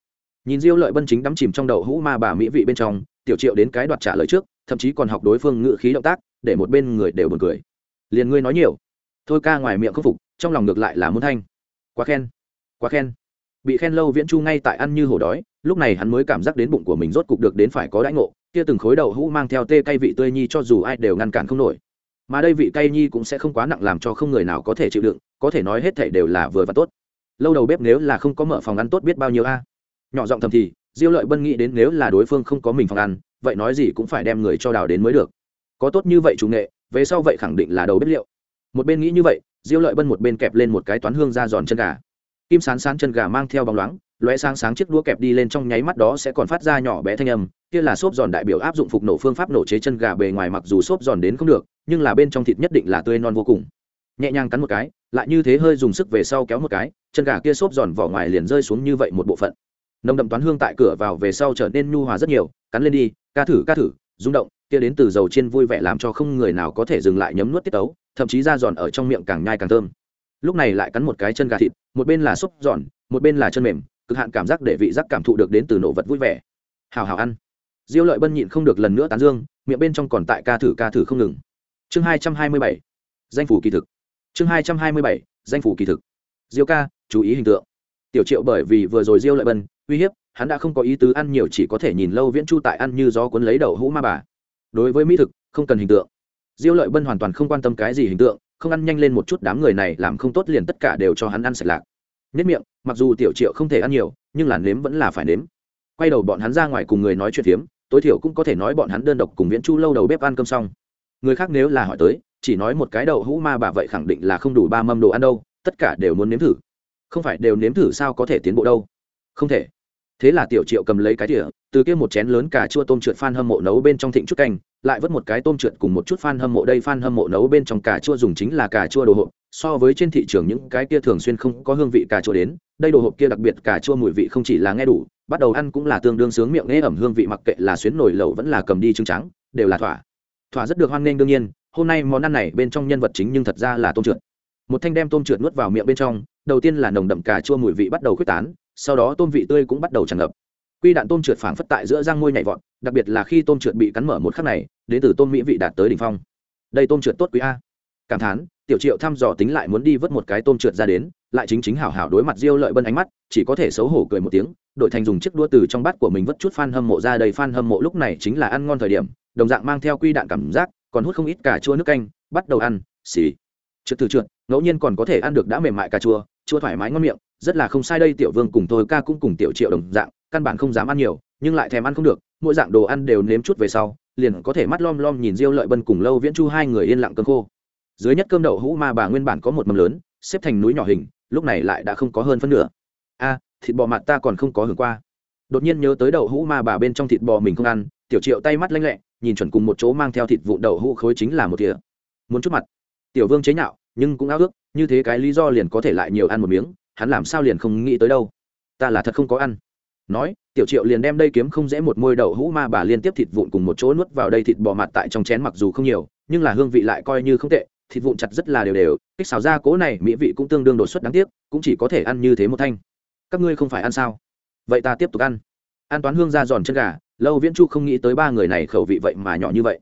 A: Nhìn diêu lợi bân chính đắm chìm trong đậu hũ ma bà mỹ vị bên trong, tiểu triệu đến cái đoạt trả lời trước, thậm chí còn học đối phương ngự khí động tác, để một bên người đều buồn cười. Liền ngươi nói nhiều. Thôi ca ngoài miệng khâm phục, trong lòng ngược lại là muốn thanh quá khen. Quá khen. Bị khen lâu viễn chu ngay tại ăn như hổ đói, lúc này hắn mới cảm giác đến bụng của mình rốt cục được đến phải có đãi ngộ, kia từng khối đậu hũ mang theo tê cay vị tươi nhi cho dù ai đều ngăn cản không nổi. Mà đây vị cay nhi cũng sẽ không quá nặng làm cho không người nào có thể chịu đựng, có thể nói hết thể đều là vừa và tốt. Lâu đầu bếp nếu là không có mở phòng ăn tốt biết bao nhiêu a. Nhỏ giọng thầm thì, diêu lợi bân nghĩ đến nếu là đối phương không có mình phòng ăn, vậy nói gì cũng phải đem người cho đào đến mới được. Có tốt như vậy chủ nghệ, về sau vậy khẳng định là đầu bếp liệu. Một bên nghĩ như vậy diêu lợi bân một bên kẹp lên một cái toán hương ra giòn chân gà. Kim sán sán chân gà mang theo bóng loáng, lóe sáng sáng chiếc đũa kẹp đi lên trong nháy mắt đó sẽ còn phát ra nhỏ bé thanh âm, kia là xốp giòn đại biểu áp dụng phục nổ phương pháp nổ chế chân gà bề ngoài mặc dù xốp giòn đến không được, nhưng là bên trong thịt nhất định là tươi non vô cùng. Nhẹ nhàng cắn một cái, lại như thế hơi dùng sức về sau kéo một cái, chân gà kia xốp giòn vỏ ngoài liền rơi xuống như vậy một bộ phận. Nồng đậm toán hương tại cửa vào về sau trở nên nhu hòa rất nhiều, cắn lên đi, ca thử ca thử, rung động, kia đến từ dầu chiên vui vẻ làm cho không người nào có thể dừng lại nhấm nuốt tiết tấu thậm chí da giòn ở trong miệng càng nhai càng thơm. Lúc này lại cắn một cái chân gà thịt, một bên là xúc giòn, một bên là chân mềm, cực hạn cảm giác để vị giác cảm thụ được đến từ nổ vật vui vẻ. Hào hào ăn. Diêu lợi bân nhịn không được lần nữa tán dương, miệng bên trong còn tại ca thử ca thử không ngừng. Chương hai trăm hai mươi bảy. Danh phủ kỳ thực. Chương hai trăm hai mươi bảy. Danh phủ kỳ thực. Diêu ca, chú ý hình tượng. Tiểu triệu bởi vì vừa rồi diêu lợi bân, uy hiếp, hắn đã không có ý tứ ăn nhiều chỉ có thể nhìn lâu viễn chu tại ăn như gió cuốn lấy đầu hũ ma bà. Đối với mỹ thực, không cần hình tượng diêu lợi bân hoàn toàn không quan tâm cái gì hình tượng, không ăn nhanh lên một chút đám người này làm không tốt liền tất cả đều cho hắn ăn sạch lạc. Nhất miệng, mặc dù tiểu triệu không thể ăn nhiều, nhưng là nếm vẫn là phải nếm. Quay đầu bọn hắn ra ngoài cùng người nói chuyện phiếm, tối thiểu cũng có thể nói bọn hắn đơn độc cùng viễn chu lâu đầu bếp ăn cơm xong. Người khác nếu là hỏi tới, chỉ nói một cái đậu hũ ma bà vậy khẳng định là không đủ ba mâm đồ ăn đâu, tất cả đều muốn nếm thử. Không phải đều nếm thử sao có thể tiến bộ đâu? Không thể. Thế là tiểu triệu cầm lấy cái tỉa từ kia một chén lớn cà chua tôm trượt phan hâm mộ nấu bên trong thịnh chút canh lại vớt một cái tôm trượt cùng một chút phan hâm mộ. Đây phan hâm mộ nấu bên trong cà chua dùng chính là cà chua đồ hộp. So với trên thị trường những cái kia thường xuyên không có hương vị cà chua đến, đây đồ hộp kia đặc biệt cà chua mùi vị không chỉ là nghe đủ, bắt đầu ăn cũng là tương đương sướng miệng nghe ẩm hương vị mặc kệ là xuyến nổi lẩu vẫn là cầm đi trứng trắng, đều là thỏa. Thỏa rất được hoan nghênh đương nhiên, hôm nay món ăn này bên trong nhân vật chính nhưng thật ra là tôm trượt. Một thanh đem tôm trượt nuốt vào miệng bên trong, đầu tiên là nồng đậm cà chua mùi vị bắt đầu khuếch tán, sau đó tôm vị tươi cũng bắt đầu tràn ngập quy đạn tôm trượt phảng phất tại giữa răng môi nhảy vọt, đặc biệt là khi tôm trượt bị cắn mở một khắc này, đến từ tôm mỹ vị đạt tới đỉnh phong. Đây tôm trượt tốt quý a. Cảm thán, tiểu triệu thăm dò tính lại muốn đi vớt một cái tôm trượt ra đến, lại chính chính hảo hảo đối mặt diêu lợi bân ánh mắt, chỉ có thể xấu hổ cười một tiếng đội thành dùng chiếc đũa từ trong bát của mình vớt chút fan hâm mộ ra đầy fan hâm mộ lúc này chính là ăn ngon thời điểm, đồng dạng mang theo quy đạn cảm giác, còn hút không ít cà chua nước canh, bắt đầu ăn, xì. Trượt từ trượt, ngẫu nhiên còn có thể ăn được đã mềm mại cà chua chua thoải mái ngon miệng, rất là không sai đây. Tiểu vương cùng tôi ca cũng cùng tiểu triệu đồng dạng căn bản không dám ăn nhiều, nhưng lại thèm ăn không được, mỗi dạng đồ ăn đều nếm chút về sau, liền có thể mắt lom lom nhìn diêu lợi bân cùng lâu viễn chu hai người yên lặng cơn khô. Dưới nhất cơm đậu hũ ma bà nguyên bản có một mầm lớn, xếp thành núi nhỏ hình, lúc này lại đã không có hơn phân nửa. A, thịt bò mặt ta còn không có hưởng qua. Đột nhiên nhớ tới đậu hũ ma bà bên trong thịt bò mình không ăn, tiểu triệu tay mắt lanh lẹ, nhìn chuẩn cùng một chỗ mang theo thịt vụn đậu hũ khối chính là một thìa. Muốn chút mặt. Tiểu vương chế nhạo, nhưng cũng ao ước, như thế cái lý do liền có thể lại nhiều ăn một miếng, hắn làm sao liền không nghĩ tới đâu. Ta là thật không có ăn nói, tiểu triệu liền đem đây kiếm không dễ một môi đậu hũ ma bà liên tiếp thịt vụn cùng một chỗ nuốt vào đây thịt bò mặt tại trong chén mặc dù không nhiều, nhưng là hương vị lại coi như không tệ, thịt vụn chặt rất là đều đều cách xào ra cố này mỹ vị cũng tương đương đột xuất đáng tiếc, cũng chỉ có thể ăn như thế một thanh. Các ngươi không phải ăn sao? Vậy ta tiếp tục ăn. An toán hương ra giòn chân gà, lâu viễn chu không nghĩ tới ba người này khẩu vị vậy mà nhỏ như vậy.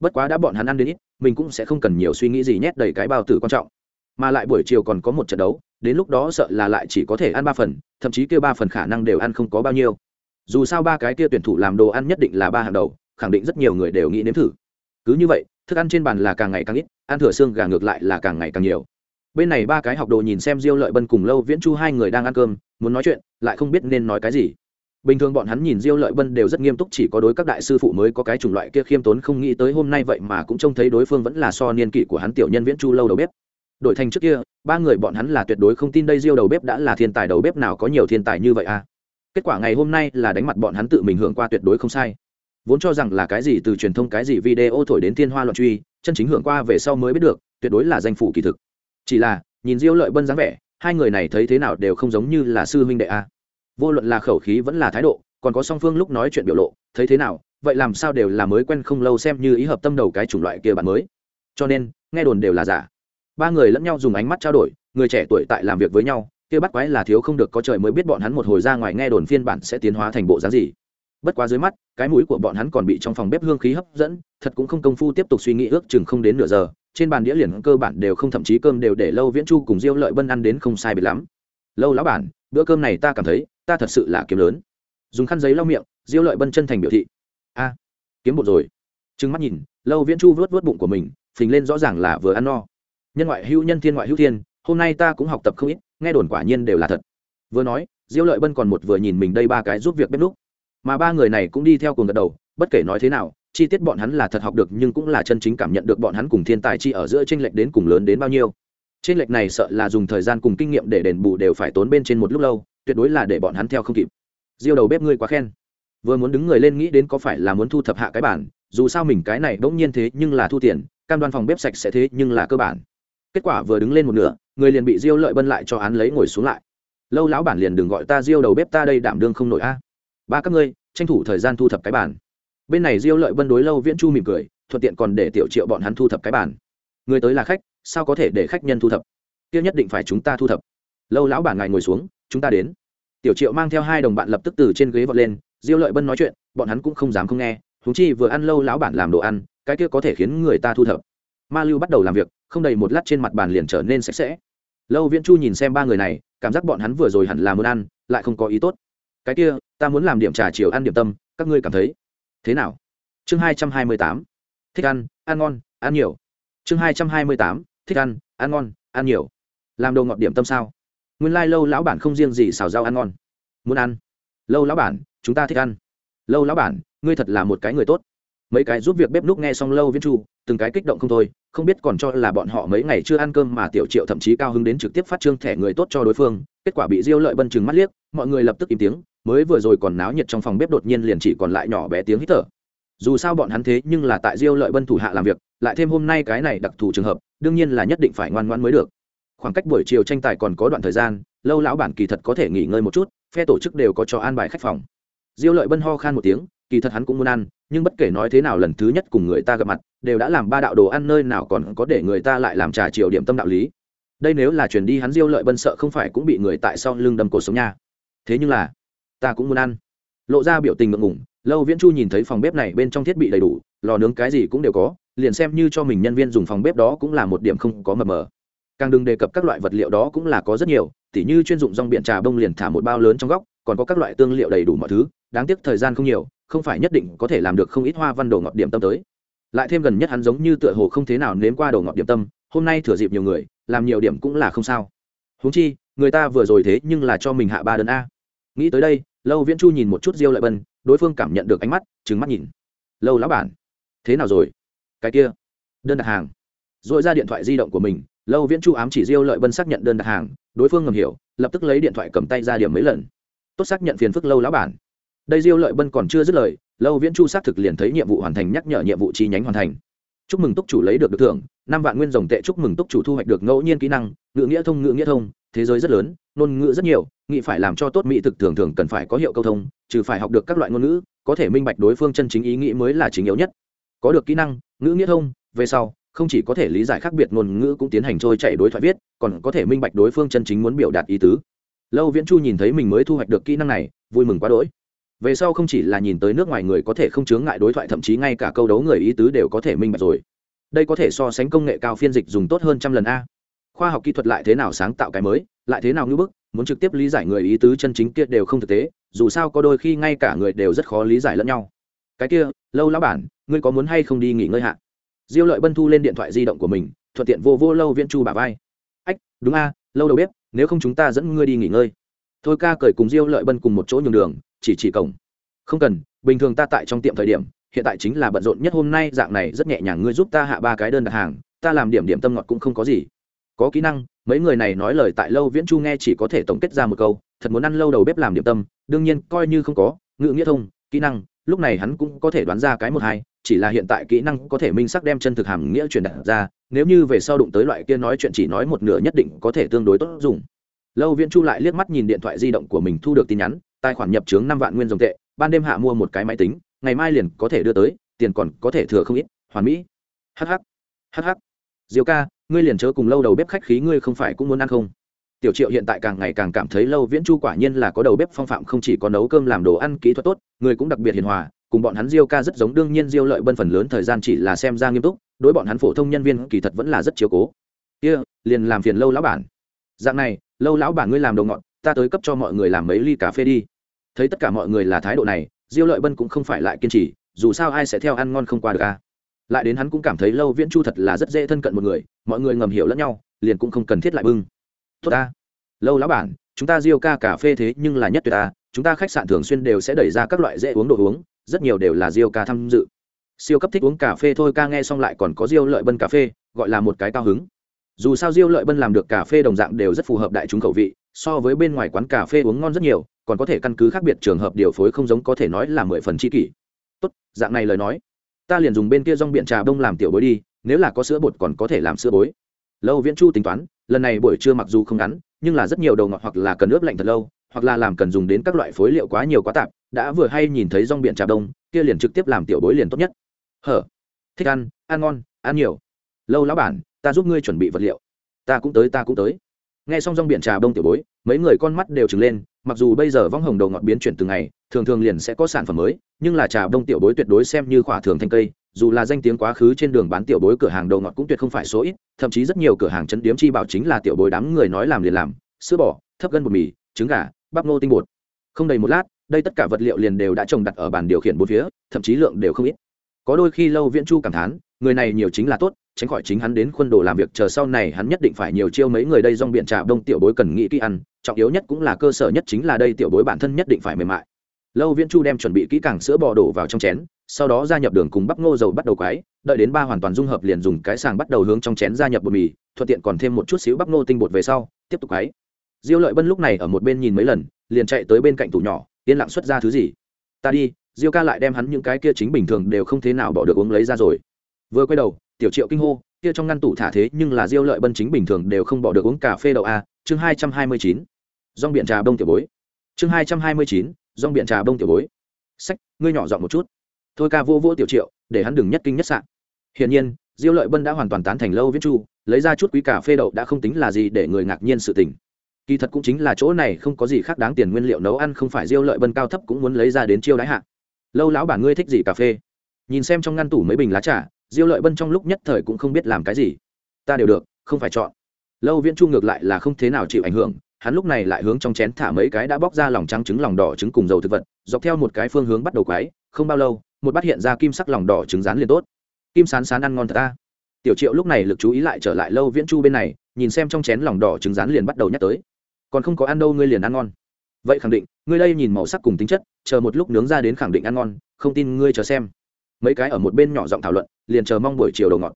A: Bất quá đã bọn hắn ăn đến ít, mình cũng sẽ không cần nhiều suy nghĩ gì nhét đầy cái bao tử quan trọng mà lại buổi chiều còn có một trận đấu, đến lúc đó sợ là lại chỉ có thể ăn ba phần, thậm chí kêu ba phần khả năng đều ăn không có bao nhiêu. Dù sao ba cái kia tuyển thủ làm đồ ăn nhất định là ba hàng đầu, khẳng định rất nhiều người đều nghĩ nếm thử. Cứ như vậy, thức ăn trên bàn là càng ngày càng ít, ăn thửa xương gà ngược lại là càng ngày càng nhiều. Bên này ba cái học đồ nhìn xem diêu lợi bân cùng lâu viễn chu hai người đang ăn cơm, muốn nói chuyện, lại không biết nên nói cái gì. Bình thường bọn hắn nhìn diêu lợi bân đều rất nghiêm túc chỉ có đối các đại sư phụ mới có cái chủng loại kia khiêm tốn không nghĩ tới hôm nay vậy mà cũng trông thấy đối phương vẫn là so niên kỷ của hắn tiểu nhân viễn chu lâu đầu bếp đổi thành trước kia, ba người bọn hắn là tuyệt đối không tin đây diêu đầu bếp đã là thiên tài đầu bếp nào có nhiều thiên tài như vậy à? Kết quả ngày hôm nay là đánh mặt bọn hắn tự mình hưởng qua tuyệt đối không sai. Vốn cho rằng là cái gì từ truyền thông cái gì video thổi đến thiên hoa loạn truy, chân chính hưởng qua về sau mới biết được, tuyệt đối là danh phủ kỳ thực. Chỉ là, nhìn diêu lợi bân dáng vẻ, hai người này thấy thế nào đều không giống như là sư huynh đệ a vô luận là khẩu khí vẫn là thái độ, còn có song phương lúc nói chuyện biểu lộ, thấy thế nào, vậy làm sao đều là mới quen không lâu xem như ý hợp tâm đầu cái chủng loại kia bạn mới. Cho nên, nghe đồn đều là giả ba người lẫn nhau dùng ánh mắt trao đổi, người trẻ tuổi tại làm việc với nhau, kia bắt quái là thiếu không được có trời mới biết bọn hắn một hồi ra ngoài nghe đồn phiên bản sẽ tiến hóa thành bộ dáng gì. Bất quá dưới mắt, cái mũi của bọn hắn còn bị trong phòng bếp hương khí hấp dẫn, thật cũng không công phu tiếp tục suy nghĩ ước chừng không đến nửa giờ, trên bàn đĩa liền cơ bản đều không thậm chí cơm đều để lâu viễn chu cùng diêu lợi bân ăn đến không sai biệt lắm. Lâu lão bản, bữa cơm này ta cảm thấy, ta thật sự là kiếm lớn. Dùng khăn giấy lau miệng, diêu lợi bân chân thành biểu thị. A, kiếm bột rồi. Trừng mắt nhìn, lâu viễn chu vớt vớt bụng của mình, phình lên rõ ràng là vừa ăn no nhân ngoại hữu nhân thiên ngoại hữu thiên, hôm nay ta cũng học tập không ít, nghe đồn quả nhiên đều là thật. Vừa nói, diêu lợi bân còn một vừa nhìn mình đây ba cái giúp việc bếp lúc mà ba người này cũng đi theo cùng gật đầu, bất kể nói thế nào, chi tiết bọn hắn là thật học được nhưng cũng là chân chính cảm nhận được bọn hắn cùng thiên tài chi ở giữa tranh lệch đến cùng lớn đến bao nhiêu. Tranh lệch này sợ là dùng thời gian cùng kinh nghiệm để đền bù đều phải tốn bên trên một lúc lâu, tuyệt đối là để bọn hắn theo không kịp. Diêu đầu bếp ngươi quá khen. Vừa muốn đứng người lên nghĩ đến có phải là muốn thu thập hạ cái bản, dù sao mình cái này bỗng nhiên thế nhưng là thu tiền, cam đoan phòng bếp sạch sẽ thế nhưng là cơ bản kết quả vừa đứng lên một nửa, người liền bị diêu lợi bân lại cho án lấy ngồi xuống lại. Lâu lão bản liền đừng gọi ta diêu đầu bếp ta đây đảm đương không nổi a. Ba các ngươi, tranh thủ thời gian thu thập cái bản bên này diêu lợi bân đối lâu viễn chu mỉm cười, thuận tiện còn để tiểu triệu bọn hắn thu thập cái bản người tới là khách, sao có thể để khách nhân thu thập? Tiêu nhất định phải chúng ta thu thập. Lâu lão bản ngài ngồi xuống, chúng ta đến. Tiểu triệu mang theo hai đồng bạn lập tức từ trên ghế vọt lên, diêu lợi bân nói chuyện, bọn hắn cũng không dám không nghe thú chi vừa ăn lâu lão bản làm đồ ăn, cái kia có thể khiến người ta thu thập ma lưu bắt đầu làm việc, không đầy một lát trên mặt bàn liền trở nên sạch sẽ. Lâu viễn chu nhìn xem ba người này, cảm giác bọn hắn vừa rồi hẳn là muốn ăn, lại không có ý tốt. Cái kia, ta muốn làm điểm trà chiều ăn điểm tâm, các ngươi cảm thấy thế nào? Chương hai trăm hai mươi tám, thích ăn ăn ngon, ăn nhiều. Chương hai trăm hai mươi tám, thích ăn ăn ngon, ăn nhiều. Làm đồ ngọt điểm tâm sao? Nguyên lai、like、lâu lão bản không riêng gì xào rau ăn ngon. Muốn ăn. Lâu lão bản, chúng ta thích ăn. Lâu lão bản, ngươi thật là một cái người tốt mấy cái giúp việc bếp núc nghe xong lâu viễn chu, từng cái kích động không thôi, không biết còn cho là bọn họ mấy ngày chưa ăn cơm mà tiểu triệu thậm chí cao hứng đến trực tiếp phát trương thẻ người tốt cho đối phương, kết quả bị diêu lợi bân chừng mắt liếc, mọi người lập tức im tiếng, mới vừa rồi còn náo nhiệt trong phòng bếp đột nhiên liền chỉ còn lại nhỏ bé tiếng hít thở. Dù sao bọn hắn thế nhưng là tại diêu lợi bân thủ hạ làm việc, lại thêm hôm nay cái này đặc thù trường hợp, đương nhiên là nhất định phải ngoan ngoan mới được. Khoảng cách buổi chiều tranh tài còn có đoạn thời gian, lâu lão bản kỳ thật có thể nghỉ ngơi một chút, phe tổ chức đều có cho an bài khách phòng. Diêu lợi bân ho khan một tiếng kỳ thật hắn cũng muốn ăn, nhưng bất kể nói thế nào lần thứ nhất cùng người ta gặp mặt, đều đã làm ba đạo đồ ăn nơi nào còn có để người ta lại làm trà chiều điểm tâm đạo lý. Đây nếu là chuyển đi hắn diêu lợi bân sợ không phải cũng bị người tại sau lưng đâm cổ sống nha. Thế nhưng là, ta cũng muốn ăn. Lộ ra biểu tình ngượng ngủng lâu viễn chu nhìn thấy phòng bếp này bên trong thiết bị đầy đủ, lò nướng cái gì cũng đều có, liền xem như cho mình nhân viên dùng phòng bếp đó cũng là một điểm không có mờ mờ. Càng đừng đề cập các loại vật liệu đó cũng là có rất nhiều, tỉ như chuyên dụng rong biển trà bông liền thả một bao lớn trong góc, còn có các loại tương liệu đầy đủ mọi thứ, đáng tiếc thời gian không nhiều không phải nhất định có thể làm được không ít hoa văn đồ ngọt điểm tâm tới. Lại thêm gần nhất hắn giống như tựa hồ không thế nào nếm qua đồ ngọt điểm tâm, hôm nay thừa dịp nhiều người, làm nhiều điểm cũng là không sao. Huống chi, người ta vừa rồi thế nhưng là cho mình hạ ba đơn a. Nghĩ tới đây, lâu viễn chu nhìn một chút diêu lợi bân, đối phương cảm nhận được ánh mắt trứng mắt nhìn. Lâu lão bản, thế nào rồi? Cái kia, đơn đặt hàng. Dội ra điện thoại di động của mình, lâu viễn chu ám chỉ diêu lợi bân xác nhận đơn đặt hàng, đối phương ngầm hiểu, lập tức lấy điện thoại cầm tay ra điểm mấy lần. Tốt xác nhận phiền phức lâu lão bản đây diêu lợi bân còn chưa dứt lời, lâu viễn chu xác thực liền thấy nhiệm vụ hoàn thành nhắc nhở nhiệm vụ chi nhánh hoàn thành. Chúc mừng túc chủ lấy được được thưởng, năm vạn nguyên dòng tệ chúc mừng túc chủ thu hoạch được ngẫu nhiên kỹ năng, ngữ nghĩa thông, ngữ nghĩa thông, thế giới rất lớn, ngôn ngữ rất nhiều nghị phải làm cho tốt mỹ thực thường thường cần phải có hiệu câu thông, trừ phải học được các loại ngôn ngữ, có thể minh bạch đối phương chân chính ý nghĩ mới là chính yếu nhất. Có được kỹ năng, ngữ nghĩa thông, về sau, không chỉ có thể lý giải khác biệt ngôn ngữ cũng tiến hành trôi chạy đối thoại viết, còn có thể minh bạch đối phương chân chính muốn biểu đạt ý tứ. Lâu viễn chu nhìn thấy mình mới thu hoạch được kỹ năng này, vui mừng quá đỗi về sau không chỉ là nhìn tới nước ngoài người có thể không chướng ngại đối thoại, thậm chí ngay cả câu đấu người ý tứ đều có thể minh bạch rồi. Đây có thể so sánh công nghệ cao phiên dịch dùng tốt hơn trăm lần a. Khoa học kỹ thuật lại thế nào sáng tạo cái mới, lại thế nào ngưỡng bức, muốn trực tiếp lý giải người ý tứ chân chính kia đều không thực tế, dù sao có đôi khi ngay cả người đều rất khó lý giải lẫn nhau. Cái kia, lâu lão bản, ngươi có muốn hay không đi nghỉ ngơi hạ? Diêu lợi bân thu lên điện thoại di động của mình, thuận tiện vô vô lâu viễn chu bà vai. Ách, đúng a, lâu đầu bếp, nếu không chúng ta dẫn ngươi đi nghỉ ngơi. Thôi ca cởi cùng diêu lợi bân cùng một chỗ nhường đường chỉ chỉ cổng. Không cần, bình thường ta tại trong tiệm thời điểm, hiện tại chính là bận rộn nhất hôm nay, dạng này rất nhẹ nhàng ngươi giúp ta hạ ba cái đơn đặt hàng, ta làm điểm điểm tâm ngọt cũng không có gì. Có kỹ năng, mấy người này nói lời tại lâu viễn chu nghe chỉ có thể tổng kết ra một câu, thật muốn ăn lâu đầu bếp làm điểm tâm, đương nhiên coi như không có Ngự nghĩa thông, kỹ năng, lúc này hắn cũng có thể đoán ra cái một hai, chỉ là hiện tại kỹ năng có thể minh sắc đem chân thực hàm nghĩa truyền đạt ra, nếu như về sau đụng tới loại kia nói chuyện chỉ nói một nửa nhất định có thể tương đối tốt dùng. Lâu viễn chu lại liếc mắt nhìn điện thoại di động của mình thu được tin nhắn tài khoản nhập trướng năm vạn nguyên dòng tệ ban đêm hạ mua một cái máy tính ngày mai liền có thể đưa tới tiền còn có thể thừa không ít hoàn mỹ. Hh hh diều ca ngươi liền chớ cùng lâu đầu bếp khách khí ngươi không phải cũng muốn ăn không? Tiểu triệu hiện tại càng ngày càng cảm thấy lâu viễn chu quả nhiên là có đầu bếp phong phạm không chỉ có nấu cơm làm đồ ăn kỹ thuật tốt người cũng đặc biệt hiền hòa cùng bọn hắn diêu ca rất giống đương nhiên diêu lợi bân phần lớn thời gian chỉ là xem ra nghiêm túc đối bọn hắn phổ thông nhân viên kỳ thật vẫn là rất chiếu cố. Kia、yeah, liền làm phiền lâu lão bản. Dạng này lâu lão bản ngươi làm đồ ngọt ta tới cấp cho mọi người làm mấy ly cà phê đi. Thấy tất cả mọi người là thái độ này, diêu lợi bân cũng không phải lại kiên trì, dù sao ai sẽ theo ăn ngon không qua được à? Lại đến hắn cũng cảm thấy lâu viễn chu thật là rất dễ thân cận một người, mọi người ngầm hiểu lẫn nhau, liền cũng không cần thiết lại bưng. Tốt ta. Lâu lão bản, chúng ta diêu ca cà phê thế nhưng là nhất tuyệt ta chúng ta khách sạn thường xuyên đều sẽ đẩy ra các loại dễ uống đồ uống, rất nhiều đều là diêu ca tham dự. Siêu cấp thích uống cà phê thôi ca nghe xong lại còn có diêu lợi bân cà phê, gọi là một cái cao hứng. Dù sao diêu lợi bân làm được cà phê đồng dạng đều rất phù hợp đại chúng khẩu vị so với bên ngoài quán cà phê uống ngon rất nhiều, còn có thể căn cứ khác biệt trường hợp điều phối không giống có thể nói là mười phần chi kỷ. Tốt, dạng này lời nói. Ta liền dùng bên kia rong biện trà đông làm tiểu bối đi, nếu là có sữa bột còn có thể làm sữa bối. Lâu viễn chu tính toán, lần này buổi trưa mặc dù không ngắn, nhưng là rất nhiều đầu ngọt hoặc là cần ướp lạnh thật lâu, hoặc là làm cần dùng đến các loại phối liệu quá nhiều quá tạp, đã vừa hay nhìn thấy rong biện trà đông kia liền trực tiếp làm tiểu bối liền tốt nhất. Hở, thích ăn ăn ngon, ăn nhiều. Lâu lão bản, ta giúp ngươi chuẩn bị vật liệu. Ta cũng tới, ta cũng tới nghe xong rong biển trà đông tiểu bối, mấy người con mắt đều trừng lên, mặc dù bây giờ vong hồng đầu ngọt biến chuyển từng ngày, thường thường liền sẽ có sản phẩm mới, nhưng là trà đông tiểu bối tuyệt đối xem như khỏa thường thanh cây, dù là danh tiếng quá khứ trên đường bán tiểu bối cửa hàng đầu ngọt cũng tuyệt không phải số ít, thậm chí rất nhiều cửa hàng chấn điếm chi bảo chính là tiểu bối đám người nói làm liền làm, sữa bò, thấp gân bột mì, trứng gà, bắp ngô tinh bột. Không đầy một lát, đây tất cả vật liệu liền đều đã trồng đặt ở bàn điều khiển bốn phía, thậm chí lượng đều không ít. Có đôi khi lâu viễn chu cảm thán, người này nhiều chính là tốt tránh khỏi chính hắn đến khuôn đồ làm việc, chờ sau này hắn nhất định phải nhiều chiêu mấy người đây rong biện trà đông tiểu bối cần nghĩ kỹ ăn, trọng yếu nhất cũng là cơ sở nhất chính là đây tiểu bối bản thân nhất định phải mềm mại. Lâu viễn chu đem chuẩn bị kỹ càng sữa bò đổ vào trong chén, sau đó gia nhập đường cùng bắp ngô dầu bắt đầu quái, đợi đến ba hoàn toàn dung hợp liền dùng cái sàng bắt đầu hướng trong chén gia nhập bột mì, thuận tiện còn thêm một chút xíu bắp ngô tinh bột về sau, tiếp tục quái. Diêu lợi bân lúc này ở một bên nhìn mấy lần, liền chạy tới bên cạnh tủ nhỏ, yên lặng xuất ra thứ gì. Ta đi, diêu ca lại đem hắn những cái kia chính bình thường đều không thế nào bỏ được uống lấy ra rồi. Vừa quay đầu tiểu triệu kinh hô, kia trong ngăn tủ thả thế nhưng là diêu lợi bân chính bình thường đều không bỏ được uống cà phê đậu a, chương hai trăm hai mươi chín. Rong biện trà bông tiểu bối. Chương hai trăm hai mươi chín, rong biện trà bông tiểu bối. Sách, ngươi nhỏ dọn một chút. Thôi ca vô vô tiểu triệu, để hắn đừng nhất kinh nhất sạn hiển nhiên, diêu lợi bân đã hoàn toàn tán thành lâu viết chu, lấy ra chút quý cà phê đậu đã không tính là gì để người ngạc nhiên sự tình. Kỳ thật cũng chính là chỗ này không có gì khác đáng tiền nguyên liệu nấu ăn không phải diêu lợi bân cao thấp cũng muốn lấy ra đến chiêu đái hạ. Lâu lão bản ngươi thích gì cà phê? Nhìn xem trong ngăn tủ mấy bình lá trà diêu lợi bân trong lúc nhất thời cũng không biết làm cái gì. Ta đều được, không phải chọn. Lâu viễn chu ngược lại là không thế nào chịu ảnh hưởng, hắn lúc này lại hướng trong chén thả mấy cái đã bóc ra lòng trắng trứng, lòng đỏ trứng cùng dầu thực vật, dọc theo một cái phương hướng bắt đầu quái không bao lâu, một bát hiện ra kim sắc lòng đỏ trứng rán liền tốt. Kim sán sán ăn ngon thật ta. Tiểu triệu lúc này lực chú ý lại trở lại lâu viễn chu bên này, nhìn xem trong chén lòng đỏ trứng rán liền bắt đầu nhắc tới. Còn không có ăn đâu ngươi liền ăn ngon. Vậy khẳng định, ngươi đây nhìn màu sắc cùng tính chất, chờ một lúc nướng ra đến khẳng định ăn ngon, không tin ngươi chờ xem mấy cái ở một bên nhỏ giọng thảo luận, liền chờ mong buổi chiều đầu ngọt.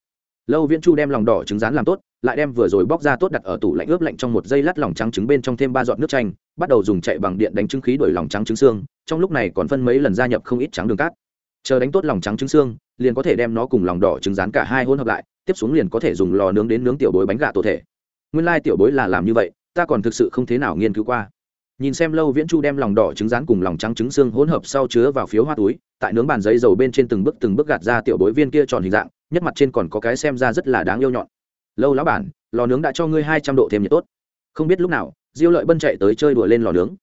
A: Lâu viễn chu đem lòng đỏ trứng rán làm tốt, lại đem vừa rồi bóc ra tốt đặt ở tủ lạnh ướp lạnh trong một dây lát lòng trắng trứng bên trong thêm ba giọt nước chanh, bắt đầu dùng chạy bằng điện đánh trứng khí đổi lòng trắng trứng xương, trong lúc này còn phân mấy lần gia nhập không ít trắng đường cát. Chờ đánh tốt lòng trắng trứng xương, liền có thể đem nó cùng lòng đỏ trứng rán cả hai hỗn hợp lại, tiếp xuống liền có thể dùng lò nướng đến nướng tiểu bối bánh gà tổ thể. Nguyên lai tiểu bối là làm như vậy, ta còn thực sự không thế nào nghiên cứu qua nhìn xem lâu viễn chu đem lòng đỏ trứng rán cùng lòng trắng trứng xương hỗn hợp sau chứa vào phiếu hoa túi, tại nướng bàn giấy dầu bên trên từng bước từng bước gạt ra tiểu bối viên kia tròn hình dạng, nhất mặt trên còn có cái xem ra rất là đáng yêu nhọn. Lâu lão bản, lò nướng đã cho ngươi hai trăm độ thêm nhiệt tốt. Không biết lúc nào, diêu lợi bân chạy tới chơi đùa lên lò nướng.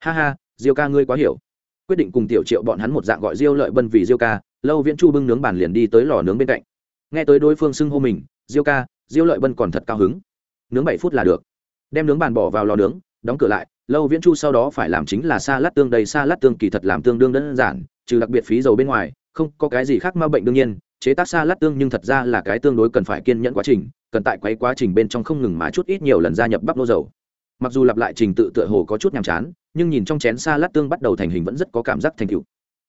A: Ha ha, diêu ca ngươi quá hiểu. Quyết định cùng tiểu triệu bọn hắn một dạng gọi diêu lợi bân vì diêu ca, lâu viễn chu bưng nướng bàn liền đi tới lò nướng bên cạnh. Nghe tới đối phương xưng hô mình, diêu ca, diêu lợi bân còn thật cao hứng. Nướng bảy phút là được. Đem nướng bàn bỏ vào lò nướng, đóng cửa lại lâu viễn chu sau đó phải làm chính là xa lát tương đầy xa lát tương kỳ thật làm tương đương đơn giản, trừ đặc biệt phí dầu bên ngoài, không có cái gì khác ma bệnh đương nhiên, chế tác xa lát tương nhưng thật ra là cái tương đối cần phải kiên nhẫn quá trình, cần tại quấy quá trình bên trong không ngừng mà chút ít nhiều lần gia nhập bắp nô dầu. Mặc dù lặp lại trình tự tựa hồ có chút nhàm chán, nhưng nhìn trong chén xa lát tương bắt đầu thành hình vẫn rất có cảm giác thành cựu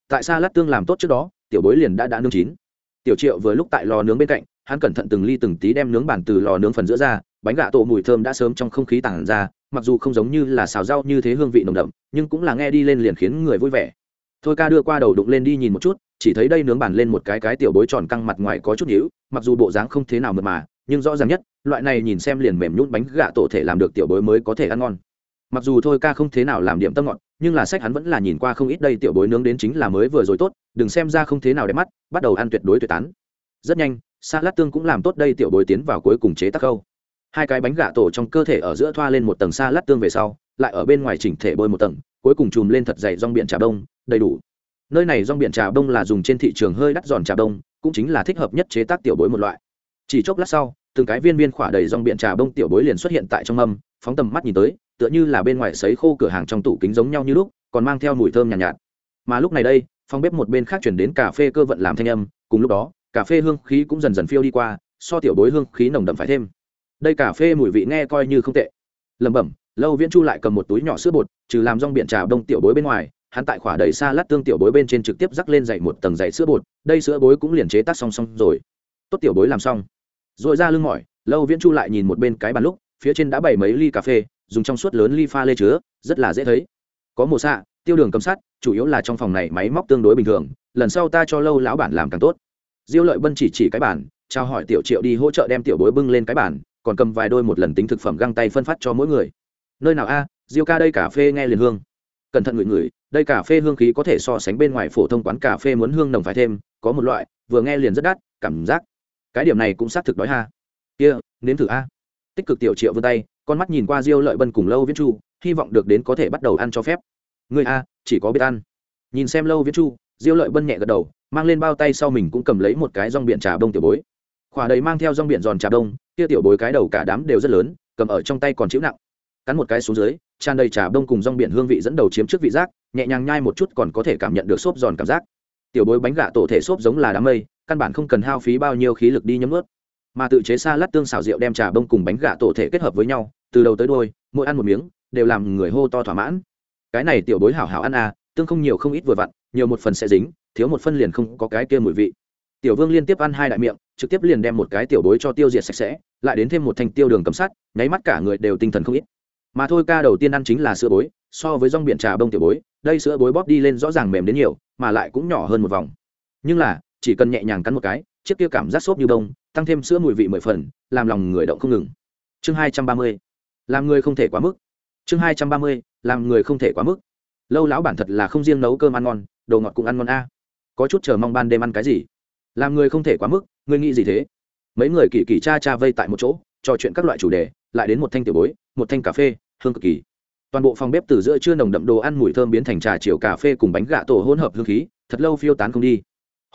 A: tại xa lát tương làm tốt trước đó, tiểu bối liền đã đã nướng chín. Tiểu triệu vừa lúc tại lò nướng bên cạnh, hắn cẩn thận từng ly từng tí đem nướng bản từ lò nướng phần giữa ra, bánh gà tổ mùi thơm đã sớm trong không khí tản ra mặc dù không giống như là xào rau như thế hương vị nồng đậm, nhưng cũng là nghe đi lên liền khiến người vui vẻ. Thôi ca đưa qua đầu đụng lên đi nhìn một chút, chỉ thấy đây nướng bản lên một cái cái tiểu bối tròn căng mặt ngoài có chút nhíu, mặc dù bộ dáng không thế nào mượt mà, nhưng rõ ràng nhất, loại này nhìn xem liền mềm nhún bánh gạ tổ thể làm được tiểu bối mới có thể ăn ngon. Mặc dù thôi ca không thế nào làm điểm tâm ngọt, nhưng là sách hắn vẫn là nhìn qua không ít đây tiểu bối nướng đến chính là mới vừa rồi tốt, đừng xem ra không thế nào đẹp mắt, bắt đầu ăn tuyệt đối tuyệt tán. Rất nhanh, salad tương cũng làm tốt đây tiểu bối tiến vào cuối cùng chế tác câu hai cái bánh gà tổ trong cơ thể ở giữa thoa lên một tầng salad tương về sau lại ở bên ngoài chỉnh thể bôi một tầng cuối cùng chùm lên thật dày rong biển trà đông đầy đủ. Nơi này rong biển trà đông là dùng trên thị trường hơi đắt giòn trà đông cũng chính là thích hợp nhất chế tác tiểu bối một loại. Chỉ chốc lát sau từng cái viên viên khỏa đầy rong biển trà đông tiểu bối liền xuất hiện tại trong mâm phóng tầm mắt nhìn tới tựa như là bên ngoài sấy khô cửa hàng trong tủ kính giống nhau như lúc còn mang theo mùi thơm nhàn nhạt, nhạt. Mà lúc này đây phòng bếp một bên khác chuyển đến cà phê cơ vận làm thanh âm cùng lúc đó cà phê hương khí cũng dần dần phiêu đi qua so tiểu bối hương khí nồng đậm phải thêm đây cà phê mùi vị nghe coi như không tệ. Lẩm bẩm, lâu viễn chu lại cầm một túi nhỏ sữa bột, trừ làm rong biển trà đông tiểu bối bên ngoài, hắn tại khỏa đầy xa lát tương tiểu bối bên trên trực tiếp rắc lên dày một tầng dày sữa bột, đây sữa bối cũng liền chế tác song song rồi. Tốt tiểu bối làm xong. Rồi ra lưng mỏi, lâu viễn chu lại nhìn một bên cái bàn lúc, phía trên đã bày mấy ly cà phê, dùng trong suốt lớn ly pha lê chứa, rất là dễ thấy. Có mồ xạ, tiêu đường cầm sắt, chủ yếu là trong phòng này máy móc tương đối bình thường, lần sau ta cho lâu lão bản làm càng tốt. Diêu lợi bân chỉ chỉ cái bản trao hỏi tiểu triệu đi hỗ trợ đem tiểu bối bưng lên cái bản còn cầm vài đôi một lần tính thực phẩm găng tay phân phát cho mỗi người. Nơi nào a, diêu ca đây cà phê nghe liền hương. Cẩn thận ngửi ngửi, đây cà phê hương khí có thể so sánh bên ngoài phổ thông quán cà phê muốn hương nồng phải thêm, có một loại, vừa nghe liền rất đắt, cảm giác. Cái điểm này cũng xác thực đói ha. Kia, nếm thử a. Tích cực tiểu triệu vươn tay, con mắt nhìn qua diêu lợi bân cùng lâu viết chu, hy vọng được đến có thể bắt đầu ăn cho phép. Người a, chỉ có biết ăn. Nhìn xem lâu viết chu, diêu lợi bân nhẹ gật đầu, mang lên bao tay sau mình cũng cầm lấy một cái rong biển trà đông tiểu bối khỏa đầy mang theo rong biển giòn trà đông, kia tiểu bối cái đầu cả đám đều rất lớn, cầm ở trong tay còn chịu nặng. Cắn một cái xuống dưới, tràn đầy trà đông cùng rong biển hương vị dẫn đầu chiếm trước vị giác, nhẹ nhàng nhai một chút còn có thể cảm nhận được xốp giòn cảm giác. Tiểu bối bánh gà tổ thể xốp giống là đám mây, căn bản không cần hao phí bao nhiêu khí lực đi nhấm ướt. Mà tự chế xa lát tương xào rượu đem trà bông cùng bánh gà tổ thể kết hợp với nhau, từ đầu tới đôi mỗi ăn một miếng, đều làm người hô to thỏa mãn. Cái này tiểu bối hảo hảo ăn à tương không nhiều không ít vừa vặn, nhiều một phần sẽ dính, thiếu một phân liền không có cái kia mùi vị tiểu vương liên tiếp ăn hai đại miệng, trực tiếp liền đem một cái tiểu bối cho tiêu diệt sạch sẽ, lại đến thêm một thành tiêu đường cầm sắt, nháy mắt cả người đều tinh thần không ít. Mà thôi, ca đầu tiên ăn chính là sữa bối, so với rong biển trà bông tiểu bối, đây sữa bối bóp đi lên rõ ràng mềm đến nhiều, mà lại cũng nhỏ hơn một vòng. Nhưng là, chỉ cần nhẹ nhàng cắn một cái, chiếc kia cảm giác xốp như bông, tăng thêm sữa mùi vị mười phần, làm lòng người động không ngừng. Chương hai trăm ba mươi, làm người không thể quá mức. Chương hai trăm ba mươi, làm người không thể quá mức. Lâu lão bản thật là không riêng nấu cơm ăn ngon, đồ ngọt cũng ăn ngon a. Có chút chờ mong ban đêm ăn cái gì? Làm người không thể quá mức, ngươi nghĩ gì thế? Mấy người kỳ kỳ cha cha vây tại một chỗ, trò chuyện các loại chủ đề, lại đến một thanh tiểu bối, một thanh cà phê, hương cực kỳ. Toàn bộ phòng bếp từ giữa trưa nồng đậm đồ ăn mùi thơm biến thành trà chiều cà phê cùng bánh gạ tổ hỗn hợp hương khí, thật lâu phiêu tán không đi.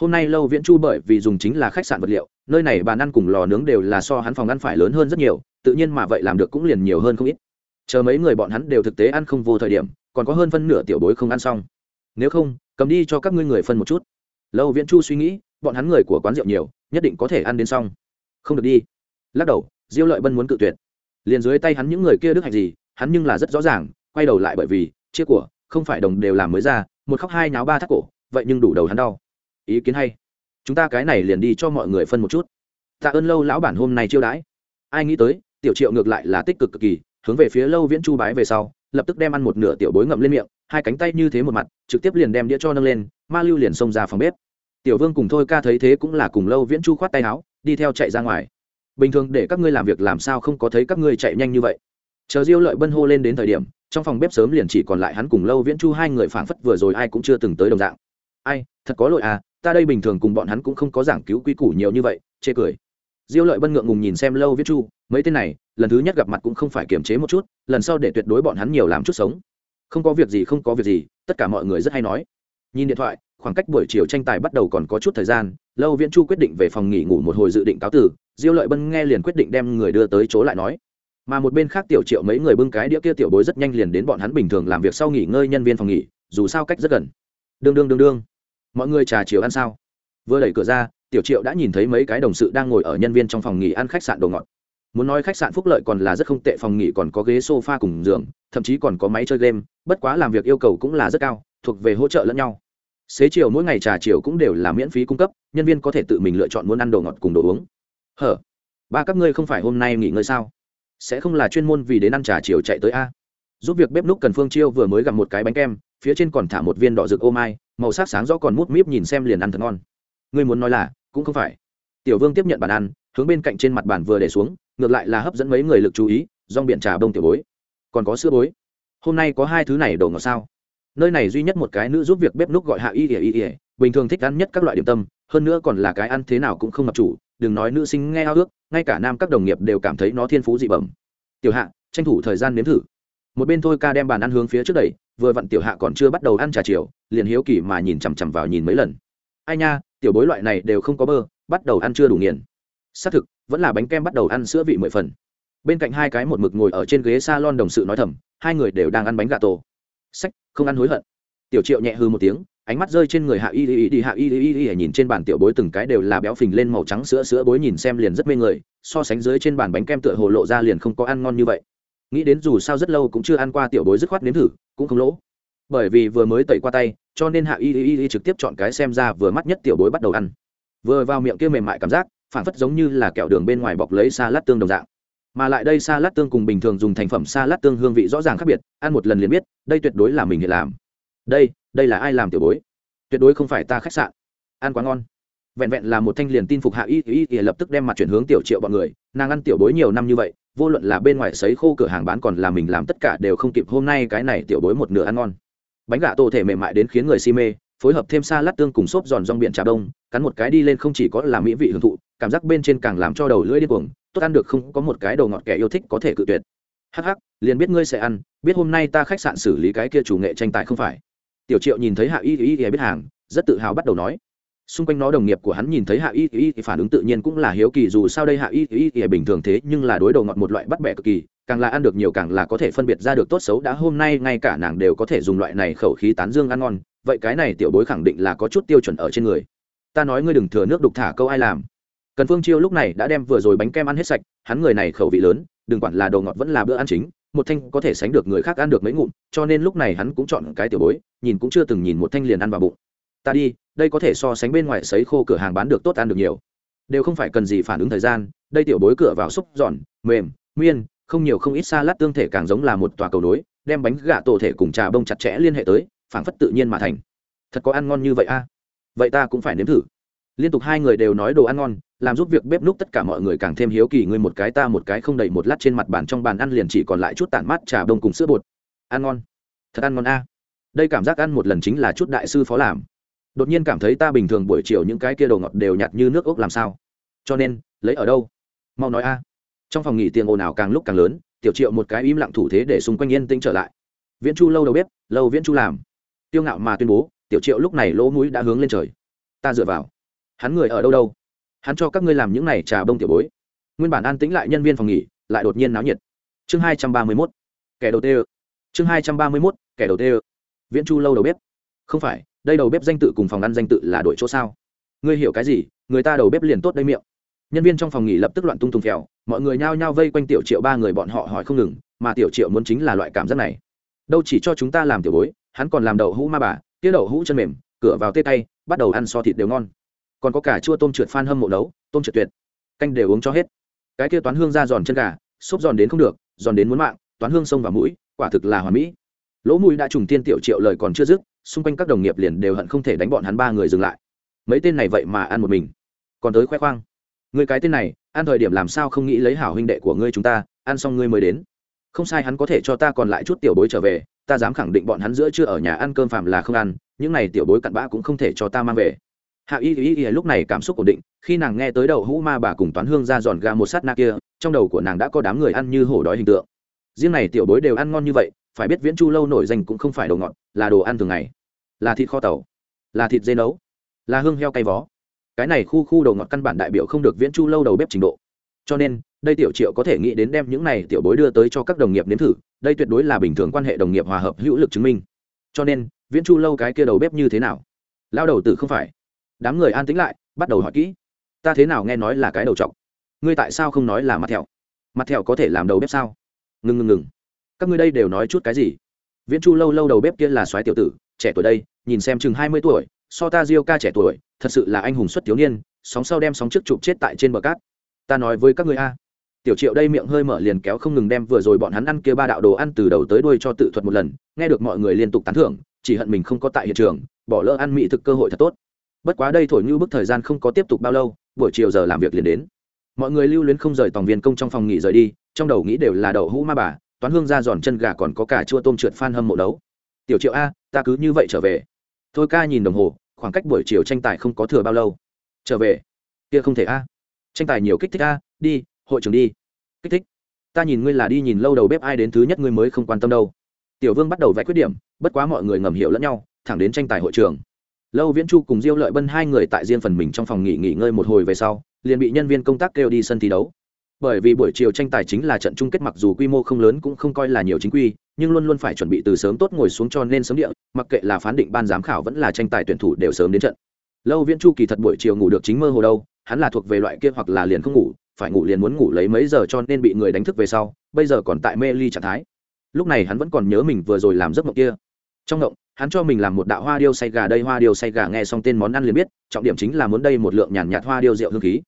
A: Hôm nay lâu viễn chu bởi vì dùng chính là khách sạn vật liệu, nơi này bàn ăn cùng lò nướng đều là so hắn phòng ăn phải lớn hơn rất nhiều, tự nhiên mà vậy làm được cũng liền nhiều hơn không ít. Chờ mấy người bọn hắn đều thực tế ăn không vô thời điểm, còn có hơn phân nửa tiểu bối không ăn xong. Nếu không, cầm đi cho các ngươi người phân một chút lâu viễn chu suy nghĩ, bọn hắn người của quán rượu nhiều, nhất định có thể ăn đến xong. Không được đi. Lắc đầu, diêu lợi bân muốn cự tuyệt. Liền dưới tay hắn những người kia đức hạch gì, hắn nhưng là rất rõ ràng, quay đầu lại bởi vì, chia của, không phải đồng đều làm mới ra, một khóc hai nháo ba thắt cổ, vậy nhưng đủ đầu hắn đau. Ý kiến hay. Chúng ta cái này liền đi cho mọi người phân một chút. Tạ ơn lâu lão bản hôm nay chiêu đãi. Ai nghĩ tới, tiểu triệu ngược lại là tích cực cực kỳ, hướng về phía lâu viễn chu bái về sau lập tức đem ăn một nửa tiểu bối ngậm lên miệng, hai cánh tay như thế một mặt, trực tiếp liền đem đĩa cho nâng lên, ma lưu liền xông ra phòng bếp. Tiểu vương cùng thôi ca thấy thế cũng là cùng lâu viễn chu khoát tay áo, đi theo chạy ra ngoài. Bình thường để các ngươi làm việc làm sao không có thấy các ngươi chạy nhanh như vậy. Chờ diêu lợi bân hô lên đến thời điểm, trong phòng bếp sớm liền chỉ còn lại hắn cùng lâu viễn chu hai người phảng phất vừa rồi ai cũng chưa từng tới đồng dạng. Ai, thật có lỗi à ta đây bình thường cùng bọn hắn cũng không có giảng cứu quy củ nhiều như vậy, chê cười diêu lợi bân ngượng ngùng nhìn xem lâu viết chu, mấy tên này, lần thứ nhất gặp mặt cũng không phải kiềm chế một chút, lần sau để tuyệt đối bọn hắn nhiều làm chút sống. Không có việc gì, không có việc gì, tất cả mọi người rất hay nói. Nhìn điện thoại, khoảng cách buổi chiều tranh tài bắt đầu còn có chút thời gian, lâu viễn chu quyết định về phòng nghỉ ngủ một hồi dự định cáo tử, diêu lợi bân nghe liền quyết định đem người đưa tới chỗ lại nói. Mà một bên khác tiểu triệu mấy người bưng cái đĩa kia tiểu bối rất nhanh liền đến bọn hắn bình thường làm việc sau nghỉ ngơi nhân viên phòng nghỉ, dù sao cách rất gần. Đương đương đương đương. Mọi người trà chiều ăn sao? Vừa đẩy cửa ra tiểu triệu đã nhìn thấy mấy cái đồng sự đang ngồi ở nhân viên trong phòng nghỉ ăn khách sạn đồ ngọt. Muốn nói khách sạn phúc lợi còn là rất không tệ, phòng nghỉ còn có ghế sofa cùng giường, thậm chí còn có máy chơi game, bất quá làm việc yêu cầu cũng là rất cao, thuộc về hỗ trợ lẫn nhau. Xế chiều mỗi ngày trà chiều cũng đều là miễn phí cung cấp, nhân viên có thể tự mình lựa chọn muốn ăn đồ ngọt cùng đồ uống. Hở, ba các ngươi không phải hôm nay nghỉ ngơi sao? Sẽ không là chuyên môn vì đến ăn trà chiều chạy tới a? Giúp việc bếp núc cần phương chiêu vừa mới gặp một cái bánh kem, phía trên còn thả một viên đỏ rực ô mai, màu sắc sáng rõ còn mút míp nhìn xem liền ăn thật ngon. Ngươi muốn nói là cũng không phải. Tiểu vương tiếp nhận bàn ăn, hướng bên cạnh trên mặt bàn vừa để xuống, ngược lại là hấp dẫn mấy người lực chú ý, rong biển trà bông tiểu bối. Còn có sữa bối. Hôm nay có hai thứ này đồ ngọt sao? Nơi này duy nhất một cái nữ giúp việc bếp núc gọi hạ y ỉa y ỉa bình thường thích ăn nhất các loại điểm tâm, hơn nữa còn là cái ăn thế nào cũng không ngập chủ, đừng nói nữ sinh nghe ao ước, ngay cả nam các đồng nghiệp đều cảm thấy nó thiên phú dị bẩm. Tiểu hạ, tranh thủ thời gian nếm thử. Một bên thôi ca đem bàn ăn hướng phía trước đẩy, vừa vặn tiểu hạ còn chưa bắt đầu ăn trà chiều, liền hiếu kỳ mà nhìn chằm chằm vào nhìn mấy lần. Ai nha tiểu bối loại này đều không có bơ, bắt đầu ăn chưa đủ nghiền. Xác thực, vẫn là bánh kem bắt đầu ăn sữa vị mười phần. Bên cạnh hai cái một mực ngồi ở trên ghế s a lon đồng sự nói thầm, hai người đều đang ăn bánh gà tổ. Sách, không ăn hối hận. Tiểu triệu nhẹ hư một tiếng, ánh mắt rơi trên người hạ y y đi hạ y y y nhìn trên bàn tiểu bối từng cái đều là béo phình lên màu trắng sữa sữa bối nhìn xem liền rất mê người, so sánh dưới trên bàn bánh kem tựa hồ lộ ra liền không có ăn ngon như vậy. Nghĩ đến dù sao rất lâu cũng chưa ăn qua tiểu bối dứt khoát nếm thử, cũng không lỗ bởi vì vừa mới tẩy qua tay, cho nên hạ y y y trực tiếp chọn cái xem ra vừa mắt nhất tiểu bối bắt đầu ăn. Vừa vào miệng kia mềm mại cảm giác, phản phất giống như là kẹo đường bên ngoài bọc lấy xa lát tương đồng dạng. Mà lại đây xa lát tương cùng bình thường dùng thành phẩm xa lát tương hương vị rõ ràng khác biệt, ăn một lần liền biết, đây tuyệt đối là mình hiện làm. Đây đây là ai làm tiểu bối? Tuyệt đối không phải ta khách sạn. Ăn quá ngon. Vẹn vẹn là một thanh liền tin phục hạ y y y lập tức đem mặt chuyển hướng tiểu triệu bọn người, nàng ăn tiểu bối nhiều năm như vậy, vô luận là bên ngoài sấy khô cửa hàng bán còn là mình làm tất cả đều không kịp hôm nay cái này tiểu bối một nửa ăn ngon bánh gà tô thể mềm mại đến khiến người si mê, phối hợp thêm xa lát tương cùng xốp giòn rong biển trà đông, cắn một cái đi lên không chỉ có là mỹ vị hưởng thụ, cảm giác bên trên càng làm cho đầu lưỡi điên cuồng, tốt ăn được không có một cái đầu ngọt kẻ yêu thích có thể cự tuyệt. Hắc hắc, liền biết ngươi sẽ ăn, biết hôm nay ta khách sạn xử lý cái kia chủ nghệ tranh tài không phải. Tiểu triệu nhìn thấy hạ y y y biết hàng, rất tự hào bắt đầu nói. Xung quanh nó đồng nghiệp của hắn nhìn thấy hạ y y phản ứng tự nhiên cũng là hiếu kỳ dù sao đây hạ y y y bình thường thế nhưng là đối đầu ngọt một loại bắt bẻ cực kỳ càng là ăn được nhiều càng là có thể phân biệt ra được tốt xấu đã hôm nay ngay cả nàng đều có thể dùng loại này khẩu khí tán dương ăn ngon, vậy cái này tiểu bối khẳng định là có chút tiêu chuẩn ở trên người. Ta nói ngươi đừng thừa nước đục thả câu ai làm. Cần phương chiêu lúc này đã đem vừa rồi bánh kem ăn hết sạch, hắn người này khẩu vị lớn, đừng quản là đồ ngọt vẫn là bữa ăn chính, một thanh có thể sánh được người khác ăn được mấy ngụm, cho nên lúc này hắn cũng chọn cái tiểu bối, nhìn cũng chưa từng nhìn một thanh liền ăn vào bụng. Ta đi, đây có thể so sánh bên ngoài sấy khô cửa hàng bán được tốt ăn được nhiều. Đều không phải cần gì phản ứng thời gian, đây tiểu bối cửa vào xúc giòn, mềm, miên không nhiều không ít xa lát tương thể càng giống là một tòa cầu nối, đem bánh gà tổ thể cùng trà bông chặt chẽ liên hệ tới, phảng phất tự nhiên mà thành. Thật có ăn ngon như vậy a? Vậy ta cũng phải nếm thử. Liên tục hai người đều nói đồ ăn ngon, làm giúp việc bếp núc tất cả mọi người càng thêm hiếu kỳ, ngươi một cái ta một cái không đầy một lát trên mặt bàn trong bàn ăn liền chỉ còn lại chút tản mát trà bông cùng sữa bột. Ăn ngon. Thật ăn ngon a. Đây cảm giác ăn một lần chính là chút đại sư phó làm. Đột nhiên cảm thấy ta bình thường buổi chiều những cái kia đồ ngọt đều nhạt như nước ốc làm sao? Cho nên, lấy ở đâu? Mau nói a trong phòng nghỉ tiền ồn ào càng lúc càng lớn, tiểu triệu một cái im lặng thủ thế để xung quanh yên tĩnh trở lại. Viễn chu lâu đầu bếp, lâu viễn chu làm. Tiêu ngạo mà tuyên bố, tiểu triệu lúc này lỗ mũi đã hướng lên trời. Ta dựa vào. Hắn người ở đâu đâu? Hắn cho các ngươi làm những này trà bông tiểu bối. Nguyên bản an tĩnh lại nhân viên phòng nghỉ, lại đột nhiên náo nhiệt. Chương hai trăm ba mươi mốt. Kẻ đầu tê chương hai trăm ba mươi mốt. Kẻ đầu tê viễn chu lâu đầu bếp. Không phải, đây đầu bếp danh tự cùng phòng ăn danh tự là đổi chỗ sao? Ngươi hiểu cái gì? Người ta đầu bếp liền tốt đây miệng nhân viên trong phòng nghỉ lập tức loạn tung tung phèo, mọi người nhao nhao vây quanh tiểu triệu ba người bọn họ hỏi không ngừng, mà tiểu triệu muốn chính là loại cảm giác này. Đâu chỉ cho chúng ta làm tiểu bối, hắn còn làm đậu hũ ma bà tiết đậu hũ chân mềm, cửa vào tê tay, bắt đầu ăn so thịt đều ngon. Còn có cả chua tôm trượt phan hâm mộ nấu, tôm trượt tuyệt. Canh đều uống cho hết. Cái kia toán hương ra giòn chân gà, xốp giòn đến không được, giòn đến muốn mạng, toán hương sông vào mũi, quả thực là hoàn mỹ. Lỗ mũi đã trùng tiên tiểu triệu lời còn chưa dứt, xung quanh các đồng nghiệp liền đều hận không thể đánh bọn hắn ba người dừng lại. Mấy tên này vậy mà ăn một mình. Còn tới khoe khoang người cái tên này, ăn thời điểm làm sao không nghĩ lấy hảo huynh đệ của ngươi chúng ta, ăn xong ngươi mới đến. Không sai hắn có thể cho ta còn lại chút tiểu bối trở về, ta dám khẳng định bọn hắn giữa chưa ở nhà ăn cơm phạm là không ăn, những này tiểu bối cặn bã cũng không thể cho ta mang về. Hạ y y y lúc này cảm xúc ổn định, khi nàng nghe tới đầu hũ ma bà cùng toán hương ra giòn ga một sát na kia, trong đầu của nàng đã có đám người ăn như hổ đói hình tượng. Riêng này tiểu bối đều ăn ngon như vậy, phải biết viễn chu lâu nổi danh cũng không phải đồ ngọt, là đồ ăn thường ngày. Là thịt kho tàu, là thịt dê nấu, là hương heo cay vó cái này khu khu đầu ngọt căn bản đại biểu không được viễn chu lâu đầu bếp trình độ. Cho nên, đây tiểu triệu có thể nghĩ đến đem những này tiểu bối đưa tới cho các đồng nghiệp nếm thử, đây tuyệt đối là bình thường quan hệ đồng nghiệp hòa hợp hữu lực chứng minh. Cho nên, viễn chu lâu cái kia đầu bếp như thế nào? Lao đầu tử không phải. Đám người an tĩnh lại, bắt đầu hỏi kỹ. Ta thế nào nghe nói là cái đầu t ngươi tại sao không nói là mặt thẹo? Mặt thẹo có thể làm đầu bếp sao? Ngừng ngừng ngừng. Các ngươi đây đều nói chút cái gì? Viễn chu lâu lâu đầu bếp kia là soái tiểu tử, trẻ tuổi đây, nhìn xem chừng hai mươi tuổi, so ta diêu ca trẻ tuổi thật sự là anh hùng xuất thiếu niên, sóng sau đem sóng trước chụp chết tại trên bờ cát. Ta nói với các người a. Tiểu triệu đây miệng hơi mở liền kéo không ngừng đem vừa rồi bọn hắn ăn kia ba đạo đồ ăn từ đầu tới đuôi cho tự thuật một lần, nghe được mọi người liên tục tán thưởng, chỉ hận mình không có tại hiện trường, bỏ lỡ ăn mỹ thực cơ hội thật tốt. Bất quá đây thổi như bức thời gian không có tiếp tục bao lâu, buổi chiều giờ làm việc liền đến. Mọi người lưu luyến không rời tòng viên công trong phòng nghỉ rời đi, trong đầu nghĩ đều là đậu hũ ma bà, toán hương ra giòn chân gà còn có cả chua tôm trượt phan hâm mộ đấu tiểu triệu a, ta cứ như vậy trở về. Thôi ca nhìn đồng hồ khoảng cách buổi chiều tranh tài không có thừa bao lâu. Trở về. Kia không thể a. Tranh tài nhiều kích thích a, đi, hội trường đi. Kích thích. Ta nhìn ngươi là đi nhìn lâu đầu bếp ai đến thứ nhất ngươi mới không quan tâm đâu. Tiểu vương bắt đầu vẽ khuyết điểm, bất quá mọi người ngầm hiểu lẫn nhau, thẳng đến tranh tài hội trường lâu viễn chu cùng diêu lợi bân hai người tại riêng phần mình trong phòng nghỉ nghỉ ngơi một hồi về sau, liền bị nhân viên công tác kêu đi sân thi đấu bởi vì buổi chiều tranh tài chính là trận chung kết, mặc dù quy mô không lớn cũng không coi là nhiều chính quy, nhưng luôn luôn phải chuẩn bị từ sớm tốt ngồi xuống cho nên sớm địa, mặc kệ là phán định ban giám khảo vẫn là tranh tài tuyển thủ đều sớm đến trận. Lâu viễn chu kỳ thật buổi chiều ngủ được chính mơ hồ đâu, hắn là thuộc về loại kia hoặc là liền không ngủ, phải ngủ liền muốn ngủ lấy mấy giờ cho nên bị người đánh thức về sau, bây giờ còn tại mê ly trạng thái. Lúc này hắn vẫn còn nhớ mình vừa rồi làm giấc mộng kia. Trong mộng, hắn cho mình làm một đạo hoa điêu say gà, đây hoa điêu say gà nghe xong tên món ăn liền biết, trọng điểm chính là muốn đây một lượng nhàn nhạt hoa điêu rượu hương khí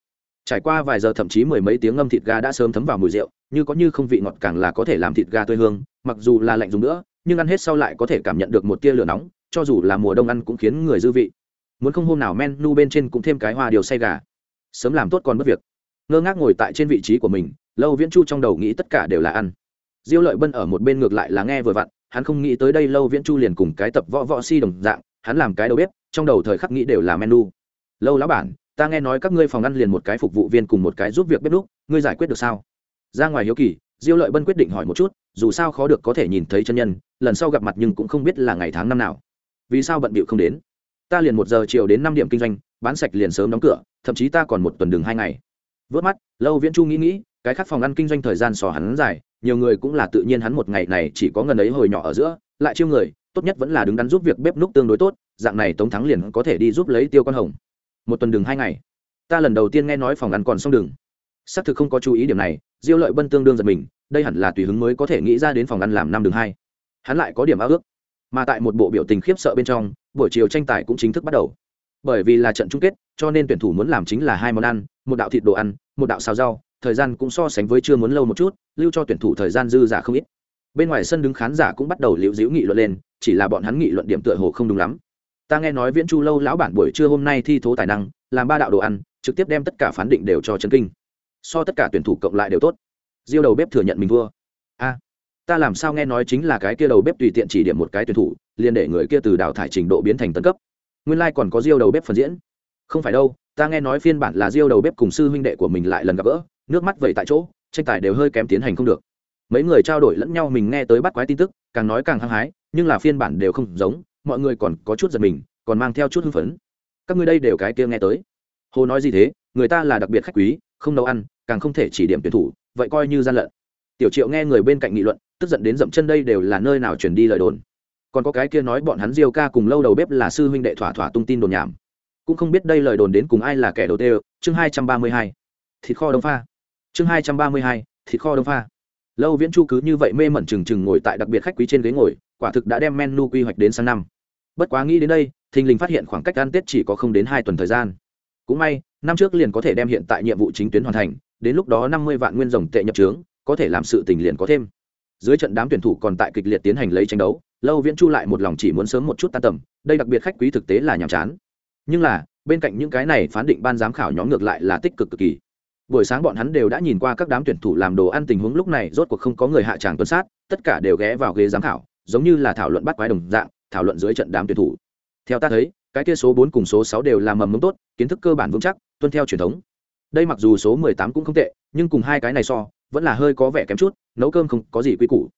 A: trải qua vài giờ thậm chí mười mấy tiếng ngâm thịt gà đã sớm thấm vào mùi rượu, như có như không vị ngọt càng là có thể làm thịt gà tươi hương, mặc dù là lạnh dùng nữa, nhưng ăn hết sau lại có thể cảm nhận được một tia lửa nóng, cho dù là mùa đông ăn cũng khiến người dư vị. Muốn không hôm nào menu bên trên cũng thêm cái hoa điều say gà. Sớm làm tốt còn mất việc. Ngơ ngác ngồi tại trên vị trí của mình, lâu viễn chu trong đầu nghĩ tất cả đều là ăn. Diêu lợi bân ở một bên ngược lại là nghe vừa vặn, hắn không nghĩ tới đây lâu viễn chu liền cùng cái tập võ võ si đồng dạng, hắn làm cái đầu bếp, trong đầu thời khắc nghĩ đều là menu. Lâu lão bản ta nghe nói các ngươi phòng ăn liền một cái phục vụ viên cùng một cái giúp việc bếp lúc ngươi giải quyết được sao? Ra ngoài hiếu kỳ, diêu lợi bân quyết định hỏi một chút, dù sao khó được có thể nhìn thấy chân nhân, lần sau gặp mặt nhưng cũng không biết là ngày tháng năm nào. Vì sao bận bịu không đến? Ta liền một giờ chiều đến năm điểm kinh doanh, bán sạch liền sớm đóng cửa, thậm chí ta còn một tuần đường hai ngày. Vớt mắt, lâu viễn chu nghĩ nghĩ, cái khác phòng ăn kinh doanh thời gian sò hắn dài, nhiều người cũng là tự nhiên hắn một ngày này chỉ có ngần ấy hồi nhỏ ở giữa, lại chiêu người, tốt nhất vẫn là đứng đắn giúp việc bếp núc tương đối tốt, dạng này tống thắng liền có thể đi giúp lấy tiêu con hồng một tuần đường hai ngày. Ta lần đầu tiên nghe nói phòng ăn còn xong đường xác thực không có chú ý điểm này, diêu lợi bân tương đương giật mình, đây hẳn là tùy hứng mới có thể nghĩ ra đến phòng ăn làm năm đường hai. Hắn lại có điểm ao ước. Mà tại một bộ biểu tình khiếp sợ bên trong, buổi chiều tranh tài cũng chính thức bắt đầu. Bởi vì là trận chung kết, cho nên tuyển thủ muốn làm chính là hai món ăn, một đạo thịt đồ ăn, một đạo xào rau, thời gian cũng so sánh với chưa muốn lâu một chút, lưu cho tuyển thủ thời gian dư giả không ít. Bên ngoài sân đứng khán giả cũng bắt đầu liễu dĩu nghị luận lên, chỉ là bọn hắn nghị luận điểm tựa hồ không đúng lắm ta nghe nói viễn chu lâu lão bản buổi trưa hôm nay thi thố tài năng, làm ba đạo đồ ăn, trực tiếp đem tất cả phán định đều cho trấn kinh. So tất cả tuyển thủ cộng lại đều tốt. Diêu đầu bếp thừa nhận mình thua. A, ta làm sao nghe nói chính là cái kia đầu bếp tùy tiện chỉ điểm một cái tuyển thủ, liền để người kia từ đào thải trình độ biến thành tấn cấp. Nguyên lai、like、còn có diêu đầu bếp phần diễn. Không phải đâu, ta nghe nói phiên bản là diêu đầu bếp cùng sư huynh đệ của mình lại lần gặp gỡ, nước mắt vậy tại chỗ, tranh tài đều hơi kém tiến hành không được. Mấy người trao đổi lẫn nhau mình nghe tới bắt quái tin tức, càng nói càng hăng hái, nhưng là phiên bản đều không giống mọi người còn có chút giật mình, còn mang theo chút hưng phấn. Các ngươi đây đều cái kia nghe tới. Hồ nói gì thế, người ta là đặc biệt khách quý, không nấu ăn, càng không thể chỉ điểm tuyển thủ, vậy coi như gian lận. Tiểu triệu nghe người bên cạnh nghị luận, tức giận đến dậm chân đây đều là nơi nào chuyển đi lời đồn. Còn có cái kia nói bọn hắn diêu ca cùng lâu đầu bếp là sư huynh đệ thỏa thỏa tung tin đồn nhảm. Cũng không biết đây lời đồn đến cùng ai là kẻ đầu tiên chương hai trăm ba mươi hai. Thịt kho đông pha. Chương hai trăm ba mươi hai, thịt kho đông pha. Lâu viễn chu cứ như vậy mê mẩn trừng trừng ngồi tại đặc biệt khách quý trên ghế ngồi, quả thực đã đem menu quy hoạch đến sang năm bất quá nghĩ đến đây, thình lình phát hiện khoảng cách ăn tết chỉ có không đến hai tuần thời gian. Cũng may, năm trước liền có thể đem hiện tại nhiệm vụ chính tuyến hoàn thành, đến lúc đó năm mươi vạn nguyên rồng tệ nhập trướng, có thể làm sự tình liền có thêm. Dưới trận đám tuyển thủ còn tại kịch liệt tiến hành lấy tranh đấu, lâu viễn chu lại một lòng chỉ muốn sớm một chút tan tầm, đây đặc biệt khách quý thực tế là nhàm chán. Nhưng là, bên cạnh những cái này phán định ban giám khảo nhóm ngược lại là tích cực cực kỳ. Buổi sáng bọn hắn đều đã nhìn qua các đám tuyển thủ làm đồ ăn tình huống lúc này, rốt cuộc không có người hạ tràng tuần sát, tất cả đều ghé vào ghế giám khảo, giống như là thảo luận bắt quái đồng dạng thảo luận dưới trận đám tuyển thủ. Theo ta thấy, cái kia số bốn cùng số sáu đều là mầm mống tốt, kiến thức cơ bản vững chắc, tuân theo truyền thống. Đây mặc dù số mười tám cũng không tệ, nhưng cùng hai cái này so, vẫn là hơi có vẻ kém chút, nấu cơm không có gì quy củ.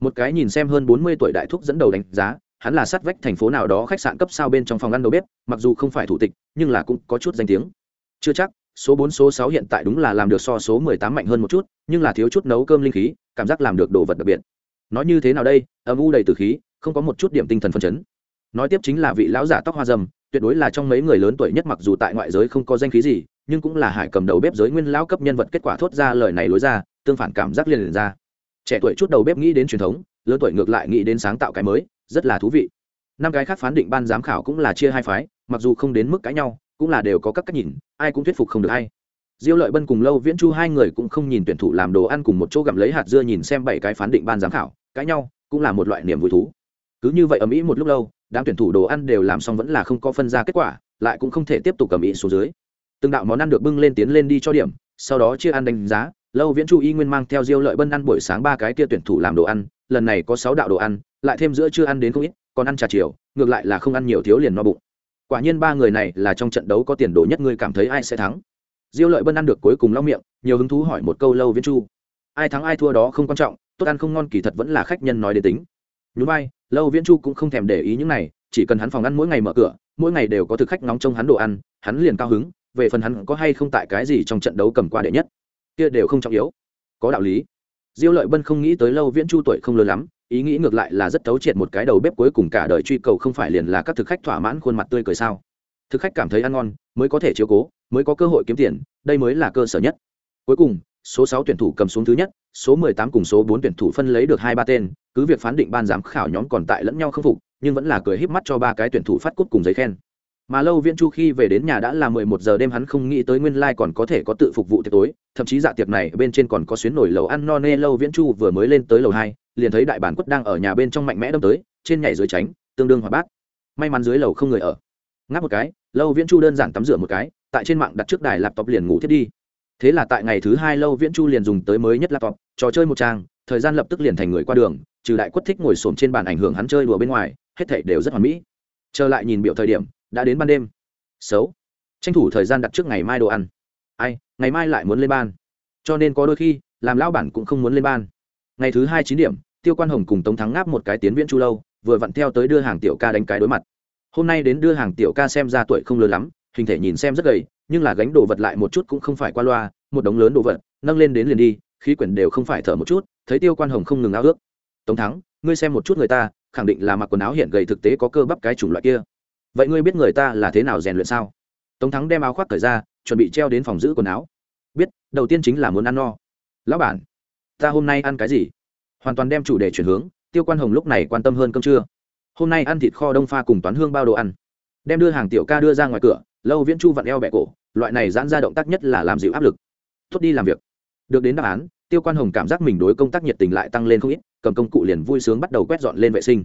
A: Một cái nhìn xem hơn bốn mươi tuổi đại thúc dẫn đầu đánh giá, hắn là sát vách thành phố nào đó khách sạn cấp sao bên trong phòng ăn đầu bếp, mặc dù không phải thủ tịch, nhưng là cũng có chút danh tiếng. Chưa chắc, số bốn, số sáu hiện tại đúng là làm được so số mười tám mạnh hơn một chút, nhưng là thiếu chút nấu cơm linh khí, cảm giác làm được đồ vật đặc biệt. Nói như thế nào đây, âm u đầy từ khí không có một chút điểm tinh thần phân chấn. Nói tiếp chính là vị lão giả tóc hoa dầm tuyệt đối là trong mấy người lớn tuổi nhất mặc dù tại ngoại giới không có danh khí gì, nhưng cũng là hải cầm đầu bếp giới nguyên lão cấp nhân vật kết quả thốt ra lời này lối ra, tương phản cảm giác liền liền ra. Trẻ tuổi chút đầu bếp nghĩ đến truyền thống, lớn tuổi ngược lại nghĩ đến sáng tạo cái mới, rất là thú vị. Năm cái khác phán định ban giám khảo cũng là chia hai phái, mặc dù không đến mức cãi nhau, cũng là đều có các cách nhìn, ai cũng thuyết phục không được hay diêu lợi bân cùng lâu viễn chu hai người cũng không nhìn tuyển thủ làm đồ ăn cùng một chỗ gặm lấy hạt dưa nhìn xem bảy cái phán định ban giám khảo, cãi nhau cũng là một loại niềm vui thú cứ như vậy ở mỹ một lúc lâu, đám tuyển thủ đồ ăn đều làm xong vẫn là không có phân ra kết quả, lại cũng không thể tiếp tục cầm ý xuống dưới. Từng đạo món ăn được bưng lên tiến lên đi cho điểm, sau đó chia ăn đánh giá, lâu viễn chu y nguyên mang theo diêu lợi bân ăn buổi sáng ba cái kia tuyển thủ làm đồ ăn, lần này có sáu đạo đồ ăn, lại thêm giữa chưa ăn đến không ít, còn ăn trà chiều, ngược lại là không ăn nhiều thiếu liền no bụng. Quả nhiên ba người này là trong trận đấu có tiền đồ nhất ngươi cảm thấy ai sẽ thắng. Diêu lợi bân ăn được cuối cùng lau miệng, nhiều hứng thú hỏi một câu lâu viễn chu. Ai thắng ai thua đó không quan trọng, tốt ăn không ngon kỳ thật vẫn là khách nhân nói đến tính nhún vai lâu viễn chu cũng không thèm để ý những này, chỉ cần hắn phòng ăn mỗi ngày mở cửa, mỗi ngày đều có thực khách nóng trong hắn đồ ăn, hắn liền cao hứng, về phần hắn có hay không tại cái gì trong trận đấu cầm qua đệ nhất, kia đều không trọng yếu. Có đạo lý. Diêu lợi bân không nghĩ tới lâu viễn chu tuổi không lớn lắm, ý nghĩ ngược lại là rất thấu triệt một cái đầu bếp cuối cùng cả đời truy cầu không phải liền là các thực khách thỏa mãn khuôn mặt tươi cười sao. Thực khách cảm thấy ăn ngon, mới có thể chiếu cố, mới có cơ hội kiếm tiền, đây mới là cơ sở nhất. Cuối cùng số sáu tuyển thủ cầm xuống thứ nhất, số mười tám cùng số bốn tuyển thủ phân lấy được hai ba tên, cứ việc phán định ban giám khảo nhóm còn tại lẫn nhau khâm phục, nhưng vẫn là cười híp mắt cho ba cái tuyển thủ phát cút cùng giấy khen. Mà lâu viễn chu khi về đến nhà đã là mười một giờ đêm hắn không nghĩ tới nguyên lai còn có thể có tự phục vụ tiệc tối, thậm chí dạ tiệc này bên trên còn có xuyến nổi lầu ăn no nê lâu viễn chu vừa mới lên tới lầu hai, liền thấy đại bản quất đang ở nhà bên trong mạnh mẽ đâm tới, trên nhảy dưới tránh, tương đương hoạt bát. May mắn dưới lầu không người ở. Ngáp một cái, lâu viễn chu đơn giản tắm rửa một cái, tại trên mạng đặt trước đài laptop liền ngủ thiết đi thế là tại ngày thứ hai lâu viễn chu liền dùng tới mới nhất laptop, trò chơi một trang, thời gian lập tức liền thành người qua đường, trừ đại quất thích ngồi xổm trên bàn ảnh hưởng hắn chơi đùa bên ngoài, hết thảy đều rất hoàn mỹ. Trở lại nhìn biểu thời điểm, đã đến ban đêm. Xấu. Tranh thủ thời gian đặt trước ngày mai đồ ăn. Ai, ngày mai lại muốn lên ban. Cho nên có đôi khi, làm lão bản cũng không muốn lên ban. Ngày thứ hai chín điểm, tiêu quan hồng cùng tống thắng ngáp một cái tiến viễn chu lâu, vừa vặn theo tới đưa hàng tiểu ca đánh cái đối mặt. Hôm nay đến đưa hàng tiểu ca xem ra tuổi không lớn lắm hình thể nhìn xem rất gầy, nhưng là gánh đồ vật lại một chút cũng không phải qua loa, một đống lớn đồ vật, nâng lên đến liền đi, khí quyển đều không phải thở một chút, thấy tiêu quan hồng không ngừng ao ước. Tống thắng, ngươi xem một chút người ta, khẳng định là mặc quần áo hiện gầy thực tế có cơ bắp cái chủng loại kia. Vậy ngươi biết người ta là thế nào rèn luyện sao? Tống thắng đem áo khoác thời ra, chuẩn bị treo đến phòng giữ quần áo. Biết, đầu tiên chính là muốn ăn no. Lão bản, ta hôm nay ăn cái gì? Hoàn toàn đem chủ đề chuyển hướng, tiêu quan hồng lúc này quan tâm hơn cơm trưa. Hôm nay ăn thịt kho đông pha cùng toán hương bao đồ ăn. Đem đưa hàng tiểu ca đưa ra ngoài cửa lâu viễn chu vặn eo bẹ cổ, loại này giãn ra động tác nhất là làm dịu áp lực. Thốt đi làm việc. Được đến đáp án, tiêu quan hồng cảm giác mình đối công tác nhiệt tình lại tăng lên không ít, cầm công cụ liền vui sướng bắt đầu quét dọn lên vệ sinh.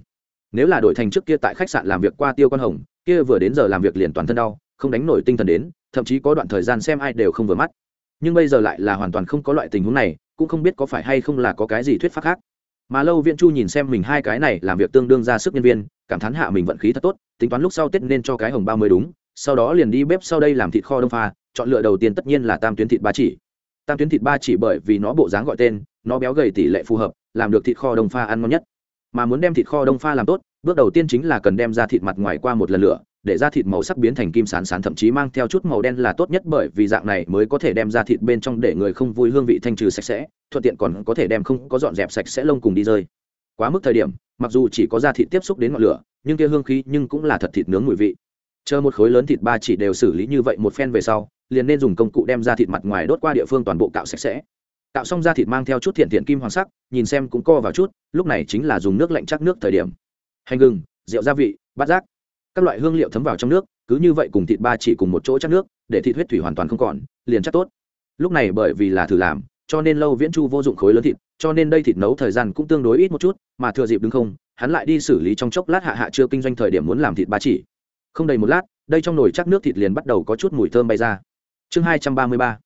A: Nếu là đổi thành trước kia tại khách sạn làm việc qua tiêu quan hồng, kia vừa đến giờ làm việc liền toàn thân đau, không đánh nổi tinh thần đến, thậm chí có đoạn thời gian xem ai đều không vừa mắt. Nhưng bây giờ lại là hoàn toàn không có loại tình huống này, cũng không biết có phải hay không là có cái gì thuyết pháp khác. Mà lâu viện chu nhìn xem mình hai cái này làm việc tương đương ra sức nhân viên, cảm thán hạ mình vận khí thật tốt, tính toán lúc sau tết nên cho cái hồng bao mới đúng sau đó liền đi bếp sau đây làm thịt kho đông pha, chọn lựa đầu tiên tất nhiên là tam tuyến thịt ba chỉ. Tam tuyến thịt ba chỉ bởi vì nó bộ dáng gọi tên, nó béo gầy tỷ lệ phù hợp, làm được thịt kho đông pha ăn ngon nhất. Mà muốn đem thịt kho đông pha làm tốt, bước đầu tiên chính là cần đem ra thịt mặt ngoài qua một lần lửa, để ra thịt màu sắc biến thành kim sán sán, thậm chí mang theo chút màu đen là tốt nhất bởi vì dạng này mới có thể đem ra thịt bên trong để người không vui hương vị thanh trừ sạch sẽ, thuận tiện còn có thể đem không có dọn dẹp sạch sẽ lông cùng đi rơi. Quá mức thời điểm, mặc dù chỉ có da thịt tiếp xúc đến ngọn lửa, nhưng kia hương khí nhưng cũng là thật thịt nướng mùi vị chờ một khối lớn thịt ba chỉ đều xử lý như vậy một phen về sau, liền nên dùng công cụ đem ra thịt mặt ngoài đốt qua địa phương toàn bộ cạo sạch sẽ. Cạo xong ra thịt mang theo chút thiện thiện kim hoàng sắc, nhìn xem cũng co vào chút, lúc này chính là dùng nước lạnh chắc nước thời điểm. Hành gừng, rượu gia vị, bát giác. Các loại hương liệu thấm vào trong nước, cứ như vậy cùng thịt ba chỉ cùng một chỗ chắc nước, để thịt huyết thủy hoàn toàn không còn, liền chắc tốt. Lúc này bởi vì là thử làm, cho nên lâu viễn chu vô dụng khối lớn thịt, cho nên đây thịt nấu thời gian cũng tương đối ít một chút, mà thừa dịp đứng không, hắn lại đi xử lý trong chốc lát hạ hạ chưa kinh doanh thời điểm muốn làm thịt ba chỉ không đầy một lát, đây trong nồi chắc nước thịt liền bắt đầu có chút mùi thơm bay ra. Chương hai trăm ba mươi ba.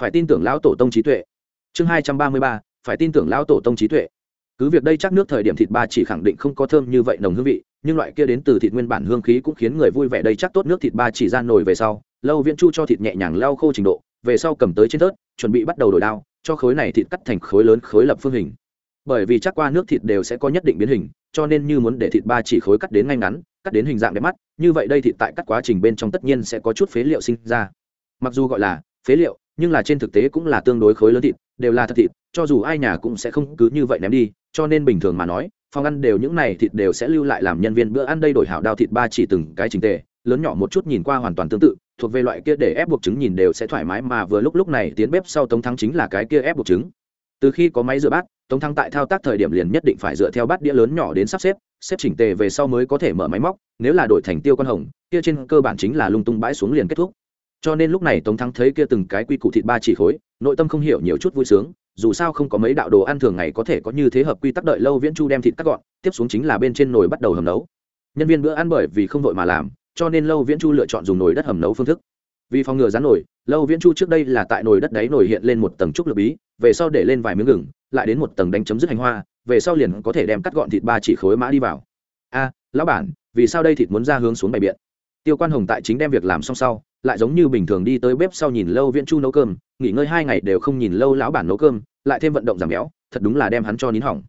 A: Phải tin tưởng lão tổ tông trí tuệ. Chương hai trăm ba mươi ba, phải tin tưởng lão tổ tông trí tuệ. Cứ việc đây chắc nước thời điểm thịt ba chỉ khẳng định không có thơm như vậy nồng hương vị, nhưng loại kia đến từ thịt nguyên bản hương khí cũng khiến người vui vẻ đây chắc tốt nước thịt ba chỉ ra nồi về sau, lâu viễn chu cho thịt nhẹ nhàng lau khô trình độ, về sau cầm tới trên tớt chuẩn bị bắt đầu đổi đao, cho khối này thịt cắt thành khối lớn khối lập phương hình. Bởi vì chắc qua nước thịt đều sẽ có nhất định biến hình cho nên như muốn để thịt ba chỉ khối cắt đến ngay ngắn, cắt đến hình dạng đẹp mắt, như vậy đây thịt tại cắt quá trình bên trong tất nhiên sẽ có chút phế liệu sinh ra. Mặc dù gọi là phế liệu, nhưng là trên thực tế cũng là tương đối khối lớn thịt, đều là thật thịt, cho dù ai nhà cũng sẽ không cứ như vậy ném đi, cho nên bình thường mà nói, phòng ăn đều những này thịt đều sẽ lưu lại làm nhân viên bữa ăn đây đổi hảo đao thịt ba chỉ từng cái trình tề, lớn nhỏ một chút nhìn qua hoàn toàn tương tự, thuộc về loại kia để ép buộc trứng nhìn đều sẽ thoải mái mà vừa lúc lúc này tiến bếp sau tống thắng chính là cái kia ép buộc trứng. Từ khi có máy rửa bát tống thắng tại thao tác thời điểm liền nhất định phải dựa theo bát đĩa lớn nhỏ đến sắp xếp xếp chỉnh tề về sau mới có thể mở máy móc, nếu là đổi thành tiêu con hồng, kia trên cơ bản chính là lung tung bãi xuống liền kết thúc. Cho nên lúc này tống thắng thấy kia từng cái quy củ thịt ba chỉ khối, nội tâm không hiểu nhiều chút vui sướng, dù sao không có mấy đạo đồ ăn thường ngày có thể có như thế hợp quy tắc đợi lâu viễn chu đem thịt cắt gọn, tiếp xuống chính là bên trên nồi bắt đầu hầm nấu. Nhân viên bữa ăn bởi vì không vội mà làm, cho nên lâu viễn chu lựa chọn dùng nồi đất hầm nấu phương thức vì phòng ngừa rán nồi lâu viễn chu trước đây là tại nồi đất đáy nồi hiện lên một tầng trúc lực bí, về sau để lên vài miếng gừng, lại đến một tầng đánh chấm dứt hành hoa, về sau liền có thể đem cắt gọn thịt ba chỉ khối mã đi vào. A, lão bản, vì sao đây thịt muốn ra hướng xuống bày biện? Tiêu quan hồng tại chính đem việc làm xong sau, lại giống như bình thường đi tới bếp sau nhìn lâu viễn chu nấu cơm, nghỉ ngơi hai ngày đều không nhìn lâu lão bản nấu cơm, lại thêm vận động giảm béo, thật đúng là đem hắn cho nín hỏng.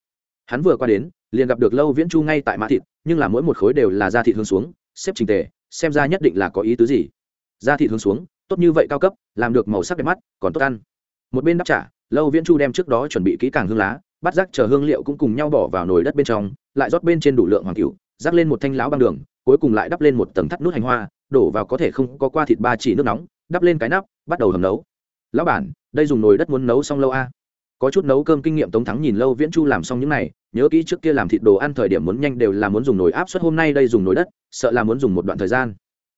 A: Hắn vừa qua đến, liền gặp được lâu viễn chu ngay tại mã thịt, nhưng là mỗi một khối đều là da thịt hướng xuống, xếp trình tề, xem ra nhất định là có ý tứ gì da thịt hướng xuống, tốt như vậy cao cấp, làm được màu sắc đẹp mắt, còn tốt ăn. Một bên đáp trả, lâu viễn chu đem trước đó chuẩn bị kỹ càng hương lá, bắt rác chờ hương liệu cũng cùng nhau bỏ vào nồi đất bên trong, lại rót bên trên đủ lượng hoàng cựu rác lên một thanh láo băng đường, cuối cùng lại đắp lên một tầng thắt nút hành hoa, đổ vào có thể không có qua thịt ba chỉ nước nóng, đắp lên cái nắp, bắt đầu hầm nấu. Lão bản, đây dùng nồi đất muốn nấu xong lâu a? Có chút nấu cơm kinh nghiệm tống thắng nhìn lâu viễn chu làm xong những này, nhớ kỹ trước kia làm thịt đồ ăn thời điểm muốn nhanh đều là muốn dùng nồi áp suất, hôm nay đây dùng nồi đất, sợ là muốn dùng một đoạn thời gian.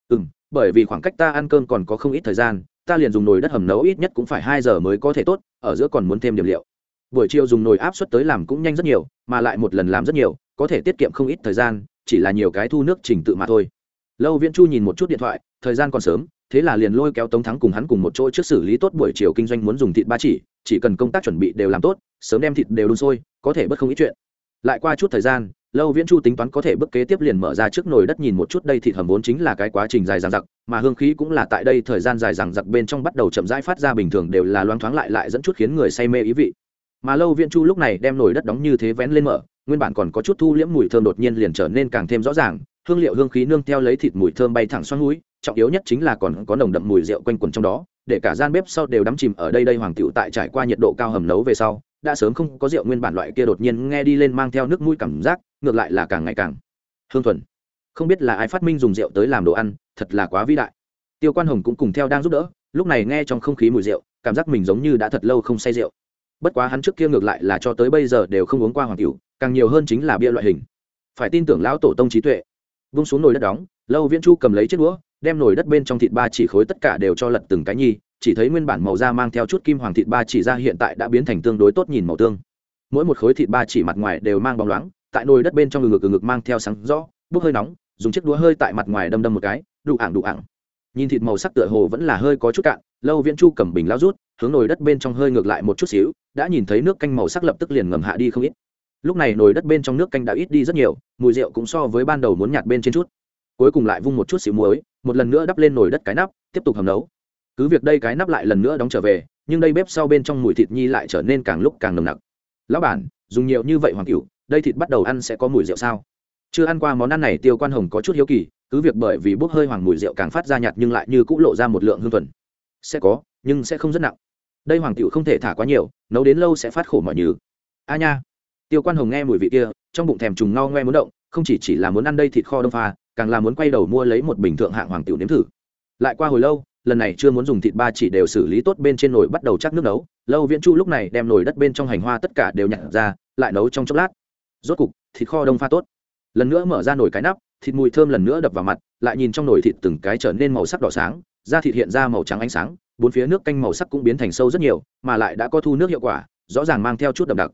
A: Ừ m bởi vì khoảng cách ta ăn cơm còn có không ít thời gian, ta liền dùng nồi đất hầm nấu ít nhất cũng phải hai giờ mới có thể tốt, ở giữa còn muốn thêm điểm liệu. Buổi chiều dùng nồi áp suất tới làm cũng nhanh rất nhiều, mà lại một lần làm rất nhiều, có thể tiết kiệm không ít thời gian, chỉ là nhiều cái thu nước trình tự mà thôi. Lâu viễn chu nhìn một chút điện thoại, thời gian còn sớm, thế là liền lôi kéo tống thắng cùng hắn cùng một chỗ trước xử lý tốt buổi chiều kinh doanh muốn dùng thịt ba chỉ chỉ cần công tác chuẩn bị đều làm tốt, sớm đem thịt đều đun sôi, có thể bất không ít chuyện. Lại qua chút thời gian lâu viễn chu tính toán có thể bước kế tiếp liền mở ra trước nồi đất nhìn một chút, đây thịt hầm vốn chính là cái quá trình dài dằng dặc, mà hương khí cũng là tại đây thời gian dài dằng dặc bên trong bắt đầu chậm rãi phát ra bình thường đều là loáng thoáng lại lại dẫn chút khiến người say mê ý vị. Mà lâu viễn chu lúc này đem nồi đất đóng như thế vén lên mở, nguyên bản còn có chút thu liễm mùi thơm đột nhiên liền trở nên càng thêm rõ ràng, hương liệu hương khí nương theo lấy thịt mùi thơm bay thẳng xoắn mũi trọng yếu nhất chính là còn có nồng đậm mùi rượu quanh quẩn trong đó, để cả gian bếp sau đều đắm chìm ở đây đây hoàng tiểu tại trải qua nhiệt độ cao hầm nấu về sau đã sớm không có rượu nguyên bản loại kia đột nhiên nghe đi lên mang theo nước mũi cảm giác, ngược lại là càng ngày càng hương thuần. Không biết là ai phát minh dùng rượu tới làm đồ ăn, thật là quá vĩ đại. Tiêu quan hồng cũng cùng theo đang giúp đỡ, lúc này nghe trong không khí mùi rượu, cảm giác mình giống như đã thật lâu không say rượu. Bất quá hắn trước kia ngược lại là cho tới bây giờ đều không uống qua hoàng tiểu càng nhiều hơn chính là bia loại hình. Phải tin tưởng lão tổ tông trí tuệ. Vung xuống nồi đất đóng, lâu viễn chu cầm lấy chiếc đũa, đem nồi đất bên trong thịt ba chỉ khối tất cả đều cho lật từng cái nhi chỉ thấy nguyên bản màu da mang theo chút kim hoàng thịt ba chỉ ra hiện tại đã biến thành tương đối tốt nhìn màu tương. Mỗi một khối thịt ba chỉ mặt ngoài đều mang bóng loáng, tại nồi đất bên trong ngực ngực mang theo sáng rõ, bốc hơi nóng, dùng chiếc đũa hơi tại mặt ngoài đâm đâm một cái, đủ ảng đủ ảng. Nhìn thịt màu sắc tựa hồ vẫn là hơi có chút cạn, lâu viễn chu cầm bình lao rút, hướng nồi đất bên trong hơi ngược lại một chút xíu, đã nhìn thấy nước canh màu sắc lập tức liền ngầm hạ đi không ít. Lúc này nồi đất bên trong nước canh đã ít đi rất nhiều, mùi rượu cũng so với ban đầu muốn nhạt bên trên chút. Cuối cùng lại vung một chút xíu muối, một lần nữa đắp lên nồi đất cái nắp, tiếp tục hầm nấu cứ việc đây cái nắp lại lần nữa đóng trở về, nhưng đây bếp sau bên trong mùi thịt nhi lại trở nên càng lúc càng nồng nặc. Lão bản, dùng nhiều như vậy hoàng cửu, đây thịt bắt đầu ăn sẽ có mùi rượu sao? Chưa ăn qua món ăn này, tiêu quan hồng có chút hiếu kỳ, cứ việc bởi vì bốc hơi hoàng mùi rượu càng phát ra nhạt nhưng lại như cũng lộ ra một lượng hương thuần. Sẽ có, nhưng sẽ không rất nặng. Đây hoàng tiểu không thể thả quá nhiều, nấu đến lâu sẽ phát khổ mọi nhừ. A nha. Tiêu quan hồng nghe mùi vị kia, trong bụng thèm trùng ngao ngoe muốn động, không chỉ chỉ là muốn ăn đây thịt kho đông pha, càng là muốn quay đầu mua lấy một bình thượng hạng hoàng tiểu nếm thử. Lại qua hồi lâu lần này chưa muốn dùng thịt ba chỉ đều xử lý tốt bên trên nồi bắt đầu chắc nước nấu. Lâu viễn chu lúc này đem nồi đất bên trong hành hoa tất cả đều nhặt ra, lại nấu trong chốc lát. Rốt cục, thịt kho đông pha tốt. Lần nữa mở ra nồi cái nắp, thịt mùi thơm lần nữa đập vào mặt, lại nhìn trong nồi thịt từng cái trở nên màu sắc đỏ sáng, da thịt hiện ra màu trắng ánh sáng, bốn phía nước canh màu sắc cũng biến thành sâu rất nhiều, mà lại đã có thu nước hiệu quả, rõ ràng mang theo chút đậm đặc.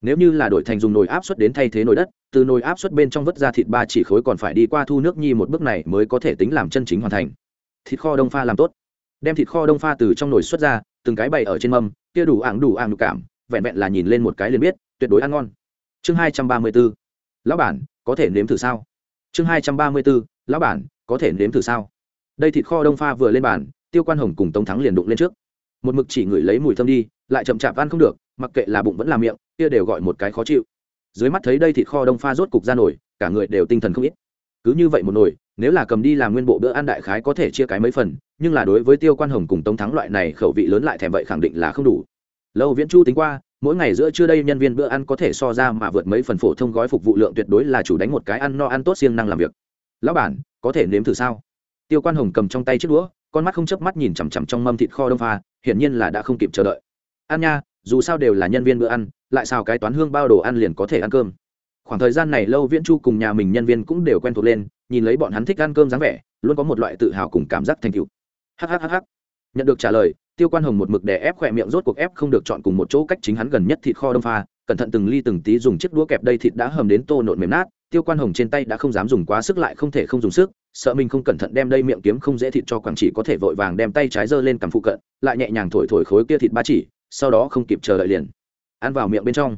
A: Nếu như là đổi thành dùng nồi áp suất đến thay thế nồi đất, từ nồi áp suất bên trong vớt ra thịt ba chỉ khối còn phải đi qua thu nước nhi một bước này mới có thể tính làm chân chính hoàn thành thịt kho đông pha làm tốt. Đem thịt kho đông pha từ trong nồi xuất ra, từng cái bày ở trên mâm, kia đủ ảng đủ ảng đủ cảm, vẹn vẹn là nhìn lên một cái liền biết, tuyệt đối ăn ngon. Chương hai trăm ba mươi b ố lão bản, có thể nếm thử sao? Chương hai trăm ba mươi b ố lão bản, có thể nếm thử sao? Đây thịt kho đông pha vừa lên bàn, tiêu quan hồng cùng tống thắng liền đụng lên trước. Một mực chỉ ngửi lấy mùi thơm đi, lại chậm chạp ăn không được, mặc kệ là bụng vẫn là miệng, kia đều gọi một cái khó chịu. Dưới mắt thấy đây thịt kho đông pha rốt cục ra nổi, cả người đều tinh thần không ít cứ như vậy một nồi, nếu là cầm đi làm nguyên bộ bữa ăn đại khái có thể chia cái mấy phần, nhưng là đối với tiêu quan hồng cùng tống thắng loại này khẩu vị lớn lại thèm vậy khẳng định là không đủ. Lâu viễn chu tính qua, mỗi ngày giữa trưa đây nhân viên bữa ăn có thể so ra mà vượt mấy phần phổ thông gói phục vụ lượng tuyệt đối là chủ đánh một cái ăn no ăn tốt siêng năng làm việc. Lão bản, có thể nếm thử sao? Tiêu quan hồng cầm trong tay chiếc đũa, con mắt không chớp mắt nhìn chằm chằm trong mâm thịt kho đông pha, hiển nhiên là đã không kịp chờ đợi. Ăn nha, dù sao đều là nhân viên bữa ăn, lại xào cái toán hương bao đồ ăn liền có thể ăn cơm? Khoảng thời gian này lâu viễn chu cùng nhà mình nhân viên cũng đều quen thuộc lên, nhìn lấy bọn hắn thích ăn cơm dáng vẻ, luôn có một loại tự hào cùng cảm giác thành cựu hhhh nhận được trả lời, tiêu quan hồng một mực đè ép khỏe miệng rốt cuộc ép không được chọn cùng một chỗ cách chính hắn gần nhất thịt kho đông pha, cẩn thận từng ly từng tí dùng chiếc đũa kẹp đây thịt đã hầm đến tô nộn mềm nát, tiêu quan hồng trên tay đã không dám dùng quá sức lại không thể không dùng sức, sợ mình không cẩn thận đem đây miệng kiếm không dễ thịt cho quảng chỉ có thể vội vàng đem tay trái giơ lên cằm phụ cận, lại nhẹ nhàng thổi thổi khối kia thịt ba chỉ, sau đó không kịp chờ đợi liền. Ăn vào miệng bên trong.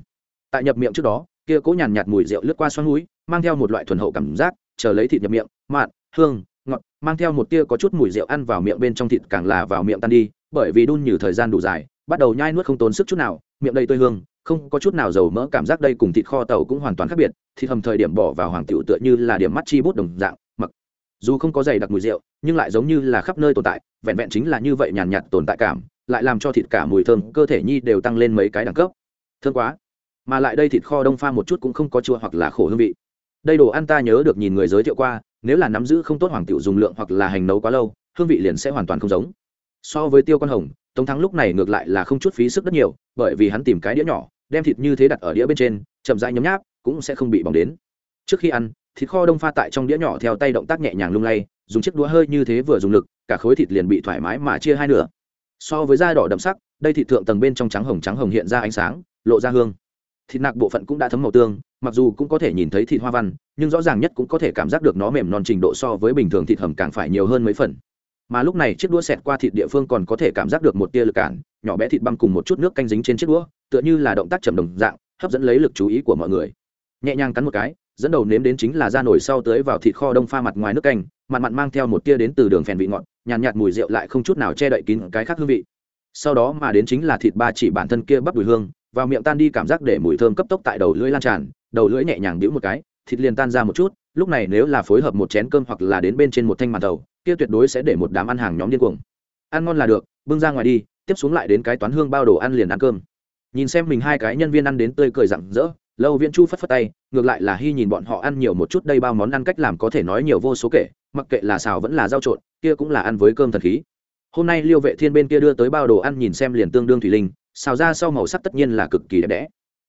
A: Tại nhập miệng trước đó kia cố nhàn nhạt mùi rượu lướt qua xoắn núi, mang theo một loại thuần hậu cảm giác, chờ lấy thịt nhập miệng, mặn, hương, ngọt, mang theo một tia có chút mùi rượu ăn vào miệng bên trong thịt càng là vào miệng tan đi, bởi vì đun nhiều thời gian đủ dài, bắt đầu nhai nuốt không tốn sức chút nào, miệng đầy tươi hương, không có chút nào dầu mỡ, cảm giác đây cùng thịt kho tàu cũng hoàn toàn khác biệt, thịt hầm thời điểm bỏ vào hoàng tiểu tựa như là điểm mắt chi bút đồng dạng, mặc dù không có dày đặc mùi rượu, nhưng lại giống như là khắp nơi tồn tại, vẹn vẹn chính là như vậy nhàn nhạt tồn tại cảm, lại làm cho thịt cả mùi thơm, cơ thể nhi đều tăng lên mấy cái đẳng cấp. Thương quá mà lại đây thịt kho đông pha một chút cũng không có chua hoặc là khổ hương vị. Đây đồ ăn ta nhớ được nhìn người giới thiệu qua, nếu là nắm giữ không tốt hoàng tiểu dùng lượng hoặc là hành nấu quá lâu, hương vị liền sẽ hoàn toàn không giống. So với tiêu con hồng, tống thắng lúc này ngược lại là không chút phí sức rất nhiều, bởi vì hắn tìm cái đĩa nhỏ, đem thịt như thế đặt ở đĩa bên trên, chậm rãi nhấm nháp, cũng sẽ không bị bỏng đến. Trước khi ăn, thịt kho đông pha tại trong đĩa nhỏ theo tay động tác nhẹ nhàng lung lay, dùng chiếc đũa hơi như thế vừa dùng lực, cả khối thịt liền bị thoải mái mà chia hai nửa. So với da đỏ đậm sắc, đây thịt thượng tầng bên trong trắng hồng trắng hồng hiện ra ánh sáng, lộ ra hương thịt nạc bộ phận cũng đã thấm màu tương mặc dù cũng có thể nhìn thấy thịt hoa văn nhưng rõ ràng nhất cũng có thể cảm giác được nó mềm non trình độ so với bình thường thịt hầm càng phải nhiều hơn mấy phần. Mà lúc này chiếc đũa xẹt qua thịt địa phương còn có thể cảm giác được một tia lực cản nhỏ bé thịt băng cùng một chút nước canh dính trên chiếc đũa tựa như là động tác trầm đồng dạng hấp dẫn lấy lực chú ý của mọi người. Nhẹ nhàng cắn một cái dẫn đầu nếm đến chính là da nổi sau tới vào thịt kho đông pha mặt ngoài nước canh mặn mặn mang theo một tia đến từ đường phèn vị ngọt nhàn nhạt, nhạt mùi rượu lại không chút nào che đậy kín cái khác hương vị. Sau đó mà đến chính là thịt ba chỉ bản thân kia bắp đùi hương vào miệng tan đi cảm giác để mùi thơm cấp tốc tại đầu lưỡi lan tràn, đầu lưỡi nhẹ nhàng đĩu một cái, thịt liền tan ra một chút, lúc này nếu là phối hợp một chén cơm hoặc là đến bên trên một thanh màn tàu kia tuyệt đối sẽ để một đám ăn hàng nhóm điên cuồng. Ăn ngon là được, bưng ra ngoài đi, tiếp xuống lại đến cái toán hương bao đồ ăn liền ăn cơm. Nhìn xem mình hai cái nhân viên ăn đến tươi cười rặng rỡ, lâu viễn chu phất phất tay, ngược lại là hy nhìn bọn họ ăn nhiều một chút đây bao món ăn cách làm có thể nói nhiều vô số kể, mặc kệ là xào vẫn là rau trộn, kia cũng là ăn với cơm thần khí. Hôm nay liêu vệ thiên bên kia đưa tới bao đồ ăn nhìn xem liền tương đương thủy linh xào ra sau màu sắc tất nhiên là cực kỳ đẹp đẽ.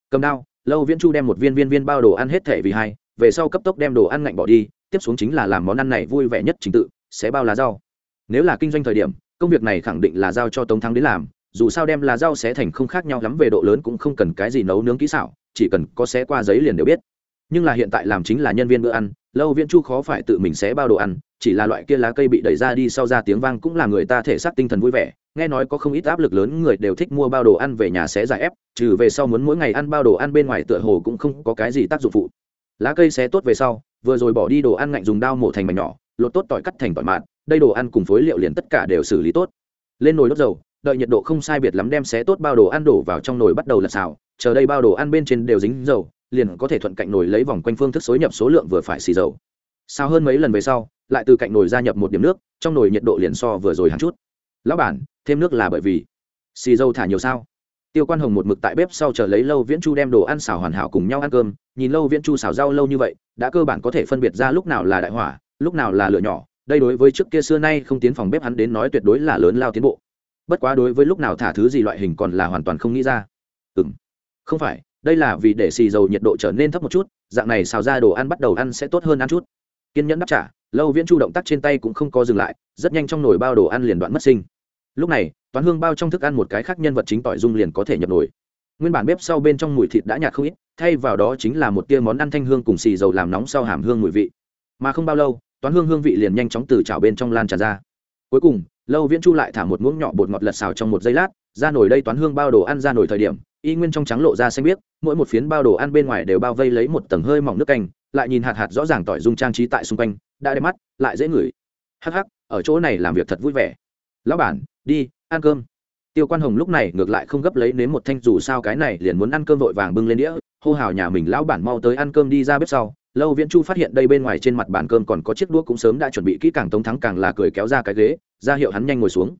A: Cầm đao, lâu viễn chu đem một viên viên viên bao đồ ăn hết thể vì hai, về sau cấp tốc đem đồ ăn ngạnh bỏ đi, tiếp xuống chính là làm món ăn này vui vẻ nhất trình tự, sẽ bao lá rau. Nếu là kinh doanh thời điểm, công việc này khẳng định là giao cho tống thắng đến làm, dù sao đem lá rau xé thành không khác nhau lắm về độ lớn cũng không cần cái gì nấu nướng kỹ xảo, chỉ cần có xé qua giấy liền đều biết. Nhưng là hiện tại làm chính là nhân viên bữa ăn, lâu viễn chu khó phải tự mình xé bao đồ ăn, chỉ là loại kia lá cây bị đẩy ra đi sau ra tiếng vang cũng là người ta thể xác tinh thần vui vẻ nghe nói có không ít áp lực lớn người đều thích mua bao đồ ăn về nhà xé giải ép, trừ về sau muốn mỗi ngày ăn bao đồ ăn bên ngoài tựa hồ cũng không có cái gì tác dụng phụ. Lá cây xé tốt về sau, vừa rồi bỏ đi đồ ăn ngạnh dùng dao mổ thành mảnh nhỏ, lột tốt tỏi cắt thành tỏi mạt, đây đồ ăn cùng phối liệu liền tất cả đều xử lý tốt. Lên nồi đốt dầu, đợi nhiệt độ không sai biệt lắm đem xé tốt bao đồ ăn đổ vào trong nồi bắt đầu lật xào, chờ đây bao đồ ăn bên trên đều dính dầu, liền có thể thuận cạnh nồi lấy vòng quanh phương thức xối nhập số lượng vừa phải xì dầu. Sao hơn mấy lần về sau, lại từ cạnh nồi gia nhập một điểm nước, trong nồi nhiệt độ liền so vừa rồi hàng chút lão bản, thêm nước là bởi vì xì dầu thả nhiều sao? Tiêu quan hồng một mực tại bếp sau chờ lấy lâu viễn chu đem đồ ăn xào hoàn hảo cùng nhau ăn cơm. Nhìn lâu viễn chu xào rau lâu như vậy, đã cơ bản có thể phân biệt ra lúc nào là đại hỏa, lúc nào là lửa nhỏ. Đây đối với trước kia xưa nay không tiến phòng bếp hắn đến nói tuyệt đối là lớn lao tiến bộ. Bất quá đối với lúc nào thả thứ gì loại hình còn là hoàn toàn không nghĩ ra. Ừ m không phải, đây là vì để xì dầu nhiệt độ trở nên thấp một chút, dạng này xào ra đồ ăn bắt đầu ăn sẽ tốt hơn ăn chút. Kiên nhẫn đáp trả, lâu viễn chu động tác trên tay cũng không có dừng lại, rất nhanh trong nồi bao đồ ăn liền đoạn mất sinh lúc này, toán hương bao trong thức ăn một cái khác nhân vật chính tỏi dung liền có thể nhập nổi. Nguyên bản bếp sau bên trong mùi thịt đã nhạt không ít, thay vào đó chính là một tia món ăn thanh hương cùng xì dầu làm nóng sau hàm hương mùi vị. Mà không bao lâu, toán hương hương vị liền nhanh chóng từ chảo bên trong lan tràn ra. Cuối cùng, lâu viễn chu lại thả một muỗng nhỏ bột ngọt lật xào trong một giây lát, ra nồi đây toán hương bao đồ ăn ra nồi thời điểm, y nguyên trong trắng lộ ra xanh biếc, mỗi một phiến bao đồ ăn bên ngoài đều bao vây lấy một tầng hơi mỏng nước canh, lại nhìn hạt hạt rõ ràng tỏi dung trang trí tại xung quanh, đã đẹp mắt, lại dễ ngửi. Hắc hắc, ở chỗ này làm việc thật vui vẻ. Lão bản đi, ăn cơm. Tiêu quan hồng lúc này ngược lại không gấp lấy nếm một thanh dù sao cái này liền muốn ăn cơm vội vàng bưng lên đĩa, hô hào nhà mình lão bản mau tới ăn cơm đi ra bếp sau. Lâu viễn chu phát hiện đây bên ngoài trên mặt bàn cơm còn có chiếc đũa cũng sớm đã chuẩn bị kỹ càng tống thắng càng là cười kéo ra cái ghế, ra hiệu hắn nhanh ngồi xuống.